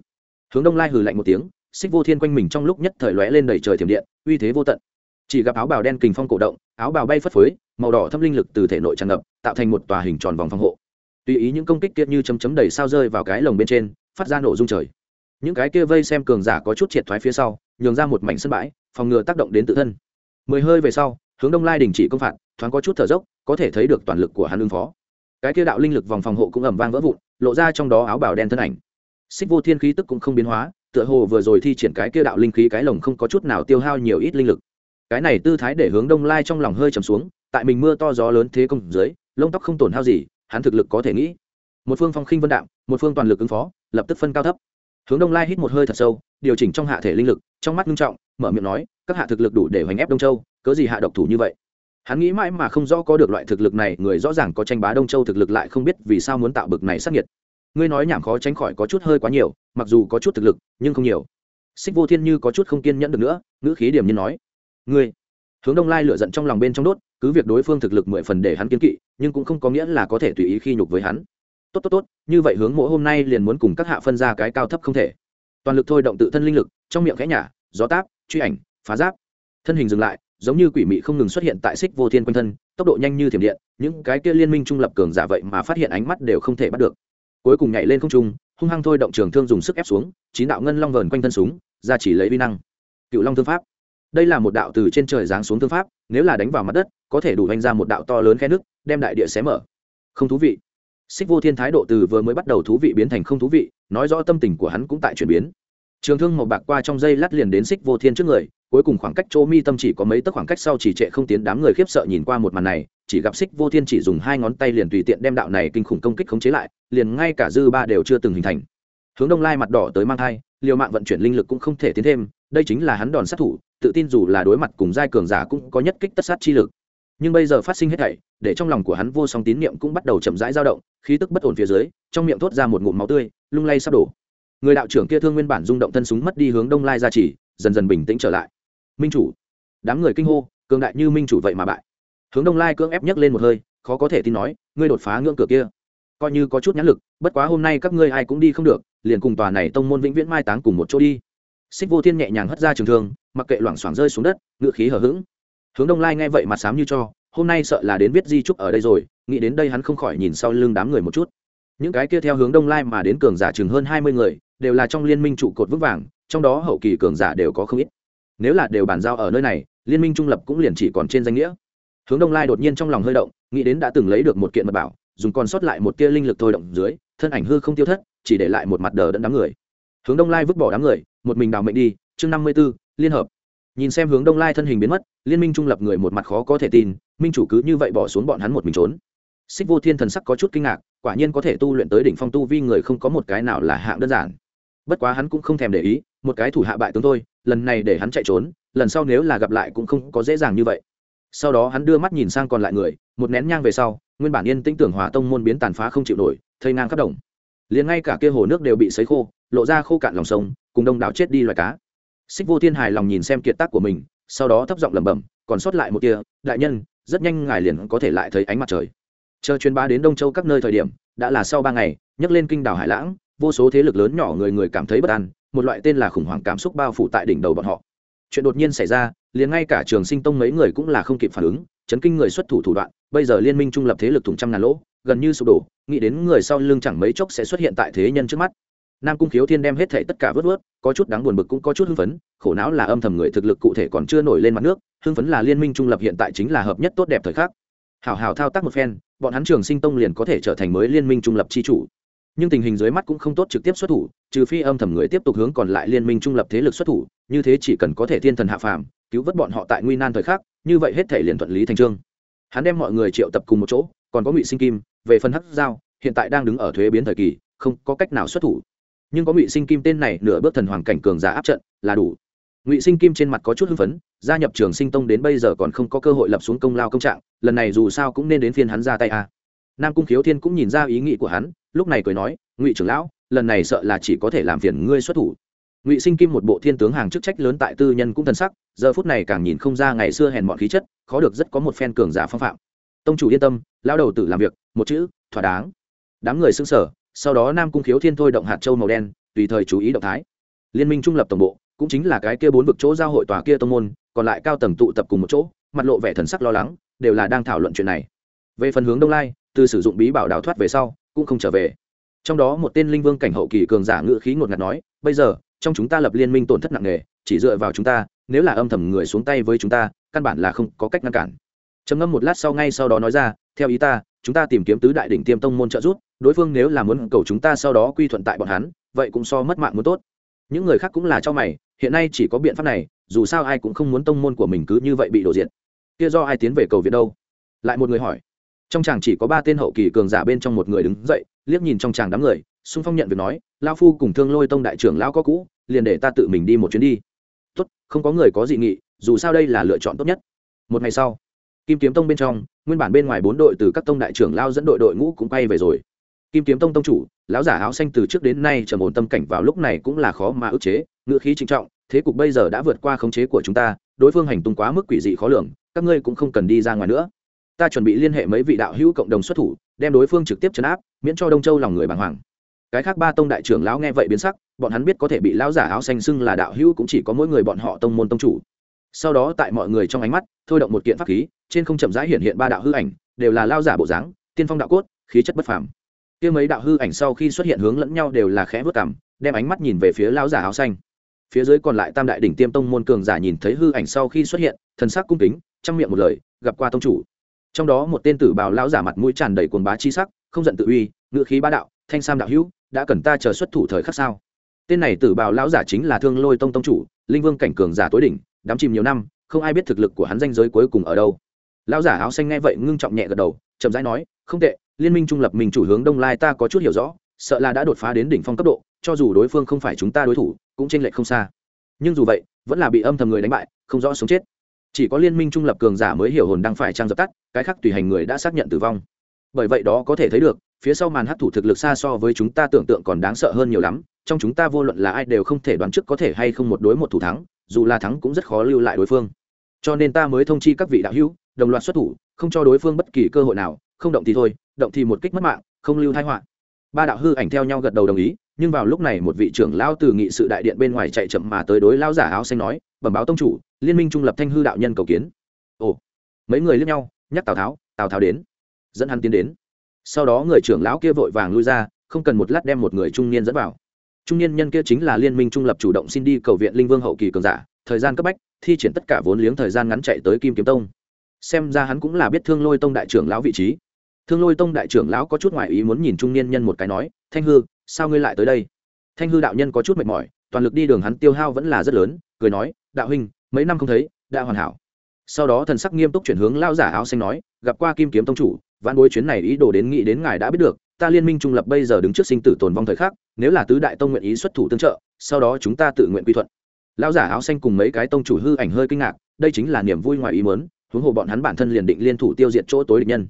Hướng đông lai hừ lạnh một tiếng, xích vô thiên quanh mình trong lúc nhất thời lóe lên đầy trời thiểm điện, uy thế vô tận. Chỉ gặp áo bào đen kình phong cổ động, áo bào bay phất phới, màu đỏ thâm linh lực từ thể nội tràn ngập, tạo thành một tòa hình tròn vòng phòng hộ. Tùy ý những công kích kia như chấm chấm đầy sao rơi vào cái lồng bên trên phát ra nổ rung trời. Những cái kia vây xem cường giả có chút triệt thoái phía sau, nhường ra một mảnh sân bãi, phòng ngừa tác động đến tự thân. Mười hơi về sau, hướng đông lai đình chỉ công phạt, thoáng có chút thở dốc, có thể thấy được toàn lực của hắn ứng phó. Cái kia đạo linh lực vòng phòng hộ cũng ẩm vang vỡ vụn, lộ ra trong đó áo bào đen thân ảnh. Xích vô thiên khí tức cũng không biến hóa, tựa hồ vừa rồi thi triển cái kia đạo linh khí cái lồng không có chút nào tiêu hao nhiều ít linh lực. Cái này tư thái để hướng đông lai trong lòng hơi trầm xuống, tại mình mưa to gió lớn thế công dưới, lông tóc không tổn hao gì, hắn thực lực có thể nghĩ một phương phong khinh vân đạm, một phương toàn lực ứng phó, lập tức phân cao thấp. Hướng đông lai hít một hơi thật sâu, điều chỉnh trong hạ thể linh lực, trong mắt nghiêm trọng, mở miệng nói, các hạ thực lực đủ để hoành ép đông châu, cớ gì hạ độc thủ như vậy? Hắn nghĩ mãi mà không rõ có được loại thực lực này, người rõ ràng có tranh bá đông châu thực lực lại không biết vì sao muốn tạo bực này sắc nhiệt ngươi nói nhảm khó tránh khỏi có chút hơi quá nhiều, mặc dù có chút thực lực, nhưng không nhiều. Xích vô thiên như có chút không kiên nhẫn được nữa, ngữ khí điểm như nói, ngươi. Hướng đông lai lựa giận trong lòng bên trong đốt, cứ việc đối phương thực lực mười phần để hắn kiên kỵ, nhưng cũng không có nghĩa là có thể tùy ý khi nhục với hắn tốt tốt tốt, như vậy hướng mỗi hôm nay liền muốn cùng các hạ phân ra cái cao thấp không thể. Toàn lực thôi động tự thân linh lực, trong miệng khẽ nhả, gió táp, truy ảnh, phá giáp. Thân hình dừng lại, giống như quỷ mị không ngừng xuất hiện tại xích vô thiên quanh thân, tốc độ nhanh như thiểm điện, những cái kia liên minh trung lập cường giả vậy mà phát hiện ánh mắt đều không thể bắt được. Cuối cùng nhảy lên không trung, hung hăng thôi động trường thương dùng sức ép xuống, chín đạo ngân long vờn quanh thân súng, ra chỉ lấy vi năng. Cựu long thương pháp. Đây là một đạo từ trên trời giáng xuống thương pháp, nếu là đánh vào mặt đất, có thể đủ đánh ra một đạo to lớn khe nước, đem đại địa xé mở. Không thú vị xích vô thiên thái độ từ vừa mới bắt đầu thú vị biến thành không thú vị, nói rõ tâm tình của hắn cũng tại chuyển biến. Trường thương màu bạc qua trong dây lát liền đến xích vô thiên trước người, cuối cùng khoảng cách chỗ mi tâm chỉ có mấy tấc khoảng cách sau chỉ trệ không tiến đám người khiếp sợ nhìn qua một màn này, chỉ gặp xích vô thiên chỉ dùng hai ngón tay liền tùy tiện đem đạo này kinh khủng công kích khống chế lại, liền ngay cả dư ba đều chưa từng hình thành. Hướng đông lai mặt đỏ tới mang thai, liều mạng vận chuyển linh lực cũng không thể tiến thêm, đây chính là hắn đòn sát thủ, tự tin dù là đối mặt cùng giai cường giả cũng có nhất kích tất sát chi lực nhưng bây giờ phát sinh hết thảy, để trong lòng của hắn vô song tín niệm cũng bắt đầu chậm rãi dao động, khí tức bất ổn phía dưới, trong miệng thốt ra một ngụm máu tươi, lung lay sắp đổ. Người đạo trưởng kia thương nguyên bản rung động thân súng mất đi hướng đông lai ra chỉ dần dần bình tĩnh trở lại. Minh chủ. Đám người kinh hô, cường đại như minh chủ vậy mà bại. Hướng đông lai cưỡng ép nhấc lên một hơi, khó có thể tin nói, ngươi đột phá ngưỡng cửa kia. Coi như có chút nhãn lực, bất quá hôm nay các ngươi ai cũng đi không được, liền cùng tòa này tông môn vĩnh viễn mai táng cùng một chỗ đi. Xích vô thiên nhẹ nhàng hất ra trường thương, mặc kệ loảng xoảng rơi xuống đất ngựa khí hở h ữ g hướng đông lai nghe vậy mặt sám như cho, hôm nay sợ là đến viết di trúc ở đây rồi, nghĩ đến đây hắn không khỏi nhìn sau lưng đám người một chút. Những cái kia theo hướng đông lai mà đến cường giả chừng hơn hai mươi người, đều là trong liên minh trụ cột vững vàng, trong đó hậu kỳ cường giả đều có không ít. Nếu là đều bàn giao ở nơi này, liên minh trung lập cũng liền chỉ còn trên danh nghĩa. Hướng đông lai đột nhiên trong lòng hơi động, nghĩ đến đã từng lấy được một kiện mật bảo, dùng còn sót lại một tia linh lực thôi động dưới, thân ảnh hư không tiêu thất, chỉ để lại một mặt đờ đẫn đám người. Hướng đông lai vứt bỏ đám người, một mình đào mệnh đi, chương năm mươi b ố liên hợp nhìn xem hướng đông lai thân hình biến mất, liên minh trung lập người một mặt khó có thể tin, minh chủ cứ như vậy bỏ xuống bọn hắn một mình trốn. Xích vô thiên thần sắc có chút kinh ngạc, quả nhiên có thể tu luyện tới đỉnh phong tu vi người không có một cái nào là hạng đơn giản. Bất quá hắn cũng không thèm để ý, một cái thủ hạ bại tướng thôi, lần này để hắn chạy trốn, lần sau nếu là gặp lại cũng không có dễ dàng như vậy. Sau đó hắn đưa mắt nhìn sang còn lại người, một nén nhang về sau, nguyên bản yên tĩnh tưởng hòa tông môn biến tàn phá không chịu nổi, thây ngang khắp đồng. Liền ngay cả kia hồ nước đều bị sấy khô, lộ ra khô cạn lòng sông, cùng đông đảo chết đi loài cá xích vô thiên hài lòng nhìn xem kiệt tác của mình, sau đó thấp giọng lẩm bẩm, còn sót lại một kia đại nhân, rất nhanh ngài liền có thể lại thấy ánh mặt trời. Chờ chuyến ba đến đông châu các nơi thời điểm, đã là sau ba ngày nhấc lên kinh đảo hải lãng, vô số thế lực lớn nhỏ người người cảm thấy bất an, một loại tên là khủng hoảng cảm xúc bao phủ tại đỉnh đầu bọn họ. Chuyện đột nhiên xảy ra, liền ngay cả trường sinh tông mấy người cũng là không kịp phản ứng, chấn kinh người xuất thủ thủ đoạn, bây giờ liên minh trung lập thế lực thủng trăm ngàn lỗ, gần như sụp đổ, nghĩ đến người sau lưng chẳng mấy chốc sẽ xuất hiện tại thế nhân trước mắt nam cung khiếu thiên đem hết thệ tất cả vớt vớt, có chút đáng buồn bực cũng có chút hưng phấn, khổ não là âm thầm người thực lực cụ thể còn chưa nổi lên mặt nước, hưng phấn là liên minh trung lập hiện tại chính là hợp nhất tốt đẹp thời khắc. Hảo hảo thao tác một phen, bọn hắn trường sinh tông liền có thể trở thành mới liên minh trung lập chi chủ. Nhưng tình hình dưới mắt cũng không tốt trực tiếp xuất thủ, trừ phi âm thầm người tiếp tục hướng còn lại liên minh trung lập thế lực xuất thủ, như thế chỉ cần có thể thiên thần hạ phàm, cứu vớt bọn họ tại nguy nan thời khắc, như vậy hết thể liền thuận lý thành trương. Hắn đem mọi người triệu tập cùng một chỗ, còn có ngụy sinh kim, về phần hắc giao, hiện tại đang đứng ở thuế biến thời kỳ, không có cách nào xuất thủ nhưng có ngụy sinh kim tên này nửa bước thần hoàng cảnh cường giả áp trận là đủ. ngụy sinh kim trên mặt có chút hưng phấn, gia nhập trường sinh tông đến bây giờ còn không có cơ hội lập xuống công lao công trạng, lần này dù sao cũng nên đến phiên hắn ra tay a. Nam cung khiếu thiên cũng nhìn ra ý nghĩ của hắn, lúc này cười nói, ngụy trưởng lão, lần này sợ là chỉ có thể làm phiền ngươi xuất thủ. Ngụy sinh kim một bộ thiên tướng hàng chức trách lớn tại tư nhân cũng thần sắc, giờ phút này càng nhìn không ra ngày xưa hèn mọn khí chất, khó được rất có một phen cường giả phong phạm. Tông chủ yên tâm lao đầu tự làm việc, một chữ, thỏa đáng. Đám người xưng sở sau đó nam cung khiếu thiên thôi động hạt châu màu đen, tùy thời chú ý động thái. Liên minh trung lập tổng bộ, cũng chính là cái kia bốn vực chỗ giao hội tòa kia tông môn, còn lại cao tầng tụ tập cùng một chỗ, mặt lộ vẻ thần sắc lo lắng, đều là đang thảo luận chuyện này. Về phần hướng đông lai, từ sử dụng bí bảo đào thoát về sau, cũng không trở về. Trong đó một tên linh vương cảnh hậu kỳ cường giả ngự khí ngột ngạt nói, bây giờ, trong chúng ta lập liên minh tổn thất nặng nề, chỉ dựa vào chúng ta, nếu là âm thầm người xuống tay với chúng ta, căn bản là không có cách ngăn cản. Trầm ngâm một lát sau ngay sau đó nói ra, theo ý ta chúng ta tìm kiếm tứ đại đỉnh tiêm tông môn trợ giúp, đối phương nếu là muốn cầu chúng ta sau đó quy thuận tại bọn hắn, vậy cũng so mất mạng muốn tốt. Những người khác cũng là cho mày, hiện nay chỉ có biện pháp này, dù sao ai cũng không muốn tông môn của mình cứ như vậy bị đổ diện kia do ai tiến về cầu viện đâu? Lại một người hỏi. Trong chàng chỉ có ba tên hậu kỳ cường giả bên trong một người đứng dậy, liếc nhìn trong chàng đám người, xung phong nhận việc nói lao phu cùng thương lôi tông đại trưởng lão có cũ, liền để ta tự mình đi một chuyến đi. Tốt, không có người có dị nghị, dù sao đây là lựa chọn tốt nhất. Một ngày sau kim kiếm tông bên trong, nguyên bản bên ngoài bốn đội từ các tông đại trưởng lao dẫn đội đội ngũ cũng quay về rồi. Kim kiếm tông tông chủ, lão giả áo xanh từ trước đến nay trầm ổn tâm cảnh vào lúc này cũng là khó mà ức chế ngựa khí trinh trọng, thế cục bây giờ đã vượt qua khống chế của chúng ta, đối phương hành tung quá mức quỷ dị khó lường, các ngươi cũng không cần đi ra ngoài nữa. Ta chuẩn bị liên hệ mấy vị đạo hữu cộng đồng xuất thủ, đem đối phương trực tiếp chấn áp, miễn cho đông châu lòng người bàng hoàng. Cái khác ba tông đại trưởng lão nghe vậy biến sắc, bọn hắn biết có thể bị lão giả áo xanh xưng là đạo hữu cũng chỉ có mỗi người bọn họ tông môn tông chủ sau đó tại mọi người trong ánh mắt, thôi động một kiện pháp khí, trên không chậm rãi hiện hiện ba đạo hư ảnh, đều là lao giả bộ dáng, tiên phong đạo cốt, khí chất bất phàm. Kia mấy đạo hư ảnh sau khi xuất hiện hướng lẫn nhau đều là khẽ vớt cảm đem ánh mắt nhìn về phía lao giả áo xanh. Phía dưới còn lại tam đại đỉnh tiêm tông môn cường giả nhìn thấy hư ảnh sau khi xuất hiện, thần sắc cung kính, trong miệng một lời, gặp qua tông chủ. Trong đó một tên tử bào lao giả mặt mũi tràn đầy cuồng bá chi sắc, không giận tự uy ngự khí bá đạo, thanh sam đạo hữu, đã cần ta chờ xuất thủ thời khắc sao? Tên này tử bào lão giả chính là thương lôi tông tông chủ, linh vương cảnh cường giả tối đỉnh đám chìm nhiều năm, không ai biết thực lực của hắn danh giới cuối cùng ở đâu. Lão giả áo xanh nghe vậy ngưng trọng nhẹ gật đầu, chậm rãi nói, không tệ, liên minh trung lập mình chủ hướng đông lai ta có chút hiểu rõ, sợ là đã đột phá đến đỉnh phong cấp độ, cho dù đối phương không phải chúng ta đối thủ, cũng tranh lệch không xa. Nhưng dù vậy, vẫn là bị âm thầm người đánh bại, không rõ sống chết. Chỉ có liên minh trung lập cường giả mới hiểu hồn đang phải trang dập tắt, cái khác tùy hành người đã xác nhận tử vong. Bởi vậy đó có thể thấy được, phía sau màn hấp thủ thực lực xa so với chúng ta tưởng tượng còn đáng sợ hơn nhiều lắm, trong chúng ta vô luận là ai đều không thể đoán trước có thể hay không một đối một thủ thắng dù là thắng cũng rất khó lưu lại đối phương. Cho nên ta mới thông chi các vị đạo hữu, đồng loạt xuất thủ, không cho đối phương bất kỳ cơ hội nào, không động thì thôi, động thì một kích mất mạng, không lưu thái họa. Ba đạo hư ảnh theo nhau gật đầu đồng ý, nhưng vào lúc này một vị trưởng lao từ nghị sự đại điện bên ngoài chạy chậm mà tới đối lao giả áo xanh nói, bẩm báo tông chủ, liên minh trung lập thanh hư đạo nhân cầu kiến. Ồ, mấy người lướt nhau, nhắc tào tháo tào tháo đến. Dẫn hắn tiến đến. Sau đó người trưởng lão kia vội vàng lui ra, không cần một lát đem một người trung niên dẫn vào trung niên nhân kia chính là liên minh trung lập chủ động xin đi cầu viện linh vương hậu kỳ cường giả, thời gian cấp bách, thi triển tất cả vốn liếng thời gian ngắn chạy tới kim kiếm tông. Xem ra hắn cũng là biết thương lôi tông đại trưởng lão vị trí. Thương lôi tông đại trưởng lão có chút ngoại ý muốn nhìn trung niên nhân một cái nói, thanh hư, sao ngươi lại tới đây? Thanh hư đạo nhân có chút mệt mỏi, toàn lực đi đường hắn tiêu hao vẫn là rất lớn, cười nói, đạo huynh, mấy năm không thấy, đã hoàn hảo. Sau đó thần sắc nghiêm túc chuyển hướng lao giả áo xanh nói, gặp qua kim kiếm tông chủ văn bối chuyến này ý đồ đến nghĩ đến ngài đã biết được ta liên minh trung lập bây giờ đứng trước sinh tử tồn vong thời khắc, nếu là tứ đại tông nguyện ý xuất thủ tương trợ, sau đó chúng ta tự nguyện quy thuận. Lão giả áo xanh cùng mấy cái tông chủ hư ảnh hơi kinh ngạc, đây chính là niềm vui ngoài ý muốn, huống hồ bọn hắn bản thân liền định liên thủ tiêu diệt chỗ tối địch nhân.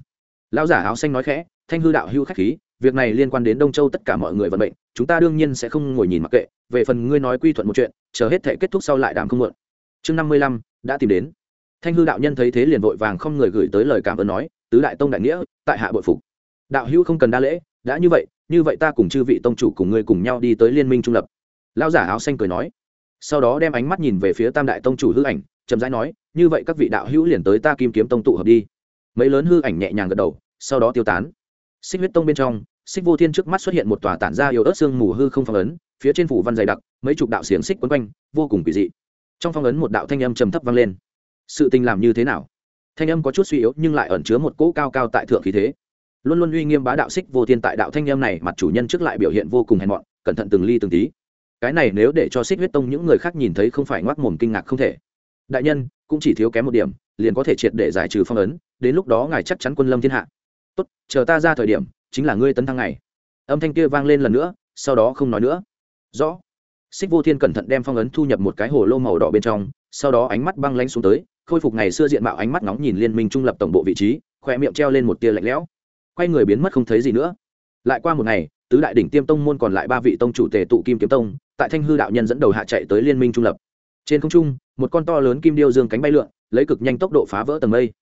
Lão giả áo xanh nói khẽ, thanh hư đạo hưu khách khí, việc này liên quan đến đông châu tất cả mọi người vận mệnh, chúng ta đương nhiên sẽ không ngồi nhìn mặc kệ, về phần ngươi nói quy thuận một chuyện, chờ hết thể kết thúc sau lại đảm không mượn chương năm mươi lăm, đã tìm đến. Thanh hư đạo nhân thấy thế liền vội vàng không người gửi tới lời cảm ơn nói, tứ đại tông đại nghĩa, tại hạ bội phục đạo hữu không cần đa lễ, đã như vậy như vậy ta cùng chư vị tông chủ cùng ngươi cùng nhau đi tới liên minh trung lập. Lao giả áo xanh cười nói. Sau đó đem ánh mắt nhìn về phía tam đại tông chủ hư ảnh, chậm rãi nói, như vậy các vị đạo hữu liền tới ta kim kiếm tông tụ hợp đi. Mấy lớn hư ảnh nhẹ nhàng gật đầu, sau đó tiêu tán. Xích huyết tông bên trong, xích vô thiên trước mắt xuất hiện một tòa tản ra yếu ớt xương mù hư không phong ấn, phía trên phủ văn dày đặc, mấy chục đạo xiềng xích quấn quanh, vô cùng kỳ dị. Trong phong ấn một đạo thanh âm trầm thấp vang lên. Sự tình làm như thế nào? Thanh âm có chút suy yếu nhưng lại ẩn chứa một cỗ cao cao tại thượng khí thế luôn luôn uy nghiêm bá đạo xích vô thiên tại đạo thanh em này, mặt chủ nhân trước lại biểu hiện vô cùng hèn mọn, cẩn thận từng ly từng tí. Cái này nếu để cho xích huyết tông những người khác nhìn thấy không phải ngoác mồm kinh ngạc không thể. Đại nhân, cũng chỉ thiếu kém một điểm, liền có thể triệt để giải trừ phong ấn, đến lúc đó ngài chắc chắn quân lâm thiên hạ. Tốt, chờ ta ra thời điểm, chính là ngươi tấn thăng này âm thanh kia vang lên lần nữa, sau đó không nói nữa. Rõ. Xích vô thiên cẩn thận đem phong ấn thu nhập một cái hồ lô màu đỏ bên trong, sau đó ánh mắt băng lanh xuống tới, khôi phục ngày xưa diện mạo ánh mắt nóng nhìn liên minh trung lập tổng bộ vị trí khỏe miệng treo lên một tia lạnh lẽo quay người biến mất không thấy gì nữa. Lại qua một ngày, tứ đại đỉnh tiêm tông môn còn lại ba vị tông chủ tề tụ kim kiếm tông, tại thanh hư đạo nhân dẫn đầu hạ chạy tới liên minh trung lập. Trên không trung, một con to lớn kim điêu dương cánh bay lượn, lấy cực nhanh tốc độ phá vỡ tầng mây.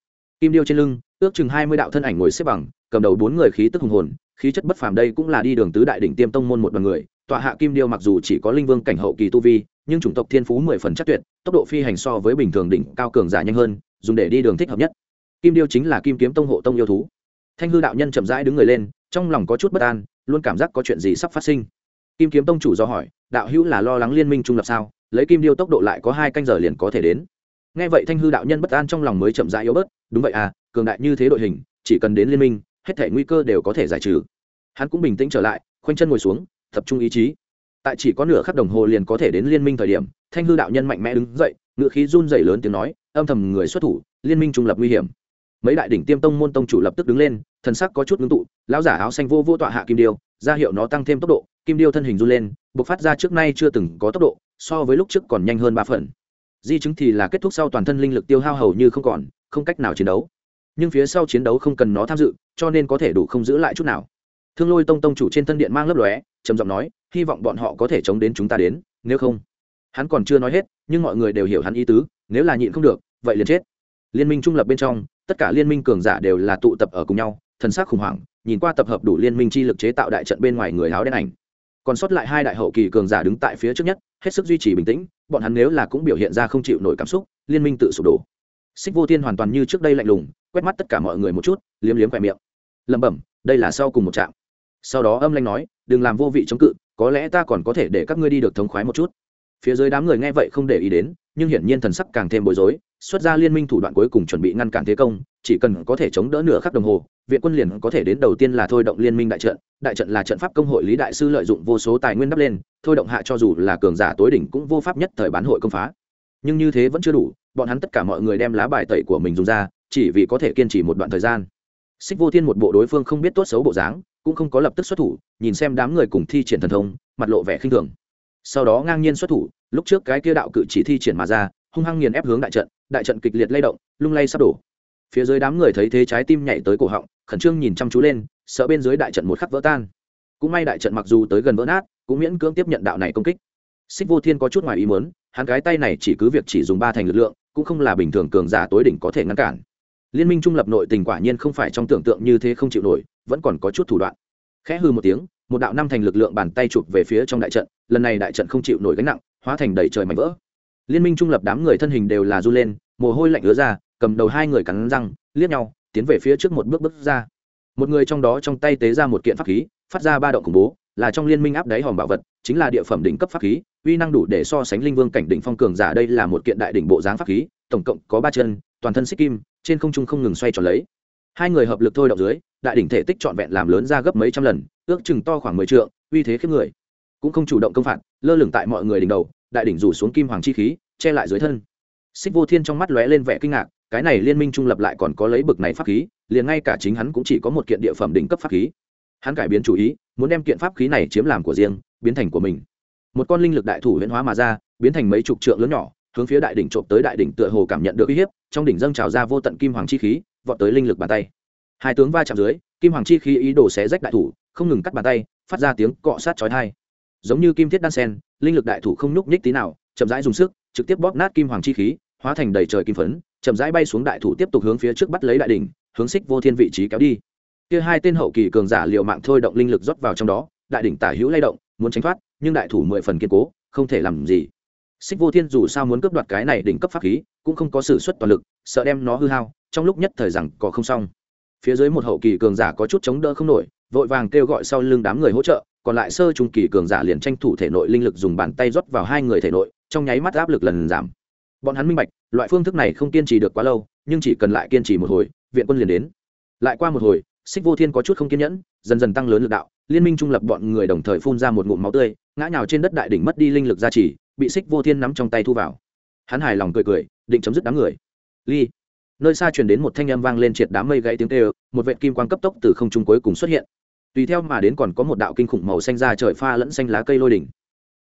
Kim điêu trên lưng, ước chừng hai mươi đạo thân ảnh ngồi xếp bằng, cầm đầu bốn người khí tức hùng hồn, khí chất bất phàm đây cũng là đi đường tứ đại đỉnh tiêm tông môn một đoàn người. Tọa hạ kim điêu mặc dù chỉ có linh vương cảnh hậu kỳ tu vi, nhưng chủng tộc thiên phú mười phần chắc tuyệt, tốc độ phi hành so với bình thường đỉnh cao cường giả nhanh hơn, dùng để đi đường thích hợp nhất. Kim điêu chính là kim kiếm tông hộ tông yêu thú thanh hư đạo nhân chậm rãi đứng người lên, trong lòng có chút bất an, luôn cảm giác có chuyện gì sắp phát sinh. Kim kiếm tông chủ do hỏi, đạo hữu là lo lắng liên minh trung lập sao? Lấy kim điêu tốc độ lại có hai canh giờ liền có thể đến. Nghe vậy thanh hư đạo nhân bất an trong lòng mới chậm rãi yếu bớt, đúng vậy à cường đại như thế đội hình, chỉ cần đến liên minh, hết thể nguy cơ đều có thể giải trừ. Hắn cũng bình tĩnh trở lại, khoanh chân ngồi xuống, tập trung ý chí. Tại chỉ có nửa khắc đồng hồ liền có thể đến liên minh thời điểm, thanh hư đạo nhân mạnh mẽ đứng dậy ngự khí run dày lớn tiếng nói, âm thầm người xuất thủ, liên minh trung lập nguy hiểm mấy đại đỉnh tiêm tông môn tông chủ lập tức đứng lên, thần sắc có chút ngưng tụ, lão giả áo xanh vô vô tọa hạ kim điêu, ra hiệu nó tăng thêm tốc độ, kim điêu thân hình run lên b ộ c phát ra trước nay chưa từng có tốc độ, so với lúc trước còn nhanh hơn ba phần. Di chứng thì là kết thúc sau toàn thân linh lực tiêu hao hầu như không còn, không cách nào chiến đấu. Nhưng phía sau chiến đấu không cần nó tham dự, cho nên có thể đủ không giữ lại chút nào. Thương lôi tông tông chủ trên thân điện mang lấp lóe, trầm giọng nói, hy vọng bọn họ có thể chống đến chúng ta đến, nếu không. Hắn còn chưa nói hết, nhưng mọi người đều hiểu hắn ý tứ, nếu là nhịn không được, vậy liền chết liên minh trung lập bên trong, tất cả liên minh cường giả đều là tụ tập ở cùng nhau, thần sắc khủng hoảng, nhìn qua tập hợp đủ liên minh chi lực chế tạo đại trận bên ngoài người áo đen ảnh. Còn sót lại hai đại hậu kỳ cường giả đứng tại phía trước nhất, hết sức duy trì bình tĩnh, bọn hắn nếu là cũng biểu hiện ra không chịu nổi cảm xúc, liên minh tự sụp đổ. Xích vô thiên hoàn toàn như trước đây lạnh lùng, quét mắt tất cả mọi người một chút, liếm liếm khỏe miệng. Lẩm bẩm, đây là sau cùng một trạm. Sau đó âm lanh nói, đừng làm vô vị chống cự, có lẽ ta còn có thể để các ngươi đi được thống khoái một chút phía dưới đám người nghe vậy không để ý đến, nhưng hiển nhiên thần sắc càng thêm bối rối, xuất ra liên minh thủ đoạn cuối cùng chuẩn bị ngăn cản thế công, chỉ cần có thể chống đỡ nửa khắc đồng hồ, viện quân liền có thể đến đầu tiên là thôi động liên minh đại trận đại trận là trận pháp công hội lý đại sư lợi dụng vô số tài nguyên đắp lên, thôi động hạ cho dù là cường giả tối đỉnh cũng vô pháp nhất thời bán hội công phá. Nhưng như thế vẫn chưa đủ, bọn hắn tất cả mọi người đem lá bài tẩy của mình dùng ra, chỉ vì có thể kiên trì một đoạn thời gian. Xích vô thiên một bộ đối phương không biết tốt xấu bộ dáng, cũng không có lập tức xuất thủ, nhìn xem đám người cùng thi triển thần thông, mặt lộ vẻ khinh thường sau đó ngang nhiên xuất thủ, lúc trước cái kia đạo cự chỉ thi triển mà ra, hung hăng nghiền ép hướng đại trận đại trận kịch liệt lay động, lung lay sắp đổ. Phía dưới đám người thấy thế trái tim nhảy tới cổ họng, khẩn trương nhìn chăm chú lên, sợ bên dưới đại trận một khắc vỡ tan. Cũng may đại trận mặc dù tới gần vỡ nát, cũng miễn cưỡng tiếp nhận đạo này công kích. Xích vô thiên có chút ngoài ý muốn, hắn cái tay này chỉ cứ việc chỉ dùng ba thành lực lượng, cũng không là bình thường cường giả tối đỉnh có thể ngăn cản. Liên minh trung lập nội tình quả nhiên không phải trong tưởng tượng như thế không chịu nổi, vẫn còn có chút thủ đoạn. Khẽ hư một tiếng một đạo năm thành lực lượng bàn tay chụp về phía trong đại trận, lần này đại trận không chịu nổi gánh nặng, hóa thành đầy trời mảnh vỡ. Liên minh trung lập đám người thân hình đều là du lên, mồ hôi lạnh ứa ra, cầm đầu hai người cắn răng, liếc nhau, tiến về phía trước một bước bước ra. Một người trong đó trong tay tế ra một kiện pháp khí, phát ra ba động khủng bố, là trong liên minh áp đáy hòm bảo vật, chính là địa phẩm đỉnh cấp pháp khí, uy năng đủ để so sánh linh vương cảnh đỉnh phong cường giả đây là một kiện đại đỉnh bộ dáng pháp khí, tổng cộng có ba chân, toàn thân xích kim, trên không trung không ngừng xoay tròn lấy hai người hợp lực thôi động dưới, đại đỉnh thể tích trọn vẹn làm lớn ra gấp mấy trăm lần, ước chừng to khoảng mười trượng, uy thế khiếp người. Cũng không chủ động công phạt, lơ lửng tại mọi người đỉnh đầu, đại đỉnh rủ xuống kim hoàng chi khí, che lại dưới thân. Xích vô thiên trong mắt lóe lên vẻ kinh ngạc, cái này liên minh trung lập lại còn có lấy bực này pháp khí, liền ngay cả chính hắn cũng chỉ có một kiện địa phẩm đỉnh cấp pháp khí. Hắn cải biến chủ ý, muốn đem kiện pháp khí này chiếm làm của riêng, biến thành của mình. Một con linh lực đại thủ huyễn hóa mà ra, biến thành mấy chục trượng lớn nhỏ, hướng phía đại đỉnh trộm tới đại đỉnh tựa hồ cảm nhận được uy hiếp, trong đỉnh dâng trào ra vô tận kim hoàng chi khí vọt tới linh lực bàn tay. Hai tướng va chạm dưới, kim hoàng chi khí ý đồ xé rách đại thủ, không ngừng cắt bàn tay, phát ra tiếng cọ sát chói tai. Giống như kim thiết đan sen, linh lực đại thủ không nhúc nhích tí nào, chậm rãi dùng sức, trực tiếp bóp nát kim hoàng chi khí, hóa thành đầy trời kim phấn, chậm rãi bay xuống đại thủ tiếp tục hướng phía trước bắt lấy đại đỉnh, hướng xích vô thiên vị trí kéo đi. Kia hai tên hậu kỳ cường giả liệu mạng thôi động linh lực rót vào trong đó, đại đỉnh tả hữu lay động, muốn tránh thoát, nhưng đại thủ mười phần kiên cố, không thể làm gì xích vô thiên dù sao muốn cướp đoạt cái này đỉnh cấp pháp khí, cũng không có sự xuất toàn lực, sợ đem nó hư hao, trong lúc nhất thời rằng có không xong. Phía dưới một hậu kỳ cường giả có chút chống đỡ không nổi, vội vàng kêu gọi sau lưng đám người hỗ trợ, còn lại sơ trung kỳ cường giả liền tranh thủ thể nội linh lực dùng bàn tay rót vào hai người thể nội, trong nháy mắt áp lực lần giảm. Bọn hắn minh bạch, loại phương thức này không kiên trì được quá lâu, nhưng chỉ cần lại kiên trì một hồi, viện quân liền đến. Lại qua một hồi, xích vô thiên có chút không kiên nhẫn, dần dần tăng lớn lực đạo, liên minh trung lập bọn người đồng thời phun ra một ngụm máu tươi, ngã nhào trên đất đại đỉnh mất đi linh lực gia trì bị xích vô thiên nắm trong tay thu vào. Hắn hài lòng cười cười định chấm dứt đám người. Ly nơi xa truyền đến một thanh âm vang lên triệt đám mây gãy tiếng tê, một vệt kim quang cấp tốc từ không trung cuối cùng xuất hiện. Tùy theo mà đến còn có một đạo kinh khủng màu xanh ra trời pha lẫn xanh lá cây lôi đỉnh.